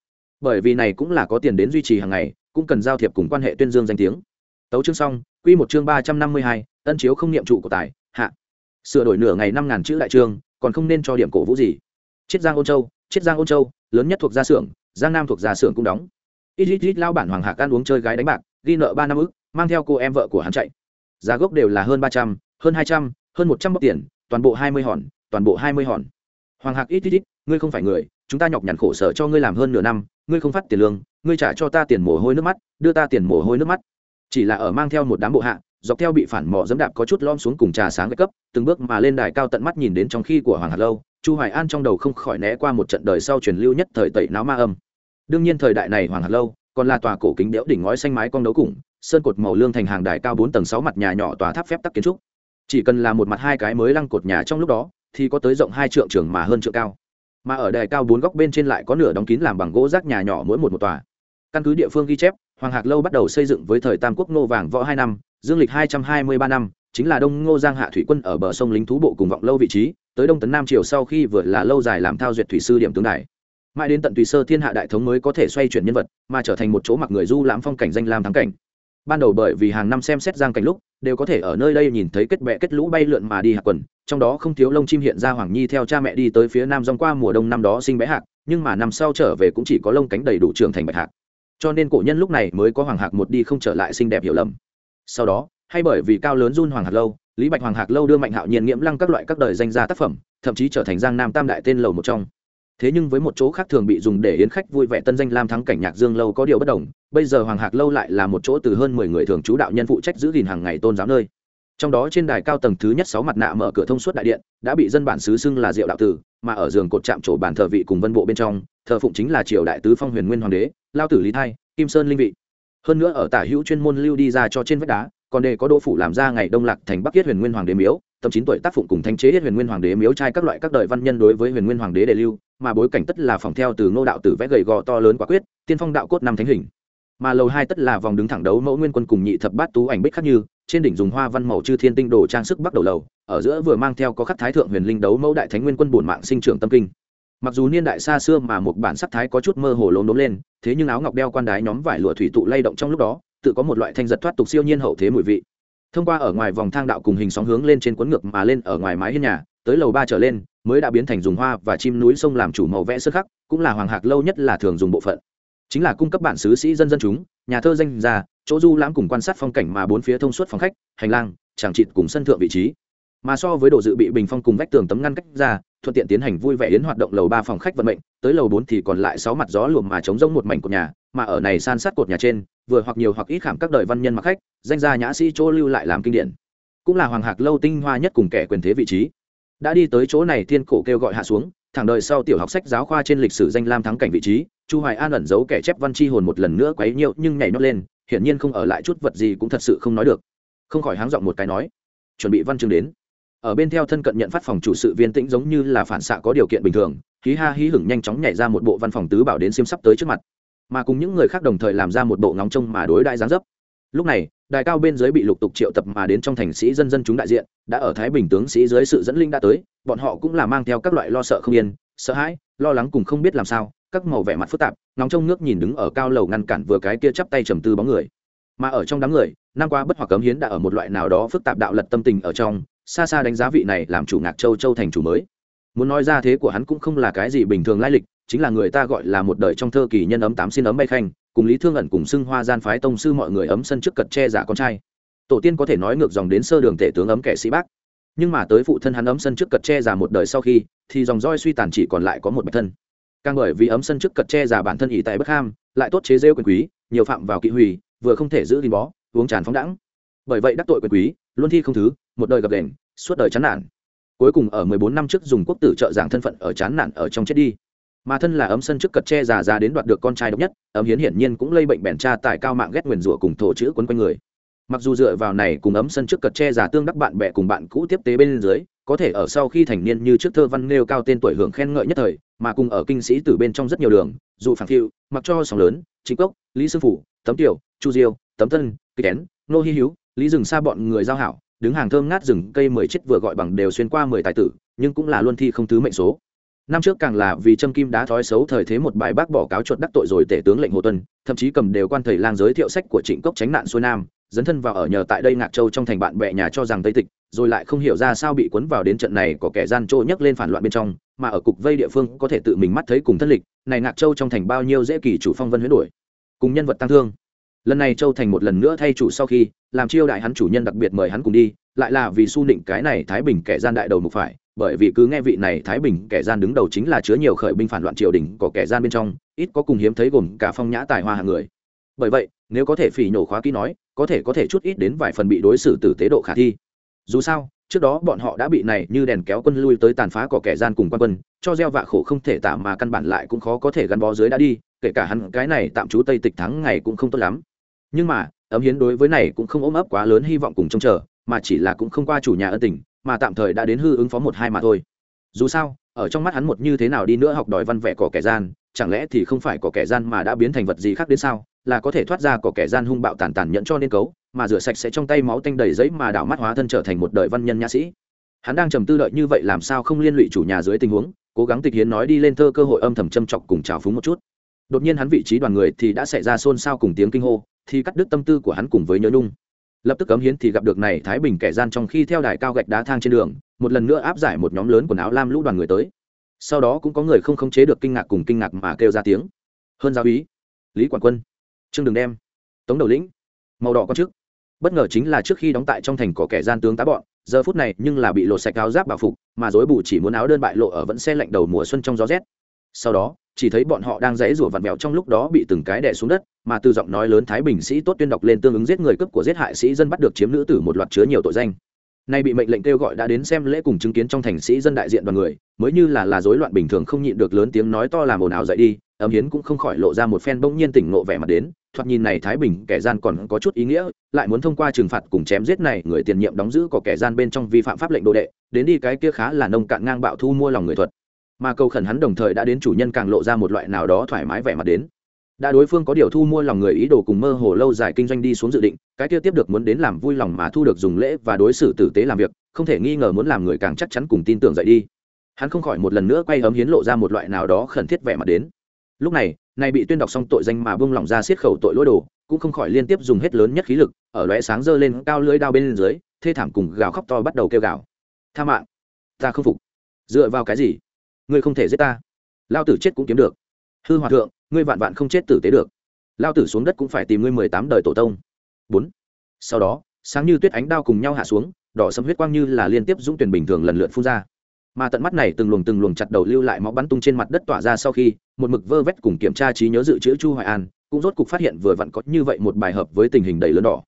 Bởi vì này cũng là có tiền đến duy trì hàng ngày, cũng cần giao thiệp cùng quan hệ tuyên dương danh tiếng. Tấu chương xong quy một chương ba trăm năm mươi hai, ân chiếu không niệm trụ của tài, hạ. Sửa đổi nửa ngày năm ngàn chữ đại chương còn không nên cho điểm cổ vũ gì. Chiết giang ôn châu, chiết giang ôn châu, lớn nhất thuộc gia xưởng, giang nam thuộc gia xưởng cũng đóng. Ít ít ít lao bản hoàng hạc ăn uống chơi gái đánh bạc, ghi nợ ba năm ức, mang theo cô em vợ của hắn chạy. Giá gốc đều là hơn ba trăm, hơn hai trăm, hơn một trăm tiền, toàn bộ hai mươi hòn, toàn bộ hai mươi hòn. Hoàng hạc ít ít ít ngươi không phải người, chúng ta nhọc nhằn khổ sở cho ngươi làm hơn nửa năm, ngươi không phát tiền lương, ngươi trả cho ta tiền mồ hôi nước mắt, đưa ta tiền mồ hôi nước mắt chỉ là ở mang theo một đám bộ hạ, dọc theo bị phản mỏ dẫm đạp có chút lom xuống cùng trà sáng cấp, từng bước mà lên đài cao tận mắt nhìn đến trong khi của hoàng hạt lâu, chu hoài an trong đầu không khỏi né qua một trận đời sau truyền lưu nhất thời tẩy náo ma âm. Đương nhiên thời đại này hoàng hạt lâu, còn là tòa cổ kính đẽo đỉnh ngói xanh mái con đấu củng sơn cột màu lương thành hàng đài cao bốn tầng sáu mặt nhà nhỏ tòa tháp phép tắc kiến trúc. Chỉ cần là một mặt hai cái mới lăng cột nhà trong lúc đó, thì có tới rộng hai trượng trường mà hơn trượng cao. Mà ở đài cao bốn góc bên trên lại có nửa đóng kín làm bằng gỗ rác nhà nhỏ mỗi một một tòa. Căn cứ địa phương ghi chép hoàng hạc lâu bắt đầu xây dựng với thời tam quốc Ngô vàng võ hai năm, dương lịch hai trăm hai mươi ba năm, chính là đông ngô giang hạ thủy quân ở bờ sông lính thú bộ cùng vọng lâu vị trí, tới đông tấn nam triều sau khi vừa là lâu dài làm thao duyệt thủy sư điểm tướng đài mãi đến tận tùy sơ thiên hạ đại thống mới có thể xoay chuyển nhân vật, mà trở thành một chỗ mặc người du lãm phong cảnh danh lam thắng cảnh. Ban đầu bởi vì hàng năm xem xét giang cảnh lúc, đều có thể ở nơi đây nhìn thấy kết bẹ kết lũ bay lượn mà đi hạc quần, trong đó không thiếu lông chim hiện ra hoàng nhi theo cha mẹ đi tới phía nam dòng qua mùa đông năm đó sinh bé hạc, nhưng mà năm sau trở về cũng chỉ có lông cánh đầy đủ trưởng thành bạch hạc cho nên cổ nhân lúc này mới có hoàng hạc một đi không trở lại xinh đẹp hiểu lầm. Sau đó, hay bởi vì cao lớn run hoàng hạc lâu, lý bạch hoàng hạc lâu đưa mạnh hạo nhiên nghiễm lăng các loại các đời danh gia tác phẩm, thậm chí trở thành giang nam tam đại tên lầu một trong. Thế nhưng với một chỗ khác thường bị dùng để yến khách vui vẻ tân danh lam thắng cảnh nhạc dương lâu có điều bất đồng, bây giờ hoàng hạc lâu lại là một chỗ từ hơn mười người thường trú đạo nhân phụ trách giữ gìn hàng ngày tôn giáo nơi. Trong đó trên đài cao tầng thứ nhất sáu mặt nạ mở cửa thông suốt đại điện, đã bị dân bản xứ xưng là diệu đạo tử, mà ở giường cột chạm trổ bàn thờ vị cùng vân bộ bên trong, thờ phụng chính là triều đại tứ phong huyền nguyên hoàng đế lao tử lý thai, kim sơn linh vị. Hơn nữa ở tả hữu chuyên môn lưu đi ra cho trên vách đá, còn đề có đỗ phủ làm ra ngày đông lạc thành bắc yết huyền nguyên hoàng đế miếu tầm chín tuổi tác phụng cùng thanh chế yết huyền nguyên hoàng đế miếu trai các loại các đời văn nhân đối với huyền nguyên hoàng đế đề lưu, mà bối cảnh tất là phòng theo từ ngô đạo tử vẽ gầy gò to lớn quả quyết, tiên phong đạo cốt năm thánh hình. Mà lầu hai tất là vòng đứng thẳng đấu mẫu nguyên quân cùng nhị thập bát tú ảnh bích khác như, trên đỉnh dùng hoa văn màu chư thiên tinh đồ trang sức bắc đầu lầu, ở giữa vừa mang theo có khắc thái thượng huyền linh đấu mẫu đại thánh nguyên quân bổn mạng sinh trưởng tâm kinh mặc dù niên đại xa xưa mà một bản sắc thái có chút mơ hồ lốm đốm lên, thế nhưng áo ngọc đeo quan đái nhóm vải lụa thủy tụ lay động trong lúc đó, tự có một loại thanh giật thoát tục siêu nhiên hậu thế mùi vị. Thông qua ở ngoài vòng thang đạo cùng hình sóng hướng lên trên cuốn ngược mà lên ở ngoài mái hiên nhà, tới lầu ba trở lên, mới đã biến thành dùng hoa và chim núi sông làm chủ màu vẽ sơ khắc, cũng là hoàng hạc lâu nhất là thường dùng bộ phận. Chính là cung cấp bản xứ sĩ dân dân chúng, nhà thơ danh gia, chỗ du lãm cùng quan sát phong cảnh mà bốn phía thông suốt phòng khách, hành lang chẳng trịt cùng sân thượng vị trí mà so với độ dự bị bình phong cùng vách tường tấm ngăn cách ra, thuận tiện tiến hành vui vẻ yến hoạt động lầu ba phòng khách vận mệnh, tới lầu bốn thì còn lại sáu mặt gió luồng mà chống rông một mảnh của nhà, mà ở này san sát cột nhà trên, vừa hoặc nhiều hoặc ít khảm các đời văn nhân mặc khách, danh gia nhã sĩ chỗ lưu lại làm kinh điển. Cũng là hoàng hạc lâu tinh hoa nhất cùng kẻ quyền thế vị trí. Đã đi tới chỗ này thiên cổ kêu gọi hạ xuống, thẳng đời sau tiểu học sách giáo khoa trên lịch sử danh lam thắng cảnh vị trí, chu hoài an ẩn giấu kẻ chép văn chi hồn một lần nữa quấy nhiễu nhưng nhảy nhót lên, hiển nhiên không ở lại chút vật gì cũng thật sự không nói được. Không khỏi háng giọng một cái nói, chuẩn bị văn chương đến ở bên theo thân cận nhận phát phòng chủ sự viên tĩnh giống như là phản xạ có điều kiện bình thường, hí ha hí hửng nhanh chóng nhảy ra một bộ văn phòng tứ bảo đến xiêm sắp tới trước mặt. Mà cùng những người khác đồng thời làm ra một bộ ngóng trông mà đối đại giáng dấp. Lúc này, đài cao bên dưới bị lục tục triệu tập mà đến trong thành sĩ dân dân chúng đại diện, đã ở thái bình tướng sĩ dưới sự dẫn linh đã tới, bọn họ cũng là mang theo các loại lo sợ không yên, sợ hãi, lo lắng cùng không biết làm sao, các màu vẻ mặt phức tạp, ngóng trông nước nhìn đứng ở cao lầu ngăn cản vừa cái kia chắp tay trầm tư bóng người. Mà ở trong đám người, năm qua bất hoặc cấm hiến đã ở một loại nào đó phức tạp đạo lật tâm tình ở trong xa xa đánh giá vị này làm chủ ngạc châu châu thành chủ mới. Muốn nói ra thế của hắn cũng không là cái gì bình thường lai lịch, chính là người ta gọi là một đời trong thơ kỳ nhân ấm tám xin ấm bay khanh, cùng lý thương ẩn cùng xưng hoa gian phái tông sư mọi người ấm sân trước cật che giả con trai. Tổ tiên có thể nói ngược dòng đến sơ đường tể tướng ấm kẻ sĩ bác. Nhưng mà tới phụ thân hắn ấm sân trước cật che giả một đời sau khi, thì dòng roi suy tàn chỉ còn lại có một bạch thân. Càng bởi vì ấm sân trước cật che giả bản thân ỷ tại bất ham, lại tốt chế rêu quyền quý, nhiều phạm vào kỵ hủy, vừa không thể giữ gìn bó, uống tràn phóng đẳng bởi vậy đắc tội quyền quý, luôn thi không thứ, một đời gặp đèn suốt đời chán nản cuối cùng ở 14 năm trước dùng quốc tử trợ giảng thân phận ở chán nản ở trong chết đi mà thân là ấm sân trước cật che già già đến đoạt được con trai độc nhất, ấm hiến hiển nhiên cũng lây bệnh bèn cha tại cao mạng ghét nguyền rủa cùng thổ chữ quấn quanh người mặc dù dựa vào này cùng ấm sân trước cật che già tương đắc bạn bè cùng bạn cũ tiếp tế bên dưới, có thể ở sau khi thành niên như trước thơ văn nêu cao tên tuổi hưởng khen ngợi nhất thời, mà cùng ở kinh sĩ từ bên trong rất nhiều đường, dù phản phiu, mặc cho sóng lớn chính cốc, lý sư phủ, tấm tiểu, chu diêu, tấm thân kỳ kén nô hi hữu lý rừng xa bọn người giao hảo, đứng hàng thơm ngát rừng cây mười chết vừa gọi bằng đều xuyên qua mười tài tử, nhưng cũng là luân thi không thứ mệnh số. Năm trước càng là vì châm kim đá thói xấu thời thế một bài bác bỏ cáo chuột đắc tội rồi tể tướng lệnh hồ tuân, thậm chí cầm đều quan thầy lang giới thiệu sách của trịnh cốc tránh nạn xuôi nam, dấn thân vào ở nhờ tại đây ngạc châu trong thành bạn bè nhà cho rằng tây tịch, rồi lại không hiểu ra sao bị cuốn vào đến trận này có kẻ gian trô nhấc lên phản loạn bên trong, mà ở cục vây địa phương có thể tự mình mắt thấy cùng thân lịch, này ngạc châu trong thành bao nhiêu dễ kỳ chủ phong vân huyết đổi cùng nhân vật tăng thương lần này châu thành một lần nữa thay chủ sau khi, làm chiêu đại hắn chủ nhân đặc biệt mời hắn cùng đi, lại là vì su nịnh cái này thái bình kẻ gian đại đầu mục phải, bởi vì cứ nghe vị này thái bình kẻ gian đứng đầu chính là chứa nhiều khởi binh phản loạn triều đình có kẻ gian bên trong, ít có cùng hiếm thấy gồm cả phong nhã tài hoa hàng người. Bởi vậy, nếu có thể phỉ nhổ khóa kỹ nói, có thể có thể chút ít đến vài phần bị đối xử tử tế độ khả thi. Dù sao, trước đó bọn họ đã bị này như đèn kéo quân lui tới tàn phá của kẻ gian cùng quan quân, cho gieo vạ khổ không thể tạm mà căn bản lại cũng khó có thể gắn bó dưới đã đi, kể cả hắn cái này tạm trú tây tịch thắng ngày cũng không tốt lắm nhưng mà, ấm hiến đối với này cũng không ôm ấp quá lớn hy vọng cùng trông chờ, mà chỉ là cũng không qua chủ nhà ân tình, mà tạm thời đã đến hư ứng phó một hai mà thôi. Dù sao, ở trong mắt hắn một như thế nào đi nữa học đòi văn vẽ có kẻ gian, chẳng lẽ thì không phải có kẻ gian mà đã biến thành vật gì khác đến sao, là có thể thoát ra có kẻ gian hung bạo tàn tàn nhẫn cho nên cấu, mà rửa sạch sẽ trong tay máu tanh đầy giấy mà đảo mắt hóa thân trở thành một đời văn nhân nhã sĩ. Hắn đang trầm tư đợi như vậy làm sao không liên lụy chủ nhà dưới tình huống, cố gắng tịch hiến nói đi lên thơ cơ hội âm thầm châm chọc cùng trào phúng một chút. Đột nhiên hắn vị trí đoàn người thì đã xảy ra xôn xao cùng tiếng kinh hô thì cắt đứt tâm tư của hắn cùng với nhớ nhung. Lập tức cấm hiến thì gặp được này thái bình kẻ gian trong khi theo đài cao gạch đá thang trên đường, một lần nữa áp giải một nhóm lớn quần áo lam lũ đoàn người tới. Sau đó cũng có người không khống chế được kinh ngạc cùng kinh ngạc mà kêu ra tiếng. Hơn giáo ý lý quản quân, trương đường đem, tống đầu lĩnh, màu đỏ con trước bất ngờ chính là trước khi đóng tại trong thành có kẻ gian tướng tá bọn, giờ phút này nhưng là bị lộ sạch áo giáp bảo phục, mà dối bù chỉ muốn áo đơn bại lộ ở vẫn xe lạnh đầu mùa xuân trong gió rét. Sau đó chỉ thấy bọn họ đang rẽ rủa vặn vẹo trong lúc đó bị từng cái đè xuống đất, mà từ giọng nói lớn thái bình sĩ tốt tuyên đọc lên tương ứng giết người cướp của giết hại sĩ dân bắt được chiếm nữ tử một loạt chứa nhiều tội danh. Nay bị mệnh lệnh kêu gọi đã đến xem lễ cùng chứng kiến trong thành sĩ dân đại diện đoàn người, mới như là là rối loạn bình thường không nhịn được lớn tiếng nói to làm ồn ào dậy đi ấm hiến cũng không khỏi lộ ra một phen bỗng nhiên tỉnh ngộ vẻ mặt đến, thoạt nhìn này thái bình kẻ gian còn có chút ý nghĩa, lại muốn thông qua trừng phạt cùng chém giết này người tiền nhiệm đóng giữ có kẻ gian bên trong vi phạm pháp lệnh đồ đệ, đến đi cái kia khá là nông cạn ngang bạo thu mua lòng người thuật mà cầu khẩn hắn đồng thời đã đến chủ nhân càng lộ ra một loại nào đó thoải mái vẻ mặt đến. Đã đối phương có điều thu mua lòng người ý đồ cùng mơ hồ lâu dài kinh doanh đi xuống dự định, cái kia tiếp được muốn đến làm vui lòng mà thu được dùng lễ và đối xử tử tế làm việc, không thể nghi ngờ muốn làm người càng chắc chắn cùng tin tưởng dậy đi. Hắn không khỏi một lần nữa quay hấm hiến lộ ra một loại nào đó khẩn thiết vẻ mặt đến. Lúc này này bị tuyên đọc xong tội danh mà buông lỏng ra siết khẩu tội lỗi đồ, cũng không khỏi liên tiếp dùng hết lớn nhất khí lực, ở lóe sáng dơ lên cao lưỡi đao bên dưới, thê thảm cùng gào khóc to bắt đầu kêu gào. Tha mạng, ta không phục. Dựa vào cái gì? Ngươi không thể giết ta. Lao tử chết cũng kiếm được. Hư hòa thượng, ngươi vạn vạn không chết tử tế được. Lao tử xuống đất cũng phải tìm ngươi mười tám đời tổ tông. Bốn. Sau đó, sáng như tuyết ánh đao cùng nhau hạ xuống, đỏ sấm huyết quang như là liên tiếp dũng tuyển bình thường lần lượt phun ra. Mà tận mắt này từng luồng từng luồng chặt đầu lưu lại máu bắn tung trên mặt đất tỏa ra sau khi, một mực vơ vét cùng kiểm tra trí nhớ dự trữ chu hoài an, cũng rốt cục phát hiện vừa vặn có như vậy một bài hợp với tình hình đầy lớn đỏ.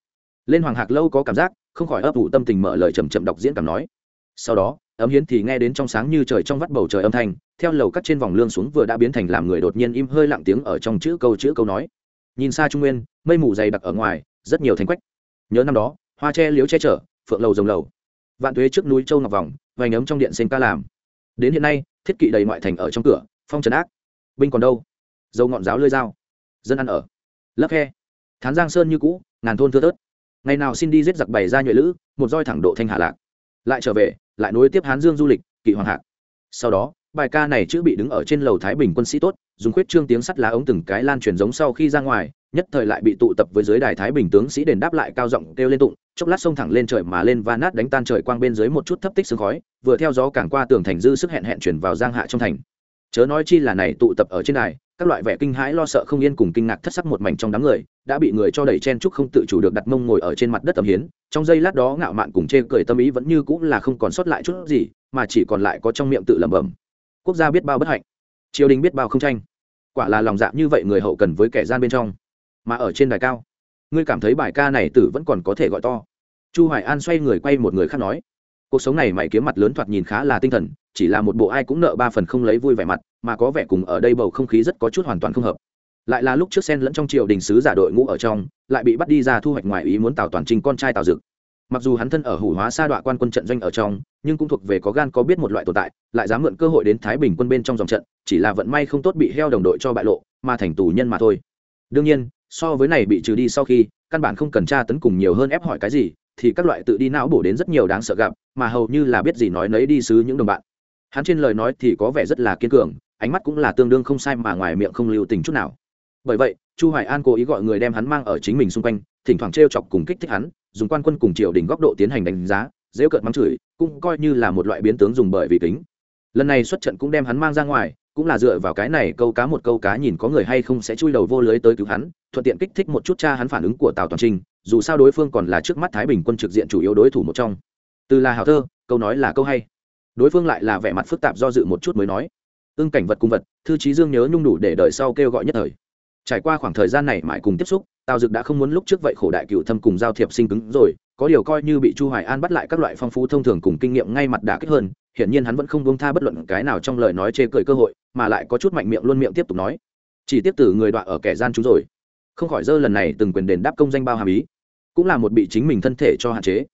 Lên hoàng hạc lâu có cảm giác, không khỏi ấp ủ tâm tình mở lời chầm chậm đọc diễn cảm nói. Sau đó ấm hiến thì nghe đến trong sáng như trời trong vắt bầu trời âm thanh, theo lầu cắt trên vòng lương xuống vừa đã biến thành làm người đột nhiên im hơi lặng tiếng ở trong chữ câu chữ câu nói. Nhìn xa trung nguyên, mây mù dày đặc ở ngoài, rất nhiều thành quách. Nhớ năm đó, hoa tre liếu che chở, phượng lầu rồng lầu. Vạn tuế trước núi châu ngọc vòng, vành ấm trong điện sinh ca làm. Đến hiện nay, thiết kỵ đầy ngoại thành ở trong cửa, phong trần ác. Binh còn đâu? Dâu ngọn giáo lơi dao. Dân ăn ở. Lấp khe. Thán giang sơn như cũ, ngàn thôn thưa tớt ngày nào xin đi giết giặc bày ra nhuệ lữ, một roi thẳng độ thanh hạ lạc. Lại trở về lại nối tiếp hán dương du lịch, kỵ hoàng hạc. Sau đó, bài ca này chữ bị đứng ở trên lầu thái bình quân sĩ tốt, dùng khuyết trương tiếng sắt lá ống từng cái lan truyền giống sau khi ra ngoài, nhất thời lại bị tụ tập với dưới đài thái bình tướng sĩ đền đáp lại cao giọng kêu lên tụng, chốc lát sông thẳng lên trời mà lên và nát đánh tan trời quang bên dưới một chút thấp tích sương khói, vừa theo gió cảng qua tường thành dư sức hẹn hẹn chuyển vào giang hạ trong thành. Chớ nói chi là này tụ tập ở trên đài các loại vẻ kinh hãi lo sợ không yên cùng kinh ngạc thất sắc một mảnh trong đám người, đã bị người cho đẩy chen chúc không tự chủ được đặt mông ngồi ở trên mặt đất tầm hiến. Trong giây lát đó ngạo mạn cùng chê cười tâm ý vẫn như cũng là không còn sót lại chút gì, mà chỉ còn lại có trong miệng tự lẩm bẩm. Quốc gia biết bao bất hạnh, triều đình biết bao không tranh. Quả là lòng dạ như vậy người hậu cần với kẻ gian bên trong. Mà ở trên đài cao, ngươi cảm thấy bài ca này tử vẫn còn có thể gọi to. Chu hoài an xoay người quay một người khác nói, cuộc sống này mày kiếm mặt lớn thoạt nhìn khá là tinh thần, chỉ là một bộ ai cũng nợ ba phần không lấy vui vẻ mặt mà có vẻ cùng ở đây bầu không khí rất có chút hoàn toàn không hợp. Lại là lúc trước sen lẫn trong triều đình sứ giả đội ngũ ở trong, lại bị bắt đi ra thu hoạch ngoài ý muốn tào toàn trình con trai tào dực. Mặc dù hắn thân ở hủ hóa sa đọa quan quân trận doanh ở trong, nhưng cũng thuộc về có gan có biết một loại tồn tại, lại dám mượn cơ hội đến thái bình quân bên trong dòng trận, chỉ là vận may không tốt bị heo đồng đội cho bại lộ, mà thành tù nhân mà thôi. Đương nhiên, so với này bị trừ đi sau khi, căn bản không cần tra tấn cùng nhiều hơn ép hỏi cái gì, thì các loại tự đi não bổ đến rất nhiều đáng sợ gặp, mà hầu như là biết gì nói nấy đi xứ những đồng bạn. Hắn trên lời nói thì có vẻ rất là kiên cường ánh mắt cũng là tương đương không sai mà ngoài miệng không lưu tình chút nào. Bởi vậy, chu hoài an cố ý gọi người đem hắn mang ở chính mình xung quanh, thỉnh thoảng trêu chọc cùng kích thích hắn, dùng quan quân cùng triều đình góc độ tiến hành đánh giá, dễ cợt mắng chửi, cũng coi như là một loại biến tướng dùng bởi vì kính. Lần này xuất trận cũng đem hắn mang ra ngoài, cũng là dựa vào cái này câu cá một câu cá nhìn có người hay không sẽ chui đầu vô lưới tới cứu hắn, thuận tiện kích thích một chút cha hắn phản ứng của tào toàn trinh dù sao đối phương còn là trước mắt thái bình quân trực diện chủ yếu đối thủ một trong. Từ là hào thơ, câu nói là câu hay. Đối phương lại là vẻ mặt phức tạp do dự một chút mới nói ưng cảnh vật cung vật, thư trí dương nhớ nhung đủ để đợi sau kêu gọi nhất thời. Trải qua khoảng thời gian này mãi cùng tiếp xúc, tào dực đã không muốn lúc trước vậy khổ đại cựu thâm cùng giao thiệp sinh cứng rồi, có điều coi như bị chu hoài an bắt lại các loại phong phú thông thường cùng kinh nghiệm ngay mặt đã kích hơn, hiển nhiên hắn vẫn không buông tha bất luận cái nào trong lời nói chê cười cơ hội, mà lại có chút mạnh miệng luôn miệng tiếp tục nói. Chỉ tiếp từ người đọa ở kẻ gian chúng rồi. Không khỏi dơ lần này từng quyền đền đáp công danh bao hàm ý. Cũng là một bị chính mình thân thể cho hạn chế.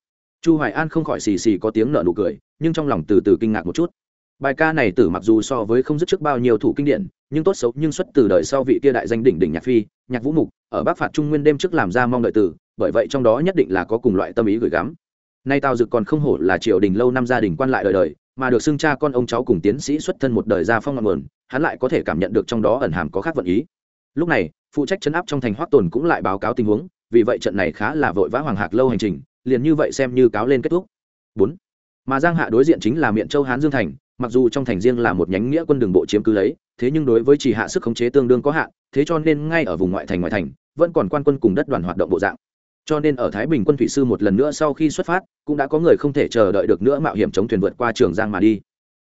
Chu hoài an không khỏi xì xì có tiếng nở nụ cười, nhưng trong lòng từ từ kinh ngạc một chút bài ca này tử mặc dù so với không dứt trước bao nhiêu thủ kinh điển, nhưng tốt xấu nhưng xuất từ đời sau vị kia đại danh đỉnh đỉnh nhạc phi, nhạc vũ mục, ở bắc phạt trung nguyên đêm trước làm ra mong đợi tử bởi vậy trong đó nhất định là có cùng loại tâm ý gửi gắm. Nay tào dực còn không hổ là triều đình lâu năm gia đình quan lại đời đời, mà được xưng cha con ông cháu cùng tiến sĩ xuất thân một đời ra phong ngọn nguồn, hắn lại có thể cảm nhận được trong đó ẩn hàm có khác vận ý. Lúc này, phụ trách chấn áp trong thành hoắc tồn cũng lại báo cáo tình huống, vì vậy trận này khá là vội vã hoàng hạc lâu hành trình, liền như vậy xem như cáo lên kết thúc. Bốn, mà giang hạ đối diện chính là miệng châu hán dương thành mặc dù trong thành riêng là một nhánh nghĩa quân đường bộ chiếm cứ lấy, thế nhưng đối với chỉ hạ sức khống chế tương đương có hạn, thế cho nên ngay ở vùng ngoại thành ngoại thành, vẫn còn quan quân cùng đất đoàn hoạt động bộ dạng. Cho nên ở thái bình quân thủy sư một lần nữa sau khi xuất phát, cũng đã có người không thể chờ đợi được nữa mạo hiểm chống thuyền vượt qua trường giang mà đi.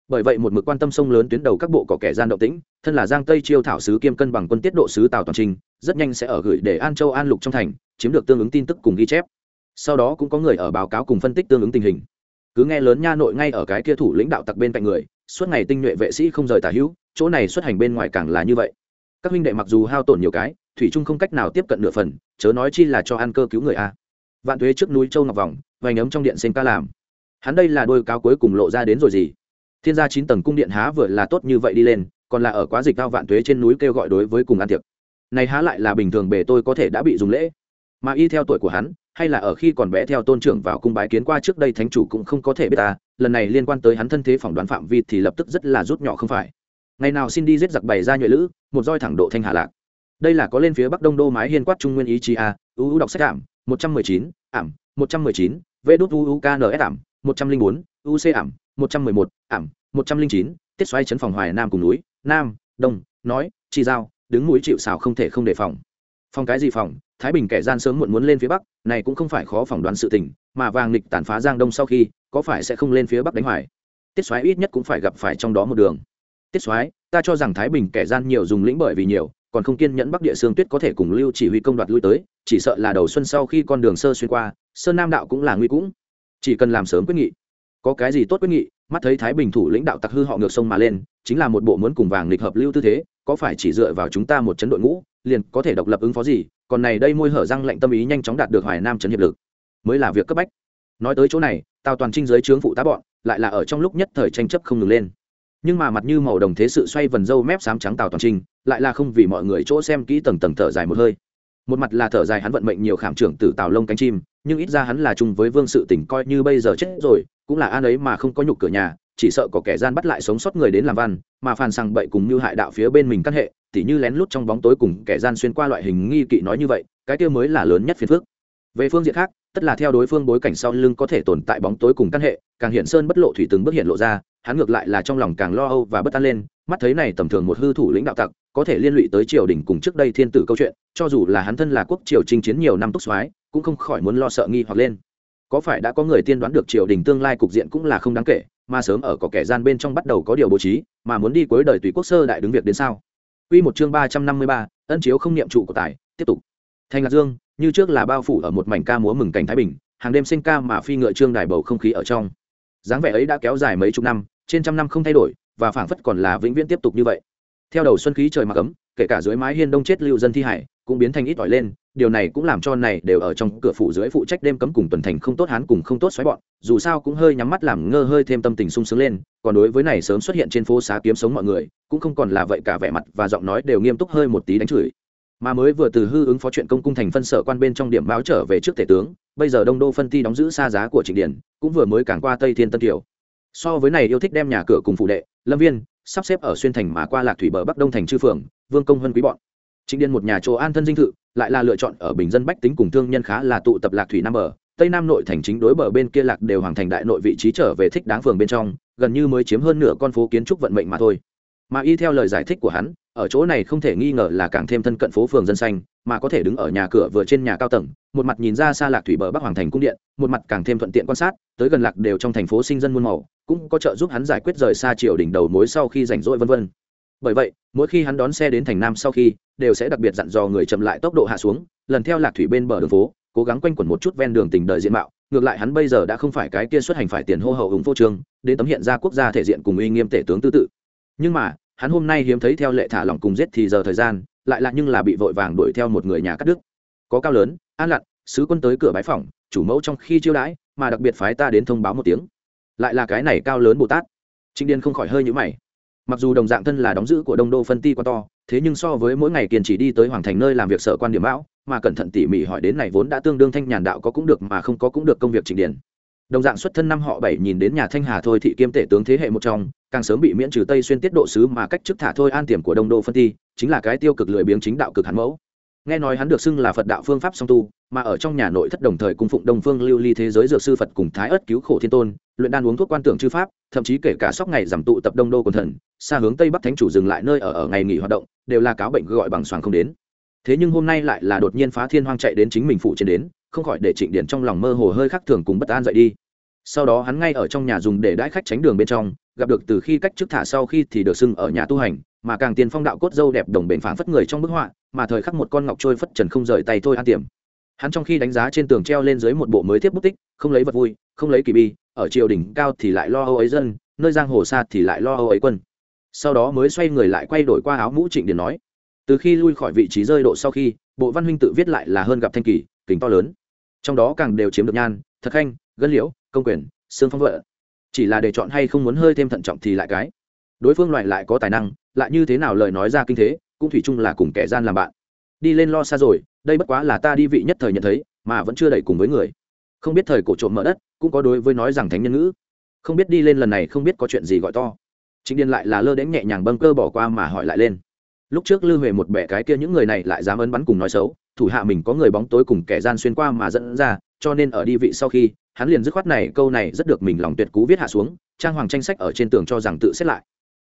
Bởi vậy một mực quan tâm sông lớn tuyến đầu các bộ có kẻ gian động tĩnh, thân là giang tây chiêu thảo sứ kiêm cân bằng quân tiết độ sứ tào toàn trinh rất nhanh sẽ ở gửi để an châu an lục trong thành, chiếm được tương ứng tin tức cùng ghi chép. Sau đó cũng có người ở báo cáo cùng phân tích tương ứng tình hình cứ nghe lớn nha nội ngay ở cái kia thủ lãnh đạo tặc bên cạnh người, suốt ngày tinh nhuệ vệ sĩ không rời tả hữu, chỗ này xuất hành bên ngoài càng là như vậy. Các huynh đệ mặc dù hao tổn nhiều cái, thủy trung không cách nào tiếp cận nửa phần, chớ nói chi là cho ăn cơ cứu người a. Vạn tuế trước núi châu ngọc vòng, vành ấm trong điện sinh ca làm. Hắn đây là đôi cáo cuối cùng lộ ra đến rồi gì? Thiên gia chín tầng cung điện há vừa là tốt như vậy đi lên, còn là ở quá dịch cao vạn tuế trên núi kêu gọi đối với cùng ăn tiệc. Này há lại là bình thường bề tôi có thể đã bị dùng lễ. Mà y theo tuổi của hắn hay là ở khi còn bé theo tôn trưởng vào cung bái kiến qua trước đây thánh chủ cũng không có thể biết ta, lần này liên quan tới hắn thân thế phỏng đoán phạm vi thì lập tức rất là rút nhỏ không phải. Ngày nào xin đi giết giặc bày ra nhuệ lữ, một roi thẳng độ thanh hà lạc. Đây là có lên phía bắc đông đô mái hiên quát trung nguyên ý chí a, u u đọc sách ảm, một trăm mười chín, ảm, một trăm mười chín, vê đốt u k n s ảm, một trăm linh bốn, u c ảm, một trăm mười một, ảm, một trăm linh chín, tiết xoay chấn phòng hoài nam cùng núi, nam, đông, nói, chi giao, đứng mũi chịu xào không thể không đề phòng. Phòng cái gì phòng? Thái bình kẻ gian sớm muộn muốn lên phía bắc, này cũng không phải khó phỏng đoán sự tình, mà vàng nghịch tàn phá giang đông sau khi, có phải sẽ không lên phía bắc đánh hoài? Tiết soái ít nhất cũng phải gặp phải trong đó một đường. Tiết soái, ta cho rằng thái bình kẻ gian nhiều dùng lĩnh bởi vì nhiều, còn không kiên nhẫn bắc địa sương tuyết có thể cùng lưu chỉ huy công đoạt lui tới, chỉ sợ là đầu xuân sau khi con đường sơ xuyên qua, sơn nam đạo cũng là nguy cũng. Chỉ cần làm sớm quyết nghị. Có cái gì tốt quyết nghị, mắt thấy thái bình thủ lãnh đạo tặc hư họ ngược sông mà lên, chính là một bộ muốn cùng vàng nghịch hợp lưu tư thế, có phải chỉ dựa vào chúng ta một chấn đội ngũ, liền có thể độc lập ứng phó gì còn này đây môi hở răng lệnh tâm ý nhanh chóng đạt được hoài nam trấn hiệp lực. Mới là việc cấp bách. Nói tới chỗ này, tào toàn trinh giới trướng phụ tá bọn, lại là ở trong lúc nhất thời tranh chấp không ngừng lên. Nhưng mà mặt như màu đồng thế sự xoay vần dâu mép xám trắng tào toàn trinh, lại là không vì mọi người chỗ xem kỹ tầng tầng thở dài một hơi. Một mặt là thở dài hắn vận mệnh nhiều khảm trưởng từ tào lông cánh chim, nhưng ít ra hắn là chung với vương sự tỉnh coi như bây giờ chết rồi, cũng là an ấy mà không có nhục cửa nhà, chỉ sợ có kẻ gian bắt lại sống sót người đến làm văn, mà phàn sang bậy cùng như hại đạo phía bên mình căn hệ tỉ như lén lút trong bóng tối cùng kẻ gian xuyên qua loại hình nghi kỵ nói như vậy, cái kia mới là lớn nhất phiền phức. Về phương diện khác, tất là theo đối phương bối cảnh sau lưng có thể tồn tại bóng tối cùng căn hệ, càng hiện sơn bất lộ thủy từng bước hiện lộ ra, hắn ngược lại là trong lòng càng lo âu và bất an lên, mắt thấy này tầm thường một hư thủ lĩnh đạo tặc, có thể liên lụy tới triều đình cùng trước đây thiên tử câu chuyện, cho dù là hắn thân là quốc triều chinh chiến nhiều năm túc soái, cũng không khỏi muốn lo sợ nghi hoặc lên. Có phải đã có người tiên đoán được triều đình tương lai cục diện cũng là không đáng kể, mà sớm ở có kẻ gian bên trong bắt đầu có điều bố trí, mà muốn đi cuối đời tùy quốc sơ đại đứng việc đến sao? Quy một chương ba trăm năm mươi ba, ân chiếu không niệm trụ của tài, tiếp tục. Thành Lạc Dương, như trước là bao phủ ở một mảnh ca múa mừng cảnh thái bình, hàng đêm sinh ca mà phi ngựa trương đài bầu không khí ở trong. dáng vẻ ấy đã kéo dài mấy chục năm, trên trăm năm không thay đổi, và phảng phất còn là vĩnh viễn tiếp tục như vậy. Theo đầu xuân khí trời mặc ấm, kể cả dưới mái hiên đông chết lưu dân thi hải, cũng biến thành ít ỏi lên, điều này cũng làm cho này đều ở trong cửa phủ dưới phụ trách đêm cấm cùng tuần thành không tốt hán cùng không tốt xoáy bọn, dù sao cũng hơi nhắm mắt làm ngơ hơi thêm tâm tình sung sướng lên, còn đối với này sớm xuất hiện trên phố xá kiếm sống mọi người, cũng không còn là vậy cả vẻ mặt và giọng nói đều nghiêm túc hơi một tí đánh chửi. Mà mới vừa từ hư ứng phó chuyện công cung thành phân sở quan bên trong điểm báo trở về trước tể tướng, bây giờ đông đô phân ti đóng giữ xa giá của trịnh điển cũng vừa mới càng qua tây thiên tân tiểu so với này yêu thích đem nhà cửa cùng phụ đệ, lâm viên sắp xếp ở xuyên thành mà qua lạc thủy bờ bắc đông thành chư phường, vương công hơn quý bọn trịnh điền một nhà chỗ an thân dinh thự, lại là lựa chọn ở bình dân bách tính cùng thương nhân khá là tụ tập lạc thủy nam bờ. Tây nam nội thành chính đối bờ bên kia lạc đều hoàng thành đại nội vị trí trở về thích đáng phường bên trong, gần như mới chiếm hơn nửa con phố kiến trúc vận mệnh mà thôi. Mà y theo lời giải thích của hắn, ở chỗ này không thể nghi ngờ là càng thêm thân cận phố phường dân xanh mà có thể đứng ở nhà cửa vừa trên nhà cao tầng, một mặt nhìn ra xa lạc thủy bờ bắc hoàng thành cung điện, một mặt càng thêm thuận tiện quan sát, tới gần lạc đều trong thành phố sinh dân muôn màu, cũng có trợ giúp hắn giải quyết rời xa triều đỉnh đầu mối sau khi rảnh rỗi vân vân bởi vậy, mỗi khi hắn đón xe đến thành nam sau khi, đều sẽ đặc biệt dặn dò người chậm lại tốc độ hạ xuống, lần theo lạc thủy bên bờ đường phố, cố gắng quanh quẩn một chút ven đường tình đời diện mạo. Ngược lại hắn bây giờ đã không phải cái kia xuất hành phải tiền hô hậu hùng vô trương, đến tấm hiện ra quốc gia thể diện cùng uy nghiêm tể tướng tư tự. Nhưng mà, hắn hôm nay hiếm thấy theo lệ thả lỏng cùng giết thì giờ thời gian, lại là nhưng là bị vội vàng đuổi theo một người nhà cắt đức có cao lớn, an lặn, sứ quân tới cửa bái phòng chủ mẫu trong khi chiêu đãi, mà đặc biệt phái ta đến thông báo một tiếng. Lại là cái này cao lớn bồ tát. Trịnh điền không khỏi hơi nhũ mày mặc dù đồng dạng thân là đóng giữ của đông đô phân ti quan to, thế nhưng so với mỗi ngày kiên trì đi tới hoàng thành nơi làm việc sở quan điểm bão mà cẩn thận tỉ mỉ hỏi đến này vốn đã tương đương thanh nhàn đạo có cũng được mà không có cũng được công việc trình điển đồng dạng xuất thân năm họ bảy nhìn đến nhà thanh hà thôi thị kiêm tể tướng thế hệ một trong, càng sớm bị miễn trừ tây xuyên tiết độ sứ mà cách chức thả thôi an tiềm của đông đô phân ti, chính là cái tiêu cực lười biếng chính đạo cực hàn mẫu nghe nói hắn được xưng là phật đạo phương pháp song tu, mà ở trong nhà nội thất đồng thời cung phụng đông phương lưu ly thế giới dược sư phật cùng thái ất cứu khổ thiên tôn, luyện đan uống thuốc quan tưởng chư pháp, thậm chí kể cả sóc ngày giảm tụ tập đông đô quần thần, xa hướng tây bắc thánh chủ dừng lại nơi ở ở ngày nghỉ hoạt động, đều là cáo bệnh gọi bằng xoàng không đến. Thế nhưng hôm nay lại là đột nhiên phá thiên hoang chạy đến chính mình phụ trên đến, không khỏi để trịnh điển trong lòng mơ hồ hơi khác thường cùng bất an dậy đi. Sau đó hắn ngay ở trong nhà dùng để đãi khách tránh đường bên trong, gặp được từ khi cách chức thả sau khi thì được xưng ở nhà tu hành mà càng tiền phong đạo cốt dâu đẹp đồng bền phảng phất người trong bức họa, mà thời khắc một con ngọc trôi phất trần không rời tay thôi an tiềm. Hắn trong khi đánh giá trên tường treo lên dưới một bộ mới tiếp bút tích, không lấy vật vui, không lấy kỳ bi, ở triều đỉnh cao thì lại lo âu ấy dân, nơi giang hồ xa thì lại lo âu ấy quân. Sau đó mới xoay người lại quay đổi qua áo mũ trịnh điền nói, từ khi lui khỏi vị trí rơi độ sau khi, bộ văn huynh tự viết lại là hơn gặp thanh kỳ, kính to lớn. Trong đó càng đều chiếm được nhan, thật khanh, gân liễu, công quyền, xương phong vợ. Chỉ là để chọn hay không muốn hơi thêm thận trọng thì lại cái. Đối phương loại lại có tài năng lại như thế nào lời nói ra kinh thế, cũng thủy chung là cùng kẻ gian làm bạn. Đi lên lo xa rồi, đây bất quá là ta đi vị nhất thời nhận thấy, mà vẫn chưa đẩy cùng với người. Không biết thời cổ trộm mở đất, cũng có đối với nói rằng thánh nhân ngữ. Không biết đi lên lần này không biết có chuyện gì gọi to. Chính điên lại là lơ đến nhẹ nhàng bâng cơ bỏ qua mà hỏi lại lên. Lúc trước lư huệ một bẻ cái kia những người này lại dám ấn bắn cùng nói xấu, thủ hạ mình có người bóng tối cùng kẻ gian xuyên qua mà dẫn ra, cho nên ở đi vị sau khi, hắn liền dứt khoát này, câu này rất được mình lòng tuyệt cú viết hạ xuống, trang hoàng tranh sách ở trên tường cho rằng tự xét lại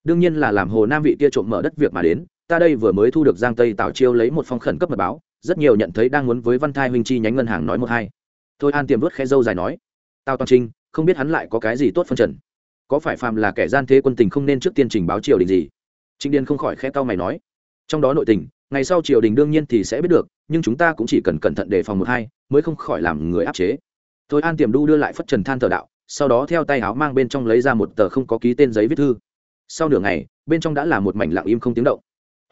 đương nhiên là làm hồ nam vị kia trộm mở đất việc mà đến, ta đây vừa mới thu được giang tây tào chiêu lấy một phong khẩn cấp mật báo, rất nhiều nhận thấy đang muốn với văn thai huynh chi nhánh ngân hàng nói một hai. Thôi an tiềm vớt khe dâu dài nói, tào toàn trinh, không biết hắn lại có cái gì tốt phân trần. Có phải phàm là kẻ gian thế quân tình không nên trước tiên trình báo triều đình gì? Trịnh điền không khỏi khe tao mày nói, trong đó nội tình, ngày sau triều đình đương nhiên thì sẽ biết được, nhưng chúng ta cũng chỉ cần cẩn thận đề phòng một hai, mới không khỏi làm người áp chế. Thôi an tiềm đu đưa lại phất trần than thờ đạo, sau đó theo tay áo mang bên trong lấy ra một tờ không có ký tên giấy viết thư sau nửa ngày, bên trong đã là một mảnh lặng im không tiếng động.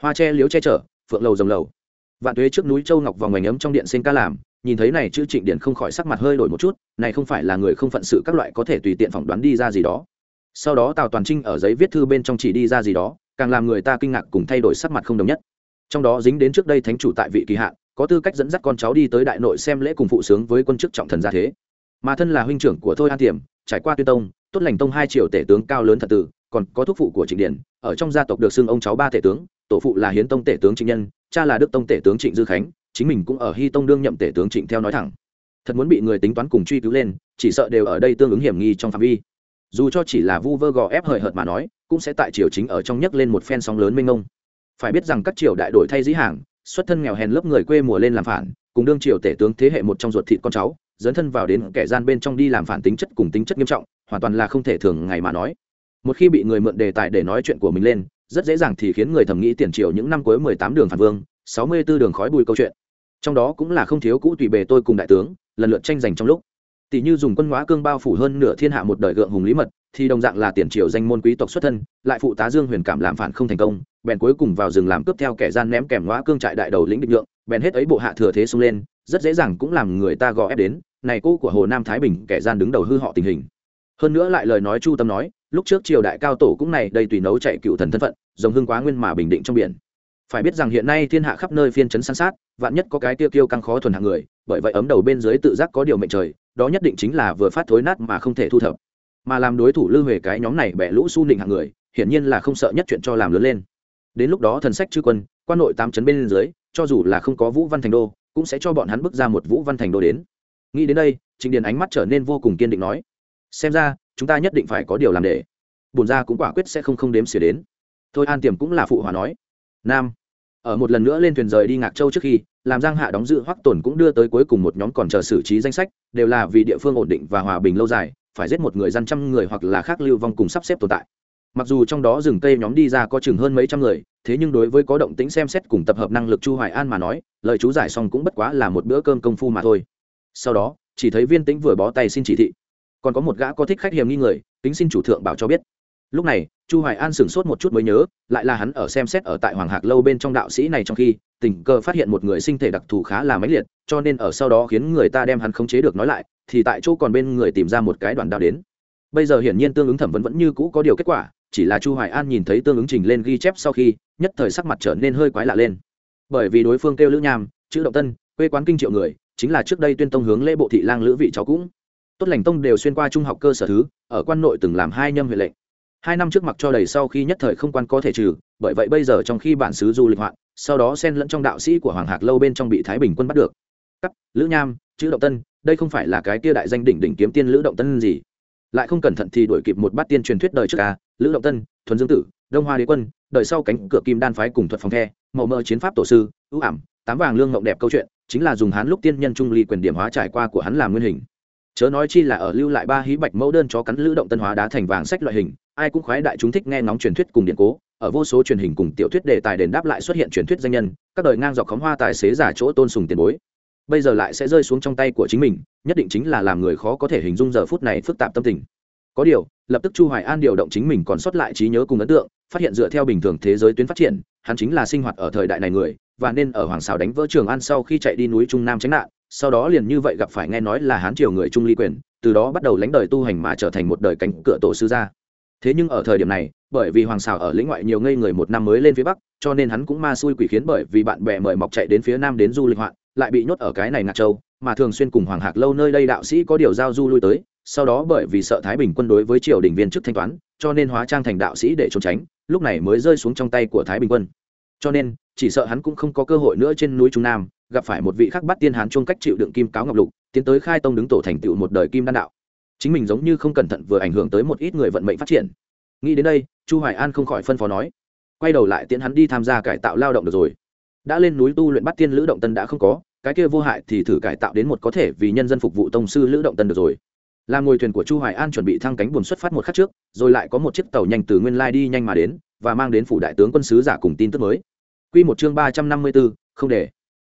Hoa tre liếu che chở, phượng lầu rồng lầu. Vạn tuế trước núi châu ngọc vào ngoảnh ấm trong điện sinh ca làm, nhìn thấy này chữ trịnh điện không khỏi sắc mặt hơi đổi một chút, này không phải là người không phận sự các loại có thể tùy tiện phỏng đoán đi ra gì đó. Sau đó tào toàn trinh ở giấy viết thư bên trong chỉ đi ra gì đó, càng làm người ta kinh ngạc cùng thay đổi sắc mặt không đồng nhất. Trong đó dính đến trước đây thánh chủ tại vị kỳ hạn, có tư cách dẫn dắt con cháu đi tới đại nội xem lễ cùng phụ sướng với quân chức trọng thần gia thế. Mà thân là huynh trưởng của thôi an tiềm, trải qua tuyên tông, tốt lành tông hai triệu tể tướng cao lớn thật tử còn có thúc phụ của trịnh điển ở trong gia tộc được xưng ông cháu ba tể tướng, tổ phụ là hiến tông tể tướng trịnh nhân, cha là đức tông tể tướng trịnh dư khánh, chính mình cũng ở hy tông đương nhậm tể tướng trịnh theo nói thẳng. Thật muốn bị người tính toán cùng truy cứu lên, chỉ sợ đều ở đây tương ứng hiểm nghi trong phạm vi. Dù cho chỉ là vu vơ gò ép hời hợt mà nói, cũng sẽ tại triều chính ở trong nhấc lên một phen sóng lớn mênh mông. Phải biết rằng các triều đại đổi thay dĩ hàng, xuất thân nghèo hèn lớp người quê mùa lên làm phản, cùng đương triều tể tướng thế hệ một trong ruột thịt con cháu, dấn thân vào đến kẻ gian bên trong đi làm phản tính chất cùng tính chất nghiêm trọng, hoàn toàn là không thể thường ngày mà nói một khi bị người mượn đề tài để nói chuyện của mình lên, rất dễ dàng thì khiến người thầm nghĩ tiền triều những năm cuối mười tám đường phản vương, sáu mươi 64 đường khói bùi câu chuyện. Trong đó cũng là không thiếu cũ tùy bề tôi cùng đại tướng, lần lượt tranh giành trong lúc. Tỷ như dùng quân hóa cương bao phủ hơn nửa thiên hạ một đời gượng hùng lý mật, thì đồng dạng là tiền triều danh môn quý tộc xuất thân, lại phụ tá dương huyền cảm làm phản không thành công, bèn cuối cùng vào rừng làm cướp theo kẻ gian ném kèm hóa cương trại đại đầu lĩnh định lượng bèn hết ấy bộ hạ thừa thế xông lên, rất dễ dàng cũng làm người ta gò ép đến, này cô của hồ nam thái bình kẻ gian đứng đầu hư họ tình hình. Hơn nữa lại lời nói chu tâm nói lúc trước triều đại cao tổ cũng này đây tùy nấu chạy cựu thần thân phận dòng hưng quá nguyên mà bình định trong biển. Phải biết rằng hiện nay thiên hạ khắp nơi phiên chấn san sát, vạn nhất có cái tiêu kiêu căng khó thuần hạng người, bởi vậy ấm đầu bên dưới tự giác có điều mệnh trời, đó nhất định chính là vừa phát thối nát mà không thể thu thập. Mà làm đối thủ lưu về cái nhóm này bẻ lũ su nịnh hạng người, hiển nhiên là không sợ nhất chuyện cho làm lớn lên. Đến lúc đó thần sách chư quân, quan nội tám chấn bên dưới, cho dù là không có vũ văn thành đô, cũng sẽ cho bọn hắn bước ra một vũ văn thành đô đến. Nghĩ đến đây trịnh điền ánh mắt trở nên vô cùng kiên định nói, xem ra chúng ta nhất định phải có điều làm để bùn ra cũng quả quyết sẽ không không đếm xỉa đến thôi an tiềm cũng là phụ hòa nói nam ở một lần nữa lên thuyền rời đi ngạc châu trước khi làm giang hạ đóng dự hoắc tổn cũng đưa tới cuối cùng một nhóm còn chờ xử trí danh sách đều là vì địa phương ổn định và hòa bình lâu dài phải giết một người dân trăm người hoặc là khác lưu vong cùng sắp xếp tồn tại mặc dù trong đó rừng cây nhóm đi ra có chừng hơn mấy trăm người thế nhưng đối với có động tĩnh xem xét cùng tập hợp năng lực chu hoài an mà nói lời chú giải xong cũng bất quá là một bữa cơm công phu mà thôi sau đó chỉ thấy viên tĩnh vừa bó tay xin chỉ thị còn có một gã có thích khách hiểm nghi người tính xin chủ thượng bảo cho biết. Lúc này, chu hoài an sửng sốt một chút mới nhớ, lại là hắn ở xem xét ở tại hoàng hạc lâu bên trong đạo sĩ này trong khi, tình cờ phát hiện một người sinh thể đặc thù khá là mãnh liệt, cho nên ở sau đó khiến người ta đem hắn khống chế được nói lại, thì tại chỗ còn bên người tìm ra một cái đoạn đạo đến. Bây giờ hiển nhiên tương ứng thẩm vấn vẫn như cũ có điều kết quả, chỉ là chu hoài an nhìn thấy tương ứng trình lên ghi chép sau khi, nhất thời sắc mặt trở nên hơi quái lạ lên. Bởi vì đối phương kêu lữ nham, chữ động tân, quê quán kinh triệu người, chính là trước đây tuyên tông hướng lễ bộ thị lang lữ vị cháu cũng tốt lành tông đều xuyên qua trung học cơ sở thứ, ở quan nội từng làm hai nhâm huệ lệnh. Hai năm trước mặc cho đầy sau khi nhất thời không quan có thể trừ, bởi vậy bây giờ trong khi bản xứ du lịch hoạn, sau đó xen lẫn trong đạo sĩ của hoàng hạc lâu bên trong bị thái bình quân bắt được. Cắt lữ nham, chữ động tân, đây không phải là cái kia đại danh đỉnh đỉnh kiếm tiên lữ động tân gì? Lại không cẩn thận thì đổi kịp một bát tiên truyền thuyết đời trước ca, lữ động tân, thuần dương tử, đông hoa đế quân, đời sau cánh cửa kim đan phái cùng thuật phòng the, màu mơ chiến pháp tổ sư, ưu ảm, tám vàng lương mộng đẹp câu chuyện, chính là dùng hắn lúc tiên nhân trung ly quyền điểm hóa trải qua của hắn làm nguyên hình chớ nói chi là ở lưu lại ba hí bạch mẫu đơn chó cắn lữ động tân hóa đá thành vàng sách loại hình, ai cũng khoái đại chúng thích nghe ngóng truyền thuyết cùng điện cố. Ở vô số truyền hình cùng tiểu thuyết đề tài đền đáp lại xuất hiện truyền thuyết danh nhân, các đời ngang dọc khóm hoa tài xế giả chỗ tôn sùng tiền bối. Bây giờ lại sẽ rơi xuống trong tay của chính mình, nhất định chính là làm người khó có thể hình dung giờ phút này phức tạp tâm tình. Có điều, lập tức chu hoài an điều động chính mình còn sót lại trí nhớ cùng ấn tượng, phát hiện dựa theo bình thường thế giới tuyến phát triển, hắn chính là sinh hoạt ở thời đại này người, và nên ở hoàng xào đánh vỡ trường an sau khi chạy đi núi trung nam tránh nạn sau đó liền như vậy gặp phải nghe nói là hán triều người trung ly quyền, từ đó bắt đầu lánh đời tu hành mà trở thành một đời cánh cửa tổ sư gia. Thế nhưng ở thời điểm này, bởi vì hoàng xào ở lĩnh ngoại nhiều ngây người một năm mới lên phía bắc, cho nên hắn cũng ma xui quỷ khiến bởi vì bạn bè mời mọc chạy đến phía nam đến du lịch hoạn, lại bị nhốt ở cái này ngạc châu, mà thường xuyên cùng hoàng hạc lâu nơi đây đạo sĩ có điều giao du lui tới, sau đó bởi vì sợ thái bình quân đối với triều đình viên chức thanh toán, cho nên hóa trang thành đạo sĩ để trốn tránh, lúc này mới rơi xuống trong tay của thái bình quân. Cho nên, chỉ sợ hắn cũng không có cơ hội nữa trên núi trung nam gặp phải một vị khắc bắt tiên hán chung cách chịu đựng kim cáo ngọc lục tiến tới khai tông đứng tổ thành tựu một đời kim đan đạo. Chính mình giống như không cẩn thận vừa ảnh hưởng tới một ít người vận mệnh phát triển. Nghĩ đến đây chu hoài an không khỏi phân phó nói quay đầu lại tiến hắn đi tham gia cải tạo lao động được rồi. Đã lên núi tu luyện bắt tiên lữ động tân đã không có cái kia vô hại thì thử cải tạo đến một có thể vì nhân dân phục vụ tông sư lữ động tân được rồi. Là ngồi thuyền của chu hoài an chuẩn bị thăng cánh buồn xuất phát một khắc trước rồi lại có một chiếc tàu nhanh từ nguyên lai đi nhanh mà đến và mang đến phủ đại tướng quân sứ giả cùng tin tức mới. Quy một chương ba trăm năm mươi 354, không để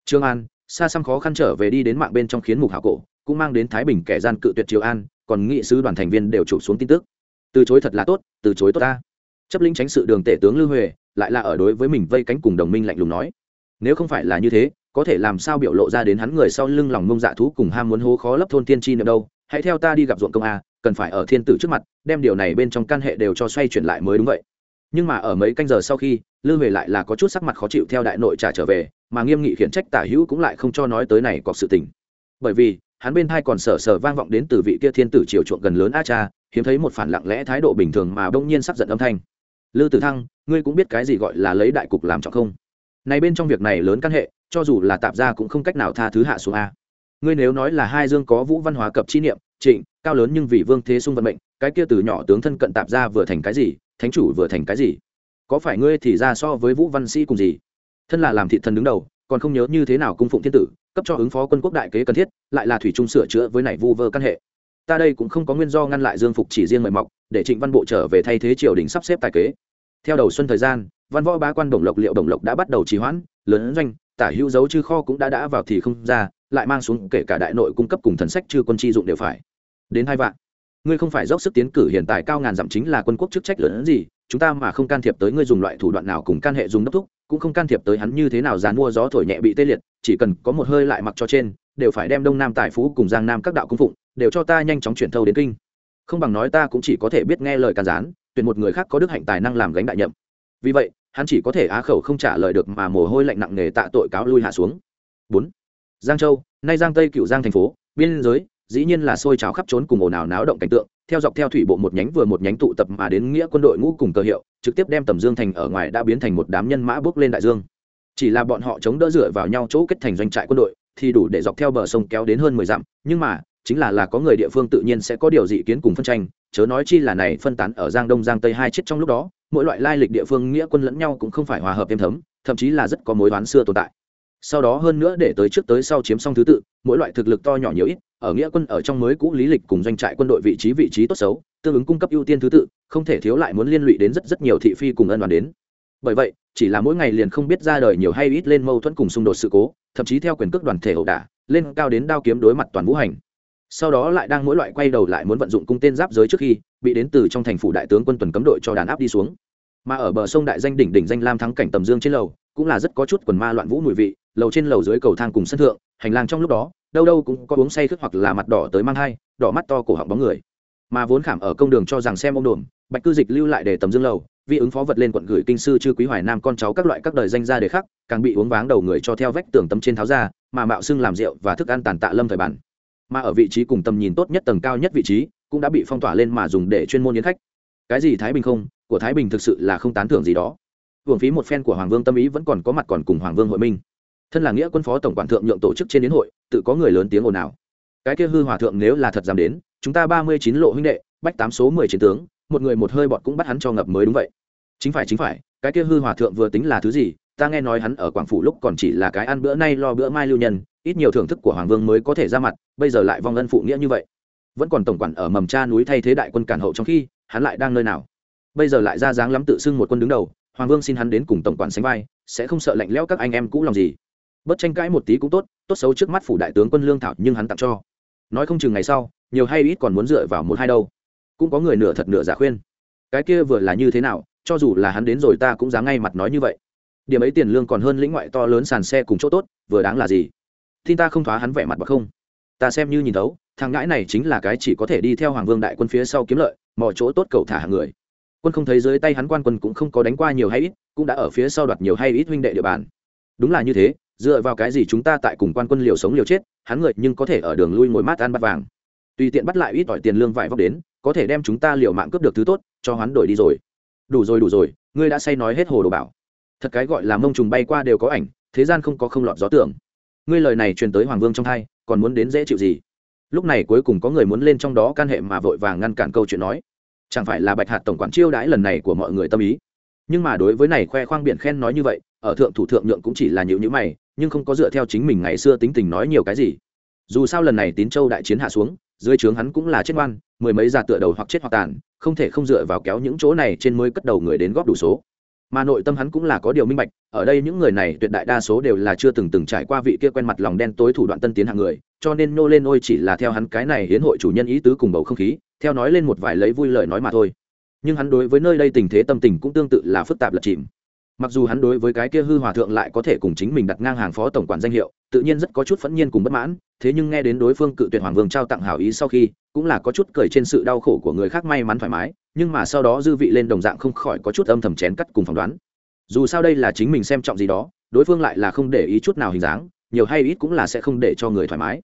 trương an, xa xăm khó khăn trở về đi đến mạng bên trong khiến mục hảo cổ, cũng mang đến thái bình kẻ gian cự tuyệt triều an, còn nghị sứ đoàn thành viên đều chụp xuống tin tức. Từ chối thật là tốt, từ chối tốt ta. Chấp lĩnh tránh sự đường tể tướng lưu huệ, lại là ở đối với mình vây cánh cùng đồng minh lạnh lùng nói. Nếu không phải là như thế, có thể làm sao biểu lộ ra đến hắn người sau lưng lòng mông dạ thú cùng ham muốn hố khó lấp thôn tiên chi nữa đâu. Hãy theo ta đi gặp ruộng công a, cần phải ở thiên tử trước mặt, đem điều này bên trong căn hệ đều cho xoay chuyển lại mới đúng vậy nhưng mà ở mấy canh giờ sau khi, lư huệ lại là có chút sắc mặt khó chịu theo đại nội trả trở về, mà nghiêm nghị khiển trách tả hữu cũng lại không cho nói tới này có sự tình. Bởi vì, hắn bên thai còn sở sở vang vọng đến từ vị kia thiên tử triều chuộng gần lớn a cha, hiếm thấy một phản lặng lẽ thái độ bình thường mà bỗng nhiên sắp giận âm thanh. Lư tử thăng, ngươi cũng biết cái gì gọi là lấy đại cục làm trọng không? Này bên trong việc này lớn căn hệ, cho dù là tạp gia cũng không cách nào tha thứ hạ xuống a. Ngươi nếu nói là hai dương có vũ văn hóa cập chi niệm, trịnh, cao lớn nhưng vì vương thế sung vận mệnh cái kia từ nhỏ tướng thân cận tạp ra vừa thành cái gì, thánh chủ vừa thành cái gì? Có phải ngươi thì ra so với vũ văn sĩ cùng gì? Thân là làm thị thần đứng đầu, còn không nhớ như thế nào cung phụng thiên tử, cấp cho ứng phó quân quốc đại kế cần thiết, lại là thủy trung sửa chữa với này vu vơ căn hệ. Ta đây cũng không có nguyên do ngăn lại dương phục chỉ riêng mời mọc, để trịnh văn bộ trở về thay thế triều đình sắp xếp tài kế. Theo đầu xuân thời gian, văn võ bá quan đồng lộc liệu đồng lộc đã bắt đầu trì hoãn, lớn doanh, tả hữu dấu chư kho cũng đã đã vào thì không ra, lại mang xuống kể cả đại nội cung cấp cùng thần sách chư quân chi dụng đều phải. Đến hai vạn ngươi không phải dốc sức tiến cử hiện tại cao ngàn dặm chính là quân quốc chức trách lớn gì, chúng ta mà không can thiệp tới ngươi dùng loại thủ đoạn nào cùng can hệ dùng đốc thúc, cũng không can thiệp tới hắn như thế nào dàn mua gió thổi nhẹ bị tê liệt, chỉ cần có một hơi lại mặc cho trên, đều phải đem đông nam tài phú cùng giang nam các đạo cung phụng, đều cho ta nhanh chóng chuyển thâu đến kinh. Không bằng nói ta cũng chỉ có thể biết nghe lời can gián, tuyển một người khác có đức hạnh tài năng làm gánh đại nhậm. Vì vậy, hắn chỉ có thể á khẩu không trả lời được mà mồ hôi lạnh nặng nề tạ tội cáo lui hạ xuống. Bốn. Giang châu, nay giang tây cựu giang thành phố, biên giới dĩ nhiên là xôi trào khắp trốn cùng ồn ào náo động cảnh tượng, theo dọc theo thủy bộ một nhánh vừa một nhánh tụ tập mà đến nghĩa quân đội ngũ cùng cờ hiệu, trực tiếp đem tầm dương thành ở ngoài đã biến thành một đám nhân mã bước lên đại dương. Chỉ là bọn họ chống đỡ dựa vào nhau chỗ kết thành doanh trại quân đội, thì đủ để dọc theo bờ sông kéo đến hơn mười dặm, nhưng mà, chính là là có người địa phương tự nhiên sẽ có điều dị kiến cùng phân tranh, chớ nói chi là này phân tán ở giang đông, giang tây hai chiếc trong lúc đó, mỗi loại lai lịch địa phương nghĩa quân lẫn nhau cũng không phải hòa hợp êm thấm, thậm chí là rất có mối đoán xưa tồn tại. Sau đó hơn nữa để tới trước tới sau chiếm xong thứ tự, mỗi loại thực lực to nhỏ nhiều ít ở nghĩa quân ở trong mới cũ lý lịch cùng doanh trại quân đội vị trí vị trí tốt xấu, tương ứng cung cấp ưu tiên thứ tự, không thể thiếu lại muốn liên lụy đến rất rất nhiều thị phi cùng ân đoàn đến. Bởi vậy, chỉ là mỗi ngày liền không biết ra đời nhiều hay ít lên mâu thuẫn cùng xung đột sự cố, thậm chí theo quyền cước đoàn thể ẩu đả, lên cao đến đao kiếm đối mặt toàn vũ hành. Sau đó lại đang mỗi loại quay đầu lại muốn vận dụng cung tên giáp giới trước khi, bị đến từ trong thành phủ đại tướng quân tuần cấm đội cho đàn áp đi xuống. Mà ở bờ sông đại danh đỉnh đỉnh danh lam thắng cảnh tầm dương trên lầu, cũng là rất có chút quần ma loạn vũ mùi vị, lầu trên lầu dưới cầu thang cùng sân thượng, hành lang trong lúc đó đâu đâu cũng có uống say khướt hoặc là mặt đỏ tới mang hai đỏ mắt to cổ họng bóng người. Mà vốn khảm ở công đường cho rằng xem ông đồn, bạch cư dịch lưu lại để tầm dương lầu, vì ứng phó vật lên quận gửi kinh sư chư quý hoài nam con cháu các loại các đời danh gia để khác càng bị uống váng đầu người cho theo vách tường tấm trên tháo ra, mà mạo xưng làm rượu và thức ăn tàn tạ lâm thời bản. Mà ở vị trí cùng tầm nhìn tốt nhất tầng cao nhất vị trí, cũng đã bị phong tỏa lên mà dùng để chuyên môn yến khách. Cái gì thái bình không? Của thái bình thực sự là không tán thưởng gì đó. Hưởng phí một phen của hoàng vương tâm ý vẫn còn có mặt còn cùng hoàng vương hội minh thân là nghĩa quân phó tổng quản thượng nhượng tổ chức trên đến hội, tự có người lớn tiếng ồn ào. Cái kia hư hòa thượng nếu là thật dám đến, chúng ta ba mươi chín lộ huynh đệ, bách tám số mười chiến tướng, một người một hơi bọn cũng bắt hắn cho ngập mới đúng vậy. Chính phải chính phải, cái kia hư hòa thượng vừa tính là thứ gì, ta nghe nói hắn ở quảng phủ lúc còn chỉ là cái ăn bữa nay lo bữa mai lưu nhân, ít nhiều thưởng thức của hoàng vương mới có thể ra mặt, bây giờ lại vong ân phụ nghĩa như vậy. Vẫn còn tổng quản ở mầm cha núi thay thế đại quân cản hậu trong khi, hắn lại đang nơi nào? Bây giờ lại ra dáng lắm tự xưng một quân đứng đầu, hoàng vương xin hắn đến cùng tổng quản sánh vai, sẽ không sợ lạnh lẽo các anh em cũ lòng gì bất tranh cãi một tí cũng tốt tốt xấu trước mắt phủ đại tướng quân lương thảo nhưng hắn tặng cho. Nói không chừng ngày sau, nhiều hay ít còn muốn dựa vào một hai đâu. Cũng có người nửa thật nửa giả khuyên. Cái kia vừa là như thế nào, cho dù là hắn đến rồi ta cũng dám ngay mặt nói như vậy. Điểm ấy tiền lương còn hơn lĩnh ngoại to lớn sàn xe cùng chỗ tốt, vừa đáng là gì? Tin ta không thoá hắn vẻ mặt bậc không. Ta xem như nhìn thấu, thằng ngãi này chính là cái chỉ có thể đi theo hoàng vương đại quân phía sau kiếm lợi mọi chỗ tốt cầu thả hàng người. Quân không thấy dưới tay hắn quan quân cũng không có đánh qua nhiều hay ít, cũng đã ở phía sau đoạt nhiều hay ít huynh đệ địa bàn. Đúng là như thế dựa vào cái gì chúng ta tại cùng quan quân liều sống liều chết, hắn người nhưng có thể ở đường lui ngồi mát ăn bắt vàng. Tùy tiện bắt lại ít ỏi tiền lương vải vóc đến, có thể đem chúng ta liều mạng cướp được thứ tốt, cho hắn đổi đi rồi. Đủ rồi đủ rồi, ngươi đã say nói hết hồ đồ bảo. Thật cái gọi là mông trùng bay qua đều có ảnh, thế gian không có không lọt gió tưởng. Ngươi lời này truyền tới hoàng vương trong thai, còn muốn đến dễ chịu gì? Lúc này cuối cùng có người muốn lên trong đó can hệ mà vội vàng ngăn cản câu chuyện nói. Chẳng phải là bạch hạt tổng quản chiêu đãi lần này của mọi người tâm ý? Nhưng mà đối với này khoe khoang biển khen nói như vậy, ở thượng thủ thượng nhượng cũng chỉ là nhịu nhữ mày nhưng không có dựa theo chính mình ngày xưa tính tình nói nhiều cái gì. Dù sao lần này tín châu đại chiến hạ xuống, dưới trướng hắn cũng là chết ngoan mười mấy già tựa đầu hoặc chết hoặc tàn, không thể không dựa vào kéo những chỗ này trên mới cất đầu người đến góp đủ số. Mà nội tâm hắn cũng là có điều minh bạch, ở đây những người này tuyệt đại đa số đều là chưa từng từng trải qua vị kia quen mặt lòng đen tối thủ đoạn tân tiến hạng người, cho nên nô lên ôi chỉ là theo hắn cái này hiến hội chủ nhân ý tứ cùng bầu không khí, theo nói lên một vài lấy vui lời nói mà thôi. Nhưng hắn đối với nơi đây tình thế tâm tình cũng tương tự là phức tạp lật chìm mặc dù hắn đối với cái kia hư hòa thượng lại có thể cùng chính mình đặt ngang hàng phó tổng quản danh hiệu, tự nhiên rất có chút phẫn nhiên cùng bất mãn, thế nhưng nghe đến đối phương cự tuyệt hoàng vương trao tặng hảo ý sau khi, cũng là có chút cười trên sự đau khổ của người khác may mắn thoải mái, nhưng mà sau đó dư vị lên đồng dạng không khỏi có chút âm thầm chén cắt cùng phỏng đoán. Dù sao đây là chính mình xem trọng gì đó, đối phương lại là không để ý chút nào hình dáng, nhiều hay ít cũng là sẽ không để cho người thoải mái.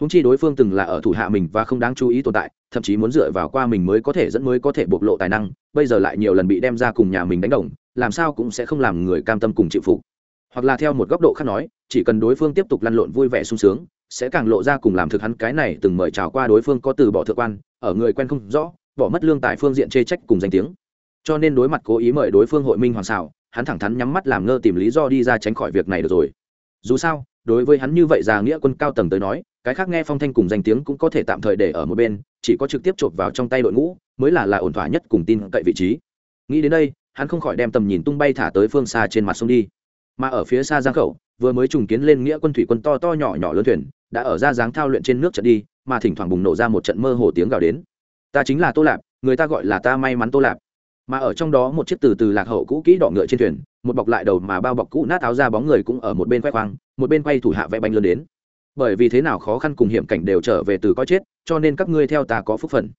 Húng chi đối phương từng là ở thủ hạ mình và không đáng chú ý tồn tại, thậm chí muốn dựa vào qua mình mới có thể dẫn mới có thể bộc lộ tài năng, bây giờ lại nhiều lần bị đem ra cùng nhà mình đánh đồng làm sao cũng sẽ không làm người cam tâm cùng chịu phục. Hoặc là theo một góc độ khác nói, chỉ cần đối phương tiếp tục lăn lộn vui vẻ sung sướng, sẽ càng lộ ra cùng làm thực hắn cái này từng mời chào qua đối phương có từ bỏ thượng quan, ở người quen không rõ, bỏ mất lương tài phương diện chê trách cùng danh tiếng. Cho nên đối mặt cố ý mời đối phương hội minh hoàng xảo, hắn thẳng thắn nhắm mắt làm ngơ tìm lý do đi ra tránh khỏi việc này được rồi. Dù sao, đối với hắn như vậy già nghĩa quân cao tầng tới nói, cái khác nghe phong thanh cùng danh tiếng cũng có thể tạm thời để ở một bên, chỉ có trực tiếp chộp vào trong tay đội ngũ, mới là là ổn thỏa nhất cùng tin cậy vị trí. Nghĩ đến đây hắn không khỏi đem tầm nhìn tung bay thả tới phương xa trên mặt sông đi. Mà ở phía xa giang khẩu, vừa mới trùng kiến lên nghĩa quân thủy quân to to nhỏ nhỏ lớn thuyền, đã ở ra dáng thao luyện trên nước trận đi, mà thỉnh thoảng bùng nổ ra một trận mơ hồ tiếng gào đến. Ta chính là tô lạp, người ta gọi là ta may mắn tô lạp. Mà ở trong đó một chiếc từ từ lạc hậu cũ kỹ đỏ ngựa trên thuyền, một bọc lại đầu mà bao bọc cũ nát áo ra bóng người cũng ở một bên khoe khoang, một bên quay thủ hạ vẽ bánh lớn đến. Bởi vì thế nào khó khăn cùng hiểm cảnh đều trở về từ coi chết, cho nên các ngươi theo ta có phúc phận.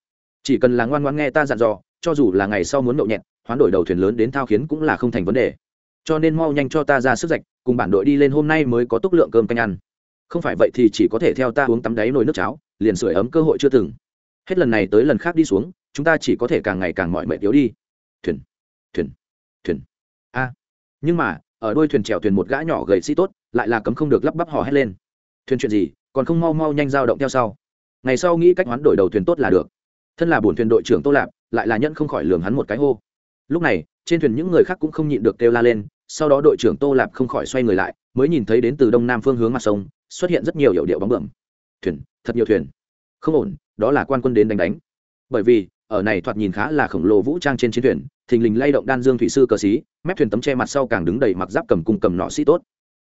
Chỉ cần là ngoan ngoan nghe ta dặn dò, cho dù là ngày sau muốn nhậu nhẹt hoán đổi đầu thuyền lớn đến thao khiến cũng là không thành vấn đề. Cho nên mau nhanh cho ta ra sức rạch, cùng bản đội đi lên hôm nay mới có túc lượng cơm canh ăn. Không phải vậy thì chỉ có thể theo ta uống tắm đáy nồi nước cháo, liền sưởi ấm cơ hội chưa từng. Hết lần này tới lần khác đi xuống, chúng ta chỉ có thể càng ngày càng mọi mệt yếu đi. Thuyền thuyền thuyền. A. Nhưng mà, ở đôi thuyền chèo thuyền một gã nhỏ gầy sĩ tốt, lại là cấm không được lắp bắp hò hét lên. Thuyền chuyện gì, còn không mau mau nhanh dao động theo sau. Ngày sau nghĩ cách hoán đổi đầu thuyền tốt là được. Thân là bổn thuyền đội trưởng tô lạp, lại là nhận không khỏi lường hắn một cái hô lúc này, trên thuyền những người khác cũng không nhịn được kêu la lên, sau đó đội trưởng tô lạp không khỏi xoay người lại, mới nhìn thấy đến từ đông nam phương hướng mặt sông, xuất hiện rất nhiều hiệu điệu bóng bẩm thuyền, thật nhiều thuyền. Không ổn, đó là quan quân đến đánh đánh. Bởi vì, ở này thoạt nhìn khá là khổng lồ vũ trang trên chiến thuyền, thình lình lay động đan dương thủy sư cờ xí, mép thuyền tấm che mặt sau càng đứng đầy mặc giáp cầm cung cầm nọ sĩ tốt.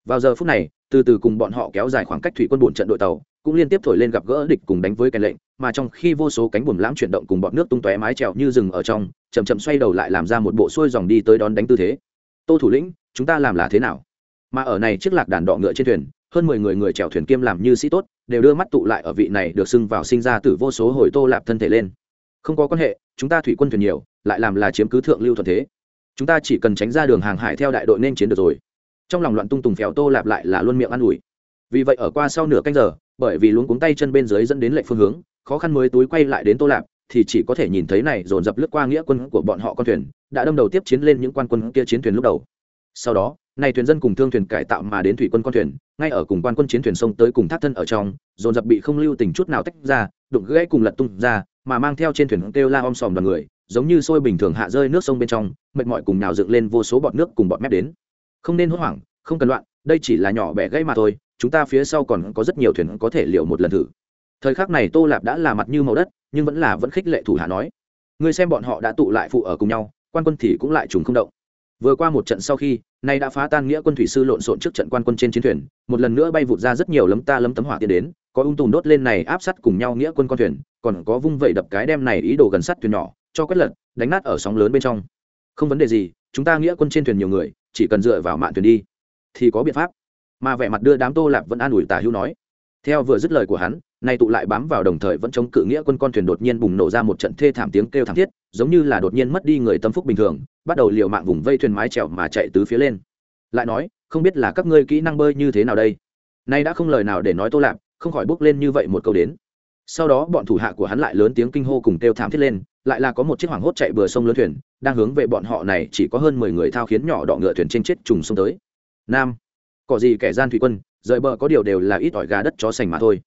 Vào giờ phút này, từ từ cùng bọn họ kéo dài khoảng cách thủy quân bổn trận đội tàu, cũng liên tiếp thổi lên gặp gỡ địch cùng đánh với kèn lệnh, mà trong khi vô số cánh buồm lãng chuyển động cùng bọn nước tung tóe mái trèo như rừng ở trong chậm chậm xoay đầu lại làm ra một bộ xuôi dòng đi tới đón đánh tư thế. Tô thủ lĩnh, chúng ta làm là thế nào? Mà ở này chiếc lạc đàn đọ ngựa trên thuyền, hơn mười người người chèo thuyền kiêm làm như sĩ tốt, đều đưa mắt tụ lại ở vị này được xưng vào sinh ra từ vô số hồi tô lạp thân thể lên. Không có quan hệ, chúng ta thủy quân thuyền nhiều, lại làm là chiếm cứ thượng lưu thuận thế. Chúng ta chỉ cần tránh ra đường hàng hải theo đại đội nên chiến được rồi. Trong lòng loạn tung tùng phèo tô lạp lại là luôn miệng an ủi. Vì vậy ở qua sau nửa canh giờ, bởi vì luống cuống tay chân bên dưới dẫn đến lệnh phương hướng, khó khăn mới túi quay lại đến tô lạp thì chỉ có thể nhìn thấy này dồn dập lướt qua nghĩa quân của bọn họ con thuyền, đã đâm đầu tiếp chiến lên những quan quân kia chiến thuyền lúc đầu. Sau đó, này thuyền dân cùng thương thuyền cải tạo mà đến thủy quân con thuyền, ngay ở cùng quan quân chiến thuyền sông tới cùng thác thân ở trong, dồn dập bị không lưu tình chút nào tách ra, đụng gãy cùng lật tung ra, mà mang theo trên thuyền kêu la om sòm đoàn người, giống như sôi bình thường hạ rơi nước sông bên trong, mệt mỏi cùng nào dựng lên vô số bọt nước cùng bọt mép đến. Không nên hốt hoảng, không cần loạn, đây chỉ là nhỏ bẻ gãy mà thôi, chúng ta phía sau còn có rất nhiều thuyền có thể liệu một lần thử. Thời khắc này tô lạp đã là mặt như màu đất nhưng vẫn là vẫn khích lệ thủ hạ nói. Người xem bọn họ đã tụ lại phụ ở cùng nhau, quan quân thì cũng lại trùng không động. Vừa qua một trận sau khi, nay đã phá tan nghĩa quân thủy sư lộn xộn trước trận quan quân trên chiến thuyền, một lần nữa bay vụt ra rất nhiều lấm ta lấm tấm hỏa tiến đến, có ung tùm đốt lên này áp sát cùng nhau nghĩa quân con thuyền, còn có vung vẩy đập cái đem này ý đồ gần sát thuyền nhỏ, cho quét lật, đánh nát ở sóng lớn bên trong. Không vấn đề gì, chúng ta nghĩa quân trên thuyền nhiều người, chỉ cần dựa vào mạn thuyền đi, thì có biện pháp. Mà vẻ mặt đưa đám tô lạp vẫn an ủi tả hữu nói theo vừa dứt lời của hắn, nay tụ lại bám vào đồng thời vẫn chống cự nghĩa quân con thuyền đột nhiên bùng nổ ra một trận thê thảm tiếng kêu thảm thiết, giống như là đột nhiên mất đi người tâm phúc bình thường, bắt đầu liều mạng vùng vây thuyền mái trèo mà chạy tứ phía lên. Lại nói, không biết là các ngươi kỹ năng bơi như thế nào đây? Nay đã không lời nào để nói tô lạp, không khỏi bước lên như vậy một câu đến. Sau đó bọn thủ hạ của hắn lại lớn tiếng kinh hô cùng kêu thảm thiết lên, lại là có một chiếc hoàng hốt chạy bừa sông lớn thuyền, đang hướng về bọn họ này chỉ có hơn mười người thao khiến nhỏ đọ ngựa thuyền trên chết trùng sông tới. Nam, có gì kẻ gian thủy quân rời bờ có điều đều là ít ỏi gà đất chó sành mà thôi.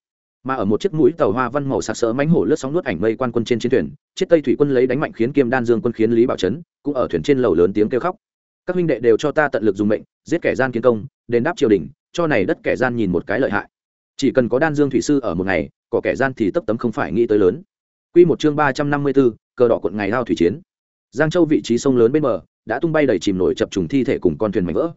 Mà ở một chiếc mũi tàu hoa văn màu sặc sỡ mánh hổ lướt sóng nuốt ảnh mây quan quân trên chiến thuyền chiếc tây thủy quân lấy đánh mạnh khiến kiêm đan dương quân khiến lý bảo trấn cũng ở thuyền trên lầu lớn tiếng kêu khóc. Các huynh đệ đều cho ta tận lực dùng mệnh giết kẻ gian kiến công đền đáp triều đình cho này đất kẻ gian nhìn một cái lợi hại. Chỉ cần có đan dương thủy sư ở một ngày có kẻ gian thì tấp tấm không phải nghĩ tới lớn. Quy một chương ba trăm năm mươi 354, cờ đỏ quận ngày lao thủy chiến. Giang Châu vị trí sông lớn bên bờ, đã tung bay đầy chìm nổi chập trùng thi thể cùng con thuyền mảnh vỡ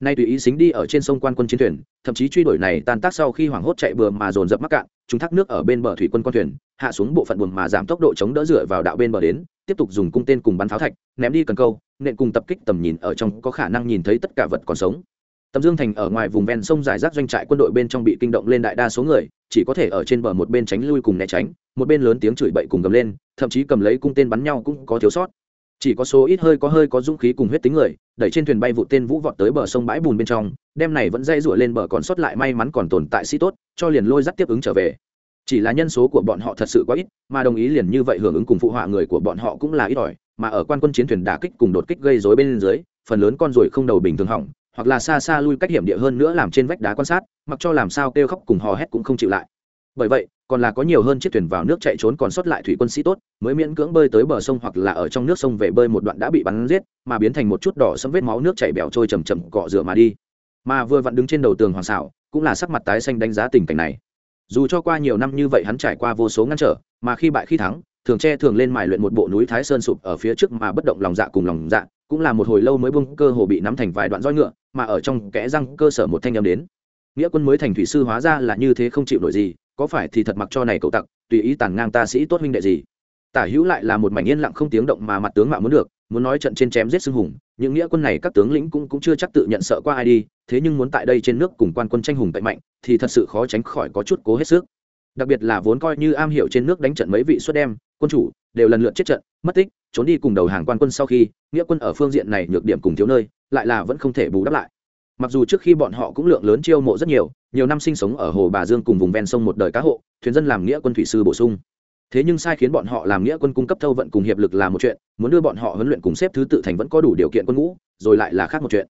nay tùy ý xính đi ở trên sông quan quân chiến thuyền, thậm chí truy đuổi này tan tác sau khi hoảng hốt chạy bừa mà dồn dập mắc cạn, chúng thác nước ở bên bờ thủy quân con thuyền, hạ xuống bộ phận buồm mà giảm tốc độ chống đỡ dựa vào đạo bên bờ đến, tiếp tục dùng cung tên cùng bắn pháo thạch, ném đi cần câu, nện cùng tập kích tầm nhìn ở trong có khả năng nhìn thấy tất cả vật còn sống. Tầm dương thành ở ngoài vùng ven sông dài rác doanh trại quân đội bên trong bị kinh động lên đại đa số người, chỉ có thể ở trên bờ một bên tránh lui cùng né tránh, một bên lớn tiếng chửi bậy cùng gầm lên, thậm chí cầm lấy cung tên bắn nhau cũng có thiếu sót chỉ có số ít hơi có hơi có dũng khí cùng huyết tính người, đẩy trên thuyền bay vụ tên vũ vọt tới bờ sông bãi bùn bên trong, đem này vẫn dây rụa lên bờ còn sót lại may mắn còn tồn tại sĩ tốt, cho liền lôi dắt tiếp ứng trở về. Chỉ là nhân số của bọn họ thật sự quá ít, mà đồng ý liền như vậy hưởng ứng cùng phụ họa người của bọn họ cũng là ít ỏi, mà ở quan quân chiến thuyền đả kích cùng đột kích gây rối bên dưới, phần lớn con ruồi không đầu bình thường hỏng, hoặc là xa xa lui cách hiểm địa hơn nữa làm trên vách đá quan sát, mặc cho làm sao kêu khóc cùng hò hét cũng không chịu lại. Bởi vậy còn là có nhiều hơn chiếc thuyền vào nước chạy trốn còn sót lại thủy quân sĩ tốt, mới miễn cưỡng bơi tới bờ sông hoặc là ở trong nước sông về bơi một đoạn đã bị bắn giết, mà biến thành một chút đỏ sẫm vết máu nước chảy bẻo trôi chầm chậm cọ rửa mà đi. Mà vừa vặn đứng trên đầu tường hoàng xảo, cũng là sắc mặt tái xanh đánh giá tình cảnh này. Dù cho qua nhiều năm như vậy hắn trải qua vô số ngăn trở, mà khi bại khi thắng, thường che thường lên mài luyện một bộ núi thái sơn sụp ở phía trước mà bất động lòng dạ cùng lòng dạ cũng là một hồi lâu mới bung cơ hồ bị nắm thành vài đoạn roi ngựa, mà ở trong kẽ răng cơ sở một thanh em đến. Nghĩa quân mới thành thủy sư hóa ra là như thế không chịu nổi gì có phải thì thật mặc cho này cậu tặc, tùy ý tàn ngang ta sĩ tốt huynh đệ gì? Tả hữu lại là một mảnh yên lặng không tiếng động mà mặt tướng mạo muốn được, muốn nói trận trên chém giết xưng hùng, những nghĩa quân này các tướng lĩnh cũng cũng chưa chắc tự nhận sợ qua ai đi, thế nhưng muốn tại đây trên nước cùng quan quân tranh hùng tại mạnh, thì thật sự khó tránh khỏi có chút cố hết sức. Đặc biệt là vốn coi như am hiểu trên nước đánh trận mấy vị xuất đem, quân chủ, đều lần lượt chết trận, mất tích, trốn đi cùng đầu hàng quan quân sau khi, nghĩa quân ở phương diện này nhược điểm cùng thiếu nơi, lại là vẫn không thể bù đắp lại mặc dù trước khi bọn họ cũng lượng lớn chiêu mộ rất nhiều nhiều năm sinh sống ở hồ bà dương cùng vùng ven sông một đời cá hộ thuyền dân làm nghĩa quân thủy sư bổ sung. Thế nhưng sai khiến bọn họ làm nghĩa quân cung cấp thâu vận cùng hiệp lực là một chuyện muốn đưa bọn họ huấn luyện cùng xếp thứ tự thành vẫn có đủ điều kiện quân ngũ rồi lại là khác một chuyện.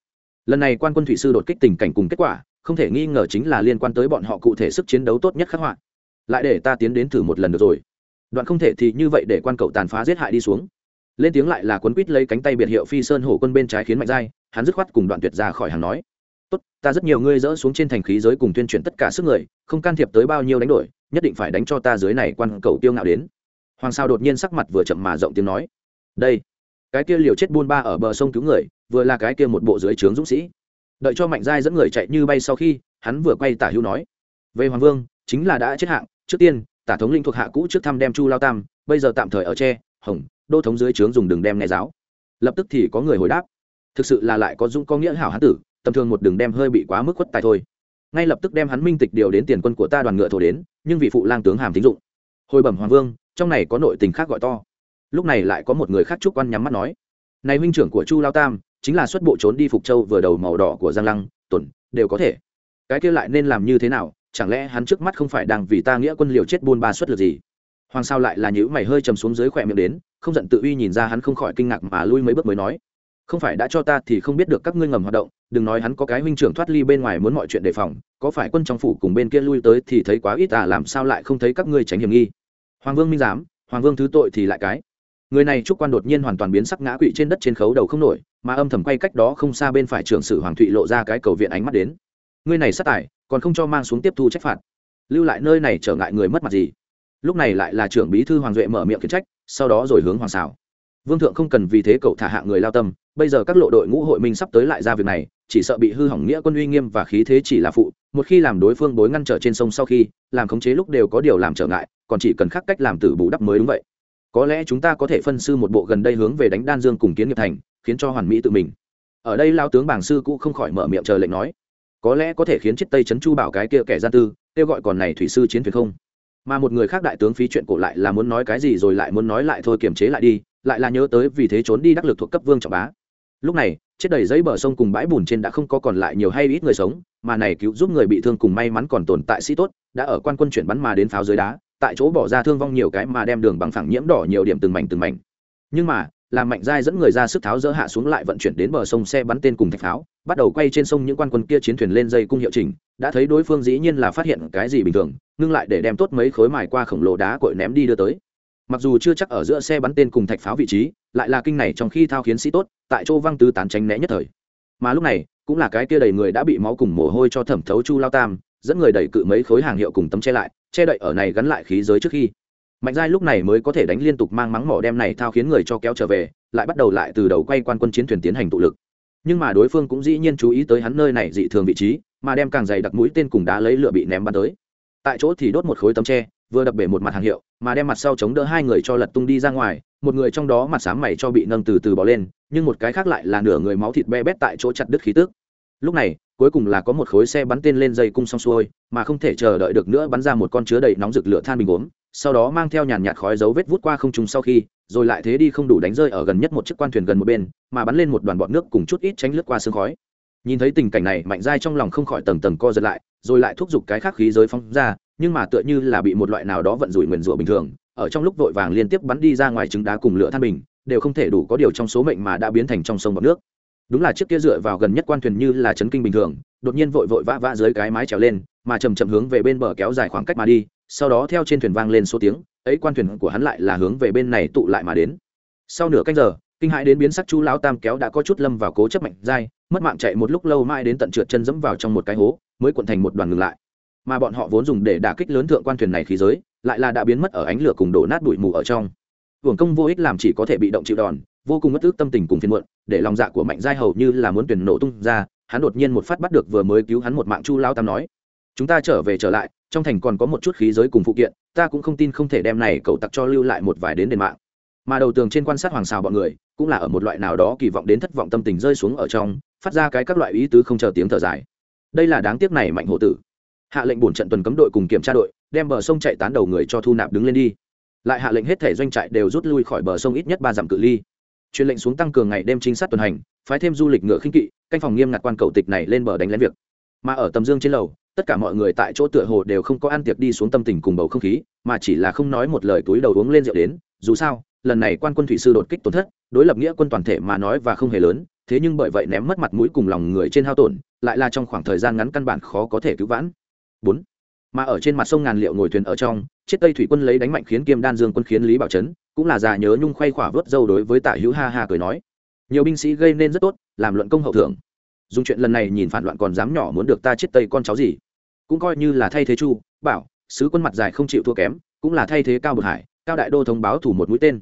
Lần này quan quân thủy sư đột kích tình cảnh cùng kết quả không thể nghi ngờ chính là liên quan tới bọn họ cụ thể sức chiến đấu tốt nhất khắc họa. Lại để ta tiến đến thử một lần được rồi. Đoạn không thể thì như vậy để quan cậu tàn phá giết hại đi xuống. Lên tiếng lại là cuốn quýt lấy cánh tay biệt hiệu phi sơn hổ quân bên trái khiến mạnh dai, hắn dứt khoát cùng đoạn tuyệt ra khỏi hàng nói tốt, ta rất nhiều ngươi dỡ xuống trên thành khí giới cùng tuyên truyền tất cả sức người, không can thiệp tới bao nhiêu đánh đổi, nhất định phải đánh cho ta dưới này quan cầu tiêu ngạo đến. Hoàng sao đột nhiên sắc mặt vừa chậm mà rộng tiếng nói. Đây, cái kia liều chết buôn ba ở bờ sông cứu người, vừa là cái kia một bộ dưới trướng dũng sĩ. Đợi cho mạnh giai dẫn người chạy như bay sau khi, hắn vừa quay tả hữu nói. Về hoàng vương, chính là đã chết hạng, trước tiên, tả thống linh thuộc hạ cũ trước thăm đem chu lao tam, bây giờ tạm thời ở tre, hồng, đô thống dưới trướng dùng đường đem nghe giáo. Lập tức thì có người hồi đáp. Thực sự là lại có dũng có nghĩa hảo hán tử tầm thường một đường đem hơi bị quá mức khuất tài thôi. Ngay lập tức đem hắn minh tịch điều đến tiền quân của ta đoàn ngựa thổ đến, nhưng vị phụ lang tướng hàm tín dụng. Hồi bẩm hoàng vương, trong này có nội tình khác gọi to. Lúc này lại có một người khác trúc quan nhắm mắt nói. Này huynh trưởng của chu lao tam, chính là xuất bộ trốn đi phục châu vừa đầu màu đỏ của giang lăng, tuần, đều có thể. Cái kia lại nên làm như thế nào? Chẳng lẽ hắn trước mắt không phải đang vì ta nghĩa quân liều chết buôn ba xuất lực gì? Hoàng sao lại là nhữ mày hơi trầm xuống dưới khỏe miệng đến, không giận tự uy nhìn ra hắn không khỏi kinh ngạc mà lui mấy bước mới nói không phải đã cho ta thì không biết được các ngươi ngầm hoạt động, đừng nói hắn có cái huynh trưởng thoát ly bên ngoài muốn mọi chuyện đề phòng, có phải quân trong phủ cùng bên kia lui tới thì thấy quá ít à làm sao lại không thấy các ngươi tránh hiểm nghi? Hoàng vương minh giám, hoàng vương thứ tội thì lại cái. Người này trúc quan đột nhiên hoàn toàn biến sắc ngã quỵ trên đất trên khấu đầu không nổi, mà âm thầm quay cách đó không xa bên phải trưởng sử hoàng thụy lộ ra cái cầu viện ánh mắt đến. Người này sát tài, còn không cho mang xuống tiếp thu trách phạt. Lưu lại nơi này trở ngại người mất mặt gì? Lúc này lại là trưởng bí thư hoàng duệ mở miệng khiển trách, sau đó rồi hướng hoàng xảo vương thượng không cần vì thế cậu thả hạ người lao tâm bây giờ các lộ đội ngũ hội minh sắp tới lại ra việc này, chỉ sợ bị hư hỏng nghĩa quân uy nghiêm và khí thế chỉ là phụ. Một khi làm đối phương bối ngăn trở trên sông sau khi, làm khống chế lúc đều có điều làm trở ngại, còn chỉ cần khắc cách làm tử bù đắp mới đúng vậy. Có lẽ chúng ta có thể phân sư một bộ gần đây hướng về đánh đan dương cùng kiến nghiệp thành, khiến cho hoàn mỹ tự mình. Ở đây lao tướng bảng sư cũng không khỏi mở miệng chờ lệnh nói. Có lẽ có thể khiến chiếc tây trấn chu bảo cái kia kẻ gian tư, kêu gọi còn này thủy sư chiến thuyền không? Mà một người khác đại tướng phí chuyện cổ lại là muốn nói cái gì rồi lại muốn nói lại thôi kiềm chế lại đi, lại là nhớ tới vì thế trốn đi đắc lực thuộc cấp vương trọng bá lúc này, chết đầy giấy bờ sông cùng bãi bùn trên đã không có còn lại nhiều hay ít người sống, mà này cứu giúp người bị thương cùng may mắn còn tồn tại sĩ tốt, đã ở quan quân chuyển bắn mà đến pháo dưới đá, tại chỗ bỏ ra thương vong nhiều cái mà đem đường bằng phẳng nhiễm đỏ nhiều điểm từng mảnh từng mảnh. Nhưng mà, làm mạnh giai dẫn người ra sức tháo dỡ hạ xuống lại vận chuyển đến bờ sông xe bắn tên cùng thạch pháo, bắt đầu quay trên sông những quan quân kia chiến thuyền lên dây cung hiệu trình đã thấy đối phương dĩ nhiên là phát hiện cái gì bình thường, ngưng lại để đem tốt mấy khối mài qua khổng lồ đá cội ném đi đưa tới. Mặc dù chưa chắc ở giữa xe bắn tên cùng thạch pháo vị trí lại là kinh này trong khi thao khiến sĩ tốt, tại chỗ văng tứ tán tránh né nhất thời. Mà lúc này, cũng là cái kia đầy người đã bị máu cùng mồ hôi cho thẩm thấu chu lao tam, dẫn người đẩy cự mấy khối hàng hiệu cùng tấm che lại, che đậy ở này gắn lại khí giới trước khi. Mạnh giai lúc này mới có thể đánh liên tục mang mắng mỏ đem này thao khiến người cho kéo trở về, lại bắt đầu lại từ đầu quay quan quân chiến thuyền tiến hành tụ lực. Nhưng mà đối phương cũng dĩ nhiên chú ý tới hắn nơi này dị thường vị trí, mà đem càng dày đặc mũi tên cùng đá lấy lửa bị ném bắn tới. Tại chỗ thì đốt một khối tấm tre vừa đập bể một mặt hàng hiệu, mà đem mặt sau chống đỡ hai người cho lật tung đi ra ngoài, một người trong đó mặt sám mày cho bị nâng từ từ bỏ lên, nhưng một cái khác lại là nửa người máu thịt be bét tại chỗ chặt đứt khí tức. Lúc này, cuối cùng là có một khối xe bắn tên lên dây cung xong xuôi, mà không thể chờ đợi được nữa bắn ra một con chứa đầy nóng rực lửa than bình uống sau đó mang theo nhàn nhạt khói dấu vết vút qua không trung sau khi, rồi lại thế đi không đủ đánh rơi ở gần nhất một chiếc quan thuyền gần một bên, mà bắn lên một đoàn bọt nước cùng chút ít tránh lướt qua sương khói. Nhìn thấy tình cảnh này, mạnh dai trong lòng không khỏi tầng tầng co giật lại, rồi lại thúc giục cái khác khí giới phóng ra nhưng mà tựa như là bị một loại nào đó vận rủi nguyền rủa bình thường, ở trong lúc vội vàng liên tiếp bắn đi ra ngoài trứng đá cùng lửa than bình, đều không thể đủ có điều trong số mệnh mà đã biến thành trong sông bọc nước. Đúng là chiếc kia dựa vào gần nhất quan thuyền như là chấn kinh bình thường, đột nhiên vội vội vã vã dưới cái mái trèo lên, mà chầm chậm hướng về bên bờ kéo dài khoảng cách mà đi, sau đó theo trên thuyền vang lên số tiếng, ấy quan thuyền của hắn lại là hướng về bên này tụ lại mà đến. Sau nửa canh giờ, kinh hãi đến biến sắc chú lão tam kéo đã có chút lâm vào cố chấp mạnh dai, mất mạng chạy một lúc lâu mãi đến tận trượt chân dẫm vào trong một cái hố, mới cuộn thành một đoàn ngừng lại mà bọn họ vốn dùng để đả kích lớn thượng quan thuyền này khí giới, lại là đã biến mất ở ánh lửa cùng đổ nát bụi mù ở trong. Hưởng công vô ích làm chỉ có thể bị động chịu đòn, vô cùng mất ước tâm tình cùng phiền muộn, để lòng dạ của mạnh giai hầu như là muốn tuyển nổ tung ra, hắn đột nhiên một phát bắt được vừa mới cứu hắn một mạng chu lao tam nói, chúng ta trở về trở lại, trong thành còn có một chút khí giới cùng phụ kiện, ta cũng không tin không thể đem này cậu tặc cho lưu lại một vài đến đền mạng. Mà đầu tường trên quan sát hoàng xào bọn người, cũng là ở một loại nào đó kỳ vọng đến thất vọng tâm tình rơi xuống ở trong, phát ra cái các loại ý tứ không chờ tiếng thở dài. Đây là đáng tiếc này mạnh hộ tử hạ lệnh bổn trận tuần cấm đội cùng kiểm tra đội, đem bờ sông chạy tán đầu người cho thu nạp đứng lên đi. Lại hạ lệnh hết thể doanh trại đều rút lui khỏi bờ sông ít nhất ba dặm cự ly. Truyền lệnh xuống tăng cường ngày đêm trinh sát tuần hành, phái thêm du lịch ngựa khinh kỵ, canh phòng nghiêm ngặt quan cầu tịch này lên bờ đánh lén việc. Mà ở tầm dương trên lầu, tất cả mọi người tại chỗ tựa hồ đều không có ăn tiệc đi xuống tâm tình cùng bầu không khí, mà chỉ là không nói một lời túi đầu uống lên rượu đến. Dù sao, lần này quan quân thủy sư đột kích tổn thất, đối lập nghĩa quân toàn thể mà nói và không hề lớn, thế nhưng bởi vậy ném mất mặt mũi cùng lòng người trên hao tổn, lại là trong khoảng thời gian ngắn căn bản khó có thể cứu vãn bốn. Mà ở trên mặt sông ngàn liệu ngồi thuyền ở trong chết tây thủy quân lấy đánh mạnh khiến kiêm đan dương quân khiến lý bảo trấn cũng là già nhớ nhung khoay khỏa vớt dâu đối với tả hữu ha ha cười nói, nhiều binh sĩ gây nên rất tốt, làm luận công hậu thưởng dùng chuyện lần này nhìn phản loạn còn dám nhỏ muốn được ta chết tây con cháu gì? Cũng coi như là thay thế chu, bảo, sứ quân mặt dài không chịu thua kém, cũng là thay thế cao bực hải, cao đại đô thông báo thủ một mũi tên.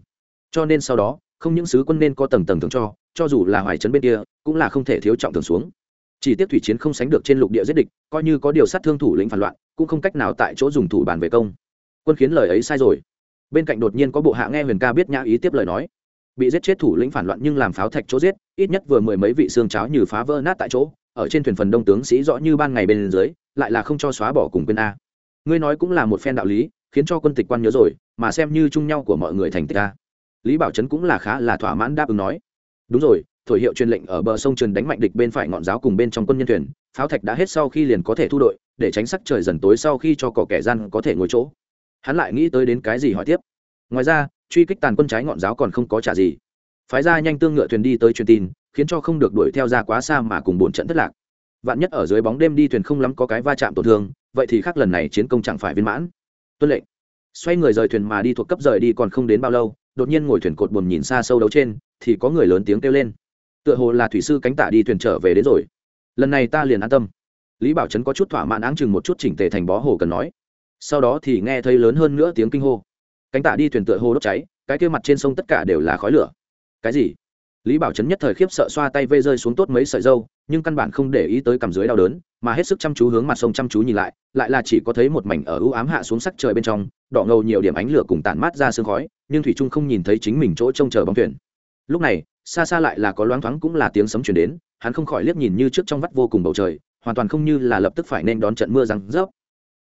Cho nên sau đó, không những sứ quân nên có tầng tầng thường cho cho dù là hoài trấn bên kia, cũng là không thể thiếu trọng thường xuống chỉ tiếc thủy chiến không sánh được trên lục địa giết địch, coi như có điều sát thương thủ lĩnh phản loạn, cũng không cách nào tại chỗ dùng thủ bàn về công. Quân khiến lời ấy sai rồi. Bên cạnh đột nhiên có bộ hạ nghe huyền ca biết nhã ý tiếp lời nói. Bị giết chết thủ lĩnh phản loạn nhưng làm pháo thạch chỗ giết, ít nhất vừa mười mấy vị xương cháo như phá vỡ nát tại chỗ, ở trên thuyền phần đông tướng sĩ rõ như ban ngày bên dưới, lại là không cho xóa bỏ cùng quên a. Ngươi nói cũng là một phen đạo lý, khiến cho quân tịch quan nhớ rồi, mà xem như chung nhau của mọi người thành tịch a. Lý bảo trấn cũng là khá là thỏa mãn đáp ứng nói. Đúng rồi thổi hiệu truyền lệnh ở bờ sông truyền đánh mạnh địch bên phải ngọn giáo cùng bên trong quân nhân thuyền, pháo thạch đã hết sau khi liền có thể thu đội, để tránh sắc trời dần tối sau khi cho cỏ kẻ gian có thể ngồi chỗ. Hắn lại nghĩ tới đến cái gì hỏi tiếp. Ngoài ra, truy kích tàn quân trái ngọn giáo còn không có trả gì. Phái ra nhanh tương ngựa thuyền đi tới truyền tin, khiến cho không được đuổi theo ra quá xa mà cùng bổn trận thất lạc. Vạn nhất ở dưới bóng đêm đi thuyền không lắm có cái va chạm tổn thương, vậy thì khác lần này chiến công chẳng phải viên mãn. Tuân lệnh. Xoay người rời thuyền mà đi thuộc cấp rời đi còn không đến bao lâu, đột nhiên ngồi thuyền cột buồm nhìn xa sâu đấu trên, thì có người lớn tiếng kêu lên tựa hồ là thủy sư cánh tả đi thuyền trở về đến rồi. Lần này ta liền an tâm. Lý bảo trấn có chút thỏa mãn áng chừng một chút chỉnh tề thành bó hồ cần nói. Sau đó thì nghe thấy lớn hơn nữa tiếng kinh hô. Cánh tả đi thuyền tựa hồ đốt cháy, cái kia mặt trên sông tất cả đều là khói lửa. Cái gì? Lý bảo trấn nhất thời khiếp sợ xoa tay vây rơi xuống tốt mấy sợi dâu, nhưng căn bản không để ý tới cầm dưới đau đớn, mà hết sức chăm chú hướng mặt sông chăm chú nhìn lại lại là chỉ có thấy một mảnh ở ưu ám hạ xuống sắc trời bên trong, đỏ ngầu nhiều điểm ánh lửa cùng tản mát ra sương khói, nhưng thủy trung không nhìn thấy chính mình chỗ trông chờ bóng thuyền. Lúc này xa xa lại là có loáng thoáng cũng là tiếng sấm chuyển đến, hắn không khỏi liếc nhìn như trước trong vắt vô cùng bầu trời, hoàn toàn không như là lập tức phải nên đón trận mưa răng rớp.